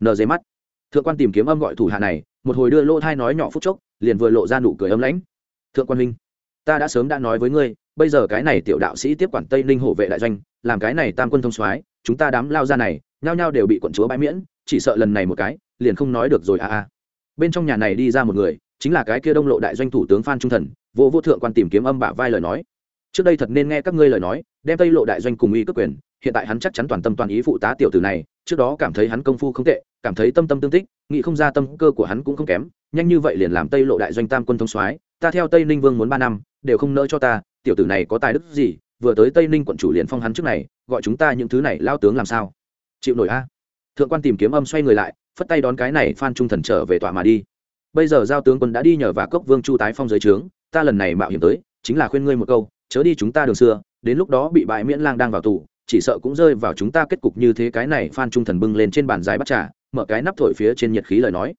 nờ dây mắt. Thượng quan tìm kiếm âm gọi thủ hạ này, một hồi đưa lỗ thai nói nhỏ phút chốc, liền vừa lộ ra nụ cười ấm lãnh. Thượng quan huynh, ta đã sớm đã nói với ngươi, bây giờ cái này tiểu đạo sĩ tiếp quản tây ninh hộ vệ đại doanh, làm cái này tam quân thông soái, chúng ta đám lao ra này, nhao nhao đều bị quận chúa bãi miễn, chỉ sợ lần này một cái, liền không nói được rồi à à. Bên trong nhà này đi ra một người, chính là cái kia đông lộ đại doanh thủ tướng phan trung thần, vô vô thượng quan tìm kiếm âm bả vai lời nói. Trước đây thật nên nghe các ngươi lời nói, đem tây lộ đại doanh cùng y cấp quyền, hiện tại hắn chắc chắn toàn tâm toàn ý phụ tá tiểu tử này, trước đó cảm thấy hắn công phu không tệ cảm thấy tâm tâm tương tích, nghĩ không ra tâm cơ của hắn cũng không kém, nhanh như vậy liền làm tây lộ đại doanh tam quân thông soái, ta theo tây ninh vương muốn ba năm, đều không nỡ cho ta, tiểu tử này có tài đức gì, vừa tới tây ninh quận chủ liền phong hắn trước này, gọi chúng ta những thứ này lao tướng làm sao? Chịu nổi a. Thượng quan tìm kiếm âm xoay người lại, phất tay đón cái này phan trung thần trở về tọa mà đi. Bây giờ giao tướng quân đã đi nhờ và cốc vương chu tái phong giới trướng, ta lần này mạo hiểm tới, chính là khuyên ngươi một câu, chớ đi chúng ta đường xưa, đến lúc đó bị bại miễn lang đang vào tù, chỉ sợ cũng rơi vào chúng ta kết cục như thế cái này phan trung thần bưng lên trên bàn dài bắt trà mở cái nắp thổi phía trên nhiệt khí lời nói.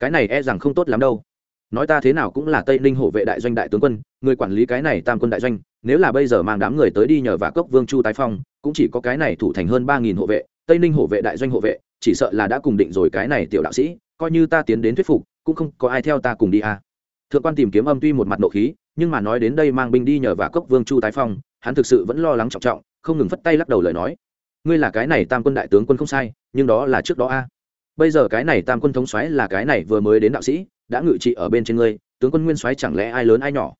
Cái này e rằng không tốt lắm đâu. Nói ta thế nào cũng là tây ninh hộ vệ đại doanh đại tướng quân, người quản lý cái này tam quân đại doanh, nếu là bây giờ mang đám người tới đi nhờ và cốc vương chu tái phong, cũng chỉ có cái này thủ thành hơn ba nghìn hộ vệ, tây ninh hộ vệ đại doanh hộ vệ, chỉ sợ là đã cùng định rồi cái này tiểu đạo sĩ, coi như ta tiến đến thuyết phục, cũng không có ai theo ta cùng đi à. thượng quan tìm kiếm âm tuy một mặt nộ khí, nhưng mà nói đến đây mang binh đi nhờ và cốc vương chu tái phong, hắn thực sự vẫn lo lắng trọng trọng, không ngừng phất tay lắc đầu lời nói. Ngươi là cái này tam quân đại tướng quân không sai, nhưng đó là trước đó a bây giờ cái này tam quân thống xoáy là cái này vừa mới đến đạo sĩ, đã ngự trị ở bên trên ngươi, tướng quân nguyên soái chẳng lẽ ai lớn ai nhỏ?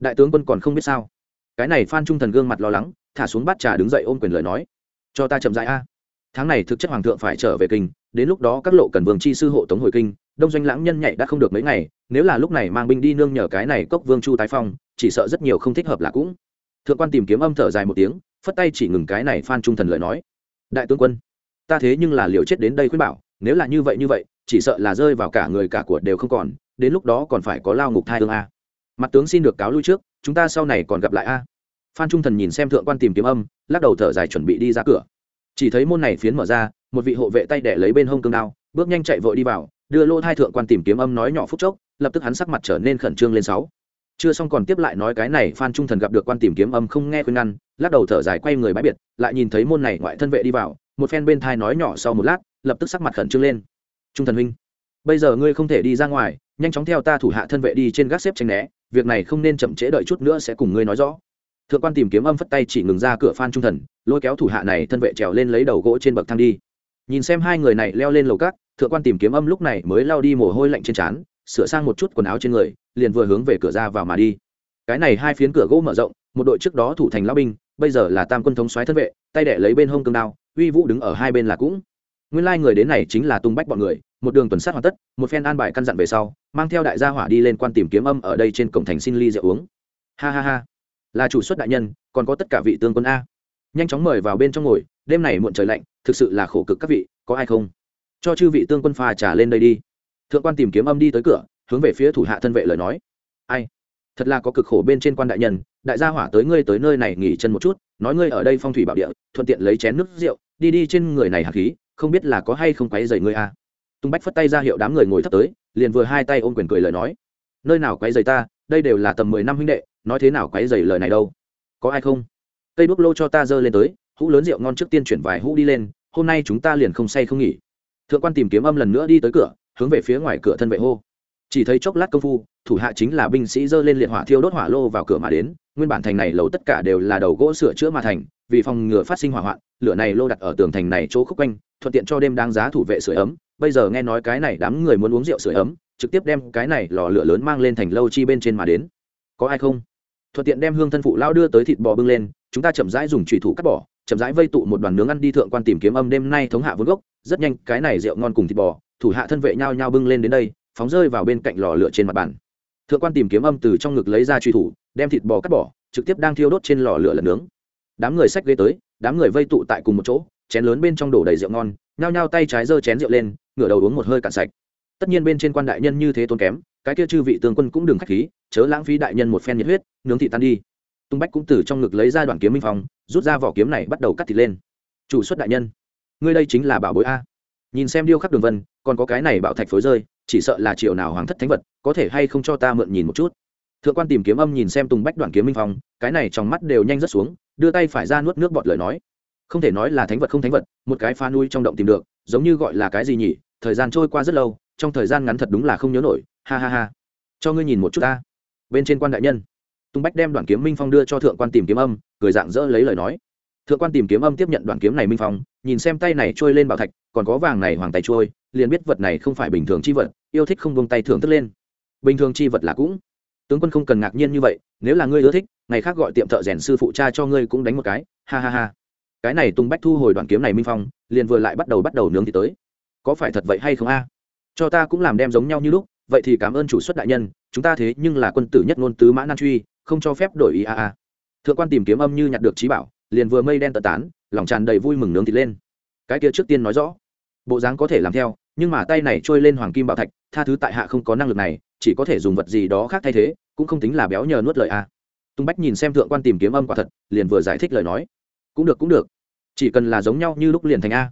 Đại tướng quân còn không biết sao? Cái này phan trung thần gương mặt lo lắng, thả xuống bát trà đứng dậy ôm quyền lời nói. Cho ta chậm dại a. Tháng này thực chất hoàng thượng phải trở về kinh, đến lúc đó các lộ cần vương chi sư hộ tống hồi kinh, đông doanh lãng nhân nhảy đã không được mấy ngày, nếu là lúc này mang binh đi nương nhờ cái này cốc vương chu tái phong, chỉ sợ rất nhiều không thích hợp là cũng. Thượng quan tìm kiếm âm thở dài một tiếng, phất tay chỉ ngừng cái này phan trung thần lời nói. Đại tướng quân, ta thế nhưng là liều chết đến đây khuyên bảo nếu là như vậy như vậy, chỉ sợ là rơi vào cả người cả của đều không còn, đến lúc đó còn phải có lao ngục thai hương a. Mặt tướng xin được cáo lui trước, chúng ta sau này còn gặp lại a. Phan trung thần nhìn xem thượng quan tìm kiếm âm, lắc đầu thở dài chuẩn bị đi ra cửa. Chỉ thấy môn này phiến mở ra, một vị hộ vệ tay đẻ lấy bên hông cương đao, bước nhanh chạy vội đi vào, đưa lô thai thượng quan tìm kiếm âm nói nhỏ phúc chốc, lập tức hắn sắc mặt trở nên khẩn trương lên sáu. Chưa xong còn tiếp lại nói cái này, phan trung thần gặp được quan tìm kiếm âm không nghe khuyên ngăn, lắc đầu thở dài quay người bãi biệt, lại nhìn thấy môn này ngoại thân vệ đi vào, một phen bên thai nói nhỏ sau một lát lập tức sắc mặt khẩn trương lên. Trung thần huynh, bây giờ ngươi không thể đi ra ngoài, nhanh chóng theo ta thủ hạ thân vệ đi trên gác xếp tranh né, việc này không nên chậm trễ đợi chút nữa sẽ cùng ngươi nói rõ. Thượng quan tìm kiếm âm phất tay chỉ ngừng ra cửa phan trung thần, lôi kéo thủ hạ này thân vệ trèo lên lấy đầu gỗ trên bậc thang đi. Nhìn xem hai người này leo lên lầu cát, thượng quan tìm kiếm âm lúc này mới lao đi mồ hôi lạnh trên trán, sửa sang một chút quần áo trên người, liền vừa hướng về cửa ra vào mà đi. Cái này hai phiến cửa gỗ mở rộng, một đội trước đó thủ thành lao binh, bây giờ là tam quân thống soái thân vệ, tay đẻ lấy bên hông cương đao, uy vũ đứng ở hai bên là cũng nguyên lai người đến này chính là tung bách bọn người, một đường tuần sát hoàn tất, một phen an bài căn dặn về sau, mang theo đại gia hỏa đi lên quan tìm kiếm âm ở đây trên cổng thành xin ly rượu uống. Ha ha ha. Là chủ xuất đại nhân, còn có tất cả vị tương quân a. Nhanh chóng mời vào bên trong ngồi, đêm này muộn trời lạnh, thực sự là khổ cực các vị, có ai không? Cho chư vị tương quân pha trả lên đây đi. Thượng quan tìm kiếm âm đi tới cửa, hướng về phía thủ hạ thân vệ lời nói. Ai? Thật là có cực khổ bên trên quan đại nhân, đại gia hỏa tới ngươi tới nơi này nghỉ chân một chút, nói ngươi ở đây phong thủy bảo địa, thuận tiện lấy chén nước rượu, đi đi trên người này hạt khí không biết là có hay không quấy dày ngươi à, tung bách phất tay ra hiệu đám người ngồi thấp tới liền vừa hai tay ôm quyền cười lời nói. Nơi nào quấy dày ta đây đều là tầm mười năm huynh đệ nói thế nào quấy dày lời này đâu. Có ai không? Cây đuốc lô cho ta dơ lên tới hũ lớn rượu ngon trước tiên chuyển vài hũ đi lên hôm nay chúng ta liền không say không nghỉ. Thượng quan tìm kiếm âm lần nữa đi tới cửa hướng về phía ngoài cửa thân vệ hô. Chỉ thấy chốc lát công phu thủ hạ chính là binh sĩ dơ lên liệt hỏa thiêu đốt hỏa lô vào cửa mà đến nguyên bản thành này lầu tất cả đều là đầu gỗ sửa chữa mà thành vì phòng ngừa phát sinh hỏa hoạn lửa này lô đặt ở tường thành này chỗ khúc quanh thuận tiện cho đêm đáng giá thủ vệ sửa ấm. Bây giờ nghe nói cái này đám người muốn uống rượu sửa ấm, trực tiếp đem cái này lò lửa lớn mang lên thành lâu chi bên trên mà đến. Có ai không? Thuận tiện đem hương thân phụ lao đưa tới thịt bò bưng lên, chúng ta chậm rãi dùng trùy thủ cắt bỏ, chậm rãi vây tụ một đoàn nướng ăn đi thượng quan tìm kiếm âm đêm nay thống hạ vốn gốc. Rất nhanh, cái này rượu ngon cùng thịt bò, thủ hạ thân vệ nhau nhau bưng lên đến đây, phóng rơi vào bên cạnh lò lửa trên mặt bàn. Thượng quan tìm kiếm âm từ trong ngực lấy ra truy thủ, đem thịt bò cắt bỏ, trực tiếp đang thiêu đốt trên lò lửa lần nướng. Đám người xách ghế tới, đám người vây tụ tại cùng một chỗ chén lớn bên trong đổ đầy rượu ngon, nhao nhao tay trái giơ chén rượu lên, ngửa đầu uống một hơi cạn sạch. Tất nhiên bên trên quan đại nhân như thế tốn kém, cái kia chư vị tướng quân cũng đừng khách khí, chớ lãng phí đại nhân một phen nhiệt huyết, nướng thị tan đi. Tung bách cũng từ trong ngực lấy ra đoạn kiếm minh phong, rút ra vỏ kiếm này bắt đầu cắt thịt lên. Chủ xuất đại nhân, ngươi đây chính là bảo bối a. Nhìn xem điêu khắc đường vân, còn có cái này bảo thạch phối rơi, chỉ sợ là triệu nào hoàng thất thánh vật, có thể hay không cho ta mượn nhìn một chút? Thượng quan tìm kiếm âm nhìn xem tùng bách đoạn kiếm minh phong, cái này trong mắt đều nhanh rất xuống, đưa tay phải ra nuốt nước bọt lời nói không thể nói là thánh vật không thánh vật, một cái pha nuôi trong động tìm được, giống như gọi là cái gì nhỉ? Thời gian trôi qua rất lâu, trong thời gian ngắn thật đúng là không nhớ nổi. Ha ha ha. Cho ngươi nhìn một chút ta. Bên trên quan đại nhân. Tung bách đem đoạn kiếm minh phong đưa cho thượng quan tìm kiếm âm, cười dạng dỡ lấy lời nói. Thượng quan tìm kiếm âm tiếp nhận đoạn kiếm này minh phong, nhìn xem tay này trôi lên bảo thạch, còn có vàng này hoàng tay trôi, liền biết vật này không phải bình thường chi vật, yêu thích không vung tay thưởng thức lên. Bình thường chi vật là cũng. Tướng quân không cần ngạc nhiên như vậy, nếu là ngươi ưa thích, ngày khác gọi tiệm thợ rèn sư phụ cha cho ngươi cũng đánh một cái. Ha ha ha cái này tung bách thu hồi đoạn kiếm này minh phong, liền vừa lại bắt đầu bắt đầu nướng thì tới. Có phải thật vậy hay không a? Cho ta cũng làm đem giống nhau như lúc, vậy thì cảm ơn chủ xuất đại nhân, chúng ta thế nhưng là quân tử nhất ngôn tứ mã nan truy, không cho phép đổi ý a a. Thượng quan tìm kiếm âm như nhặt được trí bảo, liền vừa mây đen tận tán, lòng tràn đầy vui mừng nướng thịt lên. Cái kia trước tiên nói rõ, bộ dáng có thể làm theo, nhưng mà tay này trôi lên hoàng kim bảo thạch, tha thứ tại hạ không có năng lực này, chỉ có thể dùng vật gì đó khác thay thế, cũng không tính là béo nhờ nuốt lời a. Tung bách nhìn xem thượng quan tìm kiếm âm quả thật, liền vừa giải thích lời nói cũng được cũng được. Chỉ cần là giống nhau như lúc liền thành a.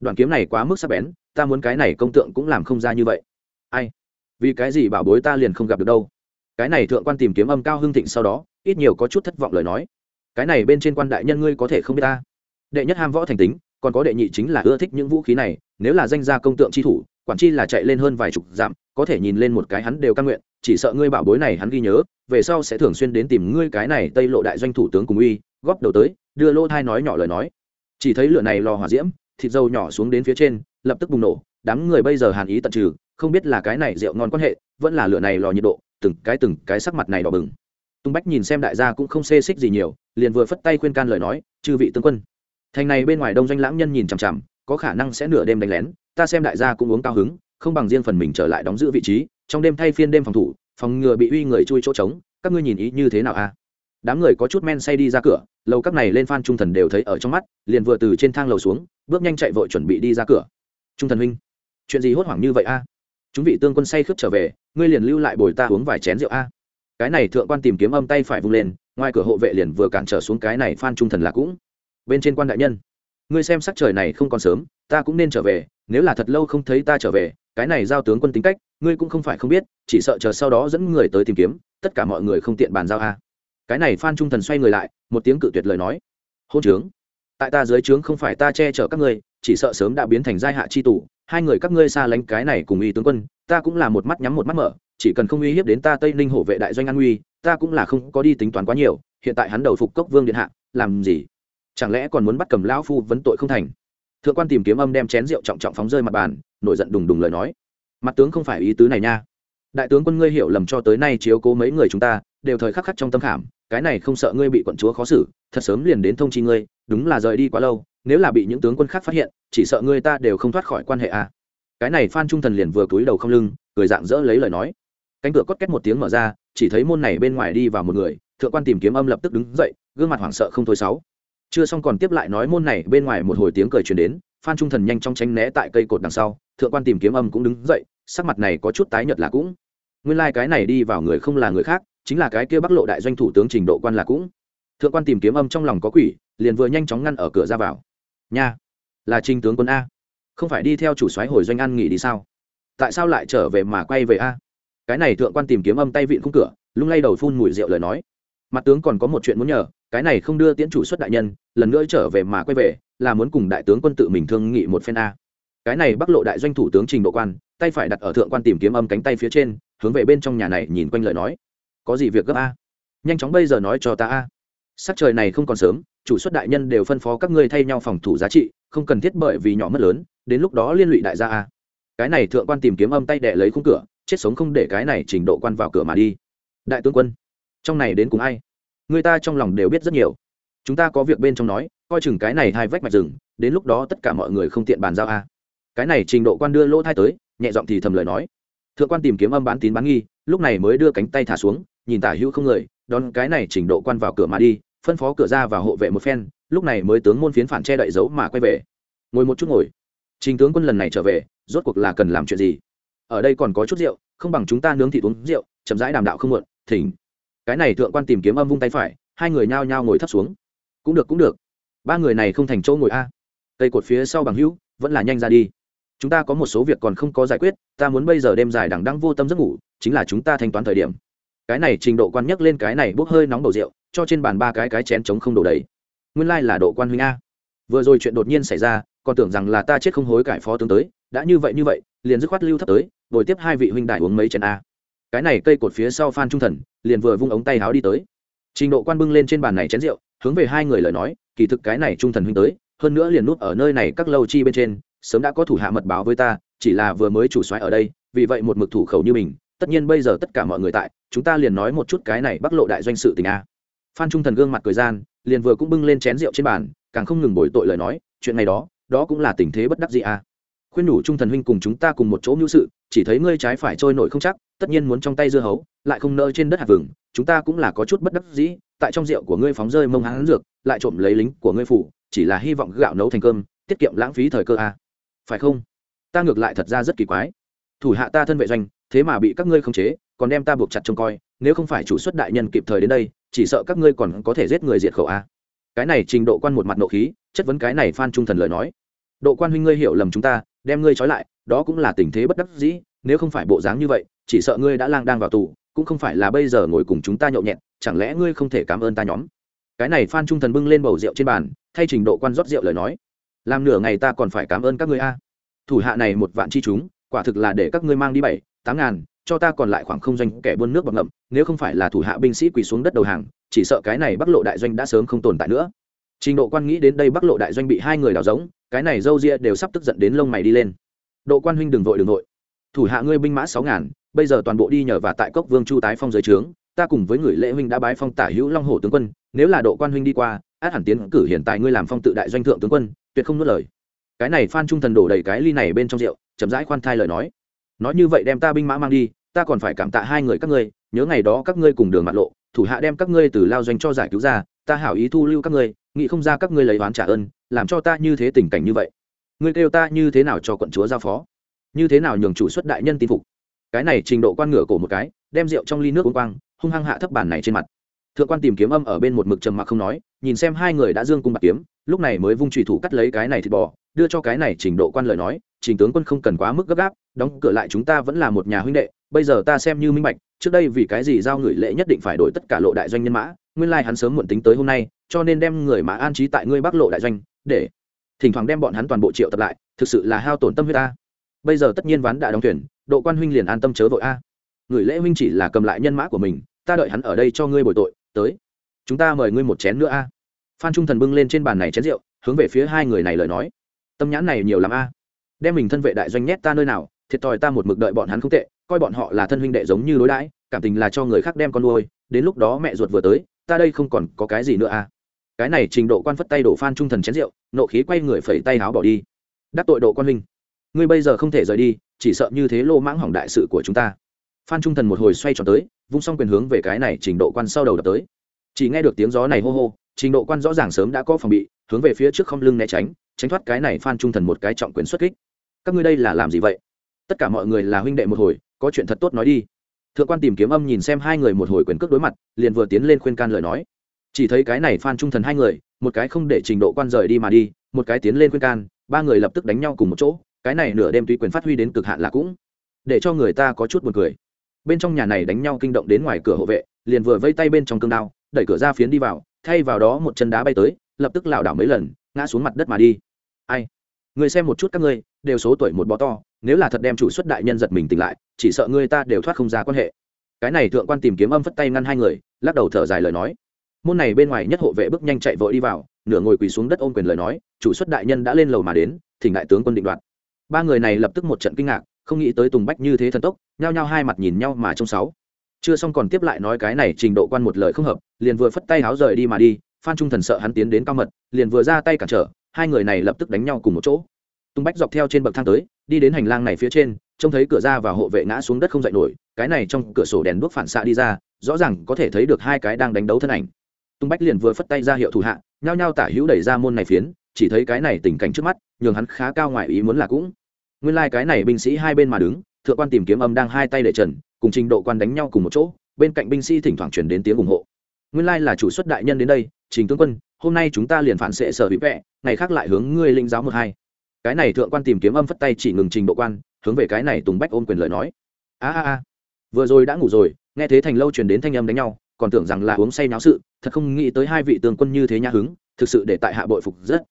Đoạn kiếm này quá mức sắc bén, ta muốn cái này công tượng cũng làm không ra như vậy. Ai? Vì cái gì bảo bối ta liền không gặp được đâu? Cái này thượng quan tìm kiếm âm cao hưng thịnh sau đó, ít nhiều có chút thất vọng lời nói. Cái này bên trên quan đại nhân ngươi có thể không biết ta. Đệ nhất ham võ thành tính, còn có đệ nhị chính là ưa thích những vũ khí này, nếu là danh gia công tượng chi thủ, quản chi là chạy lên hơn vài chục dặm, có thể nhìn lên một cái hắn đều căn nguyện, chỉ sợ ngươi bảo bối này hắn ghi nhớ, về sau sẽ thường xuyên đến tìm ngươi cái này tây lộ đại doanh thủ tướng cùng uy, góp đầu tới đưa lô thai nói nhỏ lời nói. Chỉ thấy lửa này lò hỏa diễm, thịt dầu nhỏ xuống đến phía trên, lập tức bùng nổ, đám người bây giờ hàn ý tận trừ, không biết là cái này rượu ngon quan hệ, vẫn là lửa này lò nhiệt độ, từng cái từng cái sắc mặt này đỏ bừng. Tung bách nhìn xem đại gia cũng không xê xích gì nhiều, liền vừa phất tay khuyên can lời nói, chư vị tướng quân. Thành này bên ngoài đông doanh lãng nhân nhìn chằm chằm, có khả năng sẽ nửa đêm đánh lén, ta xem đại gia cũng uống cao hứng, không bằng riêng phần mình trở lại đóng giữ vị trí, trong đêm thay phiên đêm phòng thủ, phòng ngừa bị uy người chui chỗ trống, các ngươi nhìn ý như thế nào a? Đám người có chút men say đi ra cửa, lầu các này lên phan trung thần đều thấy ở trong mắt, liền vừa từ trên thang lầu xuống, bước nhanh chạy vội chuẩn bị đi ra cửa. Trung thần huynh, chuyện gì hốt hoảng như vậy a? Chúng vị tương quân say khướp trở về, ngươi liền lưu lại bồi ta uống vài chén rượu a. Cái này thượng quan tìm kiếm âm tay phải vung lên, ngoài cửa hộ vệ liền vừa cản trở xuống cái này phan trung thần là cũng. Bên trên quan đại nhân, ngươi xem sắc trời này không còn sớm, ta cũng nên trở về, nếu là thật lâu không thấy ta trở về, cái này giao tướng quân tính cách, ngươi cũng không phải không biết, chỉ sợ chờ sau đó dẫn người tới tìm kiếm, tất cả mọi người không tiện bàn giao a cái này phan trung thần xoay người lại, một tiếng cự tuyệt lời nói. Hôn trướng, tại ta dưới trướng không phải ta che chở các ngươi, chỉ sợ sớm đã biến thành giai hạ chi tủ hai người các ngươi xa lánh cái này cùng y tướng quân, ta cũng là một mắt nhắm một mắt mở, chỉ cần không uy hiếp đến ta tây ninh hổ vệ đại doanh an uy, ta cũng là không có đi tính toán quá nhiều, hiện tại hắn đầu phục cốc vương điện hạ, làm gì? Chẳng lẽ còn muốn bắt cầm lão phu vấn tội không thành? Thượng quan tìm kiếm âm đem chén rượu trọng trọng phóng rơi mặt bàn, nổi giận đùng đùng lời nói. Mặt tướng không phải ý tứ này nha. Đại tướng quân ngươi hiểu lầm cho tới nay chiếu cố mấy người chúng ta đều thời khắc khắc trong tâm khảm, cái này không sợ ngươi bị quận chúa khó xử, thật sớm liền đến thông chi ngươi, đúng là rời đi quá lâu, nếu là bị những tướng quân khác phát hiện, chỉ sợ ngươi ta đều không thoát khỏi quan hệ a à. cái này phan trung thần liền vừa cúi đầu không lưng, cười dạng dỡ lấy lời nói. Cánh cửa cốt két một tiếng mở ra, chỉ thấy môn này bên ngoài đi vào một người, thượng quan tìm kiếm âm lập tức đứng dậy, gương mặt hoảng sợ không thôi sáu. Chưa xong còn tiếp lại nói môn này bên ngoài một hồi tiếng cười truyền đến, phan trung thần nhanh chóng tránh né tại cây cột đằng sau, thượng quan tìm kiếm âm cũng đứng dậy, sắc mặt này có chút tái nhợt là cũng nguyên lai cái này đi vào người không là người khác, chính là cái kia bắc lộ đại doanh thủ tướng trình độ quan là cũng. Thượng quan tìm kiếm âm trong lòng có quỷ, liền vừa nhanh chóng ngăn ở cửa ra vào. Nha, là trình tướng quân a. Không phải đi theo chủ soái hồi doanh ăn nghỉ đi sao? Tại sao lại trở về mà quay về a? Cái này thượng quan tìm kiếm âm tay vịn khung cửa, lung lay đầu phun mùi rượu lời nói. Mặt tướng còn có một chuyện muốn nhờ, cái này không đưa tiễn chủ xuất đại nhân, lần nữa trở về mà quay về, là muốn cùng đại tướng quân tự mình thương nghị một phen a. Cái này bắc lộ đại doanh thủ tướng trình độ quan, tay phải đặt ở thượng quan tìm kiếm âm cánh tay phía trên hướng về bên trong nhà này nhìn quanh lời nói. Có gì việc gấp a? Nhanh chóng bây giờ nói cho ta a. Sắc trời này không còn sớm, chủ xuất đại nhân đều phân phó các ngươi thay nhau phòng thủ giá trị, không cần thiết bởi vì nhỏ mất lớn, đến lúc đó liên lụy đại gia a. Cái này thượng quan tìm kiếm âm tay đệ lấy khung cửa, chết sống không để cái này trình độ quan vào cửa mà đi. Đại tướng quân, trong này đến cùng ai? Người ta trong lòng đều biết rất nhiều. Chúng ta có việc bên trong nói, coi chừng cái này hai vách mạch rừng, đến lúc đó tất cả mọi người không tiện bàn giao a. Cái này trình độ quan đưa lỗ thai tới, nhẹ giọng thì thầm lời nói thượng quan tìm kiếm âm bán tín bán nghi, lúc này mới đưa cánh tay thả xuống, nhìn tả hữu không người, đón cái này chỉnh độ quan vào cửa mà đi, phân phó cửa ra và hộ vệ một phen, lúc này mới tướng môn phiến phản che đậy dấu mà quay về. Ngồi một chút ngồi. Trình tướng quân lần này trở về, rốt cuộc là cần làm chuyện gì? Ở đây còn có chút rượu, không bằng chúng ta nướng thịt uống rượu, chậm rãi đàm đạo không muộn, thỉnh. Cái này thượng quan tìm kiếm âm vung tay phải, hai người nhao nhao ngồi thấp xuống. Cũng được cũng được. Ba người này không thành chỗ ngồi a. Cây cột phía sau bằng hữu, vẫn là nhanh ra đi chúng ta có một số việc còn không có giải quyết, ta muốn bây giờ đêm dài đằng đang vô tâm giấc ngủ, chính là chúng ta thanh toán thời điểm. Cái này trình độ quan nhắc lên cái này bốc hơi nóng bầu rượu, cho trên bàn ba cái cái chén trống không đổ đầy. Nguyên lai、like、là độ quan huynh a. Vừa rồi chuyện đột nhiên xảy ra, còn tưởng rằng là ta chết không hối cải phó tướng tới, đã như vậy như vậy, liền dứt khoát lưu thấp tới rồi tiếp hai vị huynh đại uống mấy chén a. Cái này cây cột phía sau phan trung thần, liền vừa vung ống tay háo đi tới. Trình độ quan bưng lên trên bàn này chén rượu, hướng về hai người lời nói, kỳ thực cái này trung thần huynh tới, hơn nữa liền nút ở nơi này các lâu chi bên trên sớm đã có thủ hạ mật báo với ta, chỉ là vừa mới chủ soái ở đây, vì vậy một mực thủ khẩu như mình, tất nhiên bây giờ tất cả mọi người tại, chúng ta liền nói một chút cái này bắc lộ đại doanh sự tình a. Phan trung thần gương mặt cười gian, liền vừa cũng bưng lên chén rượu trên bàn, càng không ngừng bồi tội lời nói, chuyện này đó đó cũng là tình thế bất đắc gì a. Khuyên nhủ trung thần huynh cùng chúng ta cùng một chỗ mưu sự, chỉ thấy ngươi trái phải trôi nổi không chắc, tất nhiên muốn trong tay dưa hấu, lại không nỡ trên đất hạt vừng, chúng ta cũng là có chút bất đắc dĩ, tại trong rượu của ngươi phóng rơi mông hán dược, lại trộm lấy lính của ngươi phủ, chỉ là hy vọng gạo nấu thành cơm, tiết kiệm lãng phí thời cơ a phải không? Ta ngược lại thật ra rất kỳ quái. Thủ hạ ta thân vệ doanh, thế mà bị các ngươi khống chế, còn đem ta buộc chặt trông coi, nếu không phải chủ xuất đại nhân kịp thời đến đây, chỉ sợ các ngươi còn có thể giết người diệt khẩu a. Cái này trình độ quan một mặt nộ khí, chất vấn cái này phan trung thần lời nói. Độ quan huynh ngươi hiểu lầm chúng ta, đem ngươi trói lại, đó cũng là tình thế bất đắc dĩ, nếu không phải bộ dáng như vậy, chỉ sợ ngươi đã lang đang vào tù, cũng không phải là bây giờ ngồi cùng chúng ta nhậu nhẹt, chẳng lẽ ngươi không thể cảm ơn ta nhóm? Cái này phan trung thần bưng lên bầu rượu trên bàn, thay trình độ quan rót rượu lời nói làm nửa ngày ta còn phải cảm ơn các ngươi a. Thủ hạ này một vạn chi chúng, quả thực là để các ngươi mang đi bảy, tám ngàn, cho ta còn lại khoảng không doanh kẻ buôn nước bằng ngậm, nếu không phải là thủ hạ binh sĩ quỳ xuống đất đầu hàng, chỉ sợ cái này bắc lộ đại doanh đã sớm không tồn tại nữa. Trình độ quan nghĩ đến đây bắc lộ đại doanh bị hai người đào giống cái này dâu ria đều sắp tức giận đến lông mày đi lên. Độ quan huynh đừng vội đừng vội. Thủ hạ ngươi binh mã sáu ngàn, bây giờ toàn bộ đi nhờ và tại cốc vương chu tái phong giới trướng, ta cùng với người lễ huynh đã bái phong tả hữu long hổ tướng quân, nếu là độ quan huynh đi qua, át hẳn tiến cử hiện tại ngươi làm phong tự đại doanh thượng tướng quân tuyệt không nuốt lời. Cái này phan trung thần đổ đầy cái ly này bên trong rượu, chậm rãi khoan thai lời nói. Nói như vậy đem ta binh mã mang đi, ta còn phải cảm tạ hai người các ngươi, nhớ ngày đó các ngươi cùng đường mặt lộ, thủ hạ đem các ngươi từ lao doanh cho giải cứu ra, ta hảo ý thu lưu các ngươi, nghĩ không ra các ngươi lấy oán trả ơn, làm cho ta như thế tình cảnh như vậy. Ngươi kêu ta như thế nào cho quận chúa giao phó? Như thế nào nhường chủ xuất đại nhân tin phục? Cái này trình độ quan ngửa cổ một cái, đem rượu trong ly nước uống quang, hung hăng hạ thấp bản này trên mặt. Thượng quan tìm kiếm âm ở bên một mực trầm mặc không nói, nhìn xem hai người đã dương cung bạc kiếm lúc này mới vung trùy thủ cắt lấy cái này thịt bò, đưa cho cái này trình độ quan lời nói, trình tướng quân không cần quá mức gấp gáp, đóng cửa lại chúng ta vẫn là một nhà huynh đệ, bây giờ ta xem như minh bạch, trước đây vì cái gì giao người lễ nhất định phải đổi tất cả lộ đại doanh nhân mã, nguyên lai hắn sớm muộn tính tới hôm nay, cho nên đem người mã an trí tại ngươi bắc lộ đại doanh, để thỉnh thoảng đem bọn hắn toàn bộ triệu tập lại, thực sự là hao tổn tâm huyết ta. Bây giờ tất nhiên ván đã đóng thuyền, độ quan huynh liền an tâm chớ vội a. Người lễ huynh chỉ là cầm lại nhân mã của mình, ta đợi hắn ở đây cho ngươi bồi tội, tới. Chúng ta mời ngươi một chén nữa a phan trung thần bưng lên trên bàn này chén rượu, hướng về phía hai người này lời nói. Tâm nhãn này nhiều l a. Đem mình thân vệ đại doanh nhét ta nơi nào, thiệt thòi ta một mực đợi bọn hắn không tệ, coi bọn họ là thân huynh đệ giống như đối đãi, cảm tình là cho người khác đem con nuôi, đến lúc đó mẹ ruột vừa tới, ta đây không còn có cái gì nữa a. Cái này trình độ quan phất tay đổ phan trung thần chén rượu, nộ khí quay người phẩy tay háo bỏ đi. Đắc tội độ quan huynh. Ngươi bây giờ không thể rời đi, chỉ sợ như thế lô mãng hỏng đại sự của chúng ta. Phan trung thần một hồi xoay tròn tới, vung xong quyền hướng về cái này trình độ quan sau đầu đập tới. Chỉ nghe được tiếng gió này hô hô trình độ quan rõ ràng sớm đã có phòng bị, hướng về phía trước không lưng né tránh tránh thoát cái này phan trung thần một cái trọng quyền xuất kích. Các ngươi đây là làm gì vậy? Tất cả mọi người là huynh đệ một hồi, có chuyện thật tốt nói đi. Thượng quan tìm kiếm âm nhìn xem hai người một hồi quyền cước đối mặt, liền vừa tiến lên khuyên can lời nói. Chỉ thấy cái này phan trung thần hai người, một cái không để trình độ quan rời đi mà đi, một cái tiến lên khuyên can, ba người lập tức đánh nhau cùng một chỗ, cái này nửa đêm tùy quyền phát huy đến cực hạn là cũng để cho người ta có chút buồn cười. Bên trong nhà này đánh nhau kinh động đến ngoài cửa hộ vệ, liền vừa vây tay bên trong cương đao, đẩy cửa ra phiến đi vào thay vào đó một chân đá bay tới, lập tức lảo đảo mấy lần, ngã xuống mặt đất mà đi. Ai? Người xem một chút các ngươi, đều số tuổi một bó to, nếu là thật đem chủ xuất đại nhân giật mình tỉnh lại, chỉ sợ ngươi ta đều thoát không ra quan hệ. Cái này thượng quan tìm kiếm âm phất tay ngăn hai người, lắc đầu thở dài lời nói. Môn này bên ngoài nhất hộ vệ bước nhanh chạy vội đi vào, nửa ngồi quỳ xuống đất ôm quyền lời nói, chủ xuất đại nhân đã lên lầu mà đến, thỉnh đại tướng quân định đoạt. Ba người này lập tức một trận kinh ngạc, không nghĩ tới tùng bách như thế thần tốc, nhao nhao hai mặt nhìn nhau mà trong sáu chưa xong còn tiếp lại nói cái này trình độ quan một lời không hợp, liền vừa phất tay háo rời đi mà đi, phan trung thần sợ hắn tiến đến cao mật, liền vừa ra tay cản trở, hai người này lập tức đánh nhau cùng một chỗ. Tung bách dọc theo trên bậc thang tới, đi đến hành lang này phía trên, trông thấy cửa ra và hộ vệ ngã xuống đất không dậy nổi, cái này trong cửa sổ đèn đuốc phản xạ đi ra, rõ ràng có thể thấy được hai cái đang đánh đấu thân ảnh. Tung bách liền vừa phất tay ra hiệu thủ hạ, nhao nhao tả hữu đẩy ra môn này phiến, chỉ thấy cái này tình cảnh trước mắt, nhường hắn khá cao ngoài ý muốn là cũng. Nguyên lai、like、cái này binh sĩ hai bên mà đứng, thượng quan tìm kiếm âm đang hai tay để trần cùng trình độ quan đánh nhau cùng một chỗ, bên cạnh binh sĩ thỉnh thoảng chuyển đến tiếng ủng hộ. Nguyên lai、like、là chủ xuất đại nhân đến đây, trình tướng quân, hôm nay chúng ta liền phản xệ sở bị vẽ ngày khác lại hướng ngươi linh giáo một hai. Cái này thượng quan tìm kiếm âm phất tay chỉ ngừng trình độ quan, hướng về cái này tùng bách ôm quyền lời nói. A a a. Vừa rồi đã ngủ rồi, nghe thế thành lâu truyền đến thanh âm đánh nhau, còn tưởng rằng là uống say náo sự, thật không nghĩ tới hai vị tướng quân như thế nhã hứng, thực sự để tại hạ bội phục rất.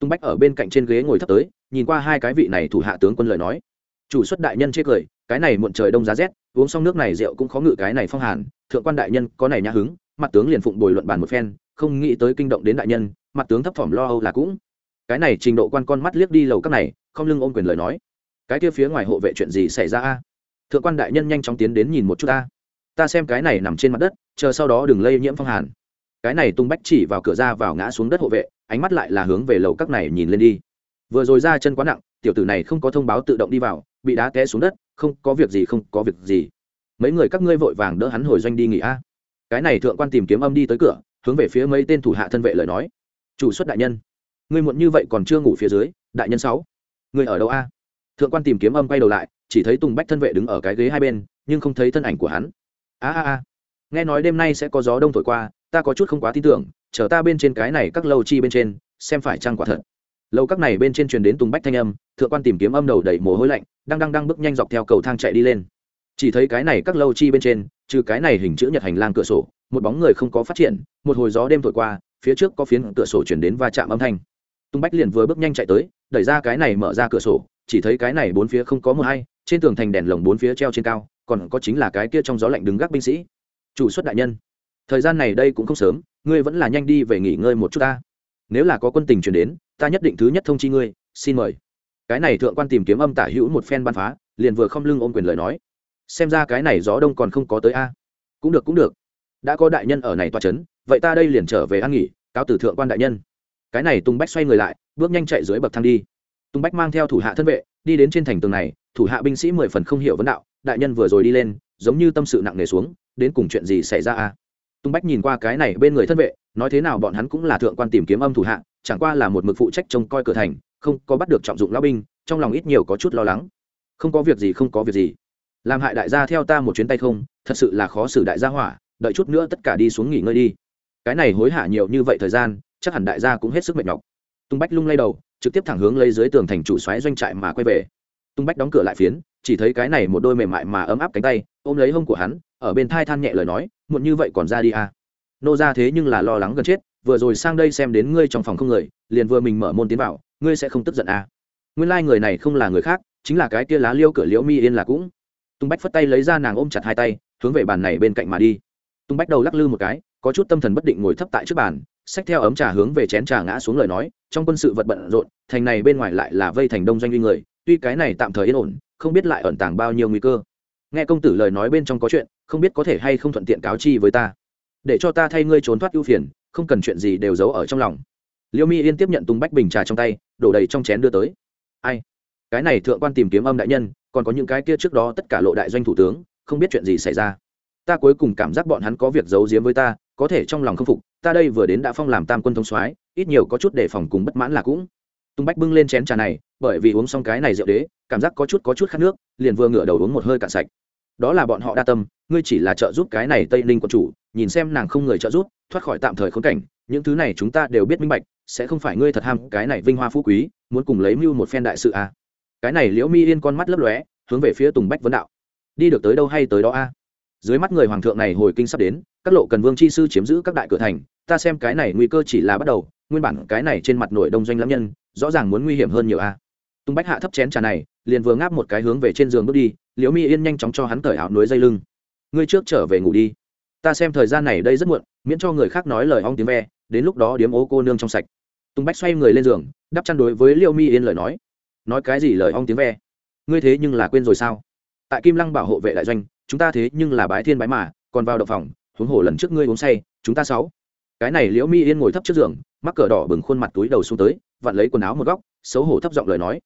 Tung bách ở bên cạnh trên ghế ngồi thấp tới, nhìn qua hai cái vị này thủ hạ tướng quân lời nói. Chủ xuất đại nhân chê cười, cái này muộn trời đông giá rét uống xong nước này rượu cũng khó ngự cái này phong hàn, thượng quan đại nhân có này nhã hứng, mặt tướng liền phụng bồi luận bàn một phen, không nghĩ tới kinh động đến đại nhân, mặt tướng thấp thỏm lo âu là cũng. Cái này trình độ quan con mắt liếc đi lầu các này, không lưng ôm quyền lời nói. Cái kia phía ngoài hộ vệ chuyện gì xảy ra a? Thượng quan đại nhân nhanh chóng tiến đến nhìn một chút ta. Ta xem cái này nằm trên mặt đất, chờ sau đó đừng lây nhiễm phong hàn. Cái này tung bách chỉ vào cửa ra vào ngã xuống đất hộ vệ, ánh mắt lại là hướng về lầu các này nhìn lên đi. Vừa rồi ra chân quá nặng, tiểu tử này không có thông báo tự động đi vào bị đá té xuống đất, không có việc gì, không có việc gì. Mấy người các ngươi vội vàng đỡ hắn hồi doanh đi nghỉ a. Cái này thượng quan tìm kiếm âm đi tới cửa, hướng về phía mấy tên thủ hạ thân vệ lời nói. Chủ xuất đại nhân, ngươi muộn như vậy còn chưa ngủ phía dưới, đại nhân sáu, ngươi ở đâu a? Thượng quan tìm kiếm âm quay đầu lại, chỉ thấy tùng bách thân vệ đứng ở cái ghế hai bên, nhưng không thấy thân ảnh của hắn. A a a, nghe nói đêm nay sẽ có gió đông thổi qua, ta có chút không quá tin tưởng, chờ ta bên trên cái này các lâu chi bên trên, xem phải chăng quả thật lâu các này bên trên truyền đến tùng bách thanh âm, thượng quan tìm kiếm âm đầu đầy mồ hôi lạnh, đang đang đang bước nhanh dọc theo cầu thang chạy đi lên. Chỉ thấy cái này các lâu chi bên trên, trừ cái này hình chữ nhật hành lang cửa sổ, một bóng người không có phát triển, một hồi gió đêm thổi qua, phía trước có phiến cửa sổ chuyển đến va chạm âm thanh. Tung bách liền vừa bước nhanh chạy tới, đẩy ra cái này mở ra cửa sổ, chỉ thấy cái này bốn phía không có mờ hay, trên tường thành đèn lồng bốn phía treo trên cao, còn có chính là cái kia trong gió lạnh đứng gác binh sĩ. Chủ xuất đại nhân, thời gian này đây cũng không sớm, ngươi vẫn là nhanh đi về nghỉ ngơi một chút ta nếu là có quân tình chuyển đến, ta nhất định thứ nhất thông chi ngươi, xin mời. Cái này thượng quan tìm kiếm âm tả hữu một phen bắn phá, liền vừa không lưng ôm quyền lời nói. Xem ra cái này gió đông còn không có tới a. Cũng được cũng được. Đã có đại nhân ở này toa c h ấ n vậy ta đây liền trở về ăn nghỉ, cáo từ thượng quan đại nhân. Cái này tùng bách xoay người lại, bước nhanh chạy dưới bậc thang đi. Tùng bách mang theo thủ hạ thân vệ, đi đến trên thành tường này, thủ hạ binh sĩ mười phần không hiểu vấn đạo, đại nhân vừa rồi đi lên, giống như tâm sự nặng nề xuống, đến cùng chuyện gì xảy ra a? Tung bách nhìn qua cái này bên người thân vệ, nói thế nào bọn hắn cũng là thượng quan tìm kiếm âm thủ hạ, chẳng qua là một mực phụ trách trông coi cửa thành, không có bắt được trọng dụng lao binh, trong lòng ít nhiều có chút lo lắng. Không có việc gì, không có việc gì. Làm hại đại gia theo ta một chuyến tay không, thật sự là khó xử đại gia hỏa, đợi chút nữa tất cả đi xuống nghỉ ngơi đi. Cái này hối hả nhiều như vậy thời gian, chắc hẳn đại gia cũng hết sức mệt nhọc. Tung bách lung lay đầu, trực tiếp thẳng hướng lấy dưới tường thành chủ xoáy doanh trại mà quay về. Tung bách đóng cửa lại phiến, chỉ thấy cái này một đôi mềm mại mà ấm áp cánh tay, ôm lấy hông của hắn ở bên thai than nhẹ lời nói, muộn như vậy còn ra đi à. nô ra thế nhưng là lo lắng gần chết, vừa rồi sang đây xem đến ngươi trong phòng không người, liền vừa mình mở môn tiến vào, ngươi sẽ không tức giận à. nguyên lai、like、người này không là người khác, chính là cái kia lá liêu cửa liễu mi yên là cũng tung bách phất tay lấy ra nàng ôm chặt hai tay, hướng về bàn này bên cạnh mà đi tung bách đầu lắc lư một cái, có chút tâm thần bất định ngồi thấp tại trước bàn, xách theo ấm trà hướng về chén trà ngã xuống lời nói, trong quân sự vật bận rộn, thành này bên ngoài lại là vây thành đông doanh uy người, tuy cái này tạm thời yên ổn, không biết lại ẩn tàng bao nhiêu nguy cơ nghe công tử lời nói bên trong có chuyện không biết có thể hay không thuận tiện cáo chi với ta. Để cho ta thay ngươi trốn thoát ưu phiền, không cần chuyện gì đều giấu ở trong lòng. Liêu mi yên tiếp nhận tung bách bình trà trong tay, đổ đầy trong chén đưa tới. Ai? Cái này thượng quan tìm kiếm âm đại nhân, còn có những cái kia trước đó tất cả lộ đại doanh thủ tướng, không biết chuyện gì xảy ra. Ta cuối cùng cảm giác bọn hắn có việc giấu giếm với ta, có thể trong lòng không phục, ta đây vừa đến đã phong làm tam quân thông soái, ít nhiều có chút đề phòng cùng bất mãn là cũng. Tung bách bưng lên chén trà này, bởi vì uống xong cái này rượu đế, cảm giác có chút có chút khát nước, liền vừa ngửa đầu uống một hơi cạn sạch đó là bọn họ đa tâm, ngươi chỉ là trợ giúp cái này tây ninh quân chủ, nhìn xem nàng không người trợ giúp, thoát khỏi tạm thời khốn cảnh, những thứ này chúng ta đều biết minh bạch, sẽ không phải ngươi thật ham cái này vinh hoa phú quý, muốn cùng lấy mưu một phen đại sự à? Cái này liễu mi yên con mắt lấp lóe, hướng về phía tùng bách vấn đạo. Đi được tới đâu hay tới đó a? Dưới mắt người hoàng thượng này hồi kinh sắp đến, các lộ cần vương chi sư chiếm giữ các đại cửa thành, ta xem cái này nguy cơ chỉ là bắt đầu, nguyên bản cái này trên mặt nội đông doanh lãm nhân, rõ ràng muốn nguy hiểm hơn nhiều a. Tùng bách hạ thấp chén trà này, liền vừa ngáp một cái hướng về trên giường bước đi liễu mi yên nhanh chóng cho hắn cởi áo núi dây lưng. Ngươi trước trở về ngủ đi. Ta xem thời gian này đây rất muộn, miễn cho người khác nói lời ong tiếng ve, đến lúc đó điếm ố cô nương trong sạch. Tùng bách xoay người lên giường, đắp chăn đối với liễu mi yên lời nói. Nói cái gì lời ong tiếng ve? Ngươi thế nhưng là quên rồi sao? Tại kim lăng bảo hộ vệ đại doanh, chúng ta thế nhưng là bái thiên bái mà, còn vào động phòng, huống hồ lần trước ngươi uống say, chúng ta sáu. Cái này liễu mi yên ngồi thấp trước giường, mắc cờ đỏ bừng khuôn mặt túi đầu xuống tới, vặn lấy quần áo một góc, xấu hổ thấp giọng lời nói.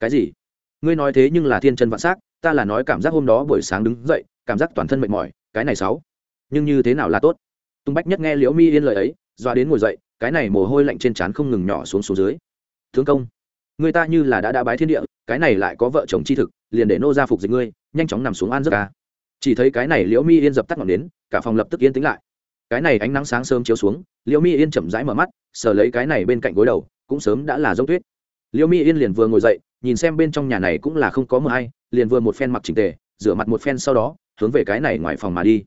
Cái gì? Ngươi nói thế nhưng là thiên chân vạn s á c ta là nói cảm giác hôm đó buổi sáng đứng dậy, cảm giác toàn thân mệt mỏi, cái này sáu. Nhưng như thế nào là tốt? Tung bách nhất nghe liễu mi yên lời ấy, doa đến ngồi dậy, cái này mồ hôi lạnh trên trán không ngừng nhỏ xuống xuống dưới. Thương công, người ta như là đã đã bái thiên địa, cái này lại có vợ chồng chi thực, liền để nô ra phục dịch ngươi, nhanh chóng nằm xuống an giấc ca. Chỉ thấy cái này liễu mi yên dập tắt ngọn nến, cả phòng lập tức yên tĩnh lại. Cái này ánh nắng sáng sớm chiếu xuống, liễu mi yên chậm rãi mở mắt, sờ lấy cái này bên cạnh gối đầu, cũng sớm đã là giống tuyết. Liễu mi yên liền vừa ngồi dậy nhìn xem bên trong nhà này cũng là không có mờ hay, liền vừa một phen mặc chỉnh tề, rửa mặt một phen sau đó, hướng về cái này ngoài phòng mà đi.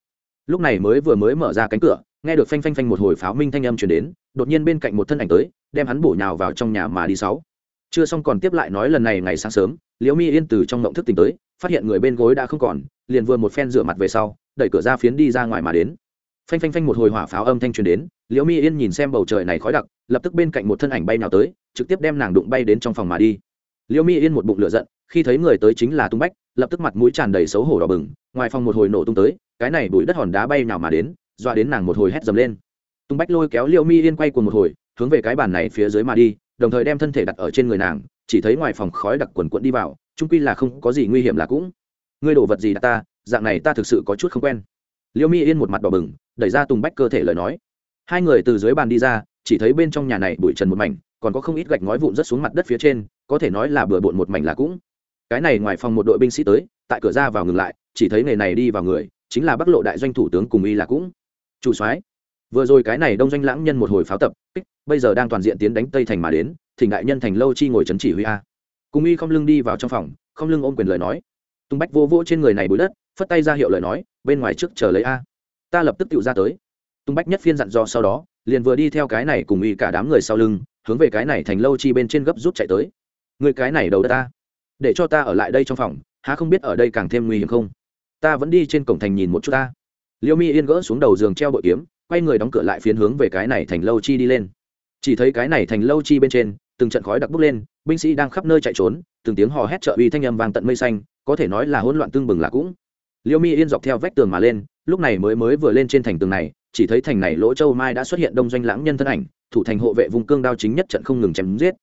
Lúc này mới vừa mới mở ra cánh cửa, nghe được phanh phanh phanh một hồi pháo minh thanh âm chuyển đến, đột nhiên bên cạnh một thân ảnh tới, đem hắn bổ nhào vào trong nhà mà đi sáu. Chưa xong còn tiếp lại nói lần này ngày sáng sớm, liễu mi yên từ trong mộng thức tỉnh tới, phát hiện người bên gối đã không còn, liền vừa một phen rửa mặt về sau, đẩy cửa ra phiến đi ra ngoài mà đến. Phanh phanh phanh một hồi hỏa pháo âm thanh truyền đến, liễu mi yên nhìn xem bầu trời này khói đặc, lập tức bên cạnh một thân ảnh bay nào tới, trực tiếp đem nàng đụng bay đến trong phòng mà đi. Liêu mi yên một bụng lửa giận, khi thấy người tới chính là tung bách, lập tức mặt mũi tràn đầy xấu hổ đỏ bừng, ngoài phòng một hồi nổ tung tới, cái này bụi đất hòn đá bay nào mà đến, dọa đến nàng một hồi hét dầm lên. Tung bách lôi kéo Liêu mi yên quay cùng một hồi, hướng về cái bàn này phía dưới mà đi, đồng thời đem thân thể đặt ở trên người nàng, chỉ thấy ngoài phòng khói đặc quần quận đi vào trung quy là không có gì nguy hiểm là cũng. Ngươi đổ vật gì đặt ta, dạng này ta thực sự có chút không quen. Liêu mi yên một mặt đỏ bừng, đẩy ra tùng bách cơ thể lời nói. Hai người từ dưới bàn đi ra, chỉ thấy bên trong nhà này bụi trần một mảnh, còn có không ít gạch ngói vụn rất xuống mặt đất phía trên có thể nói là bừa bộn một mảnh là cũng. Cái này ngoài phòng một đội binh sĩ tới, tại cửa ra vào ngừng lại, chỉ thấy nghề này đi vào người, chính là bắc lộ đại doanh thủ tướng cùng y là cũng. Chủ soái, vừa rồi cái này đông doanh lãng nhân một hồi pháo tập, kích, bây giờ đang toàn diện tiến đánh tây thành mà đến, thỉnh đại nhân thành lâu chi ngồi trấn chỉ huy a. Cùng y không lưng đi vào trong phòng, không lưng ôm quyền lời nói. Tung bách vô vô trên người này bụi đất, phất tay ra hiệu lời nói, bên ngoài trước chờ lấy a. Ta lập tức tự ra tới. Tung bách nhất phiên dặn dò sau đó, liền vừa đi theo cái này cùng y cả đám người sau lưng, hướng về cái này thành lâu chi bên trên gấp rút chạy tới người cái này đầu đất ta. Để cho ta ở lại đây trong phòng, há không biết ở đây càng thêm nguy hiểm không? Ta vẫn đi trên cổng thành nhìn một chút ta. Liêu mi yên gỡ xuống đầu giường treo bội kiếm, quay người đóng cửa lại phiến hướng về cái này thành lâu chi đi lên. Chỉ thấy cái này thành lâu chi bên trên, từng trận khói đặc bốc lên, binh sĩ đang khắp nơi chạy trốn, từng tiếng hò hét trợ uy thanh âm vang tận mây xanh, có thể nói là hỗn loạn tương bừng là cũng. Liêu mi yên dọc theo vách tường mà lên, lúc này mới mới vừa lên trên thành tường này, chỉ thấy thành này lỗ châu mai đã xuất hiện đông doanh lãng nhân thân ảnh, thủ thành hộ vệ vùng cương đao chính nhất trận không ngừng chém giết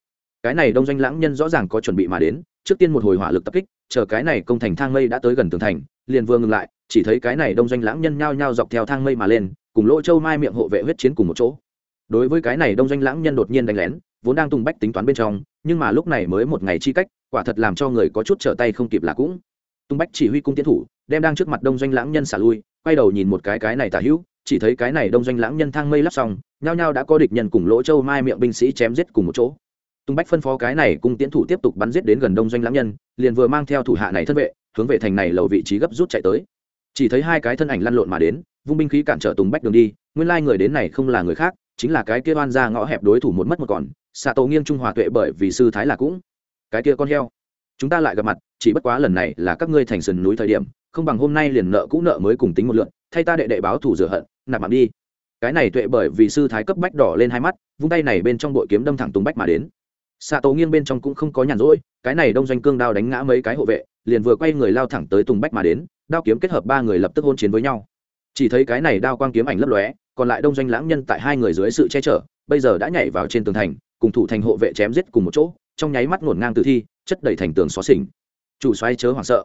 cái này đông doanh lãng nhân rõ ràng có chuẩn bị mà đến, trước tiên một hồi hỏa lực tập kích, chờ cái này công thành thang mây đã tới gần tường thành, liền vừa ngừng lại, chỉ thấy cái này đông doanh lãng nhân nhao nhao dọc theo thang mây mà lên, cùng lỗ châu mai miệng hộ vệ huyết chiến cùng một chỗ. Đối với cái này đông doanh lãng nhân đột nhiên đánh lén, vốn đang tung bách tính toán bên trong, nhưng mà lúc này mới một ngày chi cách, quả thật làm cho người có chút trở tay không kịp là cũng. Tung bách chỉ huy cung tiến thủ, đem đang trước mặt đông doanh lãng nhân xả lui, quay đầu nhìn một cái cái này tả hữu, chỉ thấy cái này đông doanh lãng nhân thang mây lắp xong, nhao nhao đã có địch nhân cùng lỗ châu mai miệng binh sĩ chém giết cùng một chỗ tung bách phân phó cái này cung tiến thủ tiếp tục bắn giết đến gần đông doanh lãng nhân, liền vừa mang theo thủ hạ này thân vệ, hướng về thành này lầu vị trí gấp rút chạy tới. Chỉ thấy hai cái thân ảnh lăn lộn mà đến, vung binh khí cản trở tùng bách đường đi, nguyên lai người đến này không là người khác, chính là cái kia oan ra ngõ hẹp đối thủ một mất một còn xạ tổ nghiêng trung hòa tuệ bởi vì sư thái là cũng. Cái kia con heo. Chúng ta lại gặp mặt, chỉ bất quá lần này là các ngươi thành sườn núi thời điểm, không bằng hôm nay liền nợ cũ nợ mới cùng tính một lượn, thay ta đệ đệ báo thủ rửa hận, nạp mạng đi. Cái này tuệ bởi vì sư thái cấp bách đỏ lên hai mắt, vung tay này bên trong bội kiếm đâm thẳng tùng bách mà đến xạ tổ nghiêng bên trong cũng không có nhàn rỗi, cái này đông doanh cương đao đánh ngã mấy cái hộ vệ, liền vừa quay người lao thẳng tới tùng bách mà đến, đao kiếm kết hợp ba người lập tức hôn chiến với nhau. Chỉ thấy cái này đao quang kiếm ảnh lấp lóe, còn lại đông doanh lãng nhân tại hai người dưới sự che chở, bây giờ đã nhảy vào trên tường thành, cùng thủ thành hộ vệ chém giết cùng một chỗ, trong nháy mắt ngổn ngang tử thi, chất đầy thành tường xóa xỉnh. Chủ xoay chớ hoảng sợ.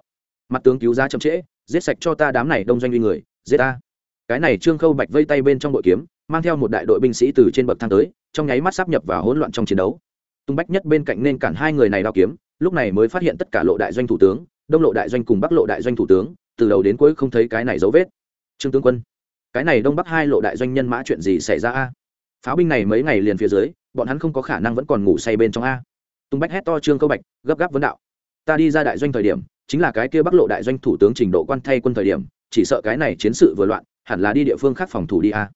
Mặt tướng cứu ra chậm trễ, giết sạch cho ta đám này đông doanh uy người, giết ta. Cái này trương khâu bạch vây tay bên trong đội kiếm, mang theo một đại đội binh sĩ từ trên bậc thang tới, trong nháy mắt sắp nhập vào hỗn loạn trong chiến đấu tung bách nhất bên cạnh nên cản hai người này đao kiếm lúc này mới phát hiện tất cả lộ đại doanh thủ tướng đông lộ đại doanh cùng bắc lộ đại doanh thủ tướng từ đầu đến cuối không thấy cái này dấu vết. Trương tướng quân cái này đông bắc hai lộ đại doanh nhân mã chuyện gì xảy ra a? Pháo binh này mấy ngày liền phía dưới bọn hắn không có khả năng vẫn còn ngủ say bên trong a. Tung bách hét to trương câu bạch gấp gáp vấn đạo. Ta đi ra đại doanh thời điểm chính là cái kia bắc lộ đại doanh thủ tướng trình độ quan thay quân thời điểm chỉ sợ cái này chiến sự vừa loạn hẳn là đi địa phương khác phòng thủ đi a.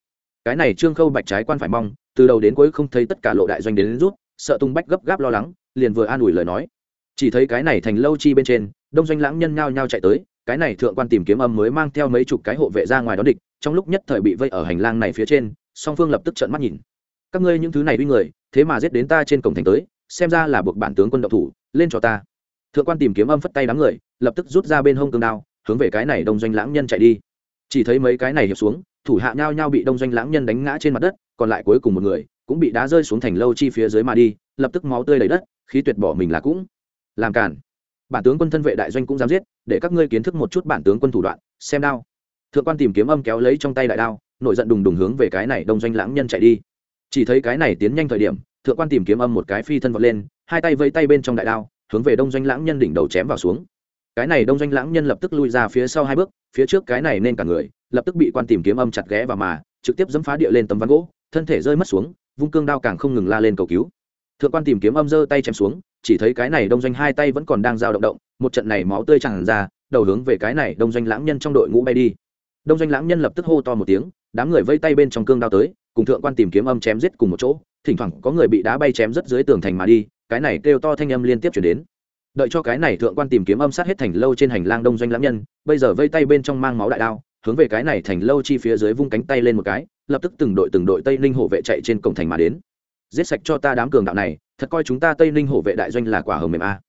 Cái này trương khâu bạch trái quan phải mong từ đầu đến cuối không thấy tất cả lộ đại doanh đến, đến rút sợ tung bách gấp gáp lo lắng, liền vừa an ủi lời nói. Chỉ thấy cái này thành lâu chi bên trên, đông doanh lãng nhân nhao nhao chạy tới, cái này thượng quan tìm kiếm âm mới mang theo mấy chục cái hộ vệ ra ngoài đón địch, trong lúc nhất thời bị vây ở hành lang này phía trên, song phương lập tức trợn mắt nhìn. Các ngươi những thứ này uy người, thế mà giết đến ta trên cổng thành tới, xem ra là buộc bản tướng quân độc thủ, lên cho ta. Thượng quan tìm kiếm âm phất tay đám người, lập tức rút ra bên hông cương đao, hướng về cái này đông doanh lãng nhân chạy đi. Chỉ thấy mấy cái này hiệp xuống, thủ hạ nhao nhau bị đông doanh lãng nhân đánh ngã trên mặt đất, còn lại cuối cùng một người cũng bị đá rơi xuống thành lâu chi phía dưới mà đi, lập tức máu tươi đầy đất, khí tuyệt bỏ mình là cũng làm cản bản tướng quân thân vệ đại doanh cũng dám giết, để các ngươi kiến thức một chút bản tướng quân thủ đoạn, xem đao. Thượng quan tìm kiếm âm kéo lấy trong tay đại đao, nổi giận đùng đùng hướng về cái này đông doanh lãng nhân chạy đi. Chỉ thấy cái này tiến nhanh thời điểm, thượng quan tìm kiếm âm một cái phi thân vọt lên, hai tay vây tay bên trong đại đao, hướng về đông doanh lãng nhân đỉnh đầu chém vào xuống. Cái này đông doanh lãng nhân lập tức lui ra phía sau hai bước, phía trước cái này nên cả người, lập tức bị quan tìm kiếm âm chặt ghé vào mà, trực tiếp dẫm phá địa lên tấm ván gỗ thân thể rơi mất xuống, vung cương đao càng không ngừng la lên cầu cứu. Thượng quan tìm kiếm âm giơ tay chém xuống, chỉ thấy cái này đông doanh hai tay vẫn còn đang dao động động, một trận này máu tươi tràn ra, đầu hướng về cái này đông doanh lãng nhân trong đội ngũ bay đi. Đông doanh lãng nhân lập tức hô to một tiếng, đám người vây tay bên trong cương đao tới, cùng thượng quan tìm kiếm âm chém giết cùng một chỗ, thỉnh thoảng có người bị đá bay chém rất dưới tường thành mà đi, cái này kêu to thanh âm liên tiếp chuyển đến. Đợi cho cái này thượng quan tìm kiếm âm sát hết thành lâu trên hành lang đông doanh lãng nhân, bây giờ vây tay bên trong mang máu đại đao hướng về cái này thành lâu chi phía dưới vung cánh tay lên một cái, lập tức từng đội từng đội tây ninh hổ vệ chạy trên cổng thành mà đến. Giết sạch cho ta đám cường đạo này, thật coi chúng ta tây ninh hổ vệ đại doanh là quả hầm mềm a.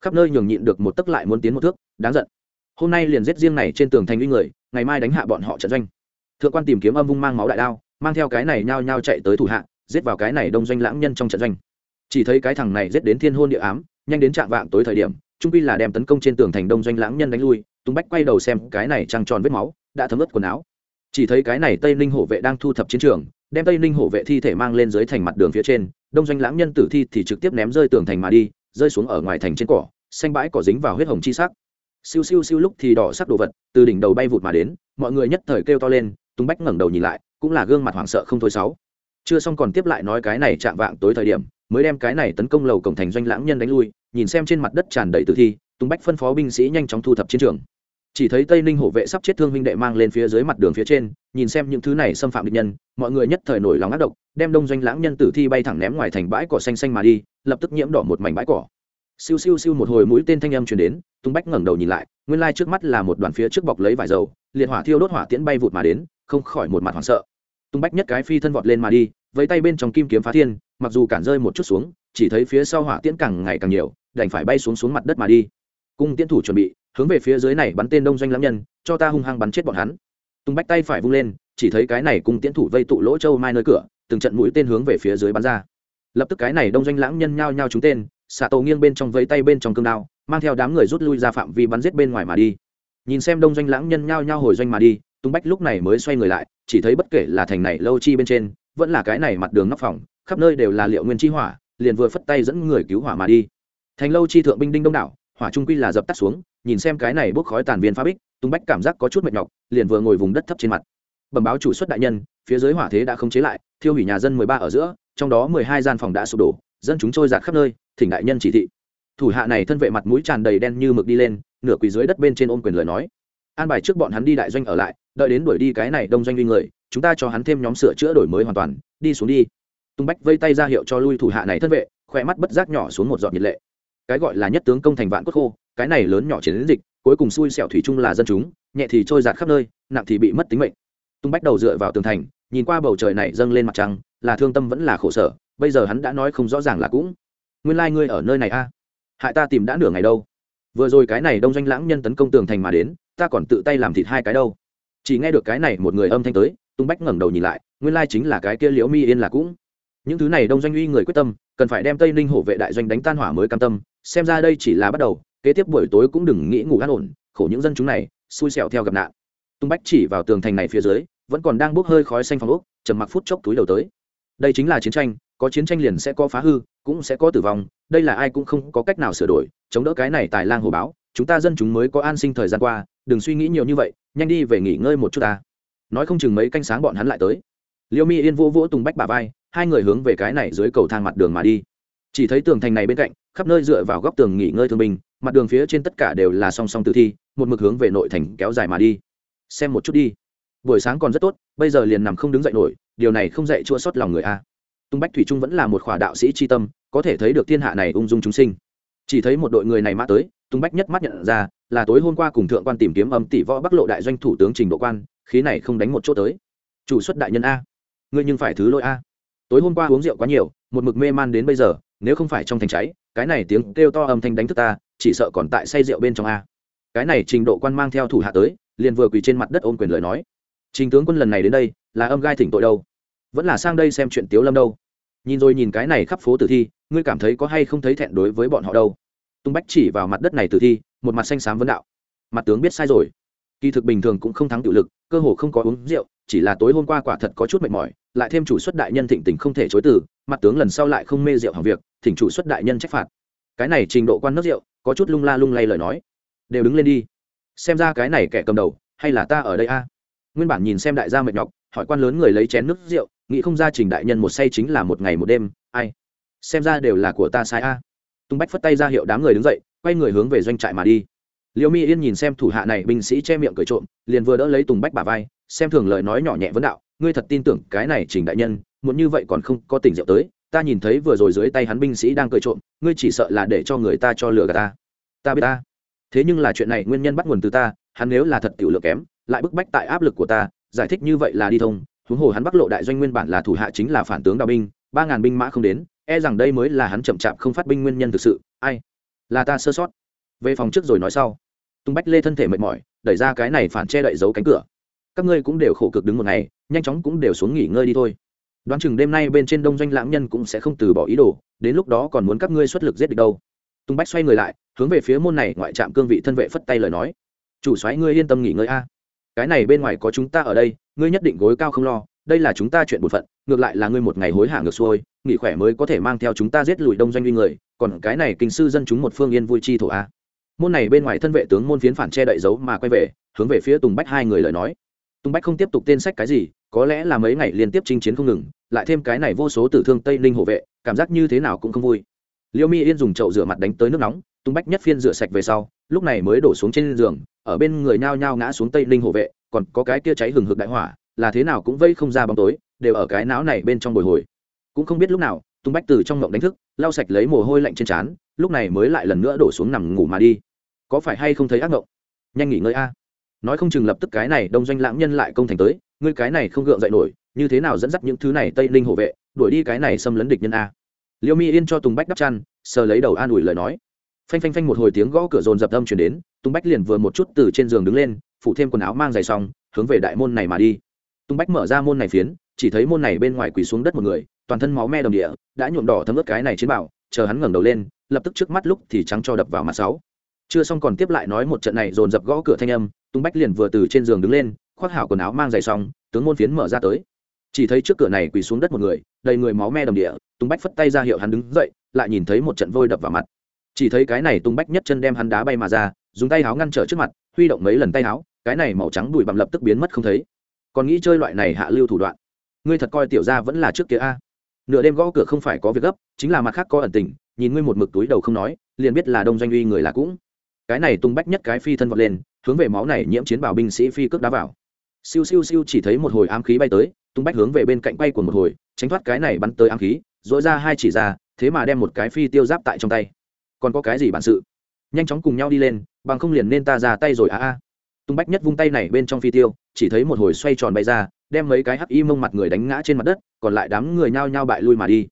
Khắp nơi nhường nhịn được một tấc lại muốn tiến một thước, đáng giận. Hôm nay liền giết riêng này trên tường thành uy người, ngày mai đánh hạ bọn họ trận doanh. Thượng quan tìm kiếm âm vung mang máu đại đao, mang theo cái này nhao nhao chạy tới thủ hạ, giết vào cái này đông doanh lãng nhân trong trận doanh. Chỉ thấy cái thằng này giết đến thiên hôn địa ám, nhanh đến trạng vạng tối thời điểm, trung pi là đem tấn công trên tường thành đông doanh lãng nhân đánh lui tung bách quay đầu xem cái này trăng tròn vết máu đã thấm ướt quần áo. Chỉ thấy cái này tây ninh hổ vệ đang thu thập chiến trường, đem tây ninh hổ vệ thi thể mang lên dưới thành mặt đường phía trên, đông doanh lãng nhân tử thi thì trực tiếp ném rơi tường thành mà đi, rơi xuống ở ngoài thành trên cỏ, xanh bãi cỏ dính vào huyết hồng chi sắc. Siêu siêu siêu lúc thì đỏ sắc đồ vật từ đỉnh đầu bay vụt mà đến, mọi người nhất thời kêu to lên tung bách ngẩng đầu nhìn lại, cũng là gương mặt hoảng sợ không thôi sáu. Chưa xong còn tiếp lại nói cái này chạm vạng tối thời điểm, mới đem cái này tấn công lầu cổng thành doanh lãng nhân đánh lui, nhìn xem trên mặt đất tràn đầy tử thi tung bách phân phó binh sĩ nhanh chóng thu thập chiến trường chỉ thấy tây ninh hổ vệ sắp chết thương huynh đệ mang lên phía dưới mặt đường phía trên, nhìn xem những thứ này xâm phạm địch nhân, mọi người nhất thời nổi lòng ác độc, đem đông doanh lãng nhân tử thi bay thẳng ném ngoài thành bãi cỏ xanh xanh mà đi, lập tức nhiễm đỏ một mảnh bãi cỏ. Siêu siêu siêu một hồi mũi tên thanh âm truyền đến tung bách ngẩng đầu nhìn lại, nguyên lai trước mắt là một đoàn phía trước bọc lấy vải dầu, liệt hỏa thiêu đốt hỏa tiễn bay vụt mà đến, không khỏi một mặt hoảng sợ. Tung bách nhất cái phi thân vọt lên mà đi, với tay bên trong kim kiếm phá thiên, mặc dù cản rơi một chút xuống, chỉ thấy phía sau hỏa tiễn càng ngày càng nhiều, đành phải bay xuống xuống mặt đất mà đi. Cung tiễn thủ chuẩn bị hướng về phía dưới này bắn tên đông doanh lãm nhân, cho ta hung hăng bắn chết bọn hắn. Tung bách tay phải vung lên, chỉ thấy cái này cùng tiễn thủ vây tụ lỗ châu mai nơi cửa, từng trận mũi tên hướng về phía dưới bắn ra. Lập tức cái này đông doanh lãng nhân nhao nhao trúng tên, xạ tổ nghiêng bên trong vây tay bên trong cương đao, mang theo đám người rút lui ra phạm vi bắn giết bên ngoài mà đi. Nhìn xem đông doanh lãng nhân nhao nhao hồi doanh mà đi, tung bách lúc này mới xoay người lại, chỉ thấy bất kể là thành này lâu chi bên trên, vẫn là cái này mặt đường nóc phòng, khắp nơi đều là liệu nguyên chi hỏa, liền vừa phất tay dẫn người cứu hỏa mà đi. Thành lâu chi thượng binh đinh đông đảo, hỏa trung quy là dập tắt xuống nhìn xem cái này bốc khói tàn viên phá bích tung bách cảm giác có chút mệt nhọc, liền vừa ngồi vùng đất thấp trên mặt. Bẩm báo chủ xuất đại nhân, phía dưới hỏa thế đã không chế lại, thiêu hủy nhà dân mười ba ở giữa, trong đó mười hai gian phòng đã sụp đổ, dân chúng trôi giạt khắp nơi, thỉnh đại nhân chỉ thị. Thủ hạ này thân vệ mặt mũi tràn đầy đen như mực đi lên, nửa quỳ dưới đất bên trên ôm quyền lời nói. An bài trước bọn hắn đi đại doanh ở lại, đợi đến đuổi đi cái này đông doanh uy người, chúng ta cho hắn thêm nhóm sửa chữa đổi mới hoàn toàn, đi xuống đi. Tung bách vây tay ra hiệu cho lui thủ hạ này thân vệ khoe mắt bất giác nhỏ xuống một giọt nhiệt lệ cái gọi là nhất tướng công thành vạn cốt khô, cái này lớn nhỏ chiến dịch, cuối cùng xui xẻo thủy chung là dân chúng, nhẹ thì trôi giạt khắp nơi, nặng thì bị mất tính mệnh. Tung bách đầu dựa vào tường thành, nhìn qua bầu trời này dâng lên mặt trăng, là thương tâm vẫn là khổ sở, bây giờ hắn đã nói không rõ ràng là cũng. Nguyên lai、like、ngươi ở nơi này a? À? hại ta tìm đã nửa ngày đâu. Vừa rồi cái này đông doanh lãng nhân tấn công tường thành mà đến, ta còn tự tay làm thịt hai cái đâu. Chỉ nghe được cái này một người âm thanh tới, tung bách ngẩng đầu nhìn lại, nguyên lai chính là cái kia liễu mi yên là cũng. Những thứ này đông doanh uy người quyết tâm, cần phải đem tây ninh hổ vệ đại doanh đánh tan hỏa mới cam tâm xem ra đây chỉ là bắt đầu, kế tiếp buổi tối cũng đừng nghĩ ngủ an ổn, khổ những dân chúng này, xui xẻo theo gặp nạn. Tung bách chỉ vào tường thành này phía dưới, vẫn còn đang bốc hơi khói xanh phòng úc trầm mặc phút chốc túi đầu tới. Đây chính là chiến tranh, có chiến tranh liền sẽ có phá hư, cũng sẽ có tử vong, đây là ai cũng không có cách nào sửa đổi, chống đỡ cái này tài lang hồ báo, chúng ta dân chúng mới có an sinh thời gian qua, đừng suy nghĩ nhiều như vậy, nhanh đi về nghỉ ngơi một chút ta. Nói không chừng mấy canh sáng bọn hắn lại tới. Liêu mi yên vô vỗ tùng bách bà vai, hai người hướng về cái này dưới cầu thang mặt đường mà đi chỉ thấy tường thành này bên cạnh, khắp nơi dựa vào góc tường nghỉ ngơi thương binh, mặt đường phía trên tất cả đều là song song tử thi, một mực hướng về nội thành kéo dài mà đi. Xem một chút đi. Buổi sáng còn rất tốt, bây giờ liền nằm không đứng dậy nổi, điều này không dạy chua sót lòng người a. Tung bách thủy trung vẫn là một khỏa đạo sĩ c h i tâm, có thể thấy được thiên hạ này ung dung chúng sinh. Chỉ thấy một đội người này mã tới, tung bách nhất mắt nhận ra, là tối hôm qua cùng thượng quan tìm kiếm âm tỷ võ bắc lộ đại doanh thủ tướng trình độ quan, khí này không đánh một chỗ tới. Chủ xuất đại nhân a. Ngươi nhưng phải thứ lỗi a. Tối hôm qua uống rượu quá nhiều, một mực mê man đến bây giờ nếu không phải trong thành cháy, cái này tiếng kêu to âm thanh đánh thức ta, chỉ sợ còn tại say rượu bên trong a. Cái này trình độ quan mang theo thủ hạ tới, liền vừa quỳ trên mặt đất ôm quyền lời nói. Trình tướng quân lần này đến đây, là âm gai thỉnh tội đâu? Vẫn là sang đây xem chuyện tiếu lâm đâu? Nhìn rồi nhìn cái này khắp phố tử thi, ngươi cảm thấy có hay không thấy thẹn đối với bọn họ đâu? Tung bách chỉ vào mặt đất này tử thi, một mặt xanh xám vấn đạo. Mặt tướng biết sai rồi. Kỳ thực bình thường cũng không thắng tự lực, cơ hồ không có uống rượu chỉ là tối hôm qua quả thật có chút mệt mỏi, lại thêm chủ xuất đại nhân thịnh tình không thể chối từ, mặt tướng lần sau lại không mê rượu hỏng việc, thỉnh chủ xuất đại nhân trách phạt. Cái này trình độ quan nước rượu, có chút lung la lung lay lời nói. Đều đứng lên đi. Xem ra cái này kẻ cầm đầu, hay là ta ở đây a? Nguyên bản nhìn xem đại gia mệt nhọc, hỏi quan lớn người lấy chén nước rượu, nghĩ không ra trình đại nhân một say chính là một ngày một đêm, ai? Xem ra đều là của ta sai a. Tung bách phất tay ra hiệu đám người đứng dậy, quay người hướng về doanh trại mà đi. Liêu mi yên nhìn xem thủ hạ này, binh sĩ che miệng cười trộm, liền vừa đỡ lấy tùng bách bà vai xem thường lời nói nhỏ nhẹ vấn đạo, ngươi thật tin tưởng cái này trình đại nhân muốn như vậy còn không có tình rượu tới, ta nhìn thấy vừa rồi dưới tay hắn binh sĩ đang cười trộm, ngươi chỉ sợ là để cho người ta cho lừa gạt ta. Ta biết ta. Thế nhưng là chuyện này nguyên nhân bắt nguồn từ ta, hắn nếu là thật tiểu lượng kém, lại bức bách tại áp lực của ta, giải thích như vậy là đi thông. Huống hồ hắn bắc lộ đại doanh nguyên bản là thủ hạ chính là phản tướng đào binh, ba ngàn binh mã không đến e rằng đây mới là hắn chậm chạp không phát binh nguyên nhân thực sự. Ai? Là ta sơ sót. Về phòng trước rồi nói sau, tung bách lê thân thể mệt mỏi, đẩy ra cái này phản che đậy giấu cánh cửa các ngươi cũng đều khổ cực đứng một ngày, nhanh chóng cũng đều xuống nghỉ ngơi đi thôi. Đoán chừng đêm nay bên trên đông doanh lãng nhân cũng sẽ không từ bỏ ý đồ, đến lúc đó còn muốn các ngươi xuất lực giết địch đâu. Tùng bách xoay người lại, hướng về phía môn này ngoại trạm cương vị thân vệ phất tay lời nói. Chủ soái ngươi yên tâm nghỉ ngơi a. Cái này bên ngoài có chúng ta ở đây, ngươi nhất định gối cao không lo, đây là chúng ta chuyện bổn phận, ngược lại là ngươi một ngày hối hả ngược xuôi, nghỉ khỏe mới có thể mang theo chúng ta giết lùi đông doanh uy người, còn cái này kinh sư dân chúng một phương yên vui chi thổ a. Môn này bên ngoài thân vệ tướng môn phiến phản che đậy dấu mà quay về, hướng về phía tùng bách hai người lời nói tùng bách không tiếp tục tên sách cái gì, có lẽ là mấy ngày liên tiếp chinh chiến không ngừng, lại thêm cái này vô số tử thương tây ninh hộ vệ, cảm giác như thế nào cũng không vui. Liêu mi yên dùng chậu rửa mặt đánh tới nước nóng, tung bách nhất phiên rửa sạch về sau, lúc này mới đổ xuống trên giường, ở bên người nhao nhao ngã xuống tây ninh hộ vệ, còn có cái kia cháy hừng hực đại hỏa, là thế nào cũng vây không ra bóng tối, đều ở cái não này bên trong bồi hồi. Cũng không biết lúc nào, tung bách từ trong ngộng đánh thức, lau sạch lấy mồ hôi lạnh trên trán, lúc này mới lại lần nữa đổ xuống nằm ngủ mà đi. Có phải hay không thấy ác ngộng? Nhanh nghỉ ngơi a nói không chừng lập tức cái này đông doanh lãng nhân lại công thành tới, ngươi cái này không gượng dậy nổi, như thế nào dẫn dắt những thứ này tây ninh hộ vệ, đuổi đi cái này xâm lấn địch nhân a. Liêu mi yên cho tùng bách đắp chăn, sờ lấy đầu an ủi lời nói. Phanh phanh phanh một hồi tiếng gõ cửa rồn dập âm chuyển đến, tùng bách liền vừa một chút từ trên giường đứng lên, phủ thêm quần áo mang giày xong, hướng về đại môn này mà đi. Tùng bách mở ra môn này phiến, chỉ thấy môn này bên ngoài quỳ xuống đất một người, toàn thân máu me đồng địa, đã nhuộm đỏ thấm ướt cái này chiến bảo chờ hắn ngẩng đầu lên, lập tức trước mắt lúc thì trắng cho đập vào mặt sáu chưa xong còn tiếp lại nói một trận này dồn dập gõ cửa thanh âm, tung bách liền vừa từ trên giường đứng lên, khoác hảo quần áo mang giày xong, tướng môn phiến mở ra tới. Chỉ thấy trước cửa này quỳ xuống đất một người, đầy người máu me đồng địa, tung bách phất tay ra hiệu hắn đứng dậy, lại nhìn thấy một trận vôi đập vào mặt. Chỉ thấy cái này tung bách nhất chân đem hắn đá bay mà ra, dùng tay áo ngăn trở trước mặt, huy động mấy lần tay áo cái này màu trắng đùi bằm lập tức biến mất không thấy. Còn nghĩ chơi loại này hạ lưu thủ đoạn. Ngươi thật coi tiểu ra vẫn là trước kia a. Nửa đêm gõ cửa không phải có việc gấp, chính là mặt khác có ẩn tình, nhìn ngươi một mực túi đầu không nói, liền biết là đông doanh uy người là cũng cái này tung bách nhất cái phi thân vọt lên, hướng về máu này nhiễm chiến bảo binh sĩ phi cước đá vào. Siêu siêu siêu chỉ thấy một hồi ám khí bay tới, tung bách hướng về bên cạnh bay của một hồi, tránh thoát cái này bắn tới ám khí dỗi ra hai chỉ ra, thế mà đem một cái phi tiêu giáp tại trong tay. Còn có cái gì bản sự? Nhanh chóng cùng nhau đi lên, bằng không liền nên ta ra tay rồi, a a. Tung bách nhất vung tay này bên trong phi tiêu, chỉ thấy một hồi xoay tròn bay ra, đem mấy cái hắc y mông mặt người đánh ngã trên mặt đất, còn lại đám người nhao nhao bại lui mà đi.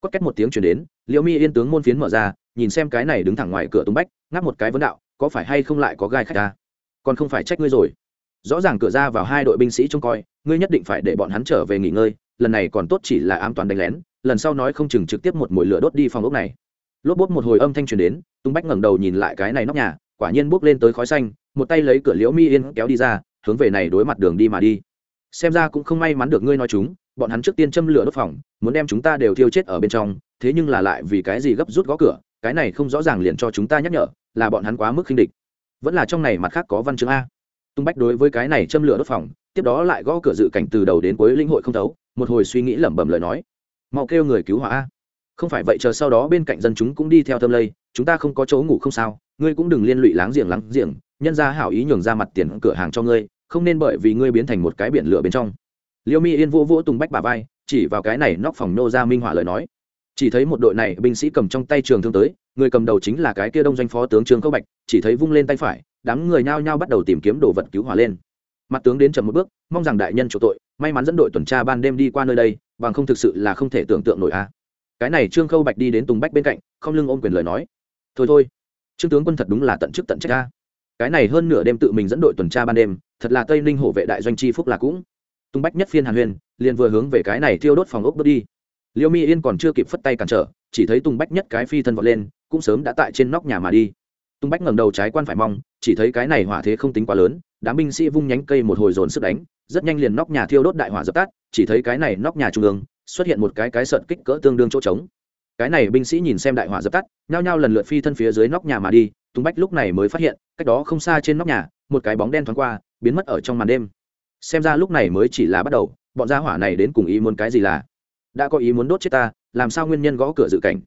Quất két một tiếng chuyển đến, liễu mi yên tướng môn phiến mở ra, nhìn xem cái này đứng thẳng ngoài cửa tung bách, ngáp một cái vấn đạo có phải hay không lại có gai khách ta? Còn không phải trách ngươi rồi. Rõ ràng cửa ra vào hai đội binh sĩ trông coi, ngươi nhất định phải để bọn hắn trở về nghỉ ngơi, lần này còn tốt chỉ là an toàn đánh lén, lần sau nói không chừng trực tiếp một mồi lửa đốt đi phòng ốc này. Lốp bốt một hồi âm thanh truyền đến, tung bách ngẩng đầu nhìn lại cái này nóc nhà, quả nhiên bước lên tới khói xanh, một tay lấy cửa liễu mi yên kéo đi ra, hướng về này đối mặt đường đi mà đi. Xem ra cũng không may mắn được ngươi nói chúng, bọn hắn trước tiên châm lửa đốt phòng, muốn đem chúng ta đều thiêu chết ở bên trong, thế nhưng là lại vì cái gì gấp rút gõ cửa cái này không rõ ràng liền cho chúng ta nhắc nhở, là bọn hắn quá mức khinh địch. Vẫn là trong này mặt khác có văn chương a. Tung bách đối với cái này châm lửa đốt phòng, tiếp đó lại gõ cửa dự cảnh từ đầu đến cuối linh hội không thấu, một hồi suy nghĩ lẩm bẩm lời nói. Mau kêu người cứu hỏa a. Không phải vậy chờ sau đó bên cạnh dân chúng cũng đi theo thâm lây, chúng ta không có chỗ ngủ không sao, ngươi cũng đừng liên lụy láng giềng láng giềng, nhân ra hảo ý nhường ra mặt tiền cửa hàng cho ngươi, không nên bởi vì ngươi biến thành một cái biển lửa bên trong. Liêu mi yên vô vỗ tùng bách bà vai, chỉ vào cái này nóc phòng nô ra minh họa lời nói chỉ thấy một đội này binh sĩ cầm trong tay trường thương tới, người cầm đầu chính là cái kia đông doanh phó tướng trương khâu bạch, chỉ thấy vung lên tay phải, đám người nhao nhao bắt đầu tìm kiếm đồ vật cứu hỏa lên. Mặt tướng đến chậm một bước, mong rằng đại nhân chủ tội, may mắn dẫn đội tuần tra ban đêm đi qua nơi đây, bằng không thực sự là không thể tưởng tượng nổi a. Cái này trương khâu bạch đi đến tùng bách bên cạnh, không lưng ôm quyền lời nói. Thôi thôi, trương tướng quân thật đúng là tận chức tận trách a. Cái này hơn nửa đêm tự mình dẫn đội tuần tra ban đêm, thật là tây ninh hổ vệ đại doanh chi phúc là cũng. Tung bách nhất phiên hàn huyền, liền vừa hướng về cái này thiêu đốt phòng ốc bước đi liêu mi yên còn chưa kịp phất tay cản trở, chỉ thấy tung bách nhất cái phi thân vọt lên, cũng sớm đã tại trên nóc nhà mà đi. Tung bách ngẩng đầu trái quan phải mong, chỉ thấy cái này hỏa thế không tính quá lớn, đám binh sĩ vung nhánh cây một hồi dồn sức đánh, rất nhanh liền nóc nhà thiêu đốt đại hỏa dập tắt, chỉ thấy cái này nóc nhà trung ương, xuất hiện một cái cái sợt kích cỡ tương đương chỗ trống. Cái này binh sĩ nhìn xem đại hỏa dập tắt, nhao nhao lần lượt phi thân phía dưới nóc nhà mà đi tung bách lúc này mới phát hiện, cách đó không xa trên nóc nhà, một cái bóng đen thoáng qua, biến mất ở trong màn đêm. Xem ra lúc này mới chỉ là bắt đầu, bọn gia hỏa này đến cùng ý muốn cái gì là? Đã có ý muốn đốt chết ta, làm sao nguyên nhân gõ cửa dự cảnh?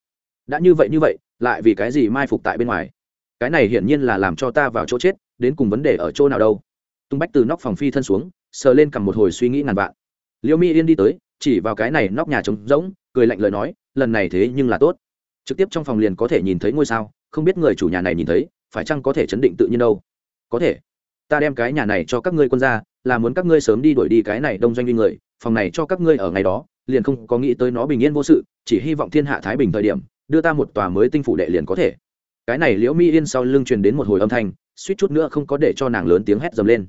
Đã như vậy như vậy, lại vì cái gì mai phục tại bên ngoài? Cái này hiển nhiên là làm cho ta vào chỗ chết, đến cùng vấn đề ở chỗ nào đâu. Tung bách từ nóc phòng phi thân xuống, sờ lên cầm một hồi suy nghĩ ngàn vạn. Liêu mi yên đi tới, chỉ vào cái này nóc nhà trống rỗng, cười lạnh lời nói, lần này thế nhưng là tốt. Trực tiếp trong phòng liền có thể nhìn thấy ngôi sao, không biết người chủ nhà này nhìn thấy, phải chăng có thể chấn định tự nhiên đâu? Có thể. Ta đem cái nhà này cho các ngươi quân ra là muốn các ngươi sớm đi đuổi đi cái này đông doanh đi người, phòng này cho các ngươi ở ngày đó liền không có nghĩ tới nó bình yên vô sự, chỉ hy vọng thiên hạ thái bình thời điểm, đưa ta một tòa mới tinh phủ đệ liền có thể. Cái này liễu mi yên sau lưng truyền đến một hồi âm thanh, suýt chút nữa không có để cho nàng lớn tiếng hét dầm lên.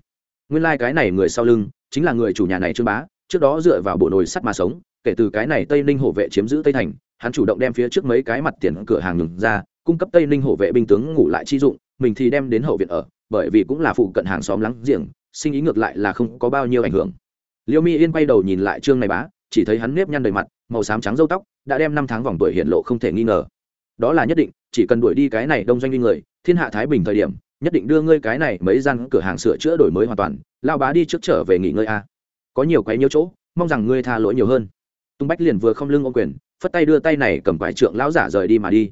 Nguyên lai、like、cái này người sau lưng, chính là người chủ nhà này trương bá, trước đó dựa vào bộ nồi sắt mà sống, kể từ cái này tây ninh hổ vệ chiếm giữ tây thành, hắn chủ động đem phía trước mấy cái mặt tiền cửa hàng ngừng ra, cung cấp tây ninh hổ vệ binh tướng ngủ lại chi dụng, mình thì đem đến hậu viện ở, bởi vì cũng là phụ cận hàng xóm lắng giềng, sinh ý ngược lại là không có bao nhiêu ảnh hưởng. Liễu mi yên quay đầu nhìn lại trương này bá chỉ thấy hắn nếp nhăn đầy mặt, màu xám trắng râu tóc, đã đem năm tháng vòng tuổi hiện lộ không thể nghi ngờ. Đó là nhất định, chỉ cần đuổi đi cái này đông doanh đi người, thiên hạ thái bình thời điểm, nhất định đưa ngươi cái này mấy gian cửa hàng sửa chữa đổi mới hoàn toàn, lao bá đi trước trở về nghỉ ngơi a. Có nhiều quấy nhiều chỗ, mong rằng ngươi tha lỗi nhiều hơn. Tung bách liền vừa không lưng ô quyền, phất tay đưa tay này cầm quải trượng lão giả rời đi mà đi.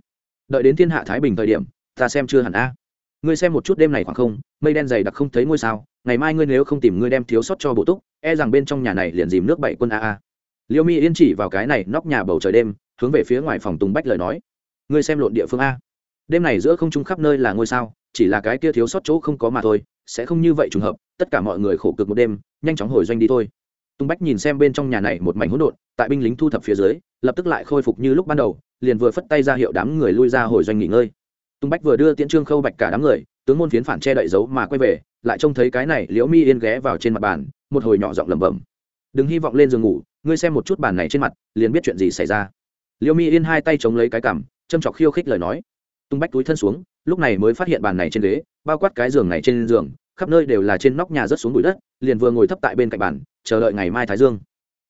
Đợi đến thiên hạ thái bình thời điểm, ta xem chưa hẳn a. Ngươi xem một chút đêm này khoảng không, mây đen dày đặc không thấy ngôi sao, ngày mai ngươi nếu không tìm ngươi đem thiếu sót cho bổ túc e rằng bên trong nhà này liền dìm nước bảy quân a a liêu mi yên chỉ vào cái này nóc nhà bầu trời đêm, hướng về phía ngoài phòng tùng bách lời nói. Ngươi xem lộn địa phương a. Đêm này giữa không trung khắp nơi là ngôi sao, chỉ là cái kia thiếu sót chỗ không có mà thôi, sẽ không như vậy trùng hợp, tất cả mọi người khổ cực một đêm, nhanh chóng hồi doanh đi thôi. Tung bách nhìn xem bên trong nhà này một mảnh hỗn độn, tại binh lính thu thập phía dưới, lập tức lại khôi phục như lúc ban đầu, liền vừa phất tay ra hiệu đám người lui ra hồi doanh nghỉ ngơi. Tung bách vừa đưa tiễn trương khâu bạch cả đám người, tướng môn phiến phản che đậy dấu mà quay về, lại trông thấy cái này liễu mi yên ghé vào trên mặt bàn, một hồi nhỏ giọng lẩm bẩm. Đừng hy vọng lên giường ngủ ngươi xem một chút bàn này trên mặt, liền biết chuyện gì xảy ra. Liêu mi yên hai tay chống lấy cái cằm, châm chọc khiêu khích lời nói. Tung bách túi thân xuống, lúc này mới phát hiện bàn này trên ghế, bao quát cái giường này trên giường, khắp nơi đều là trên nóc nhà rớt xuống bụi đất, liền vừa ngồi thấp tại bên cạnh bàn, chờ đợi ngày mai thái dương.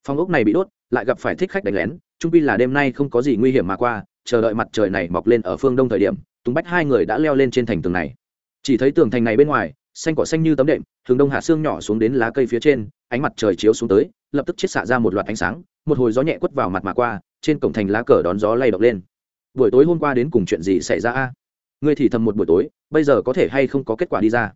Phòng ốc này bị đốt, lại gặp phải thích khách đánh lén, trung pi là đêm nay không có gì nguy hiểm mà qua, chờ đợi mặt trời này mọc lên ở phương đông thời điểm tùng bách hai người đã leo lên trên thành tường này. Chỉ thấy tường thành này bên ngoài, xanh cỏ xanh như tấm đệm, hướng đông hạ xương nhỏ xuống đến lá cây phía trên, ánh mặt trời chiếu xuống tới lập tức chết xạ ra một loạt ánh sáng, một hồi gió nhẹ quất vào mặt mà qua, trên cổng thành lá cờ đón gió lay động lên. Buổi tối hôm qua đến cùng chuyện gì xảy ra a? Ngươi thì thầm một buổi tối, bây giờ có thể hay không có kết quả đi ra?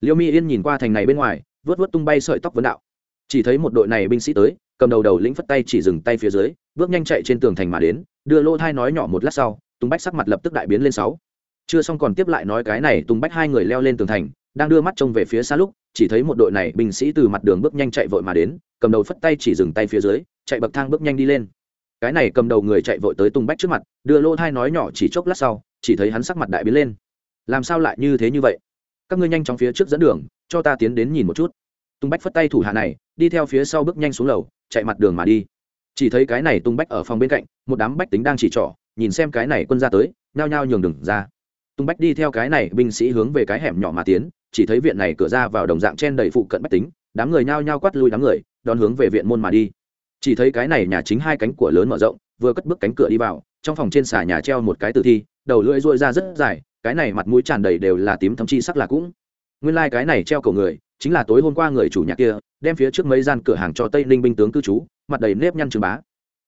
Liêu mi yên nhìn qua thành này bên ngoài, vớt vớt tung bay sợi tóc vấn đạo. Chỉ thấy một đội này binh sĩ tới, cầm đầu đầu lĩnh phất tay chỉ dừng tay phía dưới, bước nhanh chạy trên tường thành mà đến, đưa lỗ thai nói nhỏ một lát sau tung bách sắc mặt lập tức đại biến lên sáu. Chưa xong còn tiếp lại nói cái này tung bách hai người leo lên tường thành đang đưa mắt trông về phía xa lúc, chỉ thấy một đội này binh sĩ từ mặt đường bước nhanh chạy vội mà đến, cầm đầu phất tay chỉ dừng tay phía dưới, chạy bậc thang bước nhanh đi lên. Cái này cầm đầu người chạy vội tới tung bách trước mặt, đưa lỗ thai nói nhỏ chỉ chốc lát sau, chỉ thấy hắn sắc mặt đại biến lên. Làm sao lại như thế như vậy? Các ngươi nhanh chóng phía trước dẫn đường, cho ta tiến đến nhìn một chút. Tung bách phất tay thủ hạ này, đi theo phía sau bước nhanh xuống lầu, chạy mặt đường mà đi. Chỉ thấy cái này tung bách ở phòng bên cạnh, một đám bách tính đang chỉ trỏ, nhìn xem cái này quân ra tới, nhao nhao nhường đường ra tung bách đi theo cái này binh sĩ hướng về cái hẻm nhỏ mà tiến, chỉ thấy viện này cửa ra vào đồng dạng chen đầy phụ cận bách tính, đám người nhao nhao quát lui đám người, đón hướng về viện môn mà đi. Chỉ thấy cái này nhà chính hai cánh cửa lớn mở rộng, vừa cất bước cánh cửa đi vào, trong phòng trên xà nhà treo một cái tử thi, đầu lưỡi rôi ra rất dài, cái này mặt mũi tràn đầy đều là tím thấm chi sắc là cũng. Nguyên lai、like、cái này treo cầu người, chính là tối hôm qua người chủ nhà kia, đem phía trước mấy gian cửa hàng cho tây ninh binh tướng cư trú, mặt đầy nếp nhăn trường bá.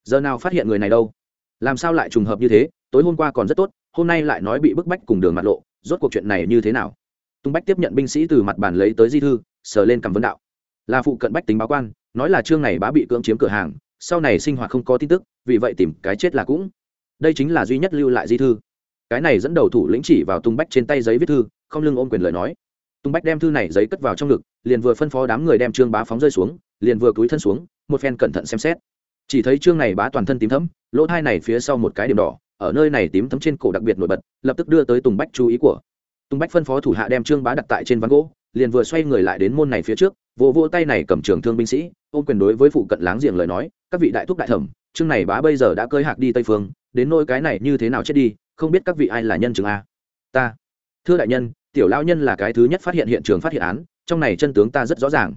Giờ nào phát hiện người này đâu? Làm sao lại trùng hợp như thế? Tối hôm qua còn rất tốt hôm nay lại nói bị bức bách cùng đường mặt lộ, rốt cuộc chuyện này như thế nào? Tung bách tiếp nhận binh sĩ từ mặt bàn lấy tới di thư, sờ lên cầm vấn đạo. Là phụ cận bách tính báo quan, nói là trương này bá bị cưỡng chiếm cửa hàng, sau này sinh hoạt không có tin tức, vì vậy tìm cái chết là cũng. Đây chính là duy nhất lưu lại di thư. Cái này dẫn đầu thủ lĩnh chỉ vào tung bách trên tay giấy viết thư, không lưng ôm quyền lời nói. Tung bách đem thư này giấy cất vào trong ngực, liền vừa phân phó đám người đem trương bá phóng rơi xuống, liền vừa cúi thân xuống, một phen cẩn thận xem xét. Chỉ thấy trương này bá toàn thân tím thấm lỗ thai này phía sau một cái điểm đỏ ở nơi này tím thấm trên cổ đặc biệt nổi bật, lập tức đưa tới tùng bách chú ý của. Tùng bách phân phó thủ hạ đem trương bá đặt tại trên ván gỗ, liền vừa xoay người lại đến môn này phía trước, vỗ vỗ tay này cầm trường thương binh sĩ, ôm quyền đối với phụ cận láng giềng lời nói, các vị đại thúc đại thẩm trương này bá bây giờ đã cơi hạc đi tây phương, đến nôi cái này như thế nào chết đi, không biết các vị ai là nhân chứng a. Ta, thưa đại nhân, tiểu lao nhân là cái thứ nhất phát hiện hiện trường phát hiện án, trong này chân tướng ta rất rõ ràng.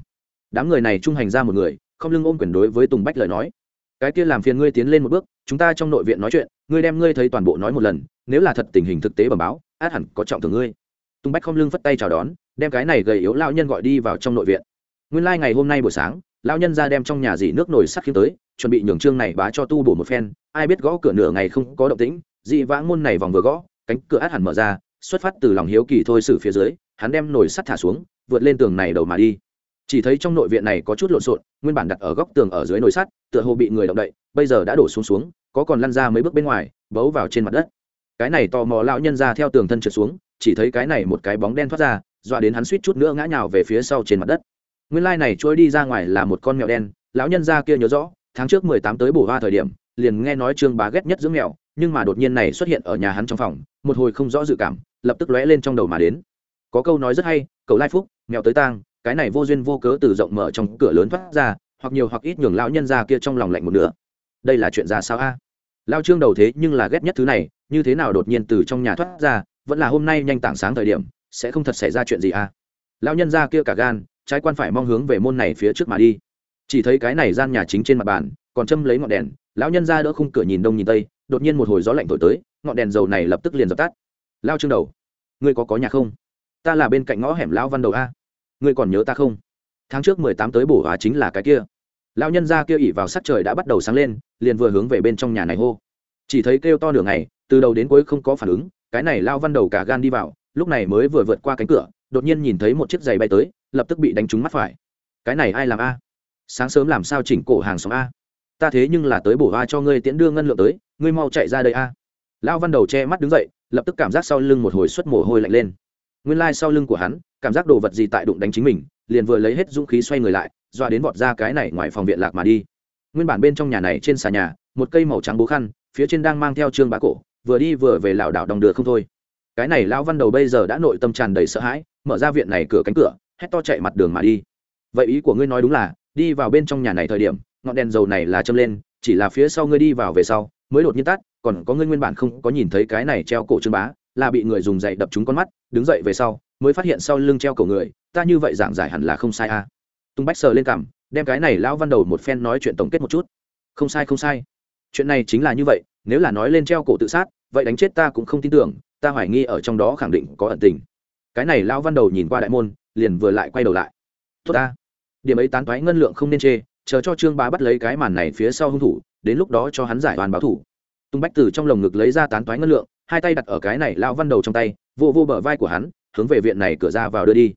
Đám người này trung hành ra một người, không lưng ôm quyền đối với tùng bách lời nói. Cái kia làm phiền ngươi tiến lên một bước, chúng ta trong nội viện nói chuyện ngươi đem ngươi thấy toàn bộ nói một lần, nếu là thật tình hình thực tế bẩm báo, át hẳn có trọng thường ngươi. Tùng bách không lưng phất tay chào đón, đem cái này gầy yếu lao nhân gọi đi vào trong nội viện. Nguyên lai、like、ngày hôm nay buổi sáng lao nhân ra đem trong nhà dỉ nước nồi sắt khiến tới, chuẩn bị nhường trương này bá cho tu bổ một phen, ai biết gõ cửa nửa ngày không có động tĩnh dị vãng môn này vòng vừa gõ, cánh cửa át hẳn mở ra, xuất phát từ lòng hiếu kỳ thôi xử phía dưới, hắn đem nồi sắt thả xuống, vượt lên tường này đầu mà đi. Chỉ thấy trong nội viện này có chút lộn xộn, nguyên bản đặt ở góc tường ở dưới nồi sắt, tựa hồ bị người động đậy, bây giờ đã đổ xuống xuống có còn lăn ra mấy bước bên ngoài, bấu vào trên mặt đất. Cái này tò mò lão nhân ra theo tường thân trượt xuống, chỉ thấy cái này một cái bóng đen thoát ra, dọa đến hắn suýt chút nữa ngã nhào về phía sau trên mặt đất. Nguyên lai này trôi đi ra ngoài là một con mèo đen, lão nhân ra kia nhớ rõ, tháng trước mười tám tới bổ hoa thời điểm, liền nghe nói trương bá ghét nhất dưỡng mèo, nhưng mà đột nhiên này xuất hiện ở nhà hắn trong phòng, một hồi không rõ dự cảm, lập tức lóe lên trong đầu mà đến. Có câu nói rất hay, cầu lai phúc, mèo tới tang. Cái này vô duyên vô cớ từ rộng mở trong cửa lớn thoát ra, hoặc nhiều hoặc ít nhường lão nhân ra kia trong lòng lạnh một nửa. Đây là chuyện ra sao a? Lao trương đầu thế nhưng là ghét nhất thứ này, như thế nào đột nhiên từ trong nhà thoát ra, vẫn là hôm nay nhanh tảng sáng thời điểm, sẽ không thật xảy ra chuyện gì à? lão nhân ra kia cả gan, trái quan phải mong hướng về môn này phía trước mà đi. Chỉ thấy cái này gian nhà chính trên mặt bàn, còn châm lấy ngọn đèn, lão nhân ra đỡ khung cửa nhìn đông nhìn tây, đột nhiên một hồi gió lạnh thổi tới, ngọn đèn dầu này lập tức liền dập tắt. Lao trương đầu, ngươi có có nhà không? Ta là bên cạnh ngõ hẻm lão văn đầu a. Ngươi còn nhớ ta không? Tháng trước mười tám tới bổ hóa chính là cái kia lão nhân ra kia ỉ vào sắc trời đã bắt đầu sáng lên, liền vừa hướng về bên trong nhà này hô. Chỉ thấy kêu to nửa ngày, từ đầu đến cuối không có phản ứng, cái này lao văn đầu cả gan đi vào, lúc này mới vừa vượt qua cánh cửa, đột nhiên nhìn thấy một chiếc giày bay tới, lập tức bị đánh trúng mắt phải. Cái này ai làm a? Sáng sớm làm sao chỉnh cổ hàng xóm a? Ta thế nhưng là tới bổ hoa cho ngươi tiễn đưa ngân lượng tới, ngươi mau chạy ra đây a. Lão văn đầu che mắt đứng dậy, lập tức cảm giác sau lưng một hồi suất mồ hôi lạnh lên. Nguyên lai sau lưng của hắn, cảm giác đồ vật gì tại đụng đánh chính mình liền vừa lấy hết dũng khí xoay người lại, dọa đến vọt ra cái này ngoài phòng viện lạc mà đi. Nguyên bản bên trong nhà này trên xà nhà, một cây màu trắng bố khăn, phía trên đang mang theo trương bá cổ, vừa đi vừa về lảo đảo đồng đưa không thôi. Cái này lão văn đầu bây giờ đã nội tâm tràn đầy sợ hãi, mở ra viện này cửa cánh cửa, hét to chạy mặt đường mà đi. Vậy ý của ngươi nói đúng là, đi vào bên trong nhà này thời điểm, ngọn đèn dầu này là châm lên, chỉ là phía sau ngươi đi vào về sau, mới đột nhiên tắt, còn có ngươi nguyên bản không có nhìn thấy cái này treo cổ trương bá, là bị người dùng dậy đập trúng con mắt, đứng dậy về sau, mới phát hiện sau lưng treo cổ người ta như vậy giảng giải hẳn là không sai a à. tung bách sờ lên cảm, đem cái này lão văn đầu một phen nói chuyện tổng kết một chút. Không sai không sai. Chuyện này chính là như vậy, nếu là nói lên treo cổ tự sát, vậy đánh chết ta cũng không tin tưởng, ta hoài nghi ở trong đó khẳng định có ẩn tình. Cái này lão văn đầu nhìn qua đại môn, liền vừa lại quay đầu lại. Tốt ta. Điểm ấy tán thoái ngân lượng không nên chê, chờ cho trương bá bắt lấy cái màn này phía sau hung thủ, đến lúc đó cho hắn giải toàn báo thủ. Tung bách từ trong lồng ngực lấy ra tán thoái ngân lượng, hai tay đặt ở cái này lão văn đầu trong tay, vô vô bờ vai của hắn, hướng về viện này cửa ra vào đưa đi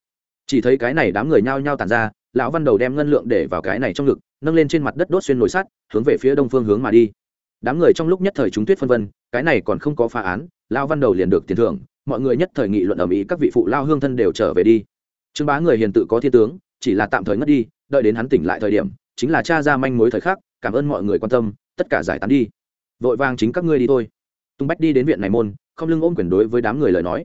chỉ thấy cái này đám người nhao nhao tàn ra, lão văn đầu đem ngân lượng để vào cái này trong ngực, nâng lên trên mặt đất đốt xuyên nồi sắt, hướng về phía đông phương hướng mà đi. Đám người trong lúc nhất thời chúng tuyết phân vân, cái này còn không có phá án, lão văn đầu liền được tiền thưởng, mọi người nhất thời nghị luận ở mỹ các vị phụ lao hương thân đều trở về đi. Trương bá người hiền tự có thiên tướng, chỉ là tạm thời ngất đi, đợi đến hắn tỉnh lại thời điểm, chính là cha ra manh mối thời khắc, cảm ơn mọi người quan tâm, tất cả giải tán đi. Vội vàng chính các ngươi đi thôi. Tung bách đi đến viện này môn, không lưng ôm quyền đối với đám người lời nói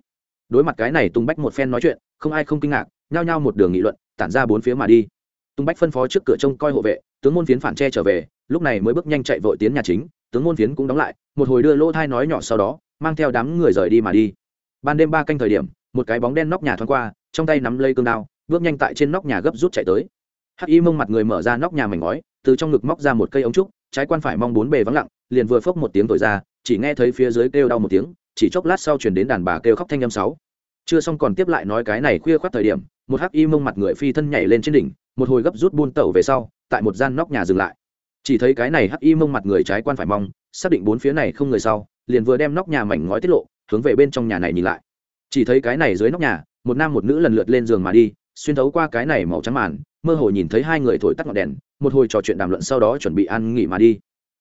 đối mặt cái này tung bách một phen nói chuyện, không ai không kinh ngạc, nhao nhao một đường nghị luận, tản ra bốn phía mà đi. Tung bách phân phó trước cửa trông coi hộ vệ, tướng môn phiến phản tre trở về, lúc này mới bước nhanh chạy vội tiến nhà chính, tướng môn phiến cũng đóng lại, một hồi đưa lỗ thai nói nhỏ sau đó, mang theo đám người rời đi mà đi. Ban đêm ba canh thời điểm, một cái bóng đen nóc nhà thoáng qua, trong tay nắm lây cương đao, bước nhanh tại trên nóc nhà gấp rút chạy tới. Hắc y mông mặt người mở ra nóc nhà mảnh ngói, từ trong ngực móc ra một cây ống trúc, trái quan phải mong bốn bề vắng lặng, liền vừa phốc một tiếng thổi ra, chỉ nghe thấy phía dưới kêu đau một tiếng chỉ chốc lát sau chuyển đến đàn bà kêu khóc thanh âm sáu. Chưa xong còn tiếp lại nói cái này khuya khoát thời điểm, một hắc y mông mặt người phi thân nhảy lên trên đỉnh, một hồi gấp rút buôn tẩu về sau, tại một gian nóc nhà dừng lại. Chỉ thấy cái này hắc y mông mặt người trái quan phải mong, xác định bốn phía này không người sau, liền vừa đem nóc nhà mảnh ngói tiết lộ, hướng về bên trong nhà này nhìn lại. Chỉ thấy cái này dưới nóc nhà, một nam một nữ lần lượt lên giường mà đi, xuyên thấu qua cái này màu trắng màn, mơ hồ nhìn thấy hai người thổi tắt ngọn đèn, một hồi trò chuyện đàm luận sau đó chuẩn bị ăn nghỉ mà đi.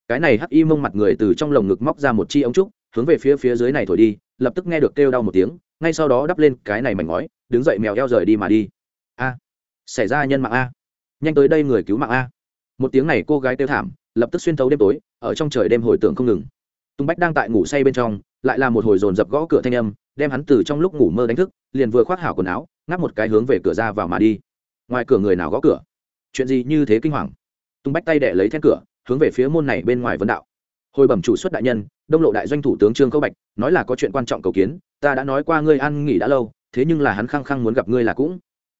Cái này hắc y mông mặt người từ trong lồng ngực móc ra một chi ống trúc hướng về phía phía dưới này thổi đi, lập tức nghe được kêu đau một tiếng, ngay sau đó đắp lên cái này mảnh ngói, đứng dậy mèo eo rời đi mà đi. A, xảy ra nhân mạng a. Nhanh tới đây người cứu mạng a. Một tiếng này cô gái kêu thảm, lập tức xuyên thấu đêm tối, ở trong trời đêm hồi tưởng không ngừng. Tùng bách đang tại ngủ say bên trong, lại là một hồi dồn dập gõ cửa thanh âm, đem hắn từ trong lúc ngủ mơ đánh thức, liền vừa khoác hảo quần áo, ngáp một cái hướng về cửa ra vào mà đi. Ngoài cửa người nào gõ cửa? Chuyện gì như thế kinh hoàng? Tùng bách tay đệ lấy then cửa, hướng về phía môn này bên ngoài vấn đạo hồi bẩm chủ xuất đại nhân, đông lộ đại doanh thủ tướng trương câu bạch, nói là có chuyện quan trọng cầu kiến, ta đã nói qua ngươi ăn nghỉ đã lâu, thế nhưng là hắn khăng khăng muốn gặp ngươi là cũng.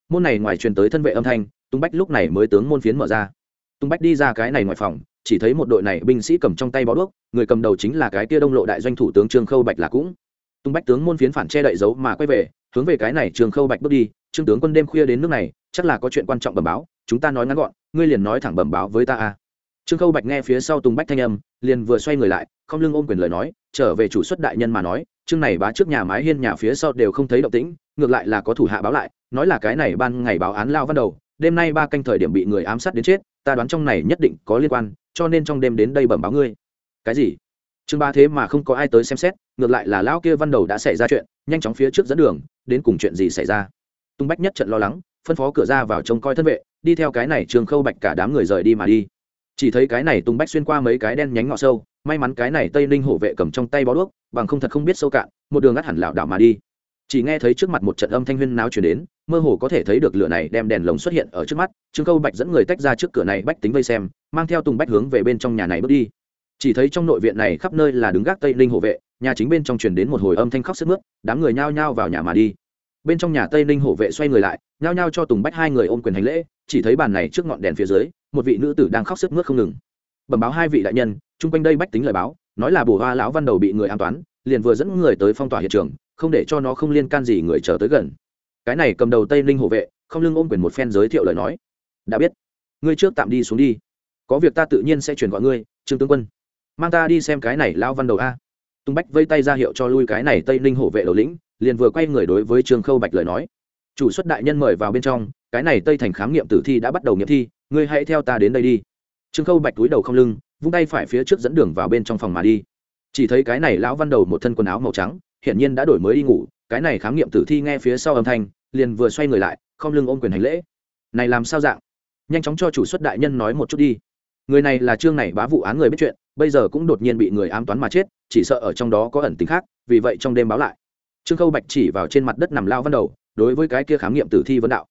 Môn này ngoài truyền tới thân vệ âm thanh, tung bách lúc này mới tướng môn phiến mở ra. Tung bách đi ra cái này ngoài phòng, chỉ thấy một đội này binh sĩ cầm trong tay bó đuốc, người cầm đầu chính là cái kia đông lộ đại doanh thủ tướng trương khâu bạch là cũng. Tung bách tướng môn phiến phản che đậy dấu mà quay về, hướng về cái này trương khâu bạch bước đi, trương tướng quân đêm khuya đến nước này, chắc là có chuyện quan trọng bẩm báo, chúng ta nói ngắn gọn, ngươi liền nói thẳng bẩm báo với ta a trương khâu bạch nghe phía sau tùng bách thanh âm liền vừa xoay người lại, không lưng ôm quyền lời nói, trở về chủ xuất đại nhân mà nói, chương này bá trước nhà mái hiên nhà phía sau đều không thấy động tĩnh, ngược lại là có thủ hạ báo lại, nói là cái này ban ngày báo án lao văn đầu, đêm nay ba canh thời điểm bị người ám sát đến chết, ta đoán trong này nhất định có liên quan, cho nên trong đêm đến đây bẩm báo ngươi. Cái gì? Trương ba thế mà không có ai tới xem xét, ngược lại là lão kia văn đầu đã xảy ra chuyện, nhanh chóng phía trước dẫn đường, đến cùng chuyện gì xảy ra. Tung bách nhất trận lo lắng, phân phó cửa ra vào trông coi thân vệ, đi theo cái này trường khâu bạch cả đám người rời đi mà đi chỉ thấy cái này tung bách xuyên qua mấy cái đen nhánh ngọ sâu, may mắn cái này tây ninh hổ vệ cầm trong tay bó đuốc, bằng không thật không biết sâu cạn, một đường ngắt hẳn lảo đảo mà đi. Chỉ nghe thấy trước mặt một trận âm thanh huyên náo chuyển đến, mơ hồ có thể thấy được lửa này đem đèn lồng xuất hiện ở trước mắt, trương câu bạch dẫn người tách ra trước cửa này bách tính vây xem, mang theo tùng bách hướng về bên trong nhà này bước đi. Chỉ thấy trong nội viện này khắp nơi là đứng gác tây ninh hộ vệ, nhà chính bên trong truyền đến một hồi âm thanh khóc sức mướt, đám người nhao nhao vào nhà mà đi. Bên trong nhà tây ninh hộ vệ xoay người lại, nhao nhao cho tùng bách hai người ôm quyền hành lễ, chỉ thấy bàn này trước ngọn đèn phía dưới một vị nữ tử đang khóc sức mướt không ngừng. Bẩm báo hai vị đại nhân, chung quanh đây bách tính lời báo, nói là bồ hoa lão văn đầu bị người an toán, liền vừa dẫn người tới phong tỏa hiện trường, không để cho nó không liên can gì người chờ tới gần. Cái này cầm đầu tây ninh hộ vệ, không lưng ôm quyền một phen giới thiệu lời nói. Đã biết. Ngươi trước tạm đi xuống đi. Có việc ta tự nhiên sẽ chuyển gọi ngươi, trương tướng quân. Mang ta đi xem cái này lão văn đầu a. Tung bách vây tay ra hiệu cho lui cái này tây ninh hộ vệ đầu lĩnh, liền vừa quay người đối với trương khâu bạch lời nói. Chủ xuất đại nhân mời vào bên trong, cái này tây thành khám nghiệm tử thi đã bắt đầu nghiệm thi ngươi hãy theo ta đến đây đi. Trương khâu bạch túi đầu không lưng, vung tay phải phía trước dẫn đường vào bên trong phòng mà đi. Chỉ thấy cái này lão văn đầu một thân quần áo màu trắng, hiển nhiên đã đổi mới đi ngủ, cái này khám nghiệm tử thi nghe phía sau âm thanh, liền vừa xoay người lại, không lưng ôm quyền hành lễ. Này làm sao dạng? Nhanh chóng cho chủ xuất đại nhân nói một chút đi. Người này là trương này bá vụ án người biết chuyện, bây giờ cũng đột nhiên bị người ám toán mà chết, chỉ sợ ở trong đó có ẩn tính khác, vì vậy trong đêm báo lại. Trương khâu bạch chỉ vào trên mặt đất nằm lao văn đầu, đối với cái kia khám nghiệm tử thi vấn đạo.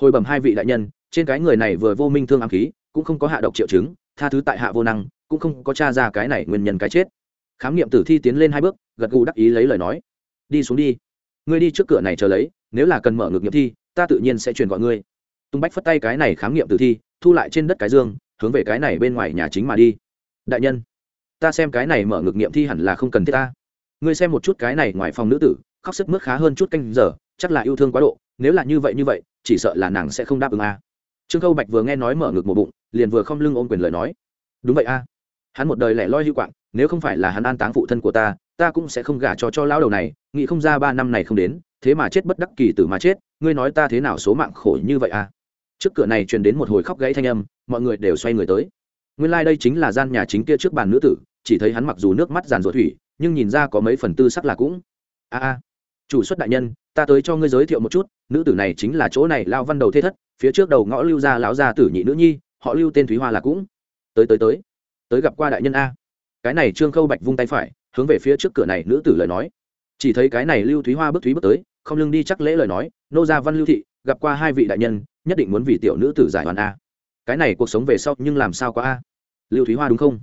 Hồi bẩm hai vị đại nhân trên cái người này vừa vô minh thương ám khí, cũng không có hạ độc triệu chứng, tha thứ tại hạ vô năng, cũng không có t r a ra cái này nguyên nhân cái chết. Khám nghiệm tử thi tiến lên hai bước, gật gù đắc ý lấy lời nói. Đi xuống đi. Ngươi đi trước cửa này chờ lấy, nếu là cần mở ngược nghiệm thi, ta tự nhiên sẽ truyền gọi ngươi. Tung bách phất tay cái này khám nghiệm tử thi, thu lại trên đất cái dương, hướng về cái này bên ngoài nhà chính mà đi. Đại nhân, ta xem cái này mở ngược nghiệm thi hẳn là không cần thiết ta. Ngươi xem một chút cái này ngoài phòng nữ tử, khóc sức mướt khá hơn chút canh giờ, chắc là yêu thương quá độ, nếu là như vậy như vậy, chỉ sợ là nàng sẽ không đáp ứng a trương khâu bạch vừa nghe nói mở ngực một bụng, liền vừa không lưng ôm quyền lời nói. Đúng vậy a. Hắn một đời lẻ loi hữu quạng, nếu không phải là hắn an táng phụ thân của ta ta cũng sẽ không gả cho cho lão đầu này, nghĩ không ra ba năm này không đến, thế mà chết bất đắc kỳ tử mà chết, ngươi nói ta thế nào số mạng khổ như vậy à trước cửa này truyền đến một hồi khóc gãy thanh âm, mọi người đều xoay người tới. Nguyên lai、like、đây chính là gian nhà chính kia trước bàn nữ tử, chỉ thấy hắn mặc dù nước mắt giàn ruột thủy, nhưng nhìn ra có mấy phần tư sắc là cũng. A a. Chủ xuất đại nhân, ta tới cho ngươi giới thiệu một chút, nữ tử này chính là chỗ này, lao văn đầu thế thất phía trước đầu ngõ lưu gia lão gia tử nhị nữ nhi, họ lưu tên thúy hoa là cũng. Tới tới tới. Tới gặp qua đại nhân a. Cái này trương khâu bạch vung tay phải, hướng về phía trước cửa này nữ tử lời nói. Chỉ thấy cái này lưu thúy hoa bước thúy bước tới, không lưng đi chắc lễ lời nói, nô gia văn lưu thị, gặp qua hai vị đại nhân, nhất định muốn vì tiểu nữ tử giải hoàn a. Cái này cuộc sống về sau nhưng làm sao có a? Lưu thúy hoa đúng không?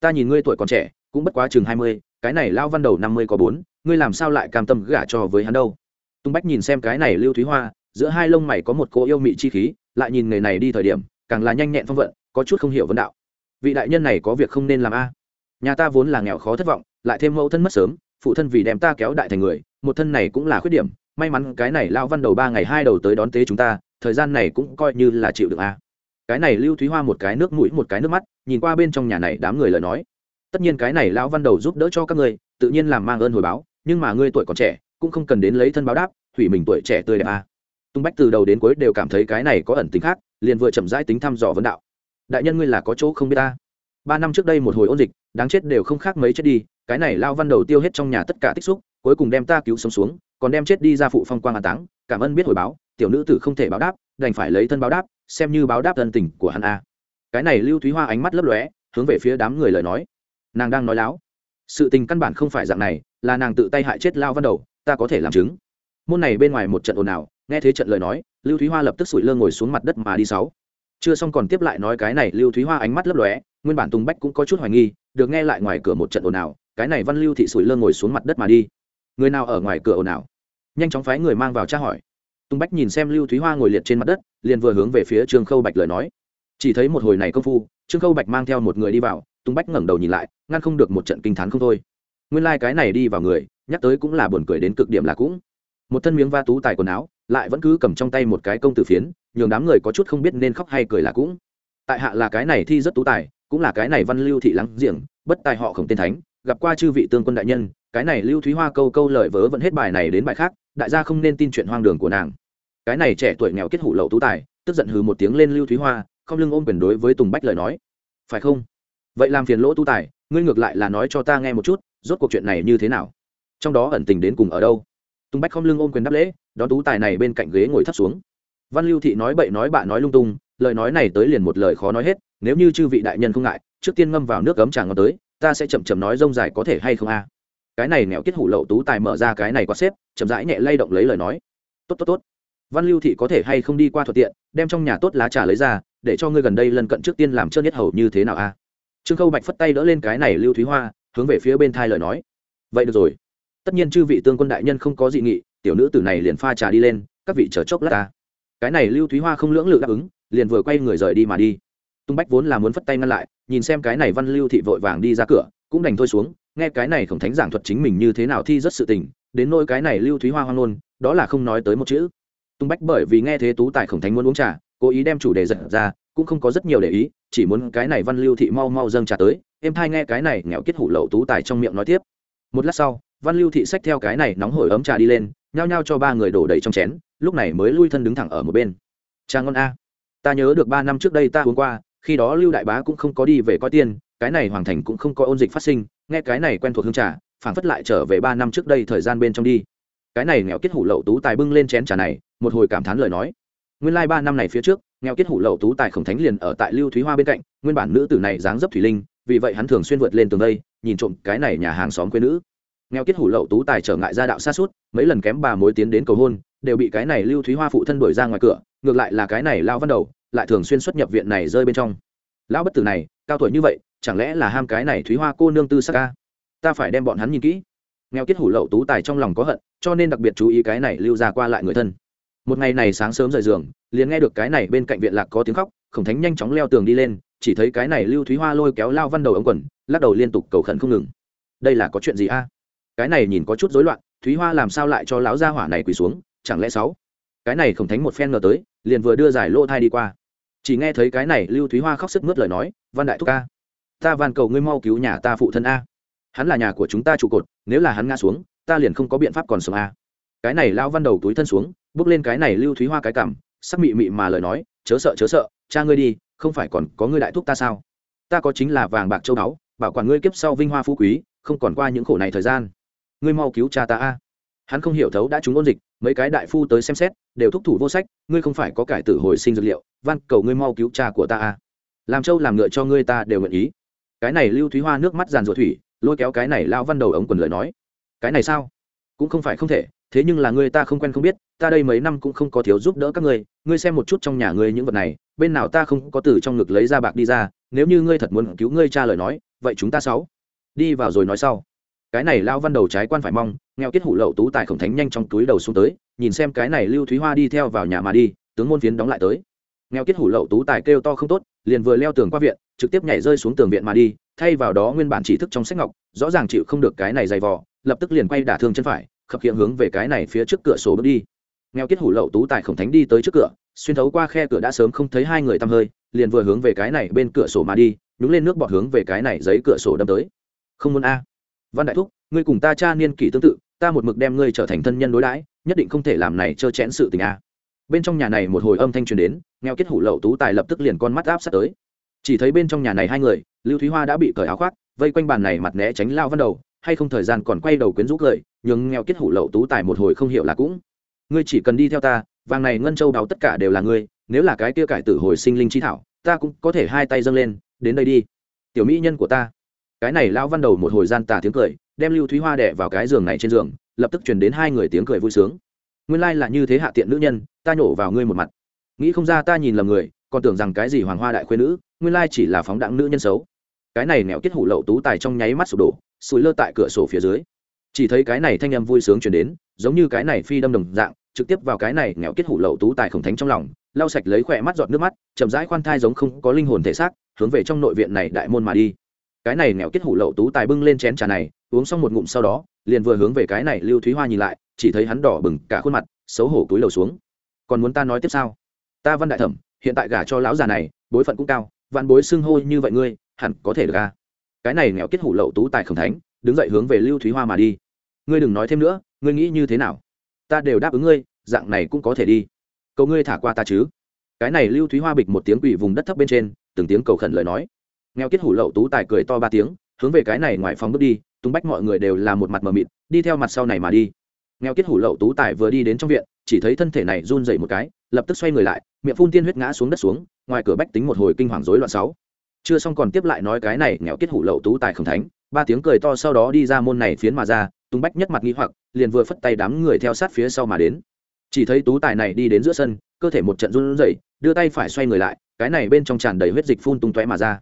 Ta nhìn ngươi tuổi còn trẻ, cũng bất quá chừng hai mươi, cái này lao văn đầu năm mươi có bốn, ngươi làm sao lại cam tâm gả cho với hắn đâu? Tung bách nhìn xem cái này lưu thúy hoa giữa hai lông mày có một cô yêu mị chi khí, lại nhìn người này đi thời điểm, càng là nhanh nhẹn phong vận, có chút không hiểu vấn đạo. Vị đại nhân này có việc không nên làm a? Nhà ta vốn là nghèo khó thất vọng, lại thêm mẫu thân mất sớm, phụ thân vì đem ta kéo đại thành người, một thân này cũng là khuyết điểm, may mắn cái này lao văn đầu ba ngày hai đầu tới đón tế chúng ta, thời gian này cũng coi như là chịu được a. Cái này lưu thúy hoa một cái nước mũi một cái nước mắt, nhìn qua bên trong nhà này đám người lời nói. Tất nhiên cái này lão văn đầu giúp đỡ cho các ngươi, tự nhiên làm mang ơn hồi báo, nhưng mà ngươi tuổi còn trẻ, cũng không cần đến lấy thân báo đáp, hủy mình tuổi trẻ tươi đẹp a tung bách từ đầu đến cuối đều cảm thấy cái này có ẩn tính khác, liền vừa chậm rãi tính thăm dò vấn đạo. Đại nhân ngươi là có chỗ không biết ta? Ba năm trước đây một hồi ôn dịch, đáng chết đều không khác mấy chết đi, cái này lao văn đầu tiêu hết trong nhà tất cả tích xúc, cuối cùng đem ta cứu sống xuống, còn đem chết đi ra phụ phong quang an táng, cảm ơn biết hồi báo, tiểu nữ tử không thể báo đáp, đành phải lấy thân báo đáp, xem như báo đáp thân tình của hắn a. Cái này lưu thúy hoa ánh mắt lấp lóe, hướng về phía đám người lời nói. Nàng đang nói láo. Sự tình căn bản không phải dạng này, là nàng tự tay hại chết lao văn đầu, ta có thể làm chứng. Môn này bên ngoài một trận ồn ào nghe thế trận lời nói, lưu thúy hoa lập tức sủi lơ ngồi xuống mặt đất mà đi sáu. Chưa xong còn tiếp lại nói cái này, lưu thúy hoa ánh mắt lấp lóe, nguyên bản tùng bách cũng có chút hoài nghi, được nghe lại ngoài cửa một trận ồn ào, cái này văn lưu thị sủi lơ ngồi xuống mặt đất mà đi. Người nào ở ngoài cửa ồn ào? Nhanh chóng phái người mang vào tra hỏi. Tùng bách nhìn xem lưu thúy hoa ngồi liệt trên mặt đất, liền vừa hướng về phía trương khâu bạch lời nói. Chỉ thấy một hồi này công phu, trương khâu bạch mang theo một người đi vào, tùng bách ngẩng đầu nhìn lại, ngăn không được một trận kinh t h á n không thôi. Nguyên lai、like、cái này đi vào người, nhắc tới cũng là buồn cười đến cực điểm là cũng. Một thân miếng va tú tài quần áo lại vẫn cứ cầm trong tay một cái công tử phiến, nhường đám người có chút không biết nên khóc hay cười là cũng. Tại hạ là cái này thi rất tú tài, cũng là cái này văn lưu thị lắng giềng, bất tài họ khổng tên thánh, gặp qua chư vị tương quân đại nhân, cái này lưu thúy hoa câu câu lời vớ vẫn hết bài này đến bài khác, đại gia không nên tin chuyện hoang đường của nàng. Cái này trẻ tuổi nghèo kết hủ lậu tú tài, tức giận hừ một tiếng lên lưu thúy hoa, không lưng ôm quyền đối với tùng bách lời nói. Phải không? Vậy làm phiền lỗ tu tài, ngươi ngược lại là nói cho ta nghe một chút, rốt cuộc chuyện này như thế nào? Trong đó ẩn tình đến cùng ở đâu? Tùng bách không lưng ôm quyền đáp lễ đón tú tài này bên cạnh ghế ngồi thấp xuống. Văn lưu thị nói bậy nói bạ nói lung tung, lời nói này tới liền một lời khó nói hết, nếu như chư vị đại nhân không ngại, trước tiên ngâm vào nước cấm tràng ngon tới, ta sẽ chậm chậm nói rông dài có thể hay không a. Cái này nghèo kết hủ lậu tú tài mở ra cái này quá xếp, chậm rãi nhẹ lay động lấy lời nói. Tốt tốt tốt. Văn lưu thị có thể hay không đi qua thuận tiện, đem trong nhà tốt lá trà lấy ra, để cho ngươi gần đây lần cận trước tiên làm trơn nhất hầu như thế nào a? Trương khâu bạch phất tay đỡ lên cái này lưu thúy hoa, hướng về phía bên thai lời nói. Vậy được rồi. Tất nhiên chư vị tương quân đại nhân không có dị nghị tiểu nữ tử này liền pha trà đi lên các vị chờ chốc lát ta. Cái này lưu thúy hoa không lưỡng lự đáp ứng liền vừa quay người rời đi mà đi. Tung bách vốn là muốn phất tay ngăn lại nhìn xem cái này văn lưu thị vội vàng đi ra cửa cũng đành thôi xuống nghe cái này khổng thánh giảng thuật chính mình như thế nào thi rất sự tình đến nỗi cái này lưu thúy hoa hoang luôn, đó là không nói tới một chữ. Tung bách bởi vì nghe thế tú tài khổng thánh muốn uống trà cố ý đem chủ đề giật ra cũng không có rất nhiều để ý chỉ muốn cái này văn lưu thị mau mau dâng trà tới em thai nghe cái này nghèo kết hủ lậu tú tài trong miệng nói tiếp. Một lát sau văn lưu thị xách theo cái này nóng hổi ấm trà đi lên nhao nhao cho ba người đổ đầy trong chén, lúc này mới lui thân đứng thẳng ở một bên. Trà ngon a, ta nhớ được ba năm trước đây ta uống qua, khi đó lưu đại bá cũng không có đi về coi tiền cái này hoàng thành cũng không có ôn dịch phát sinh, nghe cái này quen thuộc hương trà, phảng phất lại trở về ba năm trước đây thời gian bên trong đi. Cái này nghèo kết hủ lậu tú tài bưng lên chén trà này, một hồi cảm thán lời nói. Nguyên lai ba năm này phía trước, nghèo kết hủ lậu tú tài khổng thánh liền ở tại lưu thúy hoa bên cạnh, nguyên bản nữ tử này dáng dấp thủy linh, vì vậy hắn thường xuyên vượt lên tường đây, nhìn trộm cái này nhà hàng xóm quê nữ nghèo kết hủ lậu tú tài trở ngại ra đạo xa suốt, mấy lần kém bà mối tiến đến cầu hôn, đều bị cái này lưu thúy hoa phụ thân đuổi ra ngoài cửa, ngược lại là cái này lao văn đầu, lại thường xuyên xuất nhập viện này rơi bên trong. Lão bất tử này, cao tuổi như vậy, chẳng lẽ là ham cái này thúy hoa cô nương tư sắc ca? Ta phải đem bọn hắn nhìn kỹ. Nghèo kết hủ lậu tú tài trong lòng có hận, cho nên đặc biệt chú ý cái này lưu ra qua lại người thân. Một ngày này sáng sớm rời giường, liền nghe được cái này bên cạnh viện lạc có tiếng khóc, khổng thánh nhanh chóng leo tường đi lên, chỉ thấy cái này lưu thúy hoa lôi kéo lao văn đầu ống quần, lắc đầu liên tục cầu khẩn không ngừng. Đây là có chuyện gì a? Cái này nhìn có chút rối loạn, thúy hoa làm sao lại cho lão gia hỏa này quỳ xuống, chẳng lẽ sáu? Cái này khổng thánh một phen ngờ tới, liền vừa đưa giải lỗ thai đi qua. Chỉ nghe thấy cái này lưu thúy hoa khóc sức mướt lời nói, văn đại thúc ca, ta van cầu ngươi mau cứu nhà ta phụ thân a. Hắn là nhà của chúng ta trụ cột, nếu là hắn ngã xuống, ta liền không có biện pháp còn sống a. Cái này lao văn đầu túi thân xuống, bước lên cái này lưu thúy hoa cái cảm sắc mị mị mà lời nói, chớ sợ chớ sợ, cha ngươi đi, không phải còn có ngươi đại thúc ta sao? Ta có chính là vàng bạc châu báu, bảo quản ngươi kiếp sau vinh hoa phú quý, không còn qua những khổ này thời gian ngươi mau cứu cha ta a. Hắn không hiểu thấu đã trúng ôn dịch, mấy cái đại phu tới xem xét, đều thúc thủ vô sách, ngươi không phải có cải tử hồi sinh dược liệu, van cầu ngươi mau cứu cha của ta a. Làm trâu làm ngựa cho ngươi ta đều nguyện ý. Cái này lưu thúy hoa nước mắt giàn ruột thủy, lôi kéo cái này lao văn đầu ống quần lời nói. Cái này sao? Cũng không phải không thể, thế nhưng là ngươi ta không quen không biết, ta đây mấy năm cũng không có thiếu giúp đỡ các ngươi ngươi xem một chút trong nhà ngươi những vật này, bên nào ta không có từ trong ngực lấy ra bạc đi ra, nếu như ngươi thật muốn cứu ngươi cha lời nói, vậy chúng ta sáu. Đi vào rồi nói sau cái này lao văn đầu trái quan phải mong, nghèo kết hủ lậu tú tài khổng thánh nhanh trong túi đầu xuống tới, nhìn xem cái này lưu thúy hoa đi theo vào nhà mà đi, tướng môn phiến đóng lại tới. Nghèo kết hủ lậu tú tài kêu to không tốt, liền vừa leo tường qua viện, trực tiếp nhảy rơi xuống tường viện mà đi, thay vào đó nguyên bản chỉ thức trong sách ngọc, rõ ràng chịu không được cái này dày vò, lập tức liền quay đả thương chân phải, khập khiễng hướng về cái này phía trước cửa sổ bước đi. Nghèo kết hủ lậu tú tài khổng thánh đi tới trước cửa, xuyên thấu qua khe cửa đã sớm không thấy hai người tăm hơi, liền vừa hướng về cái này bên cửa sổ mà đi, nhúng lên nước bọt hướng về cái này giấy cửa sổ đâm tới. Không muốn a văn đại thúc, ngươi cùng ta cha niên kỷ tương tự, ta một mực đem ngươi trở thành thân nhân đối đãi, nhất định không thể làm này trơ chẽn sự tình a bên trong nhà này một hồi âm thanh truyền đến, nghèo kết hủ lậu tú tài lập tức liền con mắt áp sát tới. Chỉ thấy bên trong nhà này hai người, lưu thúy hoa đã bị cởi áo khoác, vây quanh bàn này mặt né tránh lao văn đầu, hay không thời gian còn quay đầu quyến rũ cười nhưng nghèo kết hủ lậu tú tài một hồi không hiểu là cũng. Ngươi chỉ cần đi theo ta, vàng này ngân châu đào tất cả đều là ngươi, nếu là cái kia cải tử hồi sinh linh chi thảo, ta cũng có thể hai tay dâng lên, đến đây đi. Tiểu mỹ nhân của ta cái này lão văn đầu một hồi gian tà tiếng cười, đem lưu thúy hoa đẻ vào cái giường này trên giường, lập tức chuyển đến hai người tiếng cười vui sướng. Nguyên lai là như thế hạ tiện nữ nhân, ta nhổ vào ngươi một mặt. Nghĩ không ra ta nhìn lầm người, còn tưởng rằng cái gì hoàng hoa đại khuyên nữ, nguyên lai chỉ là phóng đẳng nữ nhân xấu. Cái này nẹo kết hủ lậu tú tài trong nháy mắt sụp đổ, sủi lơ tại cửa sổ phía dưới. Chỉ thấy cái này thanh âm vui sướng chuyển đến, giống như cái này phi đâm đồng dạng, trực tiếp vào cái này nghèo kết hủ lậu tú tài khổng thánh trong lòng, lau sạch lấy khỏe mắt giọt nước mắt, chậm rãi khoan thai giống không có linh hồn thể xác, hướng về trong nội viện này đại môn mà đi cái này nghèo kết hủ lậu tú tài bưng lên chén trà này, uống xong một ngụm sau đó, liền vừa hướng về cái này lưu thúy hoa nhìn lại, chỉ thấy hắn đỏ bừng cả khuôn mặt, xấu hổ túi lầu xuống. Còn muốn ta nói tiếp sao? Ta văn đại thẩm, hiện tại gả cho lão già này, bối phận cũng cao, vạn bối xưng hô như vậy ngươi, hẳn có thể được ca cái này nghèo kết hủ lậu tú tài khổng thánh, đứng dậy hướng về lưu thúy hoa mà đi. Ngươi đừng nói thêm nữa, ngươi nghĩ như thế nào? Ta đều đáp ứng ngươi, dạng này cũng có thể đi. Cầu ngươi thả qua ta chứ? Cái này lưu thúy hoa bịch một tiếng quỷ vùng đất thấp bên trên, từng tiếng cầu khẩn lời nói nghèo kết hủ lậu tú tài cười to ba tiếng, hướng về cái này ngoài phòng bước đi, tung bách mọi người đều là một mặt mờ mịt, đi theo mặt sau này mà đi. Nghèo kết hủ lậu tú tài vừa đi đến trong viện, chỉ thấy thân thể này run dậy một cái, lập tức xoay người lại, miệng phun tiên huyết ngã xuống đất xuống, ngoài cửa bách tính một hồi kinh hoàng rối loạn sáu. Chưa xong còn tiếp lại nói cái này nghèo kết hủ lậu tú tài không thánh, ba tiếng cười to sau đó đi ra môn này phiến mà ra, tung bách nhất mặt nghi hoặc, liền vừa phất tay đám người theo sát phía sau mà đến. Chỉ thấy tú tài này đi đến giữa sân, cơ thể một trận run rẩy, đưa tay phải xoay người lại, cái này bên trong tràn đầy huyết dịch phun tung tóe mà ra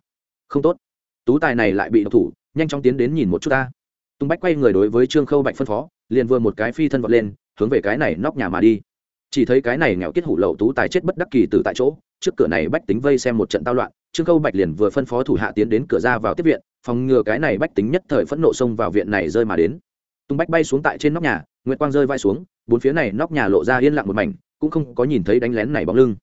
không tốt. Tú tài này lại bị độc thủ, nhanh chóng tiến đến nhìn một chút ta. Tung bách quay người đối với trương khâu bạch phân phó, liền vừa một cái phi thân vọt lên, hướng về cái này nóc nhà mà đi. Chỉ thấy cái này nghèo kết hủ lậu tú tài chết bất đắc kỳ từ tại chỗ, trước cửa này bách tính vây xem một trận tao loạn, trương khâu bạch liền vừa phân phó thủ hạ tiến đến cửa ra vào tiếp viện, phòng ngừa cái này bách tính nhất thời phẫn nộ xông vào viện này rơi mà đến. Tung bách bay xuống tại trên nóc nhà, nguyệt quang rơi vai xuống, bốn phía này nóc nhà lộ ra yên lặng một mảnh, cũng không có nhìn thấy đánh lén này bóng lưng.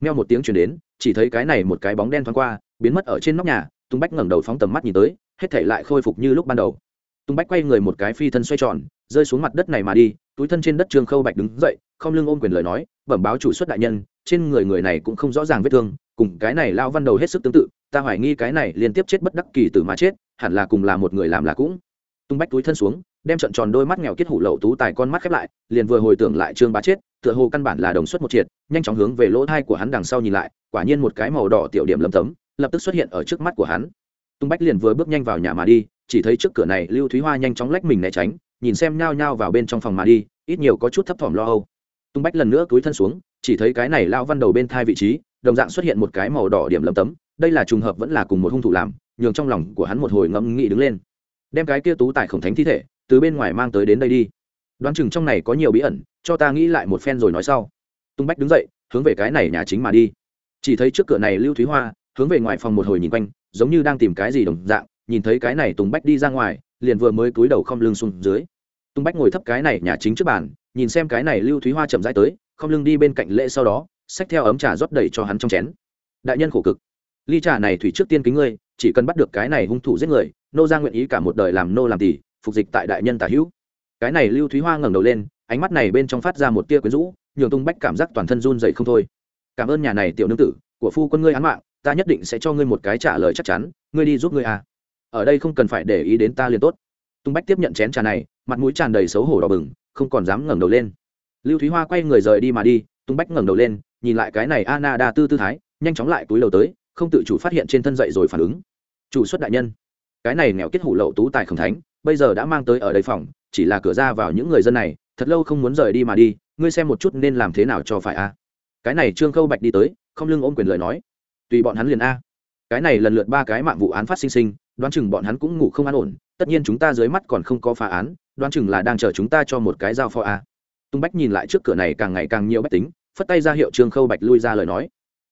Meo một tiếng chuyển đến, chỉ thấy cái này một cái bóng đen thoáng qua, biến mất ở trên nóc nhà tung bách ngẩng đầu phóng tầm mắt nhìn tới, hết thể lại khôi phục như lúc ban đầu. Tung bách quay người một cái phi thân xoay tròn, rơi xuống mặt đất này mà đi, túi thân trên đất trương khâu bạch đứng dậy, không lưng ôm quyền lời nói, bẩm báo chủ xuất đại nhân, trên người người này cũng không rõ ràng vết thương, cùng cái này lao văn đầu hết sức tương tự, ta hoài nghi cái này liên tiếp chết bất đắc kỳ tử mà chết, hẳn là cùng là một người làm là cũng. Tung bách túi thân xuống, đem trận tròn đôi mắt nghèo kết hủ lậu tú tài con mắt khép lại, liền vừa hồi tưởng lại trương bá chết, tựa hồ căn bản là đồng xuất một triệt, nhanh chóng hướng về lỗ thai của hắn đằng sau nhìn lại, quả nhiên một cái màu đỏ tiểu điểm lấm tấm lập tức xuất hiện ở trước mắt của hắn. Tung bách liền vừa bước nhanh vào nhà mà đi, chỉ thấy trước cửa này lưu thúy hoa nhanh chóng lách mình né tránh, nhìn xem nhao nhao vào bên trong phòng mà đi, ít nhiều có chút thấp thỏm lo âu. Tung bách lần nữa túi thân xuống, chỉ thấy cái này lao văn đầu bên thai vị trí, đồng dạng xuất hiện một cái màu đỏ điểm lấm tấm, đây là trùng hợp vẫn là cùng một hung thủ làm, nhường trong lòng của hắn một hồi ngẫm nghĩ đứng lên. Đem cái kia tú tài khổng thánh thi thể, từ bên ngoài mang tới đến đây đi. Đoán chừng trong này có nhiều bí ẩn, cho ta nghĩ lại một phen rồi nói sau. Tung bách đứng dậy, hướng về cái này nhà chính mà đi. Chỉ thấy trước cửa này lưu thúy hoa hướng về ngoài phòng một hồi nhìn quanh, giống như đang tìm cái gì đồng dạng, nhìn thấy cái này tùng bách đi ra ngoài, liền vừa mới cúi đầu không lưng xuống dưới. Tùng bách ngồi thấp cái này nhà chính trước bàn, nhìn xem cái này lưu thúy hoa chậm rãi tới, không lưng đi bên cạnh lễ sau đó, xách theo ấm trà rót đầy cho hắn trong chén. Đại nhân khổ cực. Ly trà này thủy trước tiên kính ngươi, chỉ cần bắt được cái này hung thủ giết người, nô ra nguyện ý cả một đời làm nô làm tỷ phục dịch tại đại nhân tả hữu. Cái này lưu thúy hoa ngẩng đầu lên, ánh mắt này bên trong phát ra một tia quyến rũ, nhường tung bách cảm giác toàn thân run dậy không thôi. Cảm ơn nhà này tiểu nương tử, của phu quân ngươi án mạng ta nhất định sẽ cho ngươi một cái trả lời chắc chắn, ngươi đi giúp ngươi à. Ở đây không cần phải để ý đến ta liền tốt. Tung bách tiếp nhận chén trà này, mặt mũi tràn đầy xấu hổ đỏ bừng, không còn dám ngẩng đầu lên. Lưu thúy hoa quay người rời đi mà đi, tung bách ngẩng đầu lên, nhìn lại cái này Anna đa tư tư thái, nhanh chóng lại túi đầu tới, không tự chủ phát hiện trên thân dậy rồi phản ứng. Chủ xuất đại nhân. Cái này nghèo kết hủ lậu tú tài khổng thánh, bây giờ đã mang tới ở đây phòng, chỉ là cửa ra vào những người dân này, thật lâu không muốn rời đi mà đi, ngươi xem một chút nên làm thế nào cho phải a cái này trương khâu bạch đi tới, không lưng ôm quyền lời nói tùy bọn hắn liền a. Cái này lần lượt ba cái mạng vụ án phát sinh sinh, đoán chừng bọn hắn cũng ngủ không an ổn, tất nhiên chúng ta dưới mắt còn không có phá án, đoán chừng là đang chờ chúng ta cho một cái giao phó a. Tung bách nhìn lại trước cửa này càng ngày càng nhiều bách tính, phất tay ra hiệu trương khâu bạch lui ra lời nói.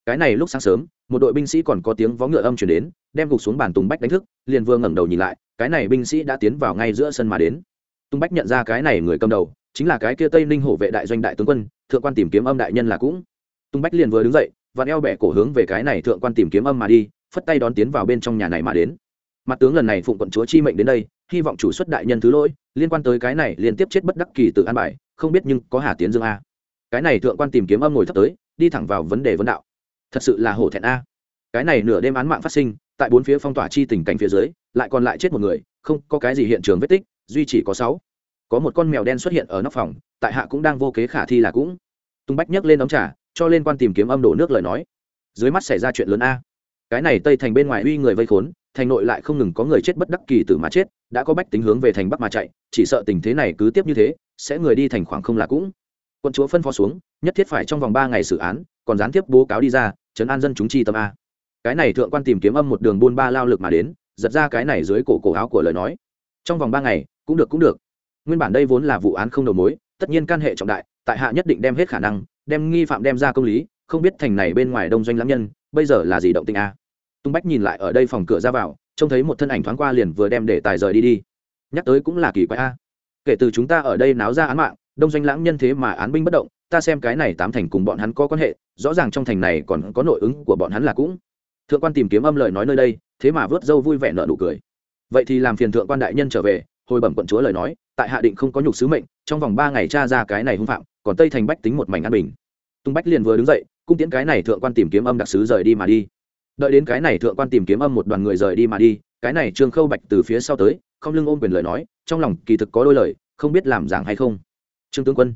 Cái này lúc sáng sớm, một đội binh sĩ còn có tiếng vó ngựa âm chuyển đến, đem gục xuống bàn tùng bách đánh thức, liền vừa ngẩng đầu nhìn lại, cái này binh sĩ đã tiến vào ngay giữa sân mà đến. Tung bách nhận ra cái này người cầm đầu, chính là cái kia tây ninh hổ vệ đại doanh đại tướng quân, thượng quan tìm kiếm âm đại nhân là cũng. Tung bách liền vừa đứng dậy và eo bẻ cổ hướng về cái này thượng quan tìm kiếm âm mà đi, phất tay đón tiến vào bên trong nhà này mà đến. Mặt tướng lần này phụng quận chúa chi mệnh đến đây, hy vọng chủ xuất đại nhân thứ lỗi, liên quan tới cái này liên tiếp chết bất đắc kỳ từ an bài, không biết nhưng có hà tiến dương a. Cái này thượng quan tìm kiếm âm ngồi thấp tới, đi thẳng vào vấn đề vấn đạo. Thật sự là hổ thẹn a. Cái này nửa đêm án mạng phát sinh, tại bốn phía phong tỏa chi tình cảnh phía dưới, lại còn lại chết một người, không có cái gì hiện trường vết tích, duy chỉ có sáu. Có một con mèo đen xuất hiện ở nóc phòng, tại hạ cũng đang vô kế khả thi là cũng. Tung bách nhấc lên ống trà cho lên quan tìm kiếm âm đổ nước lời nói. Dưới mắt xảy ra chuyện lớn a. Cái này tây thành bên ngoài uy người vây khốn, thành nội lại không ngừng có người chết bất đắc kỳ tử mà chết, đã có bách tính hướng về thành bắc mà chạy, chỉ sợ tình thế này cứ tiếp như thế, sẽ người đi thành khoảng không là cũng. Quân chúa phân phó xuống, nhất thiết phải trong vòng ba ngày xử án, còn gián tiếp bố cáo đi ra chấn an dân chúng chi tâm a. Cái này thượng quan tìm kiếm âm một đường buôn ba lao lực mà đến, giật ra cái này dưới cổ cổ áo của lời nói. Trong vòng ba ngày, cũng được cũng được. Nguyên bản đây vốn là vụ án không đầu mối, tất nhiên can hệ trọng đại, tại hạ nhất định đem hết khả năng đem nghi phạm đem ra công lý, không biết thành này bên ngoài đông doanh lãm nhân, bây giờ là gì động tình a? Tung bách nhìn lại ở đây phòng cửa ra vào, trông thấy một thân ảnh thoáng qua liền vừa đem để tài rời đi đi. Nhắc tới cũng là kỳ quái a. Kể từ chúng ta ở đây náo ra án mạng, đông doanh lãng nhân thế mà án binh bất động, ta xem cái này tám thành cùng bọn hắn có quan hệ, rõ ràng trong thành này còn có nội ứng của bọn hắn là cũng. Thượng quan tìm kiếm âm lời nói nơi đây, thế mà vớt dâu vui vẻ nợ nụ cười. Vậy thì làm phiền thượng quan đại nhân trở về hồi bẩm quận chúa lời nói, tại hạ định không có nhục sứ mệnh, trong vòng ba ngày tra ra cái này hung phạm, còn tây thành bách tính một mảnh an bình. Tung bách liền vừa đứng dậy, cung tiễn cái này thượng quan tìm kiếm âm đặc sứ rời đi mà đi. Đợi đến cái này thượng quan tìm kiếm âm một đoàn người rời đi mà đi, cái này trương khâu bạch từ phía sau tới, không lưng ôm quyền lời nói, trong lòng kỳ thực có đôi lời, không biết làm giảng hay không. Trương tướng quân,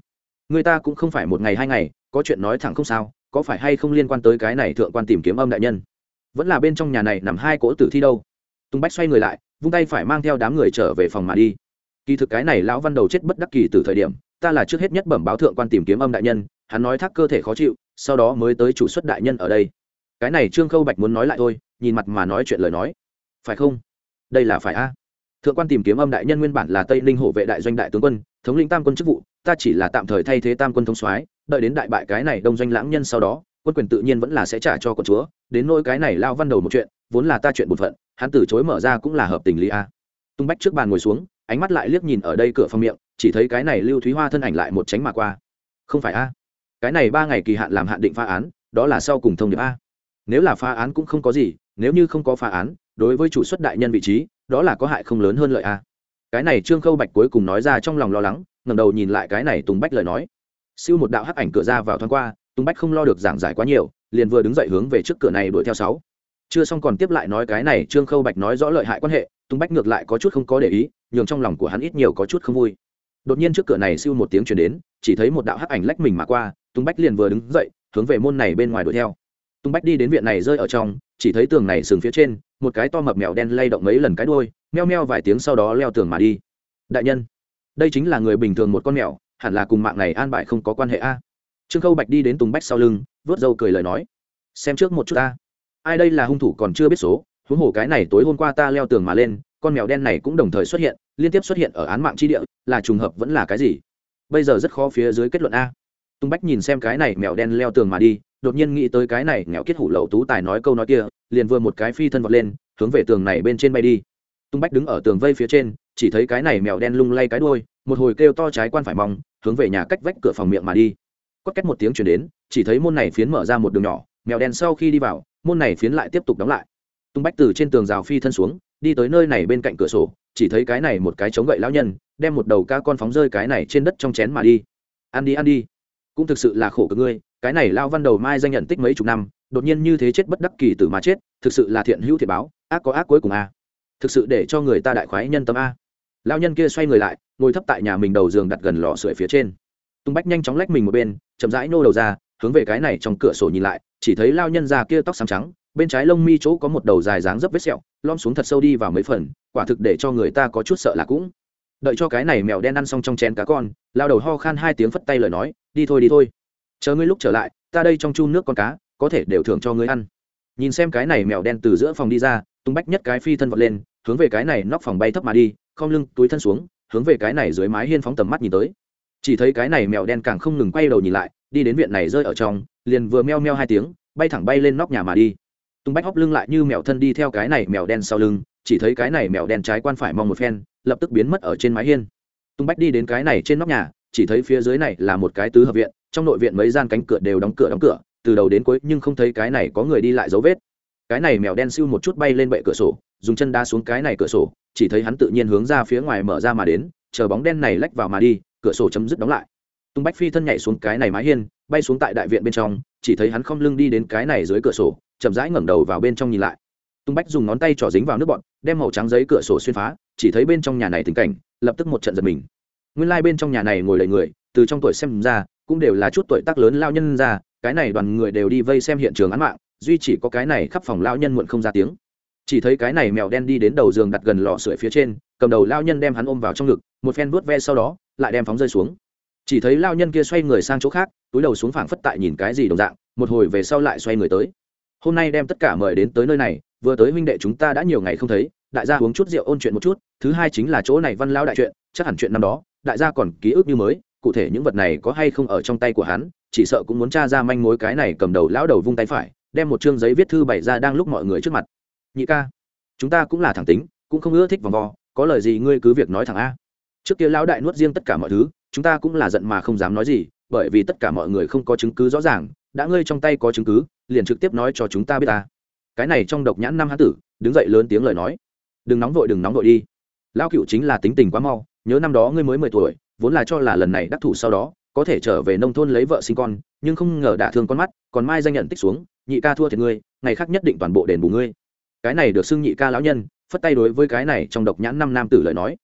người ta cũng không phải một ngày hai ngày, có chuyện nói thẳng không sao, có phải hay không liên quan tới cái này thượng quan tìm kiếm âm đại nhân? Vẫn là bên trong nhà này nằm hai cỗ tử thi đâu? Tùng bách xoay người lại vung tay phải mang theo đám người trở về phòng mà đi. Kỳ thực cái này lão văn đầu chết bất đắc kỳ từ thời điểm, ta là trước hết nhất bẩm báo thượng quan tìm kiếm âm đại nhân, hắn nói thác cơ thể khó chịu, sau đó mới tới chủ xuất đại nhân ở đây. Cái này trương khâu bạch muốn nói lại thôi, nhìn mặt mà nói chuyện lời nói. Phải không? Đây là phải a. Thượng quan tìm kiếm âm đại nhân nguyên bản là tây ninh hộ vệ đại doanh đại tướng quân, thống lĩnh tam quân chức vụ, ta chỉ là tạm thời thay thế tam quân thống soái, đợi đến đại bại cái này đông doanh lãng nhân sau đó, quân quyền tự nhiên vẫn là sẽ trả cho con chúa, đến nỗi cái này lao văn đầu một chuyện vốn là ta chuyện bột phận, hắn từ chối mở ra cũng là hợp tình lý a. Tung bách trước bàn ngồi xuống, ánh mắt lại liếc nhìn ở đây cửa phòng miệng, chỉ thấy cái này lưu thúy hoa thân ảnh lại một tránh mà qua. Không phải a. Cái này ba ngày kỳ hạn làm hạn định phá án, đó là sau cùng thông điệp a. Nếu là phá án cũng không có gì, nếu như không có phá án, đối với chủ xuất đại nhân vị trí, đó là có hại không lớn hơn lợi a. Cái này trương khâu bạch cuối cùng nói ra trong lòng lo lắng, ngẩng đầu nhìn lại cái này tùng bách lời nói. Siêu một đạo hắc ảnh cửa ra vào thoáng qua, tùng bách không lo được giảng giải quá nhiều, liền vừa đứng dậy hướng về trước cửa này đuổi theo sáu chưa xong còn tiếp lại nói cái này, trương khâu bạch nói rõ lợi hại quan hệ tung bách ngược lại có chút không có để ý, nhường trong lòng của hắn ít nhiều có chút không vui. Đột nhiên trước cửa này siêu một tiếng chuyển đến, chỉ thấy một đạo hắc ảnh lách mình mà qua tung bách liền vừa đứng dậy, hướng về môn này bên ngoài đuổi theo. Tung bách đi đến viện này rơi ở trong, chỉ thấy tường này sừng phía trên, một cái to mập mèo đen lay động mấy lần cái đuôi, meo meo vài tiếng sau đó leo tường mà đi. Đại nhân, đây chính là người bình thường một con mèo, hẳn là cùng mạng này an bại không có quan hệ a. Trương khâu bạch đi đến tùng bách sau lưng, vớt râu cười lời nói. Xem trước một chút ta ai đây là hung thủ còn chưa biết số, huống hồ cái này tối hôm qua ta leo tường mà lên, con mèo đen này cũng đồng thời xuất hiện, liên tiếp xuất hiện ở án mạng tri địa, là trùng hợp vẫn là cái gì? Bây giờ rất khó phía dưới kết luận a. Tung bách nhìn xem cái này mèo đen leo tường mà đi, đột nhiên nghĩ tới cái này nghèo kết hủ lậu tú tài nói câu nói kia, liền vừa một cái phi thân vọt lên, hướng về tường này bên trên bay đi. Tung bách đứng ở tường vây phía trên, chỉ thấy cái này mèo đen lung lay cái đuôi, một hồi kêu to trái quan phải mong, hướng về nhà cách vách cửa phòng miệng mà đi. Có cách một tiếng chuyển đến, chỉ thấy môn này phiến mở ra một đường nhỏ mèo đen sau khi đi vào, môn này phiến lại tiếp tục đóng lại. Tung bách từ trên tường rào phi thân xuống, đi tới nơi này bên cạnh cửa sổ, chỉ thấy cái này một cái chống gậy lão nhân, đem một đầu ca con phóng rơi cái này trên đất trong chén mà đi. Ăn đi ăn đi. Cũng thực sự là khổ cực ngươi, cái này lao văn đầu mai danh nhận tích mấy chục năm, đột nhiên như thế chết bất đắc kỳ tử mà chết, thực sự là thiện hữu thiệt báo, ác có ác cuối cùng a. Thực sự để cho người ta đại khoái nhân tâm a. Lao nhân kia xoay người lại, ngồi thấp tại nhà mình đầu giường đặt gần lò sưởi phía trên. Tung bách nhanh chóng lách mình một bên, chậm rãi nô đầu ra hướng về cái này trong cửa sổ nhìn lại, chỉ thấy lao nhân già kia tóc xám trắng, bên trái lông mi chỗ có một đầu dài dáng dấp vết sẹo lom xuống thật sâu đi vào mấy phần, quả thực để cho người ta có chút sợ là cũng. Đợi cho cái này mèo đen ăn xong trong chén cá con, lao đầu ho khan hai tiếng phất tay lời nói, đi thôi đi thôi. Chờ ngươi lúc trở lại, ta đây trong chu nước con cá, có thể đều thưởng cho ngươi ăn. Nhìn xem cái này mèo đen từ giữa phòng đi ra tung bách nhất cái phi thân vọt lên, hướng về cái này nóc phòng bay thấp mà đi không lưng, túi thân xuống, hướng về cái này dưới mái hiên phóng tầm mắt nhìn tới. Chỉ thấy cái này mèo đen càng không ngừng quay đầu nhìn lại đi đến viện này rơi ở trong, liền vừa meo meo hai tiếng, bay thẳng bay lên nóc nhà mà đi. Tung bách hóc lưng lại như mèo thân đi theo cái này mèo đen sau lưng, chỉ thấy cái này mèo đen trái quan phải mong một phen, lập tức biến mất ở trên mái hiên. Tung bách đi đến cái này trên nóc nhà, chỉ thấy phía dưới này là một cái tứ hợp viện, trong nội viện mấy gian cánh cửa đều đóng cửa đóng cửa, từ đầu đến cuối nhưng không thấy cái này có người đi lại dấu vết. Cái này mèo đen siêu một chút bay lên bệ cửa sổ, dùng chân đá xuống cái này cửa sổ, chỉ thấy hắn tự nhiên hướng ra phía ngoài mở ra mà đến, chờ bóng đen này lách vào mà đi, cửa sổ chấm dứt đóng lại tung bách phi thân nhảy xuống cái này mái hiên, bay xuống tại đại viện bên trong, chỉ thấy hắn không lưng đi đến cái này dưới cửa sổ, chậm rãi ngẩng đầu vào bên trong nhìn lại. Tung bách dùng ngón tay trỏ dính vào nước bọn, đem màu trắng giấy cửa sổ xuyên phá, chỉ thấy bên trong nhà này tình cảnh, lập tức một trận giật mình. Nguyên lai、like、bên trong nhà này ngồi đầy người, từ trong tuổi xem ra, cũng đều là chút tuổi tác lớn lao nhân ra, cái này đoàn người đều đi vây xem hiện trường án mạng, duy chỉ có cái này khắp phòng lao nhân muộn không ra tiếng. Chỉ thấy cái này mèo đen đi đến đầu giường đặt gần lò sưởi phía trên, cầm đầu lao nhân đem hắn ôm vào trong ngực, một phen vuốt ve sau đó, lại đem phóng rơi xuống chỉ thấy lao nhân kia xoay người sang chỗ khác, túi đầu xuống phảng phất tại nhìn cái gì đồng dạng, một hồi về sau lại xoay người tới. Hôm nay đem tất cả mời đến tới nơi này, vừa tới huynh đệ chúng ta đã nhiều ngày không thấy, đại gia uống chút rượu ôn chuyện một chút, thứ hai chính là chỗ này văn lao đại chuyện, chắc hẳn chuyện năm đó, đại gia còn ký ức như mới, cụ thể những vật này có hay không ở trong tay của hắn, chỉ sợ cũng muốn t r a ra manh mối cái này cầm đầu lão đầu vung tay phải, đem một chương giấy viết thư bày ra đang lúc mọi người trước mặt. Nhị ca, chúng ta cũng là thẳng tính, cũng không ưa thích vòng vo, có lời gì ngươi cứ việc nói thẳng a. Trước kia lão đại nuốt riêng tất cả mọi thứ chúng ta cũng là giận mà không dám nói gì, bởi vì tất cả mọi người không có chứng cứ rõ ràng, đã ngươi trong tay có chứng cứ, liền trực tiếp nói cho chúng ta biết ta. Cái này trong độc nhãn năm hán tử, đứng dậy lớn tiếng lời nói. Đừng nóng vội, đừng nóng vội đi. Lão cựu chính là tính tình quá mau, nhớ năm đó ngươi mới mười tuổi, vốn là cho là lần này đắc thủ sau đó, có thể trở về nông thôn lấy vợ sinh con, nhưng không ngờ đả thương con mắt, còn mai danh nhận tích xuống, nhị ca thua thiệt ngươi, ngày khác nhất định toàn bộ đền bù ngươi. Cái này được xưng nhị ca lão nhân, phất tay đối với cái này trong độc nhãn năm nam tử lời nói.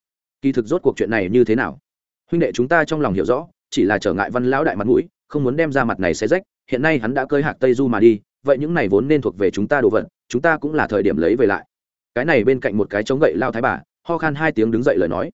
Kỳ thực rốt cuộc chuyện này như thế nào? Huynh đệ chúng ta trong lòng hiểu rõ, chỉ là trở ngại văn lão đại mặt mũi, không muốn đem ra mặt này xé rách, hiện nay hắn đã cơi hạc tây du mà đi, vậy những này vốn nên thuộc về chúng ta đồ vật, chúng ta cũng là thời điểm lấy về lại. Cái này bên cạnh một cái chống gậy lao thái bà, ho khan hai tiếng đứng dậy lời nói.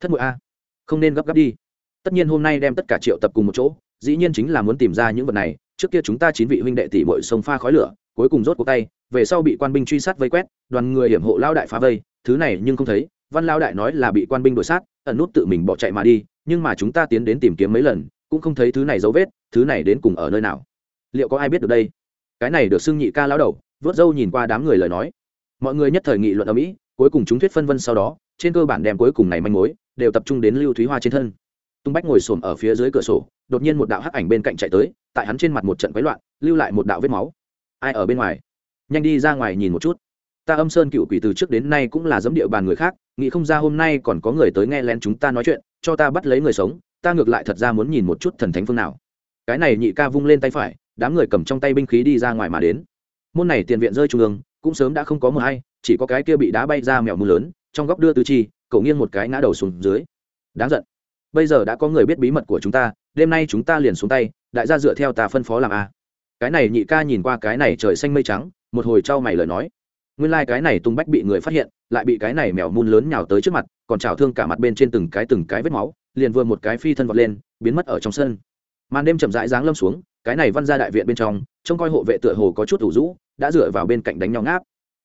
Thất bội a, không nên gấp gáp đi. Tất nhiên hôm nay đem tất cả triệu tập cùng một chỗ, dĩ nhiên chính là muốn tìm ra những vật này, trước kia chúng ta chín vị huynh đệ tỷ bội sông pha khói lửa, cuối cùng rốt cuộc tay, về sau bị quan binh truy sát vây quét, đoàn người hiểm hộ lao đại phá vây, thứ này nhưng không thấy văn lao đại nói là bị quan binh đuổi sát, ẩn nút tự mình bỏ chạy mà đi, nhưng mà chúng ta tiến đến tìm kiếm mấy lần, cũng không thấy thứ này dấu vết, thứ này đến cùng ở nơi nào. Liệu có ai biết được đây? Cái này được xưng nhị ca lão đầu, vớt râu nhìn qua đám người lời nói. Mọi người nhất thời nghị luận ở mỹ, cuối cùng chúng thuyết phân vân sau đó, trên cơ bản đem cuối cùng này manh mối, đều tập trung đến lưu thúy hoa trên thân. Tung bách ngồi xổm ở phía dưới cửa sổ, đột nhiên một đạo hắc ảnh bên cạnh chạy tới, tại hắn trên mặt một trận quấy loạn, lưu lại một đạo vết máu. Ai ở bên ngoài? Nhanh đi ra ngoài nhìn một chút ta âm sơn cựu quỷ từ trước đến nay cũng là giấm địa bàn người khác, nghĩ không ra hôm nay còn có người tới nghe lén chúng ta nói chuyện, cho ta bắt lấy người sống, ta ngược lại thật ra muốn nhìn một chút thần thánh phương nào. Cái này nhị ca vung lên tay phải, đám người cầm trong tay binh khí đi ra ngoài mà đến. Môn này tiền viện rơi trung ương, cũng sớm đã không có mờ hay, chỉ có cái kia bị đá bay ra mèo mưa lớn, trong góc đưa tư chi, cậu nghiêng một cái ngã đầu xuống dưới. Đáng giận. Bây giờ đã có người biết bí mật của chúng ta, đêm nay chúng ta liền xuống tay, đại gia dựa theo ta phân phó làm a. Cái này nhị ca nhìn qua cái này trời xanh mây trắng, một hồi trao mày lời nói nguyên lai、like、cái này tung bách bị người phát hiện, lại bị cái này mèo mun lớn nhào tới trước mặt, còn trào thương cả mặt bên trên từng cái từng cái vết máu, liền vừa một cái phi thân vọt lên, biến mất ở trong sân. Màn đêm chậm rãi giáng lâm xuống, cái này văn ra đại viện bên trong, trông coi hộ vệ tựa hồ có chút thủ rũ, đã dựa vào bên cạnh đánh nhau ngáp.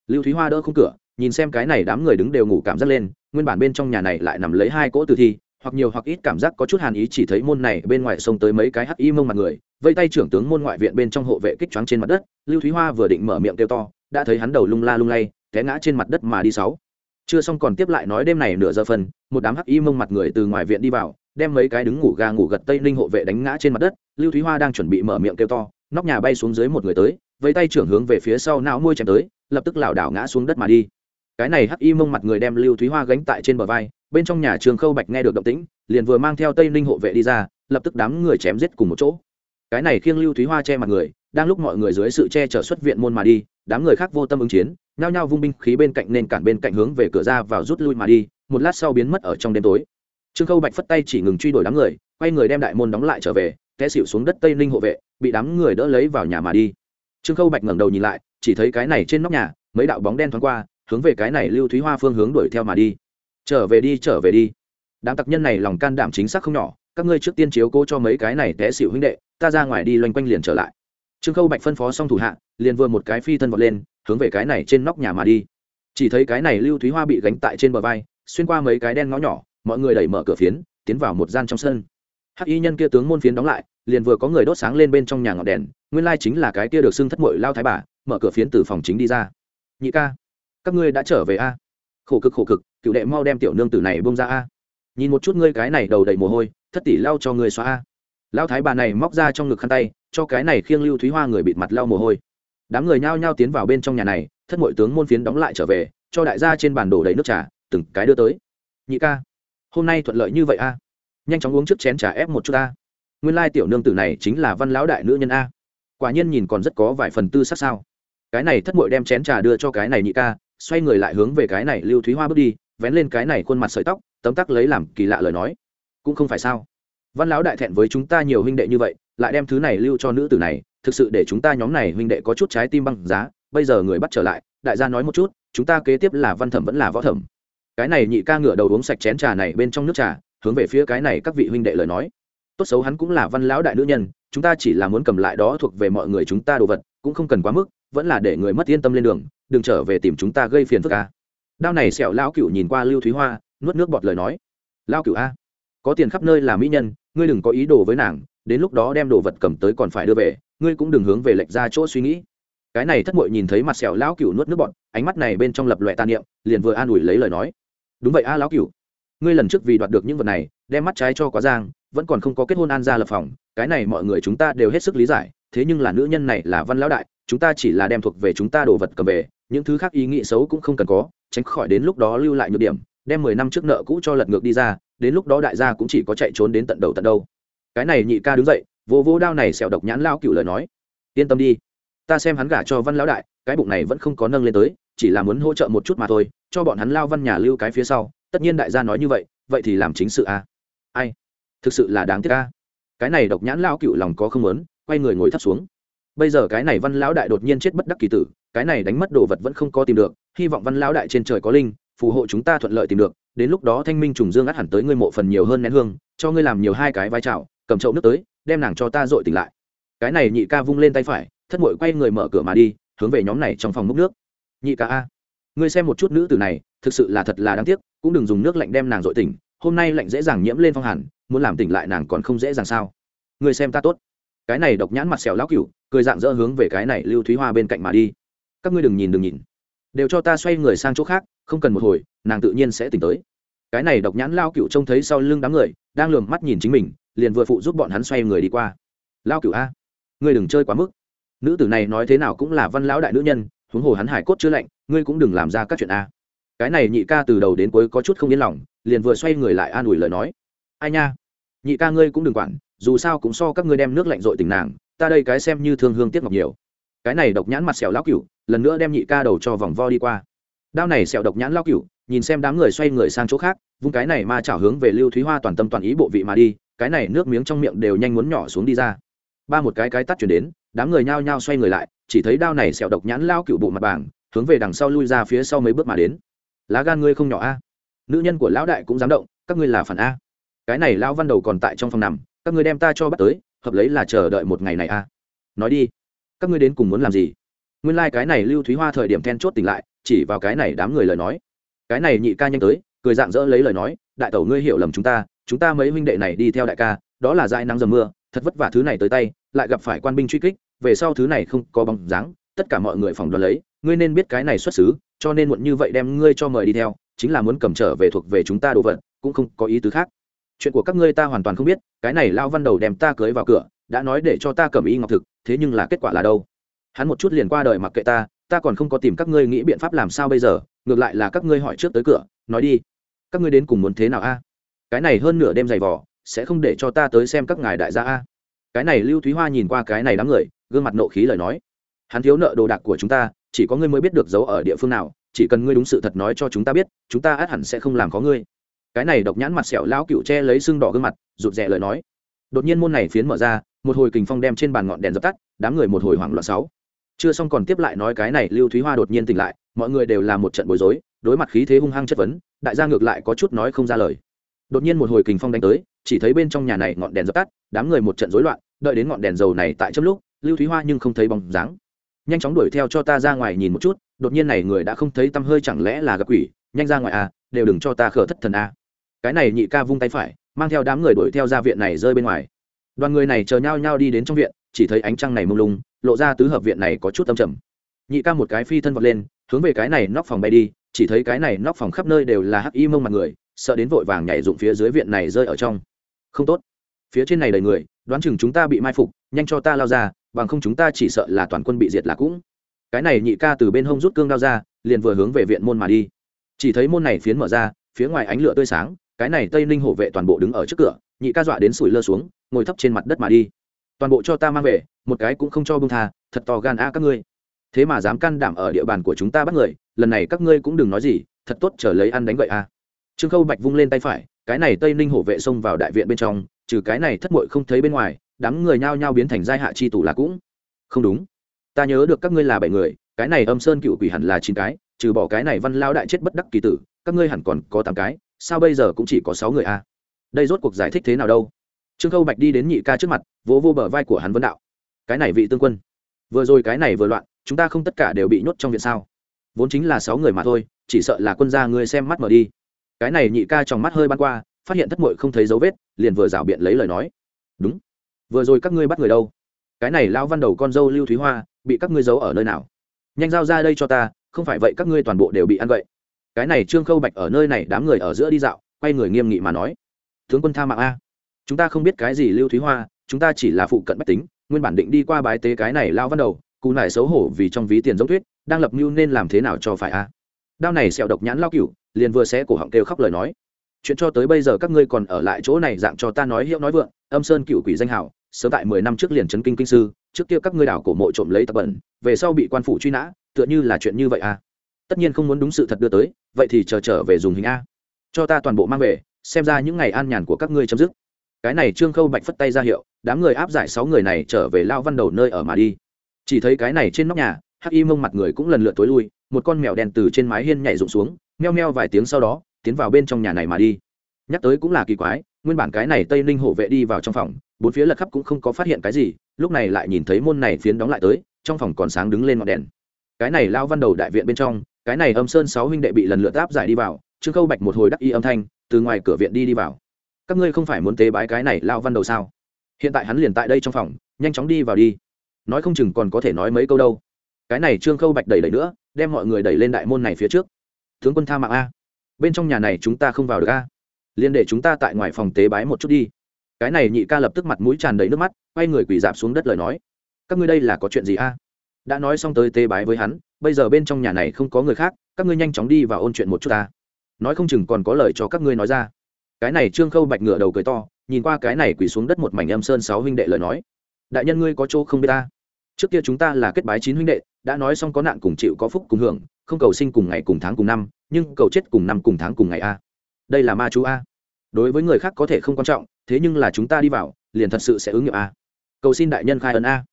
Lưu thúy hoa đỡ không cửa, nhìn xem cái này đám người đứng đều ngủ cảm giác lên, nguyên bản bên trong nhà này lại nằm lấy hai cỗ tử thi, hoặc nhiều hoặc ít cảm giác có chút hàn ý chỉ thấy môn này bên ngoài sông tới mấy cái hắc y mông mặt người, vây tay trưởng tướng môn ngoại viện bên trong hộ vệ kích choáng trên mặt đất, lưu thúy hoa vừa định mở miệng kêu to đã thấy hắn đầu lung la lung lay, té ngã trên mặt đất mà đi sáu. Chưa xong còn tiếp lại nói đêm này nửa giờ phần, một đám hắc y mông mặt người từ ngoài viện đi vào, đem mấy cái đứng ngủ gà ngủ gật tây ninh hộ vệ đánh ngã trên mặt đất, lưu thúy hoa đang chuẩn bị mở miệng kêu to, nóc nhà bay xuống dưới một người tới vây tay trưởng hướng về phía sau não môi chém tới, lập tức lảo đảo ngã xuống đất mà đi. Cái này hắc y mông mặt người đem lưu thúy hoa gánh tại trên bờ vai, bên trong nhà trường khâu bạch nghe được động tĩnh, liền vừa mang theo tây ninh hộ vệ đi ra, lập tức đám người chém giết cùng một chỗ. Cái này khiêng lưu thúy hoa che mặt người, đang lúc mọi người dưới sự che chở xuất viện môn mà đi đám người khác vô tâm ứng chiến, nhao nhao vung binh khí bên cạnh nên cản bên cạnh hướng về cửa ra vào rút lui mà đi, một lát sau biến mất ở trong đêm tối. Trương khâu bạch phất tay chỉ ngừng truy đuổi đám người, quay người đem đại môn đóng lại trở về, té xịu xuống đất tây ninh hộ vệ, bị đám người đỡ lấy vào nhà mà đi. Trương khâu bạch ngẩng đầu nhìn lại, chỉ thấy cái này trên nóc nhà, mấy đạo bóng đen thoáng qua, hướng về cái này lưu thúy hoa phương hướng đuổi theo mà đi. Trở về đi, trở về đi. Đám tặc nhân này lòng can đảm chính xác không nhỏ, các ngươi trước tiên chiếu cố cho mấy cái này té xịu huynh đệ, ta ra ngoài đi loanh quanh liền trở lại trương khâu bạch phân phó xong thủ hạ, liền vừa một cái phi thân vọt lên, hướng về cái này trên nóc nhà mà đi. Chỉ thấy cái này lưu thúy hoa bị gánh tại trên bờ vai, xuyên qua mấy cái đen ngõ nhỏ, mọi người đẩy mở cửa phiến, tiến vào một gian trong sân. Hắc y nhân kia tướng môn phiến đóng lại, liền vừa có người đốt sáng lên bên trong nhà ngọn đèn, nguyên lai chính là cái kia được xưng thất mội lao thái bà, mở cửa phiến từ phòng chính đi ra. Nhị ca, các ngươi đã trở về a? Khổ cực khổ cực, cựu đệ mau đem tiểu nương tử này bông ra a. Nhìn một chút ngươi cái này đầu đầy mồ hôi, thất tỷ lao cho ngươi xóa a. Lao thái bà này móc ra trong ngực khăn tay cho cái này khiêng lưu thúy hoa người bịt mặt lau mồ hôi. Đám người nhao nhao tiến vào bên trong nhà này, thất mội tướng môn phiến đóng lại trở về, cho đại gia trên bàn đổ đầy nước trà, từng cái đưa tới. Nhị ca, hôm nay thuận lợi như vậy a? Nhanh chóng uống trước chén trà ép một chút a nguyên lai tiểu nương tử này chính là văn lão đại nữ nhân a. Quả nhiên nhìn còn rất có vài phần tư sắc sao. Cái này thất mội đem chén trà đưa cho cái này nhị ca, xoay người lại hướng về cái này lưu thúy hoa bước đi, vén lên cái này khuôn mặt sợi tóc, tấm tắc lấy làm kỳ lạ lời nói. Cũng không phải sao. Văn lão đại thẹn với chúng ta nhiều huynh đệ như vậy lại đem thứ này lưu cho nữ tử này, thực sự để chúng ta nhóm này huynh đệ có chút trái tim băng giá, bây giờ người bắt trở lại, đại gia nói một chút, chúng ta kế tiếp là văn thẩm vẫn là võ thẩm. Cái này nhị ca ngựa đầu uống sạch chén trà này bên trong nước trà, hướng về phía cái này các vị huynh đệ lời nói. Tốt xấu hắn cũng là văn lão đại nữ nhân, chúng ta chỉ là muốn cầm lại đó thuộc về mọi người chúng ta đồ vật, cũng không cần quá mức, vẫn là để người mất yên tâm lên đường, đừng trở về tìm chúng ta gây phiền phức ca đao này sẹo lão cựu nhìn qua lưu thúy hoa, nuốt nước bọt lời nói. Lao cựu a, có tiền khắp nơi là mỹ nhân, ngươi đừng có ý đồ với nàng đến lúc đó đem đồ vật cầm tới còn phải đưa về, ngươi cũng đừng hướng về lệch ra chỗ suy nghĩ. Cái này thất bội nhìn thấy mặt sẹo lão cựu nuốt nước bọt, ánh mắt này bên trong lập loẹ tàn niệm, liền vừa an ủi lấy lời nói. Đúng vậy a lão cựu ngươi lần trước vì đoạt được những vật này, đem mắt trái cho quá giang, vẫn còn không có kết hôn an ra lập phòng, cái này mọi người chúng ta đều hết sức lý giải, thế nhưng là nữ nhân này là văn lão đại, chúng ta chỉ là đem thuộc về chúng ta đồ vật cầm về, những thứ khác ý nghĩ xấu cũng không cần có, tránh khỏi đến lúc đó lưu lại nhược điểm, đem mười năm trước nợ cũ cho lật ngược đi ra, đến lúc đó đại gia cũng chỉ có chạy trốn đến tận đầu tận đâu cái này nhị ca đứng dậy vô vô đao này sẹo độc nhãn lao cựu lời nói. Yên tâm đi, ta xem hắn gả cho văn lão đại, cái bụng này vẫn không có nâng lên tới, chỉ là muốn hỗ trợ một chút mà thôi, cho bọn hắn lao văn nhà lưu cái phía sau. Tất nhiên đại gia nói như vậy vậy thì làm chính sự a ai? Thực sự là đáng tiếc a cái này độc nhãn lao cựu lòng có không lớn quay người ngồi thấp xuống. Bây giờ cái này văn lão đại đột nhiên chết bất đắc kỳ tử, cái này đánh mất đồ vật vẫn không có tìm được, hy vọng văn lão đại trên trời có linh, phù hộ chúng ta thuận lợi tìm được, đến lúc đó thanh minh trùng dương ắt hẳn tới ngươi mộ phần nhiều hơn nén hương, cho ngươi làm nhiều hai cái vai trào cầm chậu nước tới, đem nàng cho ta dội tỉnh lại. Cái này nhị ca vung lên tay phải, thất mội quay người mở cửa mà đi, hướng về nhóm này trong phòng múc nước. Nhị ca a, ngươi xem một chút nữ tử này, thực sự là thật là đáng tiếc, cũng đừng dùng nước lạnh đem nàng dội tỉnh, hôm nay lạnh dễ dàng nhiễm lên phong hàn, muốn làm tỉnh lại nàng còn không dễ dàng sao? Ngươi xem ta tốt. Cái này độc nhãn mặt xẻo lão cửu, cười dạng dỡ hướng về cái này lưu thúy hoa bên cạnh mà đi. Các ngươi đừng nhìn đừng nhìn. Đều cho ta xoay người sang chỗ khác, không cần một hồi, nàng tự nhiên sẽ tỉnh tới. Cái này độc nhãn lao cựu trông thấy sau lưng đám người, đang lườm mắt nhìn chính mình liền vừa phụ giúp bọn hắn xoay người đi qua. Lao cửu a, ngươi đừng chơi quá mức. Nữ tử này nói thế nào cũng là văn lão đại nữ nhân, huống hồ hắn hải cốt chưa lạnh, ngươi cũng đừng làm ra các chuyện a. Cái này nhị ca từ đầu đến cuối có chút không yên lòng, liền vừa xoay người lại an ủi lời nói. Ai nha? Nhị ca ngươi cũng đừng quản, dù sao cũng so các ngươi đem nước lạnh dội tình nàng, ta đây cái xem như thương hương tiếc ngọc nhiều. Cái này độc nhãn mặt sẹo lão cửu, lần nữa đem nhị ca đầu cho vòng vo đi qua. Đao này sẹo độc nhãn lão cửu, nhìn xem đám người xoay người sang chỗ khác, vung cái này ma chảo hướng về lưu thúy hoa toàn tâm toàn ý bộ vị mà đi cái này nước miếng trong miệng đều nhanh muốn nhỏ xuống đi ra. Ba một cái cái tắt chuyển đến, đám người nhao nhao xoay người lại, chỉ thấy đao này sẹo độc nhãn lao cựu bộ mặt bảng, hướng về đằng sau lui ra phía sau mấy bước mà đến. Lá gan ngươi không nhỏ a. À? Nữ nhân của lão đại cũng dám động, các ngươi là phản a. Cái này lão văn đầu còn tại trong phòng nằm, các ngươi đem ta cho bắt tới, hợp lấy là chờ đợi một ngày này a. À? Nói đi, các ngươi đến cùng muốn làm gì? Nguyên lai、like、cái này lưu thúy hoa thời điểm then chốt tỉnh lại, chỉ vào cái này đám người lời nói. Cái này nhị ca nhanh tới, cười dạng dỡ lấy lời nói, đại tẩu ngươi hiểu lầm chúng ta chúng ta mấy huynh đệ này đi theo đại ca, đó là dai nắng dầm mưa, thật vất vả thứ này tới tay, lại gặp phải quan binh truy kích, về sau thứ này không có bóng dáng, tất cả mọi người phòng đoán lấy, ngươi nên biết cái này xuất xứ, cho nên muộn như vậy đem ngươi cho mời đi theo, chính là muốn cầm trở về thuộc về chúng ta đồ vật, cũng không có ý tứ khác. Chuyện của các ngươi ta hoàn toàn không biết, cái này lao văn đầu đem ta cưới vào cửa, đã nói để cho ta cầm y ngọc thực, thế nhưng là kết quả là đâu? Hắn một chút liền qua đời mặc kệ ta ta còn không có tìm các ngươi nghĩ biện pháp làm sao bây giờ, ngược lại là các ngươi hỏi trước tới cửa, nói đi, các ngươi đến cùng muốn thế nào a? Cái này hơn nửa đêm dày vỏ sẽ không để cho ta tới xem các ngài đại gia a. Cái này lưu thúy hoa nhìn qua cái này đám người, gương mặt nộ khí lời nói. Hắn thiếu nợ đồ đạc của chúng ta, chỉ có ngươi mới biết được giấu ở địa phương nào, chỉ cần ngươi đúng sự thật nói cho chúng ta biết, chúng ta át hẳn sẽ không làm có ngươi. Cái này độc nhãn mặt sẹo lão cựu che lấy xương đỏ gương mặt, rụt rè lời nói. Đột nhiên môn này phiến mở ra, một hồi kình phong đem trên bàn ngọn đèn dập tắt, đám người một hồi hoảng loạn sáu. Chưa xong còn tiếp lại nói cái này, lưu thúy hoa đột nhiên tỉnh lại, mọi người đều là một trận bối rối, đối mặt khí thế hung hăng chất vấn, đại gia ngược lại có chút nói không ra lời đột nhiên một hồi kình phong đánh tới, chỉ thấy bên trong nhà này ngọn đèn dập tắt, đám người một trận rối loạn, đợi đến ngọn đèn dầu này tại chấm lúc, lưu thúy hoa nhưng không thấy bóng dáng. Nhanh chóng đuổi theo cho ta ra ngoài nhìn một chút, đột nhiên này người đã không thấy tăm hơi chẳng lẽ là gặp quỷ, nhanh ra ngoài à đều đừng cho ta khở thất thần à. Cái này nhị ca vung tay phải, mang theo đám người đuổi theo ra viện này rơi bên ngoài. Đoàn người này chờ nhau nhau đi đến trong viện, chỉ thấy ánh trăng này mông lung, lộ ra tứ hợp viện này có chút tâm trầm. Nhị ca một cái phi thân vọt lên, hướng về cái này nóc phòng bay đi, chỉ thấy cái này nóc phòng khắp nơi đều là hắc y mông mặt người sợ đến vội vàng nhảy dụng phía dưới viện này rơi ở trong. Không tốt. Phía trên này đầy người, đoán chừng chúng ta bị mai phục, nhanh cho ta lao ra, bằng không chúng ta chỉ sợ là toàn quân bị diệt là cũng. Cái này nhị ca từ bên hông rút cương đao ra, liền vừa hướng về viện môn mà đi. Chỉ thấy môn này phiến mở ra, phía ngoài ánh lửa tươi sáng, cái này tây ninh hộ vệ toàn bộ đứng ở trước cửa, nhị ca dọa đến sủi lơ xuống, ngồi thấp trên mặt đất mà đi. Toàn bộ cho ta mang về, một cái cũng không cho bông tha, thật to gan a các ngươi. Thế mà dám can đảm ở địa bàn của chúng ta bắt người, lần này các ngươi cũng đừng nói gì, thật tốt trở lấy ăn đánh vậy a trương khâu bạch vung lên tay phải, cái này tây ninh hổ vệ xông vào đại viện bên trong, trừ cái này thất mội không thấy bên ngoài, đám người nhao nhao biến thành giai hạ chi tù là cũng không đúng. Ta nhớ được các ngươi là bảy người, cái này âm sơn cựu quỷ hẳn là chín cái, trừ bỏ cái này văn lao đại chết bất đắc kỳ tử, các ngươi hẳn còn có tám cái, sao bây giờ cũng chỉ có sáu người a đây rốt cuộc giải thích thế nào đâu? Trương khâu bạch đi đến nhị ca trước mặt, vỗ vô bờ vai của hắn vấn đạo. Cái này vị tương quân, vừa rồi cái này vừa loạn, chúng ta không tất cả đều bị nhốt trong viện sao? Vốn chính là sáu người mà thôi, chỉ sợ là quân gia ngươi xem mắt mở đi cái này nhị ca trong mắt hơi băn qua, phát hiện thất mội không thấy dấu vết, liền vừa rảo biện lấy lời nói. Đúng. Vừa rồi các ngươi bắt người đâu? Cái này lao văn đầu con dâu lưu thúy hoa, bị các ngươi giấu ở nơi nào? Nhanh giao ra đây cho ta, không phải vậy các ngươi toàn bộ đều bị ăn vậy cái này trương khâu bạch ở nơi này đám người ở giữa đi dạo, quay người nghiêm nghị mà nói. Tướng quân tha mạng a. Chúng ta không biết cái gì lưu thúy hoa, chúng ta chỉ là phụ cận bách tính, nguyên bản định đi qua bái tế cái này lao văn đầu, cù nải xấu hổ vì trong ví tiền giống thuyết, đang lập mưu nên làm thế nào cho phải a? Đao này sẹo độc nhãn lao cựu liền vừa xé cổ họng kêu khóc lời nói. Chuyện cho tới bây giờ các ngươi còn ở lại chỗ này dạng cho ta nói hiệu nói vượng, âm sơn cựu quỷ danh hảo sớm tại mười năm trước liền trấn kinh kinh sư, trước kia các ngươi đảo cổ mộ trộm lấy tập bẩn, về sau bị quan phủ truy nã, tựa như là chuyện như vậy à? Tất nhiên không muốn đúng sự thật đưa tới, vậy thì chờ trở về dùng hình a. Cho ta toàn bộ mang về, xem ra những ngày an nhàn của các ngươi chấm dứt. Cái này trương khâu bạch phất tay ra hiệu, đám người áp giải sáu người này trở về lao văn đầu nơi ở mà đi. Chỉ thấy cái này trên nóc nhà, hắc y mông mặt người cũng lần lượt tối lui, một con mèo đen từ trên mái hiên nhảy rụng xuống meo meo vài tiếng sau đó, tiến vào bên trong nhà này mà đi. Nhắc tới cũng là kỳ quái, nguyên bản cái này tây ninh hộ vệ đi vào trong phòng, bốn phía lật khắp cũng không có phát hiện cái gì, lúc này lại nhìn thấy môn này phiến đóng lại tới, trong phòng còn sáng đứng lên ngọn đèn. Cái này lao văn đầu đại viện bên trong, cái này âm sơn sáu huynh đệ bị lần lượt áp giải đi vào, trương khâu bạch một hồi đắc y âm thanh, từ ngoài cửa viện đi đi vào. Các ngươi không phải muốn tế bái cái này lao văn đầu sao? Hiện tại hắn liền tại đây trong phòng, nhanh chóng đi vào đi. Nói không chừng còn có thể nói mấy câu đâu. Cái này trương khâu bạch đẩy đẩy nữa, đem mọi người đẩy lên đại môn này phía trước tướng quân tha mạng a. Bên trong nhà này chúng ta không vào được a. Liền để chúng ta tại ngoài phòng tế bái một chút đi. Cái này nhị ca lập tức mặt mũi tràn đầy nước mắt, quay người quỳ dạp xuống đất lời nói. Các ngươi đây là có chuyện gì a? Đã nói xong tới tế bái với hắn, bây giờ bên trong nhà này không có người khác, các ngươi nhanh chóng đi và ôn chuyện một chút ta nói không chừng còn có lời cho các ngươi nói ra. Cái này trương khâu bạch ngựa đầu cười to, nhìn qua cái này quỳ xuống đất một mảnh âm sơn sáu huynh đệ lời nói. Đại nhân ngươi có chỗ không biết ta trước kia chúng ta là kết bái chín huynh đệ, đã nói xong có nạn cùng chịu có phúc cùng hưởng không cầu sinh cùng ngày cùng tháng cùng năm, nhưng cầu chết cùng năm cùng tháng cùng ngày a. Đây là ma chú a. Đối với người khác có thể không quan trọng, thế nhưng là chúng ta đi vào, liền thật sự sẽ ứng nghiệm a. Cầu xin đại nhân khai ấn a.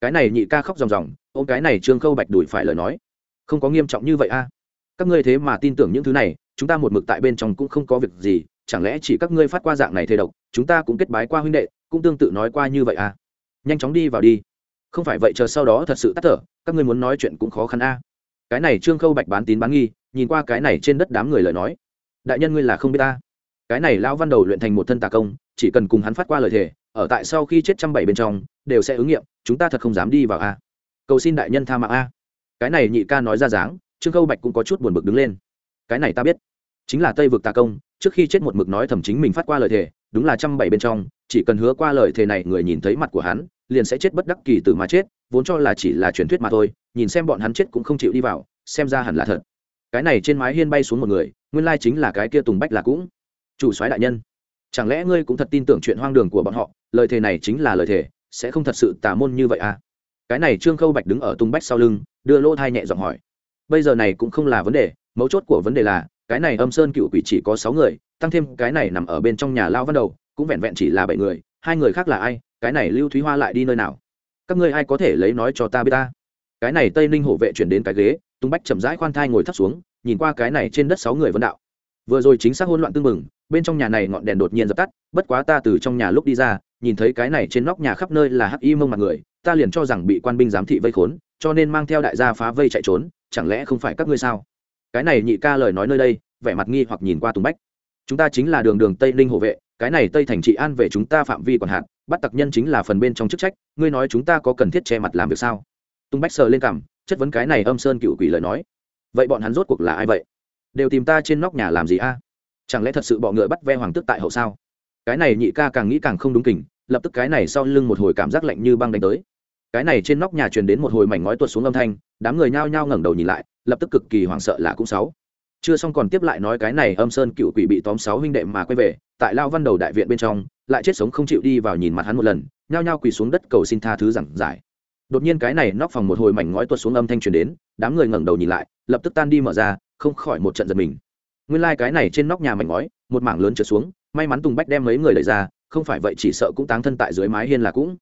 Cái này nhị ca khóc ròng ròng ôm cái này trương khâu bạch đuổi phải lời nói. Không có nghiêm trọng như vậy a. Các ngươi thế mà tin tưởng những thứ này, chúng ta một mực tại bên trong cũng không có việc gì, chẳng lẽ chỉ các ngươi phát qua dạng này thề độc, chúng ta cũng kết bái qua huynh đệ, cũng tương tự nói qua như vậy a. Nhanh chóng đi vào đi. Không phải vậy chờ sau đó thật sự tắt thở, các ngươi muốn nói chuyện cũng khó khăn a cái này trương khâu bạch bán tín bán nghi, nhìn qua cái này trên đất đám người lời nói. Đại nhân ngươi là không biết ta. Cái này lão văn đầu luyện thành một thân tà công, chỉ cần cùng hắn phát qua lời thề, ở tại sau khi chết trăm bảy bên trong, đều sẽ ứng nghiệm, chúng ta thật không dám đi vào a. Cầu xin đại nhân tha mạng a. Cái này nhị ca nói ra dáng, trương khâu bạch cũng có chút buồn bực đứng lên. Cái này ta biết. Chính là tây vực tà công, trước khi chết một mực nói thẩm chính mình phát qua lời thề, đúng là trăm bảy bên trong, chỉ cần hứa qua lời thề này người nhìn thấy mặt của hắn, liền sẽ chết bất đắc kỳ từ mà chết vốn cho là chỉ là truyền thuyết mà thôi, nhìn xem bọn hắn chết cũng không chịu đi vào, xem ra hẳn là thật. Cái này trên mái hiên bay xuống một người, nguyên lai chính là cái kia tùng bách là cũng. Chủ soái đại nhân, chẳng lẽ ngươi cũng thật tin tưởng chuyện hoang đường của bọn họ, lời thề này chính là lời thề, sẽ không thật sự tà môn như vậy à? Cái này trương khâu bạch đứng ở tung bách sau lưng, đưa lỗ thai nhẹ giọng hỏi. Bây giờ này cũng không là vấn đề, mấu chốt của vấn đề là, cái này âm sơn cựu quỷ chỉ có sáu người, tăng thêm cái này nằm ở bên trong nhà lao văn đầu, cũng vẹn vẹn chỉ là bảy người, hai người khác là ai, cái này lưu thúy hoa lại đi nơi nào? Các ngươi ai có thể lấy nói cho ta biết ta? Cái này tây ninh hộ vệ chuyển đến cái ghế, tung bách chậm rãi khoan thai ngồi thấp xuống, nhìn qua cái này trên đất sáu người vân đạo. Vừa rồi chính xác hỗn loạn tương mừng bên trong nhà này ngọn đèn đột nhiên dập tắt, bất quá ta từ trong nhà lúc đi ra, nhìn thấy cái này trên nóc nhà khắp nơi là hắc y mông mặt người, ta liền cho rằng bị quan binh giám thị vây khốn, cho nên mang theo đại gia phá vây chạy trốn, chẳng lẽ không phải các ngươi sao? Cái này nhị ca lời nói nơi đây, vẻ mặt nghi hoặc nhìn qua tùng bách. Chúng ta chính là đường đường tây ninh hộ vệ, cái này tây thành trị an về chúng ta phạm vi còn hạn bắt tặc nhân chính là phần bên trong chức trách, ngươi nói chúng ta có cần thiết che mặt làm việc sao? Tùng bách sờ lên cằm, chất vấn cái này âm sơn cựu quỷ lời nói. Vậy bọn hắn rốt cuộc là ai vậy? Đều tìm ta trên nóc nhà làm gì a? Chẳng lẽ thật sự bọn ngựa bắt ve hoàng tước tại hậu sao? Cái này nhị ca càng nghĩ càng không đúng kình, lập tức cái này sau lưng một hồi cảm giác lạnh như băng đánh tới. Cái này trên nóc nhà truyền đến một hồi mảnh ngói tuột xuống âm thanh, đám người nhao nhao ngẩng đầu nhìn lại, lập tức cực kỳ hoảng sợ là cũng sáu. Chưa xong còn tiếp lại nói cái này âm sơn cựu quỷ bị tóm sáu huynh đệ mà quay về, tại lao văn đầu đại viện bên trong lại chết sống không chịu đi vào nhìn mặt hắn một lần, nhao nhao quỳ xuống đất cầu xin tha thứ giảng giải. Đột nhiên cái này nóc phòng một hồi mảnh ngói tuột xuống âm thanh truyền đến, đám người ngẩng đầu nhìn lại, lập tức tan đi mở ra, không khỏi một trận giật mình. Nguyên lai cái này trên nóc nhà mảnh ngói, một mảng lớn trượt xuống, may mắn tùng bách đem mấy người đẩy ra, không phải vậy chỉ sợ cũng táng thân tại dưới mái hiên là cũng.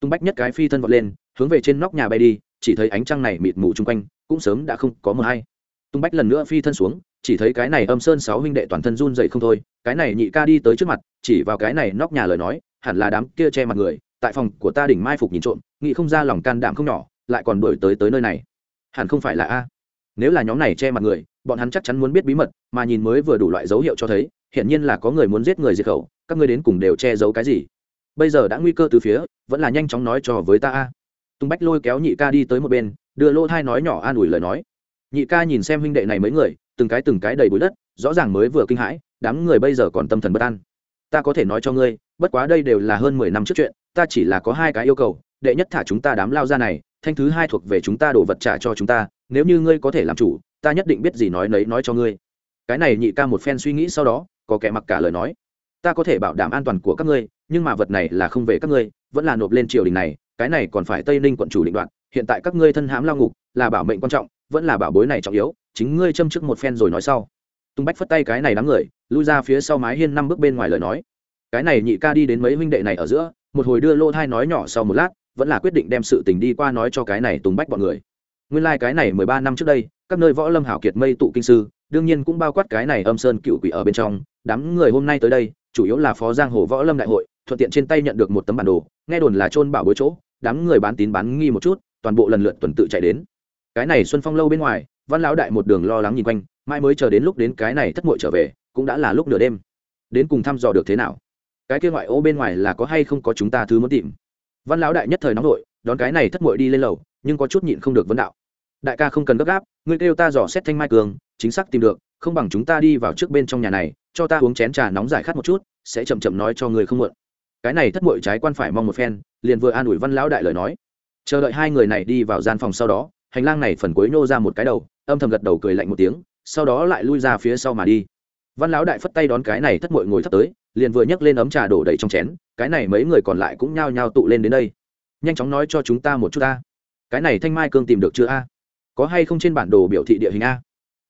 Tung bách nhất cái phi thân vọt lên, hướng về trên nóc nhà bay đi, chỉ thấy ánh trăng này mịt mù chung quanh, cũng sớm đã không có mờ hay. Tung bách lần nữa phi thân xuống chỉ thấy cái này âm sơn sáu huynh đệ toàn thân run dậy không thôi, cái này nhị ca đi tới trước mặt, chỉ vào cái này nóc nhà lời nói, hẳn là đám kia che mặt người, tại phòng của ta đỉnh mai phục nhìn trộm, nghĩ không ra lòng can đảm không nhỏ, lại còn đuổi tới tới nơi này. Hẳn không phải là a. Nếu là nhóm này che mặt người, bọn hắn chắc chắn muốn biết bí mật, mà nhìn mới vừa đủ loại dấu hiệu cho thấy, hiển nhiên là có người muốn giết người diệt khẩu, các ngươi đến cùng đều che giấu cái gì? Bây giờ đã nguy cơ từ phía, vẫn là nhanh chóng nói cho với ta a. Tùng bách lôi kéo nhị ca đi tới một bên, đưa lỗ thai nói nhỏ an ủi lời nói. Nhị ca nhìn xem huynh đệ này mấy người từng cái từng cái đầy bụi đất, rõ ràng mới vừa kinh hãi, đám người bây giờ còn tâm thần bất an. Ta có thể nói cho ngươi, bất quá đây đều là hơn mười năm trước chuyện, ta chỉ là có hai cái yêu cầu, đệ nhất thả chúng ta đám lao ra này, thanh thứ hai thuộc về chúng ta đổ vật trả cho chúng ta, nếu như ngươi có thể làm chủ, ta nhất định biết gì nói nấy nói cho ngươi. Cái này nhị ca một phen suy nghĩ sau đó, có kẻ mặc cả lời nói. Ta có thể bảo đảm an toàn của các ngươi, nhưng mà vật này là không về các ngươi, vẫn là nộp lên triều đình này, cái này còn phải tây ninh quận chủ định đoạn, hiện tại các ngươi thân hãm lao ngục, là bảo mệnh quan trọng vẫn là bảo bối này trọng yếu, chính ngươi châm trước một phen rồi nói sau. Tùng bách phất tay cái này đám người, lui ra phía sau mái hiên năm bước bên ngoài lời nói. Cái này nhị ca đi đến mấy huynh đệ này ở giữa, một hồi đưa lô thai nói nhỏ sau một lát, vẫn là quyết định đem sự tình đi qua nói cho cái này tùng bách bọn người. Nguyên lai、like、cái này mười ba năm trước đây, các nơi võ lâm hảo kiệt mây tụ kinh sư, đương nhiên cũng bao quát cái này âm sơn cựu quỷ ở bên trong. Đám người hôm nay tới đây, chủ yếu là phó giang hồ võ lâm đại hội, thuận tiện trên tay nhận được một tấm bản đồ, nghe đồn là trôn bảo bối chỗ, đám người bán tín bán nghi một chút, toàn bộ lần lượt tuần tự chạy đến cái này xuân phong lâu bên ngoài, văn lão đại một đường lo lắng nhìn quanh mai mới chờ đến lúc đến cái này thất muội trở về, cũng đã là lúc nửa đêm. Đến cùng thăm dò được thế nào? Cái kia ngoại ô bên ngoài là có hay không có chúng ta thứ muốn tìm? Văn lão đại nhất thời nóng nổi đón cái này thất muội đi lên lầu, nhưng có chút nhịn không được vấn đạo. Đại ca không cần gấp gáp, ngươi kêu ta dò xét thanh mai cường, chính xác tìm được, không bằng chúng ta đi vào trước bên trong nhà này, cho ta uống chén trà nóng giải khát một chút, sẽ chậm chậm nói cho người không muộn. Cái này thất muội trái quan phải mong một phen, liền vừa an ủi văn lão đại lời nói. Chờ đợi hai người này đi vào gian phòng sau đó hành lang này phần cuối nô ra một cái đầu, âm thầm gật đầu cười lạnh một tiếng, sau đó lại lui ra phía sau mà đi. Văn lão đại phất tay đón cái này thất mội ngồi thấp tới, liền vừa nhấc lên ấm trà đổ đầy trong chén, cái này mấy người còn lại cũng nhao nhao tụ lên đến đây. Nhanh chóng nói cho chúng ta một chút ta cái này thanh mai cương tìm được chưa a? Có hay không trên bản đồ biểu thị địa hình a?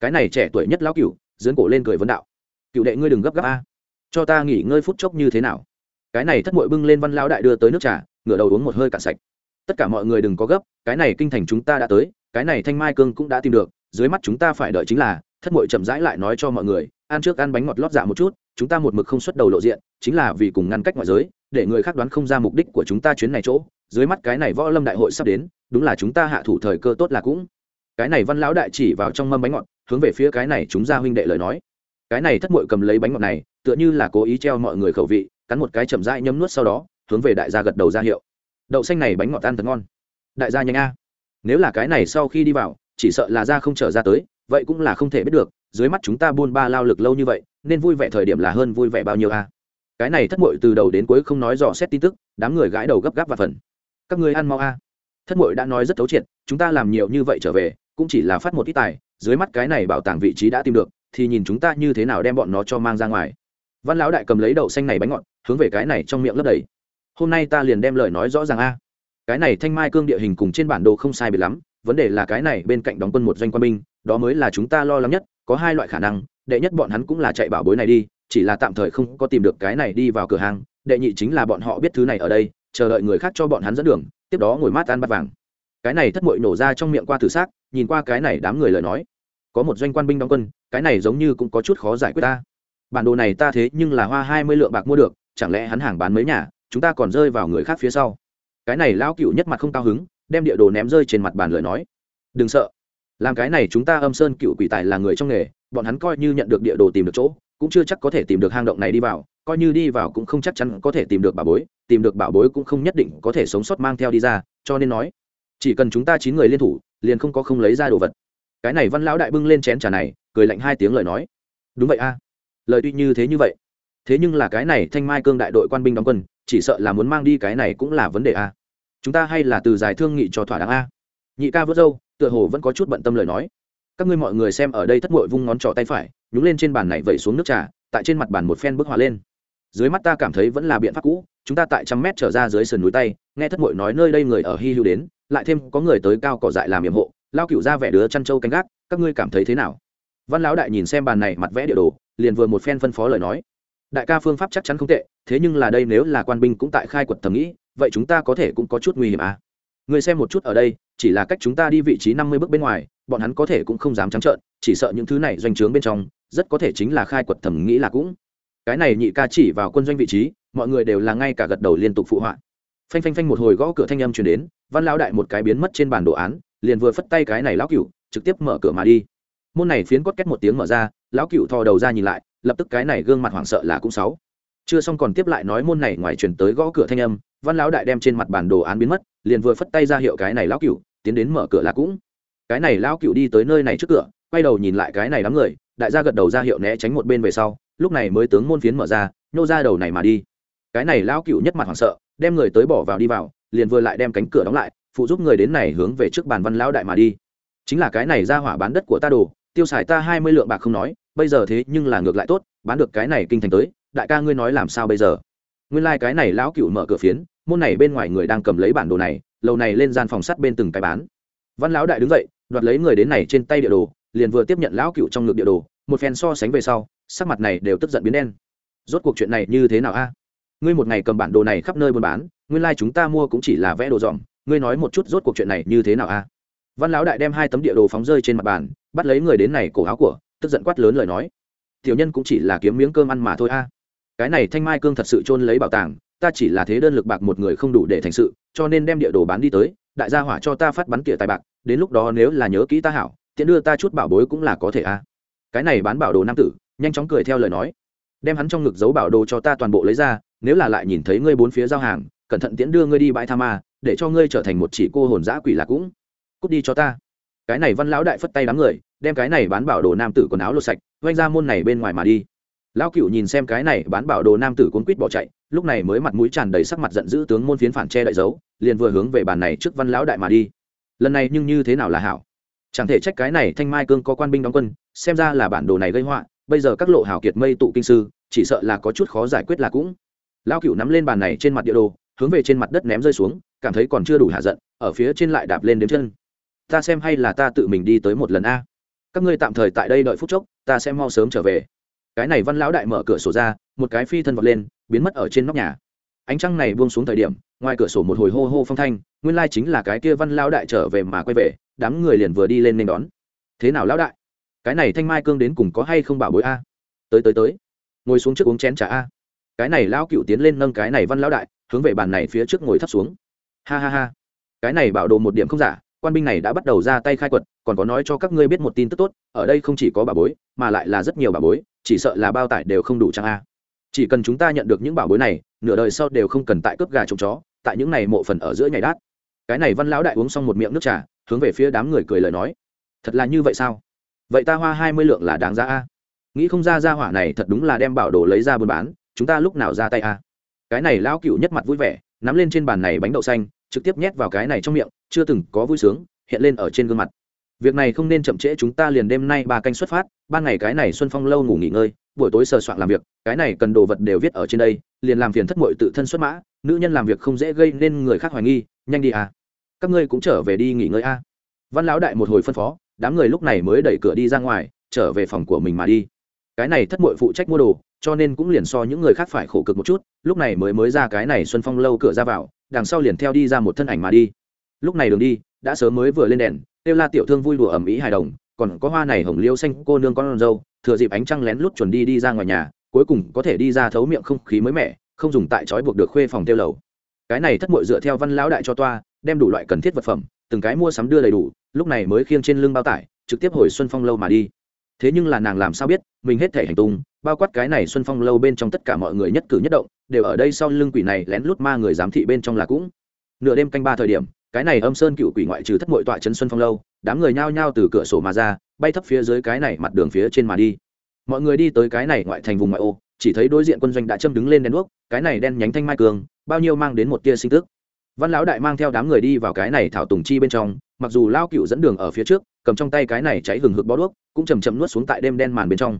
Cái này trẻ tuổi nhất lão cửu dưỡng cổ lên cười vấn đạo. Cựu đệ ngươi đừng gấp gáp a. Cho ta nghỉ ngơi phút chốc như thế nào? Cái này thất mội bưng lên văn lão đại đưa tới nước trà, ngửa đầu uống một hơi cạn sạch tất cả mọi người đừng có gấp, cái này kinh thành chúng ta đã tới, cái này thanh mai cương cũng đã tìm được, dưới mắt chúng ta phải đợi chính là, thất mội chậm rãi lại nói cho mọi người, ăn trước ăn bánh ngọt lót dạ một chút, chúng ta một mực không xuất đầu lộ diện, chính là vì cùng ngăn cách ngoại giới, để người khác đoán không ra mục đích của chúng ta chuyến này chỗ, dưới mắt cái này võ lâm đại hội sắp đến, đúng là chúng ta hạ thủ thời cơ tốt là cũng. Cái này văn lão đại chỉ vào trong mâm bánh ngọt, hướng về phía cái này chúng ra huynh đệ lời nói. Cái này thất mội cầm lấy bánh ngọt này, tựa như là cố ý treo mọi người khẩu vị, cắn một cái chậm rãi nhấm nuốt sau đó, hướng về đại gia gật đầu ra hiệu đậu xanh này bánh ngọt tan thật ngon. Đại gia nhanh a. Nếu là cái này sau khi đi vào, chỉ sợ là ra không trở ra tới, vậy cũng là không thể biết được, dưới mắt chúng ta buôn ba lao lực lâu như vậy, nên vui vẻ thời điểm là hơn vui vẻ bao nhiêu a. Cái này thất mội từ đầu đến cuối không nói dò xét tin tức, đám người gãi đầu gấp gáp và phần. Các người ăn mau a. Thất mội đã nói rất thấu triệt, chúng ta làm nhiều như vậy trở về, cũng chỉ là phát một ít tài, dưới mắt cái này bảo tàng vị trí đã tìm được, thì nhìn chúng ta như thế nào đem bọn nó cho mang ra ngoài. Văn lão đại cầm lấy đậu xanh này bánh ngọt, hướng về cái này trong miệng lấp đầy hôm nay ta liền đem lời nói rõ ràng a. Cái này thanh mai cương địa hình cùng trên bản đồ không sai biệt lắm, vấn đề là cái này bên cạnh đóng quân một doanh quân binh, đó mới là chúng ta lo lắng nhất, có hai loại khả năng, đệ nhất bọn hắn cũng là chạy bảo bối này đi, chỉ là tạm thời không có tìm được cái này đi vào cửa hàng, đệ nhị chính là bọn họ biết thứ này ở đây, chờ đợi người khác cho bọn hắn dẫn đường, tiếp đó ngồi mát ăn bát vàng. Cái này thất mội nổ ra trong miệng qua thử xác, nhìn qua cái này đám người lời nói. Có một doanh quan binh đóng quân, cái này giống như cũng có chút khó giải quyết ta. Bản đồ này ta thế nhưng là hoa hai mươi lượng bạc mua được, chẳng lẽ hắn hàng bán mấy nhà chúng ta còn rơi vào người khác phía sau. Cái này lão cựu nhất mặt không cao hứng, đem địa đồ ném rơi trên mặt bàn lời nói. Đừng sợ. Làm cái này chúng ta âm sơn cựu quỷ tài là người trong nghề, bọn hắn coi như nhận được địa đồ tìm được chỗ, cũng chưa chắc có thể tìm được hang động này đi vào, coi như đi vào cũng không chắc chắn có thể tìm được bảo bối, tìm được bảo bối cũng không nhất định có thể sống sót mang theo đi ra, cho nên nói, chỉ cần chúng ta chín người liên thủ, liền không có không lấy ra đồ vật. Cái này văn lão đại bưng lên chén trà này, cười lạnh hai tiếng lời nói. Đúng vậy a. Lời tuy như thế như vậy thế nhưng là cái này thanh mai cương đại đội quan binh đóng quân, chỉ sợ là muốn mang đi cái này cũng là vấn đề a. Chúng ta hay là từ giải thương nghị cho thỏa đáng a. Nhị ca vớt dâu tựa hồ vẫn có chút bận tâm lời nói. Các ngươi mọi người xem ở đây thất mội vung ngón trỏ tay phải, nhúng lên trên bàn này vẩy xuống nước trà, tại trên mặt bàn một phen bức họa lên. Dưới mắt ta cảm thấy vẫn là biện pháp cũ, chúng ta tại trăm mét trở ra dưới sườn núi tay, nghe thất mội nói nơi đây người ở hy hữu đến, lại thêm có người tới cao cỏ dại làm nhiệm hộ, lao cựu ra vẻ đứa chăn trâu canh gác, các ngươi cảm thấy thế nào? Văn lão đại nhìn xem bàn này mặt vẽ địa đồ, liền vừa một phen phân phó lời nói đại ca phương pháp chắc chắn không tệ, thế nhưng là đây nếu là quan binh cũng tại khai quật thầm nghĩ, vậy chúng ta có thể cũng có chút nguy hiểm à? Người xem một chút ở đây, chỉ là cách chúng ta đi vị trí năm mươi bước bên ngoài, bọn hắn có thể cũng không dám trắng trợn, chỉ sợ những thứ này doanh trướng bên trong, rất có thể chính là khai quật thầm nghĩ là cũng. Cái này nhị ca chỉ vào quân doanh vị trí, mọi người đều là ngay cả gật đầu liên tục phụ họa. Phanh phanh phanh một hồi gõ cửa thanh âm chuyển đến, văn lão đại một cái biến mất trên bản đồ án, liền vừa phất tay cái này lão cựu trực tiếp mở cửa mà đi. Môn này phiến cốt két một tiếng mở ra, lão cựu thò đầu ra nhìn lại lập tức cái này gương mặt hoảng sợ là cũng sáu. Chưa xong còn tiếp lại nói môn này ngoài chuyển tới gõ cửa thanh âm, văn lão đại đem trên mặt bản đồ án biến mất, liền vừa phất tay ra hiệu cái này lão cựu tiến đến mở cửa là cũng. Cái này lão cựu đi tới nơi này trước cửa, quay đầu nhìn lại cái này đám người, đại gia gật đầu ra hiệu né tránh một bên về sau, lúc này mới tướng môn phiến mở ra, nhô ra đầu này mà đi. Cái này lão cựu nhất mặt hoảng sợ, đem người tới bỏ vào đi vào, liền vừa lại đem cánh cửa đóng lại, phụ giúp người đến này hướng về trước bàn văn lão đại mà đi. Chính là cái này ra hỏa bán đất của ta đồ, tiêu xài ta hai mươi lượng bạc không nói bây giờ thế nhưng là ngược lại tốt, bán được cái này kinh thành tới, đại ca ngươi nói làm sao bây giờ? Nguyên lai、like、cái này lão cựu mở cửa phiến, môn này bên ngoài người đang cầm lấy bản đồ này, lầu này lên gian phòng sắt bên từng cái bán. Văn lão đại đứng dậy, đoạt lấy người đến này trên tay địa đồ, liền vừa tiếp nhận lão cựu trong ngực địa đồ, một phen so sánh về sau, sắc mặt này đều tức giận biến đen. Rốt cuộc chuyện này như thế nào a? Ngươi một ngày cầm bản đồ này khắp nơi buôn bán, nguyên lai、like、chúng ta mua cũng chỉ là vẽ đồ dòm ngươi nói một chút rốt cuộc chuyện này như thế nào a? Văn lão đại đem hai tấm địa đồ phóng rơi trên mặt bàn, bắt lấy người đến này cổ áo của tức giận quát lớn lời nói. Tiểu nhân cũng chỉ là kiếm miếng cơm ăn mà thôi a. Cái này thanh mai cương thật sự chôn lấy bảo tàng, ta chỉ là thế đơn lực bạc một người không đủ để thành sự, cho nên đem địa đồ bán đi tới, đại gia hỏa cho ta phát bắn tỉa tài bạc, đến lúc đó nếu là nhớ kỹ ta hảo, tiện đưa ta chút bảo bối cũng là có thể a. Cái này bán bảo đồ nam tử, nhanh chóng cười theo lời nói. Đem hắn trong ngực giấu bảo đồ cho ta toàn bộ lấy ra, nếu là lại nhìn thấy ngươi bốn phía giao hàng, cẩn thận tiễn đưa ngươi đi bãi tha ma, để cho ngươi trở thành một chỉ cô hồn dã quỷ là cũng. Cút đi cho ta. Cái này văn lão đại phất tay đám người đem cái này bán bảo đồ nam tử quần áo lột sạch oanh ra môn này bên ngoài mà đi. Lão cựu nhìn xem cái này bán bảo đồ nam tử cuốn quýt bỏ chạy, lúc này mới mặt mũi tràn đầy sắc mặt giận dữ tướng môn phiến phản che đại dấu, liền vừa hướng về bàn này trước văn lão đại mà đi. Lần này nhưng như thế nào là hảo? Chẳng thể trách cái này thanh mai cương có quan binh đóng quân, xem ra là bản đồ này gây họa, bây giờ các lộ hảo kiệt mây tụ kinh sư, chỉ sợ là có chút khó giải quyết là cũng. Lão cựu nắm lên bàn này trên mặt địa đồ, hướng về trên mặt đất ném rơi xuống, cảm thấy còn chưa đủ hạ giận, ở phía trên lại đạp lên đến chân. Ta xem hay là ta tự mình đi tới một lần a các ngươi tạm thời tại đây đợi phút chốc, ta sẽ mau sớm trở về. Cái này văn lão đại mở cửa sổ ra, một cái phi thân vọt lên, biến mất ở trên nóc nhà. Ánh trăng này buông xuống thời điểm, ngoài cửa sổ một hồi hô hô phong thanh, nguyên lai chính là cái kia văn lão đại trở về mà quay về, đám người liền vừa đi lên nên đón. Thế nào lão đại? Cái này thanh mai cương đến cùng có hay không bảo bối a? Tới tới tới. Ngồi xuống trước uống chén trà a. Cái này lão cựu tiến lên nâng cái này văn lão đại, hướng về bàn này phía trước ngồi thấp xuống. Ha ha ha. Cái này bảo đồ một điểm không giả quan binh này đã bắt đầu ra tay khai quật, còn có nói cho các ngươi biết một tin tức tốt, ở đây không chỉ có bà bối, mà lại là rất nhiều bà bối, chỉ sợ là bao tải đều không đủ trang a. Chỉ cần chúng ta nhận được những bảo bối này, nửa đời sau đều không cần tại cướp gà trộm chó, tại những này mộ phần ở giữa nhảy đát. Cái này văn lão đại uống xong một miệng nước trà, hướng về phía đám người cười lời nói. Thật là như vậy sao? Vậy ta hoa hai mươi lượng là đáng giá a. Nghĩ không ra ra hỏa này thật đúng là đem bảo đồ lấy ra buôn bán, chúng ta lúc nào ra tay a? Cái này lão cựu nhất mặt vui vẻ, nắm lên trên bàn này bánh đậu xanh, trực tiếp nhét vào cái này trong miệng chưa từng có vui sướng, hiện lên ở trên gương mặt. Việc này không nên chậm trễ, chúng ta liền đêm nay ba canh xuất phát ban ngày cái này xuân phong lâu ngủ nghỉ ngơi, buổi tối sờ soạn làm việc, cái này cần đồ vật đều viết ở trên đây, liền làm phiền thất mội tự thân xuất mã, nữ nhân làm việc không dễ gây nên người khác hoài nghi, nhanh đi à. Các ngươi cũng trở về đi nghỉ ngơi a à. văn lão đại một hồi phân phó, đám người lúc này mới đẩy cửa đi ra ngoài, trở về phòng của mình mà đi. Cái này thất mội phụ trách mua đồ, cho nên cũng liền so những người khác phải khổ cực một chút, lúc này mới mới ra cái này xuân phong lâu cửa ra vào, đằng sau liền theo đi ra một thân ảnh mà đi lúc này đường đi, đã sớm mới vừa lên đèn kêu la tiểu thương vui đùa ẩm ý hài đồng, còn có hoa này hồng liêu xanh cô nương con dâu, thừa dịp ánh trăng lén lút chuẩn đi đi ra ngoài nhà, cuối cùng có thể đi ra thấu miệng không khí mới mẻ, không dùng tại trói buộc được khuê phòng tiêu lầu. Cái này thất mội dựa theo văn lão đại cho toa, đem đủ loại cần thiết vật phẩm, từng cái mua sắm đưa đầy đủ, lúc này mới khiêng trên lưng bao tải, trực tiếp hồi xuân phong lâu mà đi. Thế nhưng là nàng làm sao biết, mình hết thể hành tung, bao quát cái này xuân phong lâu bên trong tất cả mọi người nhất cử nhất động, đều ở đây sau lưng quỷ này lén lút ma người giám thị bên trong là cũng. Nửa đêm canh ba thời điểm cái này âm sơn cựu quỷ ngoại trừ thất mội tọa chân xuân phong lâu, đám người nhao nhao từ cửa sổ mà ra, bay thấp phía dưới cái này mặt đường phía trên mà đi. Mọi người đi tới cái này ngoại thành vùng ngoại ô, chỉ thấy đối diện quân doanh đã châm đứng lên đèn đuốc, cái này đen nhánh thanh mai cường, bao nhiêu mang đến một tia sinh tức. Văn lão đại mang theo đám người đi vào cái này thảo tùng chi bên trong, mặc dù lao cựu dẫn đường ở phía trước, cầm trong tay cái này cháy hừng hực bó đuốc, cũng chầm chậm nuốt xuống tại đêm đen màn bên trong.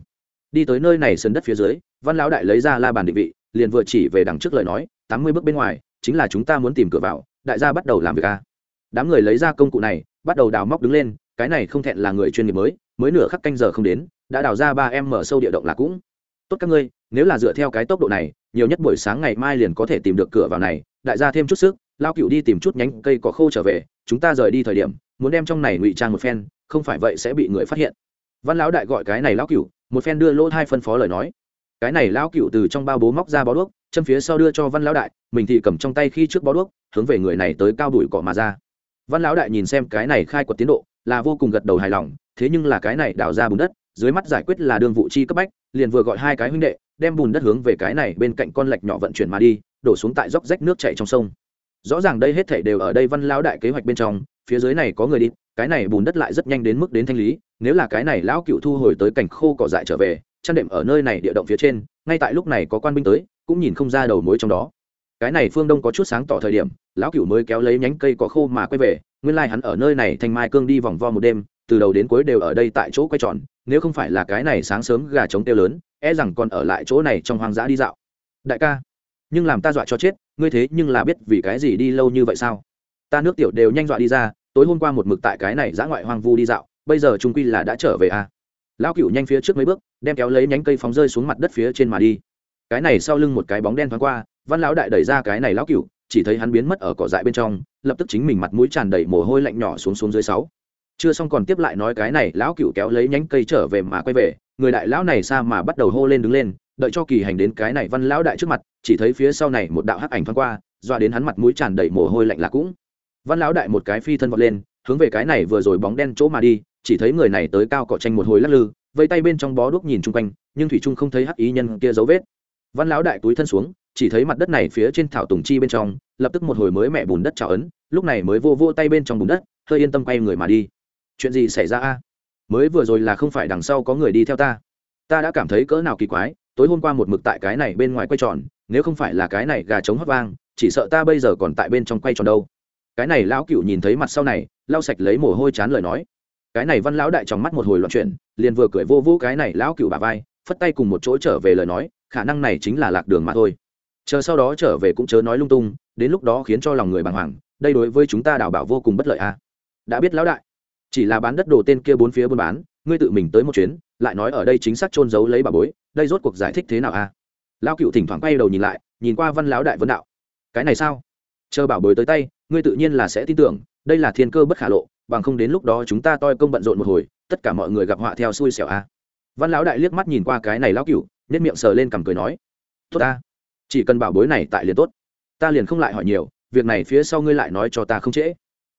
Đi tới nơi này sân đất phía dưới, văn lão đại lấy ra la bàn định vị, liền vừa chỉ về đằng trước lời nói, tám mươi bước bên ngoài, chính là chúng ta muốn tìm cửa vào đại gia bắt đầu làm việc a đám người lấy ra công cụ này, bắt đầu đào móc đứng lên, cái này không thẹn là người chuyên nghiệp mới mới nửa khắc canh giờ không đến, đã đào ra ba em mở sâu địa động là cũng. Tốt các ngươi, nếu là dựa theo cái tốc độ này, nhiều nhất buổi sáng ngày mai liền có thể tìm được cửa vào này, đại gia thêm chút sức, lao cựu đi tìm chút nhánh cây cỏ khô trở về, chúng ta rời đi thời điểm, muốn đem trong này ngụy trang một phen, không phải vậy sẽ bị người phát hiện. Văn lão đại gọi cái này lão cựu, một phen đưa lỗ hai phân phó lời nói. Cái này lão cựu từ trong bao bố móc ra bó đuốc châm phía sau đưa cho văn lão đại, mình thì cầm trong tay khi trước bó đuốc, hướng về người này tới cao đùi cỏ mà ra. Văn lão đại nhìn xem cái này khai quật tiến độ, là vô cùng gật đầu hài lòng, thế nhưng là cái này đào ra bùn đất, dưới mắt giải quyết là đương vụ chi cấp bách, liền vừa gọi hai cái huynh đệ, đem bùn đất hướng về cái này bên cạnh con lạch nhỏ vận chuyển mà đi, đổ xuống tại dốc rách nước chảy trong sông. Rõ ràng đây hết thể đều ở đây văn lão đại kế hoạch bên trong, phía dưới này có người đi, cái này bùn đất lại rất nhanh đến mức đến thanh lý, nếu là cái này lão cựu thu hồi tới cảnh khô cỏ dại trở về, chăn đệm ở nơi này địa động phía trên, ngay tại lúc này có quan binh tới cũng nhìn không ra đầu mối trong đó. Cái này phương đông có chút sáng tỏ thời điểm, lão cựu mới kéo lấy nhánh cây có khô mà quay về, nguyên lai、like、hắn ở nơi này thanh mai cương đi vòng vo một đêm, từ đầu đến cuối đều ở đây tại chỗ quay tròn, nếu không phải là cái này sáng sớm gà trống tiêu lớn e rằng còn ở lại chỗ này trong hoang dã đi dạo. Đại ca, nhưng làm ta dọa cho chết, ngươi thế nhưng là biết vì cái gì đi lâu như vậy sao? Ta nước tiểu đều nhanh dọa đi ra, tối hôm qua một mực tại cái này giã ngoại hoang vu đi dạo, bây giờ trung quy là đã trở về à. lão cựu nhanh phía trước mấy bước, đem kéo lấy nhánh cây phóng rơi xuống mặt đất phía trên mà đi cái này sau lưng một cái bóng đen thoáng qua, văn lão đại đẩy ra cái này lão cựu chỉ thấy hắn biến mất ở cỏ dại bên trong, lập tức chính mình mặt mũi tràn đầy mồ hôi lạnh nhỏ xuống xuống dưới sáu. Chưa xong còn tiếp lại nói cái này, lão cựu kéo lấy nhánh cây trở về mà quay về, người đại lão này xa mà bắt đầu hô lên đứng lên, đợi cho kỳ hành đến cái này văn lão đại trước mặt, chỉ thấy phía sau này một đạo hắc ảnh thoáng qua, doa đến hắn mặt mũi tràn đầy mồ hôi lạnh là cũng. Văn lão đại một cái phi thân vọt lên, hướng về cái này vừa rồi bóng đen chỗ mà đi, chỉ thấy người này tới cao cọ tranh một hồi lắc lư, vây tay bên trong bó đuốc nhìn chung quanh, nhưng thủy trung không thấy hắc ý nhân kia dấu vết văn lão đại túi thân xuống, chỉ thấy mặt đất này phía trên thảo tùng chi bên trong, lập tức một hồi mới mẹ bùn đất trào ấn, lúc này mới vô vô tay bên trong bùn đất, hơi yên tâm quay người mà đi. Chuyện gì xảy ra a? Mới vừa rồi là không phải đằng sau có người đi theo ta. Ta đã cảm thấy cỡ nào kỳ quái, tối hôm qua một mực tại cái này bên ngoài quay tròn, nếu không phải là cái này gà trống hót vang, chỉ sợ ta bây giờ còn tại bên trong quay tròn đâu. Cái này lão cựu nhìn thấy mặt sau này, lau sạch lấy mồ hôi chán lời nói. Cái này văn lão đại trong mắt một hồi loạn chuyển, liền vừa cười vô vô cái này lão cựu bà vai, phất tay cùng một chỗ trở về lời nói khả năng này chính là lạc đường mà thôi chờ sau đó trở về cũng chớ nói lung tung, đến lúc đó khiến cho lòng người bàng hoàng, đây đối với chúng ta đảo bảo vô cùng bất lợi a à. đã biết lão đại, chỉ là bán đất đồ tên kia bốn phía buôn bán, ngươi tự mình tới một chuyến, lại nói ở đây chính xác trôn giấu lấy bà bối, đây rốt cuộc giải thích thế nào a à? lão cựu thỉnh thoảng quay đầu nhìn lại, nhìn qua văn lão đại vấn đạo cái này sao chờ bảo bối tới tay, ngươi tự nhiên là sẽ tin tưởng, đây là thiên cơ bất khả lộ, bằng không đến lúc đó chúng ta toi công bận rộn một hồi, tất cả mọi người gặp họa theo xui xẻo a văn lão đại liếc mắt nhìn qua cái này lão cựu nhất miệng sờ lên cằm cười nói, tốt ta, chỉ cần bảo bối này tại liền tốt. Ta liền không lại hỏi nhiều, việc này phía sau ngươi lại nói cho ta không trễ.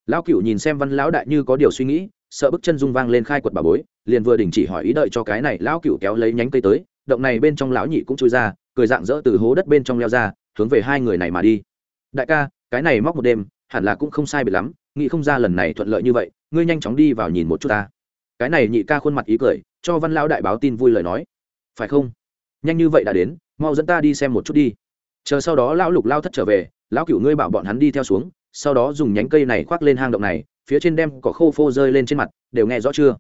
Lão cựu nhìn xem văn lão đại như có điều suy nghĩ, sợ bức chân rung vang lên khai quật bảo bối, liền vừa đình chỉ hỏi ý đợi cho cái này lão cựu kéo lấy nhánh cây tới, động này bên trong lão nhị cũng chui ra, cười dạng dỡ từ hố đất bên trong leo ra, hướng về hai người này mà đi. Đại ca, cái này móc một đêm, hẳn là cũng không sai biệt lắm, nghĩ không ra lần này thuận lợi như vậy, ngươi nhanh chóng đi vào nhìn một chút ta. Cái này nhị ca khuôn mặt ý cười, cho văn lão đại báo tin vui lời nói. Phải không? Nhanh như vậy đã đến, mau dẫn ta đi xem một chút đi. Chờ sau đó lão lục lao thất trở về, lão cựu ngươi bảo bọn hắn đi theo xuống, sau đó dùng nhánh cây này khoác lên hang động này, phía trên đem cỏ khô phô rơi lên trên mặt, đều nghe rõ chưa?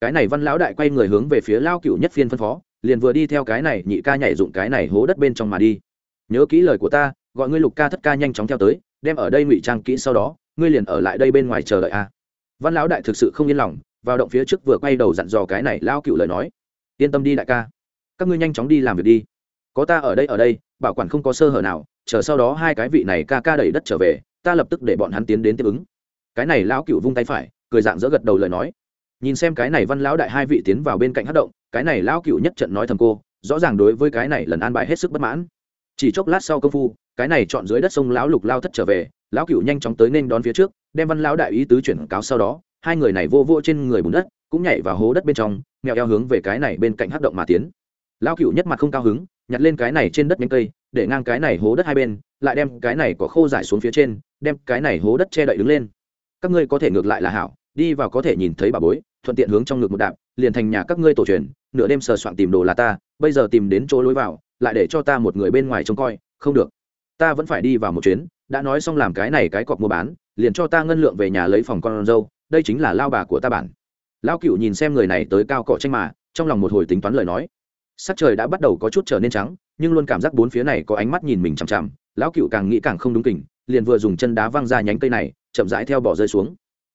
Cái này văn lão đại quay người hướng về phía lao cựu nhất phiên phân phó, liền vừa đi theo cái này, nhị ca nhảy dụng cái này hố đất bên trong mà đi. Nhớ kỹ lời của ta, gọi ngươi lục ca thất ca nhanh chóng theo tới, đem ở đây ngụy trang kỹ sau đó, ngươi liền ở lại đây bên ngoài chờ đợi a. Văn lão đại thực sự không yên lòng, vào động phía trước vừa quay đầu dặn dò cái này lao cựu lời nói. Yên tâm đi đại ca các ngươi nhanh chóng đi làm việc đi. Có ta ở đây ở đây, bảo quản không có sơ hở nào, chờ sau đó hai cái vị này ca ca đẩy đất trở về, ta lập tức để bọn hắn tiến đến tiếp ứng. Cái này lão cựu vung tay phải, cười dạng dỡ gật đầu lời nói. Nhìn xem cái này văn lão đại hai vị tiến vào bên cạnh hát động, cái này lão cựu nhất trận nói thầm cô, rõ ràng đối với cái này lần an bài hết sức bất mãn. Chỉ chốc lát sau công phu, cái này chọn dưới đất sông lão lục lao thất trở về, lão cựu nhanh chóng tới nên đón phía trước, đem văn lão đại ý tứ chuyển cáo sau đó, hai người này vô vô trên người bùn đất, cũng nhảy vào hố đất bên trong, mèo eo hướng về cái này bên cạnh hát động mà tiến lão cựu nhất mặt không cao hứng, nhặt lên cái này trên đất nhánh cây, để ngang cái này hố đất hai bên, lại đem cái này có khô giải xuống phía trên, đem cái này hố đất che đậy đứng lên. Các ngươi có thể ngược lại là hảo, đi vào có thể nhìn thấy bà bối, thuận tiện hướng trong ngực một đạp, liền thành nhà các ngươi tổ truyền, nửa đêm sờ soạn tìm đồ là ta, bây giờ tìm đến chỗ lối vào, lại để cho ta một người bên ngoài trông coi, không được. Ta vẫn phải đi vào một chuyến, đã nói xong làm cái này cái cọc mua bán, liền cho ta ngân lượng về nhà lấy phòng con dâu, đây chính là lao bà của ta bản. Lao cựu nhìn xem người này tới cao cọ tranh mà, trong lòng một hồi tính toán lời nói sắc trời đã bắt đầu có chút trở nên trắng, nhưng luôn cảm giác bốn phía này có ánh mắt nhìn mình chằm chằm, lão cựu càng nghĩ càng không đúng kỉnh liền vừa dùng chân đá văng ra nhánh cây này, chậm rãi theo bỏ rơi xuống.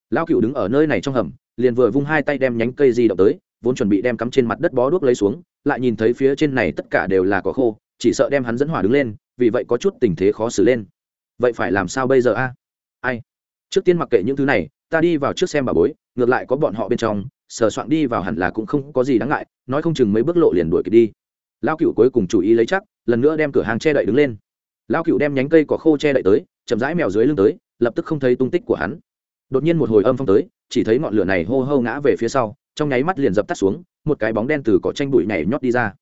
Lão cựu đứng ở nơi này trong hầm, liền vừa vung hai tay đem nhánh cây di động tới, vốn chuẩn bị đem cắm trên mặt đất bó đuốc lấy xuống, lại nhìn thấy phía trên này tất cả đều là cỏ khô, chỉ sợ đem hắn dẫn hỏa đứng lên, vì vậy có chút tình thế khó xử lên. Vậy phải làm sao bây giờ a? Ai? Trước tiên mặc kệ những thứ này, ta đi vào trước xem bà bối, ngược lại có bọn họ bên trong sờ soạn đi vào hẳn là cũng không có gì đáng ngại, nói không chừng mấy bước lộ liền đuổi kịp đi. Lao cựu cuối cùng chủ ý lấy chắc, lần nữa đem cửa hàng che đậy đứng lên. Lao cựu đem nhánh cây có khô che đậy tới, chậm rãi mèo dưới lưng tới, lập tức không thấy tung tích của hắn. Đột nhiên một hồi âm phong tới, chỉ thấy ngọn lửa này hô hô ngã về phía sau, trong nháy mắt liền dập tắt xuống, một cái bóng đen từ cỏ tranh bụi nhảy nhót đi ra.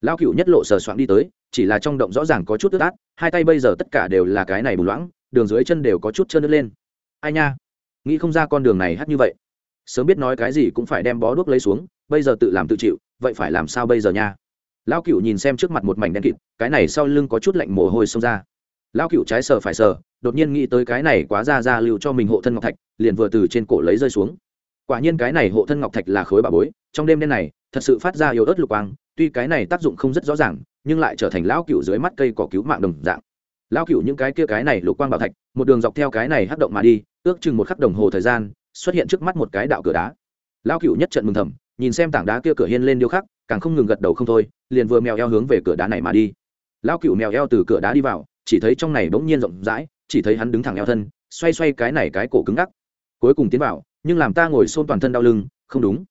Lao cựu nhất lộ sờ soạn đi tới, chỉ là trong động rõ ràng có chút ướt át, hai tay bây giờ tất cả đều là cái này bù loãng, đường dưới chân đều có chút trơn nước lên. Ai nha? Nghĩ không ra con đường này hát như vậy sớm biết nói cái gì cũng phải đem bó đuốc lấy xuống, bây giờ tự làm tự chịu, vậy phải làm sao bây giờ nha? Lão cựu nhìn xem trước mặt một mảnh đen kịt, cái này sau lưng có chút lạnh mồ hôi xông ra. Lão cựu trái sờ phải sờ, đột nhiên nghĩ tới cái này quá ra ra lưu cho mình hộ thân ngọc thạch, liền vừa từ trên cổ lấy rơi xuống. Quả nhiên cái này hộ thân ngọc thạch là khối bà bối, trong đêm đen này, thật sự phát ra yếu ớt lục quang, tuy cái này tác dụng không rất rõ ràng, nhưng lại trở thành lão cựu dưới mắt cây cỏ cứu mạng đồng dạng. Lao cựu những cái kia cái này lục quang bảo thạch, một đường dọc theo cái này hắc động mà đi, ước chừng một khắc đồng hồ thời gian xuất hiện trước mắt một cái đạo cửa đá. Lao cựu nhất trận mừng thầm, nhìn xem tảng đá kia cửa hiên lên điêu khắc, càng không ngừng gật đầu không thôi, liền vừa mèo eo hướng về cửa đá này mà đi. Lao cựu mèo eo từ cửa đá đi vào, chỉ thấy trong này bỗng nhiên rộng rãi, chỉ thấy hắn đứng thẳng eo thân, xoay xoay cái này cái cổ cứng ngắc. Cuối cùng tiến vào, nhưng làm ta ngồi xôn toàn thân đau lưng, không đúng.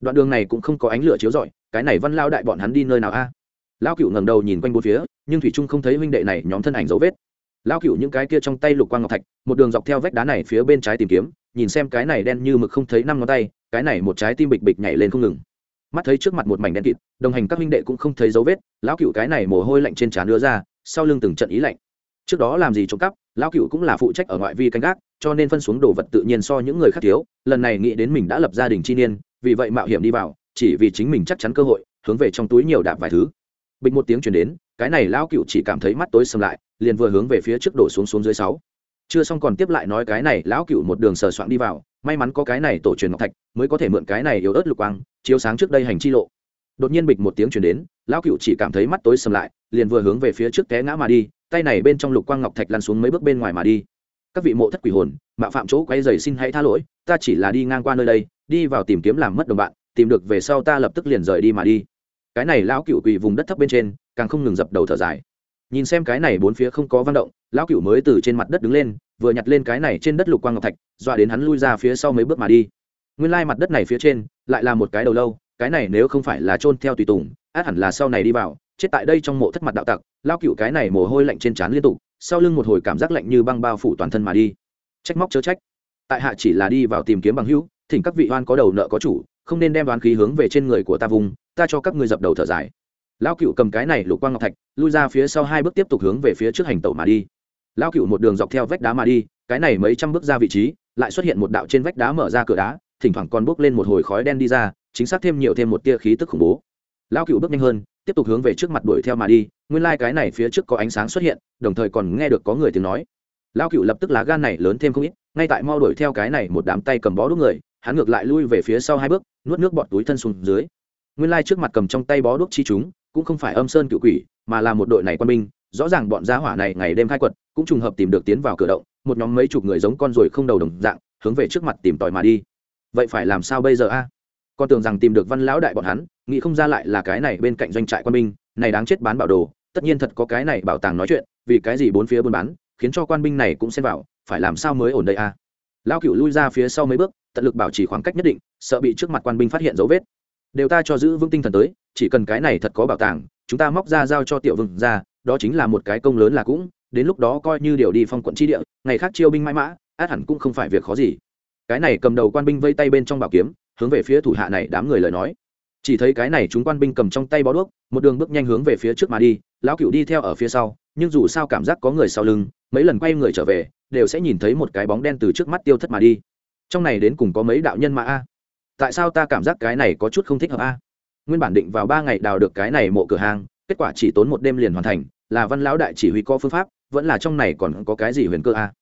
Đoạn đường này cũng không có ánh lửa chiếu rọi, cái này văn lao đại bọn hắn đi nơi nào a? Lao cựu ngẩng đầu nhìn quanh bốn phía, nhưng thủy trung không thấy huynh đệ này nhóm thân ảnh dấu vết. Lao cựu những cái kia trong tay lục quang ngọc thạch, một đường dọc theo vách đá này phía bên trái tìm kiếm nhìn xem cái này đen như mực không thấy năm ngón tay, cái này một trái tim bịch bịch nhảy lên không ngừng. Mắt thấy trước mặt một mảnh đen kịt, đồng hành các huynh đệ cũng không thấy dấu vết, lão cựu cái này mồ hôi lạnh trên trán đưa ra, sau lưng từng trận ý lạnh. Trước đó làm gì trộm cắp, lão cựu cũng là phụ trách ở ngoại vi canh gác, cho nên phân xuống đồ vật tự nhiên so những người khác thiếu, lần này nghĩ đến mình đã lập gia đình chi niên, vì vậy mạo hiểm đi vào, chỉ vì chính mình chắc chắn cơ hội, hướng về trong túi nhiều đạp vài thứ. Bịch một tiếng chuyển đến, cái này lão cựu chỉ cảm thấy mắt tối sầm lại, liền vừa hướng về phía trước đổ xuống xuống dưới sáu chưa xong còn tiếp lại nói cái này, lão cựu một đường sờ soạn đi vào, may mắn có cái này tổ truyền ngọc thạch, mới có thể mượn cái này yếu ớt lục quang, chiếu sáng trước đây hành chi lộ. Đột nhiên bịch một tiếng chuyển đến, lão cựu chỉ cảm thấy mắt tối sầm lại, liền vừa hướng về phía trước té ngã mà đi, tay này bên trong lục quang ngọc thạch lăn xuống mấy bước bên ngoài mà đi. Các vị mộ thất quỷ hồn, mạo phạm chỗ quay dày xin hãy tha lỗi, ta chỉ là đi ngang qua nơi đây, đi vào tìm kiếm làm mất đồng bạn, tìm được về sau ta lập tức liền rời đi mà đi. Cái này lão cựu quỳ vùng đất thấp bên trên, càng không ngừng dập đầu thở dài nhìn xem cái này bốn phía không có văn động, lão cựu mới từ trên mặt đất đứng lên, vừa nhặt lên cái này trên đất lục quang ngọc thạch, dọa đến hắn lui ra phía sau mấy bước mà đi. Nguyên lai mặt đất này phía trên, lại là một cái đầu lâu, cái này nếu không phải là chôn theo tùy tùng, át hẳn là sau này đi vào, chết tại đây trong mộ thất mặt đạo tặc lao cựu cái này mồ hôi lạnh trên trán liên tục, sau lưng một hồi cảm giác lạnh như băng bao phủ toàn thân mà đi. Trách móc chớ trách. Tại hạ chỉ là đi vào tìm kiếm bằng hữu, thỉnh các vị oan có đầu nợ có chủ, không nên đem đoán khí hướng về trên người của ta vùng, ta cho các ngươi dập đầu thở dài. Lão cựu cầm cái này lục quang ngọc thạch, lui ra phía sau hai bước tiếp tục hướng về phía trước hành tẩu mà đi. Lão cựu một đường dọc theo vách đá mà đi, cái này mấy trăm bước ra vị trí, lại xuất hiện một đạo trên vách đá mở ra cửa đá, thỉnh thoảng còn bước lên một hồi khói đen đi ra, chính xác thêm nhiều thêm một tia khí tức khủng bố. Lão cựu bước nhanh hơn, tiếp tục hướng về trước mặt đuổi theo mà đi, nguyên lai、like、cái này phía trước có ánh sáng xuất hiện, đồng thời còn nghe được có người tiếng nói. Lão cựu lập tức lá gan này lớn thêm không ít, ngay tại mau đuổi theo cái này một đám tay cầm bó đuốc người, hắn ngược lại lui về phía sau hai bước, nuốt nước bọt túi thân xuống dưới. Nguyên lai、like、trước mặt cầm trong tay bó đuốc chi chúng cũng không phải âm sơn cựu quỷ, mà là một đội này quân binh, rõ ràng bọn gia hỏa này ngày đêm khai quật, cũng trùng hợp tìm được tiến vào cửa động, một nhóm mấy chục người giống con ruồi không đầu đồng dạng, hướng về trước mặt tìm tòi mà đi. Vậy phải làm sao bây giờ a? Con tưởng rằng tìm được văn lão đại bọn hắn, nghĩ không ra lại là cái này bên cạnh doanh trại quan binh, này đáng chết bán bảo đồ, tất nhiên thật có cái này bảo tàng nói chuyện, vì cái gì bốn phía buôn bán, khiến cho quan binh này cũng xen vào, phải làm sao mới ổn đây a? Lão cựu lui ra phía sau mấy bước, tận lực bảo trì khoảng cách nhất định, sợ bị trước mặt quan binh phát hiện dấu vết. Đều ta cho giữ vững tinh thần tới chỉ cần cái này thật có bảo tàng, chúng ta móc ra giao cho tiểu vương ra đó chính là một cái công lớn là cũng, đến lúc đó coi như điều đi phong quận tri địa, ngày khác chiêu binh mãi mã, át hẳn cũng không phải việc khó gì. Cái này cầm đầu quan binh vây tay bên trong bảo kiếm, hướng về phía thủ hạ này đám người lời nói. Chỉ thấy cái này chúng quan binh cầm trong tay bó đuốc, một đường bước nhanh hướng về phía trước mà đi, lão cựu đi theo ở phía sau, nhưng dù sao cảm giác có người sau lưng, mấy lần quay người trở về, đều sẽ nhìn thấy một cái bóng đen từ trước mắt tiêu thất mà đi. Trong này đến cùng có mấy đạo nhân mà a? Tại sao ta cảm giác cái này có chút không thích hợp a? Nguyên bản định vào ba ngày đào được cái này mộ cửa hàng kết quả chỉ tốn một đêm liền hoàn thành, là văn lão đại chỉ huy có phương pháp, vẫn là trong này còn có cái gì huyền cơ a?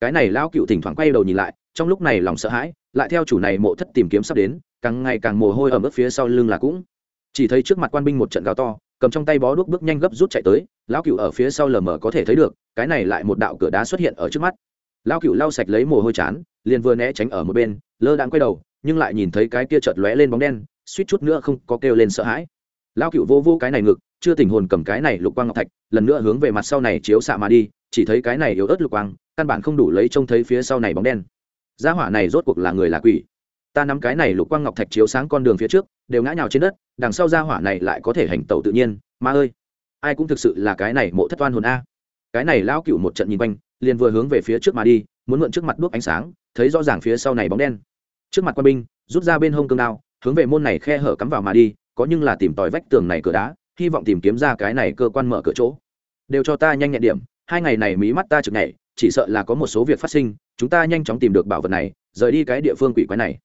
Cái này lão cựu thỉnh thoảng quay đầu nhìn lại, trong lúc này lòng sợ hãi, lại theo chủ này mộ thất tìm kiếm sắp đến, càng ngày càng mồ hôi ở mức phía sau lưng là cũng. Chỉ thấy trước mặt quan binh một trận gào to, cầm trong tay bó đuốc bước nhanh gấp rút chạy tới, lão cựu ở phía sau lờ mờ có thể thấy được, cái này lại một đạo cửa đá xuất hiện ở trước mắt. Lão cựu lau sạch lấy mồ hôi chán, liền vừa né tránh ở một bên, lơ đãng quay đầu, nhưng lại nhìn thấy cái kia chợt lóe lên bóng đen suýt chút nữa không có kêu lên sợ hãi. Lão cựu vô vô cái này ngực, chưa tình hồn cầm cái này lục quang ngọc thạch, lần nữa hướng về mặt sau này chiếu xạ mà đi, chỉ thấy cái này yếu ớt lục quang, căn bản không đủ lấy trông thấy phía sau này bóng đen. Gia hỏa này rốt cuộc là người là quỷ? Ta nắm cái này lục quang ngọc thạch chiếu sáng con đường phía trước, đều ngã nhào trên đất, đằng sau gia hỏa này lại có thể hành tẩu tự nhiên, ma ơi! Ai cũng thực sự là cái này mộ thất oan hồn a. Cái này lão cựu một trận nhìn quanh, liền vừa hướng về phía trước mà đi, muốn mượn trước mặt đuốc ánh sáng, thấy rõ ràng phía sau này bóng đen. Trước mặt quân binh, rút ra bên hông cương đao hướng về môn này khe hở cắm vào mà đi, có nhưng là tìm tòi vách tường này cửa đá, hy vọng tìm kiếm ra cái này cơ quan mở cửa chỗ. Đều cho ta nhanh nhẹn điểm, hai ngày này mí mắt ta trực nhảy, chỉ sợ là có một số việc phát sinh, chúng ta nhanh chóng tìm được bảo vật này, rời đi cái địa phương quỷ quái này.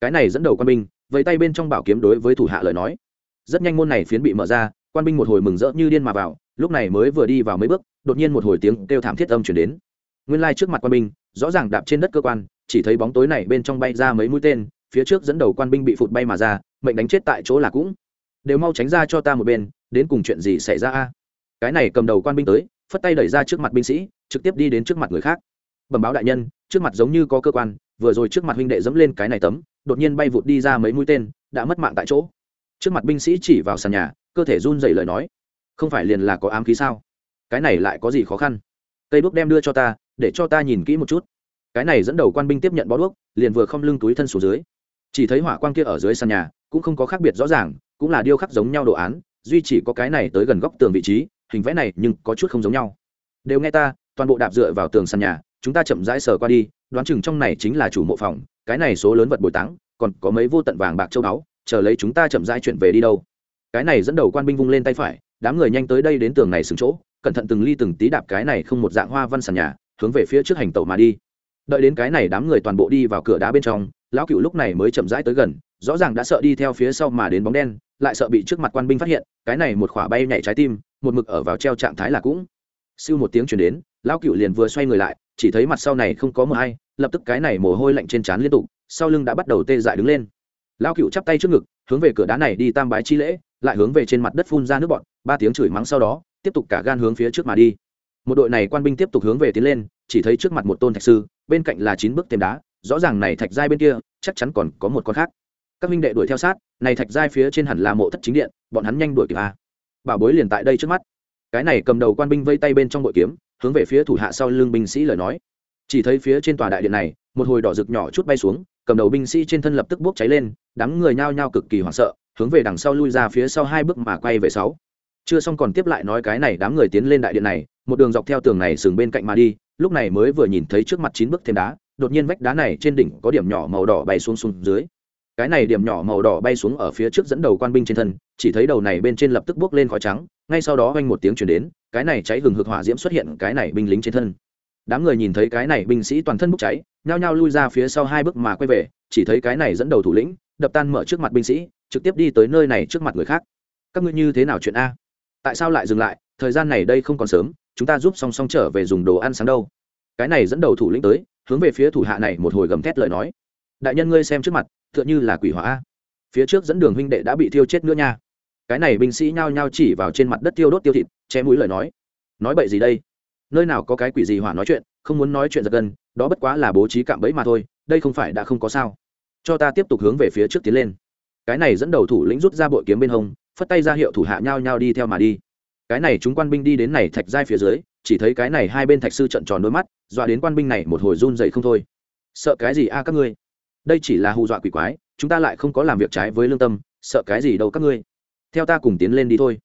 Cái này dẫn đầu quan binh vẫy tay bên trong bảo kiếm đối với thủ hạ lời nói. Rất nhanh môn này phiến bị mở ra, quan binh một hồi mừng rỡ như điên mà vào, lúc này mới vừa đi vào mấy bước, đột nhiên một hồi tiếng kêu thảm thiết âm chuyển đến. Nguyên lai trước mặt quan binh, rõ ràng đạp trên đất cơ quan, chỉ thấy bóng tối này bên trong bay ra mấy mũi tên phía trước dẫn đầu quan binh bị phụt bay mà ra, mệnh đánh chết tại chỗ là cũng. Đều mau tránh ra cho ta một bên, đến cùng chuyện gì xảy ra a? Cái này cầm đầu quan binh tới, phất tay đẩy ra trước mặt binh sĩ, trực tiếp đi đến trước mặt người khác. Bẩm báo đại nhân, trước mặt giống như có cơ quan, vừa rồi trước mặt huynh đệ dẫm lên cái này tấm, đột nhiên bay vụt đi ra mấy mũi tên, đã mất mạng tại chỗ. Trước mặt binh sĩ chỉ vào sàn nhà, cơ thể run dày lời nói. Không phải liền là có ám khí sao? Cái này lại có gì khó khăn? Cây đuốc đem đưa cho ta, để cho ta nhìn kỹ một chút. Cái này dẫn đầu quan binh tiếp nhận bó đuốc, liền vừa không lưng túi thân xuống dưới chỉ thấy hỏa quang kia ở dưới sàn nhà, cũng không có khác biệt rõ ràng, cũng là điêu khắc giống nhau đồ án, duy chỉ có cái này tới gần góc tường vị trí, hình vẽ này nhưng có chút không giống nhau. Đều nghe ta, toàn bộ đạp dựa vào tường sàn nhà, chúng ta chậm rãi sờ qua đi, đoán chừng trong này chính là chủ mộ phòng, cái này số lớn vật bồi táng, còn có mấy vô tận vàng bạc châu báu, chờ lấy chúng ta chậm rãi chuyện về đi đâu. Cái này dẫn đầu quan binh vung lên tay phải, đám người nhanh tới đây đến tường này xứng chỗ, cẩn thận từng ly từng tí đạp cái này không một dạng hoa văn sàn nhà, hướng về phía trước hành tẩu mà đi. Đợi đến cái này đám người toàn bộ đi vào cửa đá bên trong lão cựu lúc này mới chậm rãi tới gần, rõ ràng đã sợ đi theo phía sau mà đến bóng đen, lại sợ bị trước mặt quan binh phát hiện, cái này một khỏa bay nhảy trái tim, một mực ở vào treo trạng thái là cũng. Siêu một tiếng chuyển đến, lão cựu liền vừa xoay người lại, chỉ thấy mặt sau này không có mờ hay lập tức cái này mồ hôi lạnh trên trán liên tục, sau lưng đã bắt đầu tê dại đứng lên. Lão cựu chắp tay trước ngực, hướng về cửa đá này đi tam bái chi lễ, lại hướng về trên mặt đất phun ra nước bọt, ba tiếng chửi mắng sau đó, tiếp tục cả gan hướng phía trước mà đi. Một đội này quan binh tiếp tục hướng về tiến lên, chỉ thấy trước mặt một tôn thạch sư, bên cạnh là chín bước thêm đá rõ ràng này thạch giai bên kia, chắc chắn còn có một con khác. Các minh đệ đuổi theo sát, này thạch giai phía trên hẳn là mộ thất chính điện, bọn hắn nhanh đuổi kịp a. Bảo bối liền tại đây trước mắt. Cái này cầm đầu quan binh vây tay bên trong bội kiếm, hướng về phía thủ hạ sau lưng binh sĩ lời nói. Chỉ thấy phía trên tòa đại điện này, một hồi đỏ rực nhỏ chút bay xuống, cầm đầu binh sĩ trên thân lập tức bốc cháy lên, đám người nhao nhao cực kỳ hoảng sợ, hướng về đằng sau lui ra phía sau hai bước mà quay về sáu. Chưa xong còn tiếp lại nói cái này đám người tiến lên đại điện này, một đường dọc theo tường này sừng bên cạnh mà đi, lúc này mới vừa nhìn thấy trước mặt chín bước thêm đá đột nhiên vách đá này trên đỉnh có điểm nhỏ màu đỏ bay xuống xuống dưới. Cái này điểm nhỏ màu đỏ bay xuống ở phía trước dẫn đầu quan binh trên thân, chỉ thấy đầu này bên trên lập tức bốc lên khói trắng, ngay sau đó oanh một tiếng chuyển đến, cái này cháy hừng hực hỏa diễm xuất hiện cái này binh lính trên thân. Đám người nhìn thấy cái này binh sĩ toàn thân bốc cháy, nhao nhao lui ra phía sau hai bước mà quay về, chỉ thấy cái này dẫn đầu thủ lĩnh, đập tan mở trước mặt binh sĩ, trực tiếp đi tới nơi này trước mặt người khác. Các ngươi như thế nào chuyện a? Tại sao lại dừng lại? Thời gian này đây không còn sớm, chúng ta giúp song song trở về dùng đồ ăn sáng đâu. Cái này dẫn đầu thủ lĩnh tới hướng về phía thủ hạ này một hồi gầm thét lời nói. Đại nhân ngươi xem trước mặt, tựa như là quỷ hỏa phía trước dẫn đường huynh đệ đã bị thiêu chết nữa nha. Cái này binh sĩ nhao nhao chỉ vào trên mặt đất tiêu đốt tiêu thịt, che mũi lời nói. Nói bậy gì đây? Nơi nào có cái quỷ gì hỏa nói chuyện, không muốn nói chuyện giật gân, đó bất quá là bố trí cạm bẫy mà thôi, đây không phải đã không có sao. Cho ta tiếp tục hướng về phía trước tiến lên. Cái này dẫn đầu thủ lĩnh rút ra bội kiếm bên hông, phất tay ra hiệu thủ hạ nhao nhao đi theo mà đi. Cái này chúng quan binh đi đến này thạch giai phía dưới chỉ thấy cái này hai bên thạch sư trận tròn đôi mắt, dọa đến quan binh này một hồi run dậy không thôi. Sợ cái gì a các ngươi? Đây chỉ là hù dọa quỷ quái, chúng ta lại không có làm việc trái với lương tâm, sợ cái gì đâu các ngươi? Theo ta cùng tiến lên đi thôi.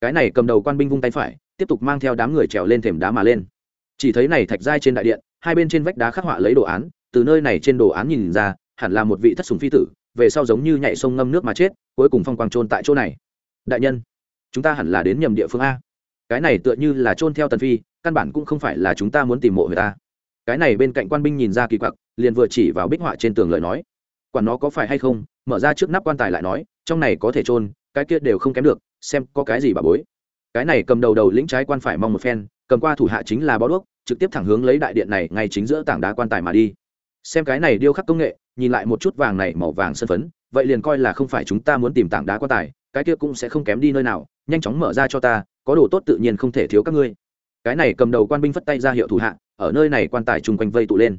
Cái này cầm đầu quan binh vung tay phải, tiếp tục mang theo đám người trèo lên thềm đá mà lên. Chỉ thấy này thạch giai trên đại điện, hai bên trên vách đá khắc họa lấy đồ án, từ nơi này trên đồ án nhìn ra, hẳn là một vị thất sùng phi tử, về sau giống như nhảy sông ngâm nước mà chết, cuối cùng phong quang trôn tại chỗ này. Đại nhân, chúng ta hẳn là đến nhầm địa phương a cái này tựa như là trôn theo tần phi, căn bản cũng không phải là chúng ta muốn tìm mộ người ta. Cái này bên cạnh quan binh nhìn ra kỳ quặc, liền vừa chỉ vào bích họa trên tường lời nói. Quản nó có phải hay không, mở ra trước nắp quan tài lại nói, trong này có thể trôn cái kia đều không kém được, xem có cái gì bà bối. Cái này cầm đầu đầu lĩnh trái quan phải mong một phen, cầm qua thủ hạ chính là bó đuốc, trực tiếp thẳng hướng lấy đại điện này ngay chính giữa tảng đá quan tài mà đi. Xem cái này điêu khắc công nghệ, nhìn lại một chút vàng này màu vàng sân phấn, vậy liền coi là không phải chúng ta muốn tìm tảng đá quan tài, cái kia cũng sẽ không kém đi nơi nào, nhanh chóng mở ra cho ta có đồ tốt tự nhiên không thể thiếu các ngươi. Cái này cầm đầu quan binh phất tay ra hiệu thủ hạ, ở nơi này quan tài chung quanh vây tụ lên.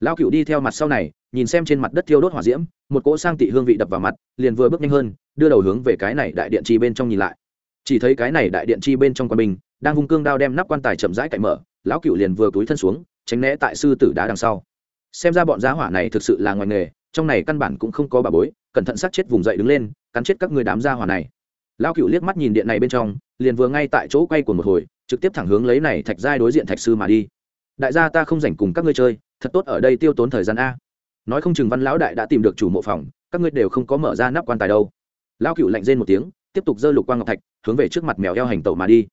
Lão cựu đi theo mặt sau này, nhìn xem trên mặt đất thiêu đốt hỏa diễm, một cỗ sang tị hương vị đập vào mặt, liền vừa bước nhanh hơn, đưa đầu hướng về cái này đại điện chi bên trong nhìn lại. Chỉ thấy cái này đại điện chi bên trong quan binh, đang vung cương đao đem nắp quan tài chậm rãi cạy mở, lão cựu liền vừa túi thân xuống, tránh né tại sư tử đá đằng sau. Xem ra bọn giá hỏa này thực sự là ngoài nghề, trong này căn bản cũng không có bà bối, cẩn thận sát chết vùng dậy đứng lên, cắn chết các người đám gia hỏa này. Lão cựu liếc mắt nhìn điện này bên trong liền vừa ngay tại chỗ quay của một hồi, trực tiếp thẳng hướng lấy này thạch giai đối diện thạch sư mà đi. Đại gia ta không rảnh cùng các ngươi chơi, thật tốt ở đây tiêu tốn thời gian a. Nói không chừng văn lão đại đã tìm được chủ mộ phòng, các ngươi đều không có mở ra nắp quan tài đâu. Lão cựu lạnh rên một tiếng, tiếp tục giơ lục quang ngọc thạch, hướng về trước mặt mèo eo hành tẩu mà đi.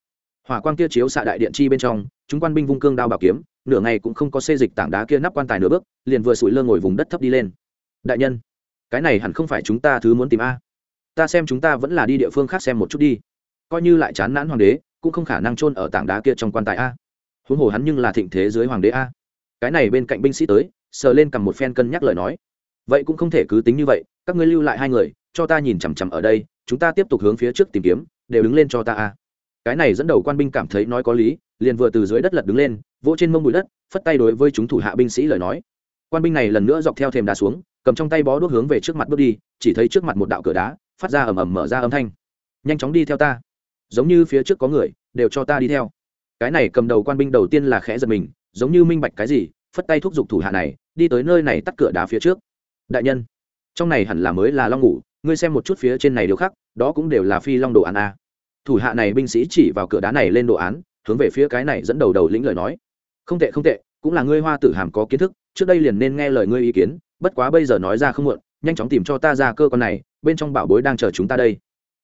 Hỏa quang kia chiếu xạ đại điện chi bên trong, chúng quan binh vung cương đao bảo kiếm, nửa ngày cũng không có xê dịch tảng đá kia nắp quan tài nửa bước, liền vừa sủi lơ ngồi vùng đất thấp đi lên. Đại nhân, cái này hẳn không phải chúng ta thứ muốn tìm a. Ta xem chúng ta vẫn là đi địa phương khác xem một chút đi coi như lại chán nản hoàng đế, cũng không khả năng chôn ở tảng đá kia trong quan tài a. Huống hồ hắn nhưng là thịnh thế dưới hoàng đế a. Cái này bên cạnh binh sĩ tới, sờ lên cầm một phen cân nhắc lời nói. Vậy cũng không thể cứ tính như vậy, các ngươi lưu lại hai người, cho ta nhìn chằm chằm ở đây, chúng ta tiếp tục hướng phía trước tìm kiếm, đều đứng lên cho ta a. Cái này dẫn đầu quan binh cảm thấy nói có lý, liền vừa từ dưới đất lật đứng lên, vỗ trên mông bụi đất, phất tay đối với chúng thủ hạ binh sĩ lời nói. Quan binh này lần nữa dọc theo thềm đá xuống, cầm trong tay bó đuốc hướng về trước mặt bước đi, chỉ thấy trước mặt một đạo cửa đá, phát ra ầm ầm mở ra âm thanh. Nhanh chóng đi theo ta giống như phía trước có người, đều cho ta đi theo. Cái này cầm đầu quan binh đầu tiên là khẽ giật mình, giống như minh bạch cái gì, phất tay thúc giục thủ hạ này, đi tới nơi này tắt cửa đá phía trước. Đại nhân, trong này hẳn là mới là long ngủ, ngươi xem một chút phía trên này điều khác, đó cũng đều là phi long đồ án a. Thủ hạ này binh sĩ chỉ vào cửa đá này lên đồ án, hướng về phía cái này dẫn đầu đầu lĩnh lời nói. Không tệ không tệ, cũng là ngươi hoa tử hàm có kiến thức, trước đây liền nên nghe lời ngươi ý kiến, bất quá bây giờ nói ra không muộn, nhanh chóng tìm cho ta ra cơ con này, bên trong bảo bối đang chờ chúng ta đây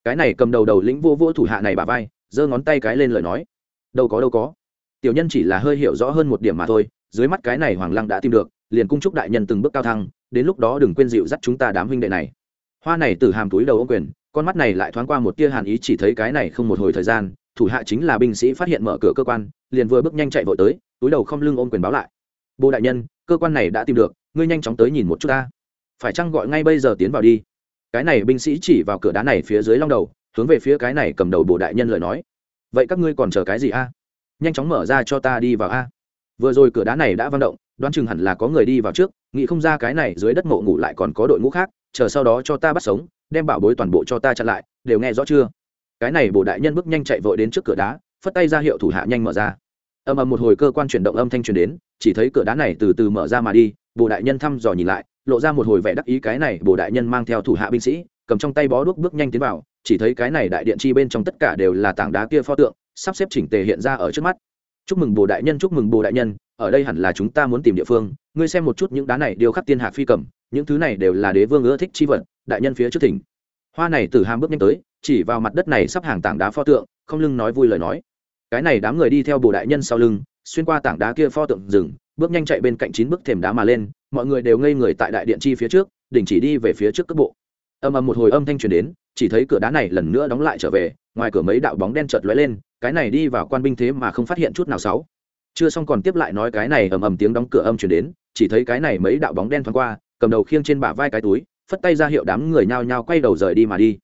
cái này cầm đầu đầu lĩnh vô vô thủ hạ này bà vai, giơ ngón tay cái lên lời nói. Đâu có đâu có. Tiểu nhân chỉ là hơi hiểu rõ hơn một điểm mà thôi, dưới mắt cái này hoàng lăng đã tìm được, liền cung chúc đại nhân từng bước cao thăng, đến lúc đó đừng quên dịu dắt chúng ta đám huynh đệ này. Hoa này từ hàm túi đầu ông quyền, con mắt này lại thoáng qua một tia hàn ý chỉ thấy cái này không một hồi thời gian, thủ hạ chính là binh sĩ phát hiện mở cửa cơ quan, liền vừa bước nhanh chạy vội tới, túi đầu không lưng ôm quyền báo lại. Bố đại nhân, cơ quan này đã tìm được, ngươi nhanh chóng tới nhìn một chút ta. Phải chăng gọi ngay bây giờ tiến vào đi? Cái này binh sĩ chỉ vào cửa đá này phía dưới long đầu, hướng về phía cái này cầm đầu bồ đại nhân lời nói. Vậy các ngươi còn chờ cái gì a? Nhanh chóng mở ra cho ta đi vào a. Vừa rồi cửa đá này đã văng động, đoán chừng hẳn là có người đi vào trước, nghĩ không ra cái này dưới đất mộ ngủ lại còn có đội ngũ khác, chờ sau đó cho ta bắt sống, đem bảo bối toàn bộ cho ta chặn lại, đều nghe rõ chưa? Cái này bồ đại nhân bước nhanh chạy vội đến trước cửa đá, phất tay ra hiệu thủ hạ nhanh mở ra. Âm ầm một hồi cơ quan chuyển động âm thanh truyền đến, chỉ thấy cửa đá này từ từ mở ra mà đi bồ đại nhân thăm dò nhìn lại lộ ra một hồi vẻ đắc ý cái này bồ đại nhân mang theo thủ hạ binh sĩ, cầm trong tay bó đuốc bước nhanh tiến vào, chỉ thấy cái này đại điện chi bên trong tất cả đều là tảng đá kia pho tượng, sắp xếp chỉnh tề hiện ra ở trước mắt. Chúc mừng bồ đại nhân, chúc mừng bồ đại nhân, ở đây hẳn là chúng ta muốn tìm địa phương, ngươi xem một chút những đá này đều khắc tiên hạc phi cầm, những thứ này đều là đế vương ưa thích chi vật, đại nhân phía trước thỉnh. Hoa này từ hàm bước nhanh tới, chỉ vào mặt đất này sắp hàng tảng đá pho tượng, không lưng nói vui lời nói. Cái này đám người đi theo bồ đại nhân sau lưng, xuyên qua tảng đá kia pho tượng rừng bước nhanh chạy bên cạnh chín bước thềm đá mà lên, mọi người đều ngây người tại đại điện chi phía trước, đình chỉ đi về phía trước cước bộ. Âm ầm một hồi âm thanh truyền đến, chỉ thấy cửa đá này lần nữa đóng lại trở về, ngoài cửa mấy đạo bóng đen chợt lóe lên, cái này đi vào quan binh thế mà không phát hiện chút nào sáu. Chưa xong còn tiếp lại nói cái này ầm ầm tiếng đóng cửa âm truyền đến, chỉ thấy cái này mấy đạo bóng đen thoáng qua, cầm đầu khiêng trên bả vai cái túi, phất tay ra hiệu đám người nhao nhao quay đầu rời đi mà đi.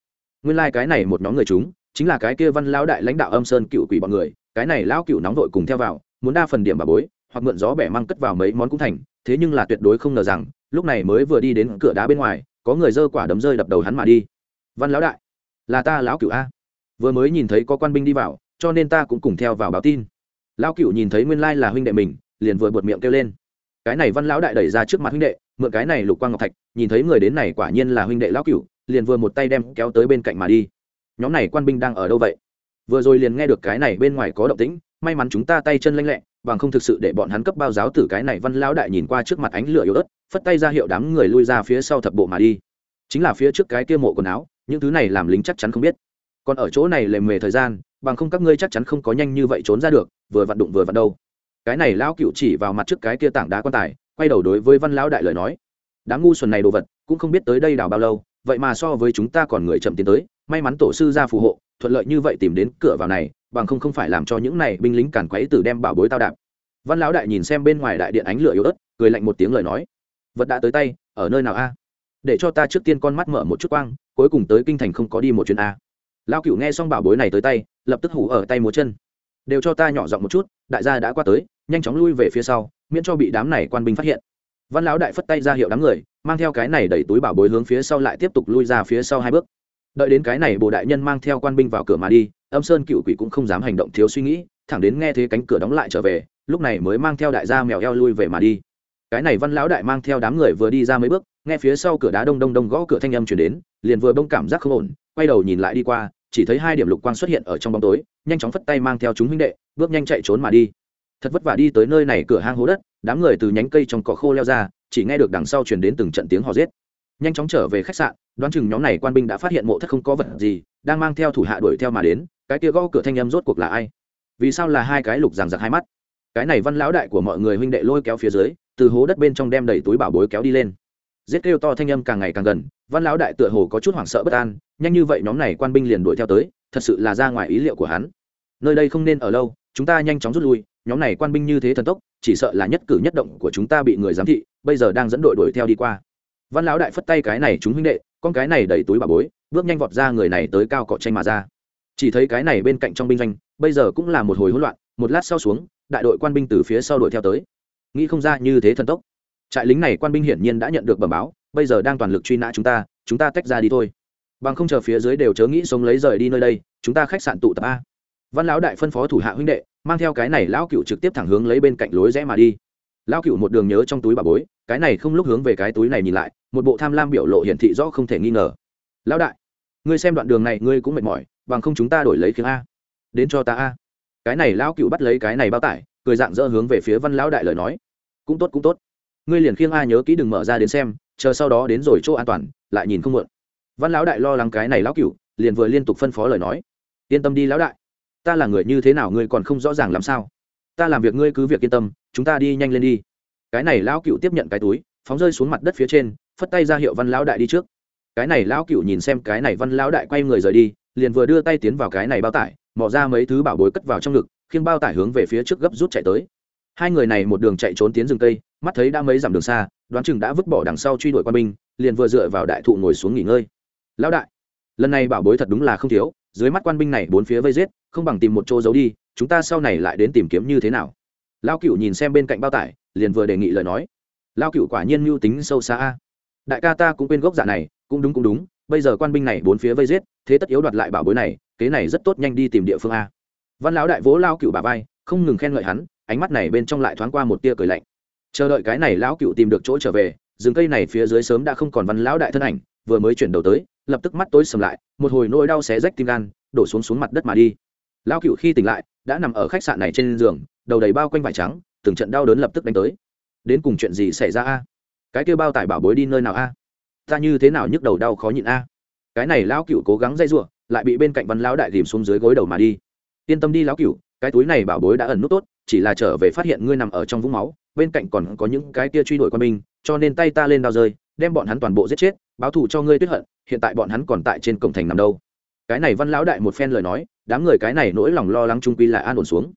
Nguyên lai like cái này một nhóm người chúng, chính là cái kia văn lão đại lãnh đạo âm sơn cựu quỷ bọn người, cái này lão cựu nóng vội cùng theo vào, muốn đa phần điểm bà bối hoặc mượn gió bẻ mang cất vào mấy món cũng thành, thế nhưng là tuyệt đối không ngờ rằng, lúc này mới vừa đi đến cửa đá bên ngoài, có người dơ quả đấm rơi đập đầu hắn mà đi. Văn lão đại, là ta lão cửu a. Vừa mới nhìn thấy có quan binh đi vào, cho nên ta cũng cùng theo vào báo tin. Lão cửu nhìn thấy nguyên lai là huynh đệ mình, liền vừa buột miệng kêu lên. Cái này văn lão đại đẩy ra trước mặt huynh đệ, mượn cái này lục quang ngọc thạch, nhìn thấy người đến này quả nhiên là huynh đệ lão cửu, liền vừa một tay đem kéo tới bên cạnh mà đi. Nhóm này quan binh đang ở đâu vậy? Vừa rồi liền nghe được cái này bên ngoài có động tĩnh, may mắn chúng ta tay chân lanh lẹ bằng không thực sự để bọn hắn cấp bao giáo tử cái này văn lão đại nhìn qua trước mặt ánh lửa yếu ớt, phất tay ra hiệu đám người lui ra phía sau thập bộ mà đi. Chính là phía trước cái kia mộ quần áo, những thứ này làm lính chắc chắn không biết. Còn ở chỗ này lề mề thời gian, bằng không các ngươi chắc chắn không có nhanh như vậy trốn ra được, vừa vặn đụng vừa vặn đâu. Cái này lão cựu chỉ vào mặt trước cái kia tảng đá quan tài, quay đầu đối với văn lão đại lời nói. Đám ngu xuẩn này đồ vật, cũng không biết tới đây đào bao lâu, vậy mà so với chúng ta còn người chậm tiến tới, may mắn tổ sư ra phù hộ thuận lợi như vậy tìm đến cửa vào này, bằng không không phải làm cho những này binh lính càn quấy từ đem bảo bối tao đạp. Văn lão đại nhìn xem bên ngoài đại điện ánh lửa yếu ớt, cười lạnh một tiếng lời nói. Vật đã tới tay, ở nơi nào a? Để cho ta trước tiên con mắt mở một chút quang, cuối cùng tới kinh thành không có đi một chuyến a. Lao cựu nghe xong bảo bối này tới tay, lập tức hủ ở tay múa chân. Đều cho ta nhỏ giọng một chút, đại gia đã qua tới, nhanh chóng lui về phía sau, miễn cho bị đám này quan binh phát hiện. Văn lão đại phất tay ra hiệu đám người, mang theo cái này đẩy túi bảo bối hướng phía sau lại tiếp tục lui ra phía sau hai bước đợi đến cái này bồ đại nhân mang theo quan binh vào cửa mà đi, âm sơn cựu quỷ cũng không dám hành động thiếu suy nghĩ, thẳng đến nghe thấy cánh cửa đóng lại trở về, lúc này mới mang theo đại gia mèo eo lui về mà đi. Cái này văn lão đại mang theo đám người vừa đi ra mấy bước, nghe phía sau cửa đá đông đông đông gõ cửa thanh âm chuyển đến, liền vừa bông cảm giác không ổn, quay đầu nhìn lại đi qua, chỉ thấy hai điểm lục quang xuất hiện ở trong bóng tối, nhanh chóng phất tay mang theo chúng huynh đệ, bước nhanh chạy trốn mà đi. Thật vất vả đi tới nơi này cửa hang hố đất, đám người từ nhánh cây trong cỏ khô leo ra, chỉ nghe được đằng sau chuyển đến từng trận tiếng hò giết. Nhanh chóng trở về khách sạn đoán chừng nhóm này quan binh đã phát hiện mộ thất không có vật gì, đang mang theo thủ hạ đuổi theo mà đến, cái kia gõ cửa thanh âm rốt cuộc là ai? Vì sao là hai cái lục giằng giặc hai mắt? Cái này văn lão đại của mọi người huynh đệ lôi kéo phía dưới, từ hố đất bên trong đem đầy túi bảo bối kéo đi lên. Giết kêu to thanh âm càng ngày càng gần, văn lão đại tựa hồ có chút hoảng sợ bất an, nhanh như vậy nhóm này quan binh liền đuổi theo tới, thật sự là ra ngoài ý liệu của hắn. Nơi đây không nên ở lâu, chúng ta nhanh chóng rút lui, nhóm này quan binh như thế thần tốc, chỉ sợ là nhất cử nhất động của chúng ta bị người giám thị, bây giờ đang dẫn đội đuổi theo đi qua. Văn lão đại phất tay cái này chúng huynh đệ con cái này đẩy túi bà bối, bước nhanh vọt ra người này tới cao cọ tranh mà ra. Chỉ thấy cái này bên cạnh trong binh doanh, bây giờ cũng là một hồi hỗn loạn, một lát sau xuống, đại đội quan binh từ phía sau đuổi theo tới. Nghĩ không ra như thế thần tốc. Trại lính này quan binh hiển nhiên đã nhận được bẩm báo, bây giờ đang toàn lực truy nã chúng ta chúng ta tách ra đi thôi. Bằng không chờ phía dưới đều chớ nghĩ sống lấy rời đi nơi đây, chúng ta khách sạn tụ tập a. Văn lão đại phân phó thủ hạ huynh đệ, mang theo cái này lão cựu trực tiếp thẳng hướng lấy bên cạnh lối rẽ mà đi lão cựu một đường nhớ trong túi bà bối, cái này không lúc hướng về cái túi này nhìn lại, một bộ tham lam biểu lộ hiển thị rõ không thể nghi ngờ. Lão đại, ngươi xem đoạn đường này, ngươi cũng mệt mỏi, bằng không chúng ta đổi lấy khiếng a. Đến cho ta a. Cái này lão cựu bắt lấy cái này bao tải, cười dạng dỡ hướng về phía văn lão đại lời nói. Cũng tốt cũng tốt. Ngươi liền khiêng a nhớ kỹ đừng mở ra đến xem, chờ sau đó đến rồi chỗ an toàn, lại nhìn không muộn. Văn lão đại lo lắng cái này lão cựu liền vừa liên tục phân phó lời nói. Yên tâm đi lão đại. Ta là người như thế nào ngươi còn không rõ ràng làm sao? Ta làm việc ngươi cứ việc yên tâm, chúng ta đi nhanh lên đi. Cái này lão cựu tiếp nhận cái túi, phóng rơi xuống mặt đất phía trên, phất tay ra hiệu văn lão đại đi trước. Cái này lão cựu nhìn xem cái này văn lão đại quay người rời đi, liền vừa đưa tay tiến vào cái này bao tải, mò ra mấy thứ bảo bối cất vào trong ngực khiến bao tải hướng về phía trước gấp rút chạy tới. Hai người này một đường chạy trốn tiến rừng cây, mắt thấy đã mấy dặm đường xa, đoán chừng đã vứt bỏ đằng sau truy đuổi quân binh, liền vừa dựa vào đại thụ ngồi xuống nghỉ ngơi. Lão đại, lần này bảo bối thật đúng là không thiếu dưới mắt quan binh này bốn phía vây giết, không bằng tìm một chỗ giấu đi, chúng ta sau này lại đến tìm kiếm như thế nào? Lao cựu nhìn xem bên cạnh bao tải, liền vừa đề nghị lời nói. Lao cựu quả nhiên mưu tính sâu xa a. Đại ca ta cũng quên gốc dạ này, cũng đúng cũng đúng, bây giờ quan binh này bốn phía vây giết, thế tất yếu đoạt lại bảo bối này, kế này rất tốt nhanh đi tìm địa phương a. Văn lão đại vỗ lao cựu bà vai, không ngừng khen ngợi hắn, ánh mắt này bên trong lại thoáng qua một tia cười lạnh. Chờ đợi cái này lão cựu tìm được chỗ trở về, rừng cây này phía dưới sớm đã không còn văn lão đại thân ảnh vừa mới chuyển đầu tới lập tức mắt tối sầm lại một hồi nỗi đau xé rách tim gan đổ xuống xuống mặt đất mà đi. Lão cựu khi tỉnh lại đã nằm ở khách sạn này trên giường đầu đầy bao quanh vải trắng từng trận đau đớn lập tức đánh tới. Đến cùng chuyện gì xảy ra a? Cái kêu bao tải bảo bối đi nơi nào a? Ta như thế nào nhức đầu đau khó nhịn a? Cái này lão cựu cố gắng dây giụa lại bị bên cạnh văn lão đại tìm xuống dưới gối đầu mà đi. Yên tâm đi lão cựu cái túi này bảo bối đã ẩn nút tốt chỉ là trở về phát hiện ngươi nằm ở trong vũng máu bên cạnh còn có những cái kia truy đuổi quân mình, cho nên tay ta lên đao rơi đem bọn hắn toàn bộ giết chết báo thù cho ngươi tuyết hận, hiện tại bọn hắn còn tại trên cổng thành nằm đâu. Cái này văn lão đại một phen lời nói, đám người cái này nỗi lòng lo lắng trung quy lại an ổn xuống.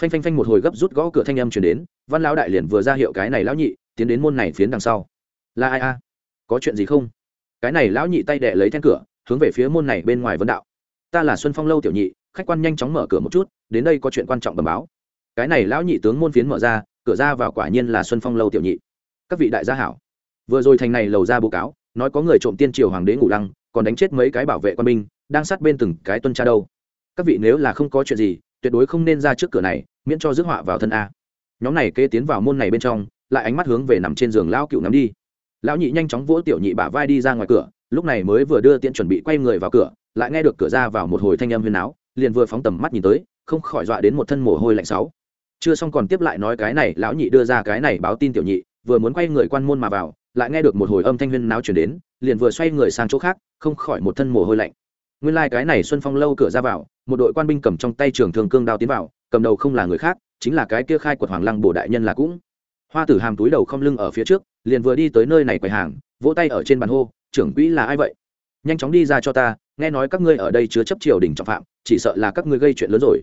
Phanh phanh phanh một hồi gấp rút gõ cửa thanh âm chuyển đến, văn lão đại liền vừa ra hiệu cái này lão nhị, tiến đến môn này phiến đằng sau. Là ai a? Có chuyện gì không? Cái này lão nhị tay đệ lấy then cửa, hướng về phía môn này bên ngoài vấn đạo. Ta là xuân phong lâu tiểu nhị, khách quan nhanh chóng mở cửa một chút, đến đây có chuyện quan trọng bẩm báo. Cái này lão nhị tướng môn phiến mở ra, cửa ra vào quả nhiên là xuân phong lâu tiểu nhị. Các vị đại gia hảo. Vừa rồi thành này lầu ra báo cáo nói có người trộm tiên triều hoàng đế ngủ lăng, còn đánh chết mấy cái bảo vệ quan binh, đang sát bên từng cái tuân tra đâu. Các vị nếu là không có chuyện gì, tuyệt đối không nên ra trước cửa này, miễn cho rước họa vào thân a. Nhóm này kê tiến vào môn này bên trong, lại ánh mắt hướng về nằm trên giường lão cựu nắm đi. Lão nhị nhanh chóng vỗ tiểu nhị bả vai đi ra ngoài cửa, lúc này mới vừa đưa tiện chuẩn bị quay người vào cửa, lại nghe được cửa ra vào một hồi thanh âm huyền áo, liền vừa phóng tầm mắt nhìn tới, không khỏi dọa đến một thân mồ hôi lạnh sáu. Chưa xong còn tiếp lại nói cái này, lão nhị đưa ra cái này báo tin tiểu nhị, vừa muốn quay người quan môn mà vào lại nghe được một hồi âm thanh huyên náo chuyển đến, liền vừa xoay người sang chỗ khác, không khỏi một thân mồ hôi lạnh. Nguyên lai、like、cái này xuân phong lâu cửa ra vào, một đội quan binh cầm trong tay trường thường cương đao tiến vào, cầm đầu không là người khác, chính là cái kia khai quật hoàng lăng bổ đại nhân là cũng. Hoa tử hàm túi đầu không lưng ở phía trước, liền vừa đi tới nơi này quầy hàng, vỗ tay ở trên bàn hô, trưởng quỹ là ai vậy? Nhanh chóng đi ra cho ta, nghe nói các ngươi ở đây chứa chấp triều đình trọng phạm, chỉ sợ là các ngươi gây chuyện lớn rồi.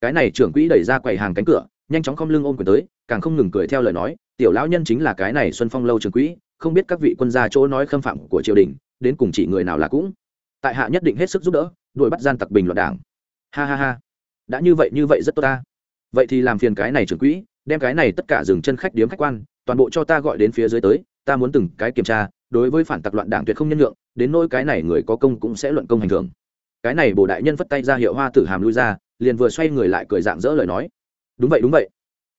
Cái này trưởng quỹ đẩy ra quầy hàng cánh cửa, nhanh chóng không lưng ôm quyền tới, càng không ngừng cười theo lời nói, tiểu lão nhân chính là cái này xuân phong lâu trưởng quỹ không biết các vị quân gia chỗ nói khâm phạm của triều đình, đến cùng chỉ người nào là cũng. Tại hạ nhất định hết sức giúp đỡ, đuổi bắt gian tặc bình loạn đảng. Ha ha ha. Đã như vậy như vậy rất tốt ta. Vậy thì làm phiền cái này trưởng quỹ, đem cái này tất cả dừng chân khách điếm khách quan, toàn bộ cho ta gọi đến phía dưới tới, ta muốn từng cái kiểm tra, đối với phản tặc loạn đảng tuyệt không nhân lượng đến nỗi cái này người có công cũng sẽ luận công hành thường. Cái này bổ đại nhân vất tay ra hiệu hoa tử hàm lui ra, liền vừa xoay người lại cười dạng dỡ lời nói. Đúng vậy đúng vậy.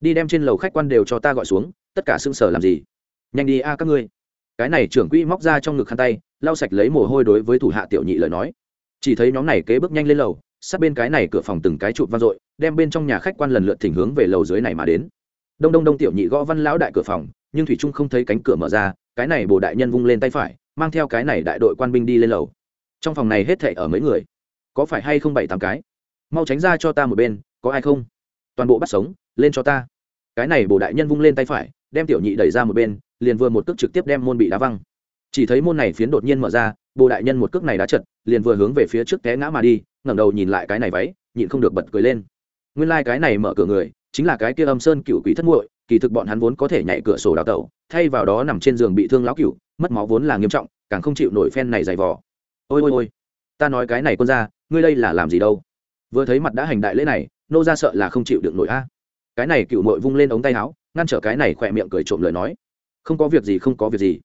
Đi đem trên lầu khách quan đều cho ta gọi xuống, tất cả xương sở làm gì? Nhanh đi a các ngươi. Cái này trưởng quỹ móc ra trong ngực khăn tay, lau sạch lấy mồ hôi đối với thủ hạ tiểu nhị lời nói. Chỉ thấy nhóm này kế bước nhanh lên lầu, sát bên cái này cửa phòng từng cái chụp vang dội, đem bên trong nhà khách quan lần lượt thỉnh hướng về lầu dưới này mà đến. Đông đông đông tiểu nhị gõ văn lão đại cửa phòng, nhưng thủy trung không thấy cánh cửa mở ra, cái này bồ đại nhân vung lên tay phải, mang theo cái này đại đội quan binh đi lên lầu. Trong phòng này hết thệ ở mấy người? Có phải hay không bảy tám cái? Mau tránh ra cho ta một bên, có ai không? Toàn bộ bắt sống, lên cho ta. Cái này bồ đại nhân vung lên tay phải, đem tiểu nhị đẩy ra một bên liền vừa một cước trực tiếp đem môn bị đá văng. Chỉ thấy môn này phiến đột nhiên mở ra, bồ đại nhân một cước này đá chật, liền vừa hướng về phía trước té ngã mà đi, ngẩng đầu nhìn lại cái này váy, nhịn không được bật cười lên. Nguyên lai、like、cái này mở cửa người, chính là cái kia âm sơn cựu quỷ thất muội, kỳ thực bọn hắn vốn có thể nhảy cửa sổ đào tẩu, thay vào đó nằm trên giường bị thương lão cựu, mất máu vốn là nghiêm trọng, càng không chịu nổi phen này dày vò. Ôi ôi ôi, ta nói cái này quân ra, ngươi đây là làm gì đâu? Vừa thấy mặt đã hành đại lễ này, nô ra sợ là không chịu được nổi a. Cái này cựu mội vung lên ống tay áo, ngăn trở cái này khỏe miệng cười trộm lời nói không có việc gì, không có việc gì.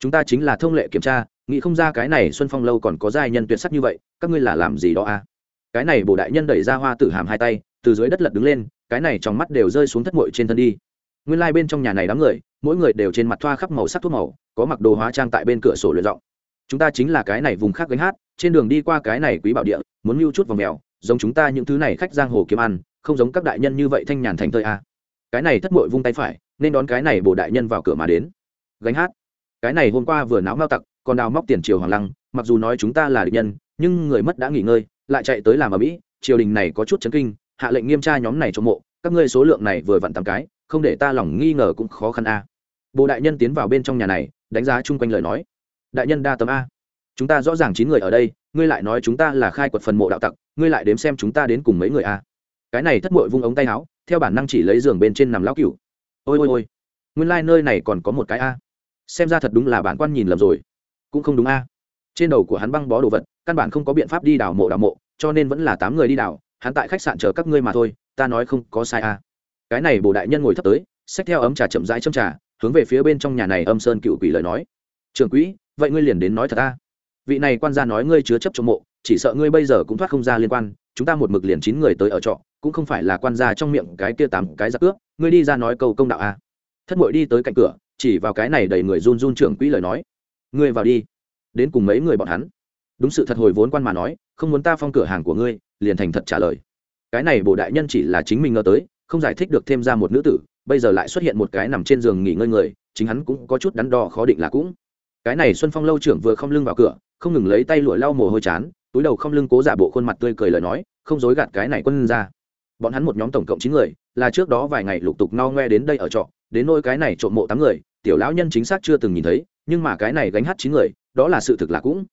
Chúng ta chính là thông lệ kiểm tra, nghĩ không ra cái này xuân phong lâu còn có giai nhân tuyệt sắc như vậy, các ngươi là làm gì đó à cái này bổ đại nhân đẩy ra hoa tử hàm hai tay, từ dưới đất lật đứng lên, cái này trong mắt đều rơi xuống thất mội trên thân đi. Nguyên lai、like、bên trong nhà này đám người, mỗi người đều trên mặt thoa khắp màu sắc thuốc màu, có mặc đồ hóa trang tại bên cửa sổ luyện giọng. Chúng ta chính là cái này vùng khác gánh hát, trên đường đi qua cái này quý bảo địa, muốn mưu chút vào mèo, giống chúng ta những thứ này khách giang hồ kiếm ăn, không giống các đại nhân như vậy thanh nhàn thành thơi à cái này thất mội vung tay phải nên đón cái này bồ đại nhân vào cửa mà đến. Gánh hát. Cái này hôm qua vừa náo mao tặc, còn đào móc tiền triều hoàng lăng, mặc dù nói chúng ta là địch nhân, nhưng người mất đã nghỉ ngơi, lại chạy tới làm ở mỹ, triều đình này có chút chấn kinh, hạ lệnh nghiêm tra nhóm này trong mộ, các ngươi số lượng này vừa vặn tám cái, không để ta lòng nghi ngờ cũng khó khăn a. Bồ đại nhân tiến vào bên trong nhà này, đánh giá chung quanh lời nói. Đại nhân đa tấm a. Chúng ta rõ ràng chín người ở đây, ngươi lại nói chúng ta là khai quật phần mộ đạo tặc, ngươi lại đếm xem chúng ta đến cùng mấy người a. Cái này thất bội vung ống tay áo, theo bản năng chỉ lấy giường bên trên nằm lão cửu ôi ôi ôi. Nguyên lai、like、nơi này còn có một cái a. Xem ra thật đúng là bản quan nhìn lầm rồi. Cũng không đúng a. Trên đầu của hắn băng bó đồ vật, căn bản không có biện pháp đi đào mộ đào mộ, cho nên vẫn là tám người đi đào, hắn tại khách sạn chờ các ngươi mà thôi, ta nói không có sai a. Cái này bồ đại nhân ngồi thấp tới, xách theo ấm trà chậm rãi châm trà, hướng về phía bên trong nhà này âm sơn cựu quỷ lời nói. Trường quỹ, vậy ngươi liền đến nói thật ta vị này quan gia nói ngươi chứa chấp trong mộ, chỉ sợ ngươi bây giờ cũng thoát không ra liên quan, chúng ta một mực liền chín người tới ở trọ, cũng không phải là quan gia trong miệng cái kia tám cái giặc ước, ngươi đi ra nói câu công đạo a. Thất mội đi tới cạnh cửa, chỉ vào cái này đầy người run run trưởng quỹ lời nói. Ngươi vào đi. Đến cùng mấy người bọn hắn? Đúng sự thật hồi vốn quan mà nói, không muốn ta phong cửa hàng của ngươi, liền thành thật trả lời. Cái này bổ đại nhân chỉ là chính mình ngờ tới, không giải thích được thêm ra một nữ tử, bây giờ lại xuất hiện một cái nằm trên giường nghỉ ngơi người, chính hắn cũng có chút đắn đo khó định là cũng. Cái này xuân phong lâu trưởng vừa không lưng vào cửa không ngừng lấy tay lụa lau mồ hôi chán, túi đầu không lưng cố giả bộ khuôn mặt tươi cười lời nói, không dối gạt cái này quân ra. Bọn hắn một nhóm tổng cộng chín người, là trước đó vài ngày lục tục no ngoe đến đây ở trọ, đến nôi cái này trộm mộ tám người, tiểu lão nhân chính xác chưa từng nhìn thấy, nhưng mà cái này gánh hát chín người, đó là sự thực là cũng.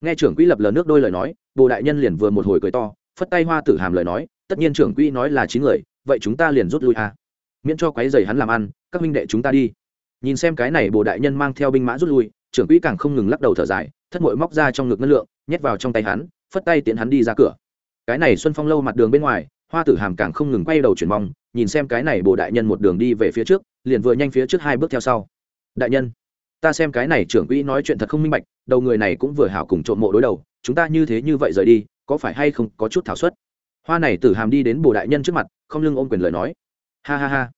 Nghe trưởng quỹ lập lờ nước đôi lời nói, bồ đại nhân liền vừa một hồi cười to, phất tay hoa tử hàm lời nói, tất nhiên trưởng quỹ nói là chín người, vậy chúng ta liền rút lui à. miễn cho quái dày hắn làm ăn, các minh đệ chúng ta đi. Nhìn xem cái này bồ đại nhân mang theo binh mã rút lui, trưởng quỹ càng không ngừng lắc đầu thở dài thất mội móc ra trong ngực ngân lượng, nhét vào trong tay hắn, phất tay tiện hắn đi ra cửa. Cái này xuân phong lâu mặt đường bên ngoài, hoa tử hàm càng không ngừng quay đầu chuyển mong nhìn xem cái này bồ đại nhân một đường đi về phía trước, liền vừa nhanh phía trước hai bước theo sau. Đại nhân, ta xem cái này trưởng quỹ nói chuyện thật không minh bạch, đầu người này cũng vừa hảo cùng trộm mộ đối đầu, chúng ta như thế như vậy rời đi, có phải hay không có chút thảo suất? Hoa này tử hàm đi đến bồ đại nhân trước mặt, không lưng ôm quyền lời nói. Ha ha ha.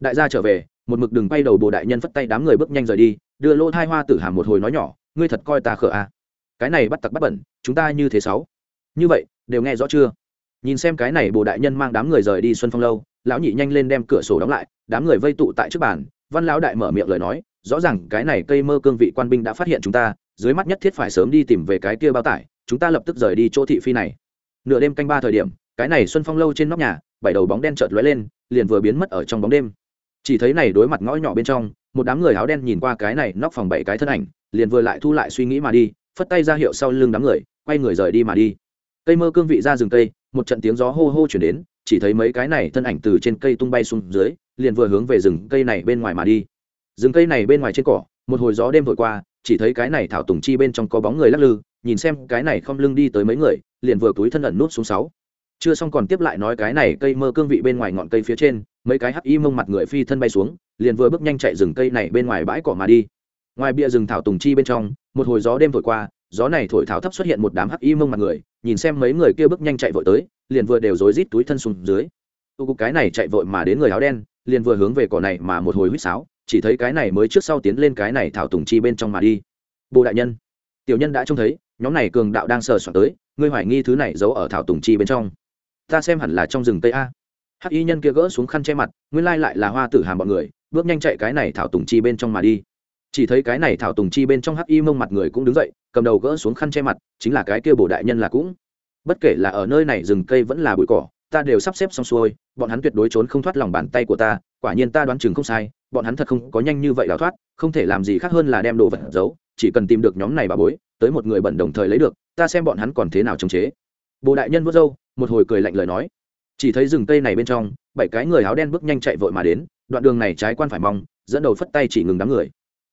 Đại gia trở về, một mực đường bay đầu bồ đại nhân phất tay đám người bước nhanh rời đi, đưa lỗ thai hoa tử hàm một hồi nói nhỏ ngươi thật coi ta khờ à. cái này bắt tặc bắt bẩn, chúng ta như thế sáu. Như vậy, đều nghe rõ chưa? Nhìn xem cái này bồ đại nhân mang đám người rời đi xuân phong lâu, lão nhị nhanh lên đem cửa sổ đóng lại, đám người vây tụ tại trước bàn, văn lão đại mở miệng lời nói, rõ ràng cái này cây mơ cương vị quan binh đã phát hiện chúng ta, dưới mắt nhất thiết phải sớm đi tìm về cái kia bao tải, chúng ta lập tức rời đi chỗ thị phi này. Nửa đêm canh ba thời điểm, cái này xuân phong lâu trên nóc nhà, bảy đầu bóng đen chợt lóe lên, liền vừa biến mất ở trong bóng đêm. Chỉ thấy này đối mặt ngõ nhỏ bên trong, một đám người áo đen nhìn qua cái này nóc phòng bảy cái thân ảnh liền vừa lại thu lại suy nghĩ mà đi, phất tay ra hiệu sau lưng đám người, quay người rời đi mà đi. Cây mơ cương vị ra rừng cây, một trận tiếng gió hô hô chuyển đến, chỉ thấy mấy cái này thân ảnh từ trên cây tung bay xuống dưới, liền vừa hướng về rừng cây này bên ngoài mà đi. Rừng cây này bên ngoài trên cỏ, một hồi gió đêm vội qua, chỉ thấy cái này thảo tùng chi bên trong có bóng người lắc lư, nhìn xem cái này không lưng đi tới mấy người, liền vừa túi thân ẩn nút xuống sáu. Chưa xong còn tiếp lại nói cái này cây mơ cương vị bên ngoài ngọn cây phía trên, mấy cái hắc y mông mặt người phi thân bay xuống, liền vừa bước nhanh chạy rừng cây này bên ngoài bãi cỏ mà đi ngoài bia rừng thảo tùng chi bên trong, một hồi gió đêm thổi qua, gió này thổi thảo thấp xuất hiện một đám hắc y mông mặt người, nhìn xem mấy người kia bước nhanh chạy vội tới, liền vừa đều rối rít túi thân xuống dưới. Tu cục cái này chạy vội mà đến người áo đen, liền vừa hướng về cỏ này mà một hồi huýt sáo, chỉ thấy cái này mới trước sau tiến lên cái này thảo tùng chi bên trong mà đi. Bồ đại nhân, tiểu nhân đã trông thấy, nhóm này cường đạo đang sờ soạn tới, ngươi hoài nghi thứ này giấu ở thảo tùng chi bên trong. Ta xem hẳn là trong rừng tây a. Hắc y nhân kia gỡ xuống khăn che mặt, nguyên lai lại là hoa tử hàm bọn người, bước nhanh chạy cái này thảo tùng chi bên trong mà đi chỉ thấy cái này thảo tùng chi bên trong hắc y mông mặt người cũng đứng dậy, cầm đầu gỡ xuống khăn che mặt, chính là cái kia bồ đại nhân là cũng. Bất kể là ở nơi này rừng cây vẫn là bụi cỏ, ta đều sắp xếp xong xuôi, bọn hắn tuyệt đối trốn không thoát lòng bàn tay của ta, quả nhiên ta đoán chừng không sai, bọn hắn thật không có nhanh như vậy đào thoát, không thể làm gì khác hơn là đem đồ vật giấu, chỉ cần tìm được nhóm này bà bối, tới một người bẩn đồng thời lấy được, ta xem bọn hắn còn thế nào chống chế. Bồ đại nhân vớt râu, một hồi cười lạnh lời nói. Chỉ thấy rừng cây này bên trong, bảy cái người áo đen bước nhanh chạy vội mà đến, đoạn đường này trái quan phải mong, dẫn đầu phất tay chỉ ngừng đám người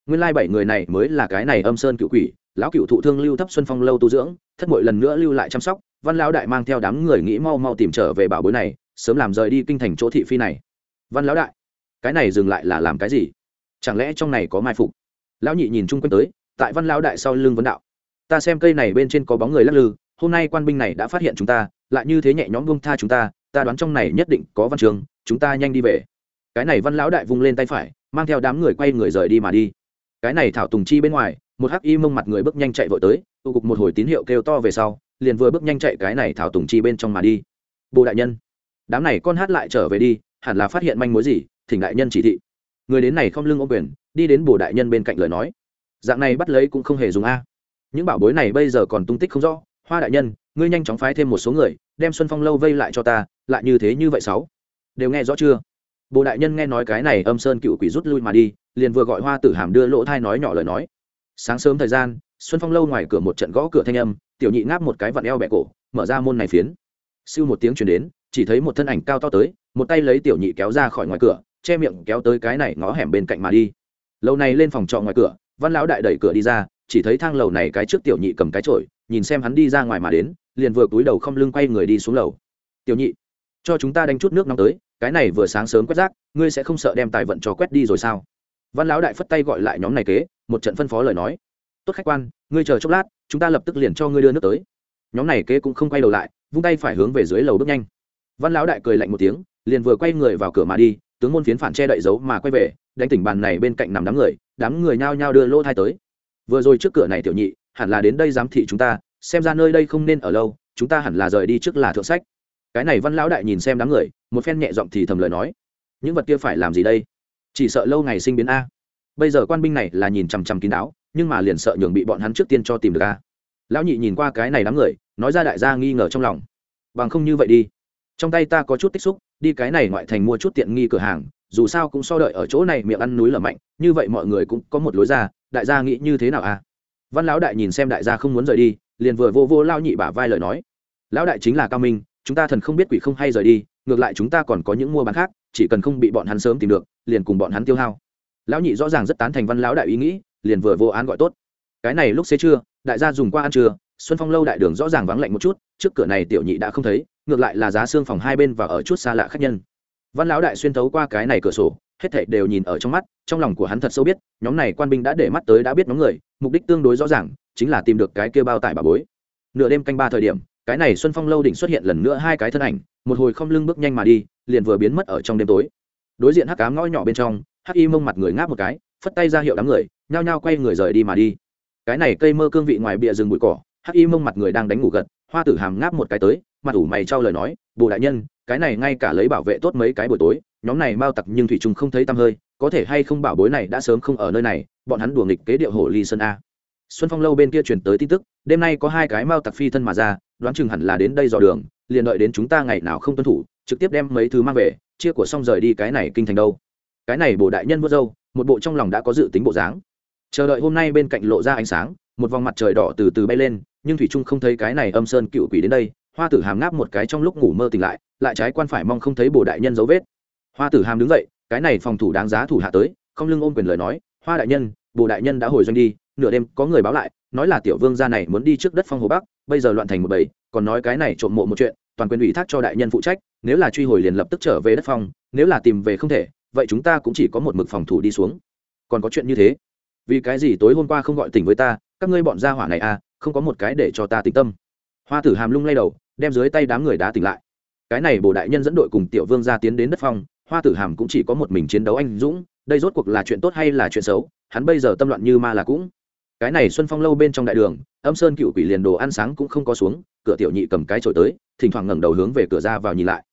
nguyên lai bảy người này mới là cái này âm sơn cựu quỷ, lão cựu thụ thương lưu thấp xuân phong lâu tu dưỡng, thất mội lần nữa lưu lại chăm sóc, văn lão đại mang theo đám người nghĩ mau mau tìm trở về bảo bối này, sớm làm rời đi kinh thành chỗ thị phi này. Văn lão đại, cái này dừng lại là làm cái gì? Chẳng lẽ trong này có mai phục? Lão nhị nhìn chung quanh tới, tại văn lão đại sau lưng vấn đạo. Ta xem cây này bên trên có bóng người lắc lư, hôm nay quan binh này đã phát hiện chúng ta, lại như thế nhẹ nhõm buông tha chúng ta ta đoán trong này nhất định có văn trường, chúng ta nhanh đi về. Cái này văn lão đại vung lên tay phải, mang theo đám người quay người rời đi mà đi cái này thảo tùng chi bên ngoài, một hắc y mông mặt người bước nhanh chạy vội tới, tụ cục một hồi tín hiệu kêu to về sau, liền vừa bước nhanh chạy cái này thảo tùng chi bên trong mà đi. Bồ đại nhân, đám này con hát lại trở về đi, hẳn là phát hiện manh mối gì, thỉnh đại nhân chỉ thị. Người đến này không lưng ô quyền, đi đến bồ đại nhân bên cạnh lời nói. Dạng này bắt lấy cũng không hề dùng a. Những bảo bối này bây giờ còn tung tích không rõ. Hoa đại nhân, ngươi nhanh chóng phái thêm một số người, đem xuân phong lâu vây lại cho ta, lại như thế như vậy sáu. Đều nghe rõ chưa? Bồ đại nhân nghe nói cái này âm sơn cựu quỷ rút lui mà đi liền vừa gọi hoa tử hàm đưa lỗ thai nói nhỏ lời nói. Sáng sớm thời gian, xuân phong lâu ngoài cửa một trận gõ cửa thanh âm, tiểu nhị ngáp một cái vặn eo bẹ cổ, mở ra môn này phiến. Sưu một tiếng chuyển đến, chỉ thấy một thân ảnh cao to tới, một tay lấy tiểu nhị kéo ra khỏi ngoài cửa, che miệng kéo tới cái này ngõ hẻm bên cạnh mà đi. Lâu này lên phòng trọ ngoài cửa, văn lão đại đẩy cửa đi ra, chỉ thấy thang lầu này cái trước tiểu nhị cầm cái trội nhìn xem hắn đi ra ngoài mà đến, liền vừa cúi đầu không lưng quay người đi xuống lầu. Tiểu nhị, cho chúng ta đánh chút nước nóng tới, cái này vừa sáng sớm quét rác, ngươi sẽ không sợ đem tài vận cho quét đi rồi sao? Văn lão đại phất tay gọi lại nhóm này kế, một trận phân phó lời nói. Tốt khách quan, ngươi chờ chốc lát, chúng ta lập tức liền cho ngươi đưa nước tới. Nhóm này kế cũng không quay đầu lại, vung tay phải hướng về dưới lầu bước nhanh. Văn lão đại cười lạnh một tiếng, liền vừa quay người vào cửa mà đi, tướng môn phiến phản che đậy dấu mà quay về, đánh tỉnh bàn này bên cạnh nằm đám người đám người nhao nhao đưa lô thai tới. Vừa rồi trước cửa này tiểu nhị, hẳn là đến đây giám thị chúng ta, xem ra nơi đây không nên ở lâu, chúng ta hẳn là rời đi trước là thượng sách. Cái này văn lão đại nhìn xem đám người, một phen nhẹ giọng thì thầm lời nói. Những vật kia phải làm gì đây? Chỉ sợ lâu ngày sinh biến a. Bây giờ quan binh này là nhìn chằm chằm kín đáo, nhưng mà liền sợ nhường bị bọn hắn trước tiên cho tìm được a. Lão nhị nhìn qua cái này đám người, nói ra đại gia nghi ngờ trong lòng. Bằng không như vậy đi. Trong tay ta có chút tích xúc, đi cái này ngoại thành mua chút tiện nghi cửa hàng, dù sao cũng so đợi ở chỗ này miệng ăn núi lở mạnh, như vậy mọi người cũng có một lối ra, đại gia nghĩ như thế nào a? Văn lão đại nhìn xem đại gia không muốn rời đi, liền vừa vô vô lao nhị bả vai lời nói. Lão đại chính là cao minh, chúng ta thần không biết quỷ không hay rời đi, ngược lại chúng ta còn có những mua bán khác chỉ cần không bị bọn hắn sớm tìm được, liền cùng bọn hắn tiêu hao. Lão nhị rõ ràng rất tán thành văn lão đại ý nghĩ, liền vừa vô án gọi tốt. Cái này lúc xế trưa, đại gia dùng qua ăn trưa, xuân phong lâu đại đường rõ ràng vắng lạnh một chút, trước cửa này tiểu nhị đã không thấy, ngược lại là giá xương phòng hai bên và ở chút xa lạ khách nhân. Văn lão đại xuyên thấu qua cái này cửa sổ, hết thảy đều nhìn ở trong mắt, trong lòng của hắn thật sâu biết, nhóm này quan binh đã để mắt tới đã biết nhóm người, mục đích tương đối rõ ràng, chính là tìm được cái kia bao tải bà bối. Nửa đêm canh ba thời điểm, cái này xuân phong lâu đỉnh xuất hiện lần nữa hai cái thân ảnh, một hồi không lưng bước nhanh mà đi liền vừa biến mất ở trong đêm tối. Đối diện hắc cám ngõ nhỏ bên trong, hắc y mông mặt người ngáp một cái, phất tay ra hiệu đám người, nhao nhao quay người rời đi mà đi. Cái này cây mơ cương vị ngoài bìa rừng bụi cỏ, hắc y mông mặt người đang đánh ngủ gật, hoa tử hàm ngáp một cái tới, mặt ủ mày trao lời nói, bồ đại nhân, cái này ngay cả lấy bảo vệ tốt mấy cái buổi tối, nhóm này mau tặc nhưng thủy trung không thấy tăm hơi, có thể hay không bảo bối này đã sớm không ở nơi này, bọn hắn đùa nghịch kế điệu hồ ly sơn a. Xuân phong lâu bên kia chuyển tới tin tức, đêm nay có hai cái mao tặc phi thân mà ra, đoán chừng hẳn là đến đây dò đường, liền đợi đến chúng ta ngày nào không tuân thủ trực tiếp đem mấy thứ mang về, chia của xong rời đi cái này kinh thành đâu. Cái này bồ đại nhân vớt dâu một bộ trong lòng đã có dự tính bộ dáng. Chờ đợi hôm nay bên cạnh lộ ra ánh sáng, một vòng mặt trời đỏ từ từ bay lên, nhưng thủy trung không thấy cái này âm sơn cựu quỷ đến đây, hoa tử hàm ngáp một cái trong lúc ngủ mơ tỉnh lại lại trái quan phải mong không thấy bồ đại nhân dấu vết. Hoa tử hàm đứng dậy, cái này phòng thủ đáng giá thủ hạ tới, không lưng ôm quyền lời nói, hoa đại nhân bồ đại nhân đã hồi doanh đi, nửa đêm có người báo lại, nói là tiểu vương gia này muốn đi trước đất phong hồ bắc, bây giờ loạn thành một bầy, còn nói cái này trộm mộ một chuyện toàn quyền ủy thác cho đại nhân phụ trách, nếu là truy hồi liền lập tức trở về đất phong, nếu là tìm về không thể, vậy chúng ta cũng chỉ có một mực phòng thủ đi xuống. Còn có chuyện như thế? Vì cái gì tối hôm qua không gọi tỉnh với ta, các ngươi bọn gia hỏa này à không có một cái để cho ta tĩnh tâm. Hoa tử hàm lung lay đầu, đem dưới tay đám người đá tỉnh lại. Cái này bồ đại nhân dẫn đội cùng tiểu vương gia tiến đến đất phong, hoa tử hàm cũng chỉ có một mình chiến đấu anh dũng, đây rốt cuộc là chuyện tốt hay là chuyện xấu, hắn bây giờ tâm loạn như ma là cũng cái này xuân phong lâu bên trong đại đường, âm sơn cựu quỷ liền đồ ăn sáng cũng không có xuống, cửa tiểu nhị cầm cái trội tới, thỉnh thoảng ngẩng đầu hướng về cửa ra vào nhìn lại.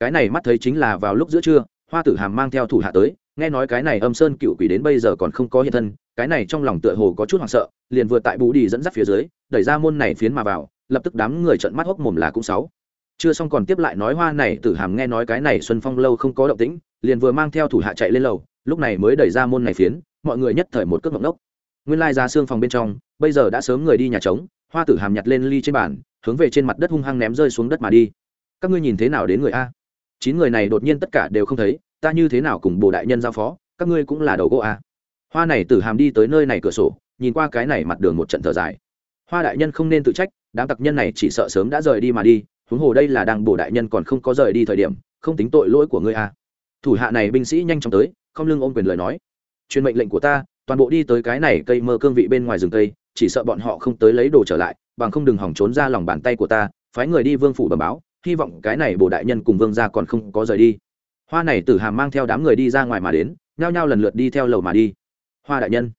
Cái này mắt thấy chính là vào lúc giữa trưa, hoa tử hàm mang theo thủ hạ tới, nghe nói cái này âm sơn cựu quỷ đến bây giờ còn không có hiện thân, cái này trong lòng tựa hồ có chút hoảng sợ, liền vừa tại bú đi dẫn dắt phía dưới, đẩy ra môn này phiến mà vào, lập tức đám người trợn mắt hốc mồm là cũng sáu. Chưa xong còn tiếp lại nói hoa này, tử hàm nghe nói cái này xuân phong lâu không có động tĩnh, liền vừa mang theo thủ hạ chạy lên lầu, lúc này mới đẩy ra môn này phiến, mọi người nhất thời một cước ngộng đốc nguyên lai ra xương phòng bên trong, bây giờ đã sớm người đi nhà trống, hoa tử hàm nhặt lên ly trên bàn, hướng về trên mặt đất hung hăng ném rơi xuống đất mà đi. Các ngươi nhìn thế nào đến người a? Chín người này đột nhiên tất cả đều không thấy, ta như thế nào cùng bồ đại nhân giao phó, các ngươi cũng là đầu gỗ a. Hoa này tử hàm đi tới nơi này cửa sổ, nhìn qua cái này mặt đường một trận thở dài. Hoa đại nhân không nên tự trách, đám tặc nhân này chỉ sợ sớm đã rời đi mà đi, huống hồ đây là đang bổ đại nhân còn không có rời đi thời điểm, không tính tội lỗi của ngươi à thủ hạ này binh sĩ nhanh chóng tới, không lưng ôm quyền lời nói. Truyền mệnh lệnh của ta toàn bộ đi tới cái này cây mơ cương vị bên ngoài rừng cây, chỉ sợ bọn họ không tới lấy đồ trở lại, bằng không đừng hỏng trốn ra lòng bàn tay của ta, phái người đi vương phủ bẩm báo, hy vọng cái này bồ đại nhân cùng vương gia còn không có rời đi. Hoa này tử hàm mang theo đám người đi ra ngoài mà đến, nhao nhao lần lượt đi theo lầu mà đi. Hoa đại nhân,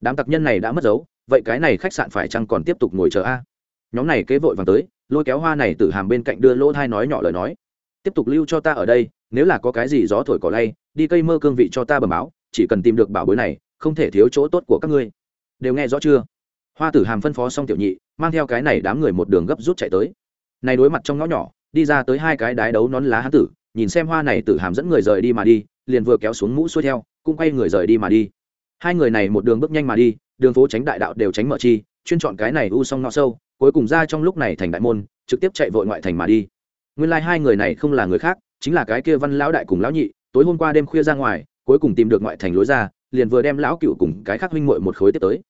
đám tặc nhân này đã mất dấu, vậy cái này khách sạn phải chăng còn tiếp tục ngồi chờ a? Nhóm này kế vội vàng tới, lôi kéo hoa này tử hàm bên cạnh đưa lỗ thai nói nhỏ lời nói. Tiếp tục lưu cho ta ở đây, nếu là có cái gì gió thổi cỏ lay, đi cây mơ cương vị cho ta bẩm báo, chỉ cần tìm được bảo bối này không thể thiếu chỗ tốt của các ngươi. Đều nghe rõ chưa? Hoa tử hàm phân phó xong tiểu nhị, mang theo cái này đám người một đường gấp rút chạy tới. Này đối mặt trong ngõ nhỏ, đi ra tới hai cái đái đấu nón lá hán tử, nhìn xem hoa này tử hàm dẫn người rời đi mà đi, liền vừa kéo xuống mũ xuôi theo, cũng quay người rời đi mà đi. Hai người này một đường bước nhanh mà đi, đường phố tránh đại đạo đều tránh mở chi, chuyên chọn cái này u song ngõ sâu, cuối cùng ra trong lúc này thành đại môn, trực tiếp chạy vội ngoại thành mà đi. Nguyên lai hai người này không là người khác, chính là cái kia văn lão đại cùng lão nhị, tối hôm qua đêm khuya ra ngoài, cuối cùng tìm được ngoại thành lối ra liền vừa đem lão cựu cùng cái khác huynh muội một khối tiếp tới.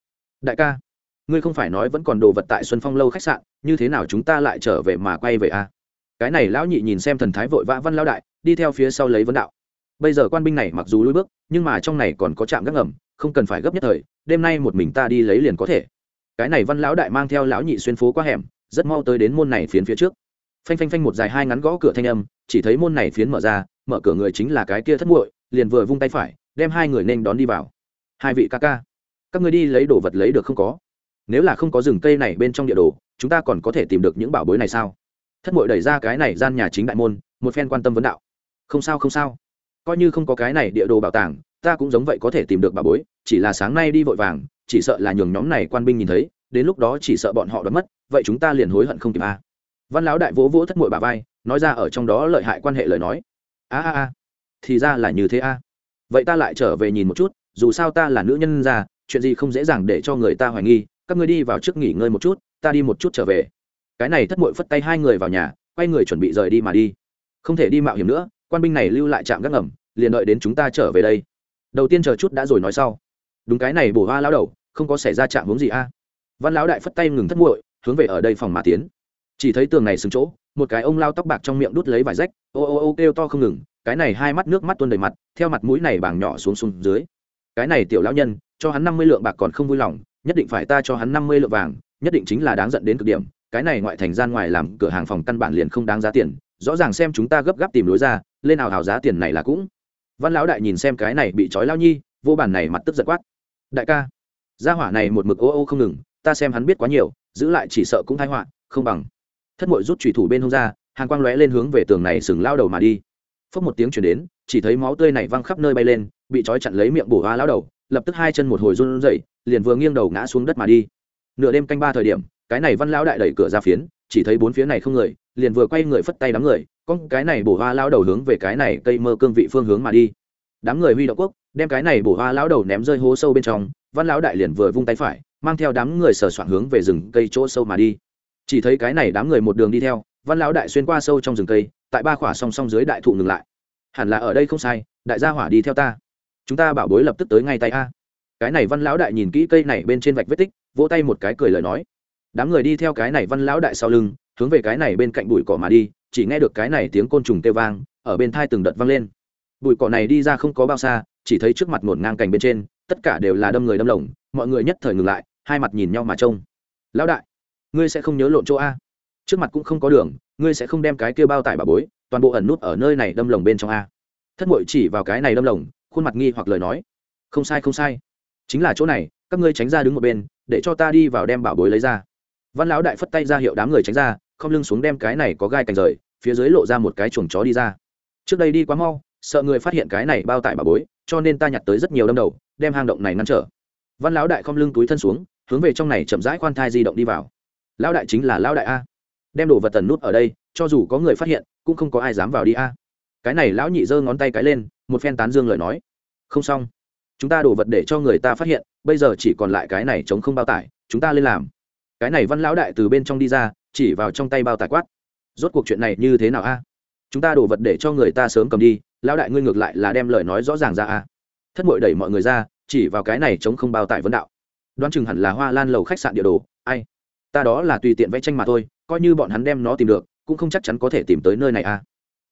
Đại ca, ngươi không phải nói vẫn còn đồ vật tại xuân phong lâu khách sạn, như thế nào chúng ta lại trở về mà quay về a à? cái này lão nhị nhìn xem thần thái vội vã văn lão đại, đi theo phía sau lấy vấn đạo. Bây giờ quan binh này mặc dù lui bước, nhưng mà trong này còn có trạm gác ngầm, không cần phải gấp nhất thời, đêm nay một mình ta đi lấy liền có thể. Cái này văn lão đại mang theo lão nhị xuyên phố qua hẻm, rất mau tới đến môn này phiến phía trước. Phanh phanh phanh một dài hai ngắn gõ cửa thanh âm, chỉ thấy môn này phiến mở ra, mở cửa người chính là cái kia thất muội, liền vừa vung tay phải đem hai người nên đón đi vào. Hai vị ca ca, các người đi lấy đồ vật lấy được không có? Nếu là không có rừng cây này bên trong địa đồ, chúng ta còn có thể tìm được những bảo bối này sao? Thất muội đẩy ra cái này gian nhà chính đại môn, một phen quan tâm vấn đạo. Không sao không sao. Coi như không có cái này địa đồ bảo tàng, ta cũng giống vậy có thể tìm được bảo bối, chỉ là sáng nay đi vội vàng, chỉ sợ là nhường nhóm này quan binh nhìn thấy, đến lúc đó chỉ sợ bọn họ đoán mất, vậy chúng ta liền hối hận không kịp a văn lão đại vỗ vỗ thất muội bà vai, nói ra ở trong đó lợi hại quan hệ lời nói. A a a, thì ra là như thế a vậy ta lại trở về nhìn một chút, dù sao ta là nữ nhân ra, chuyện gì không dễ dàng để cho người ta hoài nghi, các ngươi đi vào trước nghỉ ngơi một chút, ta đi một chút trở về. Cái này thất muội phất tay hai người vào nhà, quay người chuẩn bị rời đi mà đi. Không thể đi mạo hiểm nữa, quan binh này lưu lại trạm gác ngầm, liền đợi đến chúng ta trở về đây. Đầu tiên chờ chút đã rồi nói sau. Đúng cái này bổ hoa lao đầu, không có xảy ra chạm hướng gì a. Văn lão đại phất tay ngừng thất muội, hướng về ở đây phòng mà tiến. Chỉ thấy tường này xứng chỗ, một cái ông lao tóc bạc trong miệng đút lấy vải rách, ô ô ô kêu to không ngừng cái này hai mắt nước mắt tuôn đầy mặt, theo mặt mũi này bàng nhỏ xuống xuống dưới. Cái này tiểu lão nhân, cho hắn năm mươi lượng bạc còn không vui lòng, nhất định phải ta cho hắn năm mươi lượng vàng, nhất định chính là đáng giận đến cực điểm. Cái này ngoại thành gian ngoài làm cửa hàng phòng căn bản liền không đáng giá tiền, rõ ràng xem chúng ta gấp gáp tìm lối ra, lên nào hào giá tiền này là cũng. Văn lão đại nhìn xem cái này bị trói lao nhi, vô bản này mặt tức giận quát. Đại ca, gia hỏa này một mực ô ô không ngừng, ta xem hắn biết quá nhiều, giữ lại chỉ sợ cũng thái họa, không bằng. Thất mội rút thủy thủ bên hông ra, hàng quang lóe lên hướng về tường này sừng lao đầu mà đi phốc một tiếng chuyển đến, chỉ thấy máu tươi này văng khắp nơi bay lên, bị trói chặn lấy miệng bổ hoa lao đầu, lập tức hai chân một hồi run rẩy, liền vừa nghiêng đầu ngã xuống đất mà đi. Nửa đêm canh ba thời điểm, cái này văn lão đại đẩy cửa ra phiến, chỉ thấy bốn phía này không người, liền vừa quay người phất tay đám người, con cái này bổ hoa lao đầu hướng về cái này cây mơ cương vị phương hướng mà đi. Đám người huy động quốc, đem cái này bổ hoa lão đầu ném rơi hố sâu bên trong, văn lão đại liền vừa vung tay phải, mang theo đám người sờ soạn hướng về rừng cây chỗ sâu mà đi. Chỉ thấy cái này đám người một đường đi theo, văn lão đại xuyên qua sâu trong rừng cây tại ba khỏa song song dưới đại thụ ngừng lại. Hẳn là ở đây không sai, đại gia hỏa đi theo ta. Chúng ta bảo bối lập tức tới ngay tay a. Cái này văn lão đại nhìn kỹ cây này bên trên vạch vết tích, vỗ tay một cái cười lời nói. Đám người đi theo cái này văn lão đại sau lưng, hướng về cái này bên cạnh bụi cỏ mà đi, chỉ nghe được cái này tiếng côn trùng kêu vang, ở bên thai từng đợt vang lên. Bụi cỏ này đi ra không có bao xa, chỉ thấy trước mặt ngổn ngang cành bên trên, tất cả đều là đâm người đâm lồng, mọi người nhất thời ngừng lại, hai mặt nhìn nhau mà trông. Lão đại, ngươi sẽ không nhớ lộn chỗ a? Trước mặt cũng không có đường, ngươi sẽ không đem cái kia bao tải bà bối, toàn bộ ẩn nút ở nơi này đâm lồng bên trong a. Thất mội chỉ vào cái này đâm lồng, khuôn mặt nghi hoặc lời nói. Không sai không sai. Chính là chỗ này, các ngươi tránh ra đứng một bên, để cho ta đi vào đem bảo bối lấy ra. Văn lão đại phất tay ra hiệu đám người tránh ra, không lưng xuống đem cái này có gai cành rời, phía dưới lộ ra một cái chuồng chó đi ra. Trước đây đi quá mau, sợ người phát hiện cái này bao tải bảo bối, cho nên ta nhặt tới rất nhiều đâm đầu, đem hang động này ngăn trở. Văn lão đại không lưng túi thân xuống, hướng về trong này chậm rãi khoan thai di động đi vào. Lão đại chính là lão đại a đem đồ vật tần nút ở đây, cho dù có người phát hiện, cũng không có ai dám vào đi a. Cái này lão nhị giơ ngón tay cái lên, một phen tán dương lời nói. Không xong. Chúng ta đổ vật để cho người ta phát hiện, bây giờ chỉ còn lại cái này chống không bao tải, chúng ta lên làm. Cái này văn lão đại từ bên trong đi ra, chỉ vào trong tay bao tải quát. Rốt cuộc chuyện này như thế nào a? Chúng ta đổ vật để cho người ta sớm cầm đi, lão đại ngươi ngược lại là đem lời nói rõ ràng ra a. Thất mội đẩy mọi người ra, chỉ vào cái này chống không bao tải vấn đạo. Đoán chừng hẳn là hoa lan lầu khách sạn địa đồ, ai? Ta đó là tùy tiện vẽ tranh mà thôi coi như bọn hắn đem nó tìm được, cũng không chắc chắn có thể tìm tới nơi này a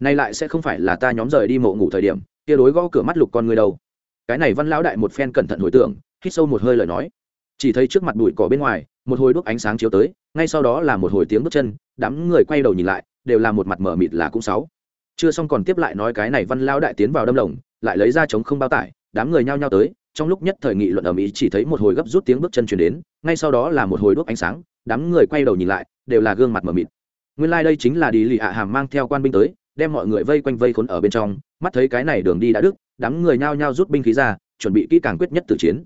nay lại sẽ không phải là ta nhóm rời đi mộ ngủ thời điểm, kia đối gõ cửa mắt lục con người đâu. Cái này văn lão đại một phen cẩn thận hồi tưởng, hít sâu một hơi lời nói. Chỉ thấy trước mặt bụi cỏ bên ngoài, một hồi đuốc ánh sáng chiếu tới, ngay sau đó là một hồi tiếng bước chân, đám người quay đầu nhìn lại, đều là một mặt mở mịt là cũng sáu. Chưa xong còn tiếp lại nói cái này văn lão đại tiến vào đâm lồng, lại lấy ra chống không bao tải, đám người nhao nhao tới, trong lúc nhất thời nghị luận ở mỹ chỉ thấy một hồi gấp rút tiếng bước chân chuyển đến, ngay sau đó là một hồi đuốc ánh sáng đám người quay đầu nhìn lại, đều là gương mặt mờ mịt. Nguyên lai、like、đây chính là đi lì hạ hàm mang theo quan binh tới, đem mọi người vây quanh vây khốn ở bên trong, mắt thấy cái này đường đi đã đức đám người nhao nhao rút binh khí ra, chuẩn bị kỹ càng quyết nhất tử chiến.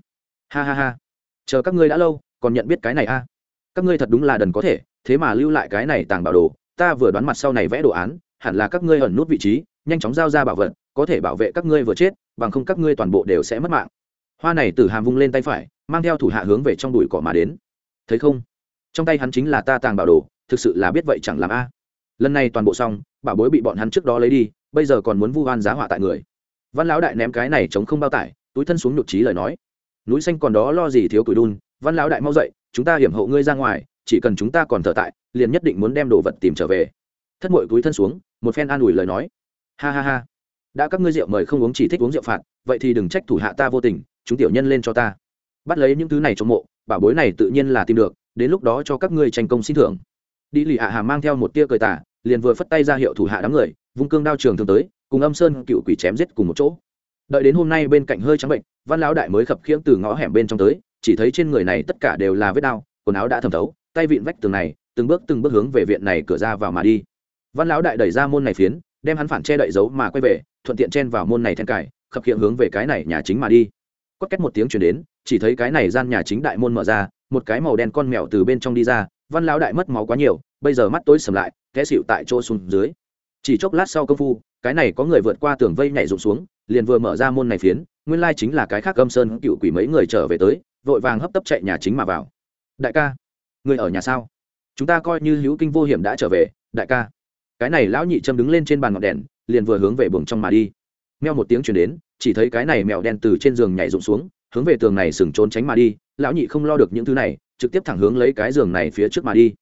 Ha ha ha. Chờ các ngươi đã lâu, còn nhận biết cái này a? À? các ngươi thật đúng là đần có thể, thế mà lưu lại cái này tàng bảo đồ, ta vừa đoán mặt sau này vẽ đồ án, hẳn là các ngươi ẩn nút vị trí, nhanh chóng giao ra bảo vật, có thể bảo vệ các ngươi vừa chết, bằng không các ngươi toàn bộ đều sẽ mất mạng. Hoa này tử hàm vung lên tay phải, mang theo thủ hạ hướng về trong đùi cỏ mà đến. Thấy không? Trong tay hắn chính là ta tàng bảo đồ, thực sự là biết vậy chẳng làm a. Lần này toàn bộ xong, bảo bối bị bọn hắn trước đó lấy đi, bây giờ còn muốn vu oan giá họa tại người. Văn lão đại ném cái này chống không bao tải, túi thân xuống nhục trí lời nói. Núi xanh còn đó lo gì thiếu tuổi đun, văn lão đại mau dậy, chúng ta hiểm hộ ngươi ra ngoài, chỉ cần chúng ta còn thở tại, liền nhất định muốn đem đồ vật tìm trở về. Thất mội túi thân xuống, một phen an ủi lời nói. Ha ha ha. Đã các ngươi rượu mời không uống chỉ thích uống rượu phạt, vậy thì đừng trách thủ hạ ta vô tình, chúng tiểu nhân lên cho ta. Bắt lấy những thứ này trong mộ, bảo bối này tự nhiên là tìm được đến lúc đó cho các ngươi tranh công xin thưởng. Đi lì hạ hà mang theo một tia cười tả liền vừa phất tay ra hiệu thủ hạ đám người, vung cương đao trường thường tới, cùng âm sơn cựu quỷ chém giết cùng một chỗ. Đợi đến hôm nay bên cạnh hơi trắng bệnh, văn lão đại mới khập khiễng từ ngõ hẻm bên trong tới, chỉ thấy trên người này tất cả đều là vết đao quần áo đã thẩm thấu, tay vịn vách tường này, từng bước từng bước hướng về viện này cửa ra vào mà đi. Văn lão đại đẩy ra môn này phiến, đem hắn phản che đậy dấu mà quay về, thuận tiện chen vào môn này then cải khập khiễng hướng về cái này nhà chính mà đi. Quất cách một tiếng chuyển đến, chỉ thấy cái này gian nhà chính đại môn mở ra một cái màu đen con mèo từ bên trong đi ra, văn lão đại mất máu quá nhiều, bây giờ mắt tối sầm lại, té xịu tại chỗ xuống dưới. Chỉ chốc lát sau công phu, cái này có người vượt qua tường vây nhảy rụng xuống, liền vừa mở ra môn này phiến, nguyên lai chính là cái khác âm sơn cựu quỷ mấy người trở về tới, vội vàng hấp tấp chạy nhà chính mà vào. Đại ca, người ở nhà sao? Chúng ta coi như hữu kinh vô hiểm đã trở về, đại ca. Cái này lão nhị châm đứng lên trên bàn ngọn đèn, liền vừa hướng về buồng trong mà đi. Meo một tiếng chuyển đến, chỉ thấy cái này mèo đen từ trên giường nhảy rụng xuống hướng về tường này sừng trốn tránh mà đi, lão nhị không lo được những thứ này, trực tiếp thẳng hướng lấy cái giường này phía trước mà đi.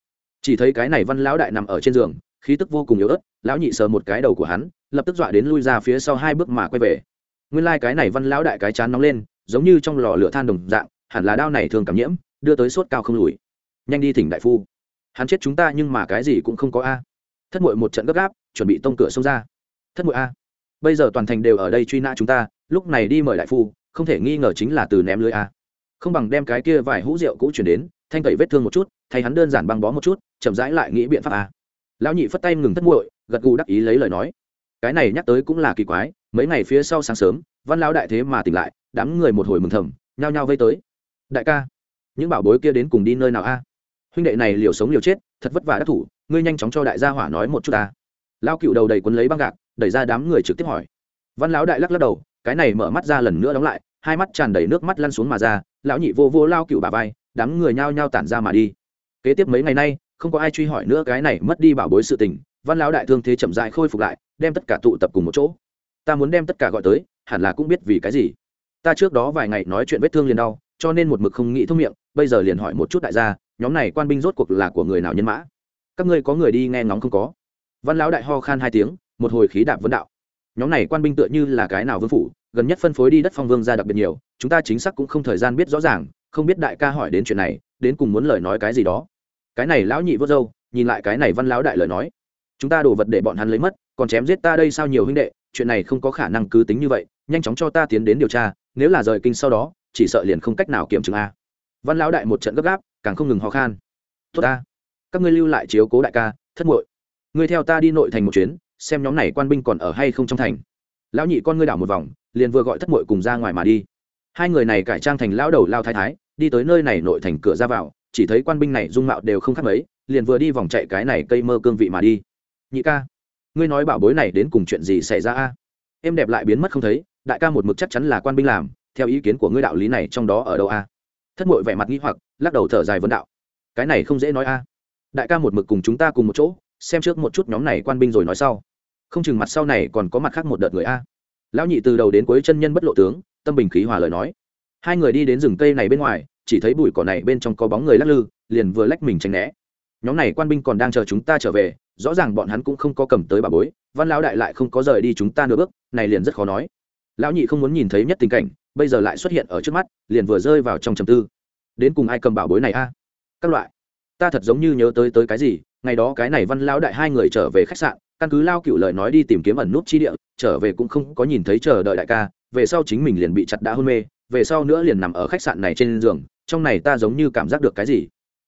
Chỉ thấy cái này văn lão đại nằm ở trên giường, khí tức vô cùng yếu ớt, lão nhị sờ một cái đầu của hắn, lập tức dọa đến lui ra phía sau hai bước mà quay về. Nguyên lai、like、cái này văn lão đại cái chán nóng lên, giống như trong lò lửa than đồng dạng, hẳn là đao này thường cảm nhiễm, đưa tới sốt cao không lùi. Nhanh đi thỉnh đại phu. Hắn chết chúng ta nhưng mà cái gì cũng không có a. Thất mội một trận gấp gáp, chuẩn bị tông cửa xông ra. Thất mội a. Bây giờ toàn thành đều ở đây truy nã chúng ta, lúc này đi mời đại phu không thể nghi ngờ chính là từ ném lưới a. Không bằng đem cái kia vài hũ rượu cũ chuyển đến, thanh tẩy vết thương một chút, thay hắn đơn giản băng bó một chút, chậm rãi lại nghĩ biện pháp a. Lão nhị phất tay ngừng thất muội, gật gù đắc ý lấy lời nói. Cái này nhắc tới cũng là kỳ quái, mấy ngày phía sau sáng sớm, văn lão đại thế mà tỉnh lại, đám người một hồi mừng thầm, nhao nhao vây tới. Đại ca, những bảo bối kia đến cùng đi nơi nào a? Huynh đệ này liều sống liều chết, thật vất vả đắc thủ, ngươi nhanh chóng cho đại gia hỏa nói một chút ta. Lao cựu đầu đầy quấn lấy băng gạc, đẩy ra đám người trực tiếp hỏi. Văn lão đại lắc lắc đầu cái này mở mắt ra lần nữa đóng lại, hai mắt tràn đầy nước mắt lăn xuống mà ra, lão nhị vô vô lao cựu bà vai, đám người nhao nhao tản ra mà đi. Kế tiếp mấy ngày nay, không có ai truy hỏi nữa cái này mất đi bảo bối sự tình, văn lão đại thương thế chậm dại khôi phục lại, đem tất cả tụ tập cùng một chỗ. Ta muốn đem tất cả gọi tới, hẳn là cũng biết vì cái gì. Ta trước đó vài ngày nói chuyện vết thương liền đau, cho nên một mực không nghĩ thông miệng, bây giờ liền hỏi một chút đại gia, nhóm này quan binh rốt cuộc là của người nào nhân mã? Các ngươi có người đi nghe ngóng không có? Văn lão đại ho khan hai tiếng, một hồi khí đạp vấn đạo nhóm này quan binh tựa như là cái nào vương phủ, gần nhất phân phối đi đất phong vương ra đặc biệt nhiều, chúng ta chính xác cũng không thời gian biết rõ ràng, không biết đại ca hỏi đến chuyện này, đến cùng muốn lời nói cái gì đó. Cái này lão nhị vớt dâu nhìn lại cái này văn lão đại lời nói. Chúng ta đổ vật để bọn hắn lấy mất, còn chém giết ta đây sao nhiều huynh đệ, chuyện này không có khả năng cứ tính như vậy, nhanh chóng cho ta tiến đến điều tra, nếu là rời kinh sau đó, chỉ sợ liền không cách nào kiểm chứng a. Văn lão đại một trận gấp gáp, càng không ngừng ho khan. Tốt ta, các ngươi lưu lại chiếu cố đại ca, thất muội. Ngươi theo ta đi nội thành một chuyến xem nhóm này quan binh còn ở hay không trong thành. Lão nhị con ngươi đảo một vòng, liền vừa gọi thất muội cùng ra ngoài mà đi. Hai người này cải trang thành lão đầu lao thái thái, đi tới nơi này nội thành cửa ra vào, chỉ thấy quan binh này dung mạo đều không khác mấy, liền vừa đi vòng chạy cái này cây mơ cương vị mà đi. Nhị ca, ngươi nói bảo bối này đến cùng chuyện gì xảy ra a? Em đẹp lại biến mất không thấy, đại ca một mực chắc chắn là quan binh làm, theo ý kiến của ngươi đạo lý này trong đó ở đâu a? Thất mội vẻ mặt nghĩ hoặc, lắc đầu thở dài vấn đạo. Cái này không dễ nói a. Đại ca một mực cùng chúng ta cùng một chỗ xem trước một chút nhóm này quan binh rồi nói sau. Không chừng mặt sau này còn có mặt khác một đợt người a. Lão nhị từ đầu đến cuối chân nhân bất lộ tướng, tâm bình khí hòa lời nói. Hai người đi đến rừng cây này bên ngoài, chỉ thấy bụi cỏ này bên trong có bóng người lắc lư, liền vừa lách mình tránh né. Nhóm này quan binh còn đang chờ chúng ta trở về, rõ ràng bọn hắn cũng không có cầm tới bà bối, văn lão đại lại không có rời đi chúng ta nửa bước, này liền rất khó nói. Lão nhị không muốn nhìn thấy nhất tình cảnh, bây giờ lại xuất hiện ở trước mắt, liền vừa rơi vào trong trầm tư. Đến cùng ai cầm bảo bối này a? Các loại. Ta thật giống như nhớ tới tới cái gì ngày đó cái này văn lão đại hai người trở về khách sạn, căn cứ lao cựu lời nói đi tìm kiếm ẩn nút chi địa, trở về cũng không có nhìn thấy chờ đợi đại ca, về sau chính mình liền bị chặt đã hôn mê, về sau nữa liền nằm ở khách sạn này trên giường, trong này ta giống như cảm giác được cái gì?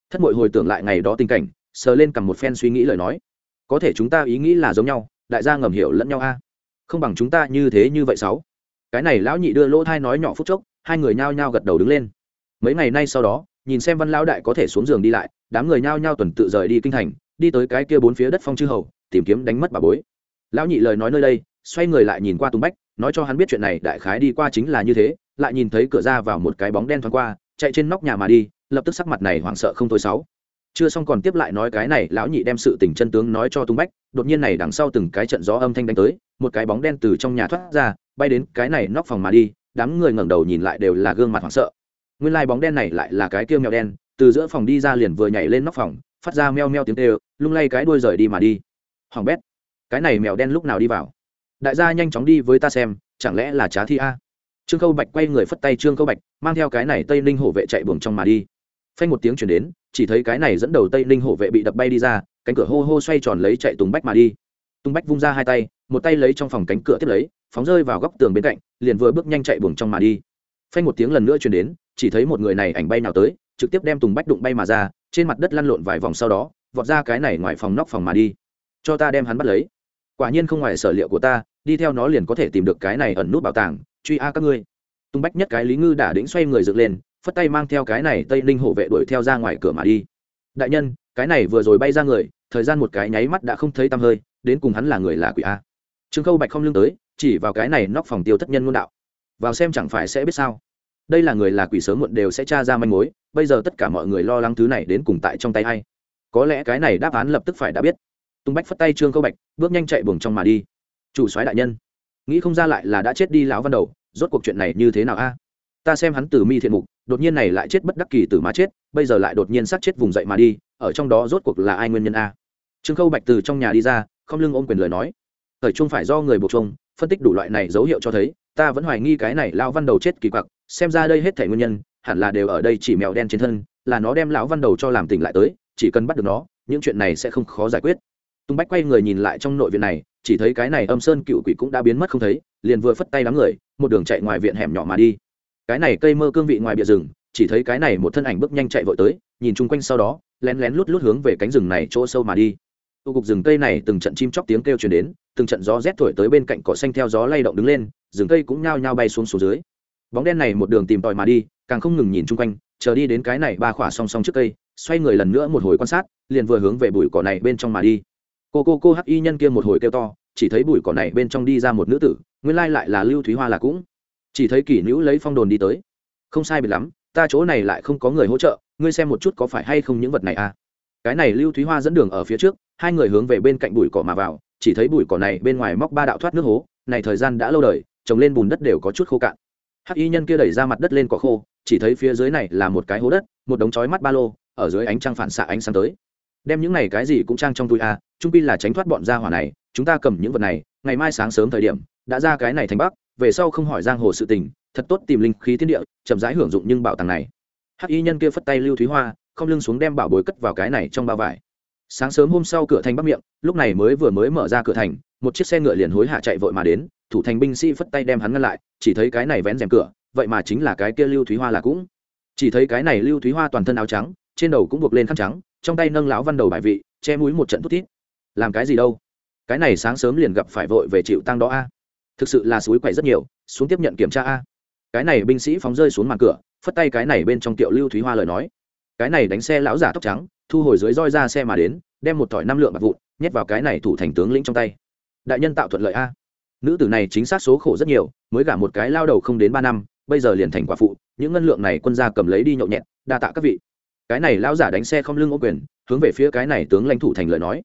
Thất mội hồi tưởng lại ngày đó tình cảnh, sờ lên cầm một phen suy nghĩ lời nói. Có thể chúng ta ý nghĩ là giống nhau, đại gia ngầm hiểu lẫn nhau a. Không bằng chúng ta như thế như vậy sáu. Cái này lão nhị đưa lỗ thai nói nhỏ phút chốc, hai người nhao nhao gật đầu đứng lên. Mấy ngày nay sau đó, nhìn xem văn lão đại có thể xuống giường đi lại, đám người nhao nhao tuần tự rời đi kinh thành đi tới cái kia bốn phía đất phong chư hầu, tìm kiếm đánh mất bà bối. Lão nhị lời nói nơi đây, xoay người lại nhìn qua tùng bách, nói cho hắn biết chuyện này, đại khái đi qua chính là như thế, lại nhìn thấy cửa ra vào một cái bóng đen thoáng qua, chạy trên nóc nhà mà đi, lập tức sắc mặt này hoảng sợ không thôi sáu. Chưa xong còn tiếp lại nói cái này, lão nhị đem sự tình chân tướng nói cho tung bách, đột nhiên này đằng sau từng cái trận gió âm thanh đánh tới, một cái bóng đen từ trong nhà thoát ra, bay đến cái này nóc phòng mà đi, đám người ngẩng đầu nhìn lại đều là gương mặt hoảng sợ. Nguyên lai bóng đen này lại là cái kia mèo đen, từ giữa phòng đi ra liền vừa nhảy lên nóc phòng phát ra meo meo tiếng tê lung lay cái đuôi rời đi mà đi. Hoàng bét, cái này mèo đen lúc nào đi vào? Đại gia nhanh chóng đi với ta xem, chẳng lẽ là trá thi a? Trương khâu bạch quay người phất tay trương khâu bạch, mang theo cái này tây ninh hổ vệ chạy buồng trong mà đi. Phanh một tiếng chuyển đến, chỉ thấy cái này dẫn đầu tây ninh hổ vệ bị đập bay đi ra, cánh cửa hô hô xoay tròn lấy chạy tùng bách mà đi. Tùng bách vung ra hai tay, một tay lấy trong phòng cánh cửa tiếp lấy, phóng rơi vào góc tường bên cạnh, liền vừa bước nhanh chạy buồng trong mà đi. Phanh một tiếng lần nữa chuyển đến, chỉ thấy một người này ảnh bay nào tới, trực tiếp đem tùng bách đụng bay mà ra trên mặt đất lăn lộn vài vòng sau đó, vọt ra cái này ngoài phòng nóc phòng mà đi. Cho ta đem hắn bắt lấy. Quả nhiên không ngoài sở liệu của ta, đi theo nó liền có thể tìm được cái này ẩn nút bảo tàng, truy a các ngươi. Tung bách nhất cái lý ngư đã đĩnh xoay người dựng lên, phất tay mang theo cái này tây ninh hộ vệ đuổi theo ra ngoài cửa mà đi. Đại nhân, cái này vừa rồi bay ra người, thời gian một cái nháy mắt đã không thấy tăm hơi, đến cùng hắn là người là quỷ a. Trương khâu bạch không lương tới, chỉ vào cái này nóc phòng tiêu thất nhân ngôn đạo. Vào xem chẳng phải sẽ biết sao đây là người là quỷ sớm muộn đều sẽ tra ra manh mối, bây giờ tất cả mọi người lo lắng thứ này đến cùng tại trong tay hay có lẽ cái này đáp án lập tức phải đã biết. Tung bách phất tay trương khâu bạch, bước nhanh chạy buồng trong mà đi. Chủ soái đại nhân, nghĩ không ra lại là đã chết đi lão văn đầu, rốt cuộc chuyện này như thế nào a? Ta xem hắn từ mi thiện mục, đột nhiên này lại chết bất đắc kỳ từ má chết, bây giờ lại đột nhiên sát chết vùng dậy mà đi, ở trong đó rốt cuộc là ai nguyên nhân a? Trương khâu bạch từ trong nhà đi ra, không lưng ôm quyền lời nói. Thời trung phải do người buộc chung phân tích đủ loại này dấu hiệu cho thấy ta vẫn hoài nghi cái này lão văn đầu chết kỳ quặc, xem ra đây hết thể nguyên nhân, hẳn là đều ở đây chỉ mèo đen trên thân, là nó đem lão văn đầu cho làm tỉnh lại tới, chỉ cần bắt được nó, những chuyện này sẽ không khó giải quyết. Tung bách quay người nhìn lại trong nội viện này, chỉ thấy cái này âm sơn cựu quỷ cũng đã biến mất không thấy, liền vừa phất tay đám người, một đường chạy ngoài viện hẻm nhỏ mà đi. Cái này cây mơ cương vị ngoài bìa rừng, chỉ thấy cái này một thân ảnh bước nhanh chạy vội tới, nhìn chung quanh sau đó, lén lén lút lút hướng về cánh rừng này chỗ sâu mà đi. Tu cục rừng cây này từng trận chim chóc tiếng kêu truyền đến, từng trận gió rét thổi tới bên cạnh cỏ xanh theo gió lay động đứng lên rừng cây cũng nhao nhao bay xuống xuống dưới. Bóng đen này một đường tìm tòi mà đi, càng không ngừng nhìn chung quanh, chờ đi đến cái này ba khỏa song song trước cây, xoay người lần nữa một hồi quan sát, liền vừa hướng về bụi cỏ này bên trong mà đi. Cô cô cô hắc y nhân kia một hồi kêu to, chỉ thấy bụi cỏ này bên trong đi ra một nữ tử, nguyên lai lại là lưu thúy hoa là cũng. Chỉ thấy kỷ nữ lấy phong đồn đi tới. Không sai biệt lắm, ta chỗ này lại không có người hỗ trợ, ngươi xem một chút có phải hay không những vật này à? Cái này lưu thúy hoa dẫn đường ở phía trước, hai người hướng về bên cạnh bụi cỏ mà vào, chỉ thấy bụi cỏ này bên ngoài móc ba đạo thoát nước hố, này thời gian đã lâu đời trồng lên bùn đất đều có chút khô cạn. Hắc y nhân kia đẩy ra mặt đất lên cỏ khô, chỉ thấy phía dưới này là một cái hố đất, một đống chói mắt ba lô, ở dưới ánh trăng phản xạ ánh sáng tới. Đem những này cái gì cũng trang trong túi a trung pi là tránh thoát bọn gia hỏa này, chúng ta cầm những vật này, ngày mai sáng sớm thời điểm, đã ra cái này thành bắc, về sau không hỏi giang hồ sự tình, thật tốt tìm linh khí thiên địa, chậm rãi hưởng dụng nhưng bảo tàng này. Hắc y nhân kia phất tay lưu thúy hoa, không lưng xuống đem bảo bối cất vào cái này trong bao vải. Sáng sớm hôm sau cửa thành bắc miệng, lúc này mới vừa mới mở ra cửa thành, một chiếc xe ngựa liền hối hạ chạy vội mà đến thủ thành binh sĩ phất tay đem hắn ngăn lại, chỉ thấy cái này vén rèm cửa, vậy mà chính là cái kia lưu thúy hoa là cũng. Chỉ thấy cái này lưu thúy hoa toàn thân áo trắng, trên đầu cũng buộc lên khăn trắng, trong tay nâng lão văn đầu bài vị, che mũi một trận thút thít. Làm cái gì đâu? Cái này sáng sớm liền gặp phải vội về chịu tăng đó a. Thực sự là suối quậy rất nhiều, xuống tiếp nhận kiểm tra a. Cái này binh sĩ phóng rơi xuống màn cửa, phất tay cái này bên trong tiệu lưu thúy hoa lời nói. Cái này đánh xe lão giả tóc trắng, thu hồi dưới roi ra xe mà đến, đem một thỏi năm lượng bạc vụn, nhét vào cái này thủ thành tướng lĩnh trong tay. Đại nhân tạo thuận lợi a nữ tử này chính xác số khổ rất nhiều, mới gả một cái lao đầu không đến ba năm, bây giờ liền thành quả phụ, những ngân lượng này quân gia cầm lấy đi nhậu nhẹt, đa tạ các vị. Cái này lao giả đánh xe không lưng ô quyền, hướng về phía cái này tướng lãnh thủ thành lời nói.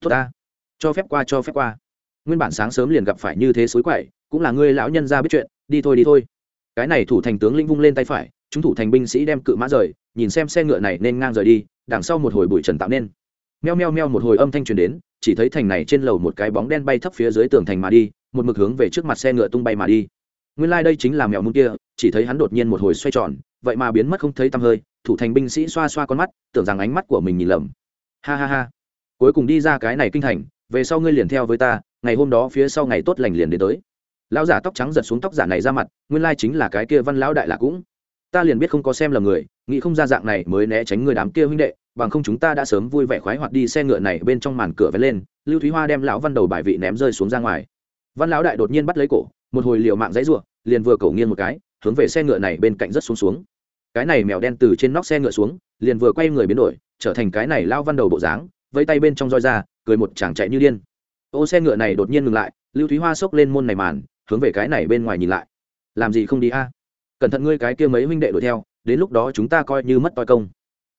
Tốt ta. Cho phép qua, cho phép qua. Nguyên bản sáng sớm liền gặp phải như thế suối quậy, cũng là ngươi lão nhân ra biết chuyện, đi thôi đi thôi. Cái này thủ thành tướng linh vung lên tay phải, chúng thủ thành binh sĩ đem cự mã rời, nhìn xem xe ngựa này nên ngang rời đi, đằng sau một hồi bụi trần tạo nên. Meo meo meo một hồi âm thanh truyền đến, chỉ thấy thành này trên lầu một cái bóng đen bay thấp phía dưới tường thành mà đi một mực hướng về trước mặt xe ngựa tung bay mà đi. Nguyên lai、like、đây chính là mèo muôn kia, chỉ thấy hắn đột nhiên một hồi xoay tròn, vậy mà biến mất không thấy tăm hơi, thủ thành binh sĩ xoa xoa con mắt, tưởng rằng ánh mắt của mình nhìn lầm. Ha ha ha. Cuối cùng đi ra cái này kinh thành, về sau ngươi liền theo với ta, ngày hôm đó phía sau ngày tốt lành liền đến tới. Lão giả tóc trắng giật xuống tóc giả này ra mặt, nguyên lai chính là cái kia văn lão đại là cũng. Ta liền biết không có xem lầm người, nghĩ không ra dạng này mới né tránh người đám kia huynh đệ, bằng không chúng ta đã sớm vui vẻ khoái hoạt đi xe ngựa này bên trong màn cửa vén lên, lưu thúy hoa đem lão văn đầu bài vị ném rơi xuống ra ngoài văn lão đại đột nhiên bắt lấy cổ, một hồi liều mạng dãy ruộng liền vừa cầu nghiêng một cái, hướng về xe ngựa này bên cạnh rất xuống xuống. Cái này mèo đen từ trên nóc xe ngựa xuống, liền vừa quay người biến đổi, trở thành cái này lao văn đầu bộ dáng vây tay bên trong roi ra, cười một chàng chạy như điên. Ô, xe ngựa này đột nhiên ngừng lại, lưu thúy hoa xốc lên môn này màn, hướng về cái này bên ngoài nhìn lại. Làm gì không đi a? Cẩn thận ngươi cái kia mấy huynh đệ đuổi theo, đến lúc đó chúng ta coi như mất toi công.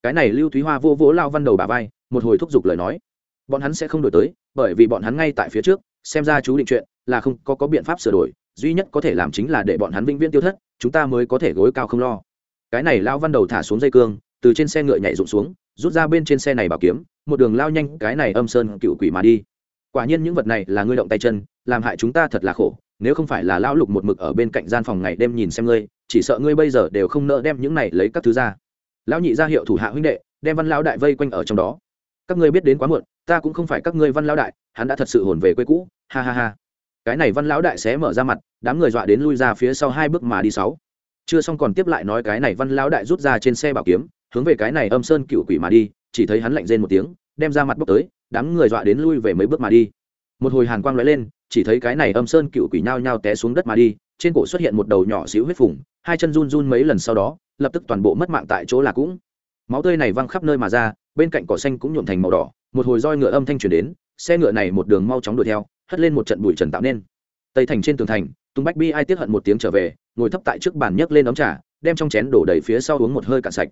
Cái này lưu thúy hoa vô vỗ lao văn đầu bà vai, một hồi thúc giục lời nói. Bọn hắn sẽ không đổi tới, bởi vì bọn hắn ngay tại phía trước, xem ra chú định chuyện là không có có biện pháp sửa đổi, duy nhất có thể làm chính là để bọn hắn vĩnh viễn tiêu thất, chúng ta mới có thể gối cao không lo. Cái này lao văn đầu thả xuống dây cương, từ trên xe ngựa nhảy rụng xuống, rút ra bên trên xe này bảo kiếm, một đường lao nhanh, cái này âm sơn cựu quỷ mà đi. Quả nhiên những vật này là ngươi động tay chân, làm hại chúng ta thật là khổ, nếu không phải là lão lục một mực ở bên cạnh gian phòng ngày đêm nhìn xem ngươi, chỉ sợ ngươi bây giờ đều không nỡ đem những này lấy các thứ ra. Lão nhị ra hiệu thủ hạ huynh đệ, đem văn lão đại vây quanh ở trong đó. Các ngươi biết đến quá muộn, ta cũng không phải các ngươi văn lão đại, hắn đã thật sự hồn về quê cũ, ha ha ha cái này văn lão đại sẽ mở ra mặt, đám người dọa đến lui ra phía sau hai bước mà đi sáu. Chưa xong còn tiếp lại nói cái này văn lão đại rút ra trên xe bảo kiếm, hướng về cái này âm sơn cựu quỷ mà đi, chỉ thấy hắn lạnh rên một tiếng, đem ra mặt bốc tới, đám người dọa đến lui về mấy bước mà đi. Một hồi hàn quang lóe lên, chỉ thấy cái này âm sơn cựu quỷ nhao nhao té xuống đất mà đi, trên cổ xuất hiện một đầu nhỏ xíu huyết phủng hai chân run run mấy lần sau đó, lập tức toàn bộ mất mạng tại chỗ là cũng. Máu tươi này văng khắp nơi mà ra, bên cạnh cỏ xanh cũng nhuộm thành màu đỏ, một hồi roi ngựa âm thanh chuyển đến, xe ngựa này một đường mau chóng đuổi theo hất lên một trận bụi trần tạo nên. Tây thành trên tường thành, tung bách bi ai tiếc hận một tiếng trở về, ngồi thấp tại trước bàn nhấc lên ống trà, đem trong chén đổ đầy phía sau uống một hơi cạn sạch.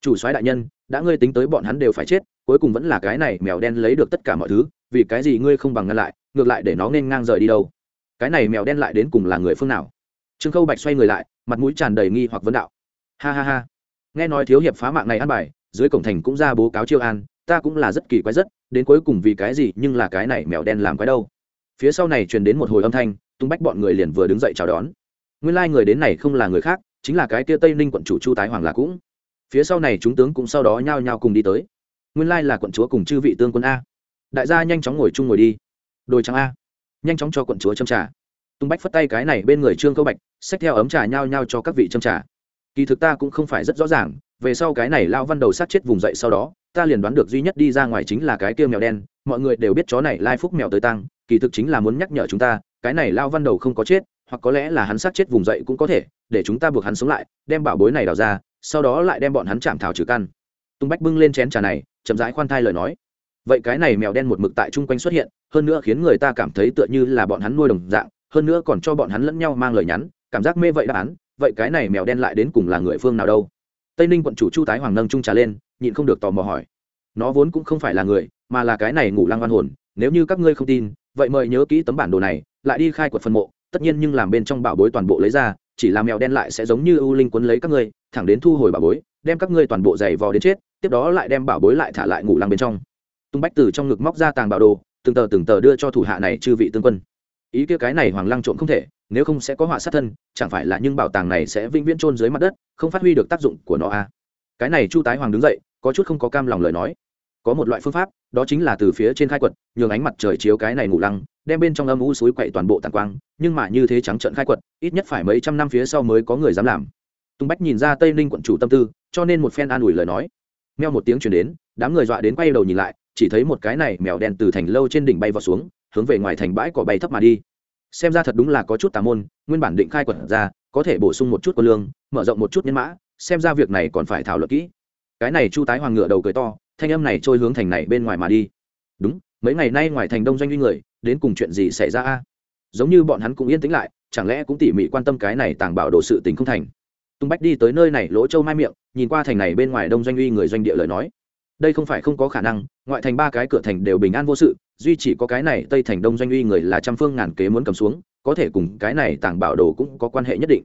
Chủ soái đại nhân, đã ngươi tính tới bọn hắn đều phải chết, cuối cùng vẫn là cái này mèo đen lấy được tất cả mọi thứ, vì cái gì ngươi không bằng ngăn lại, ngược lại để nó nên ngang rời đi đâu? Cái này mèo đen lại đến cùng là người phương nào? Trương khâu bạch xoay người lại, mặt mũi tràn đầy nghi hoặc vấn đạo. Ha ha ha. Nghe nói thiếu hiệp phá mạng này ăn bài, dưới cổng thành cũng ra bố cáo chiêu an, ta cũng là rất kỳ quái rất, đến cuối cùng vì cái gì nhưng là cái này mèo đen làm quái đâu? Phía sau này truyền đến một hồi âm thanh, tung bách bọn người liền vừa đứng dậy chào đón. Nguyên lai người đến này không là người khác, chính là cái kia tây ninh quận chủ chu tái hoàng là cũng. Phía sau này chúng tướng cũng sau đó nhao nhao cùng đi tới. Nguyên lai là quận chúa cùng chư vị tương quân a. Đại gia nhanh chóng ngồi chung ngồi đi. Đồi trắng a. Nhanh chóng cho quận chúa châm trà. Tung bách phất tay cái này bên người trương câu bạch, xách theo ấm trà nhao nhao cho các vị châm trà. Kỳ thực ta cũng không phải rất rõ ràng, về sau cái này lao văn đầu sát chết vùng dậy sau đó, ta liền đoán được duy nhất đi ra ngoài chính là cái kia mèo đen, mọi người đều biết chó này lai phúc mèo tới tăng kỳ thực chính là muốn nhắc nhở chúng ta, cái này lao văn đầu không có chết, hoặc có lẽ là hắn sát chết vùng dậy cũng có thể, để chúng ta buộc hắn sống lại, đem bảo bối này đào ra, sau đó lại đem bọn hắn chạm thảo trừ căn. Tung bách bưng lên chén trà này, chậm rãi khoan thai lời nói. Vậy cái này mèo đen một mực tại chung quanh xuất hiện, hơn nữa khiến người ta cảm thấy tựa như là bọn hắn nuôi đồng dạng, hơn nữa còn cho bọn hắn lẫn nhau mang lời nhắn, cảm giác mê vậy đáp án, vậy cái này mèo đen lại đến cùng là người phương nào đâu? Tây ninh quận chủ chu tái hoàng nâng trung trà lên, nhịn không được tò mò hỏi. Nó vốn cũng không phải là người, mà là cái này ngủ lăng oan hồn nếu như các ngươi không tin, vậy mời nhớ kỹ tấm bản đồ này, lại đi khai quật phân mộ, tất nhiên nhưng làm bên trong bảo bối toàn bộ lấy ra, chỉ là mèo đen lại sẽ giống như ưu linh quấn lấy các ngươi, thẳng đến thu hồi bảo bối, đem các ngươi toàn bộ giày vò đến chết, tiếp đó lại đem bảo bối lại thả lại ngủ lăng bên trong. Tung bách từ trong ngực móc ra tàng bảo đồ, từng tờ từng tờ đưa cho thủ hạ này chư vị tương quân. Ý kia cái này hoàng lăng trộm không thể, nếu không sẽ có họa sát thân, chẳng phải là nhưng bảo tàng này sẽ vĩnh viễn trôn dưới mặt đất, không phát huy được tác dụng của nó à. cái này chu tái hoàng đứng dậy, có chút không có cam lòng lời nói có một loại phương pháp, đó chính là từ phía trên khai quật, nhường ánh mặt trời chiếu cái này ngủ lăng, đem bên trong âm u suối quậy toàn bộ tàn quang, nhưng mà như thế trắng trận khai quật, ít nhất phải mấy trăm năm phía sau mới có người dám làm. Tùng bách nhìn ra tây ninh quận chủ tâm tư, cho nên một phen an ủi lời nói. Meo một tiếng chuyển đến, đám người dọa đến quay đầu nhìn lại, chỉ thấy một cái này mèo đen từ thành lâu trên đỉnh bay vào xuống, hướng về ngoài thành bãi cỏ bay thấp mà đi. Xem ra thật đúng là có chút tà môn, nguyên bản định khai quật ra, có thể bổ sung một chút quân lương, mở rộng một chút nhân mã, xem ra việc này còn phải thảo luận kỹ. Cái này chu tái hoàng ngựa đầu cười to thanh âm này trôi hướng thành này bên ngoài mà đi. Đúng, mấy ngày nay ngoài thành đông doanh uy người, đến cùng chuyện gì xảy ra a? Giống như bọn hắn cũng yên tĩnh lại, chẳng lẽ cũng tỉ mỉ quan tâm cái này tàng bảo đồ sự tình không thành? Tung bách đi tới nơi này lỗ châu mai miệng, nhìn qua thành này bên ngoài đông doanh uy người doanh địa lời nói. Đây không phải không có khả năng, ngoại thành ba cái cửa thành đều bình an vô sự, duy chỉ có cái này tây thành đông doanh uy người là trăm phương ngàn kế muốn cầm xuống, có thể cùng cái này tàng bảo đồ cũng có quan hệ nhất định.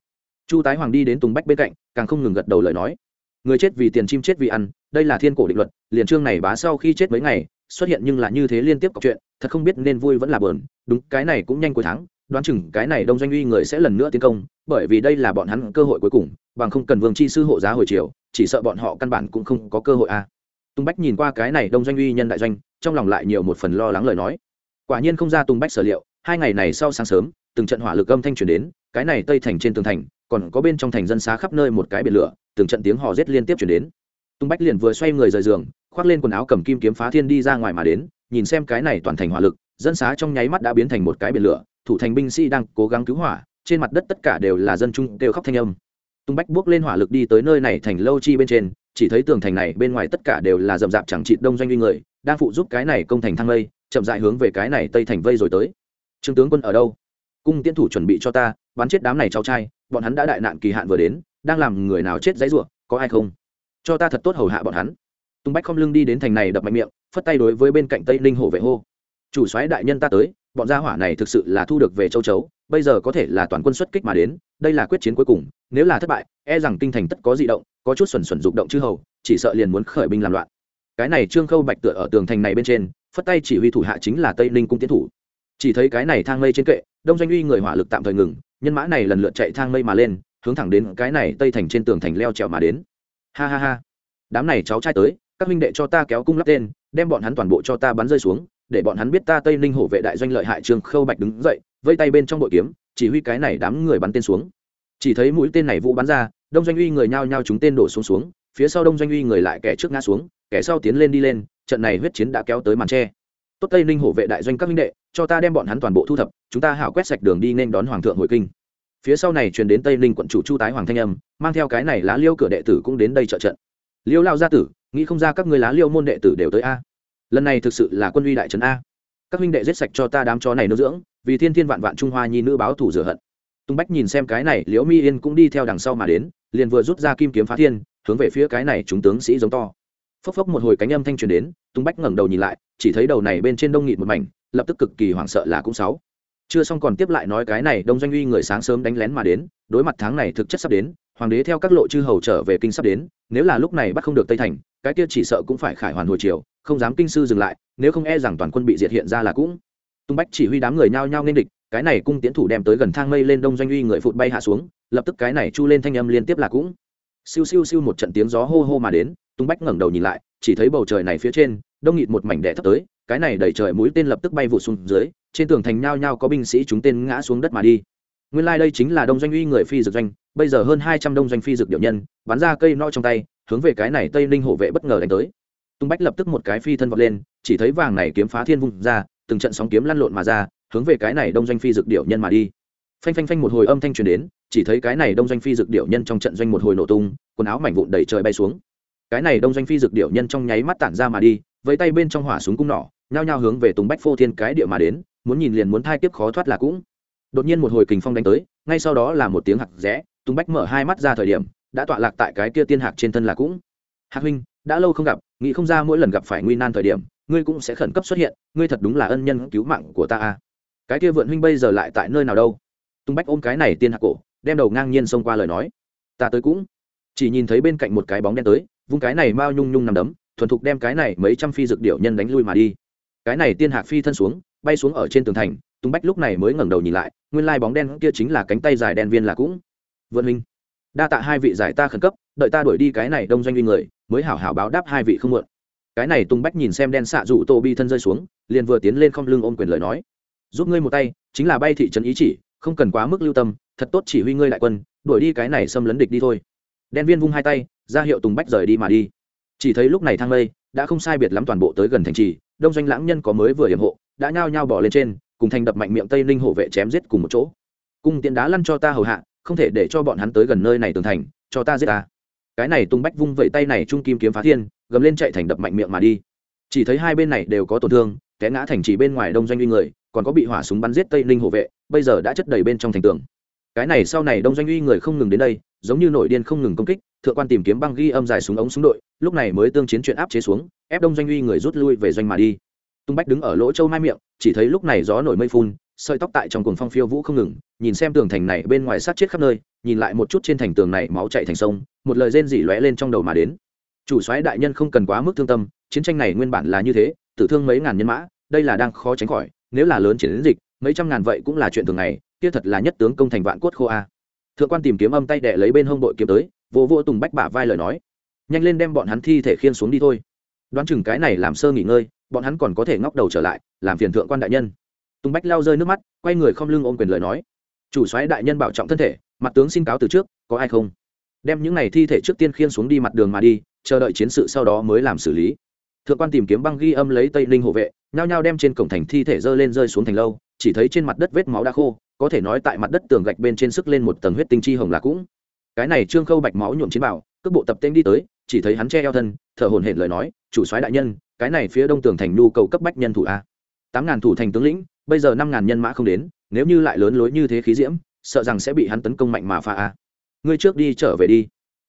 Chu tái hoàng đi đến tùng bách bên cạnh, càng không ngừng gật đầu lời nói. Người chết vì tiền, chim chết vì ăn đây là thiên cổ định luật, liền trương này bá sau khi chết mấy ngày, xuất hiện nhưng là như thế liên tiếp cọc chuyện, thật không biết nên vui vẫn là buồn. Đúng, cái này cũng nhanh cuối tháng, đoán chừng cái này đông doanh uy người sẽ lần nữa tiến công, bởi vì đây là bọn hắn cơ hội cuối cùng, bằng không cần vương chi sư hộ giá hồi chiều chỉ sợ bọn họ căn bản cũng không có cơ hội a. À. tung bách nhìn qua cái này đông doanh uy nhân đại doanh, trong lòng lại nhiều một phần lo lắng lời nói. Quả nhiên không ra tung bách sở liệu, hai ngày này sau sáng sớm, từng trận hỏa lực âm thanh truyền đến, cái này tây thành trên tường thành, còn có bên trong thành dân xá khắp nơi một cái biển lửa, từng trận tiếng hò rét liên tiếp chuyển đến tung bách liền vừa xoay người rời giường, khoác lên quần áo cầm kim kiếm phá thiên đi ra ngoài mà đến, nhìn xem cái này toàn thành hỏa lực, dân xá trong nháy mắt đã biến thành một cái biển lửa, thủ thành binh sĩ đang cố gắng cứu hỏa, trên mặt đất tất cả đều là dân trung kêu khóc thanh âm. Tung bách bước lên hỏa lực đi tới nơi này thành lâu chi bên trên, chỉ thấy tường thành này bên ngoài tất cả đều là rậm rạp chẳng trị đông doanh uy người, đang phụ giúp cái này công thành thăng lây, chậm dại hướng về cái này tây thành vây rồi tới. Trương tướng quân ở đâu? Cung tiến thủ chuẩn bị cho ta, bắn chết đám này cháu trai, bọn hắn đã đại nạn kỳ hạn vừa đến, đang làm người nào chết dãy ruộng có ai không? Cho ta thật tốt hầu hạ bọn hắn. Tung bách không lưng đi đến thành này đập mạnh miệng, phất tay đối với bên cạnh tây ninh hổ vệ hô. Chủ soái đại nhân ta tới, bọn gia hỏa này thực sự là thu được về châu chấu, bây giờ có thể là toàn quân xuất kích mà đến, đây là quyết chiến cuối cùng, nếu là thất bại e rằng kinh thành tất có di động, có chút xuẩn xuẩn dục động chư hầu, chỉ sợ liền muốn khởi binh làm loạn. Cái này trương khâu bạch tựa ở tường thành này bên trên, phất tay chỉ huy thủ hạ chính là tây ninh cung tiến thủ. Chỉ thấy cái này thang mây trên kệ, đông doanh uy người hỏa lực tạm thời ngừng, nhân mã này lần lượt chạy thang mây mà lên, hướng thẳng đến cái này tây thành trên tường thành leo trèo mà đến ha ha ha. Đám này cháu trai tới, các huynh đệ cho ta kéo cung lắp tên, đem bọn hắn toàn bộ cho ta bắn rơi xuống, để bọn hắn biết ta tây ninh hổ vệ đại doanh lợi hại trương khâu bạch đứng dậy, vây tay bên trong bội kiếm, chỉ huy cái này đám người bắn tên xuống. Chỉ thấy mũi tên này vũ bắn ra, đông doanh uy người nhao nhao chúng tên đổ xuống xuống, phía sau đông doanh uy người lại kẻ trước ngã xuống, kẻ sau tiến lên đi lên, trận này huyết chiến đã kéo tới màn tre. Tốt tây ninh hổ vệ đại doanh các huynh đệ, cho ta đem bọn hắn toàn bộ thu thập, chúng ta hảo quét sạch đường đi nên đón hoàng thượng hội kinh phía sau này truyền đến tây ninh quận chủ chu tái hoàng thanh âm, mang theo cái này lá liêu cửa đệ tử cũng đến đây trợ trận. Liêu lao gia tử, nghĩ không ra các người lá liêu môn đệ tử đều tới a. Lần này thực sự là quân uy đại trấn a. Các huynh đệ giết sạch cho ta đám chó này nô dưỡng, vì thiên thiên vạn vạn trung hoa nhi nữ báo thủ rửa hận. Tung bách nhìn xem cái này, liễu mi yên cũng đi theo đằng sau mà đến, liền vừa rút ra kim kiếm phá thiên, hướng về phía cái này chúng tướng sĩ giống to. Phốc phốc một hồi cánh âm thanh truyền đến, tung bách ngẩng đầu nhìn lại, chỉ thấy đầu này bên trên đông nghịt một mảnh, lập tức cực kỳ hoảng sợ là cũng sáu chưa xong còn tiếp lại nói cái này, đông doanh uy người sáng sớm đánh lén mà đến, đối mặt tháng này thực chất sắp đến, hoàng đế theo các lộ chư hầu trở về kinh sắp đến, nếu là lúc này bắt không được tây thành, cái kia chỉ sợ cũng phải khải hoàn hồi chiều không dám kinh sư dừng lại, nếu không e rằng toàn quân bị diệt hiện ra là cũng. Tung bách chỉ huy đám người nhao nhao nên địch, cái này cung tiến thủ đem tới gần thang mây lên đông doanh uy người phụt bay hạ xuống, lập tức cái này chu lên thanh âm liên tiếp là cũng. Siêu siêu siêu một trận tiếng gió hô hô mà đến, tung bách ngẩng đầu nhìn lại, chỉ thấy bầu trời này phía trên, đông nghịt một mảnh đẻ thấp tới, cái này đẩy trời mũi tên lập tức bay vụ xuống dưới trên tường thành nhao nhao có binh sĩ chúng tên ngã xuống đất mà đi. Nguyên lai、like、đây chính là đông doanh uy người phi dược doanh, bây giờ hơn hai trăm đông doanh phi dược điệu nhân, bắn ra cây no trong tay, hướng về cái này tây ninh hộ vệ bất ngờ đánh tới. Tung bách lập tức một cái phi thân vọt lên, chỉ thấy vàng này kiếm phá thiên vung ra, từng trận sóng kiếm lăn lộn mà ra, hướng về cái này đông doanh phi dược điệu nhân mà đi. Phanh phanh phanh một hồi âm thanh truyền đến, chỉ thấy cái này đông doanh phi dược điệu nhân trong trận doanh một hồi nổ tung, quần áo mảnh vụn đầy trời bay xuống. Cái này đông doanh phi dược điệu nhân trong nháy mắt tản ra mà đi với tay bên trong hỏa súng cung nỏ, nhao nhao hướng về tùng bách phô thiên cái địa mà đến muốn nhìn liền muốn thai tiếp khó thoát là cũng. Đột nhiên một hồi kình phong đánh tới, ngay sau đó là một tiếng hạc rẽ, tùng bách mở hai mắt ra thời điểm, đã tọa lạc tại cái kia tiên hạc trên thân là cũng. Hạc huynh, đã lâu không gặp, nghĩ không ra mỗi lần gặp phải nguy nan thời điểm, ngươi cũng sẽ khẩn cấp xuất hiện, ngươi thật đúng là ân nhân cứu mạng của ta a. Cái kia vượn huynh bây giờ lại tại nơi nào đâu? Tung bách ôm cái này tiên hạc cổ, đem đầu ngang nhiên xông qua lời nói. Ta tới cũng. Chỉ nhìn thấy bên cạnh một cái bóng đen tới, vung cái này mao nhung nhung nằm đấm, thuần thục đem cái này mấy trăm phi dược điệu nhân đánh lui mà đi. Cái này tiên hạc phi thân xuống bay xuống ở trên tường thành tung bách lúc này mới ngẩng đầu nhìn lại, nguyên lai bóng đen kia chính là cánh tay dài đen viên là cũng. Vượn minh, đa tạ hai vị giải ta khẩn cấp, đợi ta đuổi đi cái này đông doanh uy người, mới hảo hảo báo đáp hai vị không mượn cái này tung bách nhìn xem đen xạ dụ tô bi thân rơi xuống, liền vừa tiến lên không lưng ôm quyền lời nói. Giúp ngươi một tay, chính là bay thị trấn ý chỉ, không cần quá mức lưu tâm, thật tốt chỉ huy ngươi đại quân, đuổi đi cái này xâm lấn địch đi thôi. Đen viên vung hai tay, ra hiệu tùng bách rời đi mà đi. Chỉ thấy lúc này thang lây, đã không sai biệt lắm toàn bộ tới gần thành trì đông doanh lãng nhân có mới vừa hiểm hộ, đã nhao nhao bỏ lên trên, cùng thành đập mạnh miệng tây ninh hộ vệ chém giết cùng một chỗ. Cung tiện đá lăn cho ta hầu hạ, không thể để cho bọn hắn tới gần nơi này tường thành, cho ta giết ta. Cái này tung bách vung vẩy tay này trung kim kiếm phá thiên, gầm lên chạy thành đập mạnh miệng mà đi. Chỉ thấy hai bên này đều có tổn thương, té ngã thành chỉ bên ngoài đông doanh uy người, còn có bị hỏa súng bắn giết tây ninh hộ vệ, bây giờ đã chất đầy bên trong thành tường. Cái này sau này đông doanh uy người không ngừng đến đây, giống như nổi điên không ngừng công kích thượng quan tìm kiếm băng ghi âm dài súng ống súng đội, lúc này mới tương chiến chuyện áp chế xuống, ép đông doanh uy người rút lui về doanh mà đi. Tung bách đứng ở lỗ châu mai miệng, chỉ thấy lúc này gió nổi mây phun, sợi tóc tại trong cuồng phong phiêu vũ không ngừng, nhìn xem tường thành này bên ngoài sát chết khắp nơi, nhìn lại một chút trên thành tường này máu chạy thành sông, một lời rên rỉ lóe lên trong đầu mà đến. Chủ soái đại nhân không cần quá mức thương tâm, chiến tranh này nguyên bản là như thế, tử thương mấy ngàn nhân mã, đây là đang khó tránh khỏi, nếu là lớn chiến dịch, mấy trăm ngàn vậy cũng là chuyện thường ngày, kia thật là nhất tướng công thành vạn cốt khô a. Thượng quan tìm kiếm âm tay đệ lấy bên hông đội kiếm tới vô vô tùng bách bả vai lời nói. Nhanh lên đem bọn hắn thi thể khiên xuống đi thôi. Đoán chừng cái này làm sơ nghỉ ngơi, bọn hắn còn có thể ngóc đầu trở lại, làm phiền thượng quan đại nhân. Tùng bách lao rơi nước mắt, quay người không lưng ôm quyền lời nói. Chủ soái đại nhân bảo trọng thân thể, mặt tướng xin cáo từ trước, có ai không? Đem những này thi thể trước tiên khiên xuống đi mặt đường mà đi, chờ đợi chiến sự sau đó mới làm xử lý. Thượng quan tìm kiếm băng ghi âm lấy tây ninh hộ vệ, nhao nhao đem trên cổng thành thi thể rơi lên rơi xuống thành lâu, chỉ thấy trên mặt đất vết máu đã khô, có thể nói tại mặt đất tường gạch bên trên sức lên một tầng huyết tinh chi hồng là cũng cái này trương khâu bạch máu nhuộm chiến bảo cước bộ tập tên đi tới, chỉ thấy hắn che eo thân, thở hồn hển lời nói, chủ soái đại nhân, cái này phía đông tường thành nhu cầu cấp bách nhân thủ a. Tám ngàn thủ thành tướng lĩnh, bây giờ năm ngàn nhân mã không đến, nếu như lại lớn lối như thế khí diễm, sợ rằng sẽ bị hắn tấn công mạnh mà phá a. Ngươi trước đi trở về đi.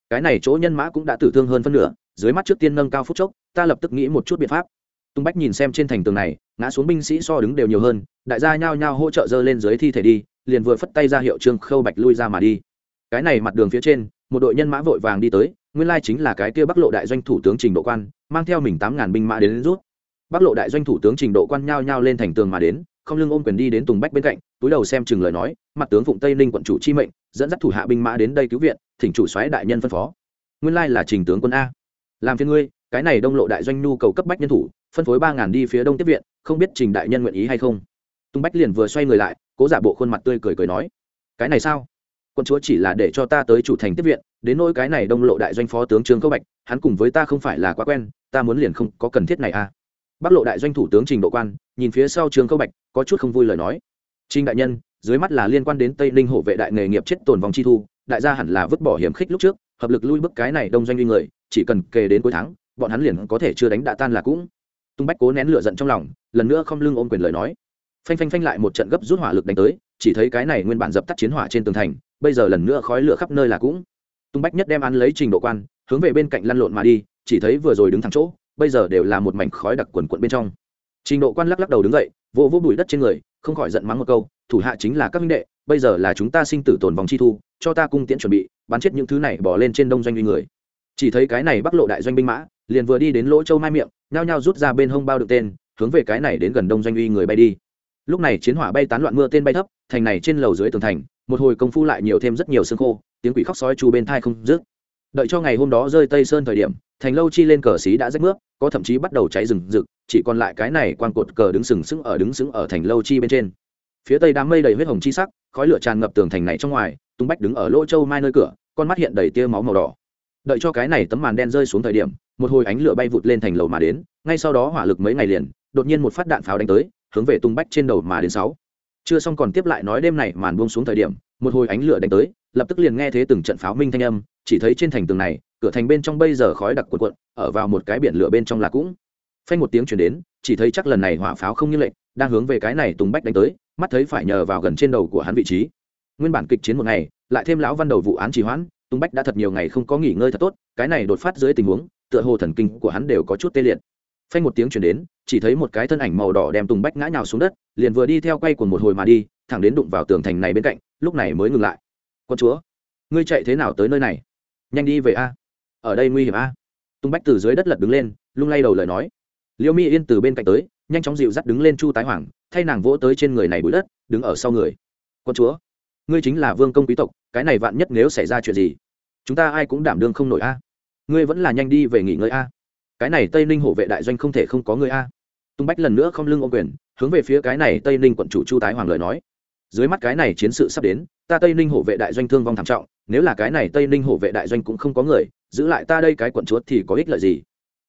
Cái này chỗ nhân mã cũng đã tử thương hơn phân nửa, dưới mắt trước tiên nâng cao phút chốc, ta lập tức nghĩ một chút biện pháp. Tung bách nhìn xem trên thành tường này, ngã xuống binh sĩ so đứng đều nhiều hơn, đại gia nhao nhao hỗ trợ dơ lên dưới thi thể đi, liền vừa phất tay ra hiệu trương khâu bạch lui ra mà đi cái này mặt đường phía trên một đội nhân mã vội vàng đi tới nguyên lai chính là cái kia bắc lộ đại doanh thủ tướng trình độ quan mang theo mình tám ngàn binh mã đến, đến rút. Bắc lộ đại doanh thủ tướng trình độ quan nhao nhao lên thành tường mà đến không lưng ôm quyền đi đến tùng bách bên cạnh túi đầu xem chừng lời nói mặt tướng phụng tây ninh quận chủ chi mệnh dẫn dắt thủ hạ binh mã đến đây cứu viện thỉnh chủ xoáy đại nhân phân phó. Nguyên lai là trình tướng quân a. Làm phiên ngươi cái này đông lộ đại doanh nhu cầu cấp bách nhân thủ phân phối ba ngàn đi phía đông tiếp viện không biết trình đại nhân nguyện ý hay không? Tùng bách liền vừa xoay người lại cố giả bộ khuôn mặt tươi cười cười nói cái này sao? Quân chúa chỉ là để cho ta tới chủ thành tiếp viện, đến nỗi cái này đông lộ đại doanh phó tướng trương câu bạch, hắn cùng với ta không phải là quá quen, ta muốn liền không có cần thiết này à. Bắc lộ đại doanh thủ tướng trình độ quan, nhìn phía sau trương câu bạch, có chút không vui lời nói. Trinh đại nhân, dưới mắt là liên quan đến tây ninh hộ vệ đại nghề nghiệp chết tồn vòng chi thu, đại gia hẳn là vứt bỏ hiểm khích lúc trước, hợp lực lui bức cái này đông doanh uy người, chỉ cần kề đến cuối tháng, bọn hắn liền có thể chưa đánh đã tan là cũng. Tung bách cố nén lửa giận trong lòng, lần nữa không lưng ôm quyền lời nói. Phanh phanh phanh lại một trận gấp rút hỏa lực đánh tới, chỉ thấy cái này nguyên bản dập tắt chiến hỏa trên tường thành bây giờ lần nữa khói lửa khắp nơi là cũng. Tung bách nhất đem ăn lấy trình độ quan, hướng về bên cạnh lăn lộn mà đi, chỉ thấy vừa rồi đứng thẳng chỗ, bây giờ đều là một mảnh khói đặc quần quận bên trong. Trình độ quan lắc lắc đầu đứng dậy vô vô bụi đất trên người, không khỏi giận mắng một câu, thủ hạ chính là các minh đệ, bây giờ là chúng ta sinh tử tồn vòng chi thu, cho ta cung tiễn chuẩn bị, bắn chết những thứ này bỏ lên trên đông doanh uy người. Chỉ thấy cái này bắc lộ đại doanh binh mã, liền vừa đi đến lỗ châu mai miệng, nhao nhao rút ra bên hông bao đựng tên, hướng về cái này đến gần đông doanh uy người bay đi. Lúc này chiến hỏa bay tán loạn mưa tên bay thấp, thành này trên lầu dưới tường thành một hồi công phu lại nhiều thêm rất nhiều xương khô, tiếng quỷ khóc sói chu bên thai không dứt. Đợi cho ngày hôm đó rơi tây sơn thời điểm, thành lâu chi lên cờ xí đã rách nước có thậm chí bắt đầu cháy rừng rực, chỉ còn lại cái này quan cột cờ đứng sừng sững ở đứng sững ở thành lâu chi bên trên. Phía tây đám mây đầy huyết hồng chi sắc, khói lửa tràn ngập tường thành này trong ngoài, tung bách đứng ở lỗ châu mai nơi cửa, con mắt hiện đầy tia máu màu đỏ. Đợi cho cái này tấm màn đen rơi xuống thời điểm, một hồi ánh lửa bay vụt lên thành lầu mà đến, ngay sau đó hỏa lực mấy ngày liền, đột nhiên một phát đạn pháo đánh tới, hướng về tung bách trên đầu mà đến sáu chưa xong còn tiếp lại nói đêm này màn buông xuống thời điểm, một hồi ánh lửa đánh tới, lập tức liền nghe thấy từng trận pháo minh thanh âm, chỉ thấy trên thành tường này, cửa thành bên trong bây giờ khói đặc cuộn cuộn, ở vào một cái biển lửa bên trong là cũng. Phanh một tiếng chuyển đến, chỉ thấy chắc lần này hỏa pháo không như lệnh, đang hướng về cái này tùng bách đánh tới, mắt thấy phải nhờ vào gần trên đầu của hắn vị trí. Nguyên bản kịch chiến một ngày, lại thêm lão văn đầu vụ án trì hoãn, tùng bách đã thật nhiều ngày không có nghỉ ngơi thật tốt, cái này đột phát dưới tình huống, tựa hồ thần kinh của hắn đều có chút tê liệt phanh một tiếng chuyển đến, chỉ thấy một cái thân ảnh màu đỏ đem tùng bách ngã nhào xuống đất, liền vừa đi theo quay của một hồi mà đi, thẳng đến đụng vào tường thành này bên cạnh, lúc này mới ngừng lại. Con chúa, ngươi chạy thế nào tới nơi này? Nhanh đi về a. Ở đây nguy hiểm a. Tung bách từ dưới đất lật đứng lên, lung lay đầu lời nói. Liêu mi yên từ bên cạnh tới, nhanh chóng dịu dắt đứng lên chu tái hoàng, thay nàng vỗ tới trên người này bụi đất, đứng ở sau người. Con chúa, ngươi chính là vương công quý tộc, cái này vạn nhất nếu xảy ra chuyện gì, chúng ta ai cũng đảm đương không nổi a. Ngươi vẫn là nhanh đi về nghỉ ngơi a cái này tây ninh hổ vệ đại doanh không thể không có người a tung bách lần nữa không lưng ô quyền hướng về phía cái này tây ninh quận chủ chu tái hoàng lời nói dưới mắt cái này chiến sự sắp đến ta tây ninh hổ vệ đại doanh thương vong thảm trọng nếu là cái này tây ninh hổ vệ đại doanh cũng không có người giữ lại ta đây cái quận chúa thì có ích lợi gì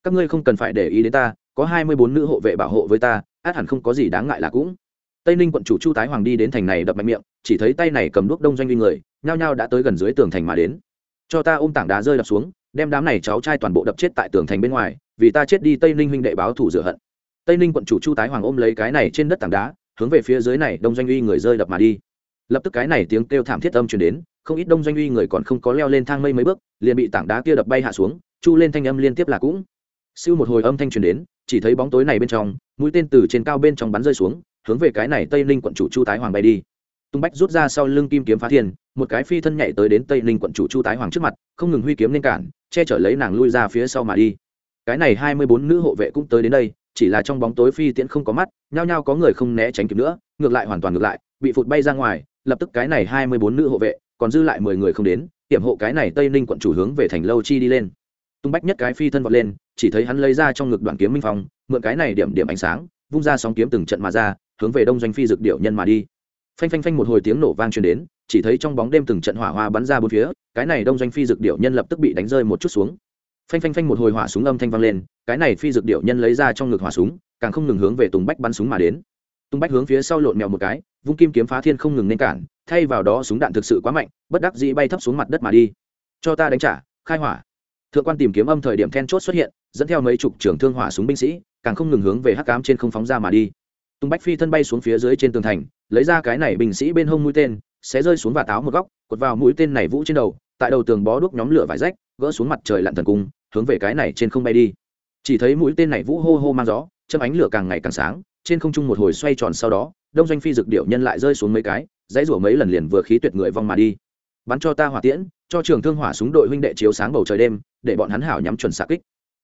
các ngươi không cần phải để ý đến ta có hai mươi bốn nữ hộ vệ bảo hộ với ta át hẳn không có gì đáng ngại là cũng tây ninh quận chủ chu tái hoàng đi đến thành này đập mạnh miệng chỉ thấy tay này cầm đuốc đông doanh uy người nhao nhao đã tới gần dưới tường thành mà đến cho ta ôm tảng đá rơi đập xuống đem đám này cháu trai toàn bộ đập chết tại tường thành bên ngoài vì ta chết đi tây ninh huynh đệ báo thủ rửa hận. Tây ninh quận chủ chu tái hoàng ôm lấy cái này trên đất tảng đá, hướng về phía dưới này đông doanh uy người rơi đập mà đi. Lập tức cái này tiếng kêu thảm thiết âm truyền đến, không ít đông doanh uy người còn không có leo lên thang mây mấy bước, liền bị tảng đá kia đập bay hạ xuống, chu lên thanh âm liên tiếp là cũng. Siêu một hồi âm thanh truyền đến, chỉ thấy bóng tối này bên trong, mũi tên từ trên cao bên trong bắn rơi xuống, hướng về cái này tây ninh quận chủ chu tái hoàng bay đi. Tung bách rút ra sau lưng kim kiếm phá thiên, một cái phi thân nhảy tới đến tây ninh quận chủ chu tái hoàng trước mặt, không ngừng huy kiếm lên cản, che chở lấy nàng lui ra phía sau mà đi cái này hai mươi bốn nữ hộ vệ cũng tới đến đây, chỉ là trong bóng tối phi tiễn không có mắt, nhao nhao có người không né tránh kịp nữa, ngược lại hoàn toàn ngược lại, bị phụt bay ra ngoài, lập tức cái này hai mươi bốn nữ hộ vệ, còn dư lại mười người không đến tiệm hộ cái này tây ninh quận chủ hướng về thành lâu chi đi lên. Tung bách nhất cái phi thân vọt lên, chỉ thấy hắn lấy ra trong ngực đoạn kiếm minh phong, mượn cái này điểm điểm ánh sáng, vung ra sóng kiếm từng trận mà ra, hướng về đông doanh phi dực điệu nhân mà đi. Phanh phanh phanh một hồi tiếng nổ vang truyền đến, chỉ thấy trong bóng đêm từng trận hỏa hoa bắn ra bốn phía, cái này đông doanh phi dực điệu nhân lập tức bị đánh rơi một chút xuống phanh phanh phanh một hồi hỏa súng âm thanh vang lên, cái này phi dược điệu nhân lấy ra trong ngực hỏa súng, càng không ngừng hướng về tùng bách bắn súng mà đến. Tùng bách hướng phía sau lộn mèo một cái, vung kim kiếm phá thiên không ngừng nên cản, thay vào đó súng đạn thực sự quá mạnh, bất đắc dĩ bay thấp xuống mặt đất mà đi. Cho ta đánh trả, khai hỏa. Thượng quan tìm kiếm âm thời điểm then chốt xuất hiện, dẫn theo mấy chục trưởng thương hỏa súng binh sĩ, càng không ngừng hướng về hắc cám trên không phóng ra mà đi. Tung bách phi thân bay xuống phía dưới trên tường thành, lấy ra cái này binh sĩ bên hông mũi tên sẽ rơi xuống và táo một góc, cột vào mũi tên này vũ trên đầu, tại đầu tường bó đuốc nhóm lửa vải rách gỡ xuống mặt trời lặn thần cung, hướng về cái này trên không bay đi. Chỉ thấy mũi tên này vũ hô hô mang gió, châm ánh lửa càng ngày càng sáng, trên không trung một hồi xoay tròn sau đó, đông doanh phi dực điệu nhân lại rơi xuống mấy cái, dãy rủa mấy lần liền vừa khí tuyệt người vong mà đi. Bắn cho ta hỏa tiễn, cho trường thương hỏa súng đội huynh đệ chiếu sáng bầu trời đêm, để bọn hắn hảo nhắm chuẩn xạ kích.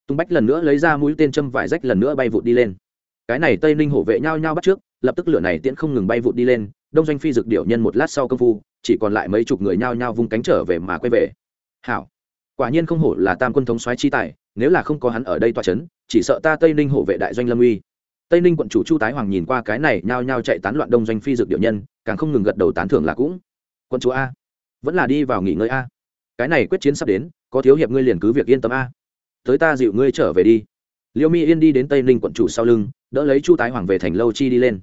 Tung bách lần nữa lấy ra mũi tên châm vải rách lần nữa bay vụt đi lên. Cái này tây ninh hổ vệ nhau nhau bắt trước, lập tức lửa này tiễn không ngừng bay vụt đi lên, đông doanh phi dực điệu nhân một lát sau công phu, chỉ còn lại mấy chục người nhao nhao vung cánh trở về mà quay về. Hảo quả nhiên không hổ là tam quân thống soái chi tài, nếu là không có hắn ở đây toa chấn, chỉ sợ ta tây ninh hộ vệ đại doanh lâm uy. Tây ninh quận chủ chu tái hoàng nhìn qua cái này nhao nhao chạy tán loạn đông doanh phi dược điệu nhân, càng không ngừng gật đầu tán thưởng là cũng. Quân chủ a, vẫn là đi vào nghỉ ngơi a. Cái này quyết chiến sắp đến, có thiếu hiệp ngươi liền cứ việc yên tâm a. Tới ta dịu ngươi trở về đi. Liêu mi yên đi đến tây ninh quận chủ sau lưng, đỡ lấy chu tái hoàng về thành lâu chi đi lên.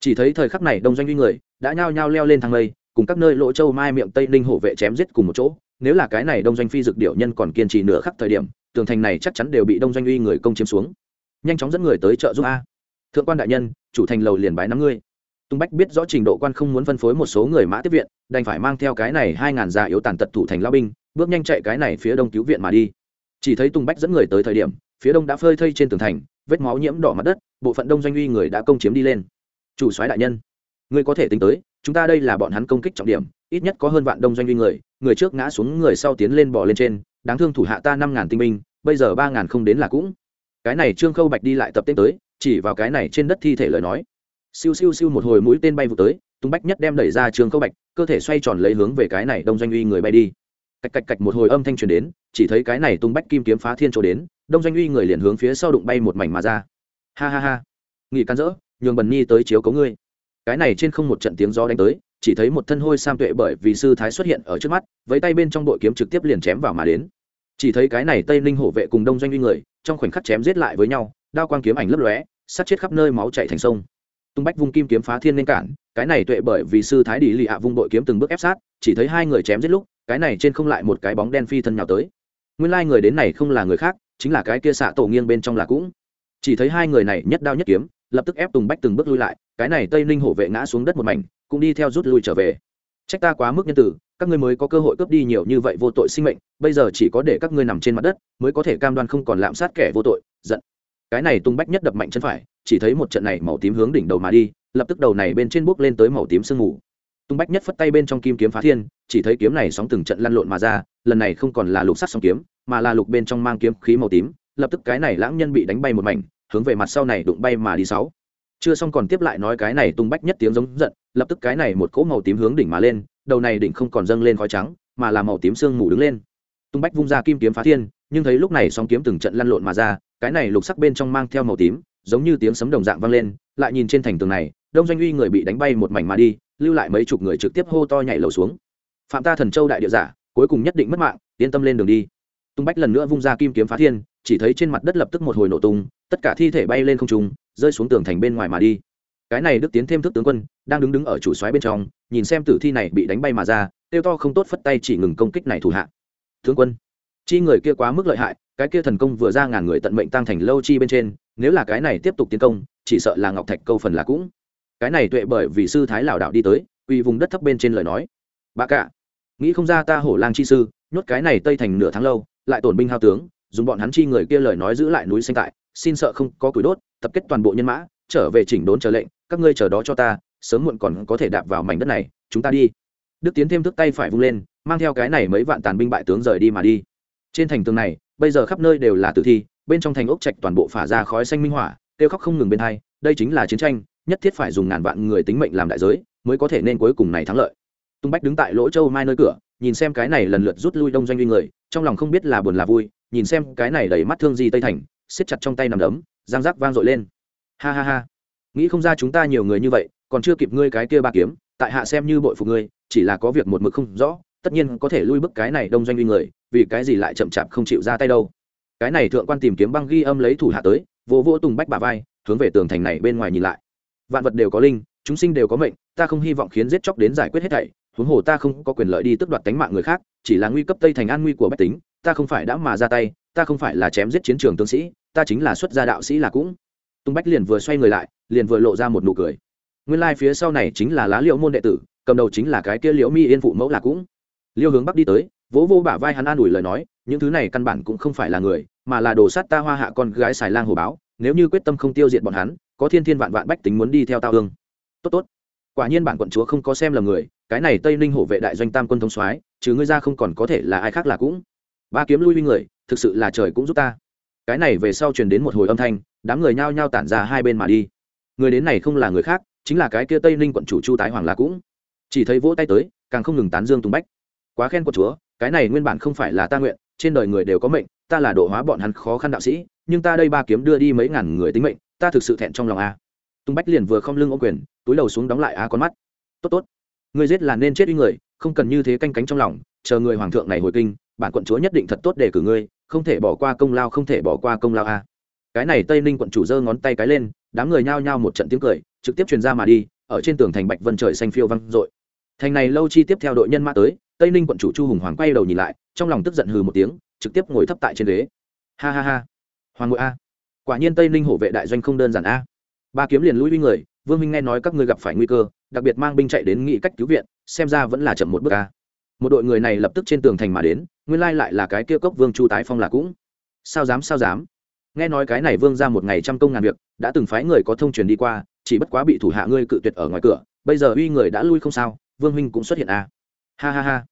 Chỉ thấy thời khắc này đông doanh uy người, đã nhao nhao leo lên thang lây cùng các nơi lỗ châu mai miệng tây ninh hổ vệ chém giết cùng một chỗ nếu là cái này đông doanh phi dược điệu nhân còn kiên trì nửa khắc thời điểm, tường thành này chắc chắn đều bị đông doanh uy người công chiếm xuống. Nhanh chóng dẫn người tới trợ giúp a. Thượng quan đại nhân, chủ thành lầu liền bái năm ngươi. Tung bách biết rõ trình độ quan không muốn phân phối một số người mã tiếp viện, đành phải mang theo cái này hai ngàn già yếu tàn tật thủ thành lao binh, bước nhanh chạy cái này phía đông cứu viện mà đi. Chỉ thấy tung bách dẫn người tới thời điểm, phía đông đã phơi thây trên tường thành, vết máu nhiễm đỏ mặt đất, bộ phận đông doanh uy người đã công chiếm đi lên. Chủ soái đại nhân, ngươi có thể tính tới, chúng ta đây là bọn hắn công kích trọng điểm, ít nhất có hơn vạn đông doanh uy người người trước ngã xuống người sau tiến lên bỏ lên trên, đáng thương thủ hạ ta năm ngàn tinh binh, bây giờ ba ngàn không đến là cũng. Cái này trương khâu bạch đi lại tập tên tới, chỉ vào cái này trên đất thi thể lời nói. Siêu siêu siêu một hồi mũi tên bay vụ tới tung bách nhất đem đẩy ra trương khâu bạch, cơ thể xoay tròn lấy hướng về cái này đông doanh uy người bay đi. Cạch cạch cạch một hồi âm thanh truyền đến, chỉ thấy cái này tung bách kim kiếm phá thiên chỗ đến, đông doanh uy người liền hướng phía sau đụng bay một mảnh mà ra. Ha ha ha. Nghỉ can rỡ nhường bần nhi tới chiếu cấu ngươi. Cái này trên không một trận tiếng gió đánh tới chỉ thấy một thân hôi sam tuệ bởi vì sư thái xuất hiện ở trước mắt, với tay bên trong đội kiếm trực tiếp liền chém vào mà đến. Chỉ thấy cái này tây ninh hổ vệ cùng đông doanh uy người, trong khoảnh khắc chém giết lại với nhau, đao quang kiếm ảnh lấp lóe, sát chết khắp nơi máu chảy thành sông. Tung bách vung kim kiếm phá thiên nên cản, cái này tuệ bởi vì sư thái đi lì hạ vung đội kiếm từng bước ép sát, chỉ thấy hai người chém giết lúc, cái này trên không lại một cái bóng đen phi thân nhào tới. Nguyên lai người đến này không là người khác, chính là cái kia xạ tổ nghiêng bên trong là cũng. Chỉ thấy hai người này nhất đao nhất kiếm, lập tức ép tùng bách từng bước lui lại, cái này tây ninh hổ vệ ngã xuống đất một mảnh cũng đi theo rút lui trở về. Trách ta quá mức nhân tử, các ngươi mới có cơ hội cướp đi nhiều như vậy vô tội sinh mệnh, bây giờ chỉ có để các ngươi nằm trên mặt đất, mới có thể cam đoan không còn lạm sát kẻ vô tội, giận. Cái này tung bách nhất đập mạnh chân phải, chỉ thấy một trận này màu tím hướng đỉnh đầu mà đi, lập tức đầu này bên trên bước lên tới màu tím sương mù. Tung bách nhất phất tay bên trong kim kiếm phá thiên, chỉ thấy kiếm này sóng từng trận lăn lộn mà ra, lần này không còn là lục sắc sóng kiếm, mà là lục bên trong mang kiếm khí màu tím, lập tức cái này lãng nhân bị đánh bay một mảnh, hướng về mặt sau này đụng bay mà đi sáu chưa xong còn tiếp lại nói cái này tung bách nhất tiếng giống giận, lập tức cái này một cỗ màu tím hướng đỉnh mà lên, đầu này đỉnh không còn dâng lên khói trắng, mà là màu tím sương mù đứng lên. Tung bách vung ra kim kiếm phá thiên, nhưng thấy lúc này sóng kiếm từng trận lăn lộn mà ra, cái này lục sắc bên trong mang theo màu tím, giống như tiếng sấm đồng dạng vang lên, lại nhìn trên thành tường này, đông doanh uy người bị đánh bay một mảnh mà đi, lưu lại mấy chục người trực tiếp hô to nhảy lầu xuống. Phạm ta thần châu đại địa giả, cuối cùng nhất định mất mạng, yên tâm lên đường đi tung bách lần nữa vung ra kim kiếm phá thiên, chỉ thấy trên mặt đất lập tức một hồi nổ tung, tất cả thi thể bay lên không trung, rơi xuống tường thành bên ngoài mà đi. Cái này đức tiến thêm thức tướng quân, đang đứng đứng ở chủ xoáy bên trong, nhìn xem tử thi này bị đánh bay mà ra, tiêu to không tốt phất tay chỉ ngừng công kích này thủ hạ. Tướng quân, chi người kia quá mức lợi hại, cái kia thần công vừa ra ngàn người tận mệnh tăng thành lâu chi bên trên, nếu là cái này tiếp tục tiến công, chỉ sợ là ngọc thạch câu phần là cũng. Cái này tuệ bởi vì sư thái lảo đạo đi tới, uy vùng đất thấp bên trên lời nói. Bà cả, nghĩ không ra ta hổ lang chi sư, nhốt cái này tây thành nửa tháng lâu lại tổn binh hao tướng, dùng bọn hắn chi người kia lời nói giữ lại núi xanh tại, xin sợ không có củi đốt, tập kết toàn bộ nhân mã, trở về chỉnh đốn chờ lệnh, các ngươi chờ đó cho ta, sớm muộn còn có thể đạp vào mảnh đất này, chúng ta đi. Đức tiến thêm thức tay phải vung lên, mang theo cái này mấy vạn tàn binh bại tướng rời đi mà đi. Trên thành tường này, bây giờ khắp nơi đều là tử thi, bên trong thành ốc trạch toàn bộ phả ra khói xanh minh hỏa kêu khóc không ngừng bên hai, đây chính là chiến tranh, nhất thiết phải dùng ngàn vạn người tính mệnh làm đại giới, mới có thể nên cuối cùng này thắng lợi. Tung bách đứng tại lỗ châu mai nơi cửa nhìn xem cái này lần lượt rút lui đông doanh uy người, trong lòng không biết là buồn là vui, nhìn xem cái này đầy mắt thương gì tây thành, siết chặt trong tay nằm đấm giang giác vang dội lên. Ha ha ha. Nghĩ không ra chúng ta nhiều người như vậy, còn chưa kịp ngươi cái kia ba kiếm, tại hạ xem như bội phục ngươi, chỉ là có việc một mực không rõ, tất nhiên có thể lui bức cái này đông doanh uy người, vì cái gì lại chậm chạp không chịu ra tay đâu. Cái này thượng quan tìm kiếm băng ghi âm lấy thủ hạ tới vô vô tùng bách bà vai, hướng về tường thành này bên ngoài nhìn lại. Vạn vật đều có linh, chúng sinh đều có mệnh, ta không hy vọng khiến giết chóc đến giải quyết hết thảy huống hồ ta không có quyền lợi đi tước đoạt tánh mạng người khác, chỉ là nguy cấp tây thành an nguy của bách tính, ta không phải đã mà ra tay, ta không phải là chém giết chiến trường tướng sĩ, ta chính là xuất gia đạo sĩ là cũng. Tung bách liền vừa xoay người lại, liền vừa lộ ra một nụ cười. Nguyên lai、like、phía sau này chính là lá liệu môn đệ tử, cầm đầu chính là cái kia liễu mi yên phụ mẫu là cũng. Liêu hướng bắc đi tới, vỗ vô bả vai hắn an ủi lời nói, những thứ này căn bản cũng không phải là người, mà là đồ sát ta hoa hạ con gái xài lang hồ báo, nếu như quyết tâm không tiêu diệt bọn hắn, có thiên thiên vạn vạn bách tính muốn đi theo tao hương tốt tốt quả nhiên bản quận chúa không có xem là người, cái này tây ninh hổ vệ đại doanh tam quân thống soái chứ ngươi ra không còn có thể là ai khác là cũng. Ba kiếm lui người, thực sự là trời cũng giúp ta. Cái này về sau truyền đến một hồi âm thanh, đám người nhao nhao tản ra hai bên mà đi. Người đến này không là người khác, chính là cái kia tây ninh quận chủ chu tái hoàng là cũng. Chỉ thấy vỗ tay tới, càng không ngừng tán dương tùng bách. Quá khen quận chúa, cái này nguyên bản không phải là ta nguyện, trên đời người đều có mệnh, ta là độ hóa bọn hắn khó khăn đạo sĩ, nhưng ta đây ba kiếm đưa đi mấy ngàn người tính mệnh, ta thực sự thẹn trong lòng a tung bách liền vừa không lưng ô quyền, túi đầu xuống đóng lại á con mắt. Tốt tốt. Người giết là nên chết uy người, không cần như thế canh cánh trong lòng, chờ người hoàng thượng này hồi kinh, bản quận chúa nhất định thật tốt để cử ngươi, không thể bỏ qua công lao, không thể bỏ qua công lao a. Cái này tây ninh quận chủ giơ ngón tay cái lên, đám người nhao nhao một trận tiếng cười, trực tiếp truyền ra mà đi, ở trên tường thành bạch vân trời xanh phiêu văng dội thành này lâu chi tiếp theo đội nhân mã tới, tây ninh quận chủ chu hùng hoàng quay đầu nhìn lại, trong lòng tức giận hừ một tiếng, trực tiếp ngồi thấp tại trên ghế. Ha ha ha. Hoàng ngội a. Quả nhiên tây ninh hổ vệ đại doanh không đơn giản a ba kiếm liền lui uy người, vương minh nghe nói các ngươi gặp phải nguy cơ, đặc biệt mang binh chạy đến nghị cách cứu viện, xem ra vẫn là chậm một bước ca một đội người này lập tức trên tường thành mà đến, nguyên lai lại là cái kia cốc vương chu tái phong là cũng. Sao dám sao dám? Nghe nói cái này vương ra một ngày trăm công ngàn việc, đã từng phái người có thông truyền đi qua, chỉ bất quá bị thủ hạ ngươi cự tuyệt ở ngoài cửa, bây giờ uy người đã lui không sao, vương huynh cũng xuất hiện à? ha ha ha.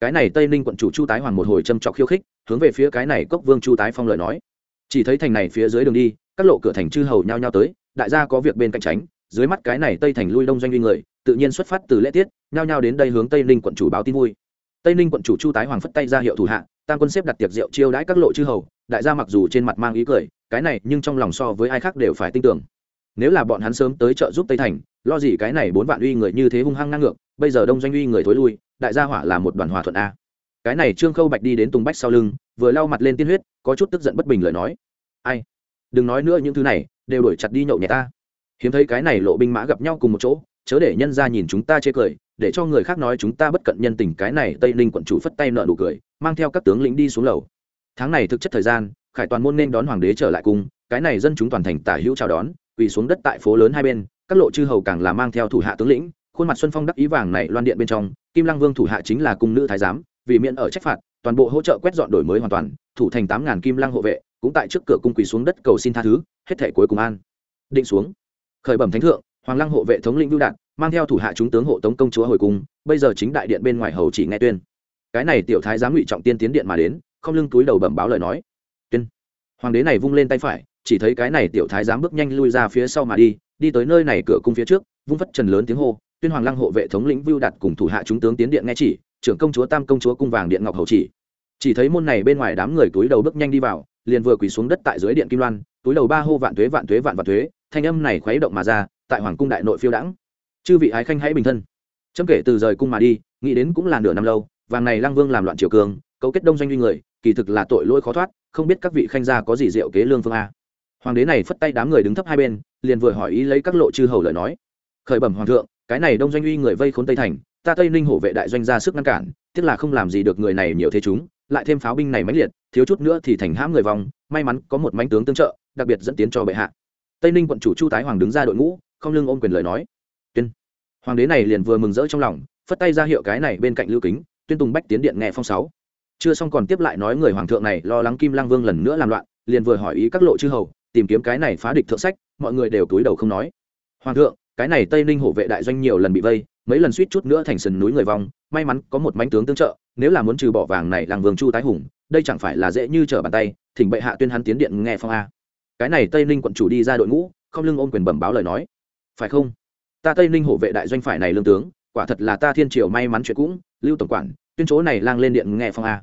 Cái này tây ninh quận chủ chu tái hoàng một hồi châm trọc khiêu khích, hướng về phía cái này cốc vương chu tái phong lời nói. Chỉ thấy thành này phía dưới đường đi, các lộ cửa thành chư hầu nhao nhao tới đại gia có việc bên cạnh tránh, dưới mắt cái này tây thành lui đông doanh uy người, tự nhiên xuất phát từ lễ tiết, nhao nhao đến đây hướng tây ninh quận chủ báo tin vui. Tây ninh quận chủ chu tái hoàng phất tay ra hiệu thủ hạ, tam quân xếp đặt tiệc rượu chiêu đãi các lộ chư hầu, đại gia mặc dù trên mặt mang ý cười, cái này nhưng trong lòng so với ai khác đều phải tin tưởng. Nếu là bọn hắn sớm tới trợ giúp tây thành, lo gì cái này bốn vạn uy người như thế hung hăng ngang ngược, bây giờ đông doanh uy người thối lui, đại gia hỏa là một đoàn hòa thuận a. Cái này trương khâu bạch đi đến tùng bách sau lưng, vừa lau mặt lên tiên huyết, có chút tức giận bất bình lời nói. Ai? Đừng nói nữa những thứ này đều đuổi chặt đi nhậu nhẹ ta. Hiếm thấy cái này lộ binh mã gặp nhau cùng một chỗ, chớ để nhân ra nhìn chúng ta chê cười, để cho người khác nói chúng ta bất cận nhân tình, cái này tây ninh quận chủ phất tay nợ nụ cười, mang theo các tướng lĩnh đi xuống lầu. Tháng này thực chất thời gian, khải toàn môn nên đón hoàng đế trở lại cung cái này dân chúng toàn thành tả hữu chào đón, quỳ xuống đất tại phố lớn hai bên, các lộ chư hầu càng là mang theo thủ hạ tướng lĩnh, khuôn mặt xuân phong đắc ý vàng này loan điện bên trong, kim lăng vương thủ hạ chính là cung nữ thái giám, vì miễn ở trách phạt, toàn bộ hỗ trợ quét dọn đổi mới hoàn toàn, thủ thành tám ngàn kim lăng hộ vệ cũng tại trước cửa cung quỳ xuống đất cầu xin tha thứ, hết thể cuối cùng an. Định xuống. Khởi bẩm thánh thượng, hoàng lăng hộ vệ thống lĩnh vưu đạn mang theo thủ hạ chúng tướng hộ tống công chúa hồi cung, bây giờ chính đại điện bên ngoài hầu chỉ nghe tuyên. Cái này tiểu thái giám ngụy trọng tiên tiến điện mà đến, không lưng túi đầu bẩm báo lời nói. Tuyên. Hoàng đế này vung lên tay phải, chỉ thấy cái này tiểu thái giám bước nhanh lui ra phía sau mà đi đi tới nơi này cửa cung phía trước, vung phất trần lớn tiếng hô. Tuyên hoàng lăng hộ vệ thống lĩnh vưu đạt cùng thủ hạ chúng tướng tiến điện nghe chỉ, trưởng công chúa tam công chúa cung vàng điện ngọc hầu chỉ chỉ thấy môn này bên ngoài đám người túi đầu bước nhanh đi vào, liền vừa quỳ xuống đất tại dưới điện kim loan, túi đầu ba hô vạn thuế vạn thuế, vạn vạn thuế, thanh âm này khuấy động mà ra, tại hoàng cung đại nội phiêu đãng. Chư vị ái khanh hãy bình thân. Chấm kể từ rời cung mà đi, nghĩ đến cũng là nửa năm lâu, vàng này lăng vương làm loạn triều cường, cấu kết đông doanh uy người, kỳ thực là tội lỗi khó thoát, không biết các vị khanh gia có gì diệu kế lương phương a. Hoàng đế này phất tay đám người đứng thấp hai bên, liền vừa hỏi ý lấy các lộ chư hầu lời nói. Khởi bẩm hoàng thượng, cái này đông doanh uy người vây khốn tây thành, ta tây ninh hổ vệ đại doanh ra sức ngăn cản, tiếc là không làm gì được người này nhiều thế chúng lại thêm pháo binh này mãnh liệt, thiếu chút nữa thì thành hãm người vòng may mắn có một mãnh tướng tương trợ, đặc biệt dẫn tiến cho bệ hạ. Tây ninh quận chủ chu tái hoàng đứng ra đội ngũ, không lưng ôm quyền lời nói. Tuyên. Hoàng đế này liền vừa mừng rỡ trong lòng, phất tay ra hiệu cái này bên cạnh lưu kính, tuyên tùng bách tiến điện nghe phong sáu. Chưa xong còn tiếp lại nói người hoàng thượng này lo lắng kim lang vương lần nữa làm loạn, liền vừa hỏi ý các lộ chư hầu, tìm kiếm cái này phá địch thượng sách, mọi người đều túi đầu không nói. Hoàng thượng cái này tây ninh hộ vệ đại doanh nhiều lần bị vây, mấy lần suýt chút nữa thành sườn núi người vong, may mắn có một mánh tướng tương trợ, nếu là muốn trừ bỏ vàng này làng vương chu tái hùng, đây chẳng phải là dễ như trở bàn tay, thỉnh bệ hạ tuyên hắn tiến điện nghe phong a. Cái này tây ninh quận chủ đi ra đội ngũ, không lưng ôm quyền bẩm báo lời nói. Phải không? Ta tây ninh hộ vệ đại doanh phải này lương tướng, quả thật là ta thiên triều may mắn chuyện cũng, lưu tổng quản, tuyên chỗ này lang lên điện nghe phong a.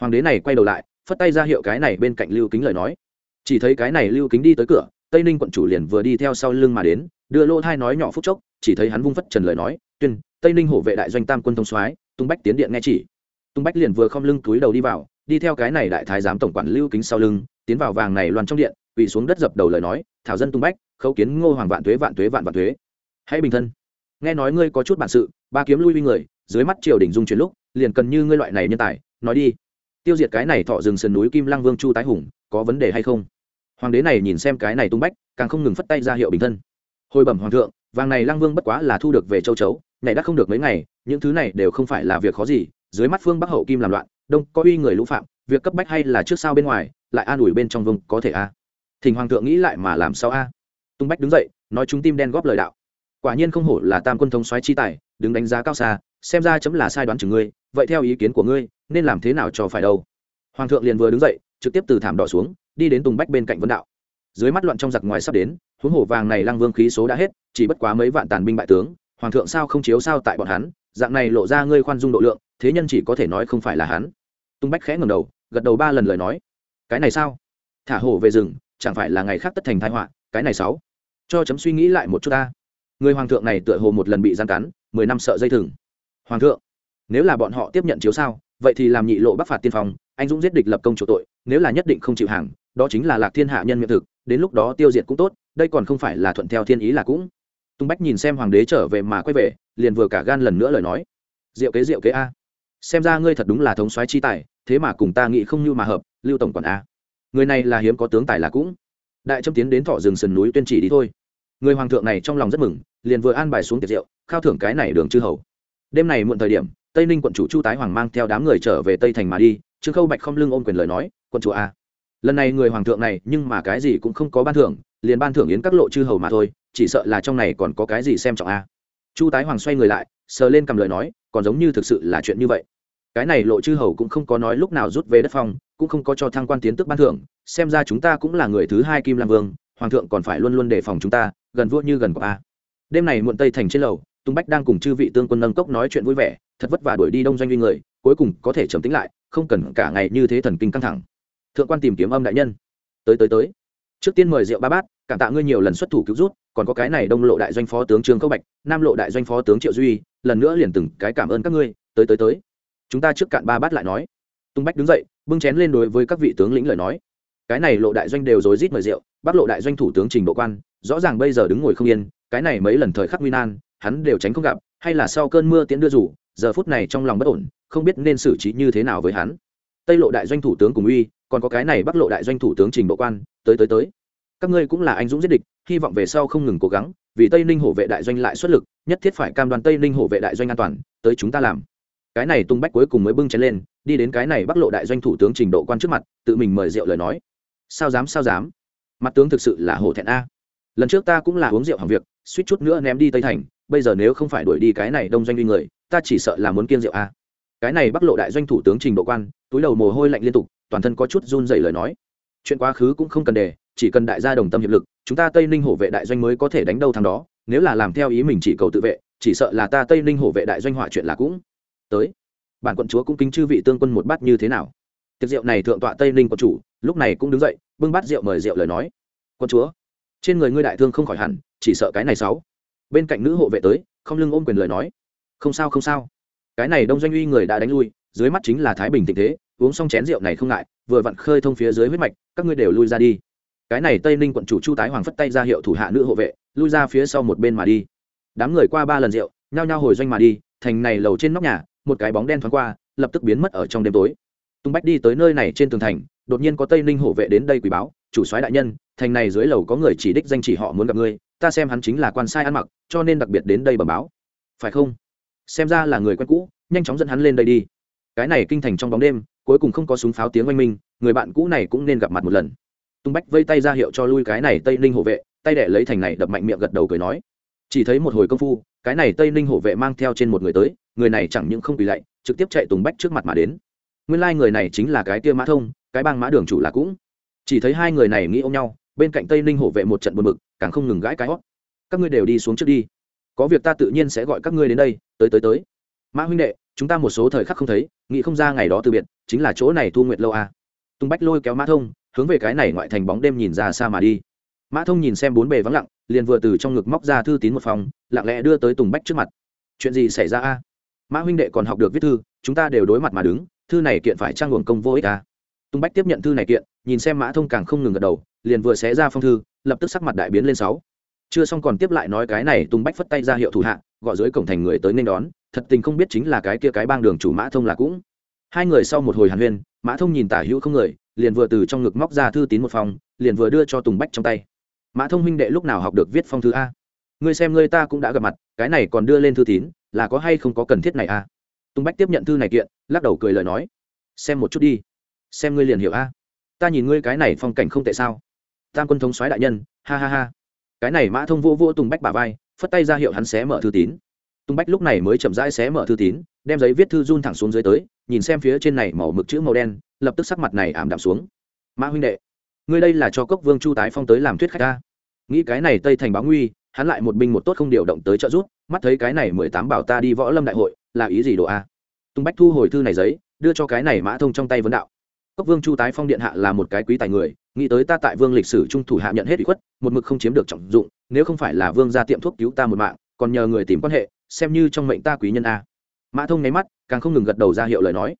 Hoàng đế này quay đầu lại, phất tay ra hiệu cái này bên cạnh lưu kính lời nói. Chỉ thấy cái này lưu kính đi tới cửa tây ninh quận chủ liền vừa đi theo sau lưng mà đến đưa lô thai nói nhỏ phút chốc chỉ thấy hắn vung phất trần lời nói tuyên tây ninh hổ vệ đại doanh tam quân thông soái tung bách tiến điện nghe chỉ. Tung bách liền vừa không lưng túi đầu đi vào đi theo cái này đại thái giám tổng quản lưu kính sau lưng tiến vào vàng này loan trong điện quỳ xuống đất dập đầu lời nói thảo dân tung bách khấu kiến ngô hoàng vạn thuế vạn thuế vạn vạn thuế, hãy bình thân. Nghe nói ngươi có chút bản sự ba kiếm lui uy người dưới mắt triều đình dung chuyển lúc liền cần như ngươi loại này nhân tài nói đi. Tiêu diệt cái này thọ rừng sườn núi kim lăng vương chu tái hùng có vấn đề hay không? Hoàng đế này nhìn xem cái này tung bách, càng không ngừng phất tay ra hiệu bình thân. Hồi bẩm hoàng thượng, vàng này Lang vương bất quá là thu được về châu chấu này đã không được mấy ngày, những thứ này đều không phải là việc khó gì, dưới mắt phương bắc hậu kim làm loạn, đông có uy người lũ phạm, việc cấp bách hay là trước sau bên ngoài, lại an ủi bên trong vương có thể a. À. thỉnh hoàng thượng nghĩ lại mà làm sao a? Tung bách đứng dậy, nói chúng tim đen góp lời đạo. Quả nhiên không hổ là tam quân thống soái chi tài, đứng đánh giá cao xa, xem ra chấm là sai đoán chừng ngươi, vậy theo ý kiến của ngươi, nên làm thế nào cho phải đâu? Hoàng thượng liền vừa đứng dậy, trực tiếp từ thảm đỏ xuống đi đến tùng bách bên cạnh vấn đạo. Dưới mắt loạn trong giặc ngoài sắp đến, huống hồ vàng này lăng vương khí số đã hết, chỉ bất quá mấy vạn tàn binh bại tướng, hoàng thượng sao không chiếu sao tại bọn hắn, dạng này lộ ra ngươi khoan dung độ lượng, thế nhân chỉ có thể nói không phải là hắn. Tung bách khẽ ngầm đầu, gật đầu ba lần lời nói. Cái này sao? Thả hổ về rừng, chẳng phải là ngày khác tất thành thái họa, cái này sáu. Cho chấm suy nghĩ lại một chút ta. Người hoàng thượng này tựa hồ một lần bị gian cắn, mười năm sợ dây thừng. Hoàng thượng, nếu là bọn họ tiếp nhận chiếu sao, vậy thì làm nhị lộ bắc phạt tiên phong, anh dũng giết địch lập công chủ tội, nếu là nhất định không chịu hàng đó chính là lạc thiên hạ nhân miệng thực, đến lúc đó tiêu diệt cũng tốt, đây còn không phải là thuận theo thiên ý là cũng. Tung bách nhìn xem hoàng đế trở về mà quay về, liền vừa cả gan lần nữa lời nói. Diệu kế diệu kế a. Xem ra ngươi thật đúng là thống soái chi tài, thế mà cùng ta nghĩ không như mà hợp, lưu tổng quản a. Người này là hiếm có tướng tài là cũng. Đại trâm tiến đến thọ rừng sườn núi tuyên chỉ đi thôi. Người hoàng thượng này trong lòng rất mừng, liền vừa an bài xuống tiệc rượu, khao thưởng cái này đường chư hầu. Đêm này muộn thời điểm, tây ninh quận chủ chu tái hoàng mang theo đám người trở về tây thành mà đi, trương khâu bạch không lưng ôm quyền lời nói, quận chủ a lần này người hoàng thượng này, nhưng mà cái gì cũng không có ban thưởng, liền ban thưởng yến các lộ chư hầu mà thôi, chỉ sợ là trong này còn có cái gì xem trọng a. Chu tái hoàng xoay người lại, sờ lên cầm lời nói, còn giống như thực sự là chuyện như vậy. Cái này lộ chư hầu cũng không có nói lúc nào rút về đất phong, cũng không có cho thăng quan tiến tức ban thưởng, xem ra chúng ta cũng là người thứ hai kim lam vương, hoàng thượng còn phải luôn luôn đề phòng chúng ta, gần vua như gần của a. Đêm này muộn tây thành trên lầu, tung bách đang cùng chư vị tương quân nâng cốc nói chuyện vui vẻ, thật vất vả đuổi đi đông doanh uy người, cuối cùng có thể trầm tính lại, không cần cả ngày như thế thần kinh căng thẳng thượng quan tìm kiếm âm đại nhân. Tới tới tới. Trước tiên mời rượu ba bát, cảm tạ ngươi nhiều lần xuất thủ cứu rút còn có cái này đông lộ đại doanh phó tướng trương câu bạch, nam lộ đại doanh phó tướng triệu duy, lần nữa liền từng cái cảm ơn các ngươi. Tới tới tới. Chúng ta trước cạn ba bát lại nói. Tung bách đứng dậy, bưng chén lên đối với các vị tướng lĩnh lời nói. Cái này lộ đại doanh đều rối rít mời rượu bắc lộ đại doanh thủ tướng trình độ quan, rõ ràng bây giờ đứng ngồi không yên, cái này mấy lần thời khắc nguy nan, hắn đều tránh không gặp, hay là sau cơn mưa tiễn đưa rủ, giờ phút này trong lòng bất ổn, không biết nên xử trí như thế nào với hắn. Tây lộ đại doanh thủ tướng cùng uy còn có cái này bắc lộ đại doanh thủ tướng trình bộ quan, tới tới tới. Các ngươi cũng là anh dũng giết địch, hy vọng về sau không ngừng cố gắng, vì tây ninh hổ vệ đại doanh lại xuất lực, nhất thiết phải cam đoan tây ninh hổ vệ đại doanh an toàn, tới chúng ta làm. Cái này tung bách cuối cùng mới bưng chén lên, đi đến cái này bắc lộ đại doanh thủ tướng trình độ quan trước mặt, tự mình mời rượu lời nói. Sao dám sao dám? Mặt tướng thực sự là hổ thẹn a. Lần trước ta cũng là uống rượu hàng việc, suýt chút nữa ném đi tây thành, bây giờ nếu không phải đuổi đi cái này đông doanh uy người, ta chỉ sợ là muốn kiêng rượu a. Cái này bắc lộ đại doanh thủ tướng trình độ quan, túi đầu mồ hôi lạnh liên tục toàn thân có chút run dày lời nói. Chuyện quá khứ cũng không cần đề, chỉ cần đại gia đồng tâm hiệp lực, chúng ta tây ninh hổ vệ đại doanh mới có thể đánh đâu thằng đó. Nếu là làm theo ý mình chỉ cầu tự vệ, chỉ sợ là ta tây ninh hổ vệ đại doanh họa chuyện là cũng tới. Bản quận chúa cũng kính chư vị tương quân một bát như thế nào? Tiệc rượu này thượng tọa tây ninh quận chủ, lúc này cũng đứng dậy, bưng bát rượu mời rượu lời nói. Quận chúa, trên người ngươi đại thương không khỏi hẳn, chỉ sợ cái này sáu. Bên cạnh nữ hộ vệ tới, không lưng ôm quyền lời nói. Không sao không sao. Cái này đông doanh uy người đã đánh lui, dưới mắt chính là thái bình tình thế uống xong chén rượu này không ngại, vừa vặn khơi thông phía dưới huyết mạch, các ngươi đều lui ra đi. Cái này tây ninh quận chủ chu tái hoàng phất tay ra hiệu thủ hạ nữ hộ vệ, lui ra phía sau một bên mà đi. Đám người qua ba lần rượu, nhao nhao hồi doanh mà đi, thành này lầu trên nóc nhà, một cái bóng đen thoáng qua, lập tức biến mất ở trong đêm tối. Tung bách đi tới nơi này trên tường thành, đột nhiên có tây ninh hộ vệ đến đây quỳ báo, chủ soái đại nhân, thành này dưới lầu có người chỉ đích danh chỉ họ muốn gặp ngươi, ta xem hắn chính là quan sai ăn mặc, cho nên đặc biệt đến đây bẩm báo. Phải không? Xem ra là người quen cũ, nhanh chóng dẫn hắn lên đây đi. Cái này kinh thành trong bóng đêm cuối cùng không có súng pháo tiếng oanh minh, người bạn cũ này cũng nên gặp mặt một lần. Tung bách vây tay ra hiệu cho lui cái này tây ninh hộ vệ, tay đệ lấy thành này đập mạnh miệng gật đầu cười nói. Chỉ thấy một hồi công phu, cái này tây ninh hộ vệ mang theo trên một người tới, người này chẳng những không bị lạy, trực tiếp chạy tùng bách trước mặt mà đến. Nguyên lai、like、người này chính là cái tia mã thông, cái bang mã đường chủ là cũng. Chỉ thấy hai người này nghĩ ôm nhau, bên cạnh tây ninh hộ vệ một trận buồn mực càng không ngừng gãi cái hót. Các ngươi đều đi xuống trước đi. Có việc ta tự nhiên sẽ gọi các ngươi đến đây, tới tới tới. Mã huynh đệ chúng ta một số thời khắc không thấy, nghĩ không ra ngày đó từ biệt, chính là chỗ này thu nguyệt lâu à. tung bách lôi kéo mã thông, hướng về cái này ngoại thành bóng đêm nhìn ra xa mà đi. Mã thông nhìn xem bốn bề vắng lặng, liền vừa từ trong ngực móc ra thư tín một phòng, lặng lẽ đưa tới tùng bách trước mặt. Chuyện gì xảy ra a? Mã huynh đệ còn học được viết thư, chúng ta đều đối mặt mà đứng, thư này kiện phải trang luồng công vô ích a. Tùng bách tiếp nhận thư này kiện, nhìn xem mã thông càng không ngừng gật đầu, liền vừa xé ra phong thư, lập tức sắc mặt đại biến lên sáu. Chưa xong còn tiếp lại nói cái này, tùng bách phất tay ra hiệu thủ hạ, gọi dưới cổng thành người tới nên đón thật tình không biết chính là cái kia cái bang đường chủ mã thông là cũng. Hai người sau một hồi hàn huyên, mã thông nhìn tả hữu không người, liền vừa từ trong ngực móc ra thư tín một phòng, liền vừa đưa cho tùng bách trong tay. Mã thông huynh đệ lúc nào học được viết phong thư a? Ngươi xem ngươi ta cũng đã gặp mặt, cái này còn đưa lên thư tín, là có hay không có cần thiết này a? Tùng bách tiếp nhận thư này kiện, lắc đầu cười lời nói. Xem một chút đi. Xem ngươi liền hiểu a. Ta nhìn ngươi cái này phong cảnh không tệ sao? Tam quân thống soái đại nhân, ha ha ha. Cái này mã thông vô vô tùng bách bà vai, phất tay ra hiệu hắn xé mở thư tín. Tung bách lúc này mới chậm rãi xé mở thư tín, đem giấy viết thư run thẳng xuống dưới tới, nhìn xem phía trên này màu mực chữ màu đen, lập tức sắc mặt này ảm đạm xuống. Mã huynh đệ, ngươi đây là cho cốc vương chu tái phong tới làm thuyết khách ta. Nghĩ cái này tây thành báo nguy, hắn lại một binh một tốt không điều động tới trợ giúp, mắt thấy cái này mười tám bảo ta đi võ lâm đại hội, là ý gì đồ a? À? Tung bách thu hồi thư này giấy, đưa cho cái này mã thông trong tay vấn đạo. Cốc vương chu tái phong điện hạ là một cái quý tài người, nghĩ tới ta tại vương lịch sử trung thủ hạ nhận hết ủy khuất, một mực không chiếm được trọng dụng, nếu không phải là vương ra tiệm thuốc cứu ta một mạng, còn nhờ người tìm quan hệ xem như trong mệnh ta quý nhân a. Mã thông nháy mắt, càng không ngừng gật đầu ra hiệu lời nói.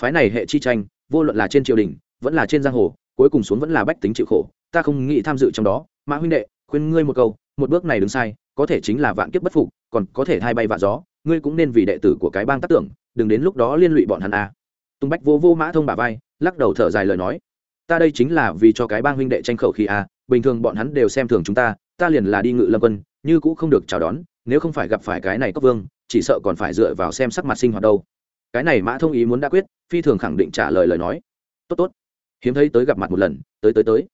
Phái này hệ chi tranh, vô luận là trên triều đình, vẫn là trên giang hồ, cuối cùng xuống vẫn là bách tính chịu khổ, ta không nghĩ tham dự trong đó. Mã huynh đệ, khuyên ngươi một câu, một bước này đứng sai, có thể chính là vạn kiếp bất phục, còn có thể thay bay vạ gió, ngươi cũng nên vì đệ tử của cái bang tác tưởng, đừng đến lúc đó liên lụy bọn hắn a. Tung bách vô vô mã thông bà vai, lắc đầu thở dài lời nói. Ta đây chính là vì cho cái bang huynh đệ tranh khẩu khi a, bình thường bọn hắn đều xem thường chúng ta ta liền là đi ngự lâm quân, như cũng không được chào đón nếu không phải gặp phải cái này cốc vương, chỉ sợ còn phải dựa vào xem sắc mặt sinh hoạt đâu. Cái này mã thông ý muốn đã quyết, phi thường khẳng định trả lời lời nói. Tốt tốt. Hiếm thấy tới gặp mặt một lần, tới tới tới.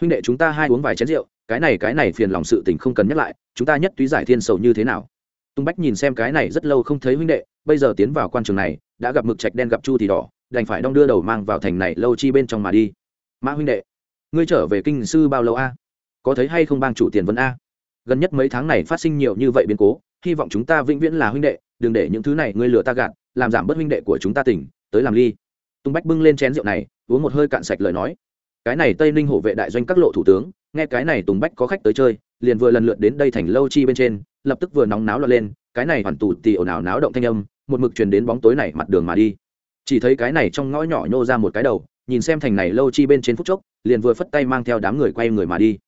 Huynh đệ chúng ta hai uống vài chén rượu, cái này cái này phiền lòng sự tình không cần nhắc lại, chúng ta nhất túy giải thiên sầu như thế nào? Tung bách nhìn xem cái này rất lâu không thấy huynh đệ, bây giờ tiến vào quan trường này, đã gặp mực trạch đen gặp chu thì đỏ, đành phải đong đưa đầu mang vào thành này lâu chi bên trong mà đi. Mã huynh đệ, ngươi trở về kinh sư bao lâu a? Có thấy hay không bang chủ tiền vấn a? Gần nhất mấy tháng này phát sinh nhiều như vậy biến cố, hy vọng chúng ta vĩnh viễn là huynh đệ, đừng để những thứ này ngươi lừa ta gạt, làm giảm bớt huynh đệ của chúng ta tỉnh tới làm ly. Tung bách bưng lên chén rượu này, uống một hơi cạn sạch lời nói. Cái này tây ninh hổ vệ đại doanh các lộ thủ tướng, nghe cái này tùng bách có khách tới chơi, liền vừa lần lượt đến đây thành lâu chi bên trên, lập tức vừa nóng náo lọt lên, cái này hoàn tù tì ồn ào náo động thanh âm, một mực truyền đến bóng tối này mặt đường mà đi. Chỉ thấy cái này trong ngõ nhỏ nhô ra một cái đầu, nhìn xem thành này lâu chi bên trên phút chốc, liền vừa phất tay mang theo đám người quay người mà đi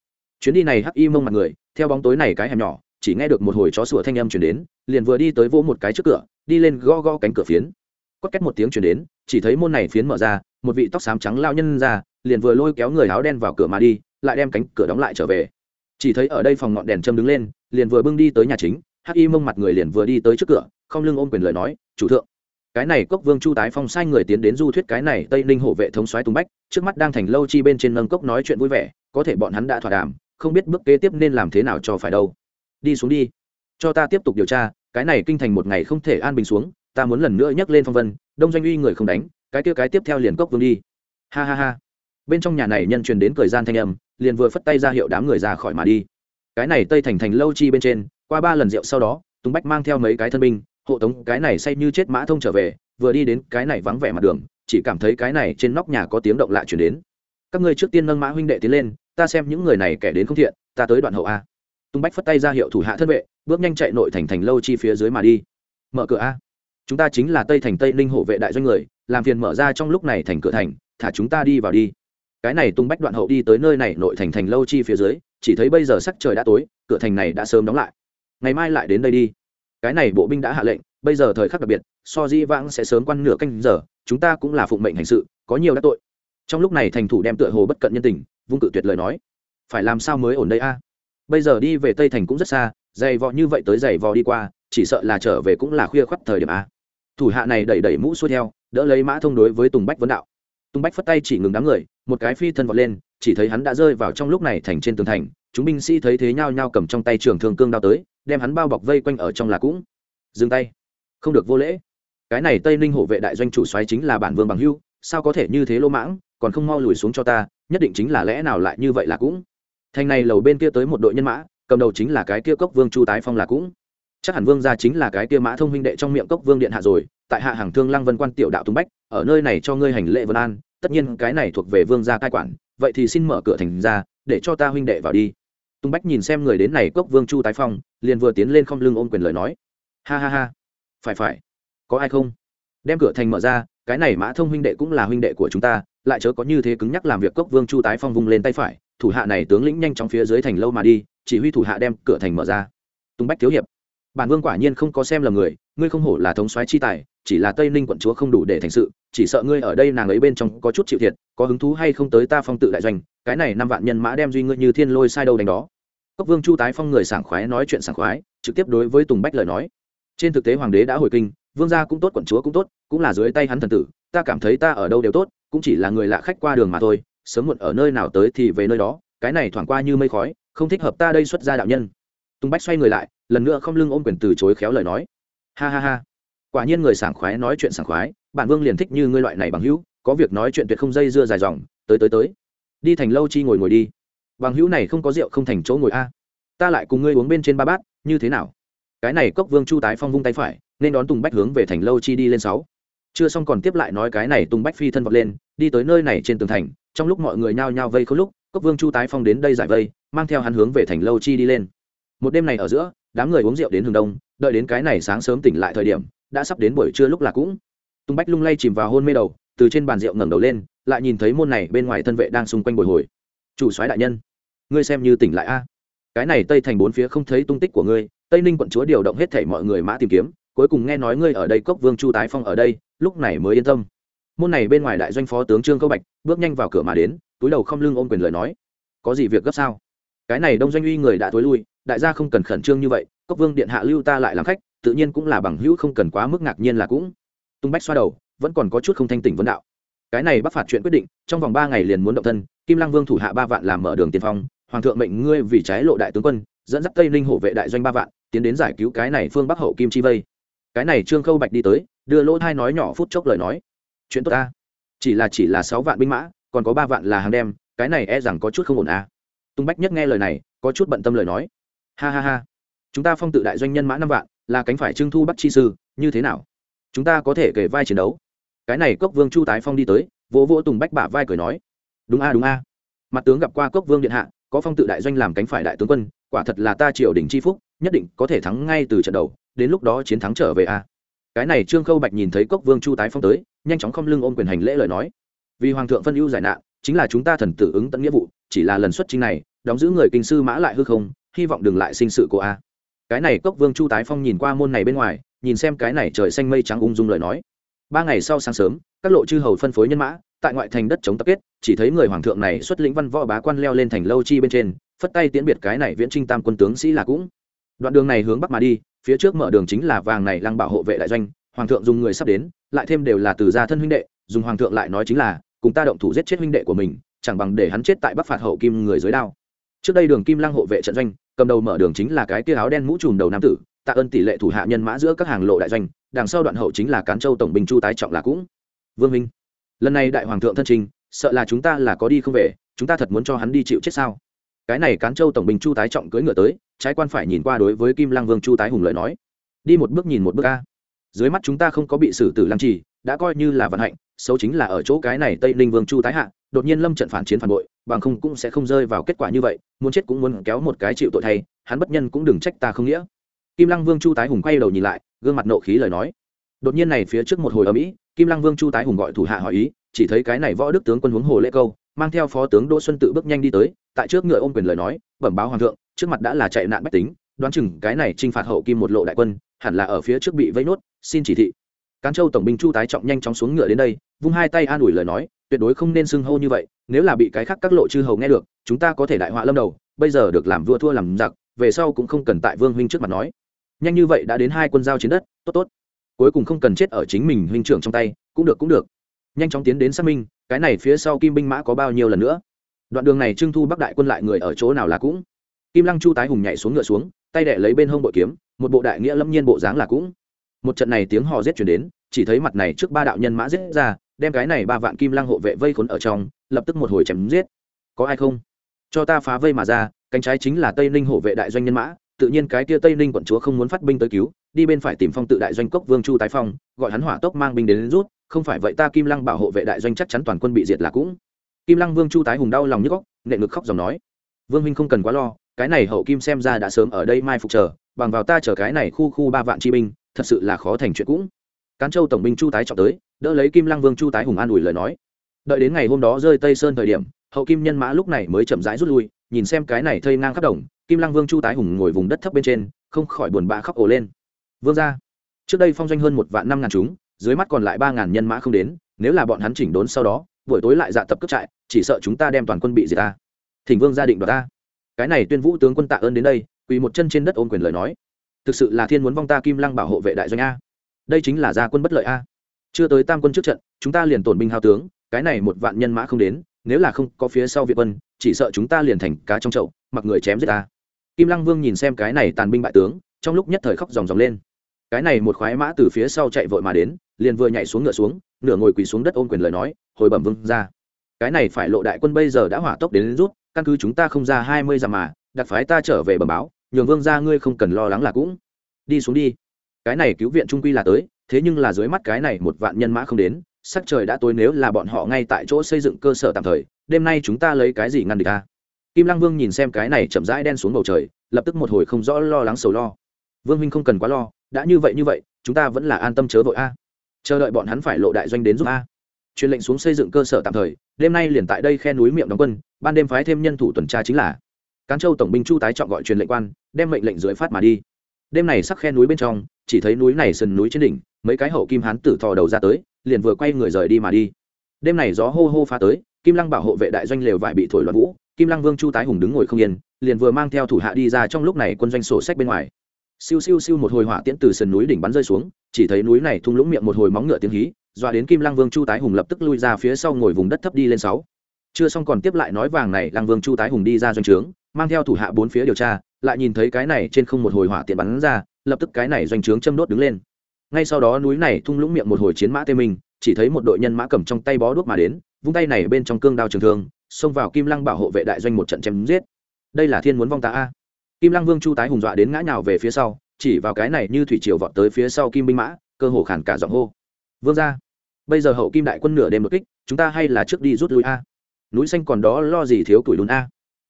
chuyến đi này hắc y mông mặt người, theo bóng tối này cái hẻm nhỏ, chỉ nghe được một hồi chó sủa thanh âm chuyển đến, liền vừa đi tới vỗ một cái trước cửa, đi lên go go cánh cửa phiến. Quất cách một tiếng chuyển đến, chỉ thấy môn này phiến mở ra, một vị tóc xám trắng lao nhân ra, liền vừa lôi kéo người áo đen vào cửa mà đi, lại đem cánh cửa đóng lại trở về. Chỉ thấy ở đây phòng ngọn đèn châm đứng lên, liền vừa bưng đi tới nhà chính, hắc y mông mặt người liền vừa đi tới trước cửa, không lưng ôm quyền lời nói, chủ thượng. Cái này cốc vương chu tái phong sai người tiến đến du thuyết cái này tây ninh hộ vệ thống soái tùng bách, trước mắt đang thành lâu chi bên trên nâng cốc nói chuyện vui vẻ, có thể bọn hắn đã thỏa đàm không biết bước kế tiếp nên làm thế nào cho phải đâu. Đi xuống đi. Cho ta tiếp tục điều tra, cái này kinh thành một ngày không thể an bình xuống, ta muốn lần nữa nhắc lên phong vân, đông doanh uy người không đánh, cái kia cái tiếp theo liền cốc vương đi. Ha ha ha. Bên trong nhà này nhân truyền đến cười gian thanh âm, liền vừa phất tay ra hiệu đám người ra khỏi mà đi. Cái này tây thành thành lâu chi bên trên, qua ba lần rượu sau đó, tùng bách mang theo mấy cái thân binh, hộ tống cái này say như chết mã thông trở về, vừa đi đến cái này vắng vẻ mặt đường, chỉ cảm thấy cái này trên nóc nhà có tiếng động lạ chuyển đến các ngươi trước tiên nâng mã huynh đệ tiến lên, ta xem những người này kẻ đến không thiện, ta tới đoạn hậu a. Tung bách phất tay ra hiệu thủ hạ thân vệ, bước nhanh chạy nội thành thành lâu chi phía dưới mà đi. Mở cửa a. Chúng ta chính là tây thành tây ninh hộ vệ đại doanh người, làm phiền mở ra trong lúc này thành cửa thành, thả chúng ta đi vào đi. Cái này tung bách đoạn hậu đi tới nơi này nội thành thành lâu chi phía dưới, chỉ thấy bây giờ sắc trời đã tối, cửa thành này đã sớm đóng lại. Ngày mai lại đến đây đi. Cái này bộ binh đã hạ lệnh, bây giờ thời khắc đặc biệt, so di vãng sẽ sớm quan nửa canh giờ, chúng ta cũng là phụng mệnh hành sự, có nhiều đã tội trong lúc này thành thủ đem tựa hồ bất cận nhân tình, vung cự tuyệt lời nói. Phải làm sao mới ổn đây a? Bây giờ đi về tây thành cũng rất xa, dày vò như vậy tới dày vò đi qua, chỉ sợ là trở về cũng là khuya khoắt thời điểm a. Thủ hạ này đẩy đẩy mũ xuôi theo, đỡ lấy mã thông đối với tùng bách vấn đạo. Tùng bách phất tay chỉ ngừng đám người, một cái phi thân vọt lên, chỉ thấy hắn đã rơi vào trong lúc này thành trên tường thành, chúng binh sĩ thấy thế nhao nhao cầm trong tay trường thương cương đao tới, đem hắn bao bọc vây quanh ở trong là cũng. Dừng tay. Không được vô lễ. Cái này tây ninh hộ vệ đại doanh chủ xoáy chính là bản vương bằng hưu, sao có thể như thế lô mãng? Còn không mau lùi xuống cho ta, nhất định chính là lẽ nào lại như vậy là cũng. Thành này lầu bên kia tới một đội nhân mã, cầm đầu chính là cái kia cốc vương chu tái phong là cũng. Chắc hẳn vương gia chính là cái kia mã thông huynh đệ trong miệng cốc vương điện hạ rồi, tại hạ hàng thương lăng vân quan tiểu đạo tung bách, ở nơi này cho ngươi hành lễ vân an, tất nhiên cái này thuộc về vương gia cai quản, vậy thì xin mở cửa thành ra, để cho ta huynh đệ vào đi. Tung bách nhìn xem người đến này cốc vương chu tái phong, liền vừa tiến lên không lưng ôm quyền lời nói. Ha ha ha. Phải phải. Có ai không? Đem cửa thành mở ra cái này mã thông huynh đệ cũng là huynh đệ của chúng ta, lại chớ có như thế cứng nhắc làm việc cốc vương chu tái phong vung lên tay phải, thủ hạ này tướng lĩnh nhanh chóng phía dưới thành lâu mà đi, chỉ huy thủ hạ đem cửa thành mở ra. Tung bách thiếu hiệp, bản vương quả nhiên không có xem lầm người, ngươi không hổ là thống soái chi tài, chỉ là tây ninh quận chúa không đủ để thành sự, chỉ sợ ngươi ở đây nàng ấy bên trong có chút chịu thiệt, có hứng thú hay không tới ta phong tự đại doanh, cái này năm vạn nhân mã đem duy ngươi như thiên lôi sai đâu đánh đó. Cốc vương chu tái phong người sảng khoái nói chuyện sảng khoái, trực tiếp đối với tùng bách lời nói. Trên thực tế hoàng đế đã hồi kinh vương gia cũng tốt, quận chúa cũng tốt, cũng là dưới tay hắn thần tử, ta cảm thấy ta ở đâu đều tốt, cũng chỉ là người lạ khách qua đường mà thôi, sớm muộn ở nơi nào tới thì về nơi đó, cái này thoảng qua như mây khói, không thích hợp ta đây xuất gia đạo nhân. Tùng bách xoay người lại, lần nữa không lưng ôm quyền từ chối khéo lời nói. Ha ha ha. Quả nhiên người sảng khoái nói chuyện sảng khoái, bản vương liền thích như ngươi loại này bằng hữu, có việc nói chuyện tuyệt không dây dưa dài dòng, tới tới tới. Đi thành lâu chi ngồi ngồi đi. Bằng hữu này không có rượu không thành chỗ ngồi a. Ta lại cùng ngươi uống bên trên ba bát, như thế nào? Cái này cốc vương chu tái phong vung tay phải, nên đón tùng bách hướng về thành lâu chi đi lên sáu. Chưa xong còn tiếp lại nói cái này tùng bách phi thân vọt lên, đi tới nơi này trên tường thành, trong lúc mọi người nhao nhao vây khâu lúc, cốc vương chu tái phong đến đây giải vây, mang theo hắn hướng về thành lâu chi đi lên. Một đêm này ở giữa, đám người uống rượu đến hướng đông, đợi đến cái này sáng sớm tỉnh lại thời điểm, đã sắp đến buổi trưa lúc là cũng. Tùng bách lung lay chìm vào hôn mê đầu, từ trên bàn rượu ngẩng đầu lên, lại nhìn thấy môn này bên ngoài thân vệ đang xung quanh bồi hồi. Chủ soái đại nhân, ngươi xem như tỉnh lại a. Cái này tây thành bốn phía không thấy tung tích của ngươi tây ninh quận chúa điều động hết thảy mọi người mã tìm kiếm, cuối cùng nghe nói ngươi ở đây cốc vương chu tái phong ở đây, lúc này mới yên tâm. Môn này bên ngoài đại doanh phó tướng trương câu bạch bước nhanh vào cửa mà đến, túi đầu không lưng ôm quyền lời nói. Có gì việc gấp sao? Cái này đông doanh uy người đã tối lui, đại gia không cần khẩn trương như vậy, cốc vương điện hạ lưu ta lại làm khách, tự nhiên cũng là bằng hữu không cần quá mức ngạc nhiên là cũng. Tung bách xoa đầu, vẫn còn có chút không thanh tỉnh vấn đạo. Cái này bắc phạt chuyện quyết định, trong vòng ba ngày liền muốn động thân, kim lang vương thủ hạ ba vạn làm mở đường tiên phong, hoàng thượng mệnh ngươi vì trái lộ đại tướng quân, dẫn dắt tây ninh hộ vệ đại doanh ba vạn tiến đến giải cứu cái này phương bắc hậu kim chi vây. Cái này trương khâu bạch đi tới, đưa lỗ thai nói nhỏ phút chốc lời nói. Chuyện tốt ta. Chỉ là chỉ là sáu vạn binh mã, còn có ba vạn là hàng đem, cái này e rằng có chút không ổn à. Tung bách nhất nghe lời này, có chút bận tâm lời nói. Ha ha ha. Chúng ta phong tự đại doanh nhân mã năm vạn, là cánh phải trưng thu bắt chi sư, như thế nào? Chúng ta có thể kể vai chiến đấu. Cái này cốc vương chu tái phong đi tới, vỗ vỗ tùng bách bả vai cười nói. Đúng a đúng a. Mặt tướng gặp qua cốc vương điện hạ, có phong tự đại doanh làm cánh phải đại tướng quân, quả thật là ta triều đình c h i phúc nhất định có thể thắng ngay từ trận đầu, đến lúc đó chiến thắng trở về a. Cái này trương khâu bạch nhìn thấy cốc vương chu tái phong tới, nhanh chóng không lưng ôm quyền hành lễ lời nói. Vì hoàng thượng phân ưu giải nạn, chính là chúng ta thần tử ứng tận nghĩa vụ, chỉ là lần xuất chính này, đóng giữ người kinh sư mã lại hư không, hy vọng đừng lại sinh sự của a. Cái này cốc vương chu tái phong nhìn qua môn này bên ngoài, nhìn xem cái này trời xanh mây trắng ung dung lời nói. Ba ngày sau sáng sớm, các lộ chư hầu phân phối nhân mã, tại ngoại thành đất chống tập kết, chỉ thấy người hoàng thượng này xuất lĩnh văn võ bá quan leo lên thành lâu chi bên trên, phất tay tiễn biệt cái này viễn trinh tam quân tướng sĩ là cũng đoạn đường này hướng bắc mà đi, phía trước mở đường chính là vàng này lăng bảo hộ vệ đại doanh, hoàng thượng dùng người sắp đến, lại thêm đều là từ gia thân huynh đệ, dùng hoàng thượng lại nói chính là, cùng ta động thủ giết chết huynh đệ của mình, chẳng bằng để hắn chết tại bắc phạt hậu kim người dưới đao. Trước đây đường kim lăng hộ vệ trận doanh, cầm đầu mở đường chính là cái tia áo đen mũ trùm đầu nam tử, tạ ơn tỷ lệ thủ hạ nhân mã giữa các hàng lộ đại doanh, đằng sau đoạn hậu chính là cán châu tổng bình chu tái trọng là cũng. Vương minh lần này đại hoàng thượng thân trình, sợ là chúng ta là có đi không về, chúng ta thật muốn cho hắn đi chịu chết sao? Cái này cán châu tổng bình chu tái trọng cưỡi ngựa tới trái quan phải nhìn qua đối với kim lăng vương chu tái hùng lời nói. Đi một bước nhìn một bước a. Dưới mắt chúng ta không có bị xử tử lăng trì, đã coi như là vận hạnh, xấu chính là ở chỗ cái này tây ninh vương chu tái hạ, đột nhiên lâm trận phản chiến phản bội, bằng không cũng sẽ không rơi vào kết quả như vậy, muốn chết cũng muốn kéo một cái chịu tội thay, hắn bất nhân cũng đừng trách ta không nghĩa. Kim lăng vương chu tái hùng quay đầu nhìn lại, gương mặt nộ khí lời nói. Đột nhiên này phía trước một hồi ở mỹ kim lăng vương chu tái hùng gọi thủ hạ hỏi ý, chỉ thấy cái này võ đức tướng quân huống hồ lễ câu mang theo phó tướng đỗ xuân tự bước nhanh đi tới, tại trước ngựa ôm quyền lời nói, bẩm báo hoàng thượng, trước mặt đã là chạy nạn bách tính, đoán chừng cái này t r i n h phạt hậu kim một lộ đại quân, hẳn là ở phía trước bị vây nốt, xin chỉ thị. Cán châu tổng binh chu tái trọng nhanh chóng xuống ngựa đến đây, vung hai tay an ủi lời nói, tuyệt đối không nên xưng hô như vậy, nếu là bị cái khác các lộ chư hầu nghe được, chúng ta có thể đại họa lâm đầu, bây giờ được làm vua thua làm giặc, về sau cũng không cần tại vương huynh trước mặt nói. Nhanh như vậy đã đến hai quân giao chiến đất, tốt tốt. Cuối cùng không cần chết ở chính mình huynh trưởng trong tay, cũng được cũng được. Nhanh chóng tiến đến xác minh cái này phía sau kim binh mã có bao nhiêu lần nữa? Đoạn đường này trưng thu bắc đại quân lại người ở chỗ nào là cũng. Kim lăng chu tái hùng nhảy xuống ngựa xuống tay đệ lấy bên hông bội kiếm một bộ đại nghĩa lâm nhiên bộ dáng là cũng. Một trận này tiếng hò giết chuyển đến chỉ thấy mặt này trước ba đạo nhân mã giết ra đem cái này ba vạn kim lăng hộ vệ vây khốn ở trong lập tức một hồi chém giết. Có ai không? Cho ta phá vây mà ra cánh trái chính là tây ninh hộ vệ đại doanh nhân mã tự nhiên cái kia tây ninh quận chúa không muốn phát binh tới cứu đi bên phải tìm phong tự đại doanh cốc vương chu tái phong gọi hắn hỏa tốc mang binh đến, đến rút không phải vậy ta kim lăng bảo hộ vệ đại doanh chắc chắn toàn quân bị diệt là cũng. Kim lăng vương chu tái hùng đau lòng nhức góc nệ ngực khóc dòng nói. Vương minh không cần quá lo, cái này hậu kim xem ra đã sớm ở đây mai phục chờ, bằng vào ta chờ cái này khu khu ba vạn chi binh, thật sự là khó thành chuyện cũng. Cán châu tổng binh chu tái trọng tới, đỡ lấy kim lăng vương chu tái hùng an ủi lời nói. Đợi đến ngày hôm đó rơi tây sơn thời điểm, hậu kim nhân mã lúc này mới chậm rãi rút lui, nhìn xem cái này thây ngang khắp đồng, kim lăng vương chu tái hùng ngồi vùng đất thấp bên trên, không khỏi buồn bã khóc ổ lên. Vương ra trước đây phong doanh hơn một vạn năm ngàn chúng dưới mắt còn lại ba ngàn nhân mã không đến, nếu là bọn hắn chỉnh đốn sau đó, buổi tối lại dạ tập cướp trại, chỉ sợ chúng ta đem toàn quân bị diệt ta. Thỉnh vương gia định đoạt ta. Cái này tuyên vũ tướng quân tạ ơn đến đây, quỳ một chân trên đất ôm quyền lời nói. Thực sự là thiên muốn vong ta kim lăng bảo hộ vệ đại doanh a. Đây chính là gia quân bất lợi a. Chưa tới tam quân trước trận, chúng ta liền tổn binh hao tướng, cái này một vạn nhân mã không đến, nếu là không có phía sau việt quân, chỉ sợ chúng ta liền thành cá trong chậu, mặc người chém giết ta. Kim lăng vương nhìn xem cái này tàn binh bại tướng, trong lúc nhất thời khóc ròng ròng lên. Cái này một khoái mã từ phía sau chạy vội mà đến liền vừa nhảy xuống ngựa xuống nửa ngồi quỳ xuống đất ôm quyền lời nói hồi bẩm vương ra cái này phải lộ đại quân bây giờ đã hỏa tốc đến, đến rút căn cứ chúng ta không ra hai mươi dặm mà đặc phái ta trở về bẩm báo nhường vương ra ngươi không cần lo lắng là cũng. Đi xuống đi. Cái này cứu viện trung quy là tới thế nhưng là dưới mắt cái này một vạn nhân mã không đến sắc trời đã tối nếu là bọn họ ngay tại chỗ xây dựng cơ sở tạm thời đêm nay chúng ta lấy cái gì ngăn địch ta? Kim lăng vương nhìn xem cái này chậm rãi đen xuống bầu trời lập tức một hồi không rõ lo lắng sầu lo. Vương minh không cần quá lo đã như vậy như vậy chúng ta vẫn là an tâm chớ vội a chờ đợi bọn hắn phải lộ đại doanh đến giúp a. Truyền lệnh xuống xây dựng cơ sở tạm thời, đêm nay liền tại đây khe núi miệng đóng quân, ban đêm phái thêm nhân thủ tuần tra chính là. Cán châu tổng binh chu tái chọn gọi truyền lệnh quan, đem mệnh lệnh dưới phát mà đi. Đêm này sắc khe núi bên trong, chỉ thấy núi này sườn núi trên đỉnh, mấy cái hậu kim hán tử thò đầu ra tới, liền vừa quay người rời đi mà đi. Đêm này gió hô hô phá tới, kim lăng bảo hộ vệ đại doanh lều vải bị thổi loạn vũ, kim lăng vương chu tái hùng đứng ngồi không yên, liền vừa mang theo thủ hạ đi ra trong lúc này quân doanh sổ sách bên ngoài siêu siêu siêu một hồi hỏa tiễn từ sườn núi đỉnh bắn rơi xuống, chỉ thấy núi này thung lũng miệng một hồi móng ngựa tiếng hí, dọa đến kim lăng vương chu tái hùng lập tức lui ra phía sau ngồi vùng đất thấp đi lên sáu. Chưa xong còn tiếp lại nói vàng này, lăng vương chu tái hùng đi ra doanh trướng, mang theo thủ hạ bốn phía điều tra, lại nhìn thấy cái này trên không một hồi hỏa tiện bắn ra, lập tức cái này doanh trướng châm đốt đứng lên. Ngay sau đó núi này thung lũng miệng một hồi chiến mã tê minh, chỉ thấy một đội nhân mã cầm trong tay bó đuốc mà đến, vung tay này bên trong cương đao trường thương, xông vào kim lăng bảo hộ vệ đại doanh một trận chém giết. Đây là thiên muốn vong ta a kim lăng vương chu tái hùng dọa đến ngã nhào về phía sau, chỉ vào cái này như thủy triều vọt tới phía sau kim binh mã, cơ hồ khản cả giọng hô. Vương ra bây giờ hậu kim đại quân nửa đêm đột kích, chúng ta hay là trước đi rút lui a. Núi xanh còn đó lo gì thiếu tuổi lùn a?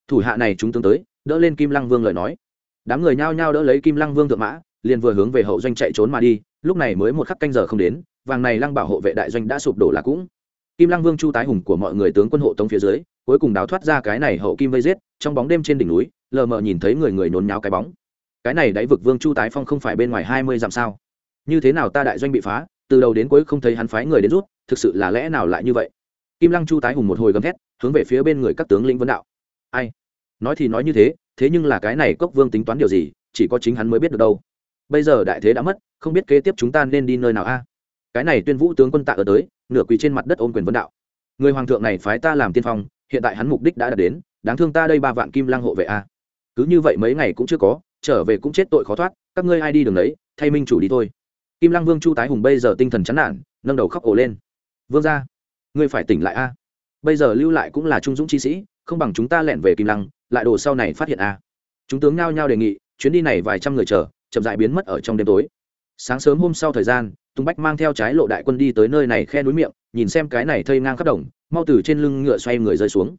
Thủ hạ này chúng tướng tới, đỡ lên kim lăng vương lời nói. Đám người nhao nhao đỡ lấy kim lăng vương thượng mã, liền vừa hướng về hậu doanh chạy trốn mà đi, lúc này mới một khắc canh giờ không đến, vàng này lăng bảo hộ vệ đại doanh đã sụp đổ là cũng. Kim lăng vương chu tái hùng của mọi người tướng quân hộ tống phía dưới, cuối cùng đào thoát ra cái này hậu kim vây giết, trong bóng đêm trên đỉnh núi lờ mờ nhìn thấy người người nhốn nháo cái bóng. Cái này đáy vực vương chu tái phong không phải bên ngoài hai mươi dặm sao? Như thế nào ta đại doanh bị phá, từ đầu đến cuối không thấy hắn phái người đến rút, thực sự là lẽ nào lại như vậy? Kim lăng chu tái hùng một hồi gầm thét, hướng về phía bên người các tướng lĩnh vấn đạo. Ai? Nói thì nói như thế thế nhưng là cái này cốc vương tính toán điều gì, chỉ có chính hắn mới biết được đâu. Bây giờ đại thế đã mất, không biết kế tiếp chúng ta nên đi nơi nào a? Cái này tuyên vũ tướng quân tạ ở tới, nửa quỳ trên mặt đất ôm quyền vấn đạo. Người hoàng thượng này phái ta làm tiên phong, hiện tại hắn mục đích đã đạt đến, đáng thương ta đây ba vạn kim lăng hộ vệ a cứ như vậy mấy ngày cũng chưa có, trở về cũng chết tội khó thoát, các ngươi ai đi đường đấy thay minh chủ đi thôi. Kim lăng vương chu tái hùng bây giờ tinh thần chán nản, nâng đầu khóc ổ lên. Vương ra ngươi phải tỉnh lại a. Bây giờ lưu lại cũng là trung dũng chi sĩ, không bằng chúng ta lẹn về kim lăng, lại đồ sau này phát hiện a. Chúng tướng nhao nhao đề nghị, chuyến đi này vài trăm người chờ, chậm dại biến mất ở trong đêm tối. Sáng sớm hôm sau thời gian, tùng bách mang theo trái lộ đại quân đi tới nơi này khe núi miệng, nhìn xem cái này thây ngang khắp đồng, mau từ trên lưng ngựa xoay người rơi xuống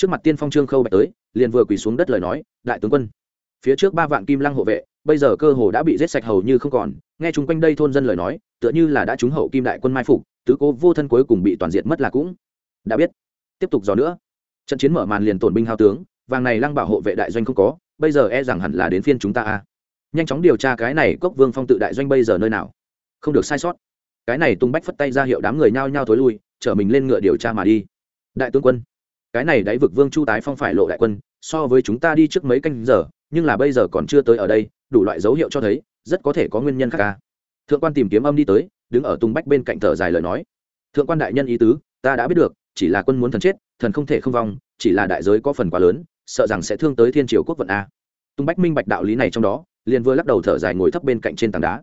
trước mặt tiên phong trương khâu bạch tới, liền vừa quỳ xuống đất lời nói, đại tướng quân, phía trước ba vạn kim lăng hộ vệ, bây giờ cơ hồ đã bị giết sạch hầu như không còn, nghe chúng quanh đây thôn dân lời nói, tựa như là đã trúng hậu kim đại quân mai phục, tứ cố vô thân cuối cùng bị toàn diệt mất là cũng đã biết. Tiếp tục dò nữa, trận chiến mở màn liền tổn binh hao tướng, vàng này lăng bảo hộ vệ đại doanh không có, bây giờ e rằng hẳn là đến phiên chúng ta a. Nhanh chóng điều tra cái này cốc vương phong tự đại doanh bây giờ nơi nào. Không được sai sót. Cái này tung bách phất tay ra hiệu đám người nhao nhao thối lui, chở mình lên ngựa điều tra mà đi. Đại tướng quân cái này đáy vực vương chu tái phong phải lộ đại quân, so với chúng ta đi trước mấy canh giờ, nhưng là bây giờ còn chưa tới ở đây, đủ loại dấu hiệu cho thấy, rất có thể có nguyên nhân khác ca thượng quan tìm kiếm âm đi tới, đứng ở tung bách bên cạnh thở dài lời nói. Thượng quan đại nhân ý tứ, ta đã biết được, chỉ là quân muốn thần chết, thần không thể không vong, chỉ là đại giới có phần quá lớn, sợ rằng sẽ thương tới thiên triều quốc vận a. Tung bách minh bạch đạo lý này trong đó, liền vừa lắc đầu thở dài ngồi thấp bên cạnh trên tảng đá.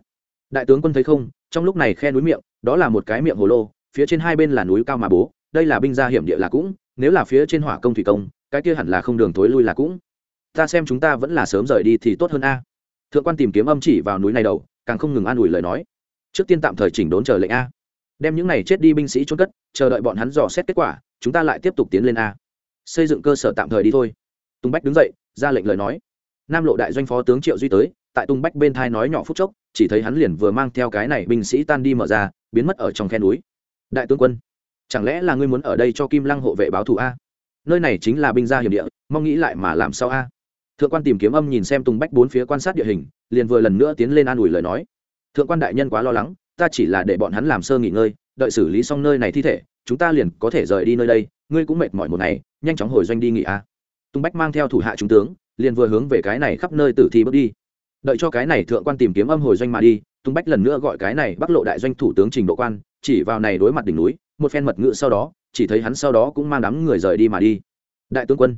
Đại tướng quân thấy không, trong lúc này khe núi miệng, đó là một cái miệng hồ lô, phía trên hai bên là núi cao mà bố, đây là binh gia hiểm địa là cũng nếu là phía trên hỏa công thủy công, cái kia hẳn là không đường thối lui là cũng. Ta xem chúng ta vẫn là sớm rời đi thì tốt hơn a. Thượng quan tìm kiếm âm chỉ vào núi này đầu, càng không ngừng an ủi lời nói. Trước tiên tạm thời chỉnh đốn chờ lệnh a. Đem những này chết đi binh sĩ trốn cất, chờ đợi bọn hắn dò xét kết quả, chúng ta lại tiếp tục tiến lên a. Xây dựng cơ sở tạm thời đi thôi. Tùng bách đứng dậy, ra lệnh lời nói. Nam lộ đại doanh phó tướng triệu duy tới, tại tung bách bên thai nói nhỏ phút chốc, chỉ thấy hắn liền vừa mang theo cái này binh sĩ tan đi mở ra, biến mất ở trong khe núi. Đại tướng quân chẳng lẽ là ngươi muốn ở đây cho kim lăng hộ vệ báo thù a? Nơi này chính là binh gia hiểm địa, mong nghĩ lại mà làm sao a? Thượng quan tìm kiếm âm nhìn xem tùng bách bốn phía quan sát địa hình, liền vừa lần nữa tiến lên an ủi lời nói. Thượng quan đại nhân quá lo lắng, ta chỉ là để bọn hắn làm sơ nghỉ ngơi, đợi xử lý xong nơi này thi thể, chúng ta liền có thể rời đi nơi đây, ngươi cũng mệt mỏi một ngày, nhanh chóng hồi doanh đi nghỉ a. Tùng bách mang theo thủ hạ trung tướng, liền vừa hướng về cái này khắp nơi tử thi bước đi. Đợi cho cái này thượng quan tìm kiếm âm hồi doanh mà đi, tung bách lần nữa gọi cái này bắc lộ đại doanh thủ tướng trình độ quan, chỉ vào này đối mặt đỉnh núi một phen mật ngữ sau đó, chỉ thấy hắn sau đó cũng mang đám người rời đi mà đi. Đại tướng quân,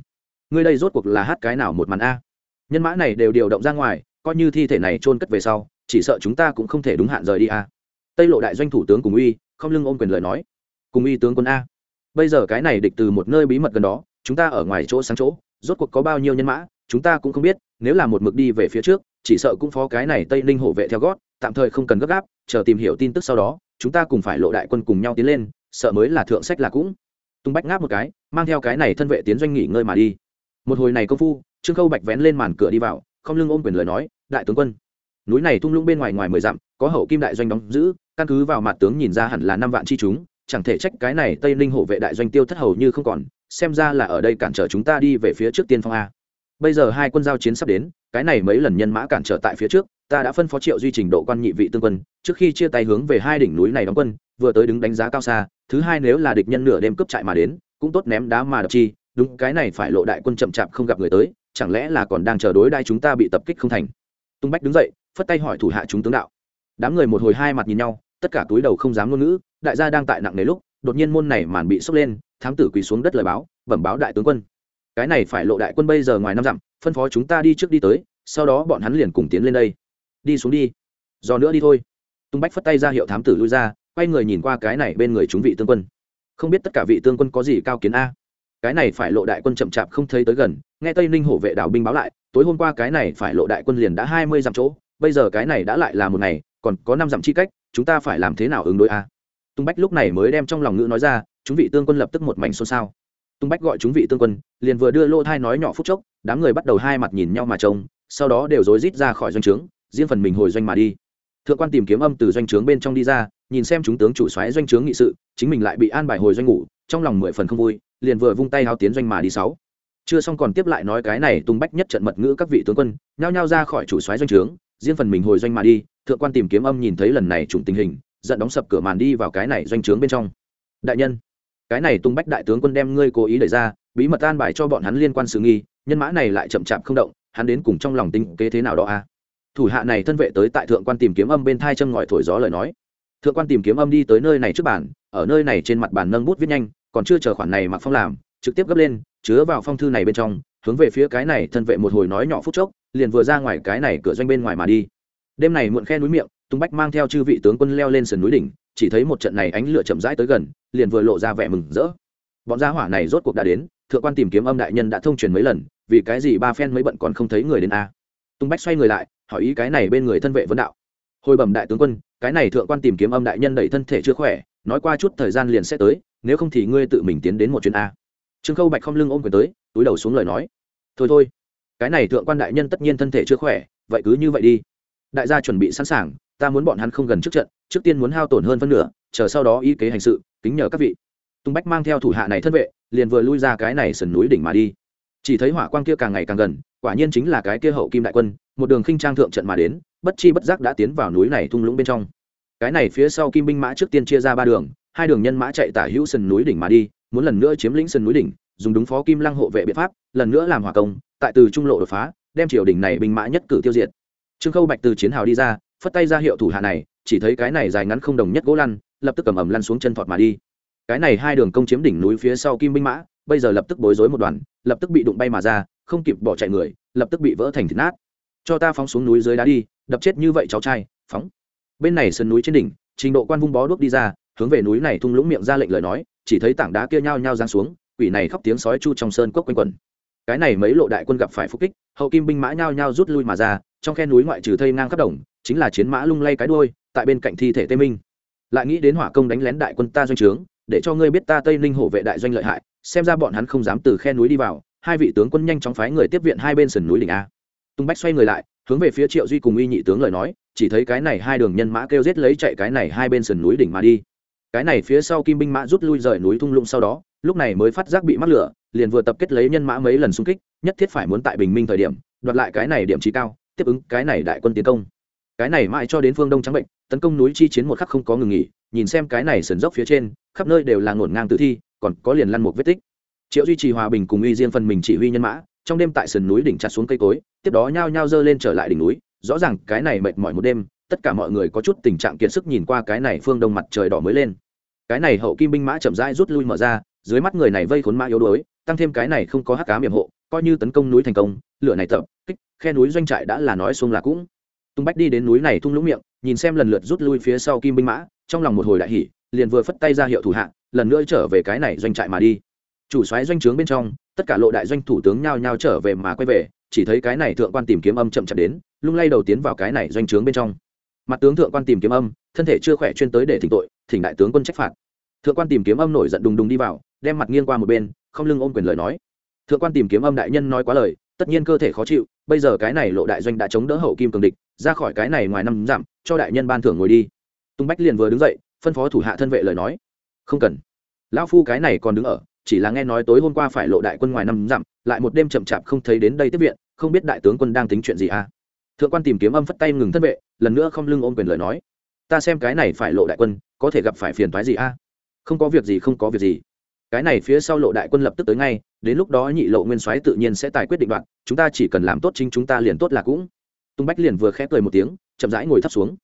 ngươi đây rốt cuộc là hát cái nào một màn a? Nhân mã này đều điều động ra ngoài, coi như thi thể này trôn cất về sau, chỉ sợ chúng ta cũng không thể đúng hạn rời đi a. Tây lộ đại doanh thủ tướng cùng uy, không lưng ôm quyền lời nói. Cùng uy tướng quân a, bây giờ cái này địch từ một nơi bí mật gần đó, chúng ta ở ngoài chỗ sáng chỗ, rốt cuộc có bao nhiêu nhân mã, chúng ta cũng không biết, nếu là một mực đi về phía trước, chỉ sợ cũng phó cái này tây ninh hộ vệ theo gót, tạm thời không cần gấp gáp, chờ tìm hiểu tin tức sau đó, chúng ta cùng phải lộ đại quân cùng nhau tiến lên sợ mới là thượng sách là cũng. Tung bách ngáp một cái, mang theo cái này thân vệ tiến doanh nghỉ ngơi mà đi. Một hồi này công phu, trương khâu bạch vén lên màn cửa đi vào, không lưng ôm quyền lời nói, đại tướng quân. Núi này tung lũng bên ngoài ngoài mười dặm, có hậu kim đại doanh đóng giữ, căn cứ vào mặt tướng nhìn ra hẳn là năm vạn chi chúng, chẳng thể trách cái này tây ninh hộ vệ đại doanh tiêu thất hầu như không còn, xem ra là ở đây cản trở chúng ta đi về phía trước tiên phong a. Bây giờ hai quân giao chiến sắp đến, cái này mấy lần nhân mã cản trở tại phía trước, ta đã phân phó triệu duy trình độ quan nhị vị tương quân, trước khi chia tay hướng về hai đỉnh núi này đóng quân, vừa tới đứng đánh giá cao xa thứ hai nếu là địch nhân nửa đêm cướp trại mà đến, cũng tốt ném đá mà đập chi, đúng, cái này phải lộ đại quân chậm chạp không gặp người tới, chẳng lẽ là còn đang chờ đối đai chúng ta bị tập kích không thành? Tung bách đứng dậy, phất tay hỏi thủ hạ chúng tướng đạo. Đám người một hồi hai mặt nhìn nhau, tất cả túi đầu không dám ngôn ngữ, đại gia đang tại nặng nề lúc, đột nhiên môn này màn bị sốc lên, thám tử quỳ xuống đất lời báo, bẩm báo đại tướng quân. Cái này phải lộ đại quân bây giờ ngoài năm dặm, phân phó chúng ta đi trước đi tới, sau đó bọn hắn liền cùng tiến lên đây. Đi xuống đi. Do nữa đi thôi. Tung bách phất tay ra hiệu thám tử lui ra quay người nhìn qua cái này bên người chúng vị tương quân. Không biết tất cả vị tương quân có gì cao kiến a. Cái này phải lộ đại quân chậm chạp không thấy tới gần, nghe tây ninh hổ vệ đảo binh báo lại, tối hôm qua cái này phải lộ đại quân liền đã hai mươi dặm chỗ, bây giờ cái này đã lại là một ngày, còn có năm dặm chi cách, chúng ta phải làm thế nào ứng đối a? Tung bách lúc này mới đem trong lòng ngữ nói ra, chúng vị tương quân lập tức một mảnh xôn xao. Tung bách gọi chúng vị tương quân, liền vừa đưa lô thai nói nhỏ phút chốc, đám người bắt đầu hai mặt nhìn nhau mà trông, sau đó đều rối rít ra khỏi doanh trướng, riêng phần mình hồi doanh mà đi thượng quan tìm kiếm âm từ doanh trướng bên trong đi ra, nhìn xem chúng tướng chủ xoáy doanh trướng nghị sự, chính mình lại bị an bài hồi doanh ngủ, trong lòng mười phần không vui, liền vừa vung tay hao tiến doanh mà đi sáu chưa xong còn tiếp lại nói cái này tung bách nhất trận mật ngữ các vị tướng quân, nhao nhao ra khỏi chủ xoáy doanh trướng, riêng phần mình hồi doanh mà đi, thượng quan tìm kiếm âm nhìn thấy lần này trùng tình hình, giận đóng sập cửa màn đi vào cái này doanh trướng bên trong đại nhân, cái này tung bách đại tướng quân đem ngươi cố ý đẩy ra, bí mật an bài cho bọn hắn liên quan sự nghi, nhân mã này lại chậm chạp không động, hắn đến cùng trong lòng tinh kế thế nào đó a à? Thủ hạ này thân vệ tới tại thượng quan tìm kiếm âm bên thai châm ngòi thổi gió lời nói. Thượng quan tìm kiếm âm đi tới nơi này trước bàn, ở nơi này trên mặt bàn nâng bút viết nhanh, còn chưa chờ khoản này mặc phong làm, trực tiếp gấp lên, chứa vào phong thư này bên trong, hướng về phía cái này thân vệ một hồi nói nhỏ phút chốc, liền vừa ra ngoài cái này cửa doanh bên ngoài mà đi. Đêm này muộn khe núi miệng tung bách mang theo chư vị tướng quân leo lên sườn núi đỉnh, chỉ thấy một trận này ánh lửa chậm rãi tới gần, liền vừa lộ ra vẻ mừng rỡ. Bọn gia hỏa này rốt cuộc đã đến, thượng quan tìm kiếm âm đại nhân đã thông truyền mấy lần, vì cái gì ba phen mấy bận còn không thấy người đến a? Tung bách xoay người lại hỏi ý cái này bên người thân vệ vấn đạo. Hồi bẩm đại tướng quân, cái này thượng quan tìm kiếm âm đại nhân đẩy thân thể chưa khỏe, nói qua chút thời gian liền sẽ tới, nếu không thì ngươi tự mình tiến đến một chuyến a. Trương khâu bạch không lưng ôm quyền tới, túi đầu xuống lời nói. Thôi thôi, cái này thượng quan đại nhân tất nhiên thân thể chưa khỏe, vậy cứ như vậy đi. Đại gia chuẩn bị sẵn sàng, ta muốn bọn hắn không gần trước trận, trước tiên muốn hao tổn hơn phân nửa, chờ sau đó ý kế hành sự, kính nhờ các vị. Tung bách mang theo thủ hạ này thân vệ, liền vừa lui ra cái này sườn núi đỉnh mà đi chỉ thấy hỏa quang kia càng ngày càng gần, quả nhiên chính là cái kia hậu kim đại quân, một đường khinh trang thượng trận mà đến, bất chi bất giác đã tiến vào núi này thung lũng bên trong. Cái này phía sau kim binh mã trước tiên chia ra ba đường, hai đường nhân mã chạy tả hữu sườn núi đỉnh mà đi, muốn lần nữa chiếm lĩnh sườn núi đỉnh, dùng đúng phó kim lăng hộ vệ biện pháp, lần nữa làm hỏa công, tại từ trung lộ đột phá, đem triều đỉnh này binh mã nhất cử tiêu diệt. Trương khâu bạch từ chiến hào đi ra, phất tay ra hiệu thủ hạ này, chỉ thấy cái này dài ngắn không đồng nhất gỗ lăn, lập tức cầm ẩm lăn xuống chân thọt mà đi. Cái này hai đường công chiếm đỉnh núi phía sau kim binh mã bây giờ lập tức bối rối một đoàn, lập tức bị đụng bay mà ra, không kịp bỏ chạy người, lập tức bị vỡ thành thịt nát. Cho ta phóng xuống núi dưới đá đi, đập chết như vậy cháu trai, phóng. Bên này sườn núi trên đỉnh, trình độ quan vung bó đuốc đi ra, hướng về núi này thung lũng miệng ra lệnh lời nói, chỉ thấy tảng đá kia nhao nhao giáng xuống, quỷ này khóc tiếng sói chu trong sơn cốc quanh quẩn. Cái này mấy lộ đại quân gặp phải phục kích, hậu kim binh mã nhao nhao rút lui mà ra, trong khe núi ngoại trừ thây ngang khắp đồng, chính là chiến mã lung lay cái đuôi, tại bên cạnh thi thể tây minh. Lại nghĩ đến hỏa công đánh lén đại quân ta doanh trướng, để cho ngươi biết ta tây ninh hổ vệ đại doanh lợi hại xem ra bọn hắn không dám từ khe núi đi vào, hai vị tướng quân nhanh chóng phái người tiếp viện hai bên sườn núi đỉnh a. Tung bách xoay người lại, hướng về phía triệu duy cùng uy nhị tướng lời nói, chỉ thấy cái này hai đường nhân mã kêu giết lấy chạy cái này hai bên sườn núi đỉnh mà đi. Cái này phía sau kim binh mã rút lui rời núi thung lũng sau đó, lúc này mới phát giác bị mắc lửa, liền vừa tập kết lấy nhân mã mấy lần xung kích, nhất thiết phải muốn tại bình minh thời điểm, đoạt lại cái này điểm trí cao, tiếp ứng cái này đại quân tiến công. Cái này mãi cho đến phương đông trắng bệnh, tấn công núi chi chiến một khắc không có ngừng nghỉ, nhìn xem cái này sườn dốc phía trên, khắp nơi đều là ngổn ngang tử thi còn có liền lăn một vết tích. Triệu duy trì hòa bình cùng uy diên phần mình chỉ huy nhân mã, trong đêm tại sườn núi đỉnh chặt xuống cây cối, tiếp đó nhao nhao dơ lên trở lại đỉnh núi, rõ ràng cái này mệt mỏi một đêm, tất cả mọi người có chút tình trạng kiệt sức nhìn qua cái này phương đông mặt trời đỏ mới lên. Cái này hậu kim binh mã chậm rãi rút lui mở ra, dưới mắt người này vây khốn mã yếu đuối, tăng thêm cái này không có hắc cá miệng hộ, coi như tấn công núi thành công, lửa này tập, kích, khe núi doanh trại đã là nói xuống là cũng. Tung bách đi đến núi này thung lũng miệng, nhìn xem lần lượt rút lui phía sau kim binh mã, trong lòng một hồi đại hỉ, liền vừa phất tay ra hiệu thủ hạ lần nữa trở về cái này doanh trại mà đi. Chủ soái doanh trướng bên trong, tất cả lộ đại doanh thủ tướng nhao nhao trở về mà quay về, chỉ thấy cái này thượng quan tìm kiếm âm chậm chậm đến, lung lay đầu tiến vào cái này doanh trướng bên trong. Mặt tướng thượng quan tìm kiếm âm, thân thể chưa khỏe chuyên tới để thỉnh tội, thỉnh đại tướng quân trách phạt. Thượng quan tìm kiếm âm nổi giận đùng đùng đi vào, đem mặt nghiêng qua một bên, không lưng ôm quyền lời nói. Thượng quan tìm kiếm âm đại nhân nói quá lời, tất nhiên cơ thể khó chịu, bây giờ cái này lộ đại doanh đã chống đỡ hậu kim cường địch, ra khỏi cái này ngoài năm giảm, cho đại nhân ban thưởng ngồi đi. Tung bách liền vừa đứng dậy, phân phó thủ hạ thân vệ lời nói không cần. Lão phu cái này còn đứng ở, chỉ là nghe nói tối hôm qua phải lộ đại quân ngoài năm dặm, lại một đêm chậm chạp không thấy đến đây tiếp viện, không biết đại tướng quân đang tính chuyện gì à? Thượng quan tìm kiếm âm phất tay ngừng thân vệ, lần nữa không lưng ôm quyền lời nói. Ta xem cái này phải lộ đại quân, có thể gặp phải phiền toái gì a à? không có việc gì, không có việc gì. Cái này phía sau lộ đại quân lập tức tới ngay, đến lúc đó nhị lộ nguyên soái tự nhiên sẽ tài quyết định đoạn, chúng ta chỉ cần làm tốt chính chúng ta liền tốt là cũng. Tung bách liền vừa khẽ cười một tiếng, chậm rãi ngồi thấp xuống.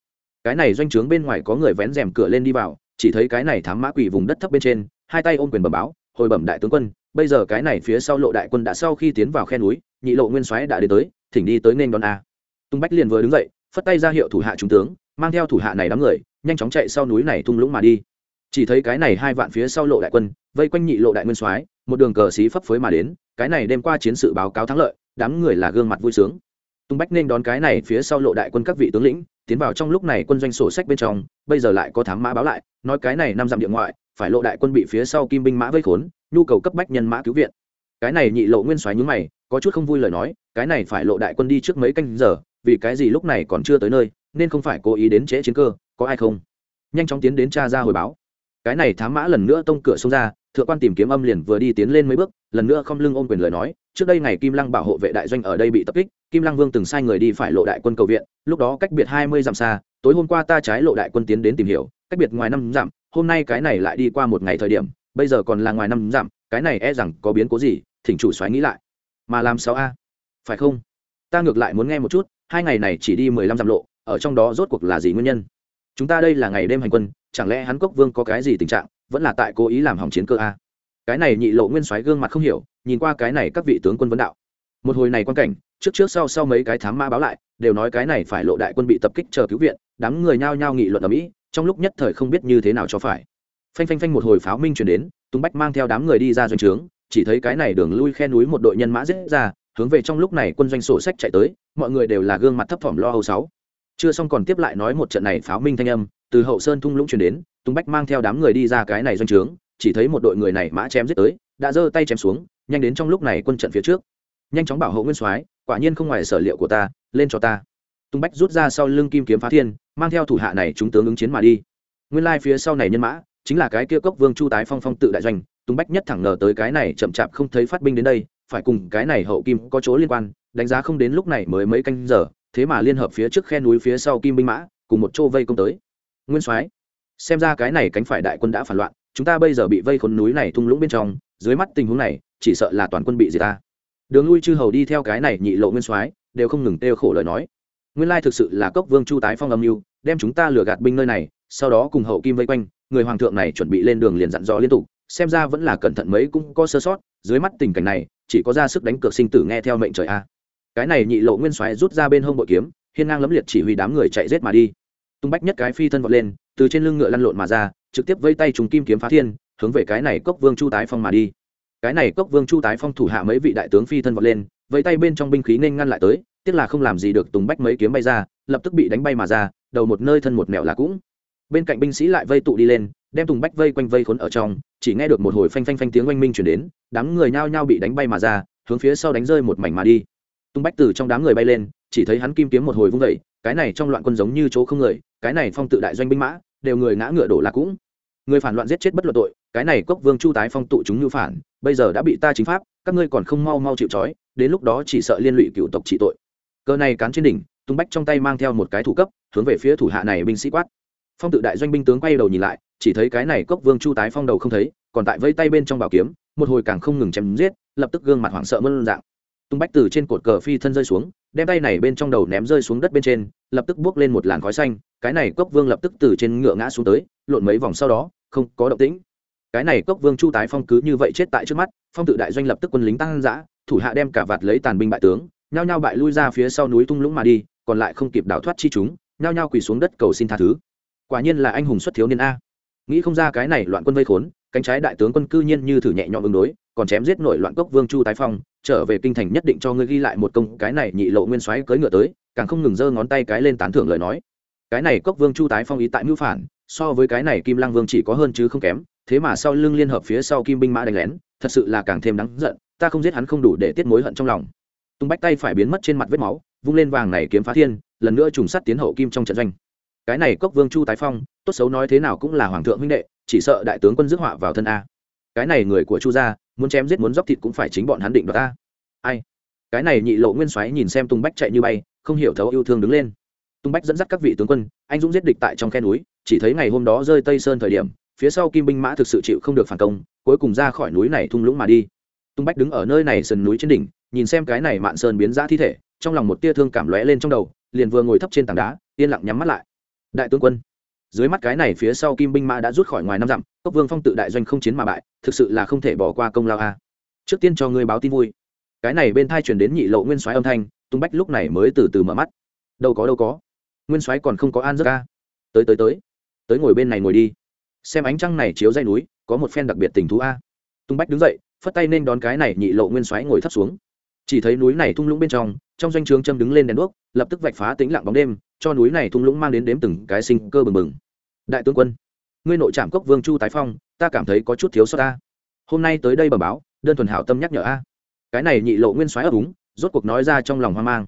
Cái này doanh trướng bên ngoài có người vén rèm cửa lên đi vào chỉ thấy cái này thám mã quỷ vùng đất thấp bên trên, hai tay ôm quyền bẩm báo, hồi bẩm đại tướng quân, bây giờ cái này phía sau lộ đại quân đã sau khi tiến vào khe núi, nhị lộ nguyên soái đã đến tới, thỉnh đi tới nên đón a. Tung bách liền vừa đứng dậy, phất tay ra hiệu thủ hạ trung tướng, mang theo thủ hạ này đám người, nhanh chóng chạy sau núi này thung lũng mà đi. Chỉ thấy cái này hai vạn phía sau lộ đại quân, vây quanh nhị lộ đại nguyên soái, một đường cờ xí phấp phới mà đến, cái này đêm qua chiến sự báo cáo thắng lợi, đám người là gương mặt vui sướng. Tung bách nên đón cái này phía sau lộ đại quân các vị tướng lĩnh tiến vào trong lúc này quân doanh sổ sách bên trong, bây giờ lại có thám mã báo lại, nói cái này năm dặm địa ngoại, phải lộ đại quân bị phía sau kim binh mã vây khốn, nhu cầu cấp bách nhân mã cứu viện. Cái này nhị lộ nguyên soái nhúng mày, có chút không vui lời nói, cái này phải lộ đại quân đi trước mấy canh giờ, vì cái gì lúc này còn chưa tới nơi, nên không phải cố ý đến trễ chiến cơ, có ai không? Nhanh chóng tiến đến cha ra hồi báo. Cái này thám mã lần nữa tông cửa xông ra, thượng quan tìm kiếm âm liền vừa đi tiến lên mấy bước, lần nữa không lưng ôm quyền lời nói trước đây ngày kim lăng bảo hộ vệ đại doanh ở đây bị tập kích, kim lăng vương từng sai người đi phải lộ đại quân cầu viện, lúc đó cách biệt hai mươi dặm xa, tối hôm qua ta trái lộ đại quân tiến đến tìm hiểu, cách biệt ngoài năm dặm, hôm nay cái này lại đi qua một ngày thời điểm, bây giờ còn là ngoài năm dặm, cái này e rằng có biến cố gì, thỉnh chủ xoáy nghĩ lại. Mà làm sao a? Phải không? Ta ngược lại muốn nghe một chút, hai ngày này chỉ đi mười lăm dặm lộ, ở trong đó rốt cuộc là gì nguyên nhân? Chúng ta đây là ngày đêm hành quân, chẳng lẽ hắn cốc vương có cái gì tình trạng, vẫn là tại cố ý làm hỏng chiến cơ a? Cái này nhị lộ nguyên soái gương mặt không hiểu, nhìn qua cái này các vị tướng quân vấn đạo. Một hồi này quan cảnh, trước trước sau sau mấy cái thám ma báo lại, đều nói cái này phải lộ đại quân bị tập kích chờ cứu viện, đám người nhao nhao nghị luận ở mỹ, trong lúc nhất thời không biết như thế nào cho phải. Phanh phanh phanh một hồi pháo minh chuyển đến, tùng bách mang theo đám người đi ra doanh trướng, chỉ thấy cái này đường lui khe núi một đội nhân mã dễ ra, hướng về trong lúc này quân doanh sổ sách chạy tới, mọi người đều là gương mặt thấp thỏm lo âu sáu. Chưa xong còn tiếp lại nói một trận này pháo minh thanh âm, từ hậu sơn thung lũng chuyển đến, tùng bách mang theo đám người đi ra cái này doanh trướng chỉ thấy một đội người này mã chém giết tới, đã giơ tay chém xuống, nhanh đến trong lúc này quân trận phía trước. Nhanh chóng bảo hộ nguyên soái, quả nhiên không ngoài sở liệu của ta, lên cho ta. Tùng bách rút ra sau lưng kim kiếm phá thiên, mang theo thủ hạ này chúng tướng ứng chiến mà đi. Nguyên lai phía sau này nhân mã, chính là cái kia cốc vương chu tái phong phong tự đại doanh tùng bách nhất thẳng ngờ tới cái này chậm chạp không thấy phát binh đến đây, phải cùng cái này hậu kim có chỗ liên quan, đánh giá không đến lúc này mới mấy canh giờ, thế mà liên hợp phía trước khe núi phía sau kim binh mã, cùng một chỗ vây công tới. Nguyên soái, xem ra cái này cánh phải đại quân đã phản loạn chúng ta bây giờ bị vây khốn núi này thung lũng bên trong, dưới mắt tình huống này, chỉ sợ là toàn quân bị gì ta. Đường lui chư hầu đi theo cái này nhị lộ nguyên soái, đều không ngừng têu khổ lời nói. Nguyên lai thực sự là cốc vương chu tái phong âm mưu, đem chúng ta lừa gạt binh nơi này, sau đó cùng hậu kim vây quanh, người hoàng thượng này chuẩn bị lên đường liền dặn dò liên tục, xem ra vẫn là cẩn thận mấy cũng có sơ sót, dưới mắt tình cảnh này, chỉ có ra sức đánh cược sinh tử nghe theo mệnh trời a. Cái này nhị lộ nguyên soái rút ra bên hông bội kiếm, hiên ngang lấm liệt chỉ huy đám người chạy rết mà đi. Tung bách nhất cái phi thân vọt lên, từ trên lưng ngựa lăn lộn mà ra trực tiếp vây tay trùng kim kiếm phá thiên, hướng về cái này cốc vương chu tái phong mà đi. Cái này cốc vương chu tái phong thủ hạ mấy vị đại tướng phi thân vọt lên vẫy tay bên trong binh khí nên ngăn lại tới, tiếc là không làm gì được tùng bách mấy kiếm bay ra, lập tức bị đánh bay mà ra, đầu một nơi thân một mẹo là cũng. Bên cạnh binh sĩ lại vây tụ đi lên, đem tùng bách vây quanh vây khốn ở trong, chỉ nghe được một hồi phanh phanh phanh tiếng oanh minh chuyển đến, đám người nhao nhao bị đánh bay mà ra, hướng phía sau đánh rơi một mảnh mà đi. Tùng bách từ trong đám người bay lên, chỉ thấy hắn kim kiếm một hồi vung vẩy cái này trong loạn quân giống như chỗ không người, cái này phong tự đại doanh binh mã đều người ngã ngựa đổ là cũng. Người phản loạn giết chết bất luận tội, cái này cốc vương chu tái phong tụ chúng như phản, bây giờ đã bị ta chính pháp, các ngươi còn không mau mau chịu trói, đến lúc đó chỉ sợ liên lụy cựu tộc trị tội. Cơ này cán trên đỉnh, tung bách trong tay mang theo một cái thủ cấp, hướng về phía thủ hạ này binh sĩ quát. Phong tự đại doanh binh tướng quay đầu nhìn lại, chỉ thấy cái này cốc vương chu tái phong đầu không thấy, còn tại vây tay bên trong bảo kiếm, một hồi càng không ngừng chém giết, lập tức gương mặt hoảng sợ mơn dạng. Tung bách từ trên cột cờ phi thân rơi xuống, đem tay này bên trong đầu ném rơi xuống đất bên trên, lập tức bước lên một làn khói xanh cái này cốc vương lập tức từ trên ngựa ngã xuống tới, lộn mấy vòng sau đó, không có động tĩnh. Cái này cốc vương chu tái phong cứ như vậy chết tại trước mắt, phong tự đại doanh lập tức quân lính tăng giã, thủ hạ đem cả vạt lấy tàn binh bại tướng, nhao nhao bại lui ra phía sau núi tung lũng mà đi, còn lại không kịp đào thoát chi chúng, nhao nhao quỳ xuống đất cầu xin tha thứ. Quả nhiên là anh hùng xuất thiếu niên a. Nghĩ không ra cái này loạn quân vây khốn, cánh trái đại tướng quân cư nhiên như thử nhẹ nhõm ứng đối, còn chém giết nổi loạn cốc vương chu tái phong, trở về kinh thành nhất định cho ngươi ghi lại một công cái này nhị lộ nguyên soái cưỡi ngựa tới, càng không ngừng giơ ngón tay cái lên tán thưởng lời nói cái này cốc vương chu tái phong ý tại mưu phản, so với cái này kim lăng vương chỉ có hơn chứ không kém, thế mà sau lưng liên hợp phía sau kim binh mã đánh lén, thật sự là càng thêm đáng giận, ta không giết hắn không đủ để tiết mối hận trong lòng. Tung bách tay phải biến mất trên mặt vết máu, vung lên vàng này kiếm phá thiên, lần nữa trùng sắt tiến hậu kim trong trận doanh. Cái này cốc vương chu tái phong, tốt xấu nói thế nào cũng là hoàng thượng huynh đệ, chỉ sợ đại tướng quân dứt họa vào thân a. Cái này người của chu gia, muốn chém giết muốn dóc thịt cũng phải chính bọn hắn định đoạt ta. Ai? Cái này nhị lộ nguyên soái nhìn xem tung bách chạy như bay, không hiểu thấu yêu thương đứng lên tung bách dẫn dắt các vị tướng quân, anh dũng giết địch tại trong khe núi, chỉ thấy ngày hôm đó rơi tây sơn thời điểm, phía sau kim binh mã thực sự chịu không được phản công, cuối cùng ra khỏi núi này thung lũng mà đi. Tung bách đứng ở nơi này sườn núi trên đỉnh, nhìn xem cái này mạn sơn biến ra thi thể, trong lòng một tia thương cảm lóe lên trong đầu, liền vừa ngồi thấp trên tảng đá, yên lặng nhắm mắt lại. Đại tướng quân, dưới mắt cái này phía sau kim binh mã đã rút khỏi ngoài năm dặm, cốc vương phong tự đại doanh không chiến mà bại, thực sự là không thể bỏ qua công lao a. Trước tiên cho ngươi báo tin vui. Cái này bên thai chuyển đến nhị lộ nguyên soái âm thanh, tung bách lúc này mới từ từ mở mắt. Đâu có đâu có nguyên soái còn không có an giấc ca. Tới tới tới. Tới ngồi bên này ngồi đi. Xem ánh trăng này chiếu dây núi, có một phen đặc biệt tình thú a. Tung bách đứng dậy, phất tay nên đón cái này nhị lộ nguyên soái ngồi thấp xuống. Chỉ thấy núi này thung lũng bên trong trong doanh trường châm đứng lên đèn đuốc, lập tức vạch phá tính lặng bóng đêm, cho núi này thung lũng mang đến đếm từng cái sinh cơ bừng bừng. Đại tướng quân, ngươi nội trạm cốc vương chu tái phong, ta cảm thấy có chút thiếu sót ta. Hôm nay tới đây bẩm báo, đơn thuần hảo tâm nhắc nhở a. Cái này nhị lộ nguyên soái ấp úng, rốt cuộc nói ra trong lòng hoang mang.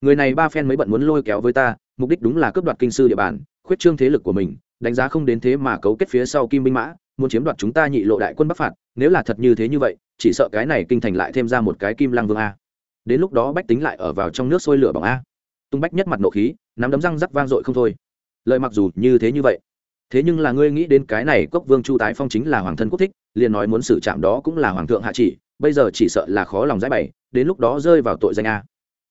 Người này ba phen mới bận muốn lôi kéo với ta mục đích đúng là cướp đoạt kinh sư địa bàn, khuyết trương thế lực của mình, đánh giá không đến thế mà cấu kết phía sau kim binh mã, muốn chiếm đoạt chúng ta nhị lộ đại quân bắc phạt, nếu là thật như thế như vậy, chỉ sợ cái này kinh thành lại thêm ra một cái kim lăng vương a. Đến lúc đó bách tính lại ở vào trong nước sôi lửa bằng a. Tung bách nhất mặt nộ khí, nắm đấm răng rắc vang dội không thôi. Lợi mặc dù như thế như vậy, thế nhưng là ngươi nghĩ đến cái này cốc vương chu tái phong chính là hoàng thân quốc thích, liền nói muốn xử trạm đó cũng là hoàng thượng hạ chỉ, bây giờ chỉ sợ là khó lòng giải bày, đến lúc đó rơi vào tội danh a.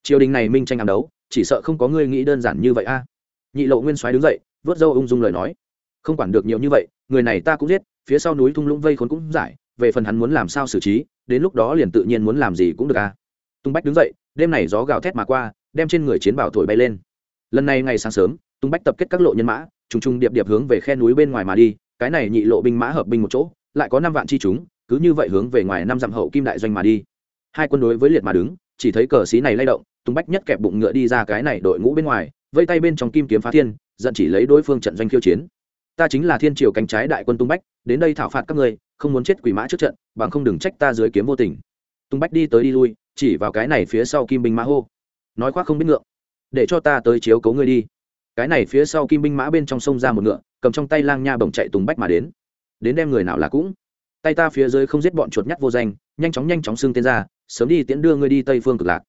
Triều đình này minh tranh ám đấu chỉ sợ không có ngươi nghĩ đơn giản như vậy a. Nhị lộ nguyên soái đứng dậy, vớt dâu ung dung lời nói. Không quản được nhiều như vậy, người này ta cũng giết, phía sau núi thung lũng vây khốn cũng giải, về phần hắn muốn làm sao xử trí, đến lúc đó liền tự nhiên muốn làm gì cũng được a. Tung bách đứng dậy, đêm này gió gào thét mà qua, đem trên người chiến bảo thổi bay lên. Lần này ngày sáng sớm, tung bách tập kết các lộ nhân mã, trùng trùng điệp điệp hướng về khe núi bên ngoài mà đi, cái này nhị lộ binh mã hợp binh một chỗ, lại có năm vạn chi chúng, cứ như vậy hướng về ngoài năm dặm hậu kim đại doanh mà đi. Hai quân đối với liệt mà đứng, chỉ thấy cờ xí này lay động tung bách nhất kẹp bụng ngựa đi ra cái này đội ngũ bên ngoài vây tay bên trong kim kiếm phá thiên giận chỉ lấy đối phương trận doanh khiêu chiến. Ta chính là thiên triều cánh trái đại quân tung bách đến đây thảo phạt các ngươi không muốn chết quỷ mã trước trận bằng không đừng trách ta dưới kiếm vô tình. Tung bách đi tới đi lui chỉ vào cái này phía sau kim binh mã hô. Nói khoác không biết ngựa, để cho ta tới chiếu cấu ngươi đi. Cái này phía sau kim binh mã bên trong sông ra một ngựa cầm trong tay lang nha bồng chạy tùng bách mà đến. Đến đem người nào là cũng. Tay ta phía dưới không giết bọn chuột nhắt vô danh nhanh chóng nhanh chóng xưng tên ra sớm đi tiễn đưa ngươi đi tây phương cực lạc.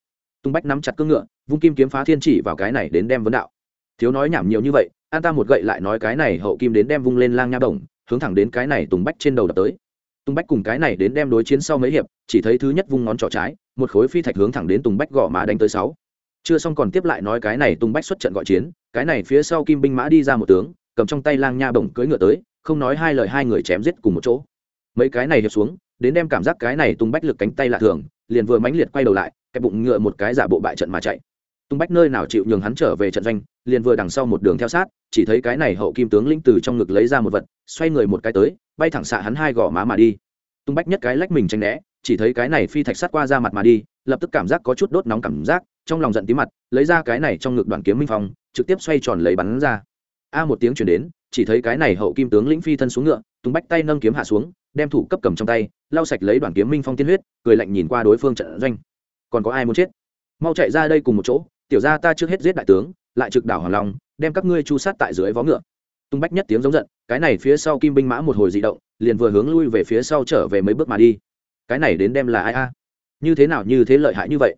Tung bách nắm chặt cương ngựa, vung kim kiếm phá thiên chỉ vào cái này đến đem vấn đạo. Thiếu nói nhảm nhiều như vậy, an ta một gậy lại nói cái này hậu kim đến đem vung lên lang nha đồng, hướng thẳng đến cái này tùng bách trên đầu đập tới. Tùng bách cùng cái này đến đem đối chiến sau mấy hiệp, chỉ thấy thứ nhất vung ngón trỏ trái, một khối phi thạch hướng thẳng đến tùng bách gõ má đánh tới sáu. Chưa xong còn tiếp lại nói cái này tùng bách xuất trận gọi chiến, cái này phía sau kim binh mã đi ra một tướng, cầm trong tay lang nha bổng cưỡi ngựa tới, không nói hai lời hai người chém giết cùng một chỗ. Mấy cái này hiệp xuống, đến đem cảm giác cái này tung bách lực cánh tay lạ thường, liền vừa mãnh liệt quay đầu lại cái bụng ngựa một cái giả bộ bại trận mà chạy. Tung bách nơi nào chịu nhường hắn trở về trận doanh, liền vừa đằng sau một đường theo sát, chỉ thấy cái này hậu kim tướng lĩnh từ trong ngực lấy ra một vật, xoay người một cái tới, bay thẳng xạ hắn hai gò má mà đi. Tung bách nhất cái lách mình tranh né, chỉ thấy cái này phi thạch sát qua ra mặt mà đi, lập tức cảm giác có chút đốt nóng cảm giác, trong lòng giận tí mặt, lấy ra cái này trong ngực đoàn kiếm minh phong, trực tiếp xoay tròn lấy bắn ra. A một tiếng chuyển đến, chỉ thấy cái này hậu kim tướng lĩnh phi thân xuống ngựa, tung bách tay nâng kiếm hạ xuống, đem thủ cấp cầm trong tay, lau sạch lấy đoàn kiếm minh phong tiên huyết, cười lạnh nhìn qua đối phương trận doanh còn có ai muốn chết? Mau chạy ra đây cùng một chỗ, tiểu ra ta trước hết giết đại tướng, lại trực đảo hoàng long, đem các ngươi chu sát tại dưới vó ngựa. Tung bách nhất tiếng giống giận, cái này phía sau kim binh mã một hồi dị động, liền vừa hướng lui về phía sau trở về mấy bước mà đi. Cái này đến đem là ai a? Như thế nào như thế lợi hại như vậy?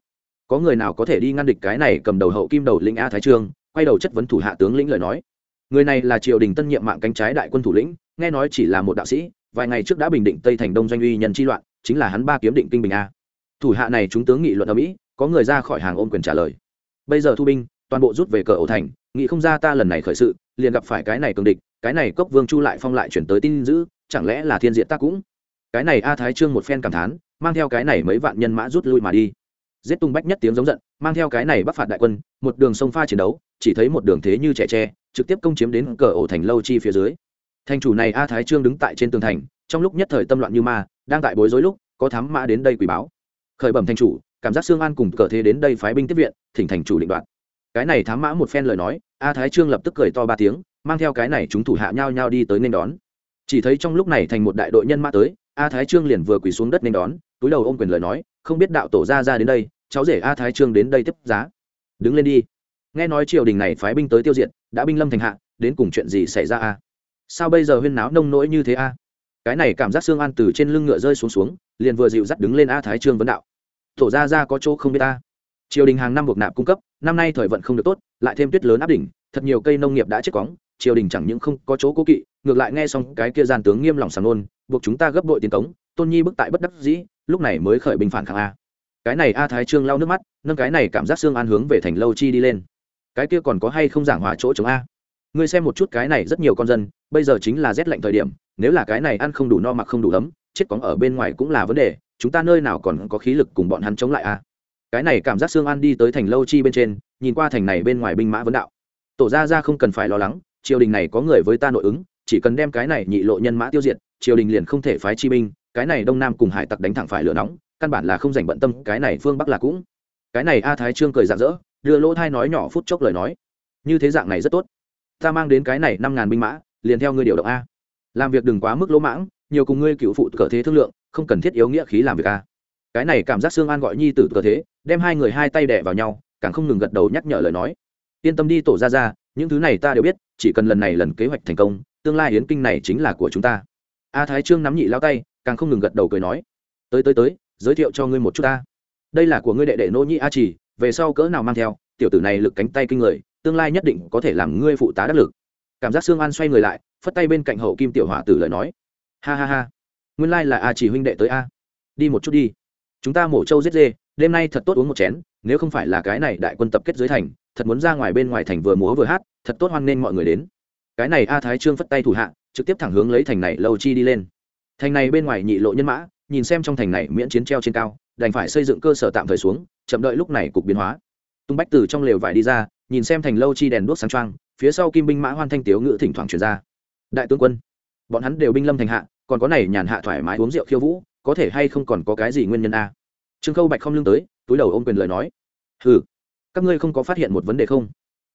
Có người nào có thể đi ngăn địch cái này cầm đầu hậu kim đầu lĩnh a thái trương, quay đầu chất vấn thủ hạ tướng lĩnh lời nói. Người này là triều đình tân nhiệm mạng cánh trái đại quân thủ lĩnh, nghe nói chỉ là một đạo sĩ, vài ngày trước đã bình định tây thành đông doanh uy nhân chi loạn, chính là hắn ba kiếm định kinh bình a thủ hạ này chúng tướng nghị luận ở mỹ, có người ra khỏi hàng ôm quyền trả lời. Bây giờ thu binh, toàn bộ rút về cờ ổ thành, nghị không ra ta lần này khởi sự, liền gặp phải cái này cường địch, cái này cốc vương chu lại phong lại chuyển tới tin giữ chẳng lẽ là thiên diện ta cũng? Cái này a thái trương một phen cảm thán, mang theo cái này mấy vạn nhân mã rút lui mà đi. Giết tung bách nhất tiếng giống giận, mang theo cái này bắc phạt đại quân, một đường sông pha chiến đấu, chỉ thấy một đường thế như trẻ tre, trực tiếp công chiếm đến cờ ổ thành lâu chi phía dưới. Thành chủ này a thái trương đứng tại trên tường thành, trong lúc nhất thời tâm loạn như ma, đang tại bối rối lúc, có thám mã đến đây quỷ báo khởi bẩm thành chủ, cảm giác xương an cùng cờ thế đến đây phái binh tiếp viện, thỉnh thành chủ định đoạt. Cái này thám mã một phen lời nói, a thái trương lập tức cười to ba tiếng, mang theo cái này chúng thủ hạ nhau nhau đi tới nên đón. Chỉ thấy trong lúc này thành một đại đội nhân mã tới, a thái trương liền vừa quỳ xuống đất nên đón, túi đầu ôm quyền lời nói, không biết đạo tổ ra ra đến đây, cháu rể a thái trương đến đây tiếp giá. Đứng lên đi. Nghe nói triều đình này phái binh tới tiêu diệt, đã binh lâm thành hạ, đến cùng chuyện gì xảy ra a? Sao bây giờ huyên náo nông nỗi như thế a? Cái này cảm giác xương an từ trên lưng ngựa rơi xuống xuống, liền vừa dịu dắt đứng lên a thái trương vấn đạo tổ ra ra có chỗ không biết ta. Triều đình hàng năm buộc nạp cung cấp, năm nay thời vận không được tốt, lại thêm tuyết lớn áp đỉnh, thật nhiều cây nông nghiệp đã chết cóng triều đình chẳng những không có chỗ cố kỵ, ngược lại nghe xong cái kia gian tướng nghiêm lòng sàng nôn, buộc chúng ta gấp đội tiền cống, tôn nhi bức tại bất đắc dĩ, lúc này mới khởi binh phản kháng a. Cái này a thái trương lau nước mắt, nâng cái này cảm giác xương an hướng về thành lâu chi đi lên. Cái kia còn có hay không giảng hòa chỗ chống a? Ngươi xem một chút cái này rất nhiều con dân, bây giờ chính là rét lạnh thời điểm, nếu là cái này ăn không đủ no mặc không đủ ấm, chết cóng ở bên ngoài cũng là vấn đề chúng ta nơi nào còn có khí lực cùng bọn hắn chống lại a cái này cảm giác xương an đi tới thành lâu chi bên trên, nhìn qua thành này bên ngoài binh mã vấn đạo. Tổ ra ra không cần phải lo lắng, triều đình này có người với ta nội ứng, chỉ cần đem cái này nhị lộ nhân mã tiêu diệt, triều đình liền không thể phái chi binh, cái này đông nam cùng hải tặc đánh thẳng phải lửa nóng, căn bản là không dành bận tâm, cái này phương bắc là cũng. Cái này a thái trương cười rạng rỡ, đưa lỗ thai nói nhỏ phút chốc lời nói. Như thế dạng này rất tốt. Ta mang đến cái này năm ngàn binh mã, liền theo ngươi điều động a. Làm việc đừng quá mức lỗ mãng, nhiều cùng ngươi cựu phụ cờ thế thương lượng không cần thiết yếu nghĩa khí làm việc a cái này cảm giác xương an gọi nhi tử cơ thế, đem hai người hai tay đẻ vào nhau, càng không ngừng gật đầu nhắc nhở lời nói. Yên tâm đi tổ ra ra những thứ này ta đều biết, chỉ cần lần này lần kế hoạch thành công, tương lai yến kinh này chính là của chúng ta. A thái trương nắm nhị lao tay, càng không ngừng gật đầu cười nói. Tới tới tới, giới thiệu cho ngươi một chút ta. Đây là của ngươi đệ đệ nô nhị a chỉ về sau cỡ nào mang theo, tiểu tử này lực cánh tay kinh người, tương lai nhất định có thể làm ngươi phụ tá đắc lực. Cảm giác xương an xoay người lại, phất tay bên cạnh hậu kim tiểu hỏa tử lời nói. Ha ha ha nguyên lai là a chỉ huynh đệ tới a. Đi một chút đi. Chúng ta mổ trâu giết dê, đêm nay thật tốt uống một chén, nếu không phải là cái này đại quân tập kết dưới thành, thật muốn ra ngoài bên ngoài thành vừa múa vừa hát, thật tốt hoan nên mọi người đến. Cái này a thái trương phất tay thủ hạ, trực tiếp thẳng hướng lấy thành này lâu chi đi lên. Thành này bên ngoài nhị lộ nhân mã, nhìn xem trong thành này miễn chiến treo trên cao, đành phải xây dựng cơ sở tạm thời xuống, chậm đợi lúc này cục biến hóa. Tung bách từ trong lều vải đi ra, nhìn xem thành lâu chi đèn đuốc sáng trăng phía sau kim binh mã hoan thanh tiếu ngự thỉnh thoảng truyền ra. Đại tướng quân, bọn hắn đều binh lâm thành hạ còn có này nhàn hạ thoải mái uống rượu khiêu vũ, có thể hay không còn có cái gì nguyên nhân a? Trương khâu bạch không lưng tới, túi đầu ôm quyền lời nói. Ừ các ngươi không có phát hiện một vấn đề không?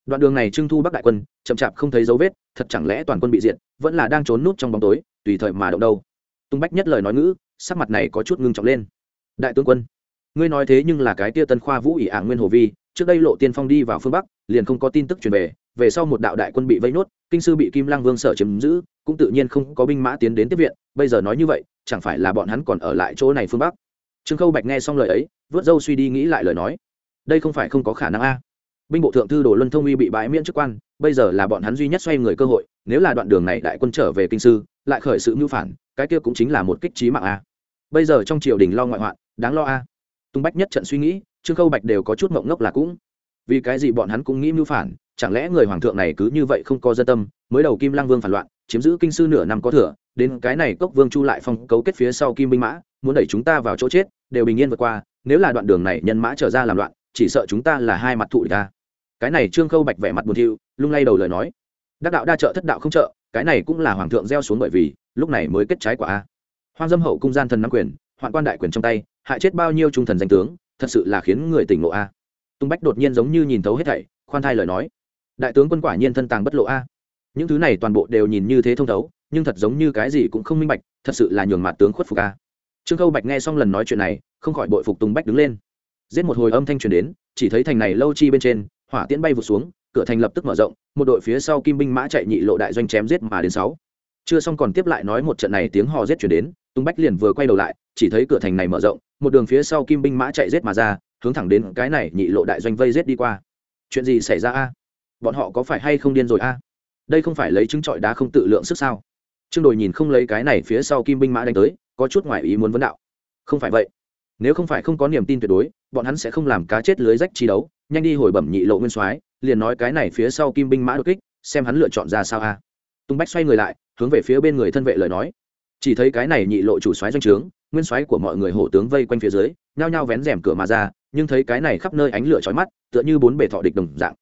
Đoạn đường này trưng thu bắc đại quân, chậm chạp không thấy dấu vết, thật chẳng lẽ toàn quân bị diệt, vẫn là đang trốn nút trong bóng tối, tùy thời mà động đâu? Tung bách nhất lời nói ngữ, sắc mặt này có chút ngưng trọng lên. Đại tướng quân, ngươi nói thế nhưng là cái tia tân khoa vũ ỷ ả nguyên hồ vi, trước đây lộ tiên phong đi vào phương bắc, liền không có tin tức truyền về về sau một đạo đại quân bị vây nốt, kinh sư bị kim lăng vương sở chiếm giữ, cũng tự nhiên không có binh mã tiến đến tiếp viện, bây giờ nói như vậy, chẳng phải là bọn hắn còn ở lại chỗ này phương bắc? Trương khâu bạch nghe xong lời ấy, vớt dâu suy đi nghĩ lại lời nói. Đây không phải không có khả năng a. Binh bộ thượng thư đồ luân thông uy bị bãi miễn chức quan, bây giờ là bọn hắn duy nhất xoay người cơ hội, nếu là đoạn đường này đại quân trở về kinh sư, lại khởi sự mưu phản, cái kia cũng chính là một kích trí mạng a. Bây giờ trong triều đình lo ngoại hoạn, đáng lo a. Tung bách nhất trận suy nghĩ, trương khâu bạch đều có chút mộng ngốc là cũng vì cái gì bọn hắn cũng nghĩ mưu phản, chẳng lẽ người hoàng thượng này cứ như vậy không có dân tâm, mới đầu kim lang vương phản loạn, chiếm giữ kinh sư nửa năm có thừa, đến cái này cốc vương chu lại phong cấu kết phía sau kim binh mã, muốn đẩy chúng ta vào chỗ chết, đều bình yên vượt qua, nếu là đoạn đường này nhân mã trở ra làm loạn, chỉ sợ chúng ta là hai mặt thụ địch ta cái này trương khâu bạch vẻ mặt buồn thiu, lung lay đầu lời nói. Đắc đạo đa trợ thất đạo không trợ, cái này cũng là hoàng thượng gieo xuống bởi vì, lúc này mới kết trái quả a. Hoang dâm hậu cung gian thần nắm quyền, hoạn quan đại quyền trong tay, hại chết bao nhiêu trung thần danh tướng, thật sự là khiến người tỉnh ngộ a tung bách đột nhiên giống như nhìn thấu hết thảy, khoan thai lời nói. Đại tướng quân quả nhiên thân tàng bất lộ a. Những thứ này toàn bộ đều nhìn như thế thông thấu, nhưng thật giống như cái gì cũng không minh bạch, thật sự là nhường mặt tướng khuất phục a. Trương khâu bạch nghe xong lần nói chuyện này, không khỏi bội phục tùng bách đứng lên. Giết một hồi âm thanh truyền đến, chỉ thấy thành này lâu chi bên trên, hỏa tiễn bay vụt xuống, cửa thành lập tức mở rộng, một đội phía sau kim binh mã chạy nhị lộ đại doanh chém giết mà đến sáu. Chưa xong còn tiếp lại nói một trận này tiếng hò giết chuyển đến tung bách liền vừa quay đầu lại, chỉ thấy cửa thành này mở rộng, một đường phía sau kim binh mã chạy giết mà ra hướng thẳng đến cái này nhị lộ đại doanh vây rết đi qua. Chuyện gì xảy ra a? Bọn họ có phải hay không điên rồi a? Đây không phải lấy trứng trọi đá không tự lượng sức sao? Trương đồi nhìn không lấy cái này phía sau kim binh mã đánh tới, có chút ngoài ý muốn vấn đạo. Không phải vậy. Nếu không phải không có niềm tin tuyệt đối, bọn hắn sẽ không làm cá chết lưới rách chi đấu, nhanh đi hồi bẩm nhị lộ nguyên soái, liền nói cái này phía sau kim binh mã đột kích, xem hắn lựa chọn ra sao a. Tung bách xoay người lại, hướng về phía bên người thân vệ lời nói. Chỉ thấy cái này nhị lộ chủ soái doanh trướng nguyên soái của mọi người hổ tướng vây quanh phía dưới, nhao nhao vén rèm cửa mà ra, nhưng thấy cái này khắp nơi ánh lửa chói mắt, tựa như bốn bề thọ địch đồng dạng.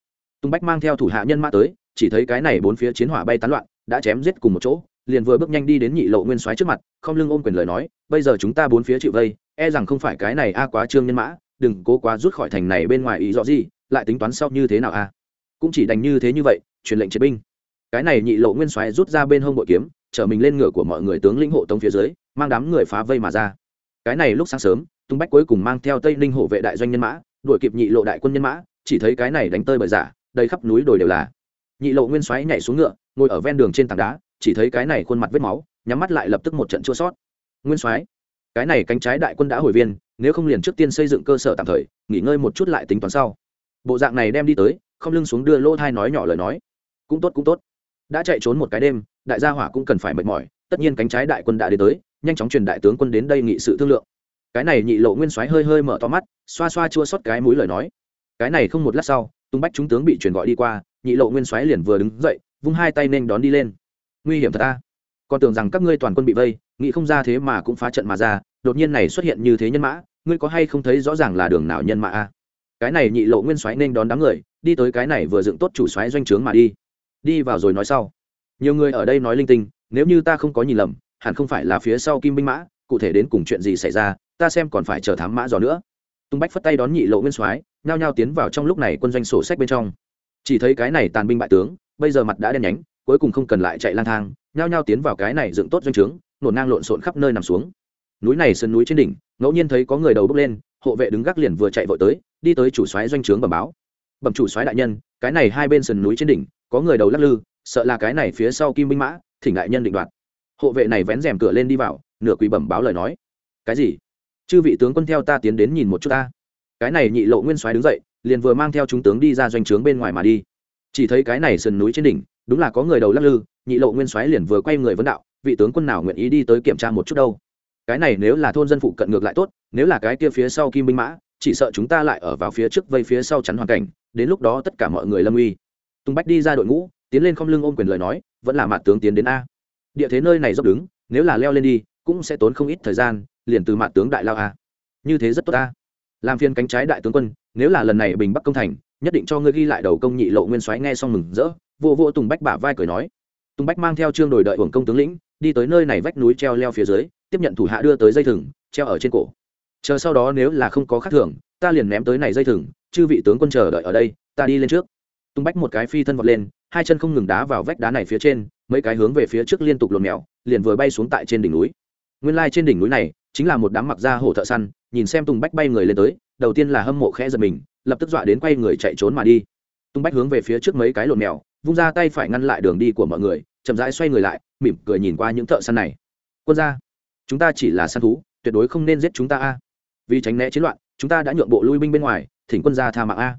Tung bách mang theo thủ hạ nhân mã tới, chỉ thấy cái này bốn phía chiến hỏa bay tán loạn, đã chém giết cùng một chỗ, liền vừa bước nhanh đi đến nhị lộ nguyên soái trước mặt, không lưng ôm quyền lời nói, bây giờ chúng ta bốn phía chịu vây e rằng không phải cái này a quá trương nhân mã, đừng cố quá rút khỏi thành này bên ngoài ý rõ gì, lại tính toán sau như thế nào a? Cũng chỉ đành như thế như vậy, truyền lệnh chiến binh. Cái này nhị lộ nguyên soái rút ra bên hông bội kiếm, chở mình lên ngựa của mọi người tướng lĩnh hộ tống phía dưới mang đám người phá vây mà ra. Cái này lúc sáng sớm, tung bách cuối cùng mang theo tây ninh hộ vệ đại doanh nhân mã, đuổi kịp nhị lộ đại quân nhân mã, chỉ thấy cái này đánh tơi bởi giả, đầy khắp núi đồi đều là. Nhị lộ nguyên xoáy nhảy xuống ngựa, ngồi ở ven đường trên tảng đá, chỉ thấy cái này khuôn mặt vết máu, nhắm mắt lại lập tức một trận chua sót. Nguyên soái, cái này cánh trái đại quân đã hồi viên, nếu không liền trước tiên xây dựng cơ sở tạm thời, nghỉ ngơi một chút lại tính toán sau. Bộ dạng này đem đi tới, không lưng xuống đưa lỗ thai nói nhỏ lời nói. Cũng tốt cũng tốt. Đã chạy trốn một cái đêm, đại gia hỏa cũng cần phải mệt mỏi, tất nhiên cánh trái đại quân đã đến tới nhanh chóng truyền đại tướng quân đến đây nghị sự thương lượng. Cái này nhị lộ nguyên soái hơi hơi mở to mắt, xoa xoa chua xót cái mũi lời nói. Cái này không một lát sau, tung bách chúng tướng bị truyền gọi đi qua, nhị lộ nguyên soái liền vừa đứng dậy, vung hai tay nên đón đi lên. Nguy hiểm thật ta. Còn tưởng rằng các ngươi toàn quân bị vây nghĩ không ra thế mà cũng phá trận mà ra, đột nhiên này xuất hiện như thế nhân mã, ngươi có hay không thấy rõ ràng là đường nào nhân mã a? Cái này nhị lộ nguyên soái nên đón đám người, đi tới cái này vừa dựng tốt chủ soái doanh trướng mà đi. Đi vào rồi nói sau. Nhiều người ở đây nói linh tinh, nếu như ta không có nhìn lầm hẳn không phải là phía sau kim binh mã, cụ thể đến cùng chuyện gì xảy ra, ta xem còn phải chờ thám mã dò nữa. Tung bách phất tay đón nhị lộ nguyên soái, nhao nhao tiến vào trong lúc này quân doanh sổ sách bên trong. Chỉ thấy cái này tàn binh bại tướng, bây giờ mặt đã đen nhánh, cuối cùng không cần lại chạy lang thang, nhao nhao tiến vào cái này dựng tốt doanh trướng nổn ngang lộn xộn khắp nơi nằm xuống. Núi này sân núi trên đỉnh, ngẫu nhiên thấy có người đầu bước lên, hộ vệ đứng gác liền vừa chạy vội tới, đi tới chủ soái doanh trướng bẩm báo. Bẩm chủ soái đại nhân, cái này hai bên sườn núi trên đỉnh, có người đầu lắc lư, sợ là cái này phía sau kim binh mã, thỉnh đại nhân định đoạt hộ vệ này vén rèm cửa lên đi vào, nửa quỳ bẩm báo lời nói. Cái gì? Chư vị tướng quân theo ta tiến đến nhìn một chút ta. Cái này nhị lộ nguyên soái đứng dậy, liền vừa mang theo chúng tướng đi ra doanh trướng bên ngoài mà đi. Chỉ thấy cái này sườn núi trên đỉnh, đúng là có người đầu lắc lư, nhị lộ nguyên soái liền vừa quay người vấn đạo, vị tướng quân nào nguyện ý đi tới kiểm tra một chút đâu? Cái này nếu là thôn dân phụ cận ngược lại tốt, nếu là cái kia phía sau kim binh mã, chỉ sợ chúng ta lại ở vào phía trước vây phía sau chắn hoàn cảnh, đến lúc đó tất cả mọi người lâm uy. Tung bách đi ra đội ngũ, tiến lên không lưng ôm quyền lời nói, vẫn là mặt tướng tiến đến a địa thế nơi này dốc đứng, nếu là leo lên đi, cũng sẽ tốn không ít thời gian, liền từ mạn tướng đại lao a. Như thế rất tốt à. làm phiên cánh trái đại tướng quân, nếu là lần này bình bắc công thành, nhất định cho ngươi ghi lại đầu công nhị lộ nguyên soái nghe xong mừng rỡ, vô vô tùng bách bả vai cười nói. Tùng bách mang theo trương đổi đợi hưởng công tướng lĩnh, đi tới nơi này vách núi treo leo phía dưới, tiếp nhận thủ hạ đưa tới dây thừng, treo ở trên cổ. Chờ sau đó nếu là không có khác thường, ta liền ném tới này dây thừng, chư vị tướng quân chờ đợi ở đây, ta đi lên trước. Tung bách một cái phi thân vọt lên, hai chân không ngừng đá vào vách đá này phía trên mấy cái hướng về phía trước liên tục lộn mèo, liền vừa bay xuống tại trên đỉnh núi. Nguyên lai trên đỉnh núi này, chính là một đám mặc da hổ thợ săn, nhìn xem tùng bách bay người lên tới, đầu tiên là hâm mộ khẽ giật mình, lập tức dọa đến quay người chạy trốn mà đi. Tung bách hướng về phía trước mấy cái lộn mèo, vung ra tay phải ngăn lại đường đi của mọi người, chậm rãi xoay người lại, mỉm cười nhìn qua những thợ săn này. Quân gia, chúng ta chỉ là săn thú, tuyệt đối không nên giết chúng ta a. Vì tránh né chiến loạn, chúng ta đã nhượng bộ lui binh bên ngoài, thỉnh quân gia tha mạng a.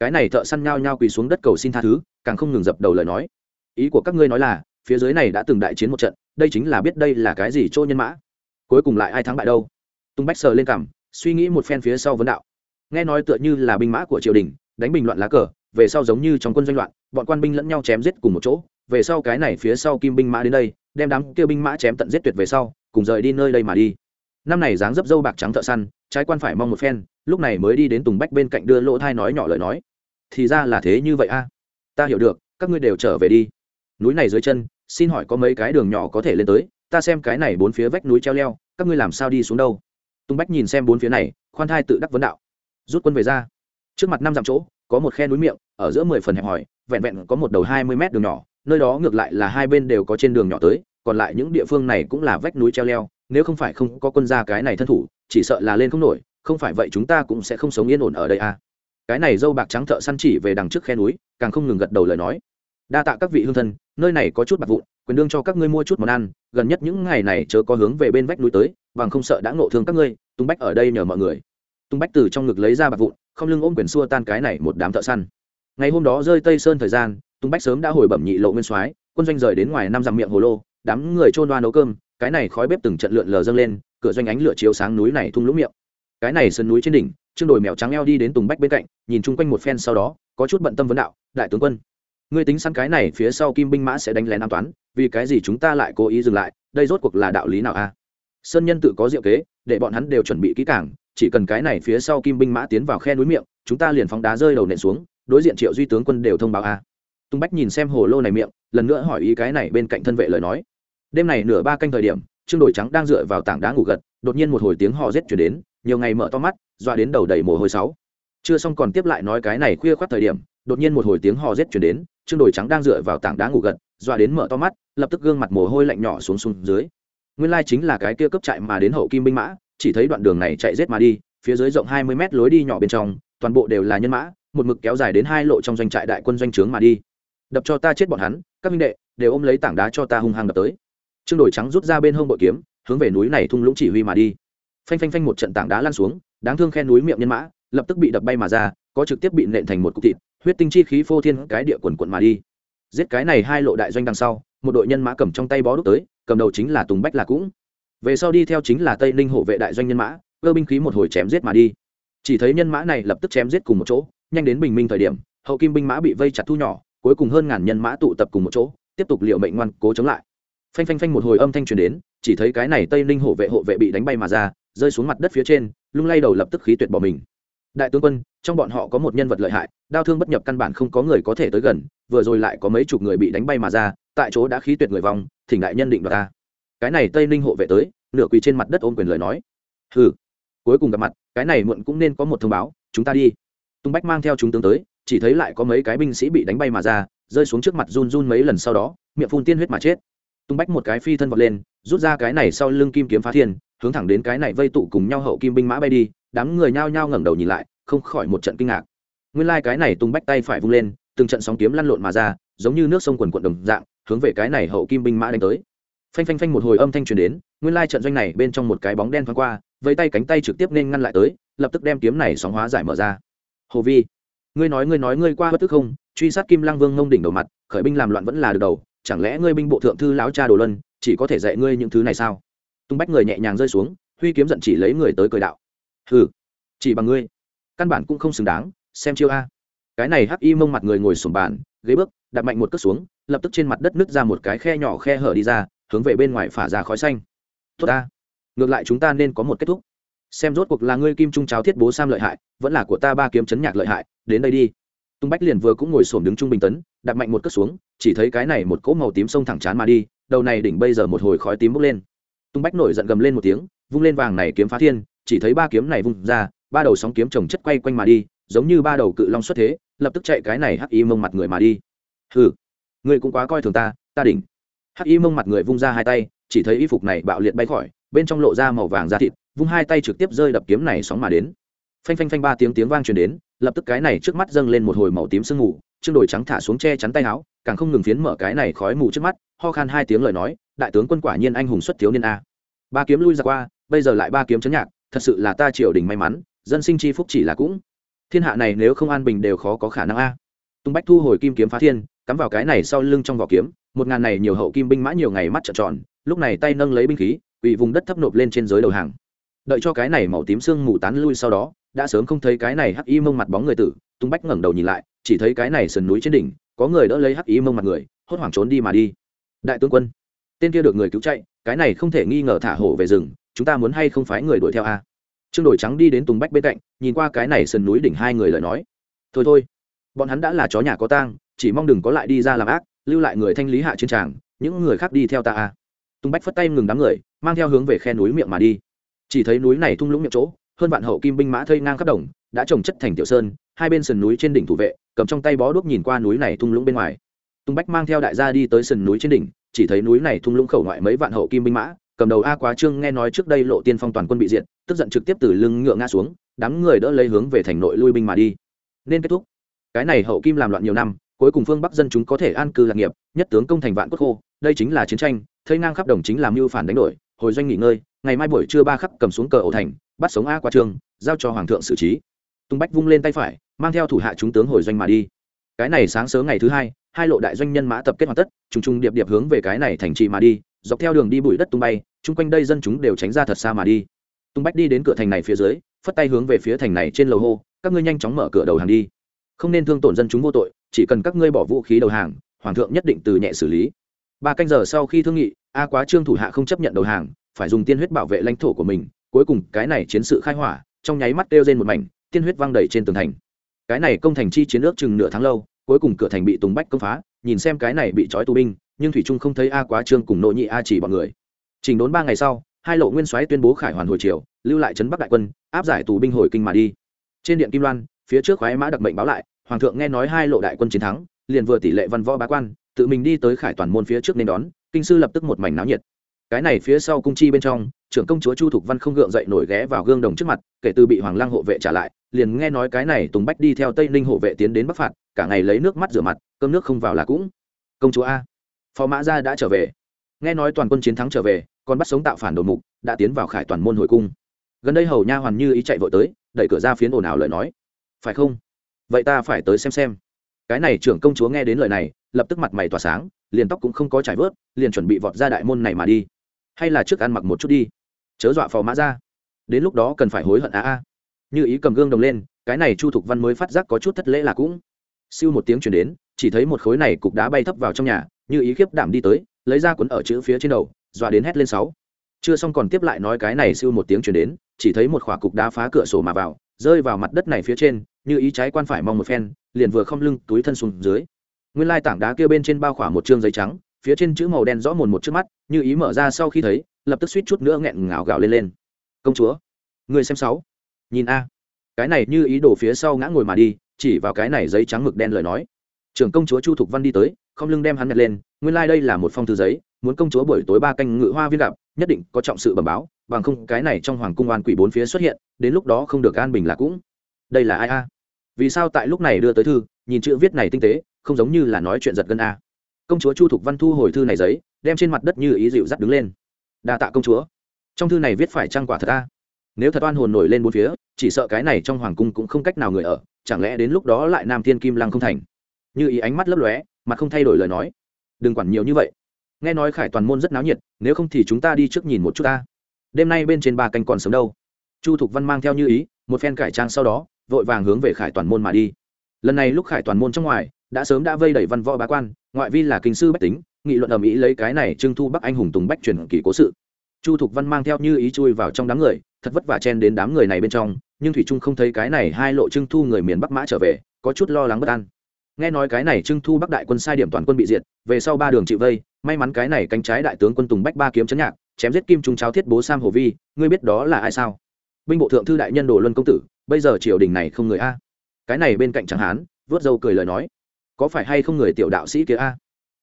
Cái này thợ săn nhao nhao quỳ xuống đất cầu xin tha thứ, càng không ngừng dập đầu lời nói. Ý của các ngươi nói là phía dưới này đã từng đại chiến một trận, đây chính là biết đây là cái gì chỗ nhân mã. Cuối cùng lại ai thắng bại đâu? Tung bách sờ lên cảm suy nghĩ một phen phía sau vấn đạo. Nghe nói tựa như là binh mã của triều đình, đánh bình loạn lá cờ, về sau giống như trong quân doanh loạn, bọn quan binh lẫn nhau chém giết cùng một chỗ, về sau cái này phía sau kim binh mã đến đây, đem đám kêu binh mã chém tận giết tuyệt về sau, cùng rời đi nơi đây mà đi. Năm này dáng dấp dâu bạc trắng thợ săn, trái quan phải mong một phen, lúc này mới đi đến tùng bách bên cạnh đưa lỗ thai nói nhỏ lời nói. Thì ra là thế như vậy a. Ta hiểu được, các ngươi đều trở về đi núi này dưới chân, xin hỏi có mấy cái đường nhỏ có thể lên tới? Ta xem cái này bốn phía vách núi treo leo, các ngươi làm sao đi xuống đâu? Tùng bách nhìn xem bốn phía này, khoan thai tự đắc vấn đạo. Rút quân về ra. Trước mặt năm dặm chỗ, có một khe núi miệng, ở giữa mười phần hẹp hòi, vẹn vẹn có một đầu hai mươi mét đường nhỏ, nơi đó ngược lại là hai bên đều có trên đường nhỏ tới, còn lại những địa phương này cũng là vách núi treo leo, nếu không phải không có quân gia cái này thân thủ, chỉ sợ là lên không nổi, không phải vậy chúng ta cũng sẽ không sống yên ổn ở đây à. Cái này dâu bạc trắng thợ săn chỉ về đằng trước khe núi, càng không ngừng gật đầu lời nói đa tạ các vị hương thân, nơi này có chút bạc vụn, quyền đương cho các ngươi mua chút món ăn, gần nhất những ngày này chớ có hướng về bên vách núi tới, bằng không sợ đã ngộ thương các ngươi, tung bách ở đây nhờ mọi người. Tung bách từ trong ngực lấy ra bạc vụn, không lưng ôm quyền xua tan cái này một đám thợ săn. Ngày hôm đó rơi tây sơn thời gian, tung bách sớm đã hồi bẩm nhị lộ nguyên soái, quân doanh rời đến ngoài năm dặm miệng hồ lô, đám người trôn đoa nấu cơm, cái này khói bếp từng trận lượn lờ dâng lên, cửa doanh ánh lửa chiếu sáng núi này thung lũng miệng. Cái này sườn núi trên đỉnh, trương đồi mèo trắng eo đi đến tùng bách bên cạnh, nhìn chung quanh một phen sau đó, có chút bận tâm vấn đạo, đại tướng quân ngươi tính sẵn cái này phía sau kim binh mã sẽ đánh lén an toán vì cái gì chúng ta lại cố ý dừng lại? Đây rốt cuộc là đạo lý nào a? Sơn nhân tự có diệu kế, để bọn hắn đều chuẩn bị kỹ càng, chỉ cần cái này phía sau kim binh mã tiến vào khe núi miệng, chúng ta liền phóng đá rơi đầu nện xuống, đối diện triệu duy tướng quân đều thông báo a. Tung bách nhìn xem hồ lô này miệng, lần nữa hỏi ý cái này bên cạnh thân vệ lời nói. Đêm này nửa ba canh thời điểm, trương đổi trắng đang dựa vào tảng đá ngủ gật, đột nhiên một hồi tiếng hò rết chuyển đến, nhiều ngày mở to mắt doa đến đầu đầy mồ hôi sáu. Chưa xong còn tiếp lại nói cái này khuya khoắt thời điểm đột nhiên một hồi tiếng hò rết chuyển đến, trương đồi trắng đang dựa vào tảng đá ngủ gật doa đến mở to mắt, lập tức gương mặt mồ hôi lạnh nhỏ xuống xuống dưới. Nguyên lai chính là cái kia cấp chạy mà đến hậu kim binh mã, chỉ thấy đoạn đường này chạy rết mà đi, phía dưới rộng hai mươi mét lối đi nhỏ bên trong, toàn bộ đều là nhân mã, một mực kéo dài đến hai lộ trong doanh trại đại quân doanh trướng mà đi. Đập cho ta chết bọn hắn, các minh đệ, đều ôm lấy tảng đá cho ta hung hăng đập tới. Trương đồi trắng rút ra bên hông bội kiếm, hướng về núi này thung lũng chỉ huy mà đi. Phanh phanh phanh một trận tảng đá lan xuống, đáng thương khe núi miệng nhân mã, lập tức bị đập bay mà ra, có trực tiếp bị nện thành một cục thịt huyết tinh chi khí phô thiên cái địa quần quận mà đi. Giết cái này hai lộ đại doanh đằng sau, một đội nhân mã cầm trong tay bó đúc tới, cầm đầu chính là tùng bách là cũng. Về sau đi theo chính là tây ninh hộ vệ đại doanh nhân mã, cơ binh khí một hồi chém giết mà đi. Chỉ thấy nhân mã này lập tức chém giết cùng một chỗ, nhanh đến bình minh thời điểm, hậu kim binh mã bị vây chặt thu nhỏ, cuối cùng hơn ngàn nhân mã tụ tập cùng một chỗ, tiếp tục liệu mệnh ngoan cố chống lại. Phanh phanh phanh một hồi âm thanh truyền đến, chỉ thấy cái này tây ninh hộ vệ hộ vệ bị đánh bay mà ra, rơi xuống mặt đất phía trên, lung lay đầu lập tức khí tuyệt bỏ mình. Đại tướng quân trong bọn họ có một nhân vật lợi hại đau thương bất nhập căn bản không có người có thể tới gần, vừa rồi lại có mấy chục người bị đánh bay mà ra, tại chỗ đã khí tuyệt người vòng thỉnh đại nhân định đoạt ta. Cái này tây ninh hộ vệ tới, nửa quỳ trên mặt đất ôm quyền lời nói. Hừ, cuối cùng gặp mặt, cái này muộn cũng nên có một thông báo, chúng ta đi. Tung bách mang theo chúng tướng tới, chỉ thấy lại có mấy cái binh sĩ bị đánh bay mà ra, rơi xuống trước mặt run run mấy lần sau đó, miệng phun tiên huyết mà chết. Tung bách một cái phi thân vọt lên, rút ra cái này sau lưng kim kiếm phá thiên, hướng thẳng đến cái này vây tụ cùng nhau hậu kim binh mã bay đi, đám người nhao nhao ngẩng đầu nhìn lại không khỏi một trận kinh ngạc. Nguyên lai cái này tung bách tay phải vung lên, từng trận sóng kiếm lăn lộn mà ra, giống như nước sông quần quận đồng dạng, hướng về cái này hậu kim binh mã đánh tới. Phanh phanh phanh một hồi âm thanh truyền đến, nguyên lai trận doanh này bên trong một cái bóng đen thoáng qua với tay cánh tay trực tiếp nên ngăn lại tới, lập tức đem kiếm này sóng hóa giải mở ra. Hồ vi, ngươi nói ngươi nói ngươi qua bất tức không, truy sát kim lang vương ngông đỉnh đầu mặt, khởi binh làm loạn vẫn là được đầu, chẳng lẽ ngươi binh bộ thượng thư lão cha đồ luân, chỉ có thể dạy ngươi những thứ này sao? Tung bách người nhẹ nhàng rơi xuống, huy kiếm giận chỉ lấy người tới cười đạo. Hừ, chỉ bằng ngươi căn bản cũng không xứng đáng, xem chiêu a. Cái này hắc y mông mặt người ngồi sổm bàn, ghế bước đặt mạnh một cước xuống, lập tức trên mặt đất nứt ra một cái khe nhỏ khe hở đi ra, hướng về bên ngoài phả ra khói xanh. Tốt ta ngược lại chúng ta nên có một kết thúc. Xem rốt cuộc là ngươi kim trung cháo thiết bố sam lợi hại, vẫn là của ta ba kiếm chấn nhạc lợi hại, đến đây đi. Tung bách liền vừa cũng ngồi xổm đứng trung bình tấn đặt mạnh một cất xuống, chỉ thấy cái này một cỗ màu tím sông thẳng chán mà đi, đầu này đỉnh bây giờ một hồi khói tím bốc lên. Tung bách nổi giận gầm lên một tiếng, vung lên vàng này kiếm phá thiên, chỉ thấy ba kiếm này vung ra ba đầu sóng kiếm chồng chất quay quanh mà đi, giống như ba đầu cự long xuất thế, lập tức chạy cái này hắc y mông mặt người mà đi. Hừ, ngươi cũng quá coi thường ta ta đỉnh. Hắc y mông mặt người vung ra hai tay, chỉ thấy y phục này bạo liệt bay khỏi, bên trong lộ ra màu vàng da thịt, vung hai tay trực tiếp rơi đập kiếm này sóng mà đến. Phanh phanh phanh ba tiếng tiếng vang truyền đến, lập tức cái này trước mắt dâng lên một hồi màu tím sương mù, trương đồi trắng thả xuống che chắn tay áo, càng không ngừng phiến mở cái này khói mù trước mắt, ho khan hai tiếng lời nói, đại tướng quân quả nhiên anh hùng xuất thiếu niên a. Ba kiếm lui ra qua, bây giờ lại ba kiếm chấn nhạc, thật sự là ta triều đình may mắn dân sinh chi phúc chỉ là cũng. Thiên hạ này nếu không an bình đều khó có khả năng a. Tung bách thu hồi kim kiếm phá thiên, cắm vào cái này sau lưng trong vỏ kiếm, một ngàn này nhiều hậu kim binh mã nhiều ngày mắt trợn tròn, lúc này tay nâng lấy binh khí bị vùng đất thấp nộp lên trên giới đầu hàng. Đợi cho cái này màu tím sương mù tán lui sau đó, đã sớm không thấy cái này hắc y mông mặt bóng người tử, tung bách ngẩng đầu nhìn lại, chỉ thấy cái này sườn núi trên đỉnh, có người đỡ lấy hắc y mông mặt người, hốt hoảng trốn đi mà đi. Đại tướng quân, tên kia được người cứu chạy, cái này không thể nghi ngờ thả hổ về rừng, chúng ta muốn hay không phái người đuổi theo a? Trương đổi trắng đi đến tùng bách bên cạnh, nhìn qua cái này sườn núi đỉnh hai người lời nói. Thôi thôi, bọn hắn đã là chó nhà có tang, chỉ mong đừng có lại đi ra làm ác, lưu lại người thanh lý hạ chiến tràng, những người khác đi theo ta a tùng bách phất tay ngừng đám người, mang theo hướng về khe núi miệng mà đi. Chỉ thấy núi này thung lũng miệng chỗ, hơn vạn hậu kim binh mã thây ngang khắp đồng, đã trồng chất thành tiểu sơn, hai bên sườn núi trên đỉnh thủ vệ, cầm trong tay bó đuốc nhìn qua núi này thung lũng bên ngoài. Tung bách mang theo đại gia đi tới sườn núi trên đỉnh, chỉ thấy núi này thung lũng khẩu ngoại mấy vạn hậu kim binh mã cầm đầu a quá trương nghe nói trước đây lộ tiên phong toàn quân bị diệt, tức giận trực tiếp từ lưng ngựa ngã xuống, đám người đỡ lấy hướng về thành nội lui binh mà đi. Nên kết thúc. Cái này hậu kim làm loạn nhiều năm, cuối cùng phương bắc dân chúng có thể an cư lạc nghiệp, nhất tướng công thành vạn quốc khô, đây chính là chiến tranh thấy ngang khắp đồng chính làm mưu phản đánh đổi, hồi doanh nghỉ ngơi, ngày mai buổi trưa ba khắc cầm xuống cờ ổ thành, bắt sống a qua trường giao cho hoàng thượng xử trí. Tung bách vung lên tay phải, mang theo thủ hạ chúng tướng hồi doanh mà đi cái này sáng sớm ngày thứ hai hai lộ đại doanh nhân mã tập kết hoàn tất, trùng trùng điệp điệp hướng về cái này thành trì mà đi, dọc theo đường đi bụi đất tung bay, chung quanh đây dân chúng đều tránh ra thật xa mà đi. Tung bách đi đến cửa thành này phía dưới, phất tay hướng về phía thành này trên lầu hô, các ngươi nhanh chóng mở cửa đầu hàng đi. Không nên thương tổn dân chúng vô tội, chỉ cần các ngươi bỏ vũ khí đầu hàng, hoàng thượng nhất định từ nhẹ xử lý. Ba canh giờ sau khi thương nghị, a quá trương thủ hạ không chấp nhận đầu hàng, phải dùng tiên huyết bảo vệ lãnh thổ của mình, cuối cùng cái này chiến sự khai hỏa, trong nháy mắt đeo lên một mảnh, tiên huyết văng đầy trên tường thành cái này công thành chi chiến ước chừng nửa tháng lâu, cuối cùng cửa thành bị tùng bách công phá, nhìn xem cái này bị trói tù binh, nhưng thủy trung không thấy a quá trương cùng nội nhị a chỉ bọn người. Trình đốn ba ngày sau, hai lộ nguyên soái tuyên bố khải hoàn hồi triều, lưu lại trấn bắc đại quân, áp giải tù binh hồi kinh mà đi. Trên điện kim loan, phía trước khoái mã đặc mệnh báo lại, hoàng thượng nghe nói hai lộ đại quân chiến thắng, liền vừa tỷ lệ văn võ bá quan, tự mình đi tới khải toàn môn phía trước nên đón, kinh sư lập tức một mảnh náo nhiệt. Cái này phía sau cung chi bên trong trưởng công chúa chu thục văn không gượng dậy nổi ghé vào gương đồng trước mặt, kể từ bị hoàng lang hộ vệ trả lại, liền nghe nói cái này tùng bách đi theo tây ninh hộ vệ tiến đến bắc phạt, cả ngày lấy nước mắt rửa mặt, cơm nước không vào là cũng. Công chúa a, phó mã gia đã trở về. Nghe nói toàn quân chiến thắng trở về, còn bắt sống tạo phản đồn mục, đã tiến vào khải toàn môn hồi cung. Gần đây hầu nha hoàn như ý chạy vội tới, đẩy cửa ra phiến ồn ào lời nói. Phải không? Vậy ta phải tới xem xem. Cái này trưởng công chúa nghe đến lời này, lập tức mặt mày tỏa sáng, liền tóc cũng không có trải vớt, liền chuẩn bị vọt ra đại môn này mà đi. Hay là trước ăn mặc một chút đi chớ dọa phò mã ra. Đến lúc đó cần phải hối hận á a như ý cầm gương đồng lên, cái này chu thục văn mới phát giác có chút thất lễ là cũng. Siêu một tiếng chuyển đến, chỉ thấy một khối này cục đá bay thấp vào trong nhà, như ý khiếp đảm đi tới, lấy ra cuốn ở chữ phía trên đầu, dọa đến hét lên sáu. Chưa xong còn tiếp lại nói cái này siêu một tiếng chuyển đến, chỉ thấy một khỏa cục đá phá cửa sổ mà vào, rơi vào mặt đất này phía trên, như ý trái quan phải mong một phen, liền vừa không lưng, túi thân xuống dưới. Nguyên lai tảng đá kia bên trên bao khỏa một chương giấy trắng, phía trên chữ màu đen rõ mồn một trước mắt, như ý mở ra sau khi thấy lập tức suýt chút nữa nghẹn ngào gào lên lên. Công chúa, người xem sáu. Nhìn a. Cái này như ý đồ phía sau ngã ngồi mà đi, chỉ vào cái này giấy trắng mực đen lời nói. Trưởng công chúa chu thục văn đi tới, không lưng đem hắn nhặt lên, nguyên lai、like、đây là một phong thư giấy, muốn công chúa buổi tối ba canh ngự hoa viên gặp, nhất định có trọng sự bẩm báo, bằng không cái này trong hoàng cung oan quỷ bốn phía xuất hiện, đến lúc đó không được an bình là cũng. Đây là ai a? Vì sao tại lúc này đưa tới thư, nhìn chữ viết này tinh tế, không giống như là nói chuyện giật gân a? Công chúa chu thục văn thu hồi thư này giấy, đem trên mặt đất như ý dịu dắt đứng lên đa tạ công chúa. Trong thư này viết phải trang quả thật a. Nếu thật oan hồn nổi lên bốn phía, chỉ sợ cái này trong hoàng cung cũng không cách nào người ở, chẳng lẽ đến lúc đó lại nam thiên kim lăng không thành? Như ý ánh mắt lấp lóe, mà không thay đổi lời nói. Đừng quản nhiều như vậy. Nghe nói khải toàn môn rất náo nhiệt, nếu không thì chúng ta đi trước nhìn một chút ta. Đêm nay bên trên ba canh còn sớm đâu. Chu thục văn mang theo như ý, một phen cải trang sau đó, vội vàng hướng về khải toàn môn mà đi. Lần này lúc khải toàn môn trong ngoài, đã sớm đã vây đẩy văn võ bá quan, ngoại vi là kinh sư bách tính nghị luận ầm ĩ lấy cái này trưng thu bắc anh hùng tùng bách truyền kỳ cố sự. Chu thục văn mang theo như ý chui vào trong đám người, thật vất vả chen đến đám người này bên trong, nhưng thủy trung không thấy cái này hai lộ trưng thu người miền bắc mã trở về, có chút lo lắng bất an. Nghe nói cái này trưng thu bắc đại quân sai điểm toàn quân bị diệt, về sau ba đường chịu vây, may mắn cái này cánh trái đại tướng quân tùng bách ba kiếm chấn nhạc, chém giết kim trung cháo thiết bố sam hồ vi, ngươi biết đó là ai sao? Binh bộ thượng thư đại nhân đồ luân công tử, bây giờ triều đình này không người a. Cái này bên cạnh chẳng hán vớt dâu cười lời nói. Có phải hay không người tiểu đạo sĩ kia a?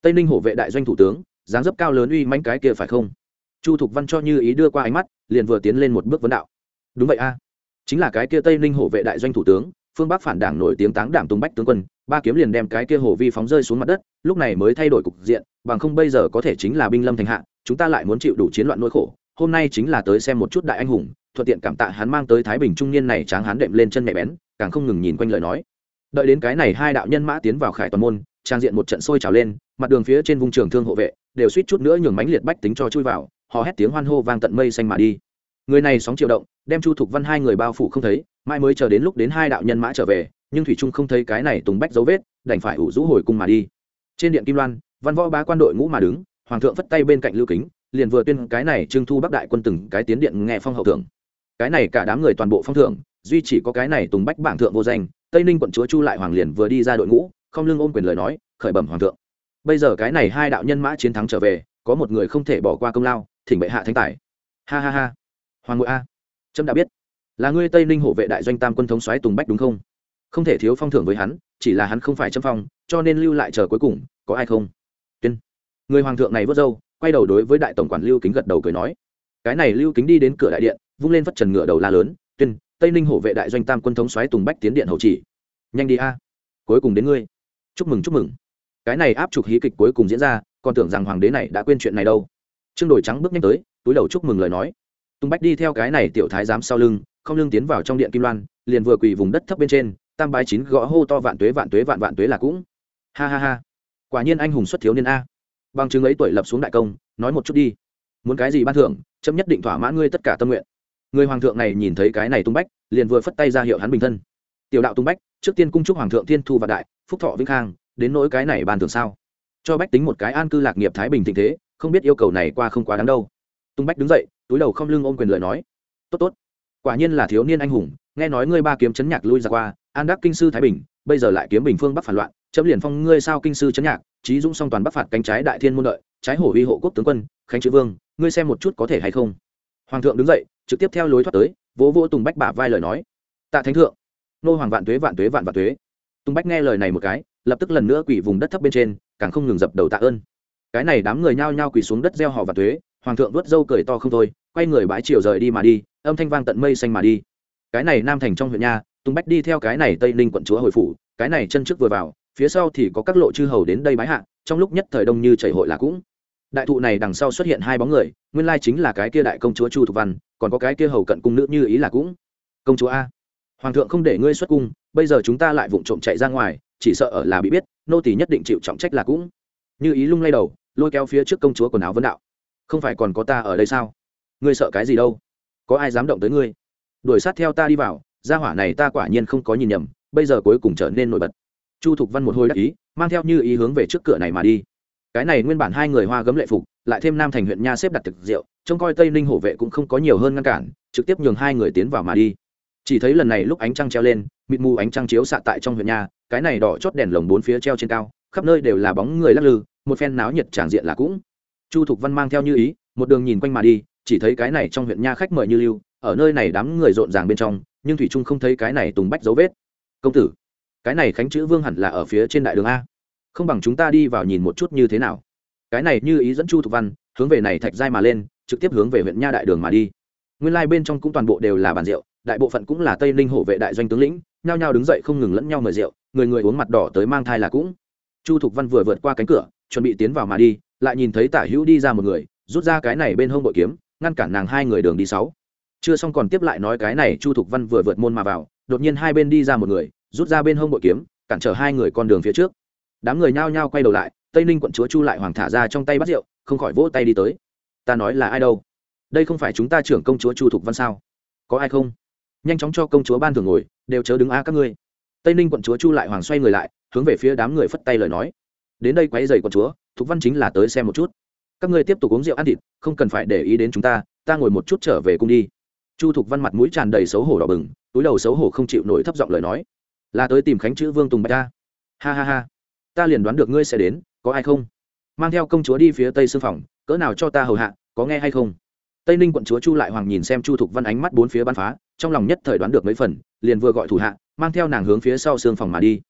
Tây ninh hổ vệ đại doanh thủ tướng, dáng dấp cao lớn uy manh cái kia phải không? Chu thục văn cho như ý đưa qua ánh mắt, liền vừa tiến lên một bước vấn đạo. Đúng vậy a. Chính là cái kia tây ninh hổ vệ đại doanh thủ tướng, phương bắc phản đảng nổi tiếng táng đảng tung bách tướng quân, ba kiếm liền đem cái kia hồ vi phóng rơi xuống mặt đất, lúc này mới thay đổi cục diện, bằng không bây giờ có thể chính là binh lâm thành hạ, chúng ta lại muốn chịu đủ chiến loạn nỗi khổ, hôm nay chính là tới xem một chút đại anh hùng, thuận tiện cảm tạ hắn mang tới thái bình trung niên này tráng hắn đệm lên chân mẹ bén, càng không ngừng nhìn quanh lời nói. Đợi đến cái này hai đạo nhân mã tiến vào khải toàn môn trang diện một trận sôi trào lên, mặt đường phía trên vùng trường thương hộ vệ đều suýt chút nữa nhường mánh liệt bách tính cho chui vào họ hét tiếng hoan hô vang tận mây xanh mà đi. Người này sóng triệu động, đem chu thục văn hai người bao phủ không thấy mai mới chờ đến lúc đến hai đạo nhân mã trở về, nhưng thủy trung không thấy cái này tùng bách dấu vết, đành phải ủ rũ hồi cung mà đi. Trên điện kim loan, văn võ bá quan đội ngũ mà đứng, hoàng thượng phất tay bên cạnh lưu kính, liền vừa tuyên cái này trưng thu bắc đại quân từng cái tiến điện nghe phong hậu thượng cái này cả đám người toàn bộ phong thượng duy chỉ có cái này tùng bách bảng thượng vô danh, tây ninh quận chúa chu lại hoàng liền vừa đi ra đội ngũ không lưng ôm quyền lời nói, khởi bẩm hoàng thượng. Bây giờ cái này hai đạo nhân mã chiến thắng trở về, có một người không thể bỏ qua công lao, thỉnh bệ hạ thánh tài. Ha ha ha. Hoàng ngụy a. Trâm đã biết. Là ngươi tây ninh hộ vệ đại doanh tam quân thống soái tùng bách đúng không? Không thể thiếu phong thưởng với hắn, chỉ là hắn không phải châm phong, cho nên lưu lại chờ cuối cùng, có ai không? Tuyên. Người hoàng thượng này vớt râu, quay đầu đối với đại tổng quản lưu kính gật đầu cười nói. Cái này lưu kính đi đến cửa đại điện, vung lên vất trần ngựa đầu la lớn, tuyên, tây ninh hộ vệ đại doanh tam quân thống xoáy tùng bách tiến điện hậu chỉ. Nhanh đi a. Cuối cùng đến ngươi chúc mừng chúc mừng. Cái này áp chụp hí kịch cuối cùng diễn ra, còn tưởng rằng hoàng đế này đã quên chuyện này đâu. Trương đổi trắng bước nhanh tới, túi đầu chúc mừng lời nói. Tùng bách đi theo cái này tiểu thái giám sau lưng, không lưng tiến vào trong điện kim loan, liền vừa quỳ vùng đất thấp bên trên, tam bái chín gõ hô to vạn tuế vạn tuế, vạn vạn tuế là cũng. Ha ha ha. Quả nhiên anh hùng xuất thiếu niên a. Bằng chứng ấy tuổi lập xuống đại công, nói một chút đi. Muốn cái gì ban thưởng, chấm nhất định thỏa mãn ngươi tất cả tâm nguyện. Người hoàng thượng này nhìn thấy cái này tung bách, liền vừa phất tay ra hiệu hắn bình thân tiểu đạo tung bách, trước tiên cung chúc hoàng thượng thiên thu và đại, phúc thọ vĩnh khang, đến nỗi cái này bàn thường sao? Cho bách tính một cái an cư lạc nghiệp thái bình thịnh thế, không biết yêu cầu này qua không quá đáng đâu. Tung bách đứng dậy, túi đầu không lưng ôm quyền lời nói. Tốt tốt. Quả nhiên là thiếu niên anh hùng, nghe nói ngươi ba kiếm chấn nhạc lui ra qua, an đắc kinh sư thái bình, bây giờ lại kiếm bình phương bắc phản loạn, chấm liền phong ngươi sao kinh sư chấn nhạc trí dũng song toàn bắc phạt cánh trái đại thiên môn lợi trái hổ uy hộ quốc tướng quân, khánh chữ vương, ngươi xem một chút có thể hay không? Hoàng thượng đứng dậy, trực tiếp theo lối thoát tới, vỗ vỗ tùng bách bả vai lời nói. Tạ thánh thượng nô hoàng vạn tuế vạn tuế vạn vạn tuế. Tùng bách nghe lời này một cái, lập tức lần nữa quỳ vùng đất thấp bên trên, càng không ngừng dập đầu tạ ơn. Cái này đám người nhao nhao quỳ xuống đất gieo họ vạn tuế, hoàng thượng vớt râu cười to không thôi, quay người bãi chiều rời đi mà đi, âm thanh vang tận mây xanh mà đi. Cái này nam thành trong huyện nha tùng bách đi theo cái này tây ninh quận chúa hồi phủ, cái này chân trước vừa vào, phía sau thì có các lộ chư hầu đến đây bái hạ, trong lúc nhất thời đông như chảy hội là cũng. Đại thụ này đằng sau xuất hiện hai bóng người, nguyên lai chính là cái kia đại công chúa chu thục văn, còn có cái kia hầu cận cung nữ như ý là cũng. Công chúa a hoàng thượng không để ngươi xuất cung, bây giờ chúng ta lại vụng trộm chạy ra ngoài, chỉ sợ ở là bị biết, nô tỳ nhất định chịu trọng trách là cũng. Như ý lung lay đầu, lôi kéo phía trước công chúa quần áo vấn đạo. Không phải còn có ta ở đây sao? Ngươi sợ cái gì đâu? Có ai dám động tới ngươi? Đuổi sát theo ta đi vào, gia hỏa này ta quả nhiên không có nhìn nhầm, bây giờ cuối cùng trở nên nổi bật. Chu thục văn một hồi đắc ý, mang theo như ý hướng về trước cửa này mà đi. Cái này nguyên bản hai người hoa gấm lệ phục, lại thêm nam thành huyện nha xếp đặt thực rượu, trông coi tây ninh hổ vệ cũng không có nhiều hơn ngăn cản, trực tiếp nhường hai người tiến vào mà đi chỉ thấy lần này lúc ánh trăng treo lên, mịt mù ánh trăng chiếu xạ tại trong huyện nha cái này đỏ chót đèn lồng bốn phía treo trên cao, khắp nơi đều là bóng người lắc lư, một phen náo nhiệt tràng diện là cũng. Chu thục văn mang theo như ý, một đường nhìn quanh mà đi, chỉ thấy cái này trong huyện nha khách mời như lưu, ở nơi này đám người rộn ràng bên trong, nhưng thủy trung không thấy cái này tùng bách dấu vết. Công tử, cái này khánh chữ vương hẳn là ở phía trên đại đường a. Không bằng chúng ta đi vào nhìn một chút như thế nào. Cái này như ý dẫn chu thục văn, hướng về này thạch giai mà lên, trực tiếp hướng về huyện nha đại đường mà đi. Nguyên lai bên trong cũng toàn bộ đều là bàn rượu đại bộ phận cũng là tây ninh hộ vệ đại doanh tướng lĩnh, nhao nhao đứng dậy không ngừng lẫn nhau mời rượu, người người uống mặt đỏ tới mang thai là cũng. Chu thục văn vừa vượt qua cánh cửa, chuẩn bị tiến vào mà đi, lại nhìn thấy tả hữu đi ra một người, rút ra cái này bên hông bội kiếm, ngăn cản nàng hai người đường đi sáu. Chưa xong còn tiếp lại nói cái này, chu thục văn vừa vượt môn mà vào, đột nhiên hai bên đi ra một người, rút ra bên hông bội kiếm, cản trở hai người con đường phía trước. Đám người nhao nhao quay đầu lại, tây ninh quận chúa chu lại hoàng thả ra trong tay bắt rượu, không khỏi vỗ tay đi tới. Ta nói là ai đâu? Đây không phải chúng ta trưởng công chúa chu thục văn sao? Có ai không? Nhanh chóng cho công chúa ban thường ngồi, đều chớ đứng a các ngươi. Tây ninh quận chúa chu lại hoàng xoay người lại, hướng về phía đám người phất tay lời nói. Đến đây quấy dày quận chúa, thục văn chính là tới xem một chút. Các ngươi tiếp tục uống rượu ăn thịt, không cần phải để ý đến chúng ta ta ngồi một chút trở về cung đi. Chu thục văn mặt mũi tràn đầy xấu hổ đỏ bừng, túi đầu xấu hổ không chịu nổi thấp giọng lời nói. Là tới tìm khánh chữ vương tùng bạch ta ha ha ha. Ta liền đoán được ngươi sẽ đến, có ai không? Mang theo công chúa đi phía tây sư phòng, cỡ nào cho ta hầu hạ, có nghe hay không? Tây ninh quận chúa chu lại hoàng nhìn xem chu thục văn ánh mắt bốn phía bắn phá trong lòng nhất thời đoán được mấy phần, liền vừa gọi thủ hạ, mang theo nàng hướng phía sau xương phòng mà đi.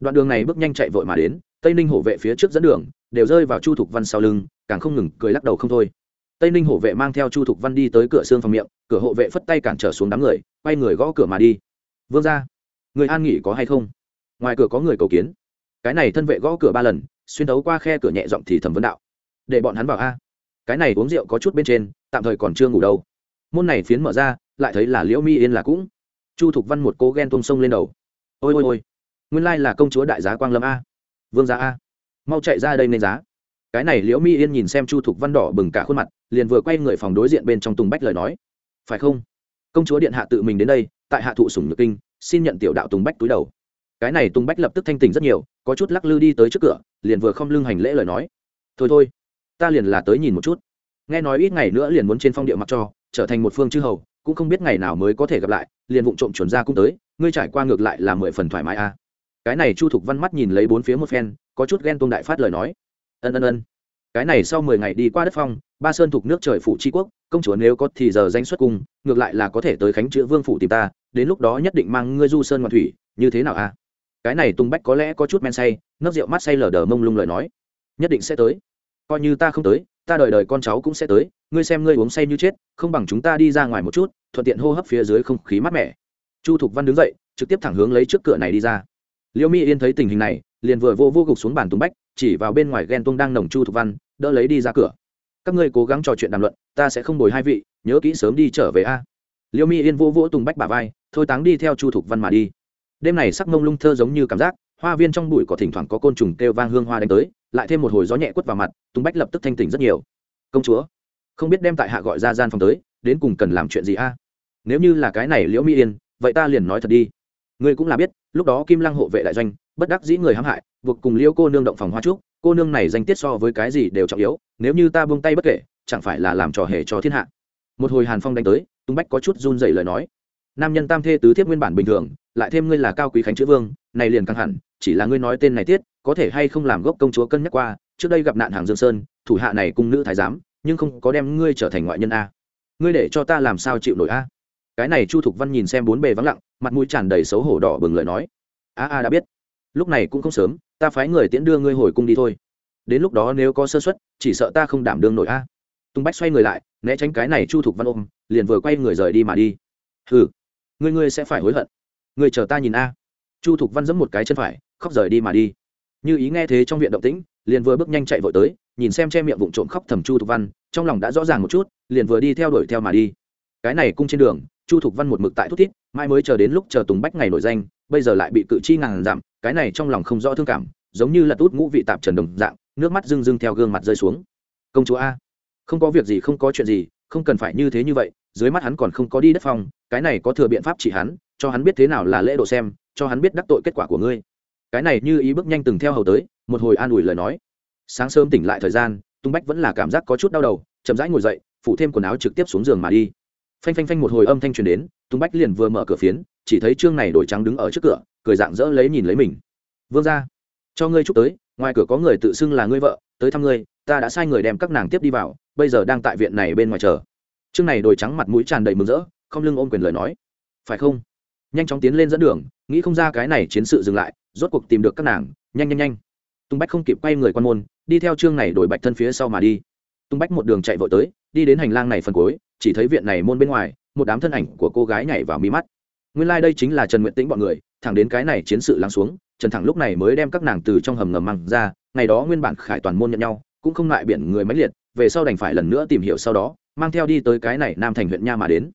Đoạn đường này bước nhanh chạy vội mà đến, tây ninh hổ vệ phía trước dẫn đường, đều rơi vào chu thục văn sau lưng, càng không ngừng cười lắc đầu không thôi. Tây ninh hổ vệ mang theo chu thục văn đi tới cửa xương phòng miệng, cửa hộ vệ phất tay cản trở xuống đám người, quay người gõ cửa mà đi. Vương ra người an nghỉ có hay không? Ngoài cửa có người cầu kiến. Cái này thân vệ gõ cửa ba lần, xuyên đấu qua khe cửa nhẹ giọng thì thầm vấn đạo. Để bọn hắn vào a. Cái này uống rượu có chút bên trên, tạm thời còn chưa ngủ đâu. Môn này phiến mở ra lại thấy là liễu mi yên là cũng. Chu thục văn một cố ghen tôm sông lên đầu. Ôi ôi ôi. Nguyên lai là công chúa đại giá quang lâm a. Vương giá a. Mau chạy ra đây nên giá. Cái này liễu mi yên nhìn xem chu thục văn đỏ bừng cả khuôn mặt, liền vừa quay người phòng đối diện bên trong tùng bách lời nói. Phải không? Công chúa điện hạ tự mình đến đây, tại hạ thụ sủng nhược kinh, xin nhận tiểu đạo tùng bách túi đầu. Cái này tùng bách lập tức thanh tình rất nhiều, có chút lắc lư đi tới trước cửa, liền vừa không lưng hành lễ lời nói. Thôi thôi, ta liền là tới nhìn một chút. Nghe nói ít ngày nữa liền muốn trên phong địa mặc cho, trở thành một phương chư hầu cũng không biết ngày nào mới có thể gặp lại, liền vụng trộm chuẩn ra cũng tới, ngươi trải qua ngược lại là mười phần thoải mái a cái này chu thục văn mắt nhìn lấy bốn phía một phen, có chút ghen tôn đại phát lời nói. Ân ân ân. Cái này sau mười ngày đi qua đất phong, ba sơn thuộc nước trời phủ tri quốc, công chúa nếu có thì giờ danh xuất cung, ngược lại là có thể tới khánh chữ vương phủ tìm ta, đến lúc đó nhất định mang ngươi du sơn ngoạn thủy, như thế nào a cái này tung bách có lẽ có chút men say, nấc rượu mắt say lờ đờ mông lung lời nói. Nhất định sẽ tới. Coi như ta không tới ta đợi đời con cháu cũng sẽ tới, ngươi xem ngươi uống say như chết, không bằng chúng ta đi ra ngoài một chút, thuận tiện hô hấp phía dưới không khí mát mẻ. Chu thục văn đứng dậy, trực tiếp thẳng hướng lấy trước cửa này đi ra. Liễu mỹ yên thấy tình hình này, liền vừa vô vô gục xuống bàn tùng bách, chỉ vào bên ngoài ghen tuông đang nồng chu thục văn, đỡ lấy đi ra cửa. Các ngươi cố gắng trò chuyện đàm luận, ta sẽ không bồi hai vị, nhớ kỹ sớm đi trở về a. Liễu mỹ yên vô vỗ tùng bách bà vai, thôi táng đi theo chu thục văn mà đi. Đêm này sắc mông lung thơ giống như cảm giác, hoa viên trong bụi có thỉnh thoảng có côn trùng kêu vang hương hoa đánh tới lại thêm một hồi gió nhẹ quất vào mặt, tùng bách lập tức thanh tỉnh rất nhiều. Công chúa, không biết đem tại hạ gọi ra gian phòng tới, đến cùng cần làm chuyện gì a? Nếu như là cái này liễu mỹ yên, vậy ta liền nói thật đi. Ngươi cũng là biết, lúc đó kim lăng hộ vệ đại doanh, bất đắc dĩ người hãm hại, buộc cùng liễu cô nương động phòng hoa trúc, cô nương này danh tiết so với cái gì đều trọng yếu, nếu như ta buông tay bất kể, chẳng phải là làm trò hề cho thiên hạ. Một hồi hàn phong đánh tới tung bách có chút run dậy lời nói. Nam nhân tam thê tứ thiếp nguyên bản bình thường, lại thêm ngươi là cao quý khánh chữ vương, này liền căng hẳn, chỉ là ngươi nói tên này tiết có thể hay không làm gốc công chúa cân nhắc qua, trước đây gặp nạn hàng dương sơn, thủ hạ này cung nữ thái giám, nhưng không có đem ngươi trở thành ngoại nhân a. Ngươi để cho ta làm sao chịu nổi a? Cái này chu thục văn nhìn xem bốn bề vắng lặng, mặt mũi tràn đầy xấu hổ đỏ bừng lời nói. A a đã biết. Lúc này cũng không sớm, ta phái người tiễn đưa ngươi hồi cung đi thôi. Đến lúc đó nếu có sơ xuất chỉ sợ ta không đảm đương nổi a. Tung bách xoay người lại, né tránh cái này chu thục văn ôm, liền vừa quay người rời đi mà đi. Hừ, ngươi ngươi sẽ phải hối hận. Ngươi chờ ta nhìn a. Chu thục văn giẫm một cái chân phải, khóc rời đi mà đi như ý nghe thế trong viện động tĩnh, liền vừa bước nhanh chạy vội tới, nhìn xem che miệng vụng trộm khóc thầm chu thục văn, trong lòng đã rõ ràng một chút, liền vừa đi theo đuổi theo mà đi. Cái này cung trên đường, chu thục văn một mực tại thút thít mai mới chờ đến lúc chờ tùng bách ngày nổi danh, bây giờ lại bị cự chi ngàn giảm, cái này trong lòng không rõ thương cảm, giống như là tút ngũ vị tạp trần đồng dạng, nước mắt rưng rưng theo gương mặt rơi xuống. Công chúa a, không có việc gì, không có chuyện gì, không cần phải như thế như vậy, dưới mắt hắn còn không có đi đất phòng cái này có thừa biện pháp chỉ hắn, cho hắn biết thế nào là lễ độ xem, cho hắn biết đắc tội kết quả của ngươi cái này như ý bước nhanh từng theo hầu tới, một hồi an ủi lời nói. Sáng sớm tỉnh lại thời gian, tung bách vẫn là cảm giác có chút đau đầu, chậm rãi ngồi dậy, phủ thêm quần áo trực tiếp xuống giường mà đi. Phanh phanh phanh một hồi âm thanh truyền đến, tung bách liền vừa mở cửa phiến, chỉ thấy trương này đổi trắng đứng ở trước cửa, cười dạng dỡ lấy nhìn lấy mình. Vương ra cho ngươi chúc tới, ngoài cửa có người tự xưng là ngươi vợ, tới thăm ngươi, ta đã sai người đem các nàng tiếp đi vào, bây giờ đang tại viện này bên ngoài chờ. Trương này đổi trắng mặt mũi tràn đầy mừng rỡ, không lưng ôm quyền lời nói. Phải không? Nhanh chóng tiến lên dẫn đường nghĩ không ra cái này chiến sự dừng lại, rốt cuộc tìm được các nàng, nhanh nhanh nhanh. Tung bách không kịp quay người quan môn, đi theo trương này đổi bạch thân phía sau mà đi. Tung bách một đường chạy vội tới, đi đến hành lang này phần cuối, chỉ thấy viện này môn bên ngoài, một đám thân ảnh của cô gái nhảy vào mi mắt. Nguyên lai、like、đây chính là trần nguyện tĩnh bọn người, thẳng đến cái này chiến sự lắng xuống, trần thẳng lúc này mới đem các nàng từ trong hầm ngầm măng ra, ngày đó nguyên bản khải toàn môn nhận nhau, cũng không ngại biển người máy liệt, về sau đành phải lần nữa tìm hiểu sau đó, mang theo đi tới cái này nam thành huyện nha mà đến.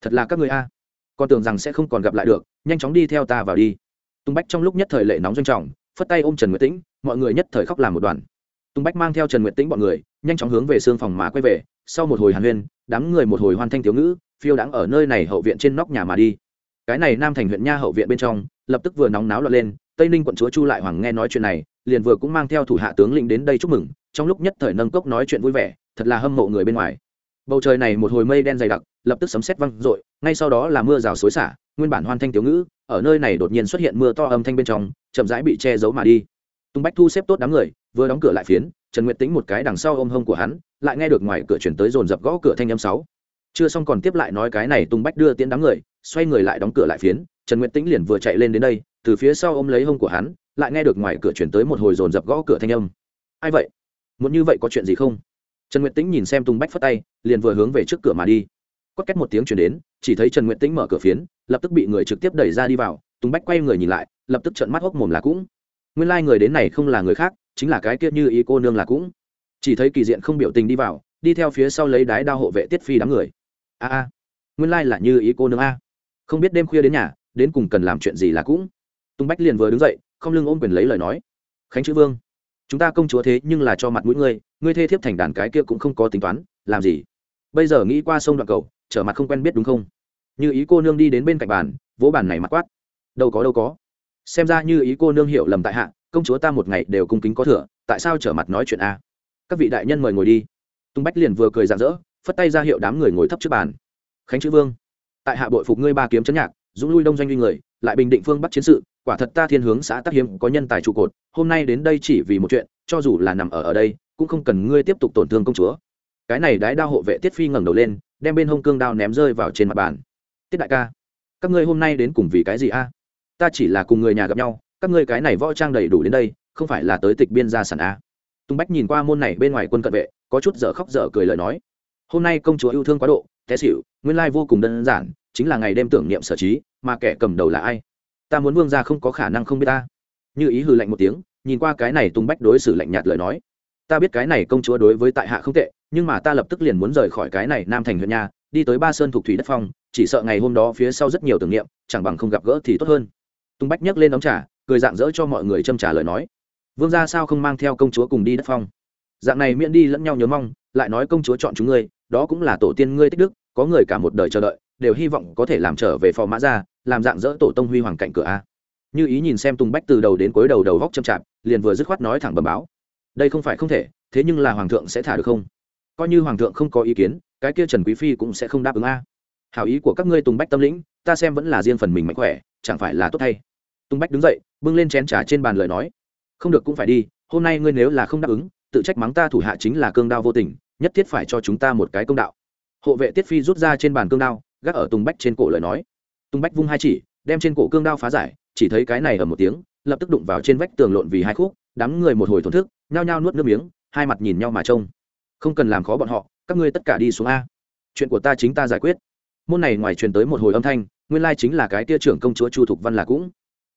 Thật là các người a. Con tưởng rằng sẽ không còn gặp lại được nhanh chóng đi theo ta vào đi. Tung bách trong lúc nhất thời lệ nóng doanh trọng, phất tay ôm trần nguyệt tĩnh, mọi người nhất thời khóc làm một đoàn. Tung bách mang theo trần nguyệt tĩnh bọn người, nhanh chóng hướng về xương phòng mà quay về, sau một hồi hàn huyên, đám người một hồi hoan thanh thiếu ngữ, phiêu đãng ở nơi này hậu viện trên nóc nhà mà đi. Cái này nam thành huyện nha hậu viện bên trong, lập tức vừa nóng náo lọt lên, tây ninh quận chúa chu lại hoàng nghe nói chuyện này, liền vừa cũng mang theo thủ hạ tướng lĩnh đến đây chúc mừng, trong lúc nhất thời nâng cốc nói chuyện vui vẻ, thật là hâm mộ người bên ngoài. Bầu trời này một hồi mây đen dày đặc, lập tức sấm sét văng rội ngay sau đó là mưa rào xối xả nguyên bản hoan thanh tiểu ngữ, ở nơi này đột nhiên xuất hiện mưa to âm thanh bên trong, chậm rãi bị che giấu mà đi. Tung bách thu xếp tốt đám người, vừa đóng cửa lại phiến, trần nguyệt tính một cái đằng sau ôm hông của hắn, lại nghe được ngoài cửa chuyển tới dồn dập gõ cửa thanh âm sáu. Chưa xong còn tiếp lại nói cái này tung bách đưa tiễn đám người, xoay người lại đóng cửa lại phiến, trần nguyệt tĩnh liền vừa chạy lên đến đây, từ phía sau ôm lấy hông của hắn, lại nghe được ngoài cửa chuyển tới một hồi dồn dập gõ cửa thanh âm. Ai vậy? Muốn như vậy có chuyện gì không? Trần nguyệt tĩnh nhìn xem tung bách phất tay, liền vừa hướng về trước cửa mà đi. Quất cách một tiếng chuyển đến chỉ thấy trần nguyệt tĩnh mở cửa phiến, lập tức bị người trực tiếp đẩy ra đi vào tung bách quay người nhìn lại, lập tức trận mắt hốc mồm là cũng. Nguyên lai、like、người đến này không là người khác, chính là cái kia như ý cô nương là cũng. Chỉ thấy kỳ diện không biểu tình đi vào, đi theo phía sau lấy đái đao hộ vệ tiết phi đám người. A a, nguyên lai、like、là như ý cô nương a. Không biết đêm khuya đến nhà, đến cùng cần làm chuyện gì là cũng. Tung bách liền vừa đứng dậy, không lưng ôm quyền lấy lời nói. Khánh chữ vương, chúng ta công chúa thế nhưng là cho mặt mũi ngươi ngươi thê thiếp thành đàn cái kia cũng không có tính toán, làm gì? Bây giờ nghĩ qua sông đoạn cầu, trở mặt không quen biết đúng không? Như ý cô nương đi đến bên cạnh bàn, vỗ bàn này mặt quát. Đâu có đâu có. Xem ra như ý cô nương hiểu lầm tại hạ, công chúa ta một ngày đều cung kính có thừa, tại sao trở mặt nói chuyện a? Các vị đại nhân mời ngồi đi. Tung bách liền vừa cười rạng rỡ, phất tay ra hiệu đám người ngồi thấp trước bàn. Khánh chữ vương, tại hạ bội phục ngươi ba kiếm chấn nhạc, dũng lui đông doanh uy người, lại bình định phương bắc chiến sự, quả thật ta thiên hướng xã tác hiếm, có nhân tài trụ cột, hôm nay đến đây chỉ vì một chuyện, cho dù là nằm ở ở đây, cũng không cần ngươi tiếp tục tổn thương công chúa. Cái này đái đao hộ vệ tiết phi ngẩng đầu lên, đem bên hông cương đao ném rơi vào trên mặt bàn tiết đại ca, các ngươi hôm nay đến cùng vì cái gì a? Ta chỉ là cùng người nhà gặp nhau, các ngươi cái này võ trang đầy đủ đến đây, không phải là tới tịch biên gia sản a? Tung bách nhìn qua môn này bên ngoài quân cận vệ, có chút dở khóc dở cười lời nói. Hôm nay công chúa yêu thương quá độ, té xịu nguyên lai vô cùng đơn giản, chính là ngày đêm tưởng niệm sở trí, mà kẻ cầm đầu là ai? Ta muốn vương gia không có khả năng không biết ta. Như ý hừ lạnh một tiếng, nhìn qua cái này tung bách đối xử lạnh nhạt lời nói. Ta biết cái này công chúa đối với tại hạ không tệ, nhưng mà ta lập tức liền muốn rời khỏi cái này nam thành huyện nhà đi tới ba sơn thuộc thủy đất phong, chỉ sợ ngày hôm đó phía sau rất nhiều tưởng niệm, chẳng bằng không gặp gỡ thì tốt hơn. Tung bách nhấc lên đóng trà, cười dạng dỡ cho mọi người châm trả lời nói, vương gia sao không mang theo công chúa cùng đi đất phong? Dạng này miễn đi lẫn nhau nhớ mong, lại nói công chúa chọn chúng ngươi, đó cũng là tổ tiên ngươi tích đức, có người cả một đời chờ đợi, đều hy vọng có thể làm trở về phò mã ra làm dạng dỡ tổ tông huy hoàng cạnh cửa a. Như ý nhìn xem tùng bách từ đầu đến cuối đầu đầu góc châm chạp, liền vừa dứt khoát nói thẳng bầm báo, đây không phải không thể, thế nhưng là hoàng thượng sẽ thả được không? Coi như hoàng thượng không có ý kiến cái kia trần quý phi cũng sẽ không đáp ứng a. Hảo ý của các ngươi tùng bách tâm lĩnh, ta xem vẫn là riêng phần mình mạnh khỏe, chẳng phải là tốt thay. Tùng bách đứng dậy, bưng lên chén trà trên bàn lời nói. Không được cũng phải đi, hôm nay ngươi nếu là không đáp ứng, tự trách mắng ta thủ hạ chính là cương đao vô tình, nhất thiết phải cho chúng ta một cái công đạo. Hộ vệ tiết phi rút ra trên bàn cương đao, gác ở tùng bách trên cổ lời nói. Tùng bách vung hai chỉ, đem trên cổ cương đao phá giải, chỉ thấy cái này ở một tiếng, lập tức đụng vào trên vách tường lộn vì hai khúc, đám người một hồi thổn thức, nhao nhao nuốt nước miếng, hai mặt nhìn nhau mà trông. Không cần làm khó bọn họ các ngươi tất cả đi xuống a. Chuyện của ta chính ta giải quyết. Môn này ngoài truyền tới một hồi âm thanh, nguyên lai chính là cái tia trưởng công chúa chu thục văn là cũng.